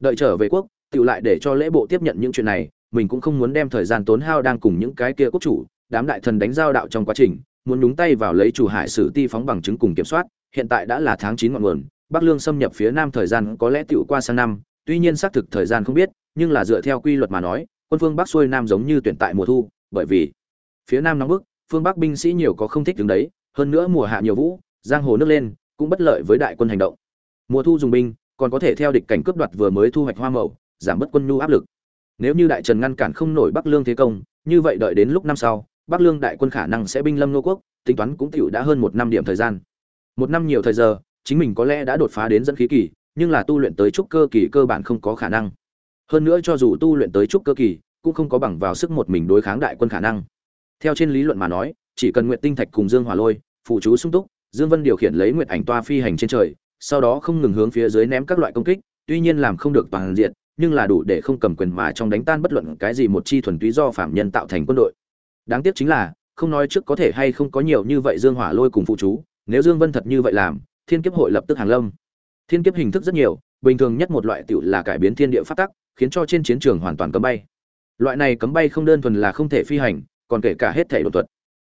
đợi trở về quốc tự lại để cho lễ bộ tiếp nhận những chuyện này, mình cũng không muốn đem thời gian tốn hao đang cùng những cái kia quốc chủ, đám đại thần đánh giao đạo trong quá trình, muốn nhúng tay vào lấy chủ hải sử ti phóng bằng chứng cùng kiểm soát, hiện tại đã là tháng chín ngọn nguồn, bắc lương xâm nhập phía nam thời gian có lẽ tựu qua sang năm, tuy nhiên xác thực thời gian không biết, nhưng là dựa theo quy luật mà nói, quân phương bắc xuôi nam giống như tuyển tại mùa thu, bởi vì phía nam nóng bức, phương bắc binh sĩ nhiều có không thích đứng đấy hơn nữa mùa hạ nhiều vũ, giang hồ nước lên, cũng bất lợi với đại quân hành động. Mùa thu dùng binh, còn có thể theo địch cảnh cướp đoạt vừa mới thu hoạch hoa màu, giảm bớt quân nhu áp lực. Nếu như đại trần ngăn cản không nổi bắc lương thế công, như vậy đợi đến lúc năm sau, bắc lương đại quân khả năng sẽ binh lâm nô quốc, tính toán cũng tiểu đã hơn một năm điểm thời gian. Một năm nhiều thời giờ, chính mình có lẽ đã đột phá đến dẫn khí kỳ, nhưng là tu luyện tới trúc cơ kỳ cơ bản không có khả năng. Hơn nữa cho dù tu luyện tới trúc cơ kỳ, cũng không có bằng vào sức một mình đối kháng đại quân khả năng. Theo trên lý luận mà nói chỉ cần nguyện tinh thạch cùng dương hỏa lôi phụ chú sung túc, dương vân điều khiển lấy nguyện ảnh toa phi hành trên trời, sau đó không ngừng hướng phía dưới ném các loại công kích, tuy nhiên làm không được toàn diện, nhưng là đủ để không cầm quyền mà trong đánh tan bất luận cái gì một chi thuần túy do phạm nhân tạo thành quân đội. Đáng tiếc chính là, không nói trước có thể hay không có nhiều như vậy dương hỏa lôi cùng phụ chú, nếu dương vân thật như vậy làm, thiên kiếp hội lập tức hàng lâm. Thiên kiếp hình thức rất nhiều, bình thường nhất một loại tiểu là cải biến thiên địa phát tắc, khiến cho trên chiến trường hoàn toàn cấm bay. Loại này cấm bay không đơn thuần là không thể phi hành, còn kể cả hết thể đột thuật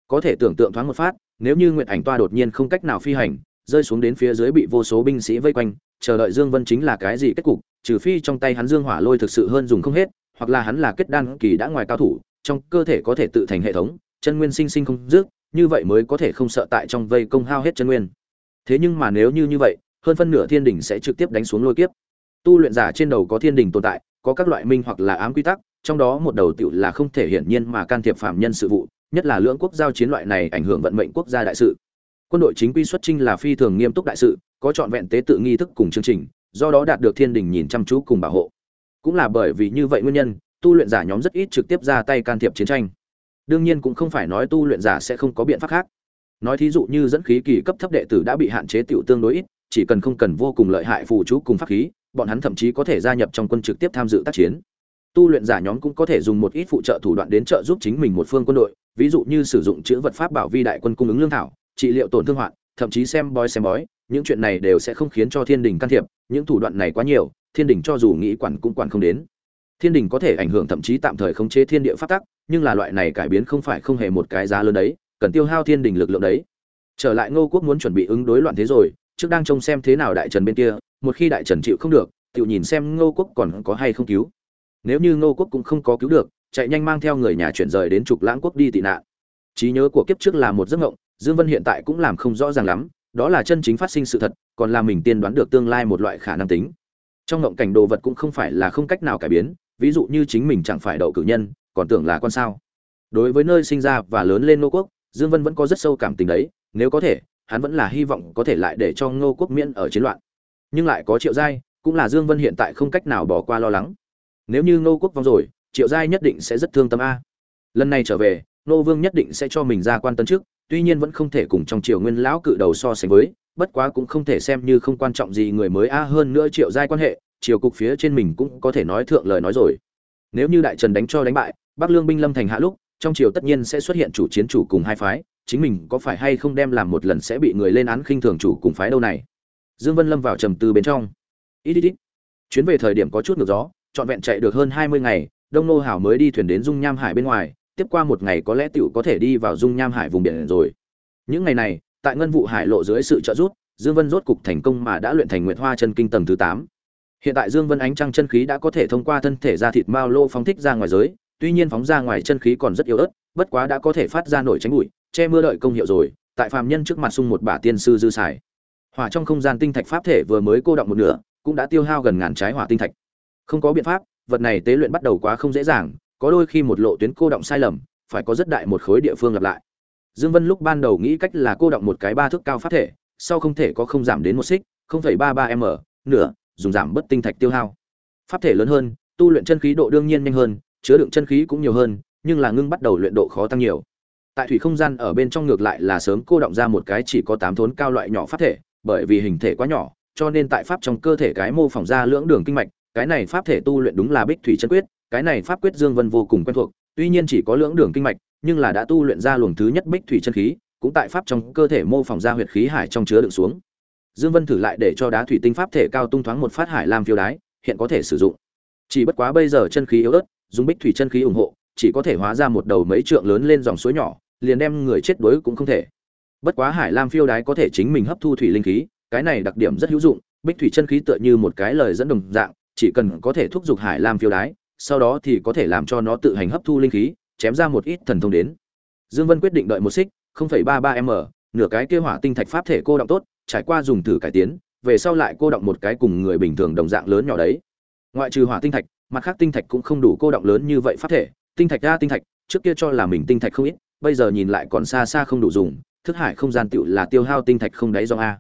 có thể tưởng tượng thoáng một phát, nếu như nguyện ảnh toa đột nhiên không cách nào phi hành, rơi xuống đến phía dưới bị vô số binh sĩ vây quanh, chờ đợi dương vân chính là cái gì kết cục, trừ phi trong tay hắn dương hỏa lôi thực sự hơn dùng không hết, hoặc là hắn là kết đan kỳ đã ngoài cao thủ, trong cơ thể có thể tự thành hệ thống, chân nguyên sinh sinh không dứt, như vậy mới có thể không sợ tại trong vây công hao hết chân nguyên. Thế nhưng mà nếu như như vậy, hơn phân nửa thiên đỉnh sẽ trực tiếp đánh xuống lôi kiếp. Tu luyện giả trên đầu có thiên đỉnh tồn tại, có các loại minh hoặc là ám quy tắc, trong đó một đầu tựu là không thể hiển nhiên mà can thiệp phạm nhân sự vụ nhất là lưỡng quốc giao chiến loại này ảnh hưởng vận mệnh quốc gia đại sự. Quân đội chính quy xuất trinh là phi thường nghiêm túc đại sự, có trọn vẹn tế tự nghi thức cùng chương trình, do đó đạt được thiên đình nhìn chăm chú cùng bảo hộ. Cũng là bởi vì như vậy nguyên nhân, tu luyện giả nhóm rất ít trực tiếp ra tay can thiệp chiến tranh. Đương nhiên cũng không phải nói tu luyện giả sẽ không có biện pháp khác. Nói thí dụ như dẫn khí kỳ cấp thấp đệ tử đã bị hạn chế tiểu tương đối ít, chỉ cần không cần vô cùng lợi hại phù chú cùng pháp khí, bọn hắn thậm chí có thể gia nhập trong quân trực tiếp tham dự tác chiến. Tu luyện giả nhóm cũng có thể dùng một ít phụ trợ thủ đoạn đến trợ giúp chính mình một phương quân đội ví dụ như sử dụng chữ vật pháp bảo vi đại quân cung ứng lương thảo, trị liệu tổn thương hoạn, thậm chí xem bói xem bói, những chuyện này đều sẽ không khiến cho thiên đình can thiệp, những thủ đoạn này quá nhiều, thiên đình cho dù nghĩ quản cũng quản không đến. Thiên đình có thể ảnh hưởng thậm chí tạm thời khống chế thiên địa phát tắc, nhưng là loại này cải biến không phải không hề một cái giá lớn đấy, cần tiêu hao thiên đình lực lượng đấy. Trở lại ngô quốc muốn chuẩn bị ứng đối loạn thế rồi, trước đang trông xem thế nào đại trần bên kia, một khi đại trần chịu không được, tự nhìn xem ngô quốc còn có hay không cứu. Nếu như ngô quốc cũng không có cứu được chạy nhanh mang theo người nhà chuyển rời đến trục lãng quốc đi tị nạn. Trí nhớ của kiếp trước là một giấc mộng, dương vân hiện tại cũng làm không rõ ràng lắm, đó là chân chính phát sinh sự thật, còn là mình tiên đoán được tương lai một loại khả năng tính. Trong ngộng cảnh đồ vật cũng không phải là không cách nào cải biến, ví dụ như chính mình chẳng phải đậu cử nhân, còn tưởng là con sao. Đối với nơi sinh ra và lớn lên nô quốc, dương vân vẫn có rất sâu cảm tình đấy, nếu có thể, hắn vẫn là hy vọng có thể lại để cho ngô quốc miễn ở chiến loạn. Nhưng lại có triệu giai, cũng là dương vân hiện tại không cách nào bỏ qua lo lắng. Nếu như ngô quốc vong rồi triệu giai nhất định sẽ rất thương tâm a. Lần này trở về, nô vương nhất định sẽ cho mình ra quan tân trước tuy nhiên vẫn không thể cùng trong triều nguyên lão cự đầu so sánh với, bất quá cũng không thể xem như không quan trọng gì người mới a, hơn nữa triệu giai quan hệ, triều cục phía trên mình cũng có thể nói thượng lời nói rồi. Nếu như đại trần đánh cho đánh bại, bắc lương binh lâm thành hạ lúc, trong triều tất nhiên sẽ xuất hiện chủ chiến chủ cùng hai phái, chính mình có phải hay không đem làm một lần sẽ bị người lên án khinh thường chủ cùng phái đâu này? Dương vân lâm vào trầm tư bên trong. Ít ít ít. Chuyến về thời điểm có chút ngược gió, trọn vẹn chạy được hơn hai mươi ngày đông nô hảo mới đi thuyền đến dung nham hải bên ngoài, tiếp qua một ngày có lẽ tiểu có thể đi vào dung nham hải vùng biển rồi. Những ngày này, tại ngân vụ hải lộ dưới sự trợ giúp, dương vân rốt cục thành công mà đã luyện thành nguyệt hoa chân kinh tầng thứ tám. Hiện tại dương vân ánh trăng chân khí đã có thể thông qua thân thể ra thịt mao lô phóng thích ra ngoài giới, tuy nhiên phóng ra ngoài chân khí còn rất yếu ớt, bất quá đã có thể phát ra nổi tránh bụi, che mưa đợi công hiệu rồi, tại phàm nhân trước mặt sung một bả tiên sư dư xài. Hỏa trong không gian tinh thạch pháp thể vừa mới cô động một nửa, cũng đã tiêu hao gần ngàn trái hỏa tinh thạch. Không có biện pháp vật này tế luyện bắt đầu quá không dễ dàng có đôi khi một lộ tuyến cô động sai lầm phải có rất đại một khối địa phương lặp lại. Dương vân lúc ban đầu nghĩ cách là cô động một cái ba thước cao pháp thể sau không thể có không giảm đến một xích 0,33 m nửa dùng giảm bất tinh thạch tiêu hao. Pháp thể lớn hơn tu luyện chân khí độ đương nhiên nhanh hơn chứa đựng chân khí cũng nhiều hơn nhưng là ngưng bắt đầu luyện độ khó tăng nhiều. Tại thủy không gian ở bên trong ngược lại là sớm cô động ra một cái chỉ có tám thốn cao loại nhỏ pháp thể bởi vì hình thể quá nhỏ cho nên tại pháp trong cơ thể cái mô phỏng ra lưỡng đường kinh mạch cái này pháp thể tu luyện đúng là bích thủy chân quyết cái này pháp quyết Dương Vân vô cùng quen thuộc, tuy nhiên chỉ có lưỡng đường kinh mạch, nhưng là đã tu luyện ra luồng thứ nhất bích thủy chân khí, cũng tại pháp trong cơ thể mô phỏng ra huyệt khí hải trong chứa đựng xuống. Dương Vân thử lại để cho đá thủy tinh pháp thể cao tung thoáng một phát hải lam phiêu đái, hiện có thể sử dụng. Chỉ bất quá bây giờ chân khí yếu ớt, dùng bích thủy chân khí ủng hộ, chỉ có thể hóa ra một đầu mấy trượng lớn lên dòng suối nhỏ, liền đem người chết đuối cũng không thể. Bất quá hải lam phiêu đái có thể chính mình hấp thu thủy linh khí, cái này đặc điểm rất hữu dụng, bích thủy chân khí tựa như một cái lời dẫn đồng dạng, chỉ cần có thể thúc giục hải lam phiêu đái, sau đó thì có thể làm cho nó tự hành hấp thu linh khí, chém ra một ít thần thông đến. Dương Vân quyết định đợi một xích, 0.33m, nửa cái kia hỏa tinh thạch pháp thể cô động tốt, trải qua dùng thử cải tiến, về sau lại cô động một cái cùng người bình thường đồng dạng lớn nhỏ đấy. Ngoại trừ hỏa tinh thạch, mặt khác tinh thạch cũng không đủ cô động lớn như vậy pháp thể, tinh thạch ra tinh thạch, trước kia cho là mình tinh thạch không ít, bây giờ nhìn lại còn xa xa không đủ dùng, thức hải không gian tựu là tiêu hao tinh thạch không đáy do a.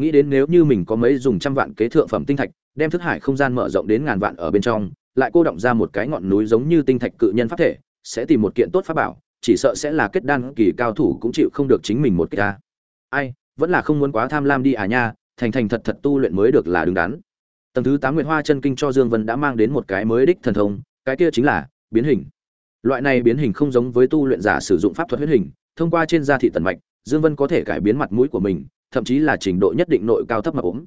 Nghĩ đến nếu như mình có mấy dùng trăm vạn kế thượng phẩm tinh thạch, đem thức hải không gian mở rộng đến ngàn vạn ở bên trong, lại cô động ra một cái ngọn núi giống như tinh thạch cự nhân pháp thể, sẽ tìm một kiện tốt pháp bảo, chỉ sợ sẽ là kết đan kỳ cao thủ cũng chịu không được chính mình một cái a. Ai, vẫn là không muốn quá tham lam đi à nha, thành thành thật thật tu luyện mới được là đứng đắn. tầng thứ tám nguyệt hoa chân kinh cho dương vân đã mang đến một cái mới đích thần thông cái kia chính là biến hình loại này biến hình không giống với tu luyện giả sử dụng pháp thuật huyết hình thông qua trên da thị tần mạch dương vân có thể cải biến mặt mũi của mình thậm chí là trình độ nhất định nội cao thấp mà ốm.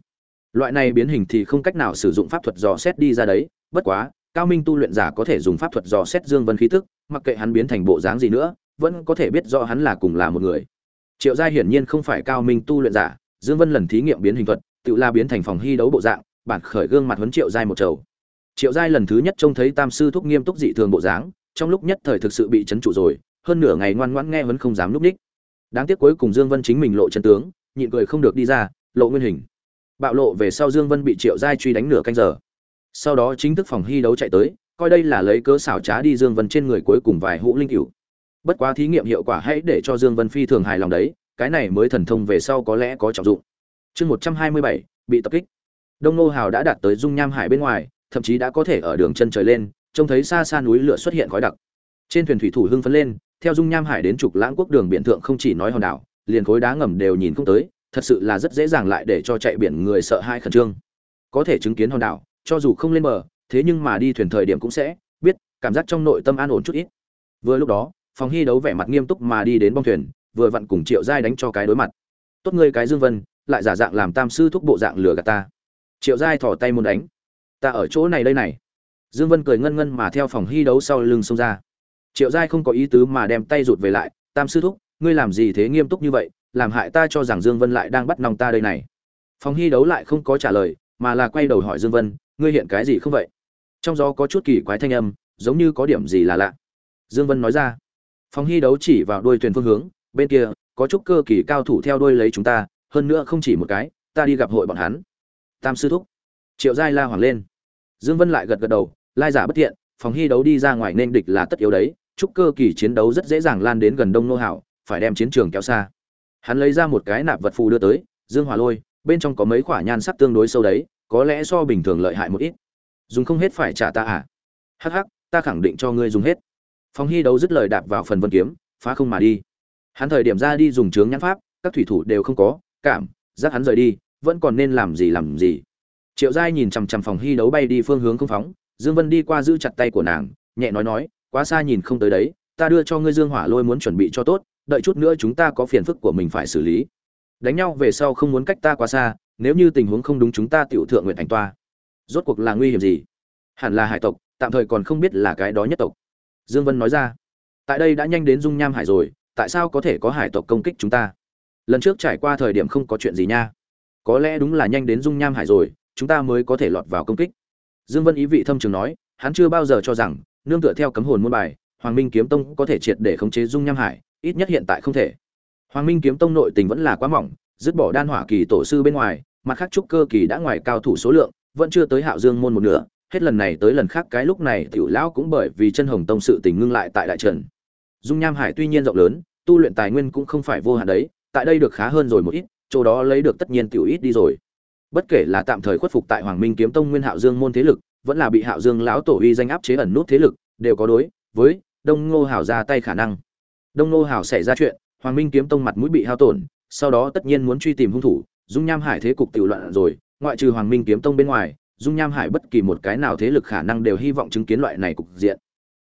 Loại này biến hình thì không cách nào sử dụng pháp thuật dò xét đi ra đấy, bất quá, cao minh tu luyện giả có thể dùng pháp thuật dò xét dương vân khí tức, mặc kệ hắn biến thành bộ dáng gì nữa, vẫn có thể biết rõ hắn là cùng là một người. Triệu gia hiển nhiên không phải cao minh tu luyện giả, dương vân lần thí nghiệm biến hình thuật, tự la biến thành phòng hy đấu bộ dạng, bản khởi gương mặt huấn triệu giai một trầu. Triệu giai lần thứ nhất trông thấy tam sư thúc nghiêm túc dị thường bộ dáng, trong lúc nhất thời thực sự bị chấn trụ rồi, hơn nửa ngày ngoan ngoãn nghe vẫn không dám núp ních. Đáng tiếc cuối cùng dương vân chính mình lộ chân tướng nhịn cười không được đi ra, lộ nguyên hình. Bạo lộ về sau dương vân bị triệu giai truy đánh nửa canh giờ. Sau đó chính thức phòng hy đấu chạy tới, coi đây là lấy cớ xảo trá đi dương vân trên người cuối cùng vài hũ linh cửu. Bất quá thí nghiệm hiệu quả hãy để cho dương vân phi thường hài lòng đấy, cái này mới thần thông về sau có lẽ có trọng dụng. Chương một trăm hai mươi bảy, bị tập kích. Đông nô hào đã đạt tới dung nham hải bên ngoài, thậm chí đã có thể ở đường chân trời lên, trông thấy xa xa núi lửa xuất hiện khói đặc. Trên thuyền thủy thủ hưng phấn lên, theo dung nham hải đến trục lãng quốc đường biển thượng không chỉ nói hòn đảo liền khối đá ngầm đều nhìn không tới, thật sự là rất dễ dàng lại để cho chạy biển người sợ hai khẩn trương. Có thể chứng kiến hòn đảo, cho dù không lên bờ, thế nhưng mà đi thuyền thời điểm cũng sẽ biết, cảm giác trong nội tâm an ổn chút ít. Vừa lúc đó, phòng hy đấu vẻ mặt nghiêm túc mà đi đến bong thuyền, vừa vặn cùng triệu giai đánh cho cái đối mặt. Tốt ngươi cái dương vân, lại giả dạng làm tam sư thúc bộ dạng lừa gạt ta. Triệu giai thò tay muốn đánh. Ta ở chỗ này đây này. Dương vân cười ngân ngân mà theo phòng hy đấu sau lưng xông ra. Triệu giai không có ý tứ mà đem tay rụt về lại, tam sư thúc ngươi làm gì thế nghiêm túc như vậy, làm hại ta cho rằng dương vân lại đang bắt nòng ta đây này. Phòng hy đấu lại không có trả lời, mà là quay đầu hỏi dương vân, ngươi hiện cái gì không vậy? Trong gió có chút kỳ quái thanh âm, giống như có điểm gì là lạ. Dương vân nói ra, phòng hy đấu chỉ vào đuôi thuyền phương hướng, bên kia, có chút cơ kỳ cao thủ theo đuôi lấy chúng ta, hơn nữa không chỉ một cái, ta đi gặp hội bọn hắn. Tam sư thúc, triệu giai la hoảng lên. Dương vân lại gật gật đầu, lai giả bất thiện, phòng hy đấu đi ra ngoài nên địch là tất yếu đấy chúc cơ kỳ chiến đấu rất dễ dàng lan đến gần đông nô hảo phải đem chiến trường kéo xa. Hắn lấy ra một cái nạp vật phù đưa tới, dương hỏa lôi, bên trong có mấy quả nhan sắc tương đối sâu đấy, có lẽ so bình thường lợi hại một ít. Dùng không hết phải trả ta à? Hắc hắc, ta khẳng định cho ngươi dùng hết. Phong hy đấu dứt lời đạp vào phần vân kiếm, phá không mà đi. Hắn thời điểm ra đi dùng chướng nhãn pháp, các thủy thủ đều không có, cảm, giác hắn rời đi, vẫn còn nên làm gì làm gì. Triệu giai nhìn chằm chằm phòng hy đấu bay đi phương hướng không phóng, dương vân đi qua giữ chặt tay của nàng, nhẹ nói nói, quá xa nhìn không tới đấy, ta đưa cho ngươi dương hỏa lôi muốn chuẩn bị cho tốt đợi chút nữa chúng ta có phiền phức của mình phải xử lý. Đánh nhau về sau không muốn cách ta quá xa, nếu như tình huống không đúng chúng ta tiểu thượng nguyện thành toa. Rốt cuộc là nguy hiểm gì? Hẳn là hải tộc, tạm thời còn không biết là cái đó nhất tộc. Dương vân nói ra. Tại đây đã nhanh đến dung nham hải rồi, tại sao có thể có hải tộc công kích chúng ta? Lần trước trải qua thời điểm không có chuyện gì nha. Có lẽ đúng là nhanh đến dung nham hải rồi, chúng ta mới có thể lọt vào công kích. Dương vân ý vị thâm trường nói, hắn chưa bao giờ cho rằng, nương tựa theo cấm hồn môn bài, hoàng minh kiếm tông có thể triệt để khống chế dung nham hải ít nhất hiện tại không thể. Hoàng minh kiếm tông nội tình vẫn là quá mỏng, dứt bỏ đan hỏa kỳ tổ sư bên ngoài, mặt khác trúc cơ kỳ đã ngoài cao thủ số lượng, vẫn chưa tới hạo dương môn một nửa, hết lần này tới lần khác cái lúc này tiểu lão cũng bởi vì chân hồng tông sự tình ngưng lại tại đại trần. Dung nham hải tuy nhiên rộng lớn, tu luyện tài nguyên cũng không phải vô hạn đấy, tại đây được khá hơn rồi một ít, chỗ đó lấy được tất nhiên tiểu ít đi rồi. Bất kể là tạm thời khuất phục tại hoàng minh kiếm tông nguyên hạo dương môn thế lực, vẫn là bị hạo dương lão tổ uy danh áp chế ẩn nút thế lực, đều có đối với đông ngô hảo ra tay khả năng đông nô hảo xảy ra chuyện, hoàng minh kiếm tông mặt mũi bị hao tổn, sau đó tất nhiên muốn truy tìm hung thủ, dung nham hải thế cục tiểu loạn rồi, ngoại trừ hoàng minh kiếm tông bên ngoài, dung nham hải bất kỳ một cái nào thế lực khả năng đều hy vọng chứng kiến loại này cục diện.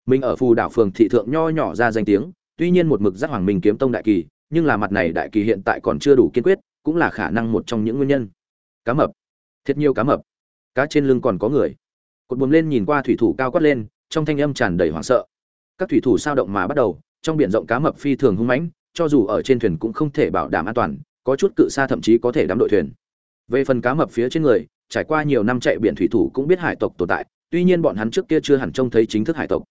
Mình ở phù đảo phường thị thượng nho nhỏ ra danh tiếng, tuy nhiên một mực giác hoàng minh kiếm tông đại kỳ, nhưng là mặt này đại kỳ hiện tại còn chưa đủ kiên quyết, cũng là khả năng một trong những nguyên nhân. Cá mập. Thiệt nhiều cá mập. Cá trên lưng còn có người. Cột buồm lên nhìn qua thủy thủ cao quát lên, trong thanh âm tràn đầy hoảng sợ. Các thủy thủ sao động mà bắt đầu trong biển rộng cá mập phi thường hung mãnh, cho dù ở trên thuyền cũng không thể bảo đảm an toàn, có chút cự xa thậm chí có thể đắm đội thuyền. Về phần cá mập phía trên người, trải qua nhiều năm chạy biển thủy thủ cũng biết hải tộc tồn tại, tuy nhiên bọn hắn trước kia chưa hẳn trông thấy chính thức hải tộc.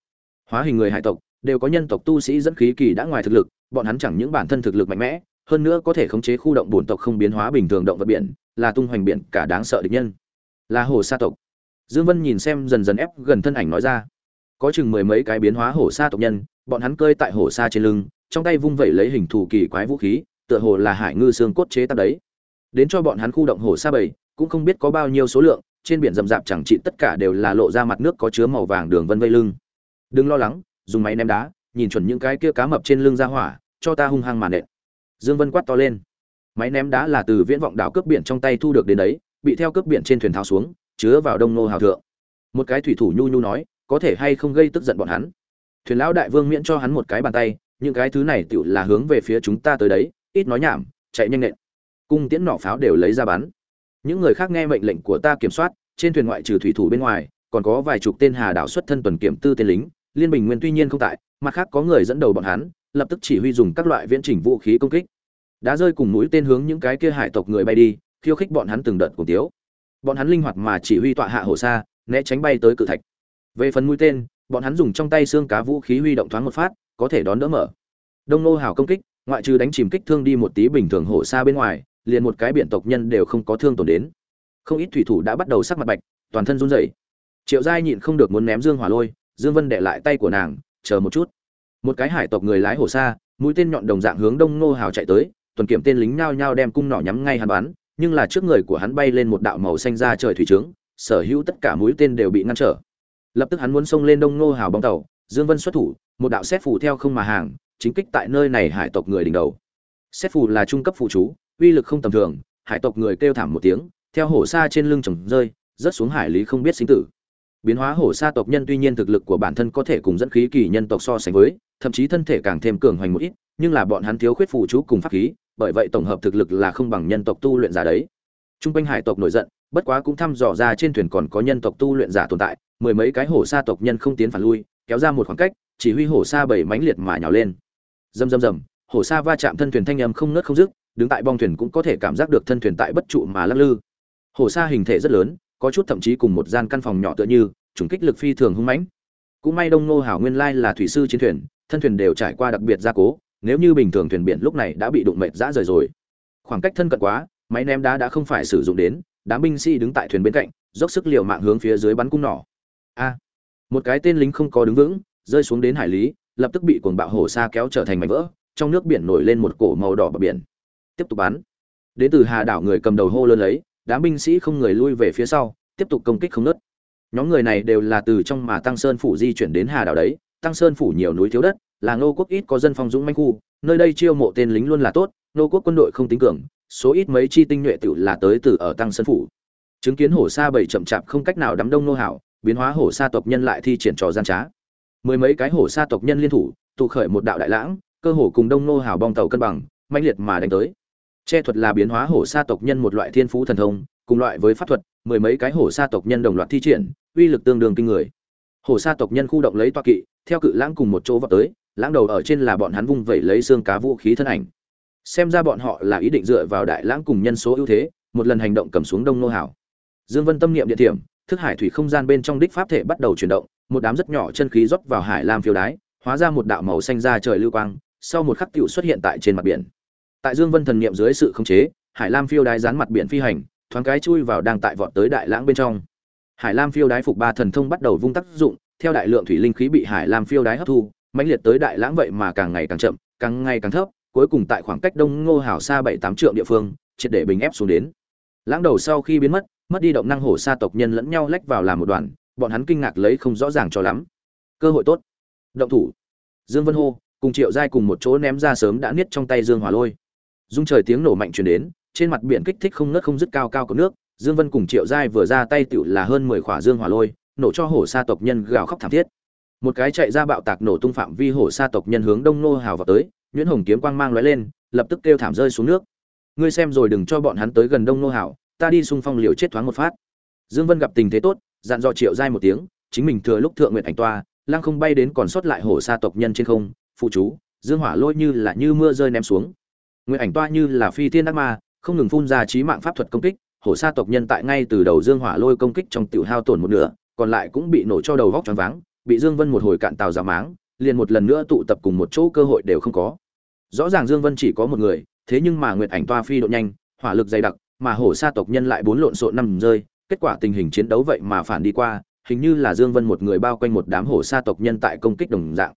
Hóa hình người hải tộc, đều có nhân tộc tu sĩ dẫn khí kỳ đã ngoài thực lực, bọn hắn chẳng những bản thân thực lực mạnh mẽ, hơn nữa có thể khống chế khu động bổn tộc không biến hóa bình thường động vật biển, là tung hoành biển cả đáng sợ địch nhân. Là hồ sa tộc. Dương vân nhìn xem dần dần ép gần thân ảnh nói ra. Có chừng mười mấy cái biến hóa hổ sa tộc nhân bọn hắn cơi tại hồ xa trên lưng, trong tay vung vẩy lấy hình thù kỳ quái vũ khí, tựa hồ là hải ngư xương cốt chế tác đấy. Đến cho bọn hắn khu động hồ xa bảy, cũng không biết có bao nhiêu số lượng, trên biển rậm rạp chẳng trị tất cả đều là lộ ra mặt nước có chứa màu vàng đường vân vây lưng. Đừng lo lắng, dùng máy ném đá, nhìn chuẩn những cái kia cá mập trên lưng ra hỏa, cho ta hung hăng mà nện. Dương vân quát to lên. Máy ném đá là từ viễn vọng đảo cướp biển trong tay thu được đến đấy, bị theo cướp biển trên thuyền tháo xuống, chứa vào đông nô hào thượng. Một cái thủy thủ nhu nhu nói, có thể hay không gây tức giận bọn hắn? Thuyền lão đại vương miễn cho hắn một cái bàn tay, những cái thứ này tựu là hướng về phía chúng ta tới đấy, ít nói nhảm, chạy nhanh nện. Cung tiễn nỏ pháo đều lấy ra bắn. Những người khác nghe mệnh lệnh của ta kiểm soát, trên thuyền ngoại trừ thủy thủ bên ngoài, còn có vài chục tên hà đảo xuất thân tuần kiểm tư tên lính, liên bình nguyên tuy nhiên không tại, mặt khác có người dẫn đầu bọn hắn, lập tức chỉ huy dùng các loại viễn chỉnh vũ khí công kích. Đã rơi cùng mũi tên hướng những cái kia hải tộc người bay đi, khiêu khích bọn hắn từng đợt cùng tiếu. Bọn hắn linh hoạt mà chỉ huy tọa hạ hồ xa, né tránh bay tới cự thạch. Về phần mũi tên bọn hắn dùng trong tay xương cá vũ khí huy động thoáng một phát, có thể đón đỡ mở. Đông nô hào công kích, ngoại trừ đánh chìm kích thương đi một tí bình thường hổ xa bên ngoài, liền một cái biển tộc nhân đều không có thương tổn đến. Không ít thủy thủ đã bắt đầu sắc mặt bạch, toàn thân run rẩy. Triệu giai nhịn không được muốn ném dương hỏa lôi, dương vân để lại tay của nàng, chờ một chút. Một cái hải tộc người lái hổ xa, mũi tên nhọn đồng dạng hướng đông nô hào chạy tới, tuần kiểm tên lính nhao nhao đem cung nỏ nhắm ngay hắn bắn, nhưng là trước người của hắn bay lên một đạo màu xanh ra trời thủy trướng, sở hữu tất cả mũi tên đều bị ngăn trở lập tức hắn muốn xông lên đông nô hào bóng tàu, dương vân xuất thủ, một đạo xét phủ theo không mà hàng, chính kích tại nơi này hải tộc người đỉnh đầu. Xét phù là trung cấp phụ chú, uy lực không tầm thường, hải tộc người kêu thảm một tiếng, theo hổ xa trên lưng chồng rơi, rớt xuống hải lý không biết sinh tử. Biến hóa hổ xa tộc nhân tuy nhiên thực lực của bản thân có thể cùng dẫn khí kỳ nhân tộc so sánh với, thậm chí thân thể càng thêm cường hoành một ít, nhưng là bọn hắn thiếu khuyết phụ chú cùng pháp khí, bởi vậy tổng hợp thực lực là không bằng nhân tộc tu luyện giả đấy. Trung quanh hải tộc nổi giận, bất quá cũng thăm dò ra trên thuyền còn có nhân tộc tu luyện giả tồn tại mười mấy cái hổ sa tộc nhân không tiến phản lui, kéo ra một khoảng cách, chỉ huy hổ sa bảy mánh liệt mà nhào lên. Rầm rầm rầm, hổ sa va chạm thân thuyền thanh âm không nớt không dứt, đứng tại bong thuyền cũng có thể cảm giác được thân thuyền tại bất trụ mà lắc lư. Hổ sa hình thể rất lớn, có chút thậm chí cùng một gian căn phòng nhỏ tựa như chủng kích lực phi thường hung mãnh. Cũng may đông nô hảo nguyên lai là thủy sư chiến thuyền, thân thuyền đều trải qua đặc biệt gia cố, nếu như bình thường thuyền biển lúc này đã bị đụng mệt rã rời rồi. Khoảng cách thân cận quá, máy ném đá đã không phải sử dụng đến, đám binh sĩ đứng tại thuyền bên cạnh, dốc sức liều mạng hướng phía dưới bắn cung nỏ a. Một cái tên lính không có đứng vững, rơi xuống đến hải lý, lập tức bị cuồng bạo hổ sa kéo trở thành mảnh vỡ, trong nước biển nổi lên một cổ màu đỏ bờ biển. Tiếp tục bắn. Đến từ hà đảo người cầm đầu hô lớn lấy, đám binh sĩ không người lui về phía sau, tiếp tục công kích không nớt nhóm người này đều là từ trong mà tăng sơn phủ di chuyển đến hà đảo đấy. Tăng sơn phủ nhiều núi thiếu đất, là ngô quốc ít có dân phong dũng manh khu, nơi đây chiêu mộ tên lính luôn là tốt, ngô quốc quân đội không tính cường, số ít mấy chi tinh nhuệ tựu là tới từ ở tăng sơn phủ. Chứng kiến hổ sa bảy chậm chạp không cách nào đắm đông nô hảo biến hóa hổ sa tộc nhân lại thi triển trò gian trá. Mười mấy cái hổ sa tộc nhân liên thủ, tụ khởi một đạo đại lãng, cơ hồ cùng đông nô hào bong tàu cân bằng, mãnh liệt mà đánh tới. Che thuật là biến hóa hổ sa tộc nhân một loại thiên phú thần thông, cùng loại với pháp thuật, mười mấy cái hổ sa tộc nhân đồng loạt thi triển, uy lực tương đương kinh người. Hổ sa tộc nhân khu động lấy toa kỵ, theo cự lãng cùng một chỗ vào tới, lãng đầu ở trên là bọn hắn vung vẩy lấy xương cá vũ khí thân ảnh. Xem ra bọn họ là ý định dựa vào đại lãng cùng nhân số ưu thế, một lần hành động cầm xuống đông nô hảo dương vân tâm niệm địa điểm thức hải thủy không gian bên trong đích pháp thể bắt đầu chuyển động, một đám rất nhỏ chân khí rót vào hải lam phiêu đái, hóa ra một đạo màu xanh ra trời lưu quang, sau một khắc tiểu xuất hiện tại trên mặt biển. Tại dương vân thần niệm dưới sự khống chế, hải lam phiêu đái dán mặt biển phi hành, thoáng cái chui vào đang tại vọt tới đại lãng bên trong. Hải lam phiêu đái phục ba thần thông bắt đầu vung tác dụng, theo đại lượng thủy linh khí bị hải lam phiêu đái hấp thu, mãnh liệt tới đại lãng vậy mà càng ngày càng chậm, càng ngày càng thấp, cuối cùng tại khoảng cách đông ngô hảo xa bảy tám trượng địa phương, triệt để bình ép xuống đến. Lãng đầu sau khi biến mất mất đi động năng hổ sa tộc nhân lẫn nhau lách vào làm một đoàn, bọn hắn kinh ngạc lấy không rõ ràng cho lắm. Cơ hội tốt. Động thủ. Dương vân hô, cùng triệu giai cùng một chỗ ném ra sớm đã niết trong tay dương hỏa lôi. Dung trời tiếng nổ mạnh truyền đến, trên mặt biển kích thích không nớt không dứt cao cao của nước, dương vân cùng triệu giai vừa ra tay tựu là hơn mười khỏa dương hỏa lôi, nổ cho hổ sa tộc nhân gào khóc thảm thiết. Một cái chạy ra bạo tạc nổ tung phạm vi hổ sa tộc nhân hướng đông nô hào vào tới, nhuyễn hồng kiếm quang mang lóe lên, lập tức kêu thảm rơi xuống nước. Ngươi xem rồi đừng cho bọn hắn tới gần đông nô hào ta đi xung phong liều chết thoáng một phát. Dương vân gặp tình thế tốt, dặn dò triệu giai một tiếng, chính mình thừa lúc thượng nguyện ảnh toa, lăng không bay đến còn sót lại hổ sa tộc nhân trên không, phụ chú, dương hỏa lôi như là như mưa rơi ném xuống. Nguyện ảnh toa như là phi thiên đắc ma, không ngừng phun ra trí mạng pháp thuật công kích, hổ sa tộc nhân tại ngay từ đầu dương hỏa lôi công kích trong tiểu hao tổn một nửa, còn lại cũng bị nổ cho đầu vóc choáng váng, bị dương vân một hồi cạn tàu giả máng, liền một lần nữa tụ tập cùng một chỗ cơ hội đều không có. Rõ ràng dương vân chỉ có một người, thế nhưng mà nguyện ảnh toa phi độ nhanh, hỏa lực dày đặc mà hổ sa tộc nhân lại bốn lộn xộn năm rơi, kết quả tình hình chiến đấu vậy mà phản đi qua, hình như là dương vân một người bao quanh một đám hổ sa tộc nhân tại công kích đồng dạng.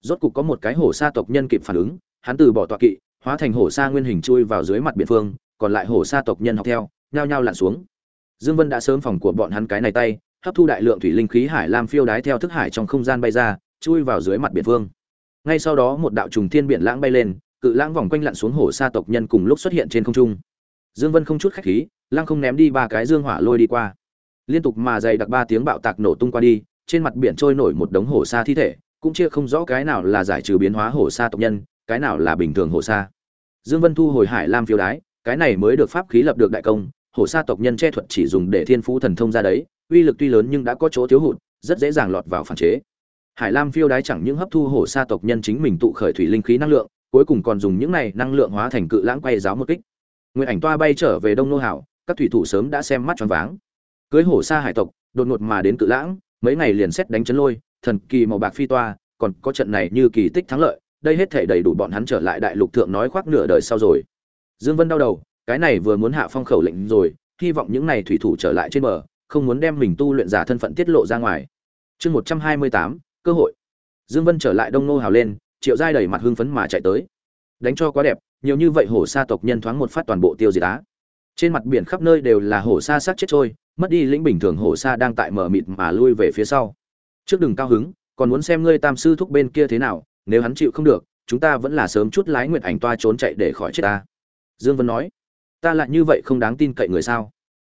Rốt cục có một cái hổ sa tộc nhân kịp phản ứng, hắn từ bỏ tọa kỵ, hóa thành hổ sa nguyên hình chui vào dưới mặt biển phương, còn lại hổ sa tộc nhân học theo, nhao nhao lặn xuống. Dương vân đã sớm phòng của bọn hắn cái này tay, hấp thu đại lượng thủy linh khí hải lam phiêu đái theo thức hải trong không gian bay ra, chui vào dưới mặt biển phương. Ngay sau đó một đạo trùng thiên biển lãng bay lên, cự lãng vòng quanh lặn xuống hổ sa tộc nhân cùng lúc xuất hiện trên không trung dương vân không chút khách khí, lăng không ném đi ba cái dương hỏa lôi đi qua. Liên tục mà dày đặc ba tiếng bạo tạc nổ tung qua đi, trên mặt biển trôi nổi một đống hổ sa thi thể, cũng chia không rõ cái nào là giải trừ biến hóa hổ sa tộc nhân, cái nào là bình thường hổ sa. Dương vân thu hồi hải lam phiêu đái, cái này mới được pháp khí lập được đại công, hổ sa tộc nhân che thuật chỉ dùng để thiên phú thần thông ra đấy, uy lực tuy lớn nhưng đã có chỗ thiếu hụt, rất dễ dàng lọt vào phản chế. Hải lam phiêu đái chẳng những hấp thu hổ sa tộc nhân chính mình tụ khởi thủy linh khí năng lượng, cuối cùng còn dùng những này năng lượng hóa thành cự lãng quay giáo một kích nguyện ảnh toa bay trở về đông nô hảo, các thủy thủ sớm đã xem mắt tròn váng. Cưới hổ sa hải tộc, đột ngột mà đến cự lãng, mấy ngày liền xét đánh chấn lôi, thần kỳ màu bạc phi toa, còn có trận này như kỳ tích thắng lợi, đây hết thể đầy đủ bọn hắn trở lại đại lục thượng nói khoác nửa đời sau rồi. Dương vân đau đầu, cái này vừa muốn hạ phong khẩu lệnh rồi, hy vọng những này thủy thủ trở lại trên bờ, không muốn đem mình tu luyện giả thân phận tiết lộ ra ngoài. Chương một trăm hai mươi tám, cơ hội. Dương vân trở lại đông nô hào lên, triệu giai đầy mặt hưng phấn mà chạy tới đánh cho quá đẹp, nhiều như vậy hổ sa tộc nhân thoáng một phát toàn bộ tiêu diệt á. Trên mặt biển khắp nơi đều là hổ sa sát chết trôi, mất đi lĩnh bình thường hổ sa đang tại mở mịt mà lui về phía sau. Trước đừng cao hứng, còn muốn xem ngươi tam sư thúc bên kia thế nào, nếu hắn chịu không được, chúng ta vẫn là sớm chút lái nguyện ảnh toa trốn chạy để khỏi chết ta. Dương vân nói, ta lại như vậy không đáng tin cậy người sao?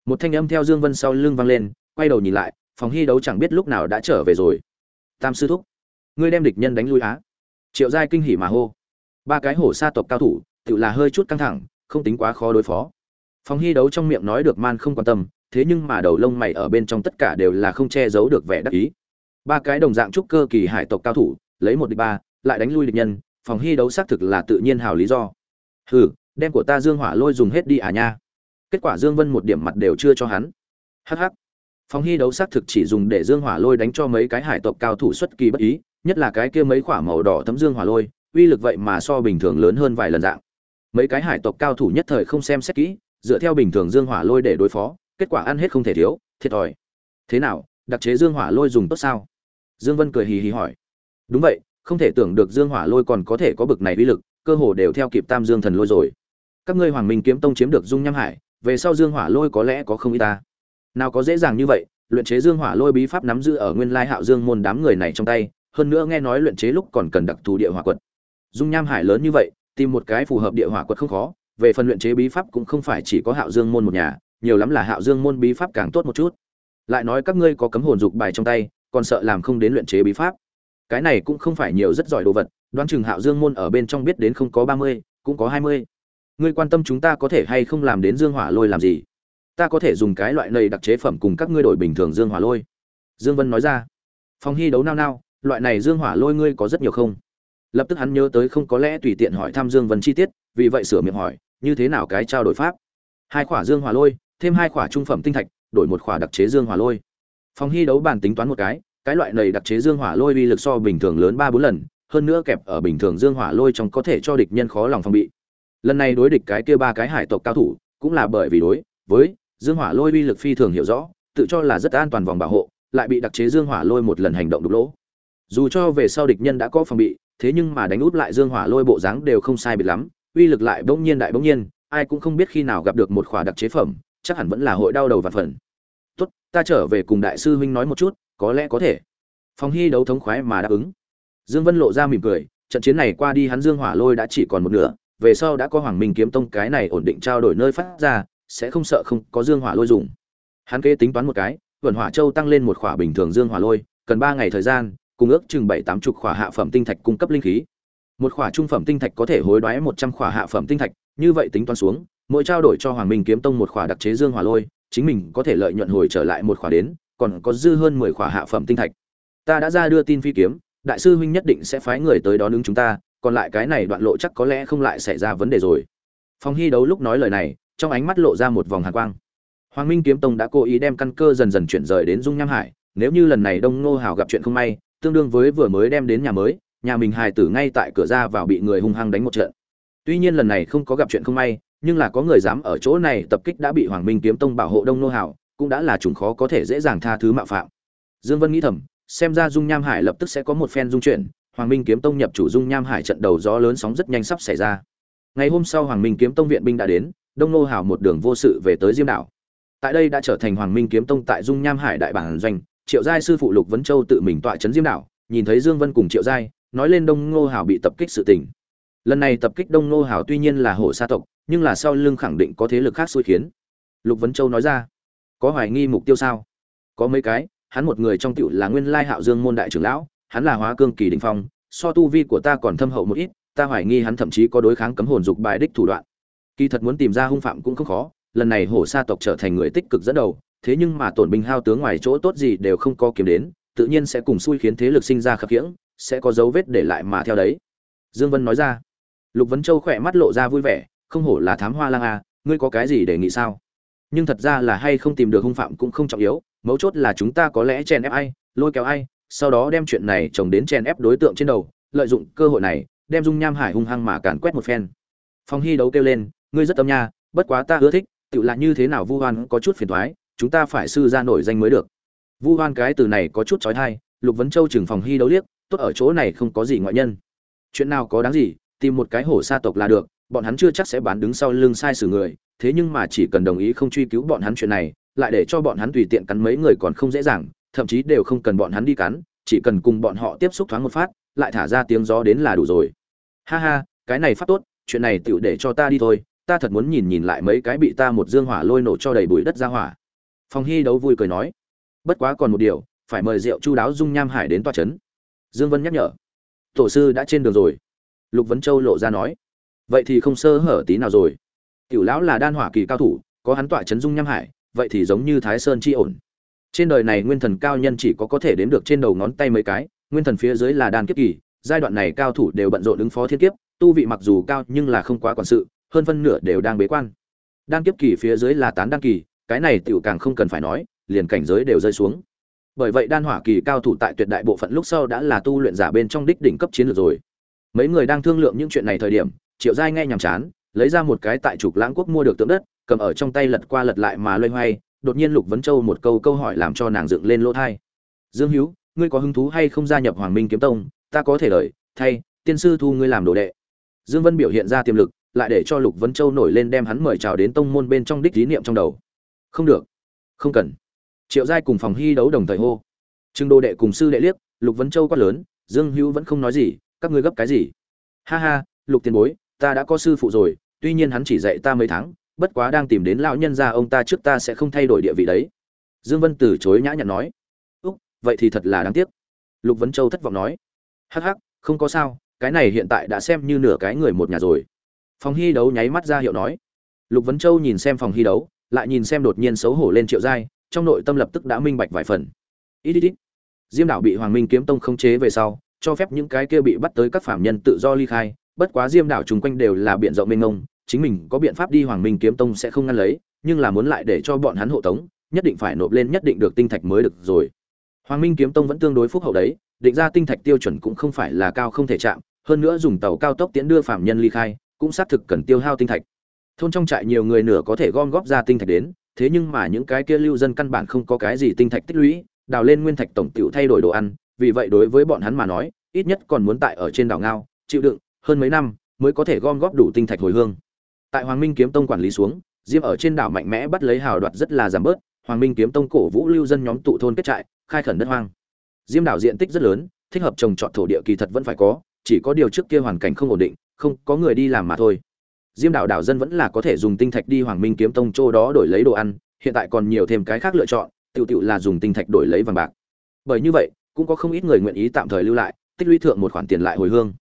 Một thanh âm theo dương vân sau lưng vang lên, quay đầu nhìn lại, phòng hy đấu chẳng biết lúc nào đã trở về rồi. Tam sư thúc, ngươi đem địch nhân đánh lui á. Triệu giai kinh hỉ mà hô ba cái hổ sa tộc cao thủ tự là hơi chút căng thẳng, không tính quá khó đối phó. Phòng hy đấu trong miệng nói được man không quan tâm, thế nhưng mà đầu lông mày ở bên trong tất cả đều là không che giấu được vẻ đắc ý. Ba cái đồng dạng trúc cơ kỳ hải tộc cao thủ, lấy một địch ba, lại đánh lui địch nhân phòng hy đấu xác thực là tự nhiên hào lý do. Hừ, đem của ta dương hỏa lôi dùng hết đi à nha. Kết quả dương vân một điểm mặt đều chưa cho hắn. Hắc hắc. Phòng hy đấu xác thực chỉ dùng để dương hỏa lôi đánh cho mấy cái hải tộc cao thủ xuất kỳ bất ý, nhất là cái kia mấy quả màu đỏ thấm dương hỏa lôi uy lực vậy mà so bình thường lớn hơn vài lần dạng. Mấy cái hải tộc cao thủ nhất thời không xem xét kỹ, dựa theo bình thường dương hỏa lôi để đối phó, kết quả ăn hết không thể thiếu, thiệt thòi. Thế nào, đặc chế dương hỏa lôi dùng tốt sao? Dương vân cười hì hì hỏi. Đúng vậy, không thể tưởng được dương hỏa lôi còn có thể có bực này uy lực, cơ hồ đều theo kịp tam dương thần lôi rồi. Các ngươi hoàng minh kiếm tông chiếm được dung nham hải, về sau dương hỏa lôi có lẽ có không ít ta. Nào có dễ dàng như vậy, luyện chế dương hỏa lôi bí pháp nắm giữ ở nguyên lai hạo dương môn đám người này trong tay, hơn nữa nghe nói luyện chế lúc còn cần đặc thù địa hỏa quật dung nham hải lớn như vậy, tìm một cái phù hợp địa hỏa quật không khó, về phần luyện chế bí pháp cũng không phải chỉ có hạo dương môn một nhà, nhiều lắm là hạo dương môn bí pháp càng tốt một chút. Lại nói các ngươi có cấm hồn dục bài trong tay, còn sợ làm không đến luyện chế bí pháp. Cái này cũng không phải nhiều rất giỏi đồ vật, đoán chừng hạo dương môn ở bên trong biết đến không có ba mươi, cũng có hai mươi. Ngươi quan tâm chúng ta có thể hay không làm đến dương hỏa lôi làm gì? Ta có thể dùng cái loại này đặc chế phẩm cùng các ngươi đổi bình thường dương hỏa lôi. Dương vân nói ra. Phong hy đấu nao nao, loại này dương hỏa lôi ngươi có rất nhiều không? Lập tức hắn nhớ tới không có lẽ tùy tiện hỏi thăm dương vân chi tiết, vì vậy sửa miệng hỏi, như thế nào cái trao đổi pháp? Hai khỏa dương hỏa lôi, thêm hai khỏa trung phẩm tinh thạch, đổi một khỏa đặc chế dương hỏa lôi. Phong hy đấu bàn tính toán một cái cái loại này đặc chế dương hỏa lôi uy lực so bình thường lớn ba bốn lần, hơn nữa kẹp ở bình thường dương hỏa lôi trong có thể cho địch nhân khó lòng phòng bị. Lần này đối địch cái kia ba cái hải tộc cao thủ, cũng là bởi vì đối với dương hỏa lôi uy lực phi thường hiểu rõ, tự cho là rất an toàn vòng bảo hộ, lại bị đặc chế dương hỏa lôi một lần hành động đục lỗ. Dù cho về sau địch nhân đã có phòng bị thế nhưng mà đánh út lại dương hỏa lôi bộ dáng đều không sai biệt lắm, uy lực lại bỗng nhiên đại bỗng nhiên, ai cũng không biết khi nào gặp được một khỏa đặc chế phẩm, chắc hẳn vẫn là hội đau đầu và phần. Tốt, ta trở về cùng đại sư huynh nói một chút, có lẽ có thể. Phong hy đấu thống khoái mà đáp ứng. Dương vân lộ ra mỉm cười, trận chiến này qua đi hắn dương hỏa lôi đã chỉ còn một nửa, về sau đã có hoàng minh kiếm tông cái này ổn định trao đổi nơi phát ra, sẽ không sợ không có dương hỏa lôi dùng. Hắn kế tính toán một cái vườn hỏa châu tăng lên một khỏa bình thường dương hỏa lôi, cần ba ngày thời gian cùng ước chừng bảy tám chục khỏa hạ phẩm tinh thạch cung cấp linh khí. Một khỏa trung phẩm tinh thạch có thể hối đoái một trăm khỏa hạ phẩm tinh thạch, như vậy tính toán xuống, mỗi trao đổi cho hoàng minh kiếm tông một khỏa đặc chế dương hỏa lôi, chính mình có thể lợi nhuận hồi trở lại một khỏa đến, còn có dư hơn mười khỏa hạ phẩm tinh thạch. Ta đã ra đưa tin phi kiếm, đại sư huynh nhất định sẽ phái người tới đón ứng chúng ta, còn lại cái này đoạn lộ chắc có lẽ không lại xảy ra vấn đề rồi. Phong hy đấu lúc nói lời này, trong ánh mắt lộ ra một vòng hàn quang. Hoàng minh kiếm tông đã cố ý đem căn cơ dần dần chuyển rời đến dung nham hải, nếu như lần này đông ngô hào gặp chuyện không may tương đương với vừa mới đem đến nhà mới, nhà mình hài tử ngay tại cửa ra vào bị người hung hăng đánh một trận. Tuy nhiên lần này không có gặp chuyện không may, nhưng là có người dám ở chỗ này tập kích đã bị hoàng minh kiếm tông bảo hộ đông Nô hào cũng đã là chủng khó có thể dễ dàng tha thứ mạo phạm. Dương vân nghĩ thầm, xem ra dung nham hải lập tức sẽ có một phen dung chuyển, hoàng minh kiếm tông nhập chủ dung nham hải trận đầu gió lớn sóng rất nhanh sắp xảy ra. Ngày hôm sau hoàng minh kiếm tông viện binh đã đến, đông nô hảo một đường vô sự về tới diêm đảo. Tại đây đã trở thành hoàng minh kiếm tông tại dung nham hải đại bản doanh triệu giai sư phụ lục vấn châu tự mình tọa trấn diêm đảo, nhìn thấy dương vân cùng triệu giai, nói lên đông Ngô hảo bị tập kích sự tình. Lần này tập kích đông Ngô hảo tuy nhiên là hổ sa tộc, nhưng là sau lưng khẳng định có thế lực khác xui khiến. Lục vấn châu nói ra, có hoài nghi mục tiêu sao? Có mấy cái, hắn một người trong tiểu là nguyên lai hạo dương môn đại trưởng lão, hắn là hóa cương kỳ đình phong, so tu vi của ta còn thâm hậu một ít, ta hoài nghi hắn thậm chí có đối kháng cấm hồn dục bài đích thủ đoạn. Kỳ thật muốn tìm ra hung phạm cũng không khó, lần này hổ sa tộc trở thành người tích cực dẫn đầu thế nhưng mà tổn binh hao tướng ngoài chỗ tốt gì đều không có kiếm đến, tự nhiên sẽ cùng xui khiến thế lực sinh ra khập khiễng, sẽ có dấu vết để lại mà theo đấy. Dương vân nói ra. Lục vấn châu khỏe mắt lộ ra vui vẻ, không hổ là thám hoa lang a ngươi có cái gì để nghĩ sao? Nhưng thật ra là hay không tìm được hung phạm cũng không trọng yếu, mấu chốt là chúng ta có lẽ chèn ép ai, lôi kéo ai, sau đó đem chuyện này trồng đến chèn ép đối tượng trên đầu, lợi dụng cơ hội này, đem dung nham hải hung hăng mà càn quét một phen. Phong hy đấu kêu lên, ngươi rất tâm nha, bất quá ta ưa thích tự là như thế nào vu hoan có chút phiền toái chúng ta phải sư ra nổi danh mới được. Vu hoan cái từ này có chút trói thai lục vấn châu trừng phòng hy đấu liếc, tốt ở chỗ này không có gì ngoại nhân. Chuyện nào có đáng gì, tìm một cái hổ sa tộc là được, bọn hắn chưa chắc sẽ bán đứng sau lưng sai sử người, thế nhưng mà chỉ cần đồng ý không truy cứu bọn hắn chuyện này, lại để cho bọn hắn tùy tiện cắn mấy người còn không dễ dàng, thậm chí đều không cần bọn hắn đi cắn, chỉ cần cùng bọn họ tiếp xúc thoáng một phát, lại thả ra tiếng gió đến là đủ rồi. Ha ha, cái này phát tốt, chuyện này tựu để cho ta đi thôi, ta thật muốn nhìn nhìn lại mấy cái bị ta một dương hỏa lôi nổ cho đầy bụi đất ra hỏa phong hy đấu vui cười nói, bất quá còn một điều, phải mời rượu chu đáo dung nham hải đến tòa trấn dương vân nhắc nhở, tổ sư đã trên đường rồi. Lục vấn châu lộ ra nói, vậy thì không sơ hở tí nào rồi. Tiểu lão là đan hỏa kỳ cao thủ, có hắn tọa chấn dung nham hải, vậy thì giống như thái sơn chi ổn. Trên đời này nguyên thần cao nhân chỉ có có thể đếm được trên đầu ngón tay mấy cái, nguyên thần phía dưới là đan kiếp kỳ, giai đoạn này cao thủ đều bận rộn ứng phó thiên kiếp, tu vị mặc dù cao nhưng là không quá quản sự, hơn phân nửa đều đang bế quan. Đan kiếp kỳ phía dưới là tán đan kỳ cái này tiểu càng không cần phải nói, liền cảnh giới đều rơi xuống. Bởi vậy đan hỏa kỳ cao thủ tại tuyệt đại bộ phận lúc sau đã là tu luyện giả bên trong đích đỉnh cấp chiến lược rồi. Mấy người đang thương lượng những chuyện này thời điểm, triệu giai nghe nhàm chán, lấy ra một cái tại trục lãng quốc mua được tượng đất, cầm ở trong tay lật qua lật lại mà loay hoay, đột nhiên lục vấn châu một câu câu hỏi làm cho nàng dựng lên lỗ thai dương hữu ngươi có hứng thú hay không gia nhập hoàng minh kiếm tông? Ta có thể đợi, thay, tiên sư thu ngươi làm đồ đệ. Dương vân biểu hiện ra tiềm lực, lại để cho lục vấn châu nổi lên đem hắn mời chào đến tông môn bên trong đích ý niệm trong đầu không được. Không cần. Triệu giai cùng phòng hy đấu đồng thời hô. Trương Đô đệ cùng sư đệ liếc, lục vấn châu quát lớn, dương hữu vẫn không nói gì, các ngươi gấp cái gì? Ha ha, lục tiền bối, ta đã có sư phụ rồi, tuy nhiên hắn chỉ dạy ta mấy tháng, bất quá đang tìm đến lão nhân gia ông ta trước ta sẽ không thay đổi địa vị đấy. Dương vân từ chối nhã nhặn nói. Úc, vậy thì thật là đáng tiếc. Lục vấn châu thất vọng nói. Hắc hắc, không có sao, cái này hiện tại đã xem như nửa cái người một nhà rồi. Phòng hy đấu nháy mắt ra hiệu nói. Lục vấn châu nhìn xem phòng hy đấu lại nhìn xem đột nhiên xấu hổ lên triệu giai trong nội tâm lập tức đã minh bạch vài phần. Ít ít ít. Diêm đảo bị hoàng minh kiếm tông khống chế về sau cho phép những cái kia bị bắt tới các phạm nhân tự do ly khai bất quá diêm đảo chung quanh đều là biện rộng mênh ngông, chính mình có biện pháp đi hoàng minh kiếm tông sẽ không ngăn lấy nhưng là muốn lại để cho bọn hắn hộ tống nhất định phải nộp lên nhất định được tinh thạch mới được rồi. Hoàng minh kiếm tông vẫn tương đối phúc hậu đấy định ra tinh thạch tiêu chuẩn cũng không phải là cao không thể chạm hơn nữa dùng tàu cao tốc tiến đưa phạm nhân ly khai cũng xác thực cần tiêu hao tinh thạch thôn trong trại nhiều người nửa có thể gom góp ra tinh thạch đến, thế nhưng mà những cái kia lưu dân căn bản không có cái gì tinh thạch tích lũy, đào lên nguyên thạch tổng tiểu thay đổi đồ ăn, vì vậy đối với bọn hắn mà nói, ít nhất còn muốn tại ở trên đảo ngao, chịu đựng hơn mấy năm mới có thể gom góp đủ tinh thạch hồi hương. Tại hoàng minh kiếm tông quản lý xuống, diêm ở trên đảo mạnh mẽ bắt lấy hào đoạt rất là giảm bớt, hoàng minh kiếm tông cổ vũ lưu dân nhóm tụ thôn kết trại, khai khẩn đất hoang. Diêm đảo diện tích rất lớn, thích hợp trồng trọt thổ địa kỳ thật vẫn phải có, chỉ có điều trước kia hoàn cảnh không ổn định, không có người đi làm mà thôi diêm đảo đảo dân vẫn là có thể dùng tinh thạch đi hoàng minh kiếm tông chỗ đó đổi lấy đồ ăn, hiện tại còn nhiều thêm cái khác lựa chọn tự tự là dùng tinh thạch đổi lấy vàng bạc. Bởi như vậy, cũng có không ít người nguyện ý tạm thời lưu lại, tích lũy thượng một khoản tiền lại hồi hương.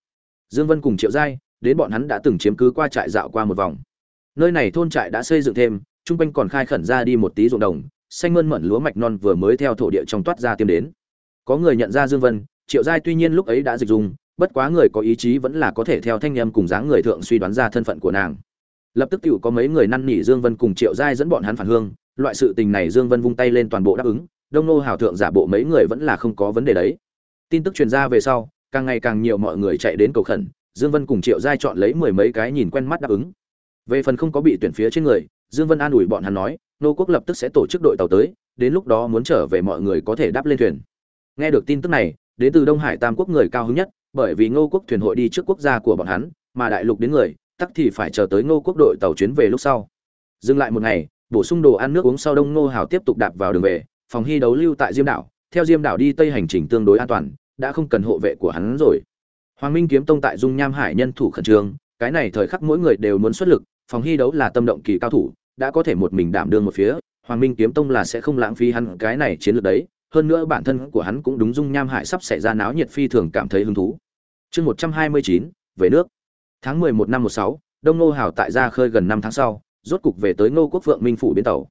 Dương vân cùng triệu giai, đến bọn hắn đã từng chiếm cứ qua trại dạo qua một vòng. Nơi này thôn trại đã xây dựng thêm trung quanh còn khai khẩn ra đi một tí ruộng đồng, xanh mơn mận lúa mạch non vừa mới theo thổ địa trong toát ra tiêm đến. Có người nhận ra dương vân, triệu giai tuy nhiên lúc ấy đã dịch dùng bất quá người có ý chí vẫn là có thể theo thanh âm cùng dáng người thượng suy đoán ra thân phận của nàng. Lập tức tiểu có mấy người năn nỉ dương vân cùng triệu giai dẫn bọn hắn phản hương, loại sự tình này dương vân vung tay lên toàn bộ đáp ứng, đông nô hào thượng giả bộ mấy người vẫn là không có vấn đề đấy. Tin tức truyền ra về sau, càng ngày càng nhiều mọi người chạy đến cầu khẩn, dương vân cùng triệu giai chọn lấy mười mấy cái nhìn quen mắt đáp ứng. Về phần không có bị tuyển phía trên người, dương vân an ủi bọn hắn nói, nô quốc lập tức sẽ tổ chức đội tàu tới, đến lúc đó muốn trở về mọi người có thể đáp lên thuyền. Nghe được tin tức này, đến từ đông hải tam quốc người cao hứng nhất bởi vì ngô quốc thuyền hội đi trước quốc gia của bọn hắn mà đại lục đến người tắc thì phải chờ tới ngô quốc đội tàu chuyến về lúc sau. Dừng lại một ngày bổ sung đồ ăn nước uống sau đông ngô hào tiếp tục đạp vào đường về phòng hy đấu lưu tại diêm đảo. Theo diêm đảo đi tây hành trình tương đối an toàn đã không cần hộ vệ của hắn rồi. Hoàng minh kiếm tông tại dung nham hải nhân thủ khẩn trương cái này thời khắc mỗi người đều muốn xuất lực phòng hy đấu là tâm động kỳ cao thủ đã có thể một mình đảm đương một phía Hoàng Minh Kiếm Tông là sẽ không lãng phí hắn cái này chiến lược đấy, hơn nữa bản thân của hắn cũng đúng dung nham hại sắp xảy ra náo nhiệt phi thường cảm thấy hứng thú. Chương 129, về nước. Tháng 11 năm 16, Đông Ngô Hào tại ra khơi gần 5 tháng sau, rốt cục về tới Ngô Quốc Vượng Minh phủ biến tàu.